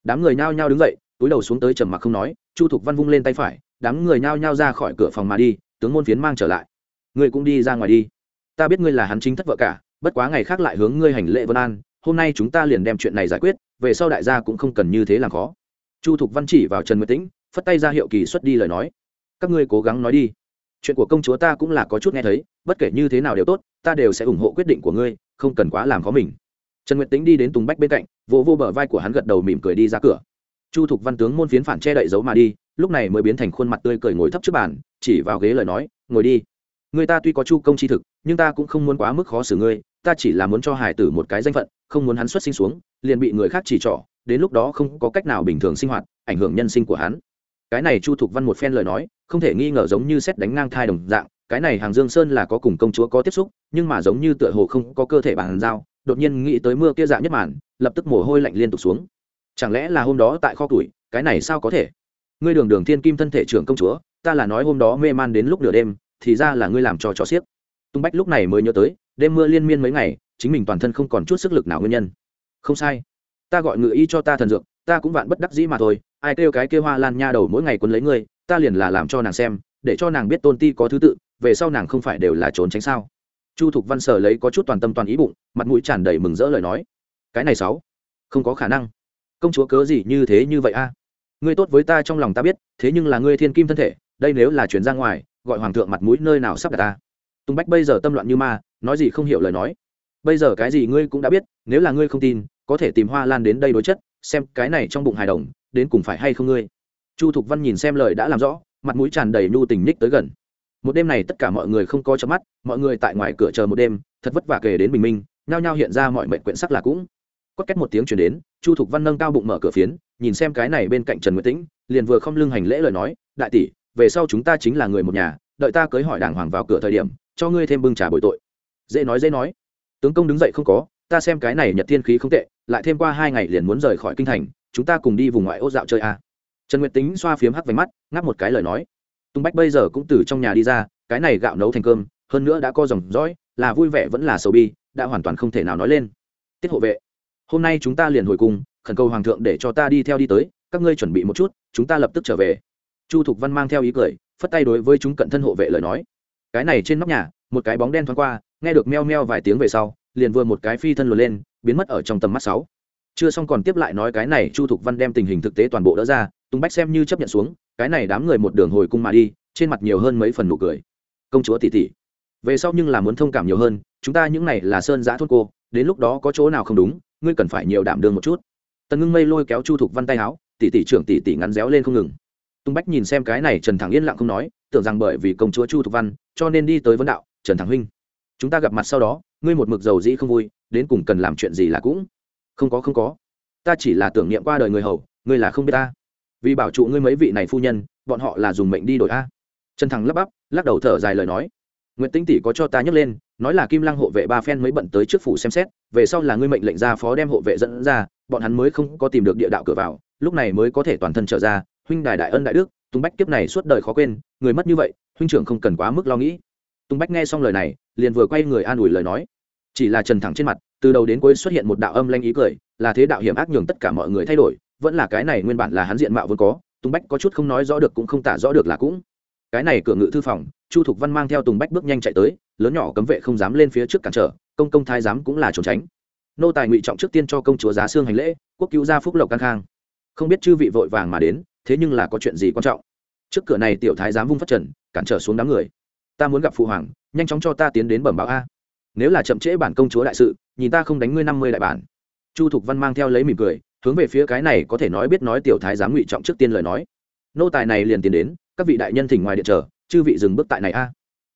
Đám người nhao nhao đứng dậy, túi đầu xuống tới trầm mặc không nói, chu thục văn vung lên tay phải, đám người nhao nhao ra khỏi cửa phòng mà đi, tướng môn phiến mang trở lại. Ngươi cũng đi ra ngoài đi. Ta biết ngươi là hắn chính thất vợ cả, bất quá ngày khác lại hướng ngươi hành lễ vân an, hôm nay chúng ta liền đem chuyện này giải quyết, về sau đại gia cũng không cần như thế làm khó. Chu thục văn chỉ vào trần nguyệt tĩnh, phất tay ra hiệu kỳ xuất đi lời nói. Các ngươi cố gắng nói đi chuyện của công chúa ta cũng là có chút nghe thấy bất kể như thế nào đều tốt ta đều sẽ ủng hộ quyết định của ngươi không cần quá làm khó mình. Trần nguyệt tính đi đến tùng bách bên cạnh vỗ vô, vô bờ vai của hắn gật đầu mỉm cười đi ra cửa. Chu thục văn tướng môn phiến phản che đậy giấu mà đi lúc này mới biến thành khuôn mặt tươi cười ngồi thấp trước bàn chỉ vào ghế lời nói ngồi đi. Người ta tuy có chu công chi thực nhưng ta cũng không muốn quá mức khó xử ngươi ta chỉ là muốn cho hải tử một cái danh phận không muốn hắn xuất sinh xuống liền bị người khác chỉ trỏ đến lúc đó không có cách nào bình thường sinh hoạt ảnh hưởng nhân sinh của hắn. Cái này chu thục văn một phen lời nói không thể nghi ngờ giống như xét đánh ngang thai đồng dạng, cái này hàng dương sơn là có cùng công chúa có tiếp xúc, nhưng mà giống như tựa hồ không có cơ thể bàn giao, đột nhiên nghĩ tới mưa kia dạng nhất màn, lập tức mồ hôi lạnh liên tục xuống. Chẳng lẽ là hôm đó tại kho tuổi cái này sao có thể? Ngươi đường đường thiên kim thân thể trưởng công chúa, ta là nói hôm đó mê man đến lúc nửa đêm, thì ra là ngươi làm cho trò xiếc. Tung bách lúc này mới nhớ tới, đêm mưa liên miên mấy ngày, chính mình toàn thân không còn chút sức lực nào nguyên nhân. Không sai. Ta gọi ngự y cho ta thần dược, ta cũng vạn bất đắc dĩ mà thôi, ai kêu cái kêu hoa lan nha đầu mỗi ngày quấn lấy ngươi ta liền là làm cho nàng xem, để cho nàng biết tôn ti có thứ tự, về sau nàng không phải đều là trốn tránh sao? Chu thục văn sở lấy có chút toàn tâm toàn ý bụng, mặt mũi tràn đầy mừng rỡ lời nói. Cái này sáu, không có khả năng. Công chúa cớ gì như thế như vậy a? Ngươi tốt với ta trong lòng ta biết, thế nhưng là ngươi thiên kim thân thể, đây nếu là chuyển ra ngoài, gọi hoàng thượng mặt mũi nơi nào sắp đặt ta? Tùng bách bây giờ tâm loạn như ma, nói gì không hiểu lời nói. Bây giờ cái gì ngươi cũng đã biết, nếu là ngươi không tin, có thể tìm hoa lan đến đây đối chất, xem cái này trong bụng hài đồng, đến cùng phải hay không ngươi? Chu thục văn nhìn xem lời đã làm rõ, mặt mũi tràn đầy nhu tình ních tới gần. Một đêm này tất cả mọi người không có chớp mắt, mọi người tại ngoài cửa chờ một đêm, thật vất vả kể đến bình minh, nhao nhao hiện ra mọi mệnh quyển sắc là cũng. Quất két một tiếng chuyển đến, chu thục văn nâng cao bụng mở cửa phiến, nhìn xem cái này bên cạnh trần nguyễn tĩnh, liền vừa không lưng hành lễ lời nói, đại tỷ, về sau chúng ta chính là người một nhà, đợi ta cưới hỏi đàng hoàng vào cửa thời điểm, cho ngươi thêm bưng trà bồi tội. Dễ nói dễ nói. Tướng công đứng dậy không có, ta xem cái này nhật thiên khí không tệ, lại thêm qua hai ngày liền muốn rời khỏi kinh thành, chúng ta cùng đi vùng ngoại ô dạo chơi a à trần nguyệt tính xoa phiếm hắc vánh mắt, ngáp một cái lời nói. Tung bách bây giờ cũng từ trong nhà đi ra, cái này gạo nấu thành cơm, hơn nữa đã co dòng dõi, là vui vẻ vẫn là sầu bi, đã hoàn toàn không thể nào nói lên. Tiết hộ vệ, hôm nay chúng ta liền hồi cùng, khẩn cầu hoàng thượng để cho ta đi theo đi tới, các ngươi chuẩn bị một chút, chúng ta lập tức trở về. Chu thục văn mang theo ý cười, phất tay đối với chúng cận thân hộ vệ lời nói. Cái này trên nóc nhà, một cái bóng đen thoáng qua, nghe được meo meo vài tiếng về sau, liền vừa một cái phi thân luồn lên, biến mất ở trong tầm mắt sáu. Chưa xong còn tiếp lại nói cái này, chu thục văn đem tình hình thực tế toàn bộ đỡ ra tùng bách xem như chấp nhận xuống, cái này đám người một đường hồi cung mà đi, trên mặt nhiều hơn mấy phần nụ cười. Công chúa tỷ tỷ, về sau nhưng là muốn thông cảm nhiều hơn, chúng ta những này là sơn giã thôn cô, đến lúc đó có chỗ nào không đúng, ngươi cần phải nhiều đảm đương một chút. Tần ngưng mây lôi kéo chu thục văn tay áo, tỷ tỷ trưởng tỷ tỷ ngắn réo lên không ngừng. Tung bách nhìn xem cái này trần thẳng yên lặng không nói, tưởng rằng bởi vì công chúa chu thục văn, cho nên đi tới vấn đạo, trần thẳng huynh, chúng ta gặp mặt sau đó, ngươi một mực dầu dĩ không vui, đến cùng cần làm chuyện gì là cũng không có không có. Ta chỉ là tưởng niệm qua đời người hầu, ngươi là không biết ta vì bảo trụ ngươi mấy vị này phu nhân, bọn họ là dùng mệnh đi đổi a. Trần thắng lắp bắp, lắc đầu thở dài lời nói. Nguyễn tĩnh tỷ có cho ta nhấc lên, nói là kim lăng hộ vệ ba phen mới bận tới trước phủ xem xét, về sau là ngươi mệnh lệnh ra phó đem hộ vệ dẫn ra, bọn hắn mới không có tìm được địa đạo cửa vào, lúc này mới có thể toàn thân trở ra, huynh đài đại ân đại đức, tùng bách kiếp này suốt đời khó quên, người mất như vậy, huynh trưởng không cần quá mức lo nghĩ. Tùng bách nghe xong lời này, liền vừa quay người an ủi lời nói. Chỉ là trần thẳng trên mặt, từ đầu đến cuối xuất hiện một đạo âm lanh ý cười, là thế đạo hiểm ác nhường tất cả mọi người thay đổi vẫn là cái này nguyên bản là hắn diện mạo vốn có, tùng bách có chút không nói rõ được cũng không tả rõ được là cũng. Cái này cửa ngự thư phòng, chu thục văn mang theo tùng bách bước nhanh chạy tới, lớn nhỏ cấm vệ không dám lên phía trước cản trở, công công thái giám cũng là trốn tránh. Nô tài ngụy trọng trước tiên cho công chúa giá xương hành lễ, quốc cứu gia phúc lộc căng khang. Không biết chư vị vội vàng mà đến, thế nhưng là có chuyện gì quan trọng? Trước cửa này tiểu thái giám vung phát trần, cản trở xuống đám người. Ta muốn gặp phụ hoàng, nhanh chóng cho ta tiến đến bẩm báo a. Nếu là chậm trễ bản công chúa đại sự, nhìn ta không đánh ngươi năm mươi đại bản. Chu thục văn mang theo lấy mỉm cười hướng về phía cái này có thể nói biết nói tiểu thái giám ngụy trọng trước tiên lời nói. Nô tài này liền tiến đến, các vị đại nhân thỉnh ngoài điện chờ, chư vị dừng bước tại này a.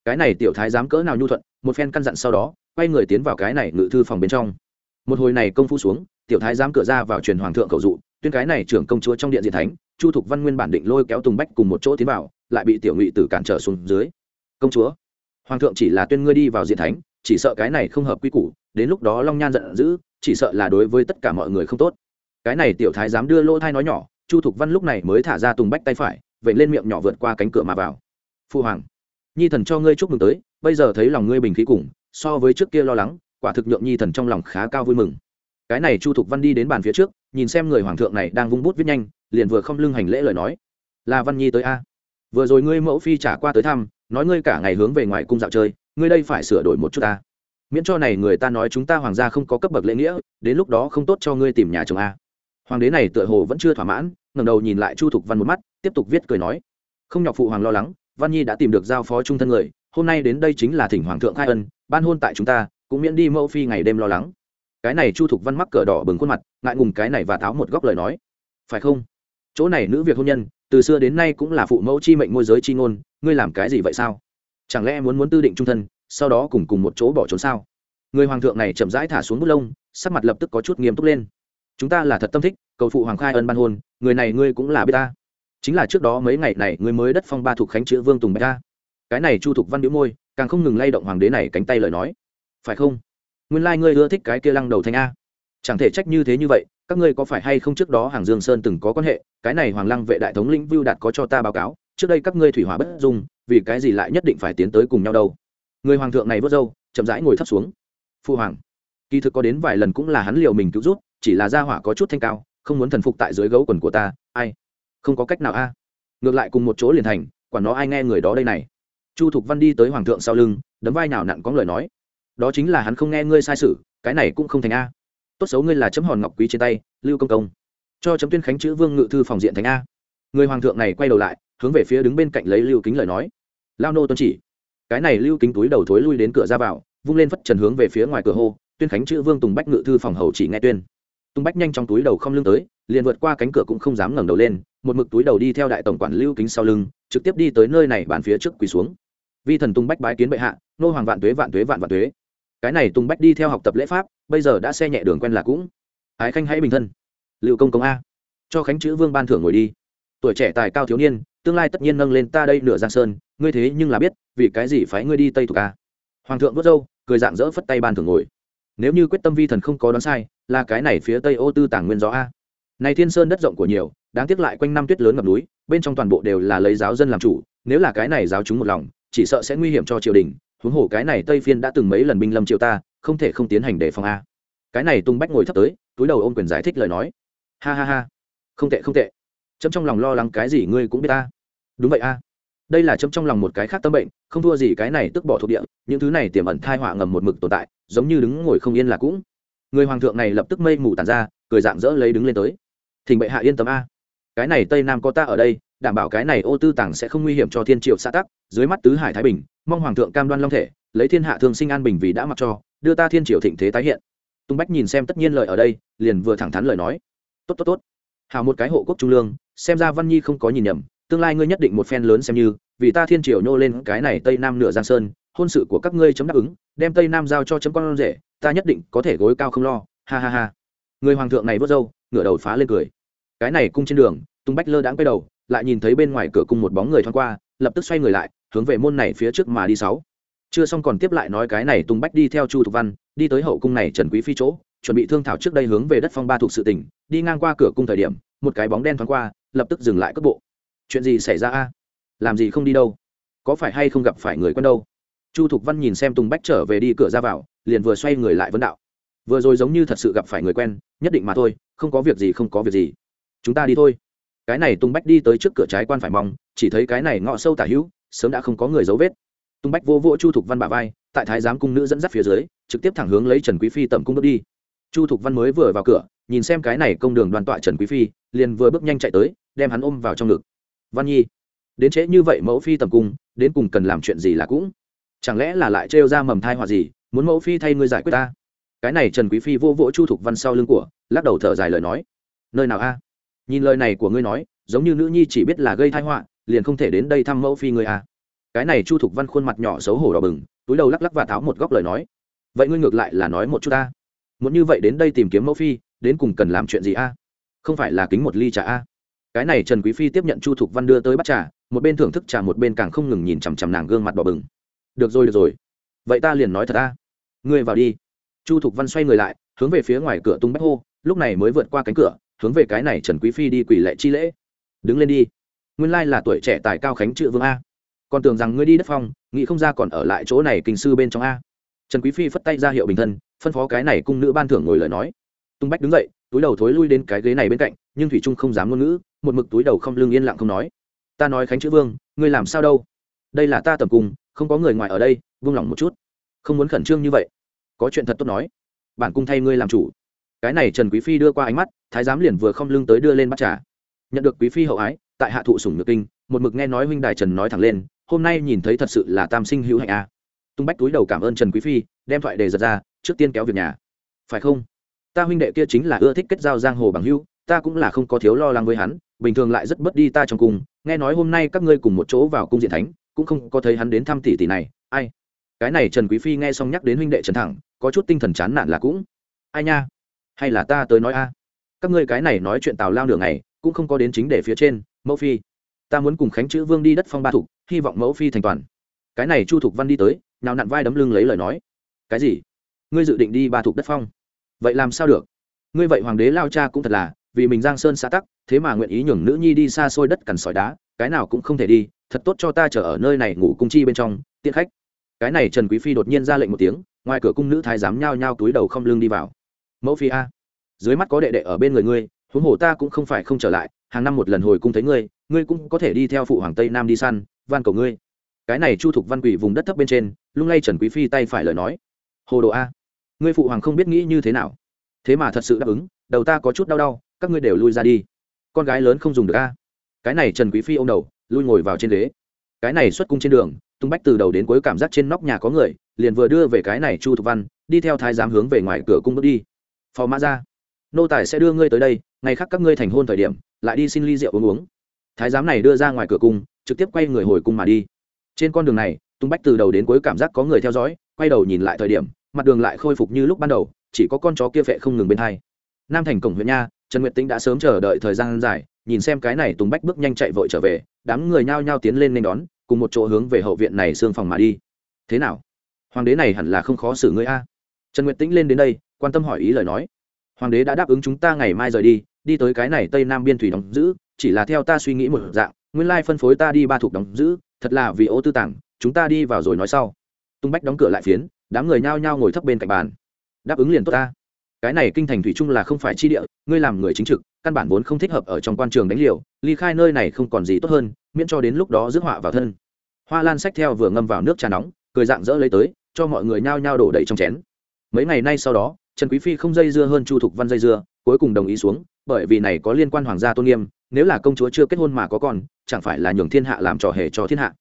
Cái này tiểu thái giám cỡ nào nhu thuận, một phen căn dặn sau đó, quay người tiến vào cái này ngự thư phòng bên trong. Một hồi này công phu xuống, tiểu thái giám cửa ra vào truyền hoàng thượng cầu dụ, tuyên cái này trưởng công chúa trong điện diện thánh, chu thục văn nguyên bản định lôi kéo tùng bách cùng một chỗ tiến vào, lại bị tiểu ngụy tử cản trở xuống dưới. Công chúa, hoàng thượng chỉ là tuyên ngươi đi vào diện thánh, chỉ sợ cái này không hợp quy củ, đến lúc đó long nhan giận dữ, chỉ sợ là đối với tất cả mọi người không tốt cái này tiểu thái dám đưa lỗ thai nói nhỏ, chu thục văn lúc này mới thả ra tùng bách tay phải vậy lên miệng nhỏ vượt qua cánh cửa mà vào. Phu hoàng, nhi thần cho ngươi chúc mừng tới, bây giờ thấy lòng ngươi bình khí cùng, so với trước kia lo lắng, quả thực nhượng nhi thần trong lòng khá cao vui mừng. Cái này chu thục văn đi đến bàn phía trước, nhìn xem người hoàng thượng này đang vung bút viết nhanh, liền vừa không lưng hành lễ lời nói. Là văn nhi tới a. Vừa rồi ngươi mẫu phi trả qua tới thăm, nói ngươi cả ngày hướng về ngoài cung dạo chơi, ngươi đây phải sửa đổi một chút ta. Miễn cho này người ta nói chúng ta hoàng gia không có cấp bậc lễ nghĩa, đến lúc đó không tốt cho ngươi tìm nhà chồng a hoàng đế này tựa hồ vẫn chưa thỏa mãn, ngẩng đầu nhìn lại chu thục văn một mắt, tiếp tục viết cười nói, không nhọc phụ hoàng lo lắng, văn nhi đã tìm được giao phó trung thân người, hôm nay đến đây chính là thỉnh hoàng thượng khai ân, ban hôn tại chúng ta, cũng miễn đi mẫu phi ngày đêm lo lắng. Cái này chu thục văn mắc cờ đỏ bừng khuôn mặt, ngại ngùng cái này và tháo một góc lời nói, phải không? Chỗ này nữ việc hôn nhân, từ xưa đến nay cũng là phụ mẫu chi mệnh môi giới chi ngôn, ngươi làm cái gì vậy sao? Chẳng lẽ muốn muốn tư định trung thân, sau đó cùng cùng một chỗ bỏ trốn sao? Người hoàng thượng này chậm rãi thả xuống bút lông, sắc mặt lập tức có chút nghiêm túc lên chúng ta là thật tâm thích, cầu phụ hoàng khai ân ban hôn, người này ngươi cũng là biết ta. Chính là trước đó mấy ngày này ngươi mới đất phong ba thuộc khánh chữ vương tùng bạch ta cái này chu thục văn đĩu môi, càng không ngừng lay động hoàng đế này cánh tay lời nói. Phải không? Nguyên lai、like、ngươi ưa thích cái kia lăng đầu thanh a. Chẳng thể trách như thế như vậy, các ngươi có phải hay không trước đó hàng dương sơn từng có quan hệ, cái này hoàng lăng vệ đại thống lĩnh vưu đạt có cho ta báo cáo, trước đây các ngươi thủy hỏa bất dung, vì cái gì lại nhất định phải tiến tới cùng nhau đâu? Người hoàng thượng này vớt râu, chậm rãi ngồi thấp xuống. Phu hoàng, kỳ thực có đến vài lần cũng là hắn liều mình cứu rút chỉ là gia hỏa có chút thanh cao, không muốn thần phục tại dưới gấu quần của ta, ai? Không có cách nào a. Ngược lại cùng một chỗ liền thành quản nó ai nghe người đó đây này? Chu thục văn đi tới hoàng thượng sau lưng, đấm vai nào nặn có lời nói. Đó chính là hắn không nghe ngươi sai sự, cái này cũng không thành a. Tốt xấu ngươi là chấm hòn ngọc quý trên tay, lưu công công. Cho chấm tuyên khánh chữ vương ngự thư phòng diện thành a. Người hoàng thượng này quay đầu lại, hướng về phía đứng bên cạnh lấy lưu kính lời nói. Lao nô tuân chỉ. Cái này lưu kính túi đầu thối lui đến cửa ra vào, vung lên phất trần hướng về phía ngoài cửa hô, tuyên khánh chữ vương tùng bách ngự thư phòng hầu chỉ nghe tuyên. Tung bách nhanh trong túi đầu không lưng tới, liền vượt qua cánh cửa cũng không dám ngẩng đầu lên, một mực túi đầu đi theo đại tổng quản lưu kính sau lưng, trực tiếp đi tới nơi này bàn phía trước quỳ xuống. Vi thần Tung bách bái kiến bệ hạ, nô hoàng vạn tuế vạn tuế, vạn vạn tuế. Cái này Tung bách đi theo học tập lễ pháp, bây giờ đã xe nhẹ đường quen là cũng. Ái khanh hãy bình thân. Liệu công công a. Cho khánh chữ vương ban thưởng ngồi đi. Tuổi trẻ tài cao thiếu niên, tương lai tất nhiên nâng lên ta đây nửa giang sơn, ngươi thế nhưng là biết, vì cái gì phái ngươi đi tây thuộc a? Hoàng thượng vớt râu, cười dạng dỡ phất tay ban thưởng ngồi nếu như quyết tâm vi thần không có đoán sai, là cái này phía tây ô tư tàng nguyên gió a. Này thiên sơn đất rộng của nhiều, đáng tiếc lại quanh năm tuyết lớn ngập núi, bên trong toàn bộ đều là lấy giáo dân làm chủ, nếu là cái này giáo chúng một lòng, chỉ sợ sẽ nguy hiểm cho triều đình. Huống hồ cái này tây phiên đã từng mấy lần binh lâm triều ta, không thể không tiến hành đề phòng a. Cái này tung bách ngồi thấp tới, túi đầu ôm quyền giải thích lời nói. Ha ha ha. Không tệ không tệ. Chấm trong lòng lo lắng cái gì ngươi cũng biết ta. Đúng vậy a đây là chấm trong lòng một cái khác tâm bệnh, không thua gì cái này tức bỏ thuộc địa, những thứ này tiềm ẩn thai họa ngầm một mực tồn tại, giống như đứng ngồi không yên là cũng. Người hoàng thượng này lập tức mây mù tàn ra, cười dạng dỡ lấy đứng lên tới. Thỉnh bệ hạ yên tâm a. Cái này tây nam có ta ở đây, đảm bảo cái này ô tư tàng sẽ không nguy hiểm cho thiên triệu xã tắc, dưới mắt tứ hải thái bình, mong hoàng thượng cam đoan long thể, lấy thiên hạ thương sinh an bình vì đã mặc cho, đưa ta thiên triều thịnh thế tái hiện. Tung bách nhìn xem tất nhiên lời ở đây, liền vừa thẳng thắn lời nói. Tốt tốt tốt. Hào một cái hộ quốc trung lương, xem ra văn nhi không có nhìn nhầm tương lai ngươi nhất định một phen lớn xem như, vì ta thiên triều nhô lên cái này tây nam nửa giang sơn, hôn sự của các ngươi chấm đáp ứng, đem tây nam giao cho chấm con rể, ta nhất định có thể gối cao không lo, ha ha ha. Người hoàng thượng này vớt râu, ngửa đầu phá lên cười. Cái này cung trên đường, tung bách lơ đãng quay đầu, lại nhìn thấy bên ngoài cửa cung một bóng người thoáng qua, lập tức xoay người lại, hướng về môn này phía trước mà đi sáu. Chưa xong còn tiếp lại nói cái này tung bách đi theo chu thục văn, đi tới hậu cung này trần quý phi chỗ, chuẩn bị thương thảo trước đây hướng về đất phong ba thuộc sự tỉnh đi ngang qua cửa cung thời điểm, một cái bóng đen thoáng qua, lập tức dừng lại cất bộ chuyện gì xảy ra a? Làm gì không đi đâu? Có phải hay không gặp phải người quen đâu? Chu thục văn nhìn xem tùng bách trở về đi cửa ra vào, liền vừa xoay người lại vấn đạo. Vừa rồi giống như thật sự gặp phải người quen, nhất định mà thôi, không có việc gì, không có việc gì. Chúng ta đi thôi. Cái này tùng bách đi tới trước cửa trái quan phải mong, chỉ thấy cái này ngọ sâu tả hữu, sớm đã không có người dấu vết. Tùng bách vô vỗ chu thục văn bà vai, tại thái giám cung nữ dẫn dắt phía dưới, trực tiếp thẳng hướng lấy trần quý phi tầm cung bước đi. Chu thục văn mới vừa vào cửa, nhìn xem cái này công đường đoàn tọa trần quý phi, liền vừa bước nhanh chạy tới, đem hắn ôm vào trong ngực văn nhi, đến trễ như vậy mẫu phi tầm cung, đến cùng cần làm chuyện gì là cũng. Chẳng lẽ là lại trêu ra mầm thai họa gì, muốn mẫu phi thay ngươi giải quyết ta? Cái này trần quý phi vô vỗ chu thục văn sau lưng của, lắc đầu thở dài lời nói. Nơi nào a? Nhìn lời này của ngươi nói, giống như nữ nhi chỉ biết là gây thai họa, liền không thể đến đây thăm mẫu phi ngươi a. Cái này chu thục văn khuôn mặt nhỏ xấu hổ đỏ bừng, túi đầu lắc lắc và tháo một góc lời nói. Vậy ngươi ngược lại là nói một chút ta. Muốn như vậy đến đây tìm kiếm mẫu phi, đến cùng cần làm chuyện gì a? Không phải là kính một ly trà a? Cái này trần quý phi tiếp nhận chu thục văn đưa tới bắt trà, một bên thưởng thức trà, một bên càng không ngừng nhìn chằm chằm nàng gương mặt bỏ bừng. Được rồi được rồi. Vậy ta liền nói thật a. Ngươi vào đi. Chu thục văn xoay người lại, hướng về phía ngoài cửa tung bách hô, lúc này mới vượt qua cánh cửa, hướng về cái này trần quý phi đi quỷ lệ chi lễ. Đứng lên đi. Nguyên lai là tuổi trẻ tài cao khánh chữ vương a. Còn tưởng rằng ngươi đi đất phong, nghĩ không ra còn ở lại chỗ này kinh sư bên trong a. Trần quý phi phất tay ra hiệu bình thân, phân phó cái này cung nữ ban thưởng ngồi lời nói. Tung bách đứng dậy, túi đầu thối lui đến cái ghế này bên cạnh, nhưng thủy trung không dám ngôn ngữ một mực túi đầu không lưng yên lặng không nói. Ta nói khánh chữ vương, ngươi làm sao đâu? Đây là ta tầm cung không có người ngoài ở đây vương lòng một chút. Không muốn khẩn trương như vậy. Có chuyện thật tốt nói. Bản cung thay ngươi làm chủ. Cái này trần quý phi đưa qua ánh mắt, thái giám liền vừa không lưng tới đưa lên bắt trà. Nhận được quý phi hậu ái, tại hạ thụ sủng nhược kinh, một mực nghe nói huynh đài trần nói thẳng lên, hôm nay nhìn thấy thật sự là tam sinh hữu hạnh a. Tung bách túi đầu cảm ơn trần quý phi, đem thoại đề giật ra, trước tiên kéo việc nhà. Phải không? Ta huynh đệ kia chính là ưa thích kết giao giang hồ bằng hữu ta cũng là không có thiếu lo lắng với hắn, bình thường lại rất bất đi ta trong cung nghe nói hôm nay các ngươi cùng một chỗ vào cung diện thánh, cũng không có thấy hắn đến thăm tỷ tỷ này, ai? Cái này trần quý phi nghe xong nhắc đến huynh đệ trần thẳng, có chút tinh thần chán nản là cũng, ai nha? Hay là ta tới nói a? Các ngươi cái này nói chuyện tào lao nửa ngày, cũng không có đến chính để phía trên, mẫu phi. Ta muốn cùng khánh chữ vương đi đất phong ba thục, hy vọng mẫu phi thành toàn. Cái này chu thục văn đi tới, nào nặn vai đấm lưng lấy lời nói. Cái gì? Ngươi dự định đi ba thục đất phong? Vậy làm sao được? Ngươi vậy hoàng đế lao cha cũng thật là vì mình giang sơn xã tắc, thế mà nguyện ý nhường nữ nhi đi xa xôi đất cằn sỏi đá, cái nào cũng không thể đi, thật tốt cho ta chờ ở nơi này ngủ cung chi bên trong, tiện khách. Cái này trần quý phi đột nhiên ra lệnh một tiếng, ngoài cửa cung nữ thái giám nhao nhao túi đầu không lưng đi vào. Mẫu phi a, dưới mắt có đệ đệ ở bên người ngươi, huống hồ ta cũng không phải không trở lại, hàng năm một lần hồi cung thấy ngươi ngươi cũng có thể đi theo phụ hoàng tây nam đi săn, van cầu ngươi. Cái này chu thục văn quỷ vùng đất thấp bên trên, lung lay trần quý phi tay phải lời nói. Hồ đồ a, ngươi phụ hoàng không biết nghĩ như thế nào. Thế mà thật sự đáp ứng, đầu ta có chút đau đau các ngươi đều lui ra đi. Con gái lớn không dùng được a. Cái này trần quý phi ô m đầu, lui ngồi vào trên ghế. Cái này xuất cung trên đường, tung bách từ đầu đến cuối cảm giác trên nóc nhà có người, liền vừa đưa về cái này chu thục văn, đi theo thái giám hướng về ngoài cửa cung bước đi. Phò mã ra. Nô tài sẽ đưa ngươi tới đây, ngày khác các ngươi thành hôn thời điểm, lại đi xin ly rượu uống uống. Thái giám này đưa ra ngoài cửa cung, trực tiếp quay người hồi cung mà đi. Trên con đường này, tung bách từ đầu đến cuối cảm giác có người theo dõi, quay đầu nhìn lại thời điểm, mặt đường lại khôi phục như lúc ban đầu, chỉ có con chó kia phệ không ngừng bên hai. Nam thành cổng huyện nha trần nguyệt tĩnh đã sớm chờ đợi thời gian dài, nhìn xem cái này tùng bách bước nhanh chạy vội trở về, đám người nhao nhao tiến lên nên đón, cùng một chỗ hướng về hậu viện này xương phòng mà đi. Thế nào? Hoàng đế này hẳn là không khó xử ngươi a. Trần nguyệt tĩnh lên đến đây, quan tâm hỏi ý lời nói. Hoàng đế đã đáp ứng chúng ta ngày mai rời đi đi tới cái này tây nam biên thủy đóng giữ, chỉ là theo ta suy nghĩ một dạng, nguyên lai phân phối ta đi ba thuộc đóng giữ, thật là vì ô tư tảng chúng ta đi vào rồi nói sau. Tung bách đóng cửa lại phiến, đám người nhao nhao ngồi thấp bên cạnh bàn. Đáp ứng liền tốt ta cái này kinh thành thủy chung là không phải chi địa, ngươi làm người chính trực, căn bản vốn không thích hợp ở trong quan trường đánh liều, ly khai nơi này không còn gì tốt hơn, miễn cho đến lúc đó rước họa vào thân. Hoa lan sách theo vừa ngâm vào nước trà nóng, cười dạng dỡ lấy tới, cho mọi người nhao nhao đổ đầy trong chén. Mấy ngày nay sau đó, trần quý phi không dây dưa hơn chu thục văn dây dưa, cuối cùng đồng ý xuống, bởi vì này có liên quan hoàng gia tôn nghiêm, nếu là công chúa chưa kết hôn mà có con, chẳng phải là nhường thiên hạ làm trò hề cho thiên hạ.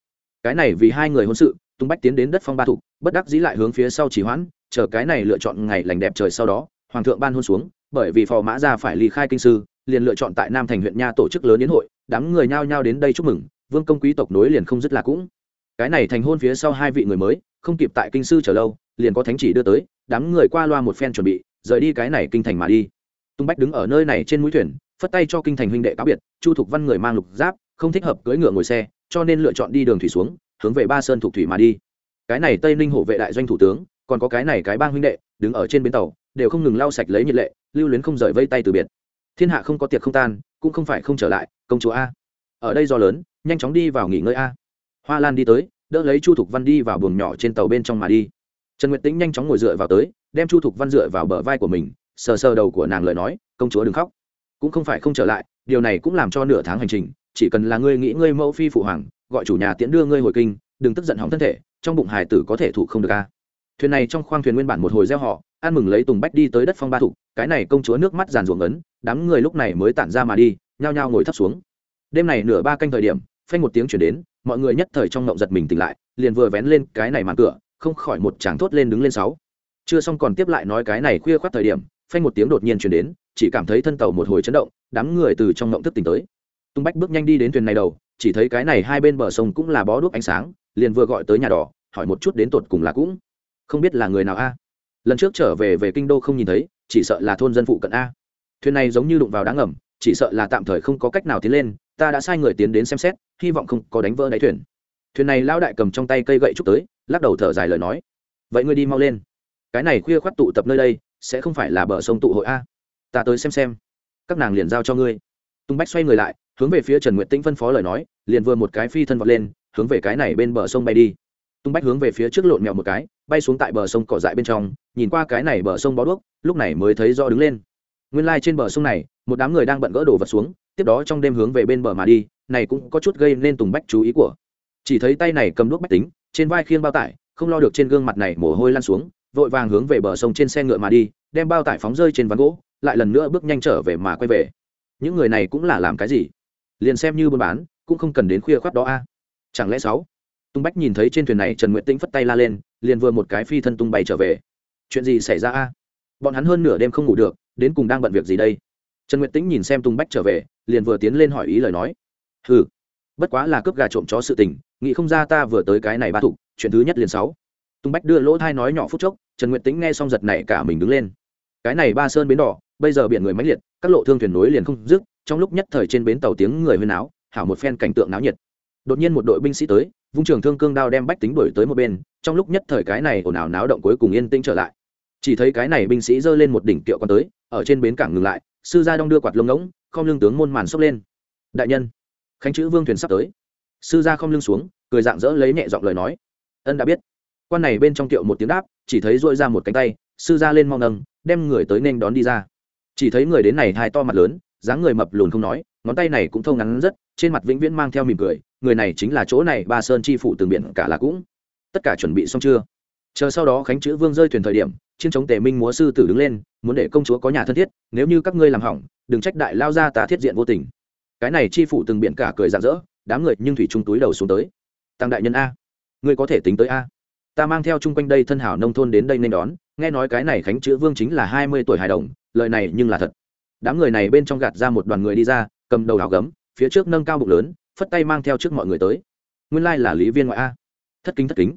Cái này vì hai người hôn sự, tung bách tiến đến đất phong ba thục, bất đắc dĩ lại hướng phía sau chỉ hoãn, chờ cái này lựa chọn ngày lành đẹp trời sau đó hoàng thượng ban hôn xuống, bởi vì phò mã ra phải ly khai kinh sư, liền lựa chọn tại nam thành huyện nha tổ chức lớn yến hội, đám người nhao nhao đến đây chúc mừng, vương công quý tộc nối liền không dứt là cũng. Cái này thành hôn phía sau hai vị người mới, không kịp tại kinh sư chờ lâu, liền có thánh chỉ đưa tới, đám người qua loa một phen chuẩn bị, rời đi cái này kinh thành mà đi. Tung bách đứng ở nơi này trên mũi thuyền, phất tay cho kinh thành huynh đệ cáo biệt, chu thục văn người mang lục giáp, không thích hợp cưỡi ngựa ngồi xe, cho nên lựa chọn đi đường thủy xuống, hướng về ba sơn thuộc thủy mà đi. Cái này tây ninh hộ vệ đại doanh thủ tướng, còn có cái này cái bang huynh đệ, đứng ở trên bến tàu đều không ngừng lau sạch lấy nhiệt lệ, lưu luyến không rời vây tay từ biệt. Thiên hạ không có tiệc không tan, cũng không phải không trở lại, công chúa a. Ở đây do lớn, nhanh chóng đi vào nghỉ ngơi a. Hoa lan đi tới, đỡ lấy chu thục văn đi vào buồng nhỏ trên tàu bên trong mà đi. Trần nguyệt tĩnh nhanh chóng ngồi dựa vào tới, đem chu thục văn dựa vào bờ vai của mình, sờ sờ đầu của nàng lời nói, công chúa đừng khóc. Cũng không phải không trở lại, điều này cũng làm cho nửa tháng hành trình, chỉ cần là ngươi nghĩ ngươi mẫu phi phụ hoàng, gọi chủ nhà tiễn đưa ngươi hồi kinh, đừng tức giận hỏng thân thể, trong bụng hải tử có thể thủ không được a thuyền này trong khoang thuyền nguyên bản một hồi gieo họ, ăn mừng lấy tùng bách đi tới đất phong ba thục cái này công chúa nước mắt giàn ruộng ấn, đám người lúc này mới tản ra mà đi, nhao nhao ngồi thấp xuống. Đêm này nửa ba canh thời điểm, phanh một tiếng chuyển đến, mọi người nhất thời trong ngộng giật mình tỉnh lại, liền vừa vén lên cái này màn cửa, không khỏi một chàng thốt lên đứng lên sáu. Chưa xong còn tiếp lại nói cái này khuya khoát thời điểm, phanh một tiếng đột nhiên chuyển đến, chỉ cảm thấy thân tàu một hồi chấn động, đám người từ trong ngộng thức tỉnh tới. Tung bách bước nhanh đi đến thuyền này đầu, chỉ thấy cái này hai bên bờ sông cũng là bó đuốc ánh sáng, liền vừa gọi tới nhà đỏ, hỏi một chút đến tột cùng là cũng không biết là người nào a. Lần trước trở về về kinh đô không nhìn thấy, chỉ sợ là thôn dân phụ cận a. Thuyền này giống như đụng vào đá ngầm, chỉ sợ là tạm thời không có cách nào tiến lên, ta đã sai người tiến đến xem xét, hy vọng không có đánh vỡ đáy thuyền. Thuyền này lao đại cầm trong tay cây gậy trúc tới, lắc đầu thở dài lời nói. Vậy ngươi đi mau lên. Cái này khuya khoắt tụ tập nơi đây, sẽ không phải là bờ sông tụ hội a. Ta tới xem xem. Các nàng liền giao cho ngươi. Tung bách xoay người lại, hướng về phía trần nguyệt tĩnh phân phó lời nói, liền vừa một cái phi thân vọt lên, hướng về cái này bên bờ sông bay đi tung bách hướng về phía trước lộn mèo một cái, bay xuống tại bờ sông cỏ dại bên trong, nhìn qua cái này bờ sông bó đuốc, lúc này mới thấy do đứng lên. Nguyên lai、like、trên bờ sông này, một đám người đang bận gỡ đồ vật xuống, tiếp đó trong đêm hướng về bên bờ mà đi, này cũng có chút gây nên tùng bách chú ý của. Chỉ thấy tay này cầm đuốc bách tính, trên vai khiêng bao tải, không lo được trên gương mặt này mồ hôi lan xuống, vội vàng hướng về bờ sông trên xe ngựa mà đi, đem bao tải phóng rơi trên ván gỗ, lại lần nữa bước nhanh trở về mà quay về. Những người này cũng là làm cái gì? Liền xem như buôn bán, cũng không cần đến khuya khoát đó a. Chẳng lẽ sáu? Tung bách nhìn thấy trên thuyền này trần nguyện tĩnh phất tay la lên, liền vừa một cái phi thân tung bay trở về. Chuyện gì xảy ra a? Bọn hắn hơn nửa đêm không ngủ được, đến cùng đang bận việc gì đây? Trần nguyện tĩnh nhìn xem tung bách trở về, liền vừa tiến lên hỏi ý lời nói. Ừ bất quá là cướp gà trộm chó sự tình, nghĩ không ra ta vừa tới cái này ba thục, chuyện thứ nhất liền sáu. Tung bách đưa lỗ thai nói nhỏ phút chốc, trần nguyện tĩnh nghe xong giật này cả mình đứng lên. Cái này ba sơn bến đỏ, bây giờ biển người mãnh liệt, các lộ thương thuyền nối liền không dứt, trong lúc nhất thời trên bến tàu tiếng người huyên áo hảo một phen cảnh tượng náo nhiệt. Đột nhiên một đội binh sĩ tới vung trường thương cương đao đem bách tính đuổi tới một bên, trong lúc nhất thời cái này ồn ào náo động cuối cùng yên tĩnh trở lại. Chỉ thấy cái này binh sĩ giơ lên một đỉnh kiệu con tới, ở trên bến cảng ngừng lại, sư gia đong đưa quạt lông ngỗng không lưng tướng môn màn xốc lên. Đại nhân, khánh chữ vương thuyền sắp tới. Sư gia không lưng xuống, cười dạng dỡ lấy nhẹ giọng lời nói. Ân đã biết. Quan này bên trong kiệu một tiếng đáp, chỉ thấy dội ra một cánh tay, sư gia lên mau nâng, đem người tới nên đón đi ra. Chỉ thấy người đến này hai to mặt lớn, dáng người mập lùn không nói, ngón tay này cũng thâu ngắn rất, trên mặt vĩnh viễn mang theo mỉm cười người này chính là chỗ này, ba sơn chi phụ từng biển cả là cũng. Tất cả chuẩn bị xong chưa? Chờ sau đó khánh chữ vương rơi thuyền thời điểm, chiến chống tề minh múa sư tử đứng lên, muốn để công chúa có nhà thân thiết, nếu như các ngươi làm hỏng, đừng trách đại lao ra ta thiết diện vô tình. Cái này chi phụ từng biển cả cười rạng rỡ, đám người nhưng thủy trung túi đầu xuống tới. Tăng đại nhân a, ngươi có thể tính tới a. Ta mang theo chung quanh đây thân hảo nông thôn đến đây nên đón, nghe nói cái này khánh chữ vương chính là hai mươi tuổi hài đồng, lời này nhưng là thật. Đám người này bên trong gạt ra một đoàn người đi ra, cầm đầu hào gấm, phía trước nâng cao bụng lớn phất tay mang theo trước mọi người tới. Nguyên lai là lý viên ngoại a. Thất kính thất kính.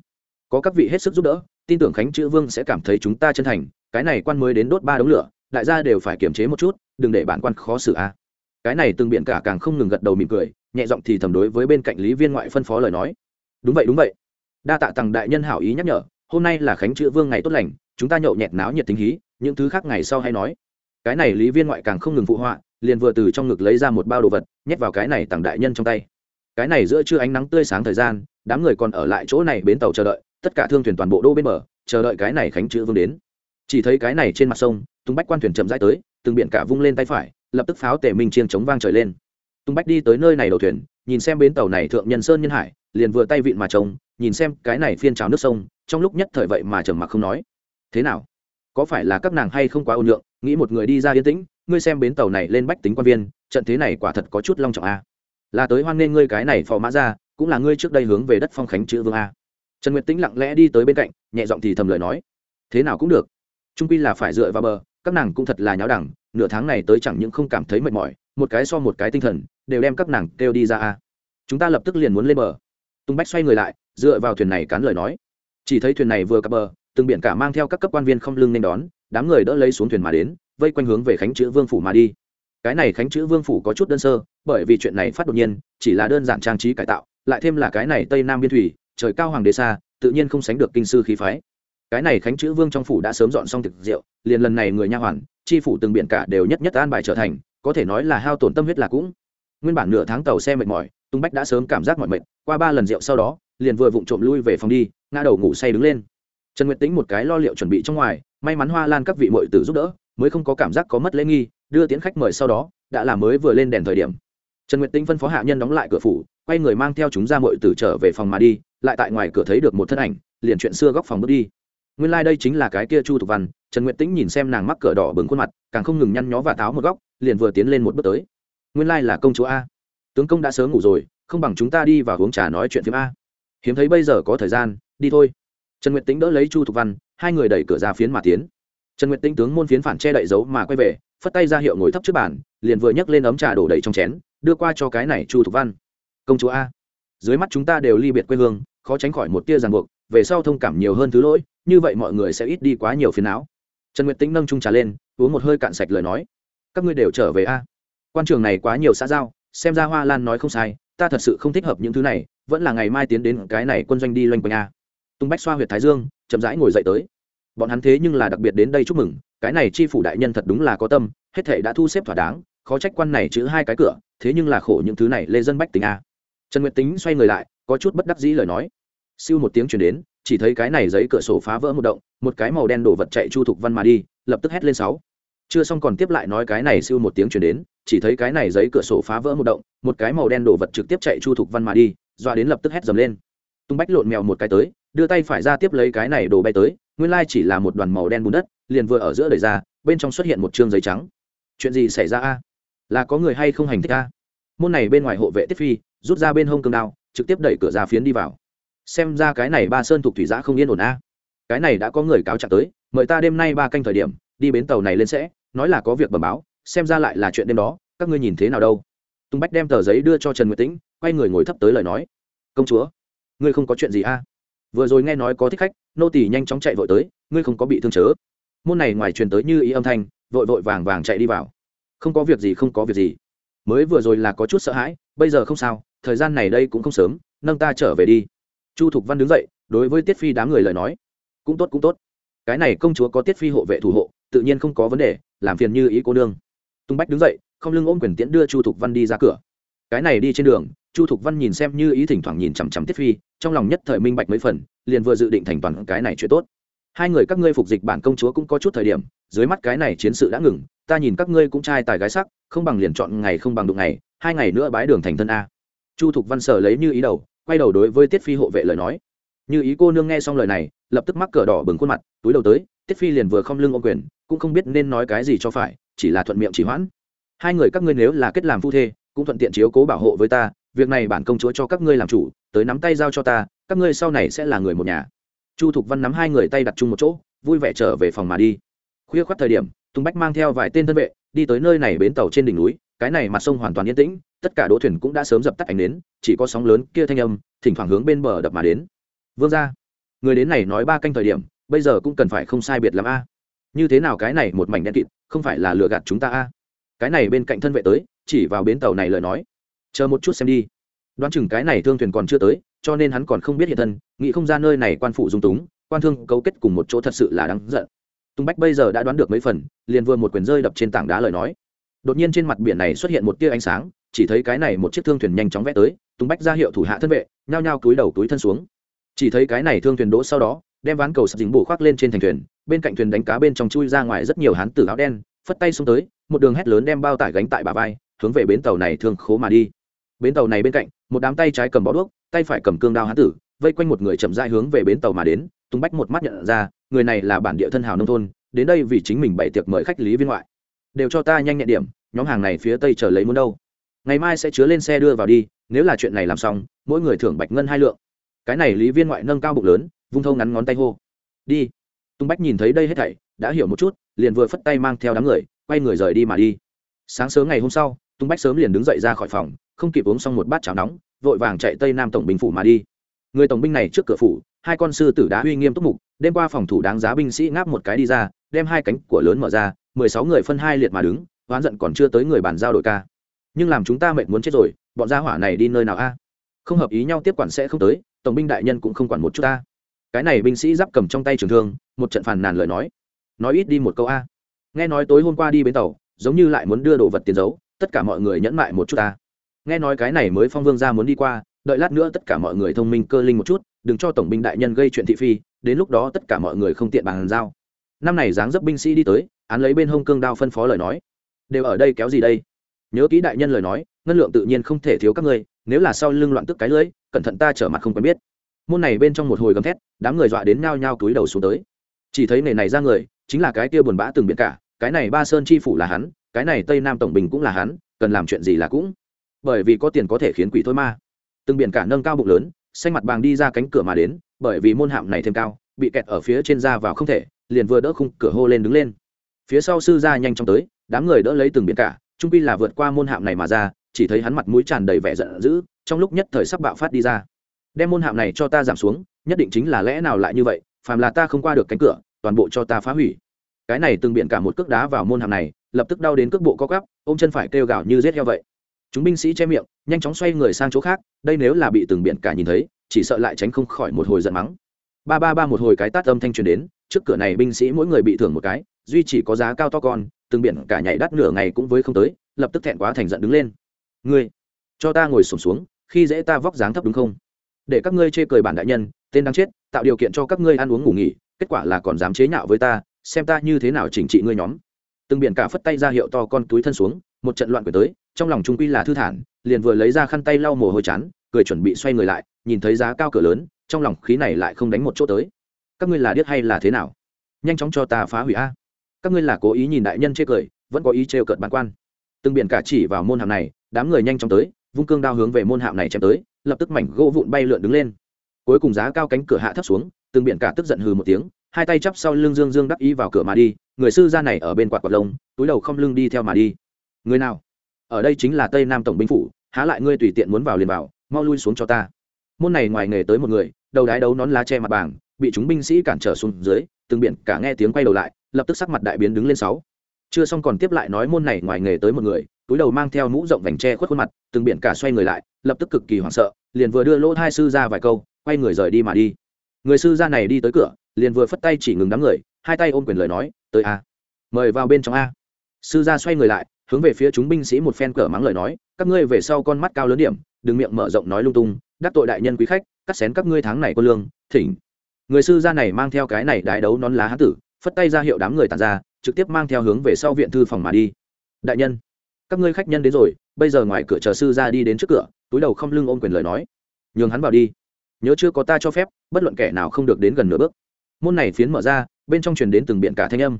Có các vị hết sức giúp đỡ, tin tưởng khánh chữ vương sẽ cảm thấy chúng ta chân thành, cái này quan mới đến đốt ba đống lửa, đại gia đều phải kiềm chế một chút, đừng để bản quan khó xử a. Cái này từng biện cả càng không ngừng gật đầu mỉm cười, nhẹ giọng thì thầm đối với bên cạnh lý viên ngoại phân phó lời nói. Đúng vậy đúng vậy. Đa tạ tặng đại nhân hảo ý nhắc nhở, hôm nay là khánh chữ vương ngày tốt lành, chúng ta nhậu nhẹt náo nhiệt tính hí, những thứ khác ngày sau hay nói. Cái này lý viên ngoại càng không ngừng phụ họa liền vừa từ trong ngực lấy ra một bao đồ vật, nhét vào cái này tặng đại nhân trong tay. Cái này giữa trưa ánh nắng tươi sáng thời gian, đám người còn ở lại chỗ này bến tàu chờ đợi, tất cả thương thuyền toàn bộ đô bên bờ, chờ đợi cái này khánh chữ vương đến. Chỉ thấy cái này trên mặt sông, tung bách quan thuyền chậm rãi tới, từng biển cả vung lên tay phải, lập tức pháo tể minh chiêng chống vang trời lên. Tung bách đi tới nơi này đầu thuyền, nhìn xem bến tàu này thượng nhân sơn nhân hải, liền vừa tay vịn mà trông, nhìn xem cái này phiên trào nước sông, trong lúc nhất thời vậy mà trầm mặc không nói. Thế nào? Có phải là các nàng hay không quá ôn lượng nghĩ một người đi ra yên tĩnh ngươi xem bến tàu này lên bách tính quan viên, trận thế này quả thật có chút long trọng a. Là tới hoan nghênh ngươi cái này phò mã ra, cũng là ngươi trước đây hướng về đất phong khánh chữ vương a. Trần nguyệt tĩnh lặng lẽ đi tới bên cạnh, nhẹ giọng thì thầm lời nói. Thế nào cũng được. Trung quy là phải dựa vào bờ, các nàng cũng thật là nháo đẳng, nửa tháng này tới chẳng những không cảm thấy mệt mỏi, một cái so một cái tinh thần, đều đem các nàng kêu đi ra a. Chúng ta lập tức liền muốn lên bờ. Tung bách xoay người lại, dựa vào thuyền này cán lời nói. Chỉ thấy thuyền này vừa cập bờ, từng biển cả mang theo các cấp quan viên không lưng nên đón, đám người đỡ lấy xuống thuyền mà đến vây quanh hướng về khánh chữ vương phủ mà đi. Cái này khánh chữ vương phủ có chút đơn sơ, bởi vì chuyện này phát đột nhiên, chỉ là đơn giản trang trí cải tạo, lại thêm là cái này tây nam biên thủy, trời cao hoàng đế xa, tự nhiên không sánh được kinh sư khí phái. Cái này khánh chữ vương trong phủ đã sớm dọn xong thực rượu, liền lần này người nha hoàn, chi phủ từng biển cả đều nhất nhất an bài trở thành, có thể nói là hao tổn tâm huyết là cũng. Nguyên bản nửa tháng tàu xe mệt mỏi, tung bách đã sớm cảm giác mỏi mệt, qua ba lần rượu sau đó, liền vừa vụng trộm lui về phòng đi, ngã đầu ngủ say đứng lên. Trần nguyệt tính một cái lo liệu chuẩn bị trong ngoài, may mắn hoa lan các vị mội tử giúp đỡ mới không có cảm giác có mất lễ nghi, đưa tiến khách mời sau đó, đã là mới vừa lên đèn thời điểm. Trần nguyệt tinh phân phó hạ nhân đóng lại cửa phủ, quay người mang theo chúng ra mội tử trở về phòng mà đi, lại tại ngoài cửa thấy được một thân ảnh, liền chuyện xưa góc phòng bước đi. Nguyên lai、like、đây chính là cái kia chu thục văn, trần nguyệt tĩnh nhìn xem nàng mắc cửa đỏ bừng khuôn mặt, càng không ngừng nhăn nhó và táo một góc, liền vừa tiến lên một bước tới. Nguyên lai、like、là công chúa a. Tướng công đã sớm ngủ rồi, không bằng chúng ta đi và uống trà nói chuyện phim a. Hiếm thấy bây giờ có thời gian, đi thôi. Trần nguyệt tĩnh đỡ lấy chu thục văn, hai người đẩy cửa ra phiến mà tiến trần nguyệt Tinh tướng môn phiến phản che đậy dấu mà quay về, phất tay ra hiệu ngồi thấp trước bàn, liền vừa nhấc lên ấm trà đổ đầy trong chén, đưa qua cho cái này chu thục văn. Công chúa a, dưới mắt chúng ta đều ly biệt quê hương, khó tránh khỏi một tia ràng buộc, về sau thông cảm nhiều hơn thứ lỗi, như vậy mọi người sẽ ít đi quá nhiều phiền não. Trần nguyệt tĩnh nâng trung trà lên, uống một hơi cạn sạch lời nói. Các ngươi đều trở về a. Quan trường này quá nhiều xã giao, xem ra hoa lan nói không sai, ta thật sự không thích hợp những thứ này, vẫn là ngày mai tiến đến cái này quân doanh đi loanh quanh a. Tung bách xoa huyệt thái dương, chậm rãi ngồi dậy tới bọn hắn thế nhưng là đặc biệt đến đây chúc mừng, cái này chi phủ đại nhân thật đúng là có tâm, hết thể đã thu xếp thỏa đáng, khó trách quan này chữ hai cái cửa, thế nhưng là khổ những thứ này lê dân bách tính a. Trần nguyệt tính xoay người lại, có chút bất đắc dĩ lời nói. Siêu một tiếng chuyển đến, chỉ thấy cái này giấy cửa sổ phá vỡ một động, một cái màu đen đổ vật chạy chu thục văn mà đi, lập tức hét lên sáu. Chưa xong còn tiếp lại nói cái này siêu một tiếng chuyển đến, chỉ thấy cái này giấy cửa sổ phá vỡ một động, một cái màu đen đổ vật trực tiếp chạy chu thục văn mà đi dọa đến lập tức hét dầm lên. Tung bách lộn mèo một cái tới đưa tay phải ra tiếp lấy cái này đồ bay tới, nguyên lai chỉ là một đoàn màu đen bùn đất, liền vừa ở giữa đời ra, bên trong xuất hiện một chương giấy trắng. Chuyện gì xảy ra a? Là có người hay không hành thích a? Môn này bên ngoài hộ vệ tiết phi, rút ra bên hông cương đao, trực tiếp đẩy cửa ra phiến đi vào. Xem ra cái này ba sơn thuộc thủy giã không yên ổn a. Cái này đã có người cáo trạng tới, mời ta đêm nay ba canh thời điểm, đi bến tàu này lên sẽ, nói là có việc bẩm báo, xem ra lại là chuyện đêm đó, các ngươi nhìn thế nào đâu? Tùng bách đem tờ giấy đưa cho trần nguyệt tĩnh, quay người ngồi thấp tới lời nói. Công chúa, ngươi không có chuyện gì a? Vừa rồi nghe nói có thích khách, nô tỳ nhanh chóng chạy vội tới, ngươi không có bị thương chớ. Môn này ngoài truyền tới như ý âm thanh, vội vội vàng vàng chạy đi vào. Không có việc gì, không có việc gì. Mới vừa rồi là có chút sợ hãi, bây giờ không sao, thời gian này đây cũng không sớm, nâng ta trở về đi. Chu thục văn đứng dậy, đối với tiết phi đám người lời nói. Cũng tốt cũng tốt. Cái này công chúa có tiết phi hộ vệ thủ hộ, tự nhiên không có vấn đề, làm phiền như ý cô nương. Tung bách đứng dậy, không lưng ôm quyền tiễn đưa chu thục văn đi ra cửa. Cái này đi trên đường chu thục văn nhìn xem như ý thỉnh thoảng nhìn chằm chằm tiết phi, trong lòng nhất thời minh bạch mấy phần, liền vừa dự định thành toàn cái này chuyện tốt. Hai người các ngươi phục dịch bản công chúa cũng có chút thời điểm, dưới mắt cái này chiến sự đã ngừng, ta nhìn các ngươi cũng trai tài gái sắc, không bằng liền chọn ngày không bằng đụng ngày, hai ngày nữa bái đường thành thân a. Chu thục văn sở lấy như ý đầu, quay đầu đối với tiết phi hộ vệ lời nói. Như ý cô nương nghe xong lời này, lập tức mắc cờ đỏ bừng khuôn mặt, túi đầu tới, tiết phi liền vừa không lưng ô quyền, cũng không biết nên nói cái gì cho phải, chỉ là thuận miệng chỉ hoãn. Hai người các ngươi nếu là kết làm phu thê, cũng thuận tiện chiếu cố bảo hộ với ta việc này bản công chúa cho các ngươi làm chủ, tới nắm tay giao cho ta, các ngươi sau này sẽ là người một nhà. Chu thục văn nắm hai người tay đặt chung một chỗ, vui vẻ trở về phòng mà đi. Khuya khoắt thời điểm, tùng bách mang theo vài tên thân vệ, đi tới nơi này bến tàu trên đỉnh núi, cái này mặt sông hoàn toàn yên tĩnh, tất cả đỗ thuyền cũng đã sớm dập tắt ánh đến chỉ có sóng lớn kia thanh âm, thỉnh thoảng hướng bên bờ đập mà đến. Vương ra người đến này nói ba canh thời điểm, bây giờ cũng cần phải không sai biệt lắm a. Như thế nào cái này một mảnh đen kịt, không phải là lừa gạt chúng ta a? Cái này bên cạnh thân vệ tới, chỉ vào bến tàu này lời nói chờ một chút xem đi. Đoán chừng cái này thương thuyền còn chưa tới, cho nên hắn còn không biết hiện thân, nghĩ không ra nơi này quan phụ dung túng, quan thương cấu kết cùng một chỗ thật sự là đáng giận. Tung bách bây giờ đã đoán được mấy phần, liền vừa một quyền rơi đập trên tảng đá lời nói. Đột nhiên trên mặt biển này xuất hiện một tia ánh sáng, chỉ thấy cái này một chiếc thương thuyền nhanh chóng vẽ tới, tung bách ra hiệu thủ hạ thân vệ, nhao nhao túi đầu túi thân xuống. Chỉ thấy cái này thương thuyền đỗ sau đó, đem ván cầu sập dính bổ khoác lên trên thành thuyền, bên cạnh thuyền đánh cá bên trong chui ra ngoài rất nhiều hán tử áo đen, phất tay xuống tới, một đường hét lớn đem bao tải gánh tại bà vai, hướng về bến tàu này thương khố mà đi bến tàu này bên cạnh, một đám tay trái cầm bó đuốc, tay phải cầm cương đao hán tử, vây quanh một người chậm rãi hướng về bến tàu mà đến tung bách một mắt nhận ra, người này là bản địa thân hào nông thôn, đến đây vì chính mình bày tiệc mời khách lý viên ngoại. Đều cho ta nhanh nhẹn điểm, nhóm hàng này phía tây chờ lấy muốn đâu. Ngày mai sẽ chứa lên xe đưa vào đi, nếu là chuyện này làm xong, mỗi người thưởng bạch ngân hai lượng. Cái này lý viên ngoại nâng cao bụng lớn, vung thâu ngắn ngón tay hô. Đi. Tung bách nhìn thấy đây hết thảy, đã hiểu một chút, liền vừa phất tay mang theo đám người, quay người rời đi mà đi. Sáng sớm ngày hôm sau tung bách sớm liền đứng dậy ra khỏi phòng, không kịp uống xong một bát cháo nóng, vội vàng chạy tây nam tổng binh phủ mà đi. Người tổng binh này trước cửa phủ, hai con sư tử đá uy nghiêm túc mục, đêm qua phòng thủ đáng giá binh sĩ ngáp một cái đi ra, đem hai cánh của lớn mở ra, mười sáu người phân hai liệt mà đứng, oán giận còn chưa tới người bàn giao đội ca. Nhưng làm chúng ta mệt muốn chết rồi, bọn gia hỏa này đi nơi nào a? Không hợp ý nhau tiếp quản sẽ không tới, tổng binh đại nhân cũng không quản một chút ta. Cái này binh sĩ giáp cầm trong tay trường thương, một trận phàn nàn lời nói. Nói ít đi một câu a. Nghe nói tối hôm qua đi bến tàu, giống như lại muốn đưa đồ vật tiền giấu tất cả mọi người nhẫn mại một chút ta. Nghe nói cái này mới phong vương ra muốn đi qua, đợi lát nữa tất cả mọi người thông minh cơ linh một chút, đừng cho tổng binh đại nhân gây chuyện thị phi, đến lúc đó tất cả mọi người không tiện bàn giao. Năm này dáng dấp binh sĩ đi tới, án lấy bên hông cương đao phân phó lời nói. Đều ở đây kéo gì đây? Nhớ kỹ đại nhân lời nói, ngân lượng tự nhiên không thể thiếu các ngươi, nếu là sau lưng loạn tức cái lưỡi cẩn thận ta trở mặt không quen biết. Môn này bên trong một hồi gầm thét, đám người dọa đến nhao nhao túi đầu xuống tới. Chỉ thấy nề này ra người, chính là cái kia buồn bã từng biển cả, cái này ba sơn chi phủ là hắn cái này tây nam tổng bình cũng là hắn, cần làm chuyện gì là cũng. Bởi vì có tiền có thể khiến quỷ thôi ma từng biển cả nâng cao bụng lớn, xanh mặt bàng đi ra cánh cửa mà đến, bởi vì môn hạm này thêm cao, bị kẹt ở phía trên ra vào không thể, liền vừa đỡ khung cửa hô lên đứng lên. Phía sau sư ra nhanh chóng tới, đám người đỡ lấy từng biển cả, trung pi là vượt qua môn hạm này mà ra, chỉ thấy hắn mặt mũi tràn đầy vẻ giận dữ, trong lúc nhất thời sắp bạo phát đi ra. Đem môn hạm này cho ta giảm xuống, nhất định chính là lẽ nào lại như vậy, phàm là ta không qua được cánh cửa, toàn bộ cho ta phá hủy cái này từng biện cả một cước đá vào môn hàm này, lập tức đau đến cước bộ co cắp ôm chân phải kêu gào như rết heo vậy. Chúng binh sĩ che miệng, nhanh chóng xoay người sang chỗ khác, đây nếu là bị từng biện cả nhìn thấy, chỉ sợ lại tránh không khỏi một hồi giận mắng. Ba ba ba một hồi cái tát âm thanh truyền đến, trước cửa này binh sĩ mỗi người bị thưởng một cái, duy chỉ có giá cao to con, từng biển cả nhảy đắt nửa ngày cũng với không tới, lập tức thẹn quá thành giận đứng lên. Ngươi, cho ta ngồi sổm xuống, khi dễ ta vóc dáng thấp đúng không? Để các ngươi chê cười bản đại nhân, tên đang chết, tạo điều kiện cho các ngươi ăn uống ngủ nghỉ, kết quả là còn dám chế nhạo với ta xem ta như thế nào chỉnh trị ngươi nhóm. Từng biển cả phất tay ra hiệu to con túi thân xuống, một trận loạn quyền tới, trong lòng trung quy là thư thản, liền vừa lấy ra khăn tay lau mồ hôi chán, cười chuẩn bị xoay người lại, nhìn thấy giá cao cửa lớn, trong lòng khí này lại không đánh một chỗ tới. Các ngươi là điếc hay là thế nào? Nhanh chóng cho ta phá hủy a. Các ngươi là cố ý nhìn đại nhân chê cười, vẫn có ý trêu cợt bản quan. Từng biển cả chỉ vào môn hạm này, đám người nhanh chóng tới, vung cương đao hướng về môn hạm này chém tới, lập tức mảnh gỗ vụn bay lượn đứng lên. Cuối cùng giá cao cánh cửa hạ thấp xuống, từng biển cả tức giận hừ một tiếng hai tay chắp sau lưng dương dương đắc ý vào cửa mà đi, người sư gia này ở bên quạt quạt lông, túi đầu không lưng đi theo mà đi. Người nào? Ở đây chính là tây nam tổng binh phủ, há lại ngươi tùy tiện muốn vào liền vào, mau lui xuống cho ta. Môn này ngoài nghề tới một người, đầu đái đấu nón lá che mặt bảng, bị chúng binh sĩ cản trở xuống dưới, từng biển cả nghe tiếng quay đầu lại, lập tức sắc mặt đại biến đứng lên sáu. Chưa xong còn tiếp lại nói môn này ngoài nghề tới một người, túi đầu mang theo mũ rộng vành tre khuất khuôn mặt, từng biển cả xoay người lại, lập tức cực kỳ hoảng sợ, liền vừa đưa lỗ hai sư ra vài câu, quay người rời đi mà đi. Người sư gia này đi tới cửa liền vừa phất tay chỉ ngừng đám người, hai tay ôm quyền lời nói, tới a, mời vào bên trong a. Sư gia xoay người lại, hướng về phía chúng binh sĩ một phen cờ mắng lời nói, các ngươi về sau con mắt cao lớn điểm, đừng miệng mở rộng nói lung tung, đắc tội đại nhân quý khách, cắt xén các ngươi tháng này quân lương, thỉnh. Người sư gia này mang theo cái này đái đấu nón lá hán tử, phất tay ra hiệu đám người tàn ra, trực tiếp mang theo hướng về sau viện thư phòng mà đi. Đại nhân, các ngươi khách nhân đến rồi, bây giờ ngoài cửa chờ sư gia đi đến trước cửa, túi đầu không lưng ôm quyền lời nói. Nhường hắn vào đi. Nhớ chưa có ta cho phép, bất luận kẻ nào không được đến gần nửa bước môn này phiến mở ra, bên trong truyền đến từng biện cả thanh âm.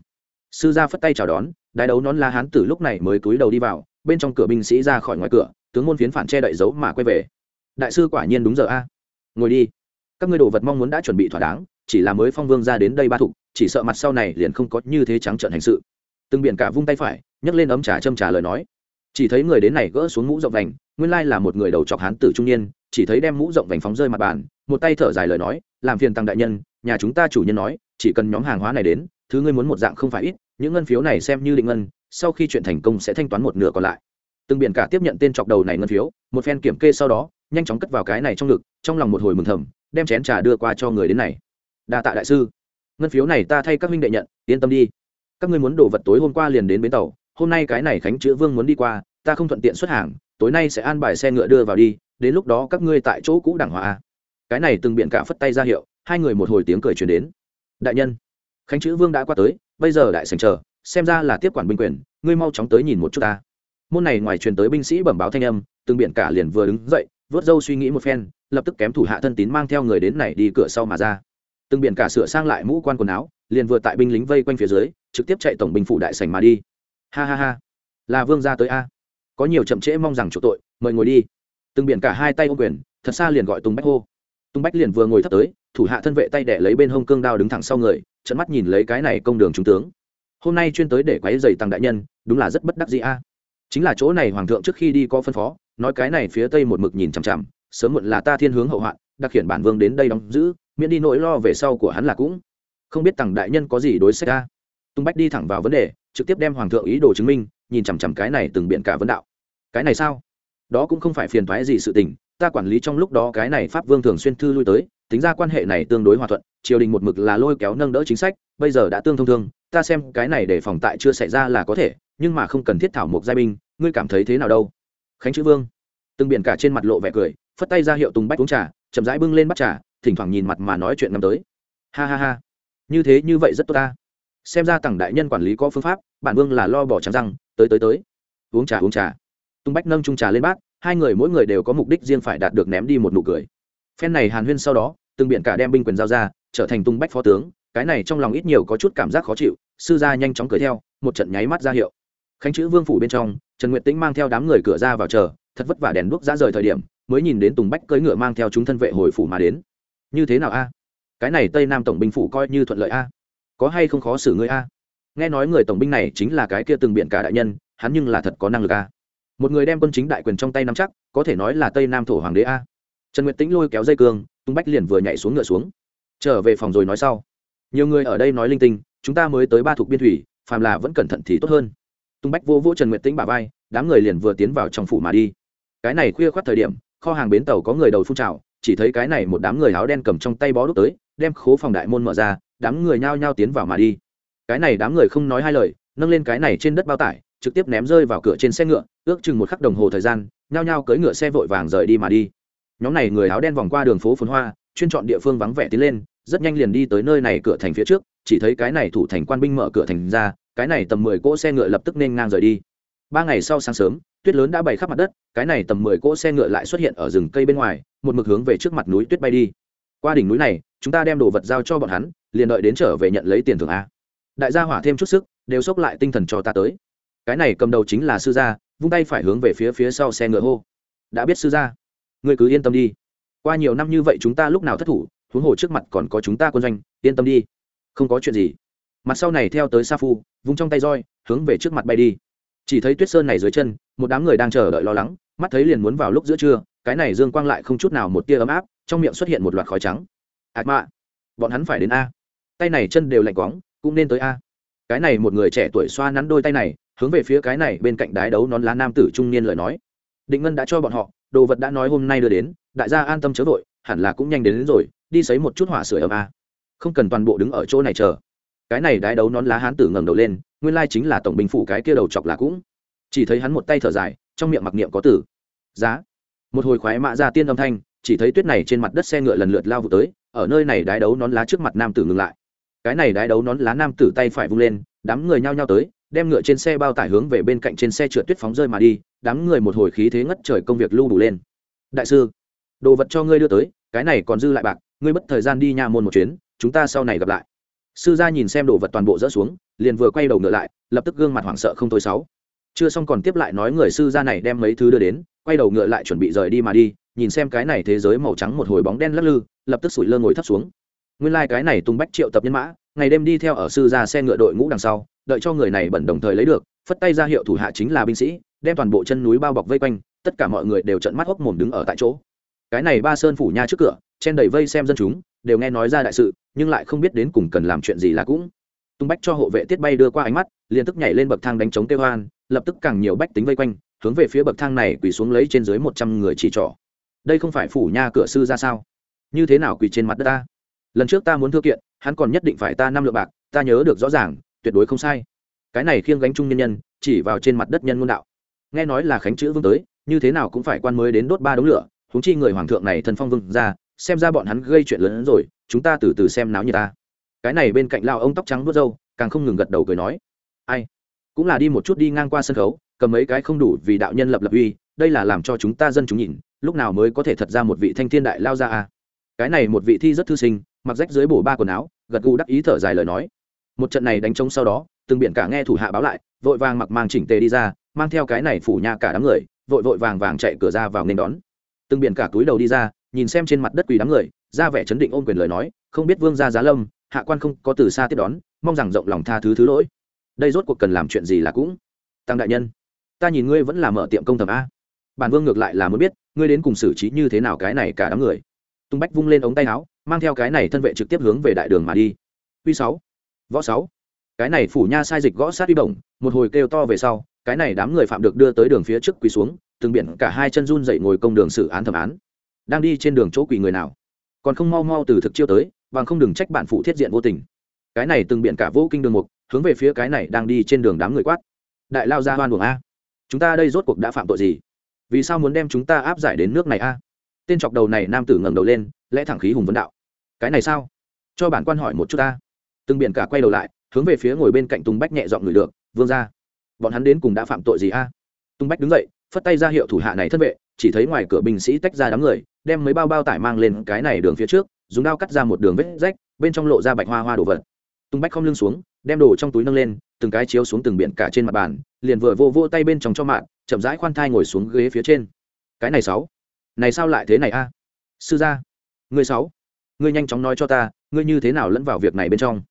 Sư gia phất tay chào đón, đái đấu nón la hán tử lúc này mới cúi đầu đi vào, bên trong cửa binh sĩ ra khỏi ngoài cửa, tướng môn phiến phản che đậy dấu mà quay về. Đại sư quả nhiên đúng giờ a. Ngồi đi. Các ngươi đồ vật mong muốn đã chuẩn bị thỏa đáng, chỉ là mới phong vương ra đến đây ba thục, chỉ sợ mặt sau này liền không có như thế trắng trợn hành sự. Từng biển cả vung tay phải, nhấc lên ấm trà châm trà lời nói. Chỉ thấy người đến này gỡ xuống mũ rộng vành, nguyên lai là một người đầu chọc hán tử trung niên, chỉ thấy đem mũ rộng vành phóng rơi mặt bàn, một tay thở dài lời nói, làm phiền tăng đại nhân nhà chúng ta chủ nhân nói, chỉ cần nhóm hàng hóa này đến, thứ ngươi muốn một dạng không phải ít, những ngân phiếu này xem như định ngân, sau khi chuyện thành công sẽ thanh toán một nửa còn lại. Từng biển cả tiếp nhận tên chọc đầu này ngân phiếu, một phen kiểm kê sau đó, nhanh chóng cất vào cái này trong ngực, trong lòng một hồi mừng thầm, đem chén trà đưa qua cho người đến này. Đa tạ đại sư. Ngân phiếu này ta thay các minh đệ nhận, yên tâm đi. Các ngươi muốn đổ vật tối hôm qua liền đến bến tàu, hôm nay cái này khánh chữ vương muốn đi qua, ta không thuận tiện xuất hàng, tối nay sẽ an bài xe ngựa đưa vào đi, đến lúc đó các ngươi tại chỗ cũ đảng hòa cái này từng biện cả phất tay ra hiệu hai người một hồi tiếng cười truyền đến. Đại nhân, khánh chữ vương đã qua tới, bây giờ đại sành chờ, xem ra là tiếp quản binh quyền, ngươi mau chóng tới nhìn một chút ta. Môn này ngoài truyền tới binh sĩ bẩm báo thanh âm, từng biện cả liền vừa đứng dậy, vớt dâu suy nghĩ một phen, lập tức kém thủ hạ thân tín mang theo người đến này đi cửa sau mà ra. Từng biển cả sửa sang lại mũ quan quần áo, liền vừa tại binh lính vây quanh phía dưới, trực tiếp chạy tổng binh phủ đại sảnh mà đi. Ha ha ha. Là vương gia tới a. Có nhiều chậm trễ mong rằng chỗ tội, mời ngồi đi. Từng biển cả hai tay ô quyền, thật xa liền gọi tùng bách hô. Tùng bách liền vừa ngồi thấp tới thủ hạ thân vệ tay đẻ lấy bên hông cương đao đứng thẳng sau người trận mắt nhìn lấy cái này công đường trung tướng. Hôm nay chuyên tới để quấy dày tăng đại nhân, đúng là rất bất đắc dĩ a. Chính là chỗ này hoàng thượng trước khi đi có phân phó, nói cái này phía tây một mực nhìn chằm chằm, sớm muộn là ta thiên hướng hậu hoạn, đặc hiện bản vương đến đây đóng giữ, miễn đi nỗi lo về sau của hắn là cũng không biết tăng đại nhân có gì đối sách a. tung bách đi thẳng vào vấn đề, trực tiếp đem hoàng thượng ý đồ chứng minh, nhìn chằm chằm cái này từng biện cả vấn đạo. Cái này sao? Đó cũng không phải phiền thoái gì sự tình ta quản lý trong lúc đó cái này pháp vương thường xuyên thư lui tới, tính ra quan hệ này tương đối hòa thuận, triều đình một mực là lôi kéo nâng đỡ chính sách, bây giờ đã tương thông thương, ta xem cái này để phòng tại chưa xảy ra là có thể, nhưng mà không cần thiết thảo một giai binh, ngươi cảm thấy thế nào đâu? Khánh chữ vương, từng biển cả trên mặt lộ vẻ cười, phất tay ra hiệu tùng bách uống trà, chậm rãi bưng lên bắt trà, thỉnh thoảng nhìn mặt mà nói chuyện năm tới. Ha ha ha, như thế như vậy rất tốt ta. Xem ra tặng đại nhân quản lý có phương pháp, bản vương là lo bỏ trắng răng, tới tới tới. Uống trà uống trà. Tung bách nâng trung trà lên bát hai người mỗi người đều có mục đích riêng phải đạt được ném đi một nụ cười. Phen này hàn huyên sau đó, từng biện cả đem binh quyền giao ra, trở thành tung bách phó tướng, cái này trong lòng ít nhiều có chút cảm giác khó chịu, sư gia nhanh chóng cười theo, một trận nháy mắt ra hiệu. Khánh chữ vương phủ bên trong, trần nguyệt tĩnh mang theo đám người cửa ra vào chờ, thật vất vả đèn đuốc ra rời thời điểm, mới nhìn đến tùng bách cưỡi ngựa mang theo chúng thân vệ hồi phủ mà đến. Như thế nào a? Cái này tây nam tổng binh phủ coi như thuận lợi a. Có hay không khó xử ngươi a? Nghe nói người tổng binh này chính là cái kia từng biện cả đại nhân, hắn nhưng là thật có năng lực a một người đem quân chính đại quyền trong tay nắm chắc, có thể nói là tây nam thổ hoàng đế a. Trần nguyệt tĩnh lôi kéo dây cương, tung bách liền vừa nhảy xuống ngựa xuống. Trở về phòng rồi nói sau. Nhiều người ở đây nói linh tinh, chúng ta mới tới ba thuộc biên thủy, phàm là vẫn cẩn thận thì tốt hơn. Tung bách vô vỗ trần nguyệt tĩnh bà vai, đám người liền vừa tiến vào trong phủ mà đi. Cái này khuya khoát thời điểm, kho hàng bến tàu có người đầu phun trào, chỉ thấy cái này một đám người áo đen cầm trong tay bó đúc tới, đem khố phòng đại môn mở ra, đám người nhao nhao tiến vào mà đi. Cái này đám người không nói hai lời, nâng lên cái này trên đất bao tải trực tiếp ném rơi vào cửa trên xe ngựa, ước chừng một khắc đồng hồ thời gian, nhao nhao cưỡi ngựa xe vội vàng rời đi mà đi. Nhóm này người áo đen vòng qua đường phố phồn hoa, chuyên chọn địa phương vắng vẻ tiến lên, rất nhanh liền đi tới nơi này cửa thành phía trước, chỉ thấy cái này thủ thành quan binh mở cửa thành ra, cái này tầm mười cỗ xe ngựa lập tức nên ngang rời đi. Ba ngày sau sáng sớm, tuyết lớn đã bày khắp mặt đất, cái này tầm mười cỗ xe ngựa lại xuất hiện ở rừng cây bên ngoài, một mực hướng về trước mặt núi tuyết bay đi. Qua đỉnh núi này, chúng ta đem đồ vật giao cho bọn hắn, liền đợi đến trở về nhận lấy tiền thưởng a. Đại gia hỏa thêm chút sức, đều xốc lại tinh thần cho ta tới cái này cầm đầu chính là sư gia, vung tay phải hướng về phía phía sau xe ngựa hô. Đã biết sư gia. Ngươi cứ yên tâm đi. Qua nhiều năm như vậy chúng ta lúc nào thất thủ, huống hồ trước mặt còn có chúng ta quân doanh, yên tâm đi. Không có chuyện gì. Mặt sau này theo tới sa phu, vung trong tay roi, hướng về trước mặt bay đi. Chỉ thấy tuyết sơn này dưới chân, một đám người đang chờ đợi lo lắng, mắt thấy liền muốn vào lúc giữa trưa, cái này dương quang lại không chút nào một tia ấm áp, trong miệng xuất hiện một loạt khói trắng. Ạc mạ, bọn hắn phải đến a. Tay này chân đều lạnh quóng, cũng nên tới a. Cái này một người trẻ tuổi xoa nắn đôi tay này hướng về phía cái này bên cạnh đái đấu nón lá nam tử trung niên lời nói. Định ngân đã cho bọn họ đồ vật đã nói hôm nay đưa đến đại gia an tâm chớ vội hẳn là cũng nhanh đến, đến rồi đi xấy một chút hỏa sửa ấm a. Không cần toàn bộ đứng ở chỗ này chờ. Cái này đái đấu nón lá hán tử ngẩng đầu lên nguyên lai chính là tổng binh phủ cái kia đầu chọc là cũng. Chỉ thấy hắn một tay thở dài trong miệng mặc niệm có tử. Giá. Một hồi khoái mạ ra tiên âm thanh chỉ thấy tuyết này trên mặt đất xe ngựa lần lượt lao vụ tới ở nơi này đái đấu nón lá trước mặt nam tử ngừng lại. Cái này đái đấu nón lá nam tử tay phải vung lên đám người nhao nhao tới đem ngựa trên xe bao tải hướng về bên cạnh trên xe trượt tuyết phóng rơi mà đi, đám người một hồi khí thế ngất trời công việc lưu đủ lên. Đại sư, đồ vật cho ngươi đưa tới, cái này còn dư lại bạc, ngươi mất thời gian đi nhà môn một chuyến, chúng ta sau này gặp lại. Sư gia nhìn xem đồ vật toàn bộ rỡ xuống, liền vừa quay đầu ngựa lại, lập tức gương mặt hoảng sợ không thôi sáu. Chưa xong còn tiếp lại nói người sư gia này đem mấy thứ đưa đến, quay đầu ngựa lại chuẩn bị rời đi mà đi, nhìn xem cái này thế giới màu trắng một hồi bóng đen lắc lư, lập tức sủi lơ ngồi thấp xuống. Nguyên lai cái này tung bách triệu tập nhân mã, ngày đêm đi theo ở sư gia xe ngựa đội ngũ đằng sau đợi cho người này bẩn đồng thời lấy được, phất tay ra hiệu thủ hạ chính là binh sĩ, đem toàn bộ chân núi bao bọc vây quanh, tất cả mọi người đều trợn mắt hốc mồm đứng ở tại chỗ. Cái này ba sơn phủ nha trước cửa, chen đầy vây xem dân chúng, đều nghe nói ra đại sự, nhưng lại không biết đến cùng cần làm chuyện gì là cũng. Tung bách cho hộ vệ tiết bay đưa qua ánh mắt, liền tức nhảy lên bậc thang đánh chống kêu hoan, lập tức càng nhiều bách tính vây quanh, hướng về phía bậc thang này quỳ xuống lấy trên dưới một trăm người chỉ trỏ. Đây không phải phủ nha cửa sư ra sao? Như thế nào quỳ trên mặt đất ta? Lần trước ta muốn thư kiện, hắn còn nhất định phải ta năm lượng bạc, ta nhớ được rõ ràng tuyệt đối không sai. Cái này khiêng gánh chung nhân nhân, chỉ vào trên mặt đất nhân ngôn đạo. Nghe nói là khánh chữ vương tới, như thế nào cũng phải quan mới đến đốt ba đống lửa húng chi người hoàng thượng này thần phong vương ra, xem ra bọn hắn gây chuyện lớn hơn rồi, chúng ta từ từ xem náo như ta. Cái này bên cạnh lao ông tóc trắng vớt râu, càng không ngừng gật đầu cười nói. Ai? Cũng là đi một chút đi ngang qua sân khấu, cầm mấy cái không đủ vì đạo nhân lập lập uy, đây là làm cho chúng ta dân chúng nhìn, lúc nào mới có thể thật ra một vị thanh thiên đại lao ra à cái này một vị thi rất thư sinh, mặc rách dưới bổ ba quần áo, gật gù đắc ý thở dài lời nói một trận này đánh trống sau đó, từng biển cả nghe thủ hạ báo lại, vội vàng mặc mang chỉnh tề đi ra, mang theo cái này phủ nhà cả đám người, vội vội vàng vàng chạy cửa ra vào nên đón. Từng biển cả túi đầu đi ra, nhìn xem trên mặt đất quỳ đám người, ra vẻ chấn định ôm quyền lời nói, không biết vương gia giá lâm, hạ quan không có từ xa tiếp đón, mong rằng rộng lòng tha thứ thứ lỗi. Đây rốt cuộc cần làm chuyện gì là cũng. Tăng đại nhân, ta nhìn ngươi vẫn là mở tiệm công thầm a. Bản vương ngược lại là muốn biết, ngươi đến cùng xử trí như thế nào cái này cả đám người. Tung bách vung lên ống tay áo, mang theo cái này thân vệ trực tiếp hướng về đại đường mà đi. Uy sáu võ sáu. Cái này phủ nha sai dịch gõ sát uy bổng, một hồi kêu to về sau, cái này đám người phạm được đưa tới đường phía trước quỳ xuống, từng biển cả hai chân run dậy ngồi công đường xử án thẩm án. Đang đi trên đường chỗ quỳ người nào? Còn không mau mau từ thực chiêu tới, bằng không đừng trách bản phụ thiết diện vô tình. Cái này từng biển cả vô kinh đường mục, hướng về phía cái này đang đi trên đường đám người quát. Đại lao ra hoan buồng a. Chúng ta đây rốt cuộc đã phạm tội gì? Vì sao muốn đem chúng ta áp giải đến nước này a? Tên chọc đầu này nam tử ngẩng đầu lên, lẽ thẳng khí hùng vấn đạo. Cái này sao? Cho bản quan hỏi một chút ta từng biển cả quay đầu lại, hướng về phía ngồi bên cạnh tùng bách nhẹ dọn người được, vương ra bọn hắn đến cùng đã phạm tội gì a? Tùng bách đứng dậy, phất tay ra hiệu thủ hạ này thân vệ, chỉ thấy ngoài cửa binh sĩ tách ra đám người, đem mấy bao bao tải mang lên cái này đường phía trước, dùng đao cắt ra một đường vết rách, bên trong lộ ra bạch hoa hoa đồ vật. Tùng bách không lưng xuống, đem đồ trong túi nâng lên, từng cái chiếu xuống từng biển cả trên mặt bàn, liền vừa vô vô tay bên trong cho mạng chậm rãi khoan thai ngồi xuống ghế phía trên. Cái này sáu, này sao lại thế này a? Sư gia người sáu, ngươi nhanh chóng nói cho ta, ngươi như thế nào lẫn vào việc này bên trong?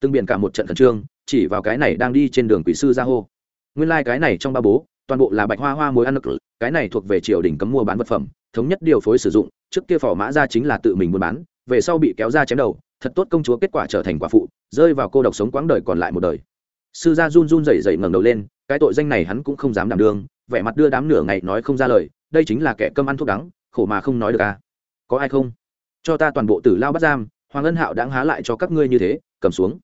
Từng biển cả một trận khẩn trương, chỉ vào cái này đang đi trên đường quỷ sư ra hô. Nguyên lai、like、cái này trong ba bố, toàn bộ là bạch hoa hoa mối ăn nực cái này thuộc về triều đình cấm mua bán vật phẩm, thống nhất điều phối sử dụng, trước kia phò mã ra chính là tự mình buôn bán, về sau bị kéo ra chém đầu, thật tốt công chúa kết quả trở thành quả phụ, rơi vào cô độc sống quãng đời còn lại một đời. Sư gia run run rẩy rẩy ngẩng đầu lên, cái tội danh này hắn cũng không dám đảm đương, vẻ mặt đưa đám nửa ngày nói không ra lời, đây chính là kẻ cơm ăn thuốc đắng, khổ mà không nói được à. Có ai không? Cho ta toàn bộ tử lao bắt giam, hoàng ân hạo đáng há lại cho các ngươi như thế, cầm xuống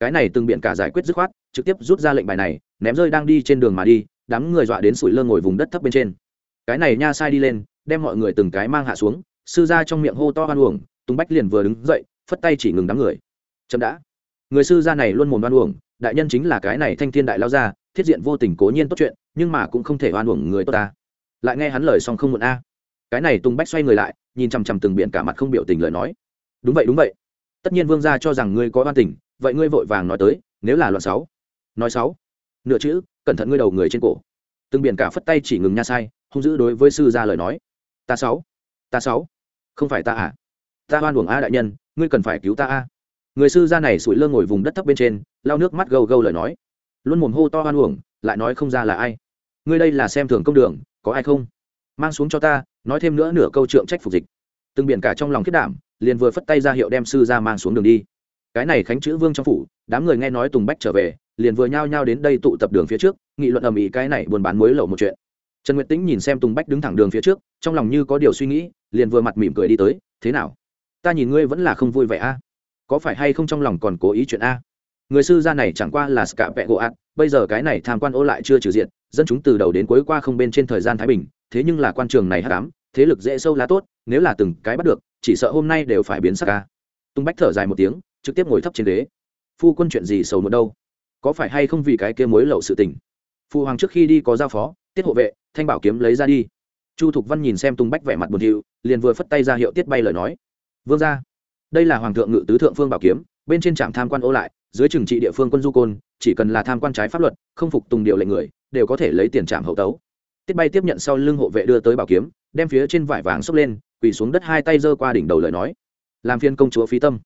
cái này từng biện cả giải quyết dứt khoát, trực tiếp rút ra lệnh bài này, ném rơi đang đi trên đường mà đi, đám người dọa đến sủi lơ ngồi vùng đất thấp bên trên. Cái này nha sai đi lên, đem mọi người từng cái mang hạ xuống, sư ra trong miệng hô to hoan uổng, tùng bách liền vừa đứng dậy, phất tay chỉ ngừng đám người. Chậm đã. Người sư gia này luôn mồm hoan uổng, đại nhân chính là cái này thanh thiên đại lao gia, thiết diện vô tình cố nhiên tốt chuyện, nhưng mà cũng không thể hoan uổng người tốt ta. Lại nghe hắn lời xong không muộn a. Cái này tùng bách xoay người lại, nhìn chằm chằm từng biển cả mặt không biểu tình lời nói. Đúng vậy đúng vậy. Tất nhiên vương gia cho rằng ngươi có oan tình vậy ngươi vội vàng nói tới, nếu là loạn sáu. Nói sáu. Nửa chữ, cẩn thận ngươi đầu người trên cổ. Từng biển cả phất tay chỉ ngừng nha sai, hung dữ đối với sư gia lời nói. Ta sáu. Ta sáu. Không phải ta à? Ta oan uổng a đại nhân, ngươi cần phải cứu ta a. Người sư gia này sủi lơ ngồi vùng đất thấp bên trên, lau nước mắt gâu gâu lời nói. Luôn mồm hô to oan uổng, lại nói không ra là ai. Ngươi đây là xem thường công đường, có ai không? Mang xuống cho ta, nói thêm nữa nửa câu trượng trách phục dịch. Từng biển cả trong lòng kết đảm, liền vừa phất tay ra hiệu đem sư ra mang xuống đường đi cái này khánh chữ vương trong phủ, đám người nghe nói tùng bách trở về, liền vừa nhao nhao đến đây tụ tập đường phía trước, nghị luận ầm ĩ cái này buôn bán muối lậu một chuyện. Trần nguyệt tĩnh nhìn xem tùng bách đứng thẳng đường phía trước, trong lòng như có điều suy nghĩ, liền vừa mặt mỉm cười đi tới, thế nào? Ta nhìn ngươi vẫn là không vui vẻ a. Có phải hay không trong lòng còn cố ý chuyện a? Người sư gia này chẳng qua là scạ vẹ gỗ ạt, bây giờ cái này tham quan ô lại chưa trừ diện, dân chúng từ đầu đến cuối qua không bên trên thời gian thái bình, thế nhưng là quan trường này hát ám, thế lực dễ sâu lá tốt, nếu là từng cái bắt được, chỉ sợ hôm nay đều phải biến sắc ca tung bách thở dài một tiếng trực tiếp ngồi thấp trên ghế. Phu quân chuyện gì sầu một đâu? Có phải hay không vì cái kia mối lậu sự tình? Phu hoàng trước khi đi có giao phó, tiết hộ vệ, thanh bảo kiếm lấy ra đi. Chu thục văn nhìn xem tung bách vẻ mặt buồn hiệu liền vừa phất tay ra hiệu tiết bay lời nói. Vương ra đây là hoàng thượng ngự tứ thượng phương bảo kiếm, bên trên trạm tham quan ô lại, dưới trừng trị địa phương quân du côn, chỉ cần là tham quan trái pháp luật, không phục tùng điều lệnh người, đều có thể lấy tiền trạm hậu tấu. Tiết bay tiếp nhận sau lưng hộ vệ đưa tới bảo kiếm, đem phía trên vải vàng xốc lên, quỳ xuống đất hai tay giơ qua đỉnh đầu lời nói. Làm phiên công chúa phí tâm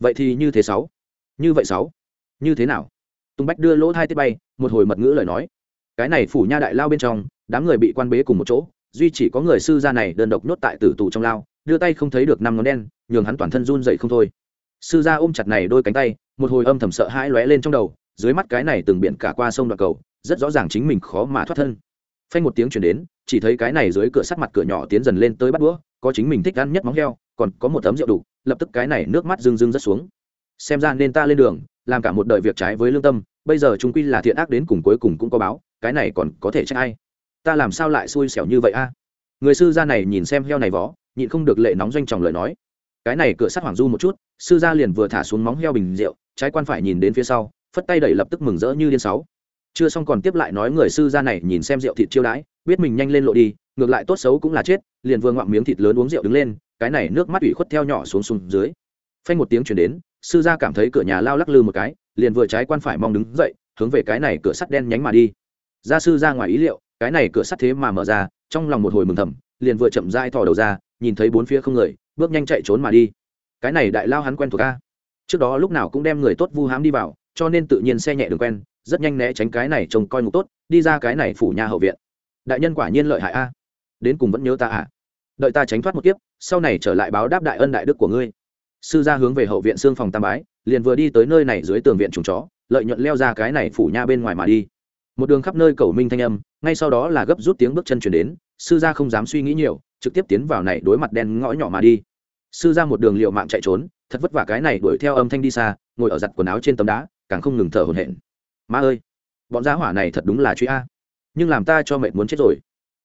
vậy thì như thế sáu. Như vậy sáu. Như thế nào? Tung bách đưa lỗ thai tiết bay, một hồi mật ngữ lời nói. Cái này phủ nha đại lao bên trong, đám người bị quan bế cùng một chỗ, duy chỉ có người sư gia này đơn độc nhốt tại tử tù trong lao, đưa tay không thấy được năm ngón đen, nhường hắn toàn thân run dậy không thôi. Sư gia ôm chặt này đôi cánh tay, một hồi âm thầm sợ hãi lóe lên trong đầu, dưới mắt cái này từng biển cả qua sông đoạn cầu, rất rõ ràng chính mình khó mà thoát thân. Phanh một tiếng chuyển đến, chỉ thấy cái này dưới cửa sắt mặt cửa nhỏ tiến dần lên tới bắt đũa, có chính mình thích ăn nhất móng heo, còn có một tấm rượu đủ lập tức cái này nước mắt rưng rưng rất xuống. Xem ra nên ta lên đường, làm cả một đời việc trái với lương tâm, bây giờ chúng quy là thiện ác đến cùng cuối cùng cũng có báo, cái này còn có thể trách ai? Ta làm sao lại xui xẻo như vậy a? Người sư gia này nhìn xem heo này vó, nhịn không được lệ nóng doanh tròng lời nói. Cái này cửa sắt hoàng du một chút, sư gia liền vừa thả xuống móng heo bình rượu, trái quan phải nhìn đến phía sau, phất tay đẩy lập tức mừng rỡ như điên sáu. Chưa xong còn tiếp lại nói người sư gia này nhìn xem rượu thịt chiêu đãi, biết mình nhanh lên lộ đi, ngược lại tốt xấu cũng là chết, liền vừa ngoạm miếng thịt lớn uống rượu đứng lên cái này nước mắt ủy khuất theo nhỏ xuống xuống dưới. Phanh một tiếng chuyển đến, sư gia cảm thấy cửa nhà lao lắc lư một cái, liền vừa trái quan phải mong đứng dậy, hướng về cái này cửa sắt đen nhánh mà đi. Gia sư ra ngoài ý liệu, cái này cửa sắt thế mà mở ra, trong lòng một hồi mừng thầm, liền vừa chậm rãi thò đầu ra, nhìn thấy bốn phía không người, bước nhanh chạy trốn mà đi. Cái này đại lao hắn quen thuộc a. Trước đó lúc nào cũng đem người tốt vu hám đi vào, cho nên tự nhiên xe nhẹ đường quen, rất nhanh né tránh cái này trông coi ngục tốt, đi ra cái này phủ nhà hậu viện. Đại nhân quả nhiên lợi hại a. Đến cùng vẫn nhớ ta à? Đợi ta tránh thoát một kiếp, sau này trở lại báo đáp đại ân đại đức của ngươi. Sư gia hướng về hậu viện xương phòng tam bái, liền vừa đi tới nơi này dưới tường viện trùng chó, lợi nhuận leo ra cái này phủ nha bên ngoài mà đi. Một đường khắp nơi cầu minh thanh âm, ngay sau đó là gấp rút tiếng bước chân chuyển đến, sư gia không dám suy nghĩ nhiều, trực tiếp tiến vào này đối mặt đen ngõ nhỏ mà đi. Sư gia một đường liệu mạng chạy trốn, thật vất vả cái này đuổi theo âm thanh đi xa, ngồi ở giặt quần áo trên tấm đá, càng không ngừng thở hổn hển. Ma ơi, bọn gia hỏa này thật đúng là truy a. Nhưng làm ta cho mệt muốn chết rồi.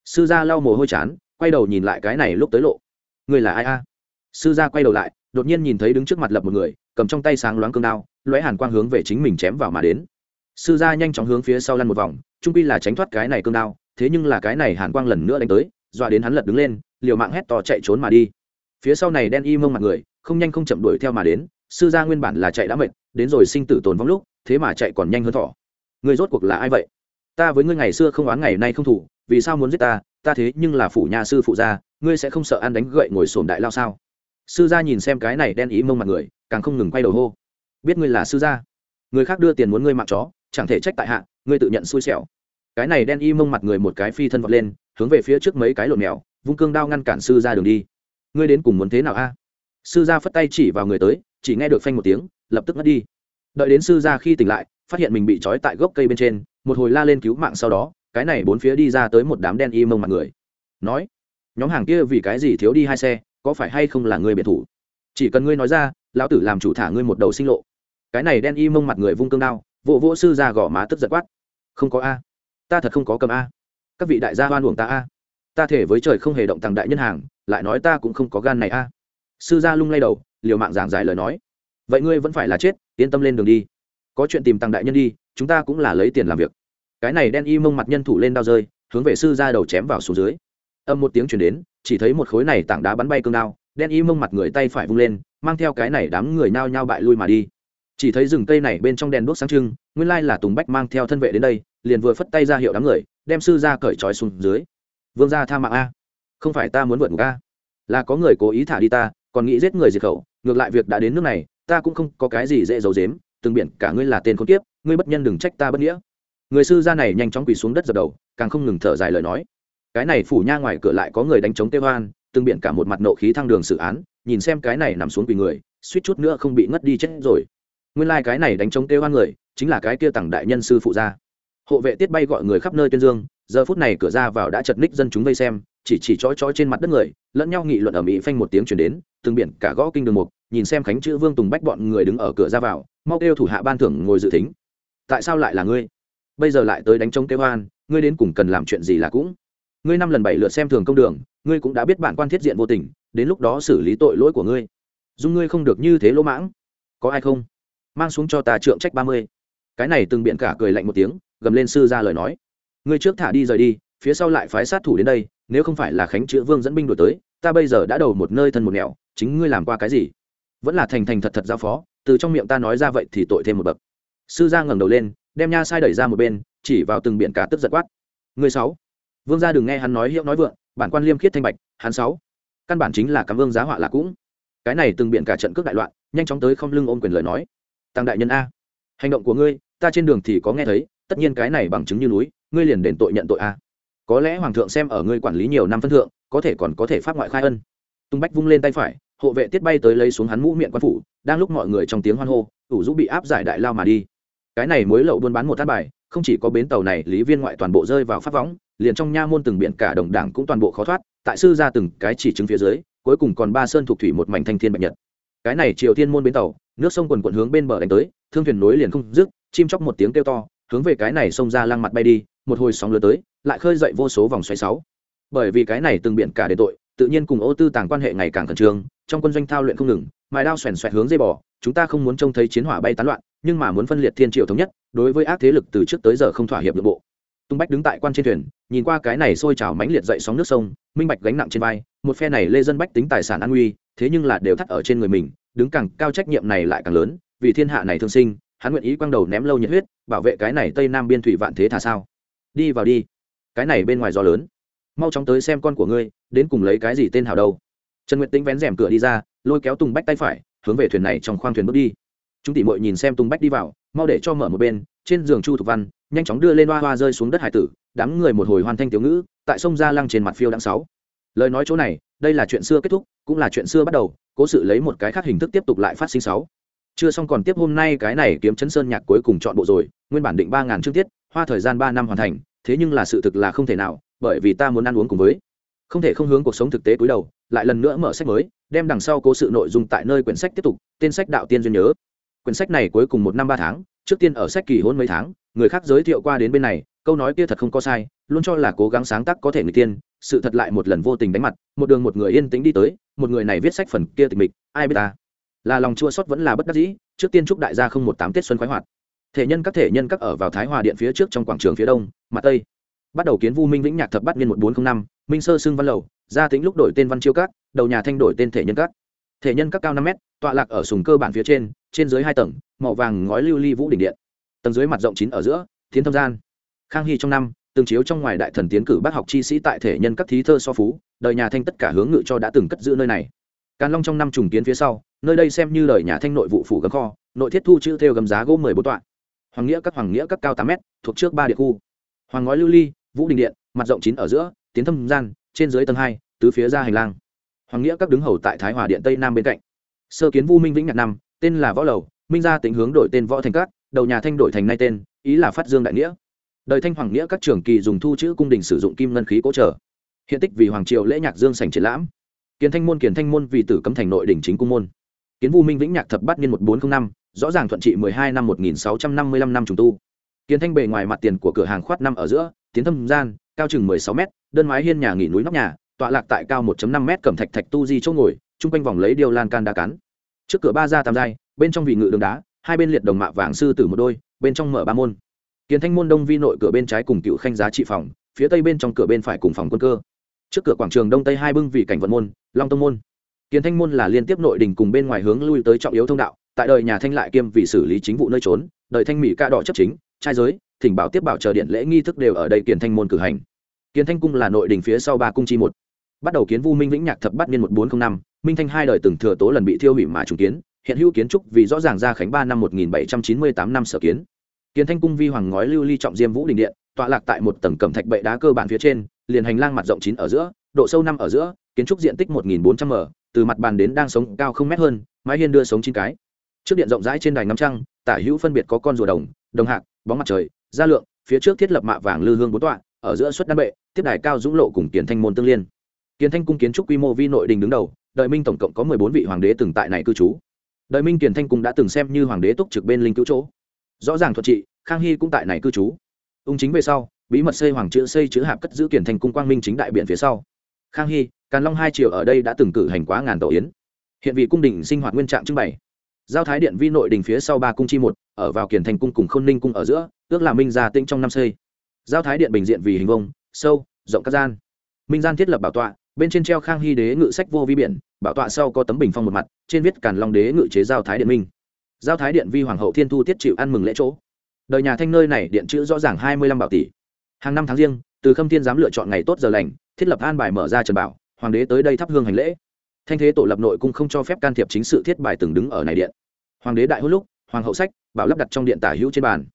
Sư gia lau mồ hôi chán quay đầu nhìn lại cái này lúc tới lộ. Người là ai a? Sư gia quay đầu lại, đột nhiên nhìn thấy đứng trước mặt lập một người, cầm trong tay sáng loáng cương đao, lóe hàn quang hướng về chính mình chém vào mà đến. Sư gia nhanh chóng hướng phía sau lăn một vòng, trung quy là tránh thoát cái này cương đao, thế nhưng là cái này hàn quang lần nữa đánh tới, dọa đến hắn lật đứng lên, liều mạng hét to chạy trốn mà đi. Phía sau này đen y mông mặt người, không nhanh không chậm đuổi theo mà đến, sư gia nguyên bản là chạy đã mệt, đến rồi sinh tử tồn vong lúc, thế mà chạy còn nhanh hơn thỏ. Người rốt cuộc là ai vậy? Ta với ngươi ngày xưa không oán ngày nay không thủ, vì sao muốn giết ta ta thế nhưng là phủ nhà sư phụ gia, ngươi sẽ không sợ ăn đánh gậy ngồi sồn đại lao sao? Sư gia nhìn xem cái này đen ý mông mặt người, càng không ngừng quay đầu hô. Biết ngươi là sư gia. Người khác đưa tiền muốn ngươi mặc chó, chẳng thể trách tại hạ, ngươi tự nhận xui xẻo. Cái này đen y mông mặt người một cái phi thân vọt lên, hướng về phía trước mấy cái lộn mèo, vung cương đao ngăn cản sư ra đường đi. Ngươi đến cùng muốn thế nào a? Sư gia phất tay chỉ vào người tới, chỉ nghe được phanh một tiếng, lập tức ngất đi. Đợi đến sư gia khi tỉnh lại, phát hiện mình bị trói tại gốc cây bên trên, một hồi la lên cứu mạng sau đó cái này bốn phía đi ra tới một đám đen y mông mặt người. Nói, nhóm hàng kia vì cái gì thiếu đi hai xe, có phải hay không là người biệt thủ? Chỉ cần ngươi nói ra, lão tử làm chủ thả ngươi một đầu sinh lộ. Cái này đen y mông mặt người vung cương đao, vỗ vỗ sư ra gõ má tức giật quát. Không có a, ta thật không có cầm a. Các vị đại gia hoan uổng ta a. Ta thể với trời không hề động thằng đại nhân hàng, lại nói ta cũng không có gan này a. Sư gia lung lay đầu, liều mạng giảng giải lời nói. Vậy ngươi vẫn phải là chết, yên tâm lên đường đi. Có chuyện tìm thằng đại nhân đi, chúng ta cũng là lấy tiền làm việc cái này đen y mông mặt nhân thủ lên đao rơi, hướng về sư ra đầu chém vào xuống dưới. Âm một tiếng chuyển đến, chỉ thấy một khối này tảng đá bắn bay cương đao, đen y mông mặt người tay phải vung lên, mang theo cái này đám người nao nhao bại lui mà đi. Chỉ thấy rừng cây này bên trong đèn đuốc sáng trưng, nguyên lai là tùng bách mang theo thân vệ đến đây, liền vừa phất tay ra hiệu đám người, đem sư ra cởi trói xuống dưới. Vương gia tha mạng a. Không phải ta muốn vượt ngục a. Là có người cố ý thả đi ta, còn nghĩ giết người diệt khẩu, ngược lại việc đã đến nước này, ta cũng không có cái gì dễ giấu dếm từng biển cả ngươi là tên con tiếp ngươi bất nhân đừng trách ta bất nghĩa người sư gia này nhanh chóng quỳ xuống đất dập đầu, càng không ngừng thở dài lời nói. Cái này phủ nha ngoài cửa lại có người đánh chống tê hoan, từng biện cả một mặt nộ khí thăng đường xử án, nhìn xem cái này nằm xuống quỳ người, suýt chút nữa không bị ngất đi chết rồi. Nguyên lai cái này đánh chống tê hoan người, chính là cái kia tặng đại nhân sư phụ gia. Hộ vệ tiết bay gọi người khắp nơi tuyên dương, giờ phút này cửa ra vào đã chật ních dân chúng vây xem, chỉ chỉ chói chói trên mặt đất người, lẫn nhau nghị luận ở mỹ phanh một tiếng chuyển đến, từng biển cả gõ kinh đường mục, nhìn xem khánh chữ vương tùng bách bọn người đứng ở cửa ra vào, mau kêu thủ hạ ban thưởng ngồi dự tính tại sao lại là ngươi? Bây giờ lại tới đánh trống kêu hoan ngươi đến cùng cần làm chuyện gì là cũng. Ngươi năm lần bảy lượt xem thường công đường, ngươi cũng đã biết bản quan thiết diện vô tình, đến lúc đó xử lý tội lỗi của ngươi. Dung ngươi không được như thế lỗ mãng. Có ai không? Mang xuống cho ta trượng trách ba mươi. Cái này từng biện cả cười lạnh một tiếng, gầm lên sư ra lời nói. Ngươi trước thả đi rời đi, phía sau lại phái sát thủ đến đây, nếu không phải là khánh chữ vương dẫn binh đổi tới, ta bây giờ đã đầu một nơi thân một nẻo, chính ngươi làm qua cái gì? Vẫn là thành thành thật thật giao phó, từ trong miệng ta nói ra vậy thì tội thêm một bậc. Sư gia ngẩng đầu lên đem nha sai đẩy ra một bên, chỉ vào từng biển cả tức giật quát. Người sáu. Vương gia đừng nghe hắn nói hiệu nói vượng, bản quan liêm khiết thanh bạch, hắn sáu. Căn bản chính là cắm vương giá họa là cũng. Cái này từng biển cả trận cướp đại loạn, nhanh chóng tới không lưng ôm quyền lời nói. Tăng đại nhân a, hành động của ngươi, ta trên đường thì có nghe thấy, tất nhiên cái này bằng chứng như núi, ngươi liền đền tội nhận tội a. Có lẽ hoàng thượng xem ở ngươi quản lý nhiều năm phân thượng, có thể còn có thể phát ngoại khai ân. Tung bách vung lên tay phải, hộ vệ tiết bay tới lấy xuống hắn mũ miệng quan phủ, đang lúc mọi người trong tiếng hoan hô, ủ dũ bị áp giải đại lao mà đi cái này mối lậu buôn bán một thất bài, không chỉ có bến tàu này, lý viên ngoại toàn bộ rơi vào pháp võng liền trong nha môn từng biển cả đồng đảng cũng toàn bộ khó thoát, tại sư ra từng cái chỉ chứng phía dưới, cuối cùng còn ba sơn thuộc thủy một mảnh thanh thiên bạch nhật. Cái này triều thiên môn bến tàu, nước sông quần quận hướng bên bờ đánh tới, thương thuyền nối liền không dứt, chim chóc một tiếng kêu to, hướng về cái này sông ra lăng mặt bay đi, một hồi sóng lửa tới, lại khơi dậy vô số vòng xoáy sáu. Bởi vì cái này từng biển cả để tội, tự nhiên cùng ô tư tàng quan hệ ngày càng khẩn trương, trong quân doanh thao luyện không ngừng, mài đao xoèn xoẹt hướng dây bò chúng ta không muốn trông thấy chiến hỏa bay tán loạn, nhưng mà muốn phân liệt thiên triều thống nhất, đối với ác thế lực từ trước tới giờ không thỏa hiệp được bộ. Tung bách đứng tại quan trên thuyền, nhìn qua cái này sôi trào mãnh liệt dậy sóng nước sông, minh bạch gánh nặng trên vai, một phe này lê dân bách tính tài sản an nguy, thế nhưng là đều thắt ở trên người mình, đứng càng cao trách nhiệm này lại càng lớn, vì thiên hạ này thương sinh, hắn nguyện ý quăng đầu ném lâu nhiệt huyết, bảo vệ cái này tây nam biên thủy vạn thế thả sao. Đi vào đi. Cái này bên ngoài gió lớn. Mau chóng tới xem con của ngươi, đến cùng lấy cái gì tên hào đâu. Trần nguyệt tính vén rèm cửa đi ra, lôi kéo tùng bách tay phải hướng về thuyền này trong khoang thuyền bước đi. Chúng tỷ mội nhìn xem tung bách đi vào, mau để cho mở một bên, trên giường chu thục văn, nhanh chóng đưa lên hoa hoa rơi xuống đất hải tử, đám người một hồi hoàn thanh tiểu ngữ, tại sông gia lăng trên mặt phiêu đáng sáu. Lời nói chỗ này, đây là chuyện xưa kết thúc, cũng là chuyện xưa bắt đầu, cố sự lấy một cái khác hình thức tiếp tục lại phát sinh sáu. Chưa xong còn tiếp hôm nay cái này kiếm chấn sơn nhạc cuối cùng chọn bộ rồi, nguyên bản định ba ngàn chương tiết, hoa thời gian ba năm hoàn thành, thế nhưng là sự thực là không thể nào, bởi vì ta muốn ăn uống cùng với. Không thể không hướng cuộc sống thực tế cúi đầu, lại lần nữa mở sách mới đem đằng sau cố sự nội dung tại nơi quyển sách tiếp tục, tên sách đạo tiên duyên nhớ. Quyển sách này cuối cùng một năm ba tháng, trước tiên ở sách kỳ hôn mấy tháng, người khác giới thiệu qua đến bên này, câu nói kia thật không có sai, luôn cho là cố gắng sáng tác có thể người tiên, sự thật lại một lần vô tình đánh mặt, một đường một người yên tĩnh đi tới, một người này viết sách phần kia tịch mịch, ai biết ta? Là lòng chua xót vẫn là bất đắc dĩ, trước tiên chúc đại gia không một tám tết xuân khoái hoạt. Thể nhân các thể nhân các ở vào thái hòa điện phía trước trong quảng trường phía đông, mặt tây. Bắt đầu kiến vu minh vĩnh nhạc thập bắt niên một bốn trăm linh năm, minh sơ xưng văn lầu, gia tính lúc đổi tên văn chiêu các đầu nhà thanh đổi tên thể nhân các. Thể nhân các cao năm mét, tọa lạc ở sùng cơ bản phía trên trên dưới hai tầng, màu vàng ngói lưu ly vũ đỉnh điện. Tầng dưới mặt rộng chín ở giữa tiến thâm gian. Khang hy trong năm tương chiếu trong ngoài đại thần tiến cử bác học chi sĩ tại thể nhân các thí thơ so phú, đời nhà thanh tất cả hướng ngự cho đã từng cất giữ nơi này. Càn long trong năm trùng kiến phía sau, nơi đây xem như đời nhà thanh nội vụ phủ gấm kho, nội thiết thu chữ theo gấm giá gỗ mười bốn tọa. Hoàng nghĩa các, hoàng nghĩa các cao tám m thuộc trước ba địa khu. Hoàng ngói lưu ly, vũ đình điện, mặt rộng chín ở giữa, tiến thâm gian, trên dưới tầng hai, tứ phía ra hành lang hoàng nghĩa các đứng hầu tại thái hòa điện tây nam bên cạnh. Sơ kiến vu minh vĩnh nhạc năm, tên là võ lầu, minh gia tính hướng đổi tên võ thành các, đầu nhà thanh đổi thành nay tên, ý là phát dương đại nghĩa. Đời thanh hoàng nghĩa các trường kỳ dùng thu chữ cung đình sử dụng kim ngân khí cố trợ. Hiện tích vì hoàng triều lễ nhạc dương sành triển lãm. Kiến thanh môn, kiến thanh môn vì tử cấm thành nội đỉnh chính cung môn. Kiến vu minh vĩnh nhạc thập bát niên một bốn t r ă n h năm, rõ ràng thuận trị mười hai năm một nghìn sáu trăm năm mươi lăm năm trùng tu. Kiến thanh bề ngoài mặt tiền của cửa hàng khoát năm ở giữa, tiến thâm gian, cao chừng mười sáu m đơn mái hiên nhà nghỉ núi nóc nhà tọa lạc tại cao một năm m cẩm thạch thạch tu di chỗ ngồi, chung quanh vòng lấy điêu lan can đá cắn trước cửa ba ra tam giai, bên trong vị ngự đường đá, hai bên liệt đồng mạ vàng sư tử một đôi, bên trong mở ba môn. Kiến thanh môn đông vi nội cửa bên trái cùng cựu khanh giá trị phòng, phía tây bên trong cửa bên phải cùng phòng quân cơ. Trước cửa quảng trường đông tây hai bưng vì cảnh vận môn, long tông môn. Kiến thanh môn là liên tiếp nội đình cùng bên ngoài hướng lui tới trọng yếu thông đạo, tại đời nhà thanh lại kiêm vì xử lý chính vụ nơi trốn, đời thanh mỹ ca đỏ chấp chính, trai giới, thỉnh bảo tiếp bảo chờ điện lễ nghi thức đều ở đây kiến thanh môn cử hành. Kiến thanh cung là nội đình phía sau ba cung chi một bắt đầu kiến vu minh vĩnh nhạc thập bát niên một bốn t r ă n h năm, minh thanh hai đời từng thừa tố lần bị thiêu hủy mà trùng kiến, hiện hữu kiến trúc vì rõ ràng ra khánh ba năm một nghìn bảy trăm chín mươi tám năm sở kiến. Kiến thanh cung vi hoàng ngói lưu ly trọng diêm vũ đình điện, tọa lạc tại một tầng cẩm thạch bệ đá cơ bản phía trên, liền hành lang mặt rộng chín ở giữa, độ sâu năm ở giữa, kiến trúc diện tích một nghìn bốn trăm m, từ mặt bàn đến đang sống cao không mét hơn, mái hiên đưa sống chín cái. Trước điện rộng rãi trên đài ngắm trăng, tả hữu phân biệt có con rùa đồng đồng hạc, bóng mặt trời gia lượng, phía trước thiết lập mạ vàng lư hương bốn tọa, ở giữa suất đan bệ, tiếp đài cao dũng lộ cùng kiến thanh môn tương liên kiến thanh cung kiến trúc quy mô vi nội đình đứng đầu Đời minh tổng cộng có mười bốn vị hoàng đế từng tại này cư trú. Đời minh Kiến thanh cung đã từng xem như hoàng đế túc trực bên linh cứu chỗ. Rõ ràng thuận trị, khang hy cũng tại này cư trú. Ung chính về sau, bí mật xây hoàng chữ xây chữ hạp cất giữ kiển thành cung quang minh chính đại biện phía sau. Khang hy, càn long hai triều ở đây đã từng cử hành quá ngàn tổ yến. Hiện vị cung đình sinh hoạt nguyên trạng trưng bày. Giao thái điện vi nội đình phía sau ba cung chi một, ở vào kiển thành cung cùng khôn ninh cung ở giữa, ước là minh gia tĩnh trong năm xây. Giao thái điện bình diện vì hình vông, sâu, rộng các gian. Minh gian thiết lập bảo tọa bên trên treo khang hy đế ngự sách vô vi biển, bảo tọa sau có tấm bình phong một mặt, trên viết càn long đế ngự chế giao thái điện minh. Giao thái điện vi hoàng hậu thiên thu tiết chịu ăn mừng lễ chỗ. Đời nhà thanh nơi này điện chữ rõ ràng hai mươi lăm bảo tỷ. Hàng năm tháng riêng, từ khâm thiên dám lựa chọn ngày tốt giờ lành, thiết lập an bài mở ra trần bảo, hoàng đế tới đây thắp hương hành lễ. Thanh thế tổ lập nội cung không cho phép can thiệp chính sự thiết bài từng đứng ở này điện. Hoàng đế đại hữu lúc, hoàng hậu sách, bảo lắp đặt trong điện tả hữu trên bàn.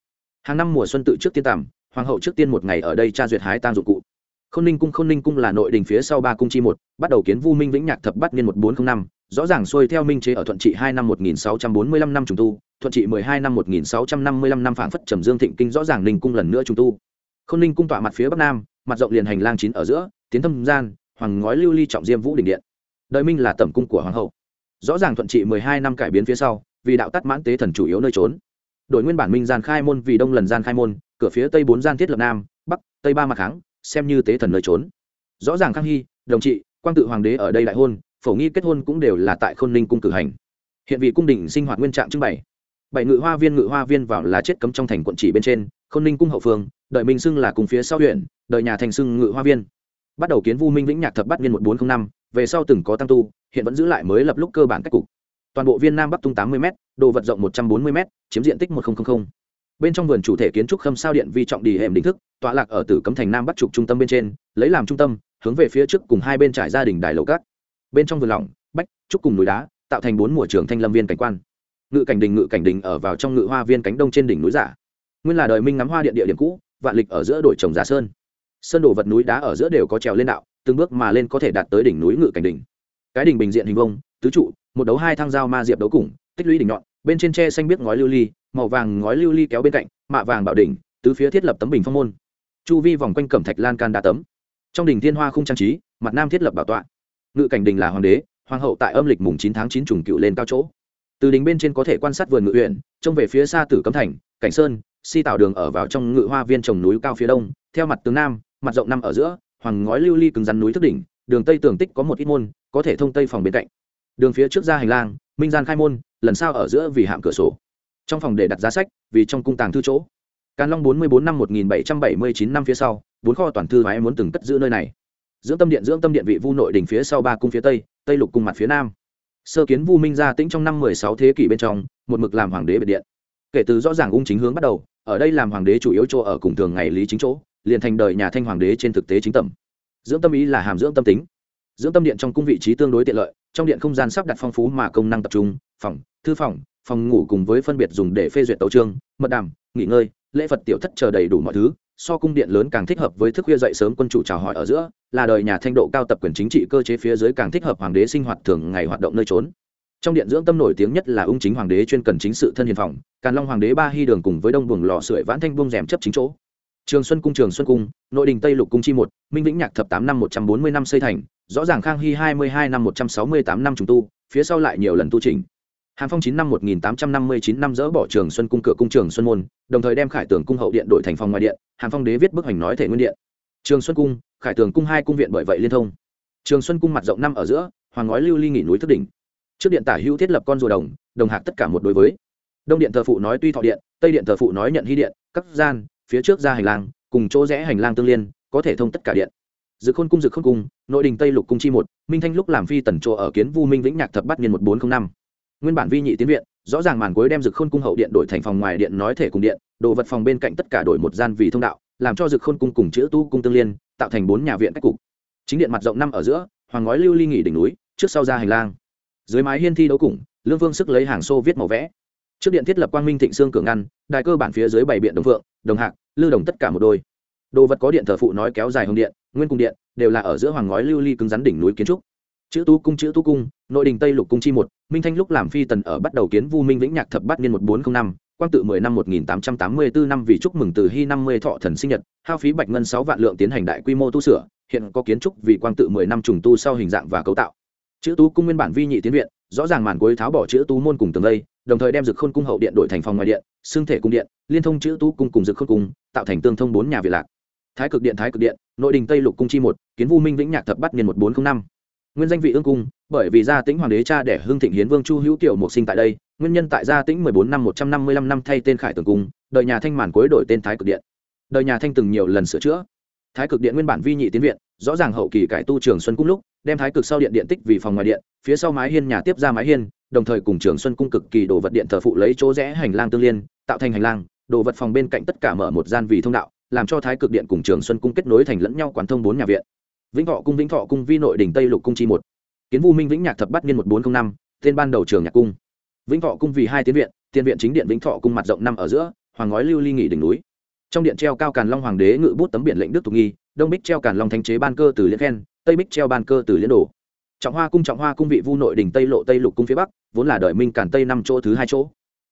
Hàng năm mùa xuân tự trước tiên tàm hoàng hậu trước tiên một ngày ở đây tra duyệt hái tang dụng cụ. Khôn ninh cung, Khôn ninh cung là nội đình phía sau ba cung chi một, bắt đầu kiến vu minh vĩnh nhạc thập bắt niên một bốn t r ă n h năm, rõ ràng xuôi theo minh chế ở thuận trị hai năm một nghìn sáu trăm bốn mươi lăm năm trùng tu, thuận trị mười hai năm một nghìn sáu trăm năm mươi lăm năm phảng phất trầm dương thịnh kinh rõ ràng ninh cung lần nữa trùng tu. Khôn ninh cung tọa mặt phía bắc nam, mặt rộng liền hành lang chín ở giữa, tiến thâm gian, hoàng ngói lưu ly trọng diêm vũ đình điện. Đời minh là tẩm cung của hoàng hậu. Rõ ràng thuận trị mười hai năm cải biến phía sau, vì đạo tắt mãn tế thần chủ yếu nơi trốn. Đổi nguyên bản minh gian khai môn vì đông lần gian khai môn, cửa phía tây bốn gian thiết lập nam, bắc, tây ba mặt kháng xem như tế thần nơi trốn. Rõ ràng khang hy, đồng trị, quang tự hoàng đế ở đây đại hôn, phổ nghi kết hôn cũng đều là tại khôn ninh cung cử hành. Hiện vị cung đình sinh hoạt nguyên trạng trưng bày. Bảy ngự hoa viên ngự hoa viên vào là chết cấm trong thành quận chỉ bên trên, khôn ninh cung hậu phương, đợi minh xưng là cùng phía sau huyện, đợi nhà thành xưng ngự hoa viên. Bắt đầu kiến vu minh vĩnh nhạc thập bắt viên một bốn t r ă n h năm, về sau từng có tăng tu, hiện vẫn giữ lại mới lập lúc cơ bản cách cục. Toàn bộ viên nam bắc tung tám mươi m đồ vật rộng một trăm bốn mươi m chiếm diện tích một nghìn bên trong vườn chủ thể kiến trúc khâm sao điện vi trọng đi hẻm đỉnh thức, tọa lạc ở tử cấm thành nam bắc trục trung tâm bên trên, lấy làm trung tâm, hướng về phía trước cùng hai bên trải gia đình đài lầu cát bên trong vườn lỏng, bách, trúc cùng núi đá, tạo thành bốn mùa trường thanh lâm viên cảnh quan. Ngự cảnh đình ngự cảnh đình ở vào trong ngự hoa viên cánh đông trên đỉnh núi giả. Nguyên là đời minh ngắm hoa điện địa điểm cũ, vạn lịch ở giữa đổi trồng giả sơn. Sơn đổ vật núi đá ở giữa đều có trèo lên đạo, từng bước mà lên có thể đạt tới đỉnh núi ngự cảnh đỉnh cái đỉnh bình diện hình vông tứ trụ, một đấu hai thang dao ma diệp đấu củng tích lũy đỉnh nhọn, bên trên tre xanh biết ngói lưu ly màu vàng ngói lưu ly kéo bên cạnh, mạ vàng bảo đỉnh, tứ phía thiết lập tấm bình phong môn. Chu vi vòng quanh cẩm thạch lan can đá tấm. Trong đình thiên hoa không trang trí, mặt nam thiết lập bảo tọa. Ngự cảnh đình là hoàng đế, hoàng hậu tại âm lịch mùng chín tháng chín trùng cựu lên cao chỗ. Từ đình bên trên có thể quan sát vườn ngự huyện trông về phía xa tử cấm thành, cảnh sơn, si tạo đường ở vào trong ngự hoa viên trồng núi cao phía đông, theo mặt tướng nam, mặt rộng năm ở giữa, hoàng ngói lưu ly cứng rắn núi thức đỉnh, đường tây tường tích có một ít môn, có thể thông tây phòng bên cạnh. Đường phía trước ra hành lang, minh gian khai môn, lần sau ở giữa vì hạm cửa sổ trong phòng để đặt giá sách, vì trong cung tàng thư chỗ. Càn long bốn mươi bốn năm một nghìn bảy trăm bảy mươi chín năm phía sau, bốn kho toàn thư mà em muốn từng cất giữ nơi này. Dưỡng tâm điện, dưỡng tâm điện vị vu nội đình phía sau ba cung phía tây tây lục cung mặt phía nam. Sơ kiến vu minh gia tĩnh trong năm mười sáu thế kỷ bên trong, một mực làm hoàng đế biệt điện. Kể từ rõ ràng ung chính hướng bắt đầu, ở đây làm hoàng đế chủ yếu chỗ ở cùng thường ngày lý chính chỗ, liền thành đời nhà thanh hoàng đế trên thực tế chính tầm. Dưỡng tâm ý là hàm dưỡng tâm tính. Dưỡng tâm điện trong cung vị trí tương đối tiện lợi trong điện không gian sắp đặt phong phú mà công năng tập trung, phòng, thư phòng phòng ngủ cùng với phân biệt dùng để phê duyệt tấu trương mật đàm, nghỉ ngơi, lễ phật tiểu thất chờ đầy đủ mọi thứ, so cung điện lớn càng thích hợp với thức khuya dậy sớm quân chủ chào hỏi ở giữa, là đời nhà thanh độ cao tập quyền chính trị cơ chế phía dưới càng thích hợp hoàng đế sinh hoạt thường ngày hoạt động nơi trốn. Trong điện dưỡng tâm nổi tiếng nhất là ung chính hoàng đế chuyên cần chính sự thân hiền phòng, càn long hoàng đế ba hy đường cùng với đông buồng lò sưởi vãn thanh buông rèm chấp chính chỗ. Trường xuân cung, trường xuân cung, nội đình tây lục cung chi một, minh vĩnh nhạc thập tám năm một trăm bốn mươi năm xây thành rõ ràng khang hy hai mươi hai năm một trăm sáu mươi tám năm trùng tu, phía sau lại nhiều lần tu trình hàn phong chín năm một nghìn tám trăm năm mươi chín năm dỡ bỏ trường xuân cung cửa cung trường xuân môn, đồng thời đem khải tường cung hậu điện đổi thành phòng ngoài điện hàn phong đế viết bức hành nói thể nguyên điện. Trường xuân cung, khải tường cung hai cung viện bởi vậy liên thông. Trường xuân cung mặt rộng năm ở giữa, hoàng ngói lưu ly nghỉ núi thức đỉnh. Trước điện tả hữu thiết lập con rùa đồng đồng hạc tất cả một đối với. Đông điện thờ phụ nói tuy thọ điện, tây điện thờ phụ nói nhận hy điện, các gian, phía trước ra hành lang, cùng chỗ rẽ hành lang tương liên, có thể thông tất cả điện dự khôn cung dự khôn cung, nội đình tây lục cung chi một, minh thanh lúc làm phi tần chỗ ở kiến vu minh vĩnh nhạc thập bắt niên một bốn không năm. Nguyên bản vi nhị tiến viện, rõ ràng màn cuối đem dự khôn cung hậu điện đổi thành phòng ngoài điện nói thể cùng điện, đồ vật phòng bên cạnh tất cả đổi một gian vì thông đạo, làm cho dự khôn cung cùng chữ tu cung tương liên, tạo thành bốn nhà viện cách cục. Chính điện mặt rộng năm ở giữa, hoàng ngói lưu ly nghỉ đỉnh núi, trước sau ra hành lang. Dưới mái hiên thi đấu củng lương vương sức lấy hàng xô viết màu vẽ. Trước điện thiết lập quang minh thịnh xương cửa ngăn đại cơ bản phía dưới bảy biện đồng phượng, đồng hạc lưu đồng tất cả một đôi. Đồ vật có điện thờ phụ nói kéo dài hồng điện nguyên cung điện, đều là ở giữa hoàng ngói lưu ly cứng rắn đỉnh núi kiến trúc. Chữ tu cung, chữ tu cung, nội đình tây lục cung chi một, minh thanh lúc làm phi tần ở bắt đầu kiến vu minh vĩnh nhạc thập bát niên một bốn không năm, quang tự mười năm một nghìn tám trăm tám mươi bốn năm vì chúc mừng từ hy năm mươi thọ thần sinh nhật, hao phí bạch ngân sáu vạn lượng tiến hành đại quy mô tu sửa, hiện có kiến trúc vì quang tự mười năm trùng tu sau hình dạng và cấu tạo. Chữ tú cung nguyên bản vi nhị tiến viện, rõ ràng màn cuối tháo bỏ chữ tú môn cùng tường lây đồng thời đem dực khôn cung hậu điện đổi thành phòng ngoài điện xương thể cung điện, liên thông chữ tú cung cùng dực khôn cung, tạo thành tương thông bốn nhà việt lạc thái cực điện, thái cực điện, nội đình tây lục cung chi một, kiến vu minh vĩnh nhạc thập bát niên một bốn không năm. Nguyên danh vị ương cung, bởi vì gia tĩnh hoàng đế cha đẻ hương thịnh hiến vương chu hữu tiểu mộc sinh tại đây, nguyên nhân tại gia tĩnh mười bốn năm, một trăm năm mươi lăm năm thay tên khải tường cung đời nhà thanh màn cuối đổi tên thái cực điện. Đời nhà thanh từng nhiều lần sửa chữa. Thái cực điện nguyên bản vi nhị tiến viện, rõ ràng hậu kỳ cải tu trường xuân cung lúc, đem thái cực sau điện điện tích vì phòng ngoài điện, phía sau mái hiên nhà tiếp ra mái hiên, đồng thời cùng trường xuân cung cực kỳ đồ vật điện thờ phụ lấy chỗ rẽ hành lang tương liên, tạo thành hành lang, đồ vật phòng bên cạnh tất cả mở một gian vì thông đạo làm cho thái cực điện cùng trường xuân cung kết nối thành lẫn nhau quán thông bốn nhà viện. Vĩnh thọ cung, vĩnh thọ cung, vi nội đỉnh tây lục cung chi một. Kiến vu minh vĩnh nhạc thập bắt niên một bốn trăm năm, tên ban đầu trường nhạc cung. Vĩnh thọ cung vì hai tiến viện tiên viện chính điện vĩnh thọ cung mặt rộng năm ở giữa, hoàng ngói lưu ly nghỉ đỉnh núi. Trong điện treo cao càn long hoàng đế ngự bút tấm biển lệnh đức tục nghi, đông bích treo càn long thanh chế ban cơ từ liên khen, tây bích treo ban cơ từ liên đồ. Trọng hoa cung, trọng hoa cung vị vu nội đình tây lộ tây lục cung phía bắc, vốn là đợi minh càn tây năm chỗ thứ hai chỗ.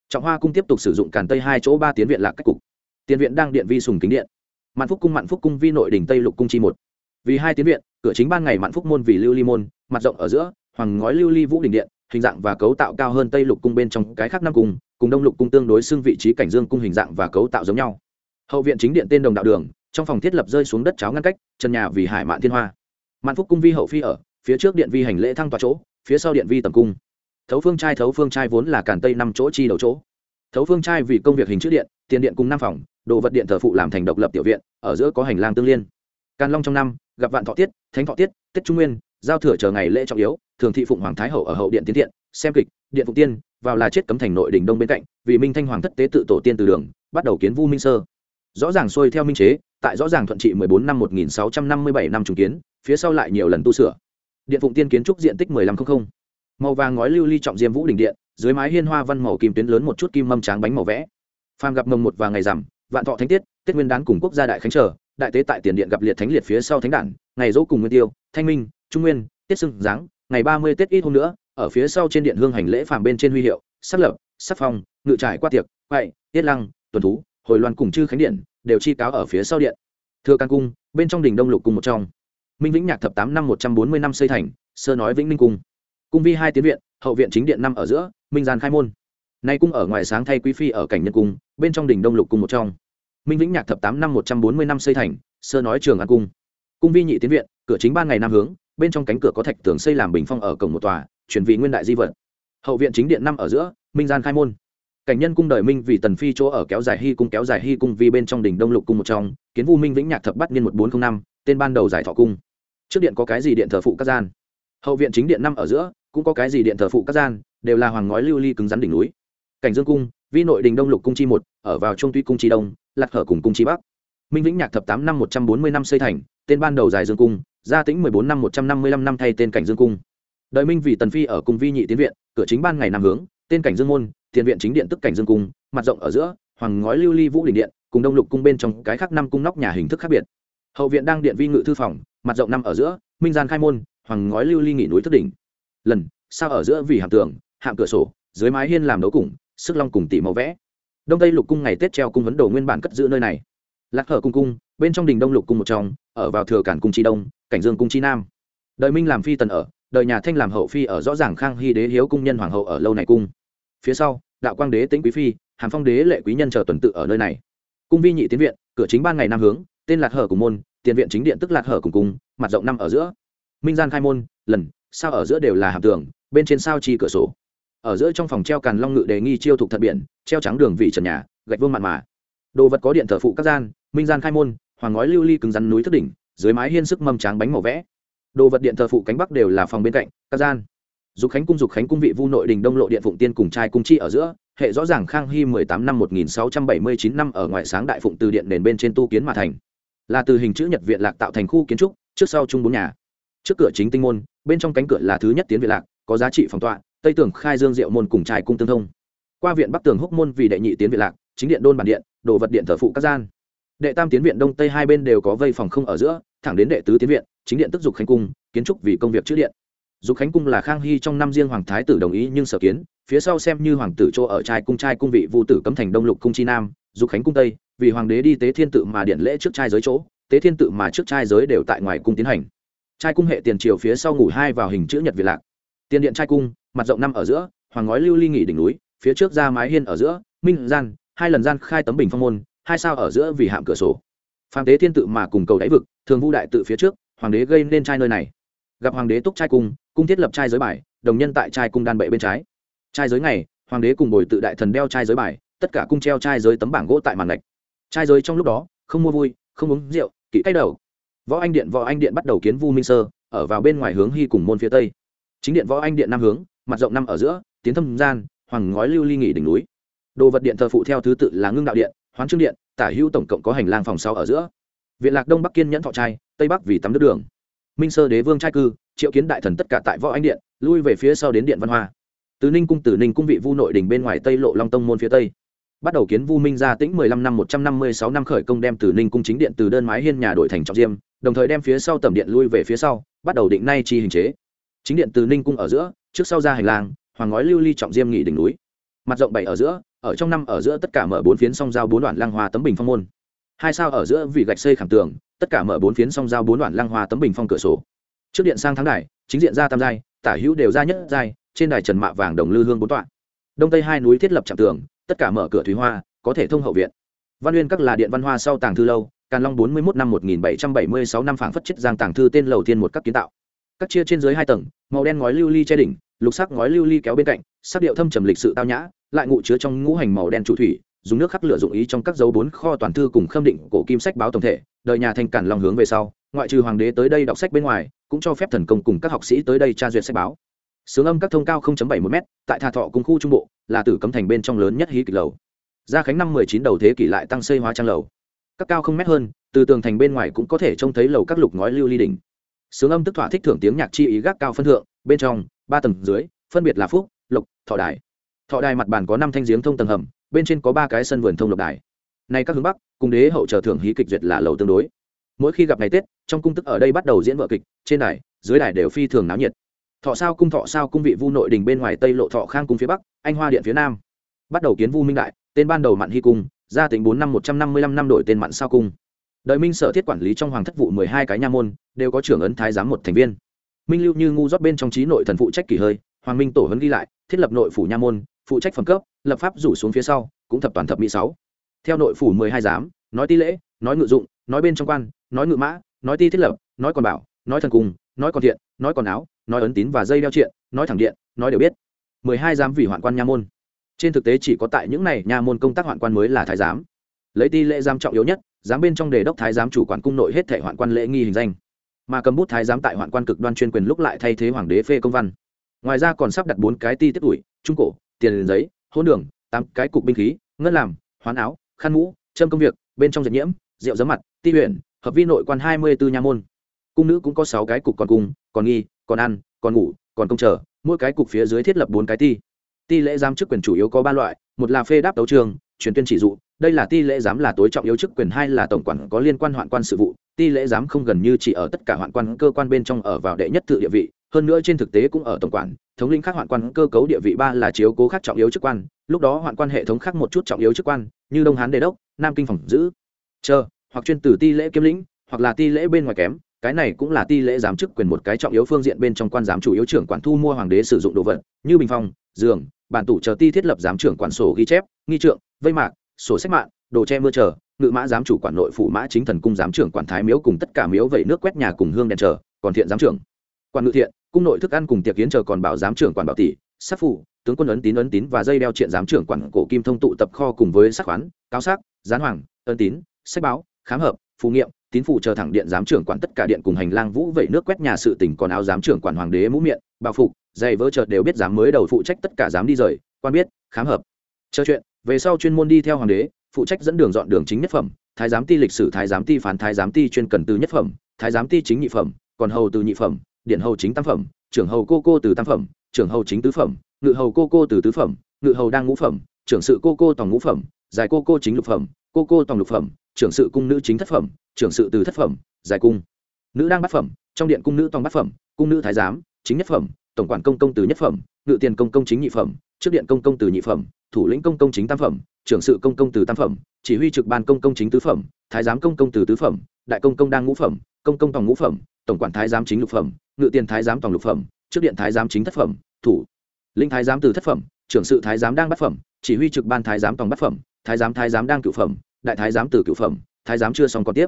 Trọng hoa cung tiếp tục sử dụng càn tây hai chỗ ba tiến viện lạc cách cục tiền viện đang điện vi sùng kính điện. Mạn phúc cung, mạn phúc cung vi nội đình tây lục cung chi một. Vì hai tiến viện, cửa chính ban ngày mạn phúc môn vì lưu ly môn, mặt rộng ở giữa, hoàng ngói lưu ly vũ đình điện, hình dạng và cấu tạo cao hơn tây lục cung bên trong cái khác năm cung, cùng đông lục cung tương đối xưng vị trí cảnh dương cung hình dạng và cấu tạo giống nhau. Hậu viện chính điện tên đồng đạo đường, trong phòng thiết lập rơi xuống đất cháo ngăn cách, trần nhà vì hải mạn thiên hoa. Mạn phúc cung vi hậu phi ở, phía trước điện vi hành lễ thăng tòa chỗ, phía sau điện vi tầm cung. Thấu phương trai, thấu phương trai vốn là càn tây năm chỗ chi đầu chỗ thấu phương trai vì công việc hình chữ điện, tiền điện cùng năm phòng, đồ vật điện thờ phụ làm thành độc lập tiểu viện, ở giữa có hành lang tương liên. Càn long trong năm, gặp vạn thọ tiết, thánh thọ tiết tết trung nguyên, giao thừa chờ ngày lễ trọng yếu, thường thị phụng hoàng thái hậu ở hậu điện tiến thiện, xem kịch, điện phụng tiên, vào là chết cấm thành nội đỉnh đông bên cạnh, vì minh thanh hoàng thất tế tự tổ tiên từ đường, bắt đầu kiến vu minh sơ. Rõ ràng xuôi theo minh chế, tại rõ ràng thuận trị 14 năm 1657 năm trùng kiến, phía sau lại nhiều lần tu sửa. Điện phụng tiên kiến trúc diện tích 1500 màu vàng ngói lưu ly trọng diêm vũ đỉnh điện, dưới mái hiên hoa văn màu kim tuyến lớn một chút kim mâm tráng bánh màu vẽ. Phàm gặp mồng một và ngày rằm, vạn thọ thánh tiết, tết nguyên đán cùng quốc gia đại khánh trở, đại tế tại tiền điện gặp liệt thánh liệt phía sau thánh đản, ngày dỗ cùng nguyên tiêu, thanh minh, trung nguyên tiết sưng giáng, ngày ba mươi tết ít hôm nữa, ở phía sau trên điện hương hành lễ phàm bên trên huy hiệu, sắc lập, sắc phong, ngự trải qua tiệc, quậy, tiết lăng, tuần thú, hồi loan cùng chư khánh điện, đều chi cáo ở phía sau điện. Thưa căn cung, bên trong đình đông lục cung một trong. Minh vĩnh nhạc thập tám năm một trăm bốn mươi năm xây thành, sơ nói vĩnh ninh cung cung vi hai tiến viện, hậu viện chính điện năm ở giữa, minh gian khai môn. Nay cung ở ngoài sáng thay quý phi ở cảnh nhân cung, bên trong đỉnh đông lục cung một trong. Minh vĩnh nhạc thập tám năm một trăm bốn mươi năm xây thành, sơ nói trường an cung. Cung vi nhị tiến viện, cửa chính ba ngày nam hướng, bên trong cánh cửa có thạch tường xây làm bình phong ở cổng một tòa, chuyển vị nguyên đại di vật. Hậu viện chính điện năm ở giữa, minh gian khai môn. Cảnh nhân cung đời minh vì tần phi chỗ ở kéo dài hy cung kéo dài hy cung vì bên trong đỉnh đông lục cung một trong, kiến vu minh vĩnh nhạc thập bắt niên một bốn không năm, tên ban đầu giải thọ cung. Trước điện có cái gì điện thờ phụ các gian? Hậu viện chính điện năm ở giữa cũng có cái gì điện thờ phụ các gian, đều là hoàng ngói lưu ly cứng rắn đỉnh núi. Cảnh dương cung, vi nội đình đông lục cung chi một, ở vào trung tuy cung chi đông, lạc hở cùng cung chi bắc. Minh vĩnh nhạc thập tám năm một trăm bốn mươi năm xây thành, tên ban đầu dài dương cung, gia tĩnh mười bốn năm một trăm năm mươi lăm năm thay tên cảnh dương cung. Đợi minh vì tần phi ở cung vi nhị tiến viện, cửa chính ban ngày nam hướng, tên cảnh dương môn, tiền viện chính điện tức cảnh dương cung, mặt rộng ở giữa, hoàng ngói lưu ly vũ đình điện, cùng đông lục cung bên trong cái khác năm cung nóc nhà hình thức khác biệt. Hậu viện đang điện vi ngự thư phòng, mặt rộng năm ở giữa, minh gian khai môn, hoàng ngói lưu ly nghỉ núi thất đỉnh lần, sao ở giữa vì hàm tường hạm cửa sổ, dưới mái hiên làm đấu củng sức long cùng tỷ màu vẽ. Đông tây lục cung ngày tết treo cung vấn đồ nguyên bản cất giữ nơi này. Lạc hở cung cung, bên trong đình đông lục cung một trong, ở vào thừa cản cung chi đông, cảnh dương cung chi nam. Đời minh làm phi tần ở, đời nhà thanh làm hậu phi ở rõ ràng khang hy đế hiếu cung nhân hoàng hậu ở lâu này cung. Phía sau, đạo quang đế tĩnh quý phi, hàm phong đế lệ quý nhân chờ tuần tự ở nơi này. Cung vi nhị tiến viện, cửa chính ban ngày nam hướng, tên lạc hở cùng môn, tiền viện chính điện tức lạc hở cùng cung, mặt rộng năm ở giữa. Minh gian khai môn, lần sao ở giữa đều là hàm tường, bên trên sao chi cửa sổ. Ở giữa trong phòng treo càn long ngự đề nghi chiêu thuộc thật biển, treo trắng đường vị trần nhà, gạch vương mặn mà. Đồ vật có điện thờ phụ các gian, minh gian khai môn, hoàng ngói lưu ly cứng rắn núi thất đỉnh, dưới mái hiên sức mâm tráng bánh màu vẽ. Đồ vật điện thờ phụ cánh bắc đều là phòng bên cạnh, các gian. Dục khánh cung, dục khánh cung vị vu nội đình đông lộ điện phụng tiên cùng trai cung chi ở giữa, hệ rõ ràng khang hy mười tám năm một nghìn sáu trăm bảy mươi chín năm ở ngoại sáng đại phụng từ điện nền bên trên tu kiến mà thành. Là từ hình chữ nhật viện lạc tạo thành khu kiến trúc, trước sau chung bốn nhà trước cửa chính tinh môn, bên trong cánh cửa là thứ nhất tiến viện lạc, có giá trị phòng tọa, tây tường khai dương diệu môn cùng trài cung tương thông. Qua viện bắc tường húc môn vì đệ nhị tiến viện lạc, chính điện đôn bản điện, đồ vật điện thờ phụ các gian. Đệ tam tiến viện đông tây hai bên đều có vây phòng không ở giữa, thẳng đến đệ tứ tiến viện, chính điện tức dục khánh cung, kiến trúc vì công việc chữ điện. Dục khánh cung là khang hy trong năm riêng hoàng thái tử đồng ý nhưng sở kiến, phía sau xem như hoàng tử chỗ ở trai cung trai cung vị vu tử cấm thành đông lục cung chi nam, dục khánh cung tây, vì hoàng đế đi tế thiên tự mà điện lễ trước trai giới chỗ, tế thiên tự mà trước trai giới đều tại ngoài cung tiến hành trai cung hệ tiền triều phía sau ngủ hai vào hình chữ nhật việt lạc. Tiền điện trai cung, mặt rộng năm ở giữa, hoàng ngói lưu ly nghỉ đỉnh núi, phía trước ra mái hiên ở giữa, minh gian, hai lần gian khai tấm bình phong môn, hai sao ở giữa vì hạm cửa sổ. Phàm tế thiên tự mà cùng cầu đáy vực, thường vu đại tự phía trước, hoàng đế gây nên trai nơi này. Gặp hoàng đế túc trai cung cung thiết lập trai giới bài, đồng nhân tại trai cung đan bệ bên trái. Trai giới ngày, hoàng đế cùng bồi tự đại thần đeo trai giới bài, tất cả cung treo trai giới tấm bảng gỗ tại màn lệch trai giới trong lúc đó, không mua vui, không uống rượu kỹ cách đầu võ anh điện, võ anh điện bắt đầu kiến vu minh sơ, ở vào bên ngoài hướng hy cùng môn phía tây. Chính điện võ anh điện nam hướng, mặt rộng năm ở giữa, tiến thâm gian, hoàng ngói lưu ly nghỉ đỉnh núi. Đồ vật điện thờ phụ theo thứ tự là ngưng đạo điện, hoán trương điện, tả hữu tổng cộng có hành lang phòng sau ở giữa. Viện lạc đông bắc kiên nhẫn thọ trai, tây bắc vì tắm nước đường. Minh sơ đế vương trai cư, triệu kiến đại thần tất cả tại võ anh điện, lui về phía sau đến điện văn hoa. Từ ninh cung, từ ninh cung vị vu nội đình bên ngoài tây lộ long tông môn phía tây. Bắt đầu kiến vu minh gia tĩnh mười lăm năm, một trăm năm mươi sáu năm khởi công đem từ ninh cung chính điện từ đơn mái hiên nhà đổi thành trọng diêm đồng thời đem phía sau tầm điện lui về phía sau, bắt đầu định nay chi hình chế. Chính điện từ ninh cung ở giữa, trước sau ra hành lang, hoàng ngói lưu ly trọng diêm nghị đỉnh núi. Mặt rộng bảy ở giữa, ở trong năm ở giữa tất cả mở bốn phiến song giao bốn đoạn lang hoa tấm bình phong môn. Hai sao ở giữa vì gạch xây khảm tường, tất cả mở bốn phiến song giao bốn đoạn lang hoa tấm bình phong cửa sổ. Trước điện sang tháng đài, chính diện ra tam giai, tả hữu đều ra nhất giai, trên đài trần mạ vàng đồng lư hương bốn tọa. Đông tây hai núi thiết lập trạm tường, tất cả mở cửa thúy hoa, có thể thông hậu viện. Văn uyên các là điện văn hoa sau tàng thư lâu càn long bốn mươi một năm một nghìn bảy trăm bảy mươi sáu năm phảng phất chết giang tàng thư tên lầu tiên một các kiến tạo. Các chia trên dưới hai tầng, màu đen ngói lưu ly che đỉnh, lục sắc ngói lưu ly kéo bên cạnh, sắc điệu thâm trầm lịch sự tao nhã, lại ngụ chứa trong ngũ hành màu đen chủ thủy, dùng nước khắc lửa dụng ý trong các dấu bốn kho toàn thư cùng khâm định cổ kim sách báo tổng thể đời nhà thành Càn long hướng về sau, ngoại trừ hoàng đế tới đây đọc sách bên ngoài, cũng cho phép thần công cùng các học sĩ tới đây tra duyệt sách báo. Sướng âm các thông cao 0.71 m tại thà thọ cùng khu trung bộ, là tử cấm thành bên trong lớn nhất hí kịch lầu. Gia khánh năm 19 đầu thế kỷ lại tăng xây hóa trang lầu các cao không mét hơn, từ tường thành bên ngoài cũng có thể trông thấy lầu các lục ngói lưu ly đỉnh. Sướng âm tức thỏa thích thưởng tiếng nhạc chi ý gác cao phân thượng, bên trong, ba tầng dưới, phân biệt là phúc, lộc, thọ đài. Thọ đài mặt bàn có năm thanh giếng thông tầng hầm, bên trên có ba cái sân vườn thông lộc đài. Nay các hướng bắc, cùng đế hậu chờ thưởng hí kịch duyệt là lầu tương đối. Mỗi khi gặp ngày tết, trong cung tức ở đây bắt đầu diễn vợ kịch, trên đài, dưới đài đều phi thường náo nhiệt. Thọ sao cung, thọ sao cung vị vu nội đình bên ngoài tây lộ thọ khang cung phía bắc, anh hoa điện phía nam. Bắt đầu kiến vu minh đại, tên ban đầu mặn hy cung gia tỉnh bốn năm một trăm năm mươi lăm năm đổi tên mặn sao cung. Đời minh sở thiết quản lý trong hoàng thất vụ mười hai cái nha môn, đều có trưởng ấn thái giám một thành viên. Minh lưu như ngu rót bên trong trí nội thần phụ trách kỳ hơi, hoàng minh tổ hấn ghi lại, thiết lập nội phủ nha môn, phụ trách phẩm cấp, lập pháp rủ xuống phía sau, cũng thập toàn thập mỹ sáu. Theo nội phủ mười hai giám, nói ti lễ, nói ngự dụng, nói bên trong quan, nói ngự mã, nói ti thiết lập, nói còn bảo, nói thần cung, nói còn thiện, nói còn áo, nói ấn tín và dây đeo triện, nói thẳng điện, nói đều biết. Mười hai giám vì hoạn quan nha môn trên thực tế chỉ có tại những này nha môn công tác hoạn quan mới là thái giám. Lấy ti lễ giám trọng yếu nhất, giám bên trong đề đốc thái giám chủ quản cung nội hết thể hoạn quan lễ nghi hình danh. Mà cầm bút thái giám tại hoạn quan cực đoan chuyên quyền lúc lại thay thế hoàng đế phê công văn. Ngoài ra còn sắp đặt bốn cái ti tiếp ủi trung cổ, tiền giấy, hỗn đường, tám cái cục binh khí, ngân làm, hoán áo, khăn mũ, châm công việc, bên trong dệt nhiễm, rượu giấm mặt, ti huyện hợp vi nội quan hai mươi bốn nha môn. Cung nữ cũng có sáu cái cục còn cung, còn nghi, còn ăn, còn ngủ, còn công chờ, mỗi cái cục phía dưới thiết lập bốn cái ti ti lễ giám chức quyền chủ yếu có ba loại, một là phê đáp đấu trường, truyền tuyên chỉ dụ, đây là ti lễ giám là tối trọng yếu chức quyền, hai là tổng quản có liên quan hoạn quan sự vụ. Ti lễ giám không gần như chỉ ở tất cả hoạn quan cơ quan bên trong ở vào đệ nhất tự địa vị, hơn nữa trên thực tế cũng ở tổng quản, thống lĩnh khác hoạn quan cơ cấu địa vị ba là chiếu cố khác trọng yếu chức quan, lúc đó hoạn quan hệ thống khác một chút trọng yếu chức quan, như đông hán đề đốc, nam kinh phòng giữ, chờ, hoặc chuyên từ ti lễ kiếm lĩnh, hoặc là ti lễ bên ngoài kém, cái này cũng là ti lễ giám chức quyền một cái trọng yếu phương diện bên trong quan giám chủ yếu trưởng quản thu mua hoàng đế sử dụng đồ vật, như bình phong, giường bản tủ chờ ti thiết lập giám trưởng quản sổ ghi chép, nghi trượng, vây mạc, sổ sách mạng, đồ che mưa chờ, ngự mã giám chủ quản nội phụ mã chính thần cung giám trưởng quản thái miếu cùng tất cả miếu vẩy nước quét nhà cùng hương đèn chờ, còn thiện giám trưởng. Quản ngự thiện, cung nội thức ăn cùng tiệc kiến chờ còn bảo giám trưởng quản bảo tỷ sắc phụ tướng quân ấn tín ấn tín và dây đeo triện giám trưởng quản cổ kim thông tụ tập kho cùng với sắc khoán, cáo sắc, gián hoàng, ấn tín, sách báo, khám hợp, phù nghiệm tín phụ chờ thẳng điện giám trưởng quản tất cả điện cùng hành lang vũ vẩy nước quét nhà sự tỉnh còn áo giám trưởng quản hoàng đế mũ miệng bao phục dày vỡ chợt đều biết giám mới đầu phụ trách tất cả giám đi rời, quan biết, khám hợp. Chờ chuyện, về sau chuyên môn đi theo hoàng đế, phụ trách dẫn đường dọn đường chính nhất phẩm, thái giám ti lịch sử, thái giám ti phán, thái giám ti chuyên cần từ nhất phẩm, thái giám ti chính nhị phẩm, còn hầu từ nhị phẩm, điện hầu chính tam phẩm, trưởng hầu cô cô từ tam phẩm, trưởng hầu chính tứ phẩm, ngự hầu cô cô từ tứ phẩm, ngự hầu đang ngũ phẩm, trưởng sự cô cô tòng ngũ phẩm giải cô cô chính lục phẩm, cô cô tòng lục phẩm trưởng sự cung nữ chính thất phẩm, trưởng sự từ thất phẩm, giải cung. Nữ đang bát phẩm, trong điện cung nữ tòng bát phẩm, cung nữ thái giám, chính nhất phẩm, tổng quản công công từ nhất phẩm, ngự tiền công công chính nhị phẩm, trước điện công công từ nhị phẩm, thủ lĩnh công công chính tam phẩm, trưởng sự công công từ tam phẩm, chỉ huy trực ban công công chính tứ phẩm, thái giám công công từ tứ phẩm, đại công công đang ngũ phẩm, công công tòng ngũ phẩm, tổng quản thái giám chính lục phẩm, ngự tiền thái giám tòng lục phẩm, trước điện thái giám chính thất phẩm, thủ lĩnh thái giám từ thất phẩm, trưởng sự thái giám đang bát phẩm, chỉ huy trực ban thái giám tòng bát phẩm, thái giám thái giám đang cửu phẩm đại thái giám từ cựu phẩm thái giám chưa xong còn tiếp.